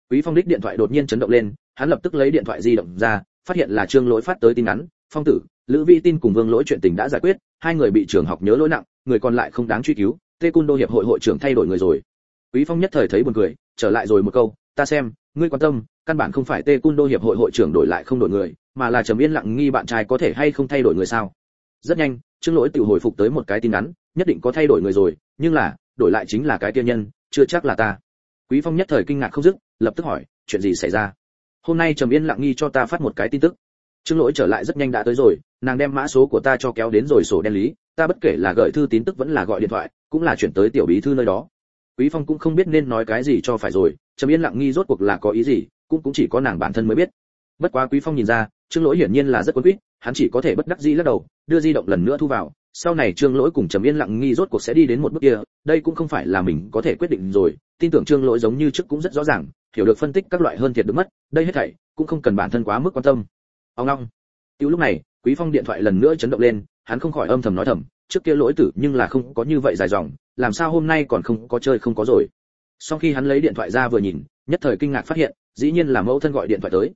Quý phong đích điện thoại đột nhiên chấn động lên, hắn lập tức lấy điện thoại di động ra phát hiện là trương lỗi phát tới tin nhắn, phong tử, lữ vi tin cùng vương lỗi chuyện tình đã giải quyết, hai người bị trường học nhớ lỗi nặng, người còn lại không đáng truy cứu tê cung đô hiệp hội hội trưởng thay đổi người rồi. Quý phong nhất thời thấy buồn cười, trở lại rồi một câu, ta xem, ngươi quan tâm, căn bản không phải tê cung đô hiệp hội hội trưởng đổi lại không đổi người, mà là trầm yên lặng nghi bạn trai có thể hay không thay đổi người sao? Rất nhanh, trương lỗi tự hồi phục tới một cái tin ngắn nhất định có thay đổi người rồi, nhưng là, đổi lại chính là cái tiên nhân, chưa chắc là ta. Quý phong nhất thời kinh ngạc không dứt, lập tức hỏi, chuyện gì xảy ra? Hôm nay trầm yên lặng nghi cho ta phát một cái tin tức. Trương lỗi trở lại rất nhanh đã tới rồi, nàng đem mã số của ta cho kéo đến rồi sổ đen lý, ta bất kể là gửi thư tín tức vẫn là gọi điện thoại, cũng là chuyển tới tiểu bí thư nơi đó. Quý phong cũng không biết nên nói cái gì cho phải rồi, trầm yên lặng nghi rốt cuộc là có ý gì, cũng cũng chỉ có nàng bản thân mới biết. Bất quá quý phong nhìn ra, trương lỗi hiển nhiên là rất quân quýt, hắn chỉ có thể bất đắc dĩ lắc đầu, đưa di động lần nữa thu vào. Sau này trương lỗi cùng trầm yên lặng nghi rốt cuộc sẽ đi đến một bước kia, đây cũng không phải là mình có thể quyết định rồi, tin tưởng trương lỗi giống như trước cũng rất rõ ràng hiểu được phân tích các loại hơn thiệt được mất, đây hết thảy cũng không cần bản thân quá mức quan tâm. Ông long. Tiểu lúc này, quý phong điện thoại lần nữa chấn động lên, hắn không khỏi âm thầm nói thầm, trước kia lỗi tử nhưng là không có như vậy dài dòng, làm sao hôm nay còn không có chơi không có rồi. Sau khi hắn lấy điện thoại ra vừa nhìn, nhất thời kinh ngạc phát hiện, dĩ nhiên là mẫu thân gọi điện thoại tới.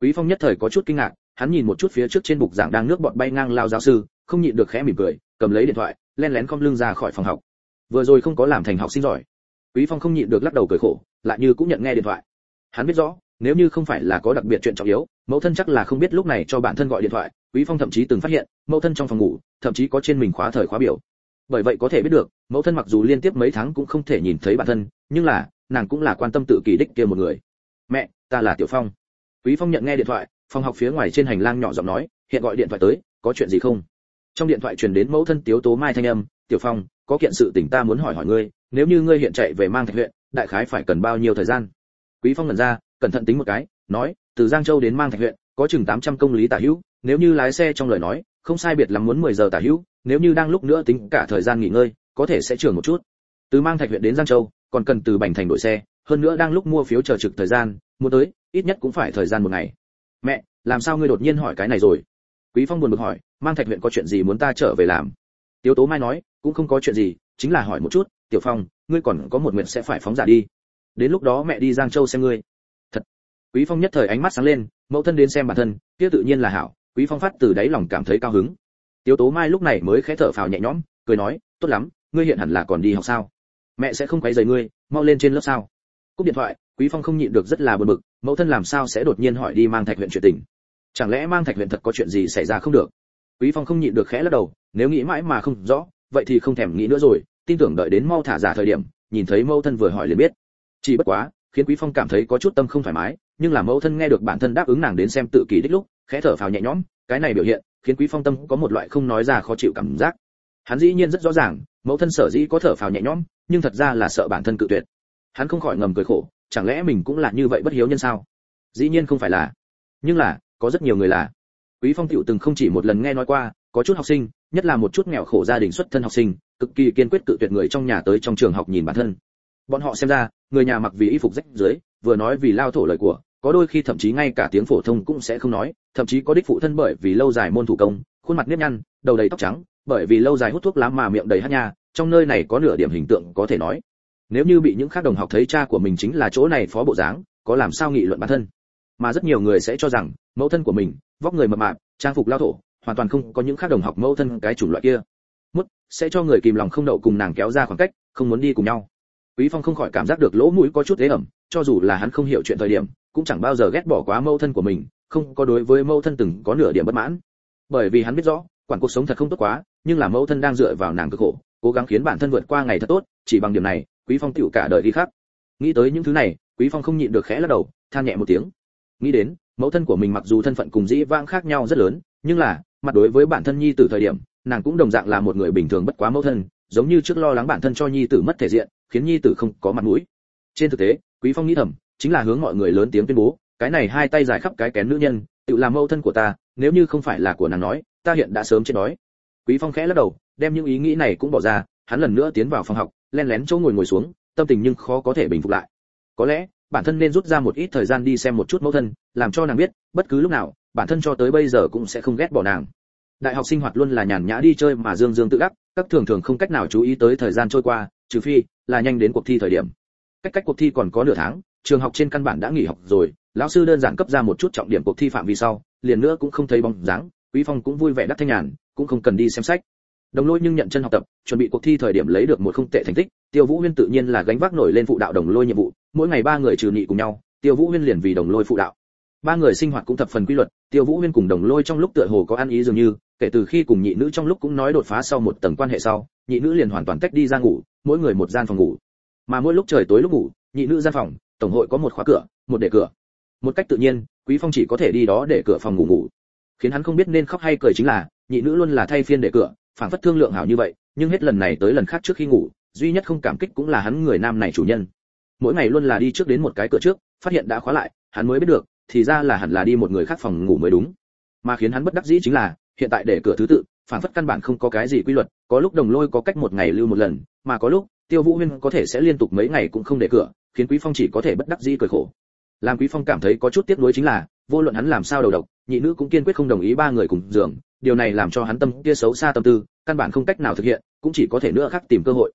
Quý phong nhất thời có chút kinh ngạc, hắn nhìn một chút phía trước trên bục giảng đang nước bọt bay ngang lao giáo sư, không nhịn được khẽ mỉm cười, cầm lấy điện thoại, len lén khom lưng ra khỏi phòng học. Vừa rồi không có làm thành học sinh giỏi. Quý phong không nhịn được lắc đầu cười khổ lại như cũng nhận nghe điện thoại. Hắn biết rõ, nếu như không phải là có đặc biệt chuyện trọng yếu, mẫu thân chắc là không biết lúc này cho bản thân gọi điện thoại, quý phong thậm chí từng phát hiện, mẫu thân trong phòng ngủ, thậm chí có trên mình khóa thời khóa biểu. Bởi vậy có thể biết được, mẫu thân mặc dù liên tiếp mấy tháng cũng không thể nhìn thấy bản thân, nhưng là, nàng cũng là quan tâm tự kỳ đích kia một người. Mẹ, ta là tiểu phong. Quý phong nhận nghe điện thoại, phòng học phía ngoài trên hành lang nhỏ giọng nói, hiện gọi điện thoại tới, có chuyện gì không? Trong điện thoại truyền đến mẫu thân tiếu tố mai thanh âm, tiểu phong, có kiện sự tình ta muốn hỏi hỏi ngươi, nếu như ngươi hiện chạy về mang thạch huyện đại khái phải cần bao nhiêu thời gian? Quý phong lần ra, cẩn thận tính một cái, nói, từ giang châu đến mang thạch huyện, có chừng 800 công lý tả hữu, nếu như lái xe trong lời nói, không sai biệt lắm muốn 10 giờ tả hữu, nếu như đang lúc nữa tính cả thời gian nghỉ ngơi, có thể sẽ trường một chút. Từ mang thạch huyện đến giang châu, còn cần từ bành thành đổi xe, hơn nữa đang lúc mua phiếu chờ trực thời gian, muốn tới, ít nhất cũng phải thời gian một ngày. Mẹ, làm sao ngươi đột nhiên hỏi cái này rồi? Quý phong buồn bực hỏi, mang thạch huyện có chuyện gì muốn ta trở về làm? Tiếu tố mai nói, cũng không có chuyện gì, chính là hỏi một chút, tiểu phong ngươi còn có một nguyện sẽ phải phóng giả đi. Đến lúc đó mẹ đi giang châu xem ngươi. Thật. Quý phong nhất thời ánh mắt sáng lên, mẫu thân đến xem bản thân, kia tự nhiên là hảo, quý phong phát từ đáy lòng cảm thấy cao hứng. Tiếu tố mai lúc này mới khẽ thở phào nhẹ nhõm, cười nói, tốt lắm, ngươi hiện hẳn là còn đi học sao? Mẹ sẽ không quấy rầy ngươi, mau lên trên lớp sao? Cúp điện thoại, quý phong không nhịn được rất là buồn bực, mẫu thân làm sao sẽ đột nhiên hỏi đi mang thạch huyện chuyện tình? Chẳng lẽ mang thạch huyện thật có chuyện gì xảy ra không được? Quý phong không nhịn được khẽ lắc đầu, nếu nghĩ mãi mà không rõ, vậy thì không thèm nghĩ nữa rồi tin tưởng đợi đến mau thả giả thời điểm, nhìn thấy mẫu thân vừa hỏi liền biết. Chỉ bất quá, khiến quý phong cảm thấy có chút tâm không thoải mái, nhưng là mẫu thân nghe được bản thân đáp ứng nàng đến xem tự kỷ đích lúc, khẽ thở phào nhẹ nhõm, cái này biểu hiện, khiến quý phong tâm có một loại không nói ra khó chịu cảm giác. Hắn dĩ nhiên rất rõ ràng, mẫu thân sở dĩ có thở phào nhẹ nhõm, nhưng thật ra là sợ bản thân cự tuyệt. Hắn không khỏi ngầm cười khổ, chẳng lẽ mình cũng là như vậy bất hiếu nhân sao? Dĩ nhiên không phải là. Nhưng là, có rất nhiều người là. Quý phong tiểu từng không chỉ một lần nghe nói qua, có chút học sinh nhất là một chút nghèo khổ gia đình xuất thân học sinh, cực kỳ kiên quyết cự tuyệt người trong nhà tới trong trường học nhìn bản thân. Bọn họ xem ra, người nhà mặc vì y phục rách dưới vừa nói vì lao thổ lời của, có đôi khi thậm chí ngay cả tiếng phổ thông cũng sẽ không nói, thậm chí có đích phụ thân bởi vì lâu dài môn thủ công, khuôn mặt nếp nhăn, đầu đầy tóc trắng, bởi vì lâu dài hút thuốc lá mà miệng đầy hắt nha, trong nơi này có nửa điểm hình tượng có thể nói. Nếu như bị những khác đồng học thấy cha của mình chính là chỗ này phó bộ dáng, có làm sao nghị luận bản thân? Mà rất nhiều người sẽ cho rằng, mẫu thân của mình, vóc người mập mạp, trang phục lao thổ hoàn toàn không có những khác đồng học mẫu thân cái chủng loại kia. Mút sẽ cho người kìm lòng không đậu cùng nàng kéo ra khoảng cách, không muốn đi cùng nhau. Quý phong không khỏi cảm giác được lỗ mũi có chút thế ẩm, cho dù là hắn không hiểu chuyện thời điểm, cũng chẳng bao giờ ghét bỏ quá mẫu thân của mình, không có đối với mẫu thân từng có nửa điểm bất mãn. Bởi vì hắn biết rõ, quản cuộc sống thật không tốt quá, nhưng là mẫu thân đang dựa vào nàng cực khổ, cố gắng khiến bản thân vượt qua ngày thật tốt, chỉ bằng điểm này, quý phong tiểu cả đời đi khác nghĩ tới những thứ này, quý phong không nhịn được khẽ lắc đầu, than nhẹ một tiếng. Nghĩ đến, mẫu thân của mình mặc dù thân phận cùng dĩ vãng khác nhau rất lớn, nhưng là mặt đối với bản thân nhi tử thời điểm, nàng cũng đồng dạng là một người bình thường bất quá mẫu thân, giống như trước lo lắng bản thân cho nhi tử mất thể diện, khiến nhi tử không có mặt mũi. Trên thực tế, quý phong nghĩ thầm, chính là hướng mọi người lớn tiếng tuyên bố, cái này hai tay dài khắp cái kén nữ nhân, tự làm mẫu thân của ta, nếu như không phải là của nàng nói, ta hiện đã sớm chết đói. Quý phong khẽ lắc đầu, đem những ý nghĩ này cũng bỏ ra, hắn lần nữa tiến vào phòng học len lén chỗ ngồi ngồi xuống, tâm tình nhưng khó có thể bình phục lại. Có lẽ, bản thân nên rút ra một ít thời gian đi xem một chút mẫu thân, làm cho nàng biết, bất cứ lúc nào bản thân cho tới bây giờ cũng sẽ không ghét bỏ nàng. Đại học sinh hoạt luôn là nhàn nhã đi chơi mà dương dương tự đắc, các thường thường không cách nào chú ý tới thời gian trôi qua, trừ phi là nhanh đến cuộc thi thời điểm. Cách cách cuộc thi còn có nửa tháng, trường học trên căn bản đã nghỉ học rồi, lão sư đơn giản cấp ra một chút trọng điểm cuộc thi phạm vi sau, liền nữa cũng không thấy bóng dáng, quý phong cũng vui vẻ đắc thanh nhàn, cũng không cần đi xem sách. Đồng lôi nhưng nhận chân học tập, chuẩn bị cuộc thi thời điểm lấy được một không tệ thành tích, tiêu vũ huyên tự nhiên là gánh vác nổi lên phụ đạo đồng lôi nhiệm vụ, mỗi ngày ba người trừ nhị cùng nhau, tiêu vũ huyên liền vì đồng lôi phụ đạo ba người sinh hoạt cũng thập phần quy luật, tiêu vũ huyên cùng đồng lôi trong lúc tựa hồ có ăn ý dường như, kể từ khi cùng nhị nữ trong lúc cũng nói đột phá sau một tầng quan hệ sau, nhị nữ liền hoàn toàn tách đi ra ngủ, mỗi người một gian phòng ngủ. Mà mỗi lúc trời tối lúc ngủ, nhị nữ gian phòng, tổng hội có một khóa cửa, một để cửa. Một cách tự nhiên, quý phong chỉ có thể đi đó để cửa phòng ngủ ngủ. Khiến hắn không biết nên khóc hay cười chính là, nhị nữ luôn là thay phiên để cửa phản phất thương lượng hảo như vậy, nhưng hết lần này tới lần khác trước khi ngủ, duy nhất không cảm kích cũng là hắn người nam này chủ nhân. Mỗi ngày luôn là đi trước đến một cái cửa trước, phát hiện đã khóa lại, hắn mới biết được thì ra là hẳn là đi một người khác phòng ngủ mới đúng. Mà khiến hắn bất đắc dĩ chính là hiện tại để cửa thứ tự phản phất căn bản không có cái gì quy luật có lúc đồng lôi có cách một ngày lưu một lần mà có lúc tiêu vũ huyên có thể sẽ liên tục mấy ngày cũng không để cửa khiến quý phong chỉ có thể bất đắc dĩ cười khổ. Làm quý phong cảm thấy có chút tiếc nuối chính là vô luận hắn làm sao đầu độc nhị nữ cũng kiên quyết không đồng ý ba người cùng giường điều này làm cho hắn tâm kia xấu xa tâm tư căn bản không cách nào thực hiện cũng chỉ có thể nữa khác tìm cơ hội.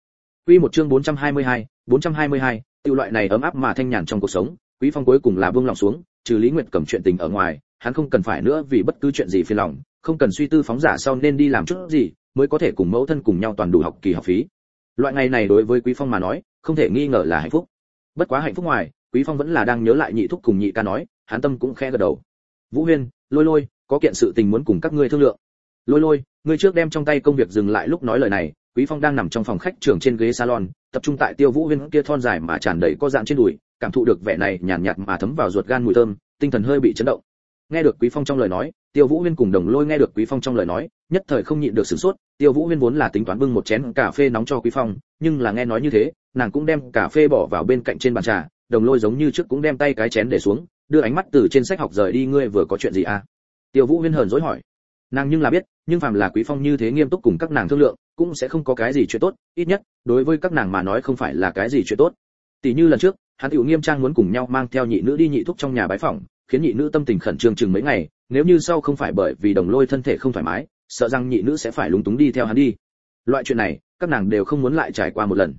Quy một chương 422, 422, tiêu loại này ấm áp mà thanh nhàn trong cuộc sống, Quý Phong cuối cùng là buông lòng xuống, trừ Lý Nguyệt cầm chuyện tình ở ngoài, hắn không cần phải nữa vì bất cứ chuyện gì phiền lòng, không cần suy tư phóng giả sau nên đi làm chút gì, mới có thể cùng mẫu thân cùng nhau toàn đủ học kỳ học phí. Loại ngày này đối với Quý Phong mà nói, không thể nghi ngờ là hạnh phúc. Bất quá hạnh phúc ngoài, Quý Phong vẫn là đang nhớ lại nhị thúc cùng nhị ca nói, hắn tâm cũng khẽ gật đầu. Vũ Huyên, Lôi Lôi, có kiện sự tình muốn cùng các ngươi thương lượng. Lôi Lôi, ngươi trước đem trong tay công việc dừng lại lúc nói lời này, Quý Phong đang nằm trong phòng khách trường trên ghế salon, tập trung tại Tiêu Vũ Huyên kia thon dài mà tràn đầy có dạng trên đùi, cảm thụ được vẻ này nhàn nhạt, nhạt mà thấm vào ruột gan mùi thơm, tinh thần hơi bị chấn động. Nghe được Quý Phong trong lời nói, Tiêu Vũ Huyên cùng Đồng Lôi nghe được Quý Phong trong lời nói, nhất thời không nhịn được sửng sốt, Tiêu Vũ Huyên vốn là tính toán bưng một chén cà phê nóng cho Quý Phong, nhưng là nghe nói như thế, nàng cũng đem cà phê bỏ vào bên cạnh trên bàn trà, Đồng Lôi giống như trước cũng đem tay cái chén để xuống, đưa ánh mắt từ trên sách học rời đi ngươi vừa có chuyện gì à? Tiêu Vũ Huyên hờn dỗi hỏi. Nàng nhưng là biết, nhưng phàm là Quý Phong như thế nghiêm túc cùng các nàng thương lượng, cũng sẽ không có cái gì chuyện tốt, ít nhất, đối với các nàng mà nói không phải là cái gì chuyện tốt. Tỷ như lần trước, hắn tiểu nghiêm trang muốn cùng nhau mang theo nhị nữ đi nhị thúc trong nhà bái phỏng khiến nhị nữ tâm tình khẩn trương chừng mấy ngày nếu như sau không phải bởi vì đồng lôi thân thể không thoải mái sợ rằng nhị nữ sẽ phải lúng túng đi theo hắn đi loại chuyện này các nàng đều không muốn lại trải qua một lần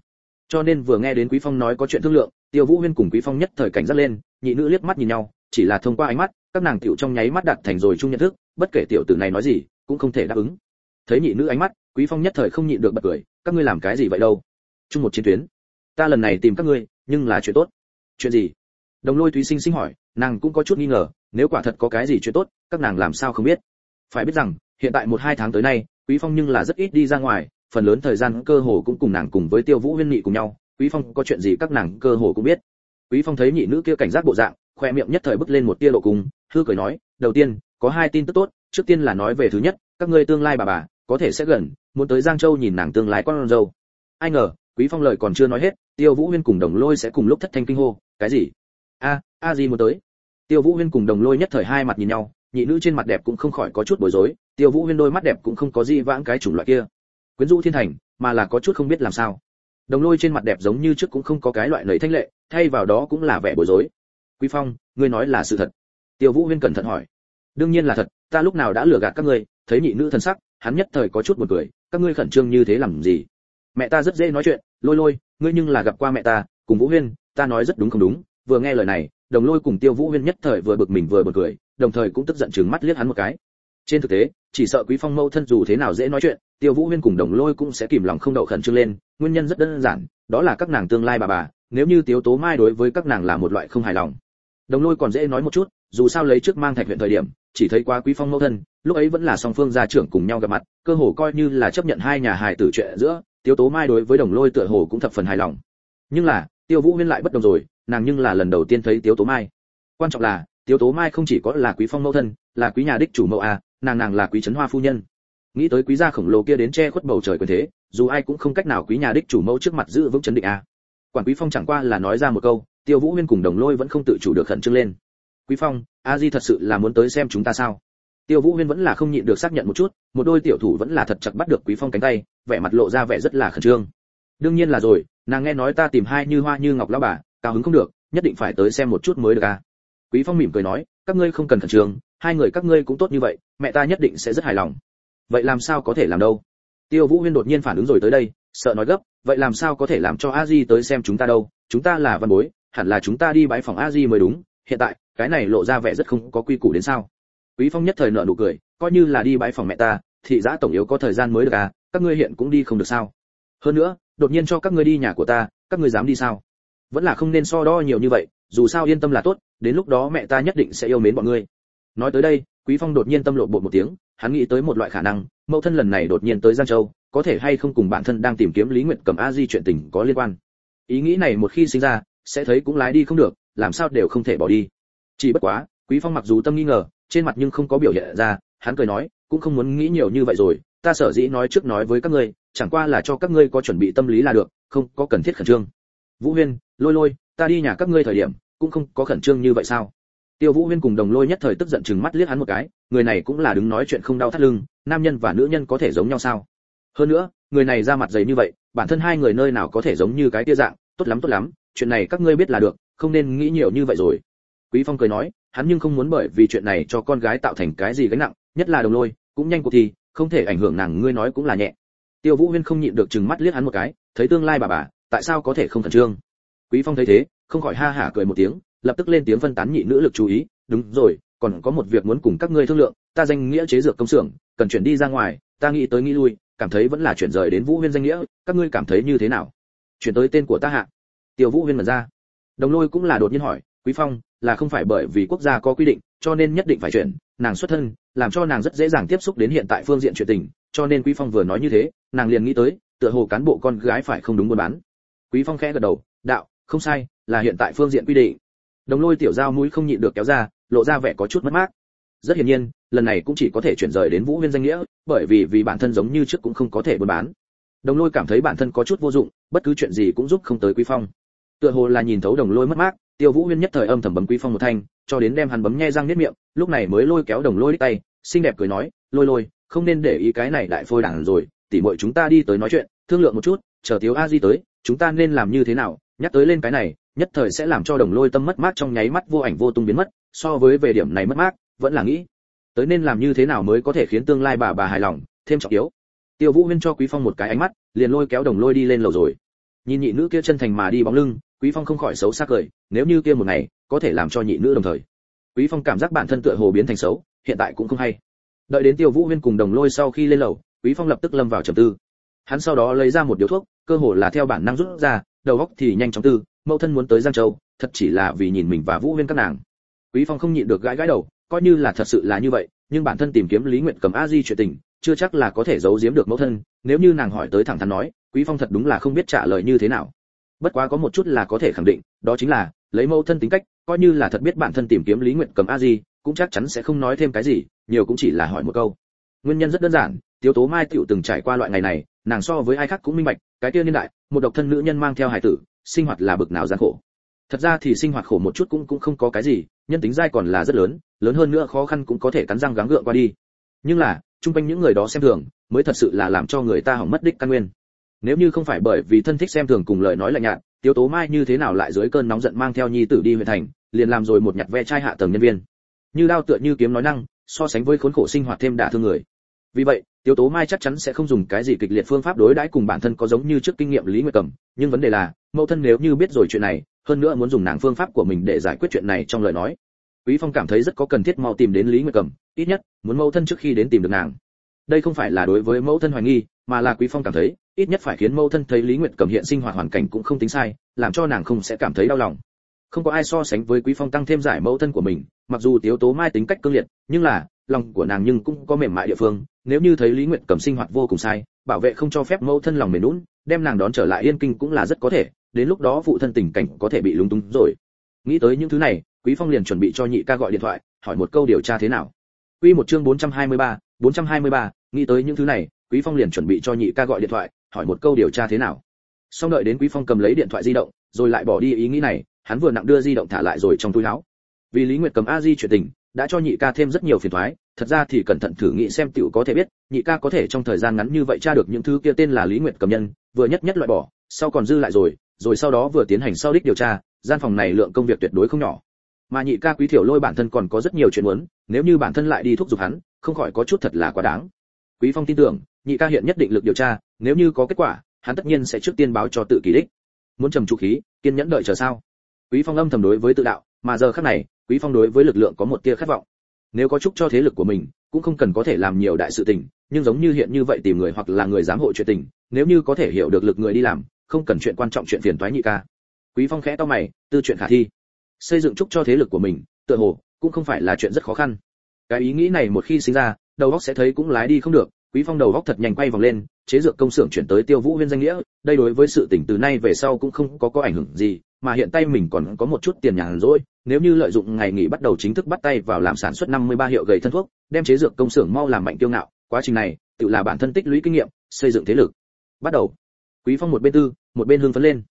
cho nên vừa nghe đến quý phong nói có chuyện thương lượng tiêu vũ huyên cùng quý phong nhất thời cảnh giác lên nhị nữ liếc mắt nhìn nhau chỉ là thông qua ánh mắt các nàng tiểu trong nháy mắt đặt thành rồi chung nhận thức bất kể tiểu tử này nói gì cũng không thể đáp ứng. Thấy nhị nữ ánh mắt, quý phong nhất thời không nhịn được bật cười, các ngươi làm cái gì vậy đâu? Chung một chiến tuyến. Ta lần này tìm các ngươi, nhưng là chuyện tốt. Chuyện gì? Đồng lôi thúy sinh sinh hỏi, nàng cũng có chút nghi ngờ, nếu quả thật có cái gì chuyện tốt, các nàng làm sao không biết? Phải biết rằng, hiện tại một hai tháng tới nay, quý phong nhưng là rất ít đi ra ngoài, phần lớn thời gian cơ hồ cũng cùng nàng cùng với tiêu vũ huyên nghị cùng nhau, quý phong có chuyện gì các nàng cơ hồ cũng biết. Quý phong thấy nhị nữ kia cảnh giác bộ dạng, khoe miệng nhất thời bứt lên một tia lộ cùng hư cười nói, đầu tiên, có hai tin tức tốt trước tiên là nói về thứ nhất, các ngươi tương lai bà bà, có thể sẽ gần, muốn tới giang châu nhìn nàng tương lai con dâu. Ai ngờ, quý phong lời còn chưa nói hết, tiêu vũ huyên cùng đồng lôi sẽ cùng lúc thất thanh kinh hô, cái gì? A a gì muốn tới. Tiêu vũ huyên cùng đồng lôi nhất thời hai mặt nhìn nhau, nhị nữ trên mặt đẹp cũng không khỏi có chút bối rối, tiêu vũ huyên đôi mắt đẹp cũng không có gì vãng cái chủng loại kia. Quyến rũ thiên thành, mà là có chút không biết làm sao. Đồng lôi trên mặt đẹp giống như trước cũng không có cái loại lời thanh lệ, thay vào đó cũng là vẻ bối rối. Quý phong, ngươi nói là sự thật. Tiêu vũ huyên cẩn thận hỏi. Đương nhiên là thật ta lúc nào đã lừa gạt các ngươi, thấy nhị nữ thân sắc, hắn nhất thời có chút buồn cười, các ngươi khẩn trương như thế làm gì? Mẹ ta rất dễ nói chuyện, lôi lôi, ngươi nhưng là gặp qua mẹ ta, cùng vũ huyên, ta nói rất đúng không đúng, vừa nghe lời này, đồng lôi cùng tiêu vũ huyên nhất thời vừa bực mình vừa bực cười, đồng thời cũng tức giận chừng mắt liếc hắn một cái. Trên thực tế, chỉ sợ quý phong mâu thân dù thế nào dễ nói chuyện, tiêu vũ huyên cùng đồng lôi cũng sẽ kìm lòng không đậu khẩn trương lên, nguyên nhân rất đơn giản, đó là các nàng tương lai bà bà, nếu như tiếu tố mai đối với các nàng là một loại không hài lòng. Đồng lôi còn dễ nói một chút dù sao lấy trước mang thạch huyện thời điểm, chỉ thấy quá quý phong mẫu thân, lúc ấy vẫn là song phương gia trưởng cùng nhau gặp mặt, cơ hồ coi như là chấp nhận hai nhà hài tử chuyện giữa tiêu tố mai đối với đồng lôi tựa hồ cũng thập phần hài lòng. Nhưng là, tiêu vũ huyên lại bất đồng rồi, nàng nhưng là lần đầu tiên thấy tiêu tố mai. Quan trọng là tiêu tố mai không chỉ có là quý phong mẫu thân, là quý nhà đích chủ mẫu a, nàng nàng là quý trấn hoa phu nhân. Nghĩ tới quý gia khổng lồ kia đến che khuất bầu trời quyền thế, dù ai cũng không cách nào quý nhà đích chủ mẫu trước mặt giữ vững chấn định a. Quản quý phong chẳng qua là nói ra một câu, tiêu vũ huyên cùng đồng lôi vẫn không tự chủ được khẩn trương lên quý phong, a di thật sự là muốn tới xem chúng ta sao? Tiêu vũ huyên vẫn là không nhịn được xác nhận một chút, một đôi tiểu thủ vẫn là thật chặt bắt được quý phong cánh tay, vẻ mặt lộ ra vẻ rất là khẩn trương. Đương nhiên là rồi, nàng nghe nói ta tìm hai như hoa như ngọc lão bà, cao hứng không được, nhất định phải tới xem một chút mới được à? Quý phong mỉm cười nói, các ngươi không cần khẩn trương, hai người các ngươi cũng tốt như vậy, mẹ ta nhất định sẽ rất hài lòng. Vậy làm sao có thể làm đâu? Tiêu vũ huyên đột nhiên phản ứng rồi tới đây, sợ nói gấp, vậy làm sao có thể làm cho a di tới xem chúng ta đâu? Chúng ta là văn bối, hẳn là chúng ta đi bãi phòng a di mới đúng hiện tại, cái này lộ ra vẻ rất không có quy củ đến sao? Quý phong nhất thời nở nụ cười, coi như là đi bãi phòng mẹ ta, thị giã tổng yếu có thời gian mới được à các ngươi hiện cũng đi không được sao? Hơn nữa, đột nhiên cho các ngươi đi nhà của ta, các ngươi dám đi sao? Vẫn là không nên so đo nhiều như vậy, dù sao yên tâm là tốt, đến lúc đó mẹ ta nhất định sẽ yêu mến bọn ngươi. Nói tới đây, quý phong đột nhiên tâm lộ bột một tiếng, hắn nghĩ tới một loại khả năng, mẫu thân lần này đột nhiên tới giang châu, có thể hay không cùng bản thân đang tìm kiếm lý nguyệt cầm a di chuyện tình có liên quan. Ý nghĩ này một khi sinh ra, sẽ thấy cũng lái đi không được làm sao đều không thể bỏ đi. Chỉ bất quá, quý phong mặc dù tâm nghi ngờ, trên mặt nhưng không có biểu hiện ra, hắn cười nói, cũng không muốn nghĩ nhiều như vậy rồi, ta sở dĩ nói trước nói với các ngươi, chẳng qua là cho các ngươi có chuẩn bị tâm lý là được, không có cần thiết khẩn trương. Vũ huyên, lôi lôi, ta đi nhà các ngươi thời điểm, cũng không có khẩn trương như vậy sao? Tiêu vũ huyên cùng đồng lôi nhất thời tức giận chừng mắt liếc hắn một cái, người này cũng là đứng nói chuyện không đau thắt lưng, nam nhân và nữ nhân có thể giống nhau sao? Hơn nữa, người này ra mặt dày như vậy, bản thân hai người nơi nào có thể giống như cái tia dạng, tốt lắm tốt lắm, chuyện này các ngươi biết là được không nên nghĩ nhiều như vậy rồi. Quý phong cười nói, hắn nhưng không muốn bởi vì chuyện này cho con gái tạo thành cái gì gánh nặng, nhất là đồng lôi, cũng nhanh cuộc thì không thể ảnh hưởng nàng, ngươi nói cũng là nhẹ. Tiêu vũ huyên không nhịn được chừng mắt liếc hắn một cái, thấy tương lai bà bà, tại sao có thể không khẩn trương? Quý phong thấy thế, không khỏi ha hả cười một tiếng, lập tức lên tiếng phân tán nhị nữ lực chú ý, đúng rồi, còn có một việc muốn cùng các ngươi thương lượng, ta danh nghĩa chế dược công xưởng, cần chuyển đi ra ngoài, ta nghĩ tới nghĩ lui, cảm thấy vẫn là chuyển rời đến vũ huyên danh nghĩa, các ngươi cảm thấy như thế nào? Chuyển tới tên của ta hạ. Tiêu vũ huyên mở ra đồng lôi cũng là đột nhiên hỏi, quý phong, là không phải bởi vì quốc gia có quy định, cho nên nhất định phải chuyển, nàng xuất thân, làm cho nàng rất dễ dàng tiếp xúc đến hiện tại phương diện chuyện tình, cho nên quý phong vừa nói như thế, nàng liền nghĩ tới, tựa hồ cán bộ con gái phải không đúng buôn bán. Quý phong khẽ gật đầu, đạo, không sai, là hiện tại phương diện quy định. Đồng lôi tiểu giao mũi không nhịn được kéo ra, lộ ra vẻ có chút mất mát. Rất hiển nhiên, lần này cũng chỉ có thể chuyển rời đến vũ huyên danh nghĩa, bởi vì vì bản thân giống như trước cũng không có thể buôn bán. Đồng lôi cảm thấy bản thân có chút vô dụng, bất cứ chuyện gì cũng giúp không tới quý phong tựa hồ là nhìn thấu đồng lôi mất mát, tiêu vũ huyên nhất thời âm thầm bấm quý phong một thanh, cho đến đem hắn bấm nhe răng niết miệng, lúc này mới lôi kéo đồng lôi đích tay, xinh đẹp cười nói, lôi lôi, không nên để ý cái này đại phôi đảng rồi, tỉ muội chúng ta đi tới nói chuyện, thương lượng một chút, chờ thiếu a di tới, chúng ta nên làm như thế nào, nhắc tới lên cái này, nhất thời sẽ làm cho đồng lôi tâm mất mát trong nháy mắt vô ảnh vô tung biến mất, so với về điểm này mất mát, vẫn là nghĩ, tới nên làm như thế nào mới có thể khiến tương lai bà bà hài lòng, thêm trọng yếu. Tiêu vũ huyên cho quý phong một cái ánh mắt, liền lôi kéo đồng lôi đi lên lầu rồi nhìn nhị nữ kia chân thành mà đi bóng lưng, quý phong không khỏi xấu xa cười, nếu như kia một ngày, có thể làm cho nhị nữ đồng thời. Quý phong cảm giác bản thân tựa hồ biến thành xấu, hiện tại cũng không hay. Đợi đến tiêu vũ huyên cùng đồng lôi sau khi lên lầu, quý phong lập tức lâm vào trầm tư. Hắn sau đó lấy ra một điếu thuốc, cơ hồ là theo bản năng rút ra, đầu óc thì nhanh chóng tư, mẫu thân muốn tới giang châu, thật chỉ là vì nhìn mình và vũ huyên các nàng. Quý phong không nhịn được gãi gãi đầu, coi như là thật sự là như vậy, nhưng bản thân tìm kiếm lý nguyện cầm a di chuyện tình chưa chắc là có thể giấu giếm được mẫu thân, nếu như nàng hỏi tới thẳng thắn nói, quý phong thật đúng là không biết trả lời như thế nào. Bất quá có một chút là có thể khẳng định, đó chính là, lấy mẫu thân tính cách, coi như là thật biết bản thân tìm kiếm lý nguyện cầm a di, cũng chắc chắn sẽ không nói thêm cái gì, nhiều cũng chỉ là hỏi một câu. Nguyên nhân rất đơn giản, tiếu tố mai tiểu từng trải qua loại ngày này, nàng so với ai khác cũng minh bạch, cái kia niên đại, một độc thân nữ nhân mang theo hài tử, sinh hoạt là bực nào gian khổ. Thật ra thì sinh hoạt khổ một chút cũng cũng không có cái gì, nhân tính dai còn là rất lớn lớn hơn nữa khó khăn cũng có thể cắn răng gắng gượng qua đi. Nhưng là chung quanh những người đó xem thường, mới thật sự là làm cho người ta hỏng mất đích căn nguyên. Nếu như không phải bởi vì thân thích xem thường cùng lời nói lạnh nhạt tiêu tố mai như thế nào lại dưới cơn nóng giận mang theo nhi tử đi huyện thành, liền làm rồi một nhặt ve chai hạ tầng nhân viên. Như đao tựa như kiếm nói năng, so sánh với khốn khổ sinh hoạt thêm đả thương người. Vì vậy tiêu tố mai chắc chắn sẽ không dùng cái gì kịch liệt phương pháp đối đãi cùng bản thân có giống như trước kinh nghiệm lý nguyệt cầm nhưng vấn đề là, mẫu thân nếu như biết rồi chuyện này, hơn nữa muốn dùng nàng phương pháp của mình để giải quyết chuyện này trong lời nói quý phong cảm thấy rất có cần thiết mau tìm đến lý nguyệt cầm, ít nhất, muốn mẫu thân trước khi đến tìm được nàng. Đây không phải là đối với mẫu thân hoài nghi, mà là quý phong cảm thấy, ít nhất phải khiến mẫu thân thấy lý nguyệt cầm hiện sinh hoạt hoàn cảnh cũng không tính sai, làm cho nàng không sẽ cảm thấy đau lòng. Không có ai so sánh với quý phong tăng thêm giải mẫu thân của mình, mặc dù tiếu tố mai tính cách cương liệt, nhưng là, lòng của nàng nhưng cũng có mềm mại địa phương, nếu như thấy lý nguyệt cầm sinh hoạt vô cùng sai, bảo vệ không cho phép mẫu thân lòng mềm nũng đem nàng đón trở lại yên kinh cũng là rất có thể, đến lúc đó phụ thân tình cảnh có thể bị lúng túng rồi. Nghĩ tới những thứ này quý phong liền chuẩn bị cho nhị ca gọi điện thoại hỏi một câu điều tra thế nào. Quy một chương 423, 423, nghĩ tới những thứ này quý phong liền chuẩn bị cho nhị ca gọi điện thoại hỏi một câu điều tra thế nào. Xong đợi đến quý phong cầm lấy điện thoại di động rồi lại bỏ đi ý nghĩ này hắn vừa nặng đưa di động thả lại rồi trong túi áo. Vì lý nguyệt cầm a di chuyện tình đã cho nhị ca thêm rất nhiều phiền toái thật ra thì cẩn thận thử nghĩ xem tiểu có thể biết nhị ca có thể trong thời gian ngắn như vậy tra được những thứ kia tên là lý nguyệt cầm nhân vừa nhất nhất loại bỏ sau còn dư lại rồi rồi sau đó vừa tiến hành sau đích điều tra gian phòng này lượng công việc tuyệt đối không nhỏ mà nhị ca quý thiểu lôi bản thân còn có rất nhiều chuyện muốn, nếu như bản thân lại đi thúc giục hắn, không khỏi có chút thật là quá đáng. Quý phong tin tưởng, nhị ca hiện nhất định lực điều tra, nếu như có kết quả, hắn tất nhiên sẽ trước tiên báo cho tự kỳ đích. Muốn trầm trụ khí, kiên nhẫn đợi chờ sao? Quý phong âm thầm đối với tự đạo, mà giờ khắc này, quý phong đối với lực lượng có một tia khát vọng. Nếu có chúc cho thế lực của mình, cũng không cần có thể làm nhiều đại sự tình, nhưng giống như hiện như vậy tìm người hoặc là người giám hộ chuyện tình, nếu như có thể hiểu được lực người đi làm, không cần chuyện quan trọng chuyện phiền toái nhị ca. Quý phong khẽ to mày, tư chuyện khả thi xây dựng chúc cho thế lực của mình, tựa hồ, cũng không phải là chuyện rất khó khăn. Cái ý nghĩ này một khi sinh ra, đầu óc sẽ thấy cũng lái đi không được, quý phong đầu óc thật nhanh quay vòng lên, chế dược công xưởng chuyển tới tiêu vũ huyên danh nghĩa, đây đối với sự tỉnh từ nay về sau cũng không có có ảnh hưởng gì, mà hiện tay mình còn có một chút tiền nhàn rỗi, nếu như lợi dụng ngày nghỉ bắt đầu chính thức bắt tay vào làm sản xuất 53 hiệu gầy thân thuốc, đem chế dược công xưởng mau làm mạnh tiêu ngạo, quá trình này, tự là bản thân tích lũy kinh nghiệm, xây dựng thế lực. Bắt đầu. Quý phong một bên tư, một bên hưng phấn lên.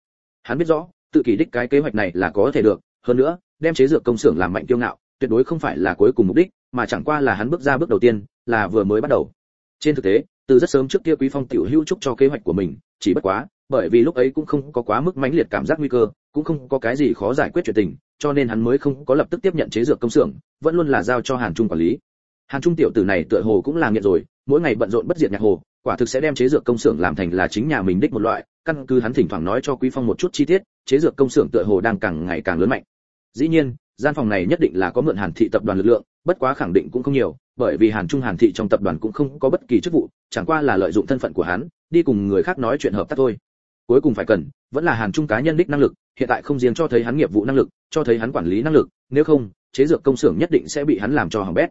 Hắn biết rõ, tự kỷ đích cái kế hoạch này là có thể được hơn nữa, đem chế dược công xưởng làm mạnh tiêu ngạo, tuyệt đối không phải là cuối cùng mục đích, mà chẳng qua là hắn bước ra bước đầu tiên, là vừa mới bắt đầu. Trên thực tế, từ rất sớm trước kia quý phong tiểu hữu trúc cho kế hoạch của mình, chỉ bất quá, bởi vì lúc ấy cũng không có quá mức mãnh liệt cảm giác nguy cơ, cũng không có cái gì khó giải quyết chuyện tình, cho nên hắn mới không có lập tức tiếp nhận chế dược công xưởng, vẫn luôn là giao cho hàn trung quản lý. Hàn trung tiểu tử này tựa hồ cũng là nghiện rồi, mỗi ngày bận rộn bất diệt nhạc hồ, quả thực sẽ đem chế dược công xưởng làm thành là chính nhà mình đích một loại căn cứ hắn thỉnh thoảng nói cho quý phong một chút chi tiết, chế dược công xưởng tựa hồ đang càng ngày càng lớn mạnh. Dĩ nhiên, gian phòng này nhất định là có mượn hàn thị tập đoàn lực lượng, bất quá khẳng định cũng không nhiều, bởi vì hàn trung hàn thị trong tập đoàn cũng không có bất kỳ chức vụ, chẳng qua là lợi dụng thân phận của hắn, đi cùng người khác nói chuyện hợp tác thôi. Cuối cùng phải cần, vẫn là hàn trung cá nhân đích năng lực, hiện tại không riêng cho thấy hắn nghiệp vụ năng lực, cho thấy hắn quản lý năng lực, nếu không, chế dược công xưởng nhất định sẽ bị hắn làm cho hỏng bét.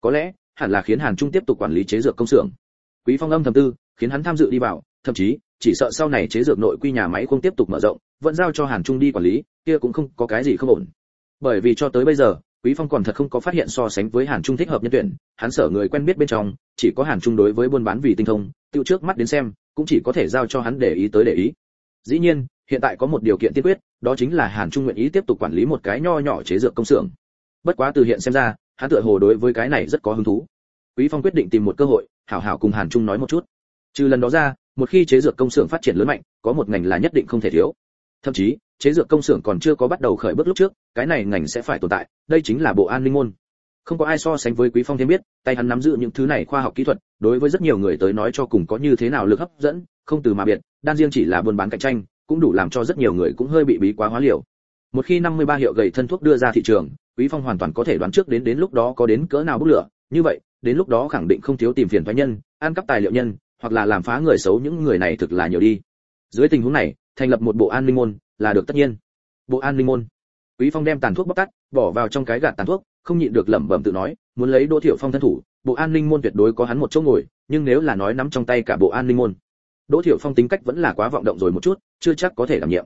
Có lẽ, hẳn là khiến hàn trung tiếp tục quản lý chế dược công xưởng. Quý phong âm thầm tư, khiến hắn tham dự đi vào thậm chí, chỉ sợ sau này chế dược nội quy nhà máy không tiếp tục mở rộng, vẫn giao cho hàn trung đi quản lý, kia cũng không có cái gì không ổn. Bởi vì cho tới bây giờ, quý phong còn thật không có phát hiện so sánh với hàn trung thích hợp nhân tuyển, hắn sở người quen biết bên trong, chỉ có hàn trung đối với buôn bán vì tinh thông, tiêu trước mắt đến xem, cũng chỉ có thể giao cho hắn để ý tới để ý. Dĩ nhiên, hiện tại có một điều kiện tiên quyết, đó chính là hàn trung nguyện ý tiếp tục quản lý một cái nho nhỏ chế dược công xưởng. Bất quá từ hiện xem ra, hắn tựa hồ đối với cái này rất có hứng thú. Quý phong quyết định tìm một cơ hội, hảo hảo cùng hàn trung nói một chút. Trừ lần đó ra một khi chế dược công xưởng phát triển lớn mạnh, có một ngành là nhất định không thể thiếu. Thậm chí, chế dược công xưởng còn chưa có bắt đầu khởi bước lúc trước, cái này ngành sẽ phải tồn tại, đây chính là bộ an ninh môn. Không có ai so sánh với quý phong thêm biết, tay hắn nắm giữ những thứ này khoa học kỹ thuật, đối với rất nhiều người tới nói cho cùng có như thế nào lực hấp dẫn, không từ mà biệt, đan riêng chỉ là buôn bán cạnh tranh, cũng đủ làm cho rất nhiều người cũng hơi bị bí quá hóa liều. Một khi 53 hiệu gầy thân thuốc đưa ra thị trường, quý phong hoàn toàn có thể đoán trước đến đến lúc đó có đến cỡ nào bốc lửa. Như vậy, đến lúc đó khẳng định không thiếu tìm phiền toái nhân, ăn cắp tài liệu nhân hoặc là làm phá người xấu những người này thực là nhiều đi. Dưới tình huống này, thành lập một bộ an ninh môn là được tất nhiên. Bộ an ninh môn. Quý phong đem tàn thuốc bóc tắt bỏ vào trong cái gạt tàn thuốc, không nhịn được lẩm bẩm tự nói, muốn lấy đỗ thiểu phong thân thủ, bộ an ninh môn tuyệt đối có hắn một chỗ ngồi, nhưng nếu là nói nắm trong tay cả bộ an ninh môn, đỗ thiểu phong tính cách vẫn là quá vọng động rồi một chút, chưa chắc có thể đảm nhiệm.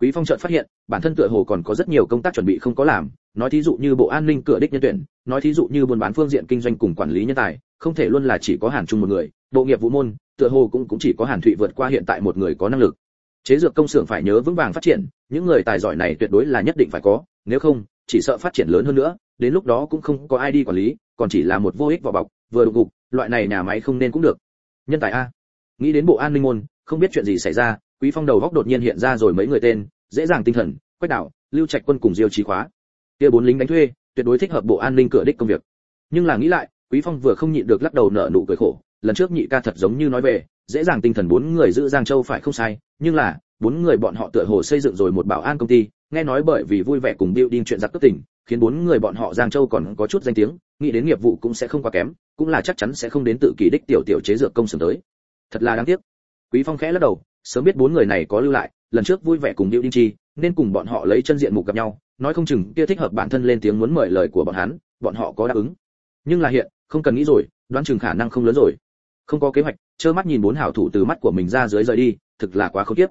Quý phong chợt phát hiện, bản thân tựa hồ còn có rất nhiều công tác chuẩn bị không có làm, nói thí dụ như bộ an ninh cửa đích nhân tuyển nói thí dụ như buôn bán phương diện kinh doanh cùng quản lý nhân tài, không thể luôn là chỉ có hàn trung một người, bộ nghiệp vụ môn, tựa hồ cũng cũng chỉ có hàn thụy vượt qua hiện tại một người có năng lực. Chế dược công xưởng phải nhớ vững vàng phát triển, những người tài giỏi này tuyệt đối là nhất định phải có, nếu không, chỉ sợ phát triển lớn hơn nữa, đến lúc đó cũng không có ai đi quản lý, còn chỉ là một vô ích vỏ bọc, vừa đục gục, loại này nhà máy không nên cũng được. Nhân tài a. Nghĩ đến bộ an ninh môn, không biết chuyện gì xảy ra, quý phong đầu góc đột nhiên hiện ra rồi mấy người tên, dễ dàng tinh thần, quách đảo lưu trạch quân cùng diêu trí khóa. Kia bốn lính đánh thuê tuyệt đối thích hợp bộ an ninh cửa đích công việc. Nhưng là nghĩ lại, quý phong vừa không nhịn được lắc đầu nở nụ cười khổ, lần trước nhị ca thật giống như nói về, dễ dàng tinh thần bốn người giữ giang châu phải không sai, nhưng là, bốn người bọn họ tựa hồ xây dựng rồi một bảo an công ty, nghe nói bởi vì vui vẻ cùng building chuyện giặc cấp tỉnh khiến bốn người bọn họ giang châu còn có chút danh tiếng, nghĩ đến nghiệp vụ cũng sẽ không quá kém, cũng là chắc chắn sẽ không đến tự kỷ đích tiểu tiểu chế dược công xưởng tới. Thật là đáng tiếc. Quý phong khẽ lắc đầu, sớm biết bốn người này có lưu lại, lần trước vui vẻ cùng building chi, nên cùng bọn họ lấy chân diện mục gặp nhau nói không chừng kia thích hợp bản thân lên tiếng muốn mời lời của bọn hắn, bọn họ có đáp ứng. Nhưng là hiện, không cần nghĩ rồi, đoán chừng khả năng không lớn rồi. Không có kế hoạch, trơ mắt nhìn bốn hảo thủ từ mắt của mình ra dưới rời đi, thực là quá khốn kiếp.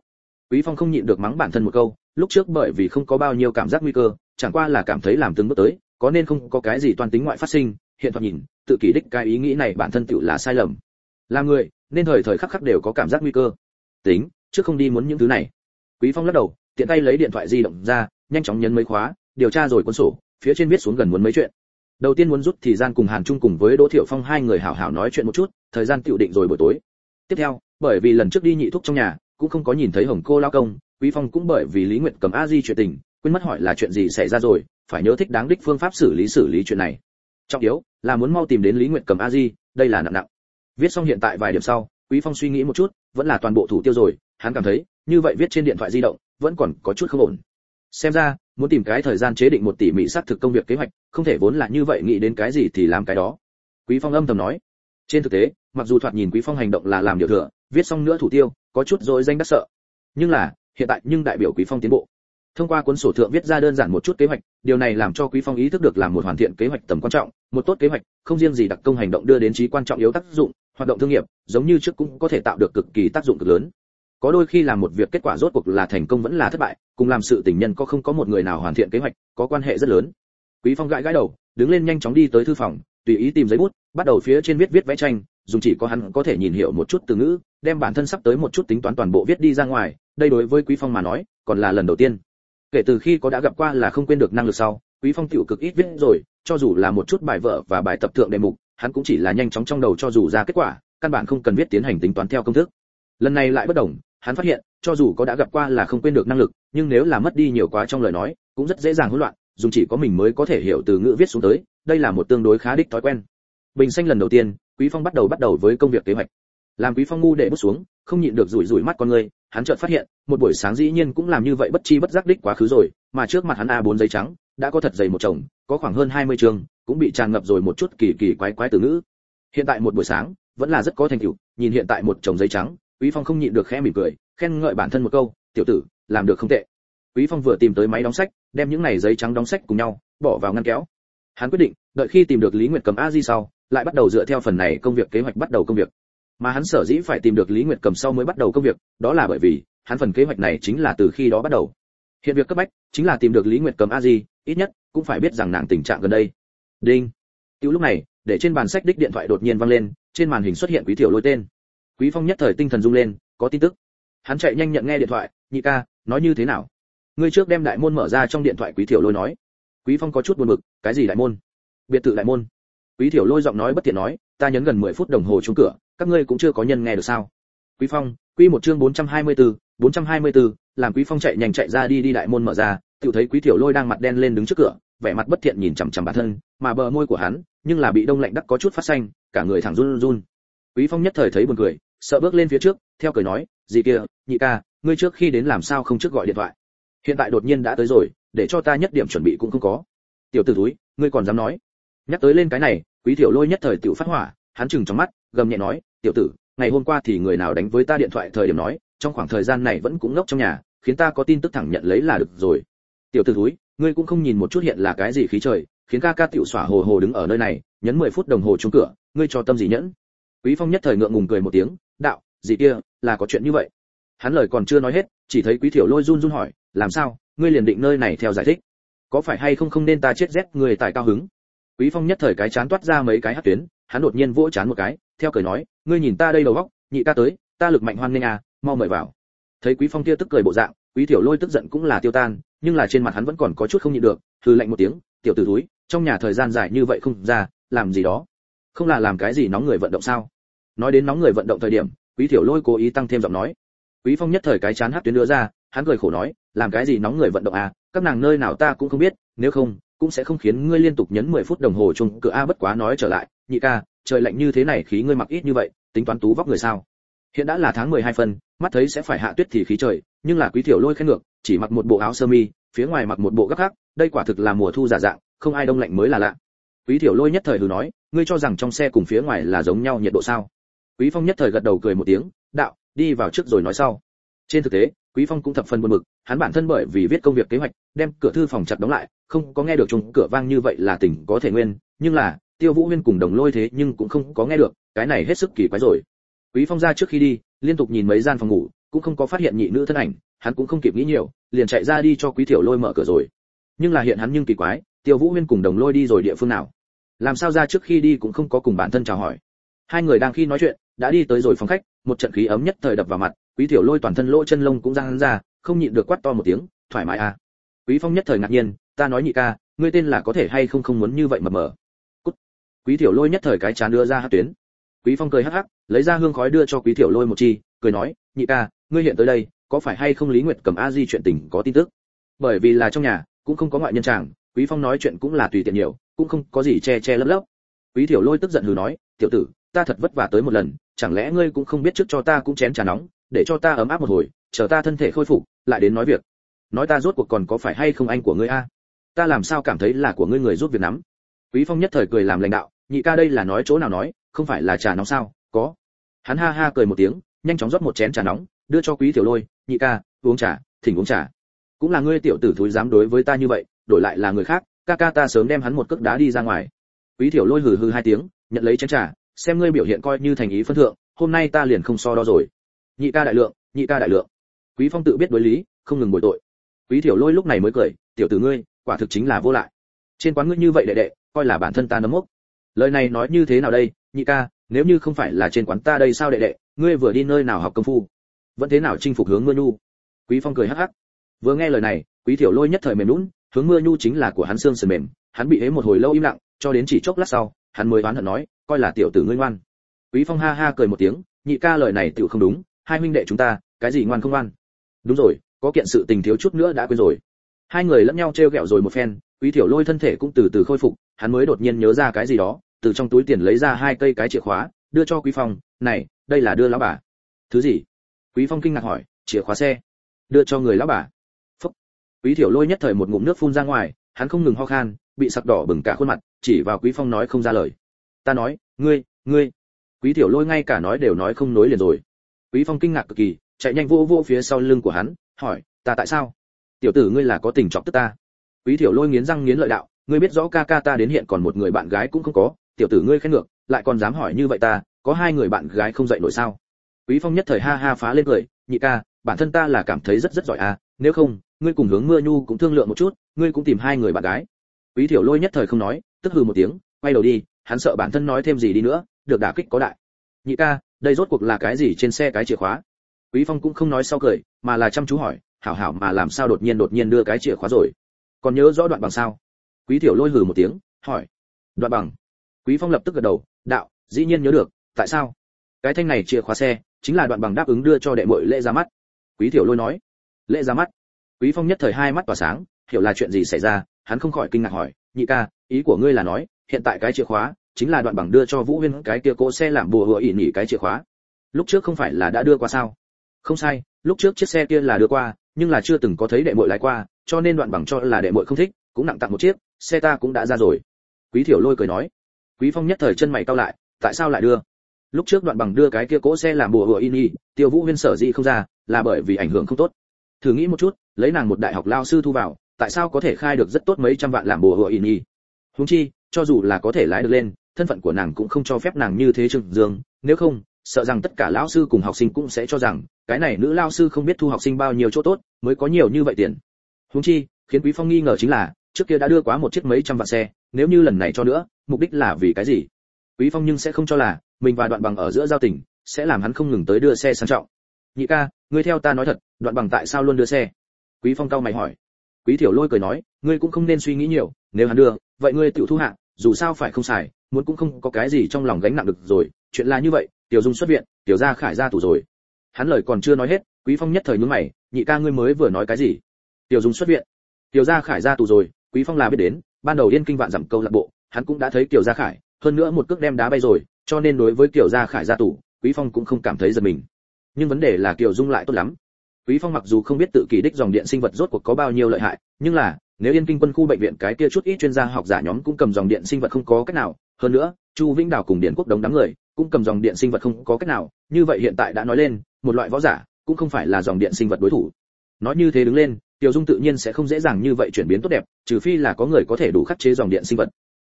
Quý phong không nhịn được mắng bản thân một câu, lúc trước bởi vì không có bao nhiêu cảm giác nguy cơ, chẳng qua là cảm thấy làm từng bước tới, có nên không có cái gì toàn tính ngoại phát sinh, hiện thoạt nhìn, tự kỷ đích cái ý nghĩ này bản thân tự là sai lầm. Là người, nên thời thời khắc khắc đều có cảm giác nguy cơ. Tính, trước không đi muốn những thứ này. Quý phong lắc đầu, tiện tay lấy điện thoại di động ra nhanh chóng nhấn mấy khóa, điều tra rồi cuốn sổ, phía trên viết xuống gần muốn mấy chuyện. Đầu tiên muốn rút thì gian cùng hàn trung cùng với đỗ thiệu phong hai người hảo hảo nói chuyện một chút, thời gian tựu định rồi buổi tối. Tiếp theo, bởi vì lần trước đi nhị thúc trong nhà, cũng không có nhìn thấy hồng cô lao công, quý phong cũng bởi vì lý nguyệt cầm a di chuyện tình, quên mất hỏi là chuyện gì xảy ra rồi, phải nhớ thích đáng đích phương pháp xử lý xử lý chuyện này. Trọng yếu là muốn mau tìm đến lý nguyệt cầm a di, đây là nặng nặng. Viết xong hiện tại vài điểm sau, quý phong suy nghĩ một chút, vẫn là toàn bộ thủ tiêu rồi, hắn cảm thấy, như vậy viết trên điện thoại di động, vẫn còn có chút không ổn xem ra, muốn tìm cái thời gian chế định một tỉ mỉ xác thực công việc kế hoạch, không thể vốn là như vậy nghĩ đến cái gì thì làm cái đó. Quý phong âm thầm nói. Trên thực tế, mặc dù thoạt nhìn quý phong hành động là làm điều thừa, viết xong nữa thủ tiêu, có chút dối danh đắc sợ. Nhưng là, hiện tại nhưng đại biểu quý phong tiến bộ. Thông qua cuốn sổ thượng viết ra đơn giản một chút kế hoạch, điều này làm cho quý phong ý thức được làm một hoàn thiện kế hoạch tầm quan trọng, một tốt kế hoạch, không riêng gì đặc công hành động đưa đến trí quan trọng yếu tác dụng, hoạt động thương nghiệp, giống như trước cũng có thể tạo được cực kỳ tác dụng cực lớn có đôi khi làm một việc kết quả rốt cuộc là thành công vẫn là thất bại, cùng làm sự tình nhân có không có một người nào hoàn thiện kế hoạch, có quan hệ rất lớn. Quý phong gãi gãi đầu, đứng lên nhanh chóng đi tới thư phòng, tùy ý tìm giấy bút, bắt đầu phía trên viết viết vẽ tranh, dùng chỉ có hắn có thể nhìn hiểu một chút từ ngữ, đem bản thân sắp tới một chút tính toán toàn bộ viết đi ra ngoài, đây đối với quý phong mà nói, còn là lần đầu tiên. Kể từ khi có đã gặp qua là không quên được năng lực sau, quý phong tiểu cực ít viết rồi, cho dù là một chút bài vở và bài tập thượng đề mục, hắn cũng chỉ là nhanh chóng trong đầu cho dù ra kết quả, căn bản không cần viết tiến hành tính toán theo công thức lần này lại bất đồng hắn phát hiện cho dù có đã gặp qua là không quên được năng lực nhưng nếu là mất đi nhiều quá trong lời nói cũng rất dễ dàng hỗn loạn dùng chỉ có mình mới có thể hiểu từ ngữ viết xuống tới đây là một tương đối khá đích thói quen. Bình xanh lần đầu tiên quý phong bắt đầu bắt đầu với công việc kế hoạch. Làm quý phong ngu để bút xuống không nhịn được rủi rủi mắt con người hắn chợt phát hiện một buổi sáng dĩ nhiên cũng làm như vậy bất chi bất giác đích quá khứ rồi mà trước mặt hắn a bốn giấy trắng đã có thật dày một chồng có khoảng hơn 20 trường, cũng bị tràn ngập rồi một chút kỳ kỳ quái quái từ ngữ. Hiện tại một buổi sáng vẫn là rất có thành tựu nhìn hiện tại một chồng giấy trắng quý phong không nhịn được khẽ mỉm cười, khen ngợi bản thân một câu, tiểu tử, làm được không tệ. Quý phong vừa tìm tới máy đóng sách, đem những này giấy trắng đóng sách cùng nhau, bỏ vào ngăn kéo. Hắn quyết định, đợi khi tìm được lý nguyệt cầm a di sau, lại bắt đầu dựa theo phần này công việc kế hoạch bắt đầu công việc. Mà hắn sở dĩ phải tìm được lý nguyệt cầm sau mới bắt đầu công việc, đó là bởi vì, hắn phần kế hoạch này chính là từ khi đó bắt đầu. Hiện việc cấp bách, chính là tìm được lý nguyệt cầm a di, ít nhất, cũng phải biết rằng nàng tình trạng gần đây. Đinh. Tiểu lúc này, để trên bàn sách đích điện thoại đột nhiên vang lên, trên màn hình xuất hiện quý tiểu lôi tên quý phong nhất thời tinh thần rung lên có tin tức. Hắn chạy nhanh nhận nghe điện thoại nhị ca nói như thế nào? Ngươi trước đem đại môn mở ra trong điện thoại quý thiểu lôi nói. Quý phong có chút buồn bực cái gì đại môn? Biệt thự đại môn. Quý thiểu lôi giọng nói bất tiện nói ta nhấn gần 10 phút đồng hồ chung cửa các ngươi cũng chưa có nhân nghe được sao? Quý phong quy một chương 424, 424, làm quý phong chạy nhanh chạy ra đi đi đại môn mở ra tự thấy quý thiểu lôi đang mặt đen lên đứng trước cửa vẻ mặt bất thiện nhìn chằm chằm bản thân mà bờ môi của hắn nhưng là bị đông lạnh đắc có chút phát xanh cả người thẳng run run. Quý phong nhất thời thấy buồn cười sợ bước lên phía trước, theo cười nói gì kia, nhị ca, ngươi trước khi đến làm sao không trước gọi điện thoại? Hiện tại đột nhiên đã tới rồi, để cho ta nhất điểm chuẩn bị cũng không có. Tiểu tử túi ngươi còn dám nói? Nhắc tới lên cái này, quý tiểu lôi nhất thời tiểu phát hỏa, hắn chừng trong mắt, gầm nhẹ nói, tiểu tử, ngày hôm qua thì người nào đánh với ta điện thoại thời điểm nói, trong khoảng thời gian này vẫn cũng ngốc trong nhà, khiến ta có tin tức thẳng nhận lấy là được rồi. Tiểu tử túi ngươi cũng không nhìn một chút hiện là cái gì khí trời, khiến ca ca tiểu xỏa hồ hồ đứng ở nơi này, nhấn 10 phút đồng hồ trúng cửa, ngươi cho tâm gì nhẫn? Quý phong nhất thời ngượng ngùng cười một tiếng đạo, gì kia, là có chuyện như vậy? Hắn lời còn chưa nói hết, chỉ thấy quý tiểu lôi run run hỏi, làm sao? Ngươi liền định nơi này theo giải thích? Có phải hay không không nên ta chết rét người tại cao hứng? Quý phong nhất thời cái chán toát ra mấy cái hát tuyến, hắn đột nhiên vỗ chán một cái, theo cười nói, ngươi nhìn ta đây đầu góc nhị ta tới, ta lực mạnh hoan nghênh à mau mời vào. Thấy quý phong kia tức cười bộ dạng, quý tiểu lôi tức giận cũng là tiêu tan, nhưng là trên mặt hắn vẫn còn có chút không nhịn được, hừ lạnh một tiếng, tiểu tử túi trong nhà thời gian dài như vậy không ra, làm gì đó? Không là làm cái gì nóng người vận động sao? Nói đến nóng người vận động thời điểm, quý tiểu lôi cố ý tăng thêm giọng nói. Quý phong nhất thời cái chán hát tuyến đưa ra, hắn cười khổ nói, làm cái gì nóng người vận động à các nàng nơi nào ta cũng không biết, nếu không, cũng sẽ không khiến ngươi liên tục nhấn 10 phút đồng hồ chung cửa a bất quá nói trở lại, nhị ca, trời lạnh như thế này khí ngươi mặc ít như vậy, tính toán tú vóc người sao? Hiện đã là tháng 12 phân, mắt thấy sẽ phải hạ tuyết thì khí trời, nhưng là quý tiểu lôi khen ngược, chỉ mặc một bộ áo sơ mi, phía ngoài mặc một bộ gấp khác đây quả thực là mùa thu giả dạng, không ai đông lạnh mới là lạ. Quý tiểu lôi nhất thời hừ nói, ngươi cho rằng trong xe cùng phía ngoài là giống nhau nhiệt độ sao? Quý phong nhất thời gật đầu cười một tiếng, đạo, đi vào trước rồi nói sau. Trên thực tế, quý phong cũng thập phần buồn bực, hắn bản thân bởi vì viết công việc kế hoạch, đem cửa thư phòng chặt đóng lại, không có nghe được trùng cửa vang như vậy là tỉnh có thể nguyên, nhưng là, tiêu vũ huyên cùng đồng lôi thế nhưng cũng không có nghe được, cái này hết sức kỳ quái rồi. Quý phong ra trước khi đi, liên tục nhìn mấy gian phòng ngủ, cũng không có phát hiện nhị nữ thân ảnh, hắn cũng không kịp nghĩ nhiều, liền chạy ra đi cho quý tiểu lôi mở cửa rồi. Nhưng là hiện hắn nhưng kỳ quái, tiêu vũ huyên cùng đồng lôi đi rồi địa phương nào? Làm sao ra trước khi đi cũng không có cùng bản thân chào hỏi. Hai người đang khi nói chuyện đã đi tới rồi phòng khách, một trận khí ấm nhất thời đập vào mặt, quý tiểu lôi toàn thân lỗ chân lông cũng ra hắn ra, không nhịn được quát to một tiếng, thoải mái à? Quý phong nhất thời ngạc nhiên, ta nói nhị ca, ngươi tên là có thể hay không không muốn như vậy mà mở? Cút. quý tiểu lôi nhất thời cái chán đưa ra hát tuyến. Quý phong cười hắc hắc, lấy ra hương khói đưa cho quý tiểu lôi một chi, cười nói, nhị ca, ngươi hiện tới đây, có phải hay không lý nguyệt cầm a di chuyện tình có tin tức? Bởi vì là trong nhà, cũng không có ngoại nhân chàng, quý phong nói chuyện cũng là tùy tiện nhiều, cũng không có gì che che lấp lấp. Quý tiểu lôi tức giận hừ nói, tiểu tử ta thật vất vả tới một lần, chẳng lẽ ngươi cũng không biết trước cho ta cũng chén trà nóng, để cho ta ấm áp một hồi, chờ ta thân thể khôi phục, lại đến nói việc. Nói ta rốt cuộc còn có phải hay không anh của ngươi a? Ta làm sao cảm thấy là của ngươi người giúp việc nắm? Quý phong nhất thời cười làm lãnh đạo, nhị ca đây là nói chỗ nào nói, không phải là trà nóng sao? Có. Hắn ha ha cười một tiếng, nhanh chóng rót một chén trà nóng, đưa cho quý tiểu lôi, nhị ca, uống trà, thỉnh uống trà. Cũng là ngươi tiểu tử thúi dám đối với ta như vậy, đổi lại là người khác, ca ca ta sớm đem hắn một cước đá đi ra ngoài. Quý tiểu lôi hừ hừ hai tiếng, nhận lấy chén trà xem ngươi biểu hiện coi như thành ý phân thượng, hôm nay ta liền không so đo rồi. Nhị ca đại lượng, nhị ca đại lượng. Quý phong tự biết đối lý, không ngừng bồi tội. Quý tiểu lôi lúc này mới cười, tiểu tử ngươi, quả thực chính là vô lại. Trên quán ngươi như vậy đệ đệ, coi là bản thân ta nấm mốc. Lời này nói như thế nào đây, nhị ca, nếu như không phải là trên quán ta đây sao đệ đệ, ngươi vừa đi nơi nào học công phu? Vẫn thế nào chinh phục hướng mưa nhu? Quý phong cười hắc hắc. Vừa nghe lời này, quý tiểu lôi nhất thời mềm lún hướng mưa nhu chính là của hắn xương sườn mềm, hắn bị hế một hồi lâu im lặng, cho đến chỉ chốc lát sau, hắn mới đoán hận nói coi là tiểu tử ngươi ngoan. Quý phong ha ha cười một tiếng, nhị ca lời này tiểu không đúng, hai huynh đệ chúng ta, cái gì ngoan không ngoan? Đúng rồi, có kiện sự tình thiếu chút nữa đã quên rồi. Hai người lẫn nhau trêu ghẹo rồi một phen, quý tiểu lôi thân thể cũng từ từ khôi phục, hắn mới đột nhiên nhớ ra cái gì đó, từ trong túi tiền lấy ra hai cây cái chìa khóa, đưa cho quý phong, này, đây là đưa lão bà. Thứ gì? Quý phong kinh ngạc hỏi, chìa khóa xe. Đưa cho người lão bà. Phúc. Quý tiểu lôi nhất thời một ngụm nước phun ra ngoài, hắn không ngừng ho khan, bị sặc đỏ bừng cả khuôn mặt, chỉ vào quý phong nói không ra lời ta nói, ngươi ngươi. Quý tiểu lôi ngay cả nói đều nói không nối liền rồi. Quý phong kinh ngạc cực kỳ, chạy nhanh vô vô phía sau lưng của hắn, hỏi, ta tại sao? Tiểu tử ngươi là có tình chọc tức ta. Quý tiểu lôi nghiến răng nghiến lợi đạo, ngươi biết rõ ca ca ta đến hiện còn một người bạn gái cũng không có, tiểu tử ngươi khen ngược, lại còn dám hỏi như vậy ta, có hai người bạn gái không dậy nổi sao? Quý phong nhất thời ha ha phá lên cười, nhị ca, bản thân ta là cảm thấy rất rất giỏi à nếu không, ngươi cùng hướng mưa nhu cũng thương lượng một chút, ngươi cũng tìm hai người bạn gái. Quý tiểu lôi nhất thời không nói, tức hừ một tiếng, quay đầu đi hắn sợ bản thân nói thêm gì đi nữa, được đả kích có đại. Nhị ca, đây rốt cuộc là cái gì trên xe cái chìa khóa? Quý phong cũng không nói sau cười, mà là chăm chú hỏi, hảo hảo mà làm sao đột nhiên đột nhiên đưa cái chìa khóa rồi? Còn nhớ rõ đoạn bằng sao? Quý tiểu lôi hừ một tiếng, hỏi, đoạn bằng? Quý phong lập tức gật đầu, đạo, dĩ nhiên nhớ được, tại sao? Cái thanh này chìa khóa xe, chính là đoạn bằng đáp ứng đưa cho đệ muội lễ ra mắt. Quý tiểu lôi nói, lễ ra mắt? Quý phong nhất thời hai mắt tỏa sáng, hiểu là chuyện gì xảy ra? Hắn không khỏi kinh ngạc hỏi, nhị ca, ý của ngươi là nói hiện tại cái chìa khóa chính là đoạn bằng đưa cho vũ huyên cái kia cỗ xe làm bùa hựa ỉ nhỉ cái chìa khóa. Lúc trước không phải là đã đưa qua sao? Không sai, lúc trước chiếc xe kia là đưa qua, nhưng là chưa từng có thấy đệ muội lái qua, cho nên đoạn bằng cho là đệ muội không thích, cũng nặng tặng một chiếc, xe ta cũng đã ra rồi. Quý thiểu lôi cười nói. Quý phong nhất thời chân mày cau lại, tại sao lại đưa? Lúc trước đoạn bằng đưa cái kia cỗ xe làm bùa hựa y tiêu vũ huyên sở dĩ không ra, là bởi vì ảnh hưởng không tốt. Thử nghĩ một chút, lấy nàng một đại học lao sư thu vào, tại sao có thể khai được rất tốt mấy trăm vạn làm bùa hựa y nỉ? Húng chi cho dù là có thể lái được lên, thân phận của nàng cũng không cho phép nàng như thế trừng dương. Nếu không, sợ rằng tất cả lão sư cùng học sinh cũng sẽ cho rằng, cái này nữ lao sư không biết thu học sinh bao nhiêu chỗ tốt, mới có nhiều như vậy tiền. Huống chi, khiến quý phong nghi ngờ chính là, trước kia đã đưa quá một chiếc mấy trăm vạn xe, nếu như lần này cho nữa, mục đích là vì cái gì? Quý phong nhưng sẽ không cho là, mình và đoạn bằng ở giữa giao tình, sẽ làm hắn không ngừng tới đưa xe sang trọng. Nhị ca, ngươi theo ta nói thật, đoạn bằng tại sao luôn đưa xe? Quý phong cao mày hỏi. Quý thiểu lôi cười nói, ngươi cũng không nên suy nghĩ nhiều, nếu hắn đưa, vậy ngươi tự thu hạ dù sao phải không xài, muốn cũng không có cái gì trong lòng gánh nặng được rồi, chuyện là như vậy, tiểu dung xuất viện, tiểu gia khải ra tù rồi. Hắn lời còn chưa nói hết, quý phong nhất thời nhướng mày, nhị ca ngươi mới vừa nói cái gì? Tiểu dung xuất viện. Tiểu gia khải ra tù rồi, quý phong là biết đến, ban đầu yên kinh vạn dặm câu lạc bộ, hắn cũng đã thấy tiểu gia khải, hơn nữa một cước đem đá bay rồi, cho nên đối với tiểu gia khải ra tù, quý phong cũng không cảm thấy giật mình. Nhưng vấn đề là tiểu dung lại tốt lắm. Quý phong mặc dù không biết tự kỳ đích dòng điện sinh vật rốt cuộc có bao nhiêu lợi hại, nhưng là nếu yên kinh quân khu bệnh viện cái kia chút ít chuyên gia học giả nhóm cũng cầm dòng điện sinh vật không có cách nào, hơn nữa, chu vĩnh đào cùng điện quốc đống đám người cũng cầm dòng điện sinh vật không có cách nào, như vậy hiện tại đã nói lên, một loại võ giả cũng không phải là dòng điện sinh vật đối thủ. Nói như thế đứng lên, tiểu dung tự nhiên sẽ không dễ dàng như vậy chuyển biến tốt đẹp, trừ phi là có người có thể đủ khắc chế dòng điện sinh vật.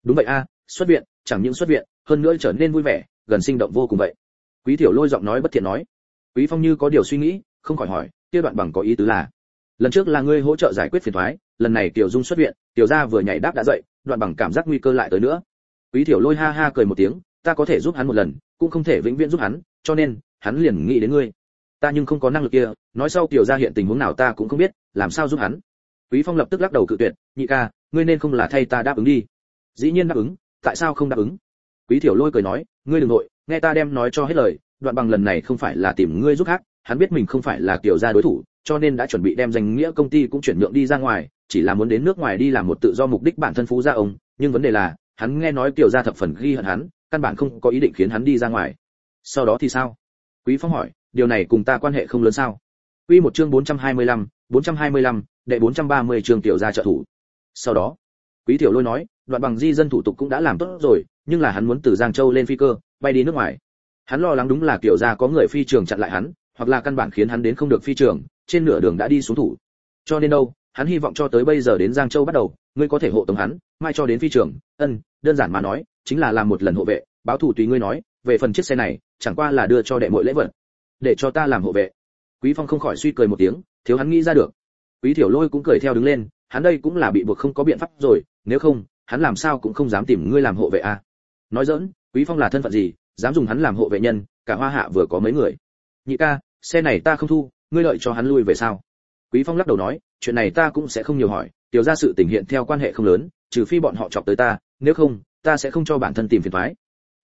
Đúng vậy a, xuất viện, chẳng những xuất viện, hơn nữa trở nên vui vẻ, gần sinh động vô cùng vậy. Quý tiểu lôi giọng nói bất thiện nói. Quý phong như có điều suy nghĩ, không khỏi hỏi, kia đoạn bằng có ý tứ là, lần trước là ngươi hỗ trợ giải quyết phiền toái lần này tiểu dung xuất viện tiểu gia vừa nhảy đáp đã dậy, đoạn bằng cảm giác nguy cơ lại tới nữa. Quý tiểu lôi ha ha cười một tiếng, ta có thể giúp hắn một lần, cũng không thể vĩnh viễn giúp hắn, cho nên, hắn liền nghĩ đến ngươi. Ta nhưng không có năng lực kia, nói sau tiểu gia hiện tình huống nào ta cũng không biết, làm sao giúp hắn? Quý phong lập tức lắc đầu cự tuyệt, nhị ca, ngươi nên không là thay ta đáp ứng đi. Dĩ nhiên đáp ứng, tại sao không đáp ứng? Quý tiểu lôi cười nói, ngươi đừng nội, nghe ta đem nói cho hết lời, đoạn bằng lần này không phải là tìm ngươi giúp khác, hắn biết mình không phải là tiểu gia đối thủ cho nên đã chuẩn bị đem danh nghĩa công ty cũng chuyển nhượng đi ra ngoài chỉ là muốn đến nước ngoài đi làm một tự do mục đích bản thân phú gia ông nhưng vấn đề là hắn nghe nói tiểu gia thập phần ghi hận hắn căn bản không có ý định khiến hắn đi ra ngoài. Sau đó thì sao? Quý phong hỏi điều này cùng ta quan hệ không lớn sao? Quy một chương 425, 425, đệ 430 chương tiểu gia trợ thủ. Sau đó quý tiểu lôi nói đoạn bằng di dân thủ tục cũng đã làm tốt rồi nhưng là hắn muốn từ giang châu lên phi cơ bay đi nước ngoài. Hắn lo lắng đúng là tiểu gia có người phi trường chặn lại hắn hoặc là căn bản khiến hắn đến không được phi trường trên nửa đường đã đi xuống thủ. Cho nên đâu, hắn hy vọng cho tới bây giờ đến giang châu bắt đầu, ngươi có thể hộ tống hắn, mai cho đến phi trường. Ân, đơn giản mà nói, chính là làm một lần hộ vệ, báo thủ tùy ngươi nói, về phần chiếc xe này, chẳng qua là đưa cho đệ muội lễ vật. Để cho ta làm hộ vệ. Quý phong không khỏi suy cười một tiếng, thiếu hắn nghĩ ra được. Quý thiểu lôi cũng cười theo đứng lên, hắn đây cũng là bị buộc không có biện pháp rồi, nếu không, hắn làm sao cũng không dám tìm ngươi làm hộ vệ à. Nói dỡn quý phong là thân phận gì, dám dùng hắn làm hộ vệ nhân, cả hoa hạ vừa có mấy người. Nhị ca, xe này ta không thu ngươi lợi cho hắn lui về sao? Quý phong lắc đầu nói, chuyện này ta cũng sẽ không nhiều hỏi, tiểu ra sự tình hiện theo quan hệ không lớn, trừ phi bọn họ chọc tới ta, nếu không, ta sẽ không cho bản thân tìm phiền toái.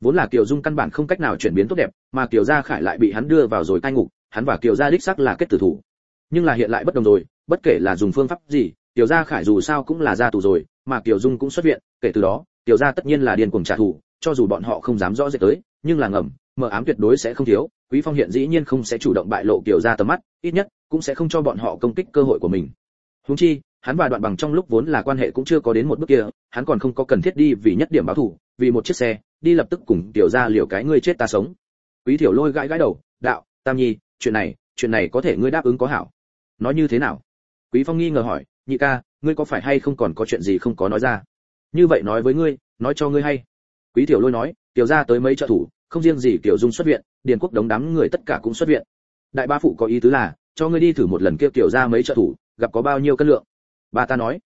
Vốn là kiều dung căn bản không cách nào chuyển biến tốt đẹp, mà kiều gia khải lại bị hắn đưa vào rồi cai ngục, hắn và kiều gia đích xác là kết tử thủ. Nhưng là hiện lại bất đồng rồi, bất kể là dùng phương pháp gì, kiều gia khải dù sao cũng là gia tù rồi, mà kiều dung cũng xuất viện, kể từ đó, kiều gia tất nhiên là điên cuồng trả thù, cho dù bọn họ không dám rõ rệt tới, nhưng là ngầm mờ ám tuyệt đối sẽ không thiếu, quý phong hiện dĩ nhiên không sẽ chủ động bại lộ kiểu gia tầm mắt, ít nhất, cũng sẽ không cho bọn họ công kích cơ hội của mình. Huống chi, hắn và đoạn bằng trong lúc vốn là quan hệ cũng chưa có đến một bước kia, hắn còn không có cần thiết đi vì nhất điểm báo thù, vì một chiếc xe, đi lập tức cùng tiểu gia liều cái ngươi chết ta sống. Quý tiểu lôi gãi gãi đầu, đạo, tam nhi, chuyện này chuyện này có thể ngươi đáp ứng có hảo. Nói như thế nào? Quý phong nghi ngờ hỏi, nhị ca, ngươi có phải hay không còn có chuyện gì không có nói ra? Như vậy nói với ngươi, nói cho ngươi hay quý tiểu lôi nói, tiểu gia tới mấy trợ thủ, không riêng gì tiểu dung xuất viện, điền quốc đống đám người tất cả cũng xuất viện. Đại ba phụ có ý tứ là, cho ngươi đi thử một lần kia tiểu gia mấy trợ thủ, gặp có bao nhiêu cân lượng. Bà ta nói.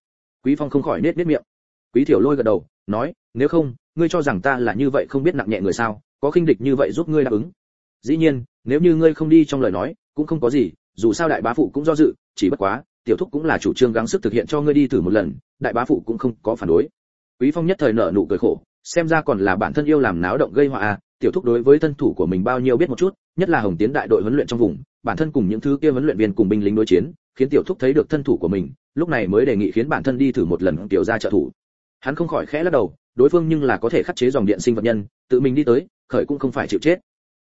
Quý phong không khỏi nết nết miệng. Quý tiểu lôi gật đầu, nói, nếu không, ngươi cho rằng ta là như vậy không biết nặng nhẹ người sao, có khinh địch như vậy giúp ngươi đáp ứng. Dĩ nhiên, nếu như ngươi không đi trong lời nói, cũng không có gì, dù sao đại bá phụ cũng do dự, chỉ bất quá, tiểu thúc cũng là chủ trương gắng sức thực hiện cho ngươi đi thử một lần, đại bá phụ cũng không có phản đối. Quý phong nhất thời nở nụ cười khổ xem ra còn là bản thân yêu làm náo động gây họa à tiểu thúc đối với thân thủ của mình bao nhiêu biết một chút, nhất là hồng tiến đại đội huấn luyện trong vùng, bản thân cùng những thứ kia huấn luyện viên cùng binh lính đối chiến, khiến tiểu thúc thấy được thân thủ của mình, lúc này mới đề nghị khiến bản thân đi thử một lần tiểu gia trợ thủ. Hắn không khỏi khẽ lắc đầu, đối phương nhưng là có thể khắc chế dòng điện sinh vật nhân, tự mình đi tới, khởi cũng không phải chịu chết.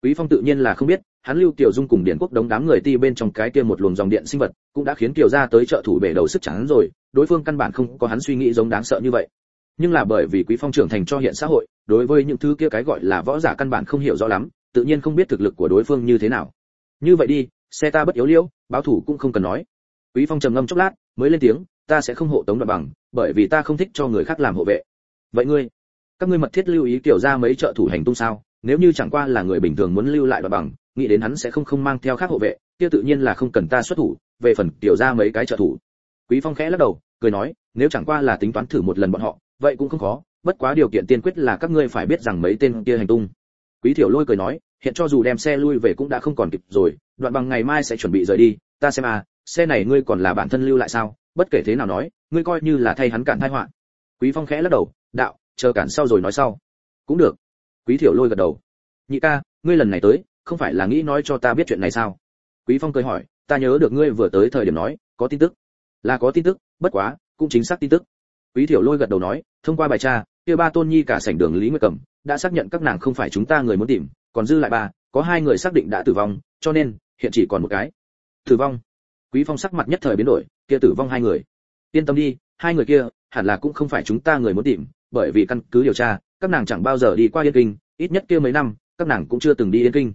Quý phong tự nhiên là không biết, hắn lưu tiểu dung cùng điện quốc đống đám người ti bên trong cái kia một luồng dòng điện sinh vật, cũng đã khiến tiểu gia tới trợ thủ bể đầu sức trắng rồi, đối phương căn bản không có hắn suy nghĩ giống đáng sợ như vậy nhưng là bởi vì quý phong trưởng thành cho hiện xã hội, đối với những thứ kia cái gọi là võ giả căn bản không hiểu rõ lắm, tự nhiên không biết thực lực của đối phương như thế nào. Như vậy đi, xe ta bất yếu liêu, báo thủ cũng không cần nói. Quý phong trầm ngâm chốc lát, mới lên tiếng, ta sẽ không hộ tống đoạn bằng, bởi vì ta không thích cho người khác làm hộ vệ. Vậy ngươi, các ngươi mật thiết lưu ý kiểu ra mấy trợ thủ hành tung sao? Nếu như chẳng qua là người bình thường muốn lưu lại đoạn bằng, nghĩ đến hắn sẽ không không mang theo khác hộ vệ, kia tự nhiên là không cần ta xuất thủ, về phần tiểu ra mấy cái trợ thủ. Quý phong khẽ lắc đầu, cười nói, nếu chẳng qua là tính toán thử một lần bọn họ vậy cũng không khó, bất quá điều kiện tiên quyết là các ngươi phải biết rằng mấy tên kia hành tung. Quý thiểu lôi cười nói, hiện cho dù đem xe lui về cũng đã không còn kịp rồi, đoạn bằng ngày mai sẽ chuẩn bị rời đi, ta xem à xe này ngươi còn là bản thân lưu lại sao? Bất kể thế nào nói, ngươi coi như là thay hắn cản tai họa. Quý phong khẽ lắc đầu, đạo, chờ cản sau rồi nói sau. Cũng được. Quý thiểu lôi gật đầu. Nhị ca, ngươi lần này tới, không phải là nghĩ nói cho ta biết chuyện này sao? Quý phong cười hỏi, ta nhớ được ngươi vừa tới thời điểm nói, có tin tức. Là có tin tức, bất quá, cũng chính xác tin tức quý thiểu lôi gật đầu nói, thông qua bài tra, kia ba tôn nhi cả sảnh đường lý nguyệt cẩm đã xác nhận các nàng không phải chúng ta người muốn tìm, còn dư lại ba, có hai người xác định đã tử vong, cho nên hiện chỉ còn một cái. Tử vong. Quý phong sắc mặt nhất thời biến đổi, kia tử vong hai người. Yên tâm đi, hai người kia hẳn là cũng không phải chúng ta người muốn tìm, bởi vì căn cứ điều tra, các nàng chẳng bao giờ đi qua yên kinh, ít nhất kia mấy năm, các nàng cũng chưa từng đi yên kinh.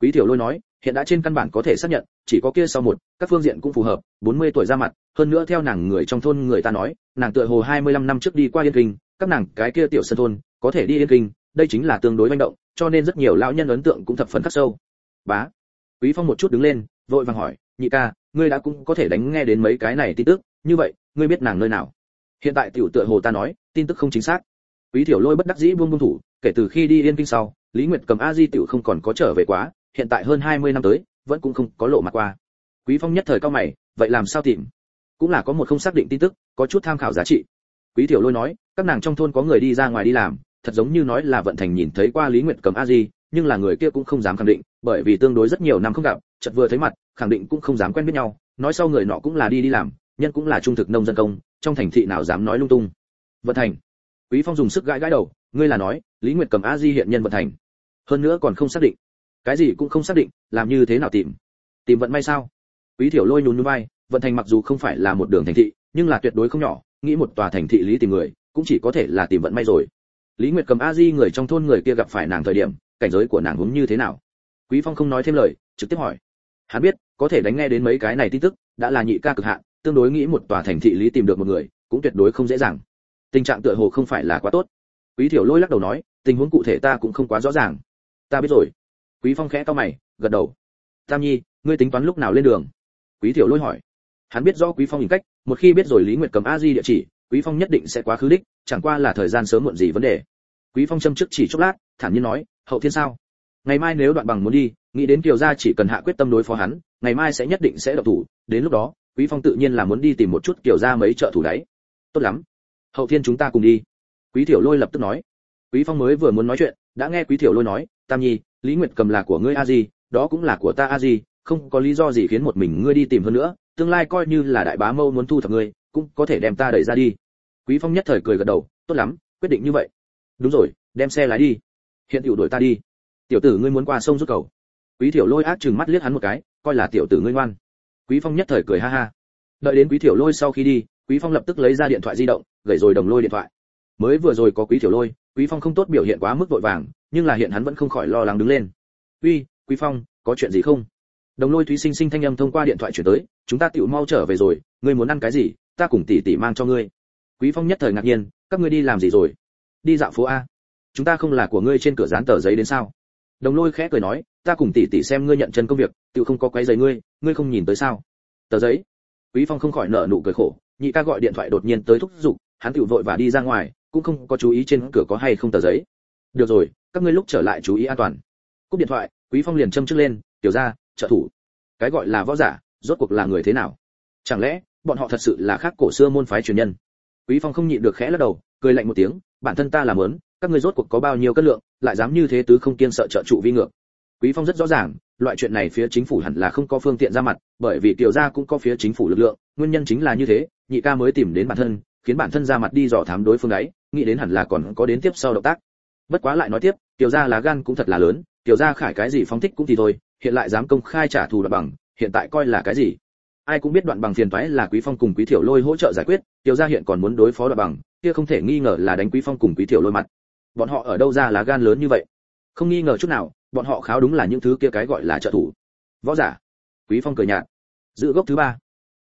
Quý tiểu lôi nói hiện đã trên căn bản có thể xác nhận, chỉ có kia sau một, các phương diện cũng phù hợp 40 tuổi ra mặt, hơn nữa theo nàng người trong thôn người ta nói, nàng tựa hồ 25 năm trước đi qua yên kinh, các nàng cái kia tiểu sân thôn, có thể đi yên kinh, đây chính là tương đối manh động, cho nên rất nhiều lão nhân ấn tượng cũng thập phần khắc sâu. Bá, quý phong một chút đứng lên, vội vàng hỏi, nhị ca, ngươi đã cũng có thể đánh nghe đến mấy cái này tin tức, như vậy, ngươi biết nàng nơi nào? Hiện tại tiểu tựa hồ ta nói, tin tức không chính xác. Quý tiểu lôi bất đắc dĩ buông buông thủ, kể từ khi đi yên kinh sau, lý nguyệt cầm a di tiểu không còn có trở về quá hiện tại hơn 20 năm tới, vẫn cũng không có lộ mặt qua. Quý phong nhất thời cao mày, vậy làm sao tìm? Cũng là có một không xác định tin tức, có chút tham khảo giá trị. Quý tiểu lôi nói, các nàng trong thôn có người đi ra ngoài đi làm, thật giống như nói là vận thành nhìn thấy qua lý nguyệt cầm a di, nhưng là người kia cũng không dám khẳng định, bởi vì tương đối rất nhiều năm không gặp, chợt vừa thấy mặt, khẳng định cũng không dám quen biết nhau. Nói sau người nọ cũng là đi đi làm, nhân cũng là trung thực nông dân công, trong thành thị nào dám nói lung tung. Vận thành. Quý phong dùng sức gãi gãi đầu, ngươi là nói, lý nguyệt cầm a di hiện nhân vận thành. Hơn nữa còn không xác định cái gì cũng không xác định, làm như thế nào tìm? Tìm vận may sao? Quý thiểu lôi nhún nhún vai, vận thành mặc dù không phải là một đường thành thị, nhưng là tuyệt đối không nhỏ, nghĩ một tòa thành thị lý tìm người, cũng chỉ có thể là tìm vận may rồi. Lý nguyệt cầm a di người trong thôn người kia gặp phải nàng thời điểm, cảnh giới của nàng hướng như thế nào? Quý phong không nói thêm lời, trực tiếp hỏi. Hắn biết, có thể đánh nghe đến mấy cái này tin tức, đã là nhị ca cực hạn, tương đối nghĩ một tòa thành thị lý tìm được một người, cũng tuyệt đối không dễ dàng. Tình trạng tựa hồ không phải là quá tốt. Quý thiểu lôi lắc đầu nói, tình huống cụ thể ta cũng không quá rõ ràng. Ta biết rồi quý phong khẽ cau mày, gật đầu. Tam nhi, ngươi tính toán lúc nào lên đường? Quý thiểu lôi hỏi. Hắn biết rõ quý phong hình cách, một khi biết rồi lý nguyệt cầm a di địa chỉ, quý phong nhất định sẽ quá khứ đích, chẳng qua là thời gian sớm muộn gì vấn đề. Quý phong châm trước chỉ chốc lát, thản nhiên nói, hậu thiên sao? Ngày mai nếu đoạn bằng muốn đi, nghĩ đến kiều gia chỉ cần hạ quyết tâm đối phó hắn, ngày mai sẽ nhất định sẽ độc thủ. Đến lúc đó, quý phong tự nhiên là muốn đi tìm một chút kiều gia mấy trợ thủ đấy. Tốt lắm. Hậu thiên chúng ta cùng đi. Quý thiểu lôi lập tức nói. Quý phong mới vừa muốn nói chuyện, đã nghe quý thiểu lôi nói, tam nhi lý nguyệt cầm là của ngươi a di, đó cũng là của ta a di, không có lý do gì khiến một mình ngươi đi tìm hơn nữa, tương lai coi như là đại bá mâu muốn thu thập ngươi, cũng có thể đem ta đẩy ra đi. Quý phong nhất thời cười gật đầu, tốt lắm, quyết định như vậy. Đúng rồi, đem xe lái đi. Hiện tiểu đuổi ta đi. Tiểu tử ngươi muốn qua sông rút cầu. Quý tiểu lôi ác chừng mắt liếc hắn một cái, coi là tiểu tử ngươi ngoan. Quý phong nhất thời cười ha ha. Đợi đến quý tiểu lôi sau khi đi, quý phong lập tức lấy ra điện thoại di động, gửi rồi đồng lôi điện thoại. Mới vừa rồi có quý tiểu lôi, quý phong không tốt biểu hiện quá mức vội vàng nhưng là hiện hắn vẫn không khỏi lo lắng đứng lên. Uy, quý phong, có chuyện gì không? Đồng lôi thúy sinh sinh thanh âm thông qua điện thoại chuyển tới, chúng ta tiểu mau trở về rồi, ngươi muốn ăn cái gì, ta cùng tỷ tỷ mang cho ngươi. Quý phong nhất thời ngạc nhiên, các ngươi đi làm gì rồi? Đi dạo phố a. Chúng ta không là của ngươi trên cửa dán tờ giấy đến sao? Đồng lôi khẽ cười nói, ta cùng tỷ tỷ xem ngươi nhận chân công việc, tiểu không có quấy giấy ngươi ngươi không nhìn tới sao? Tờ giấy? Quý phong không khỏi nở nụ cười khổ, nhị ca gọi điện thoại đột nhiên tới thúc giục, hắn tiểu vội và đi ra ngoài, cũng không có chú ý trên cửa có hay không tờ giấy. Được rồi các ngươi lúc trở lại chú ý an toàn. Cúp điện thoại, quý phong liền châm trước lên, tiểu ra trợ thủ. Cái gọi là võ giả, rốt cuộc là người thế nào? Chẳng lẽ, bọn họ thật sự là khác cổ xưa môn phái truyền nhân? Quý phong không nhịn được khẽ lắc đầu, cười lạnh một tiếng, bản thân ta làm lớn, các ngươi rốt cuộc có bao nhiêu cân lượng, lại dám như thế tứ không kiên sợ trợ trụ vi ngược? Quý phong rất rõ ràng, loại chuyện này phía chính phủ hẳn là không có phương tiện ra mặt, bởi vì tiểu gia cũng có phía chính phủ lực lượng, nguyên nhân chính là như thế, nhị ca mới tìm đến bản thân, khiến bản thân ra mặt đi dò thám đối phương ấy, nghĩ đến hẳn là còn có đến tiếp sau động tác. Bất quá lại nói tiếp Tiểu gia lá gan cũng thật là lớn, Tiểu gia khải cái gì phóng thích cũng thì thôi, hiện lại dám công khai trả thù đoạn bằng, hiện tại coi là cái gì? Ai cũng biết đoạn bằng phiền toái là quý phong cùng quý thiểu lôi hỗ trợ giải quyết, Tiểu gia hiện còn muốn đối phó đoạn bằng, kia không thể nghi ngờ là đánh quý phong cùng quý thiểu lôi mặt. Bọn họ ở đâu ra lá gan lớn như vậy? Không nghi ngờ chút nào, bọn họ kháo đúng là những thứ kia cái gọi là trợ thủ. Võ giả. Quý phong cười nhạt. Giữ gốc thứ ba.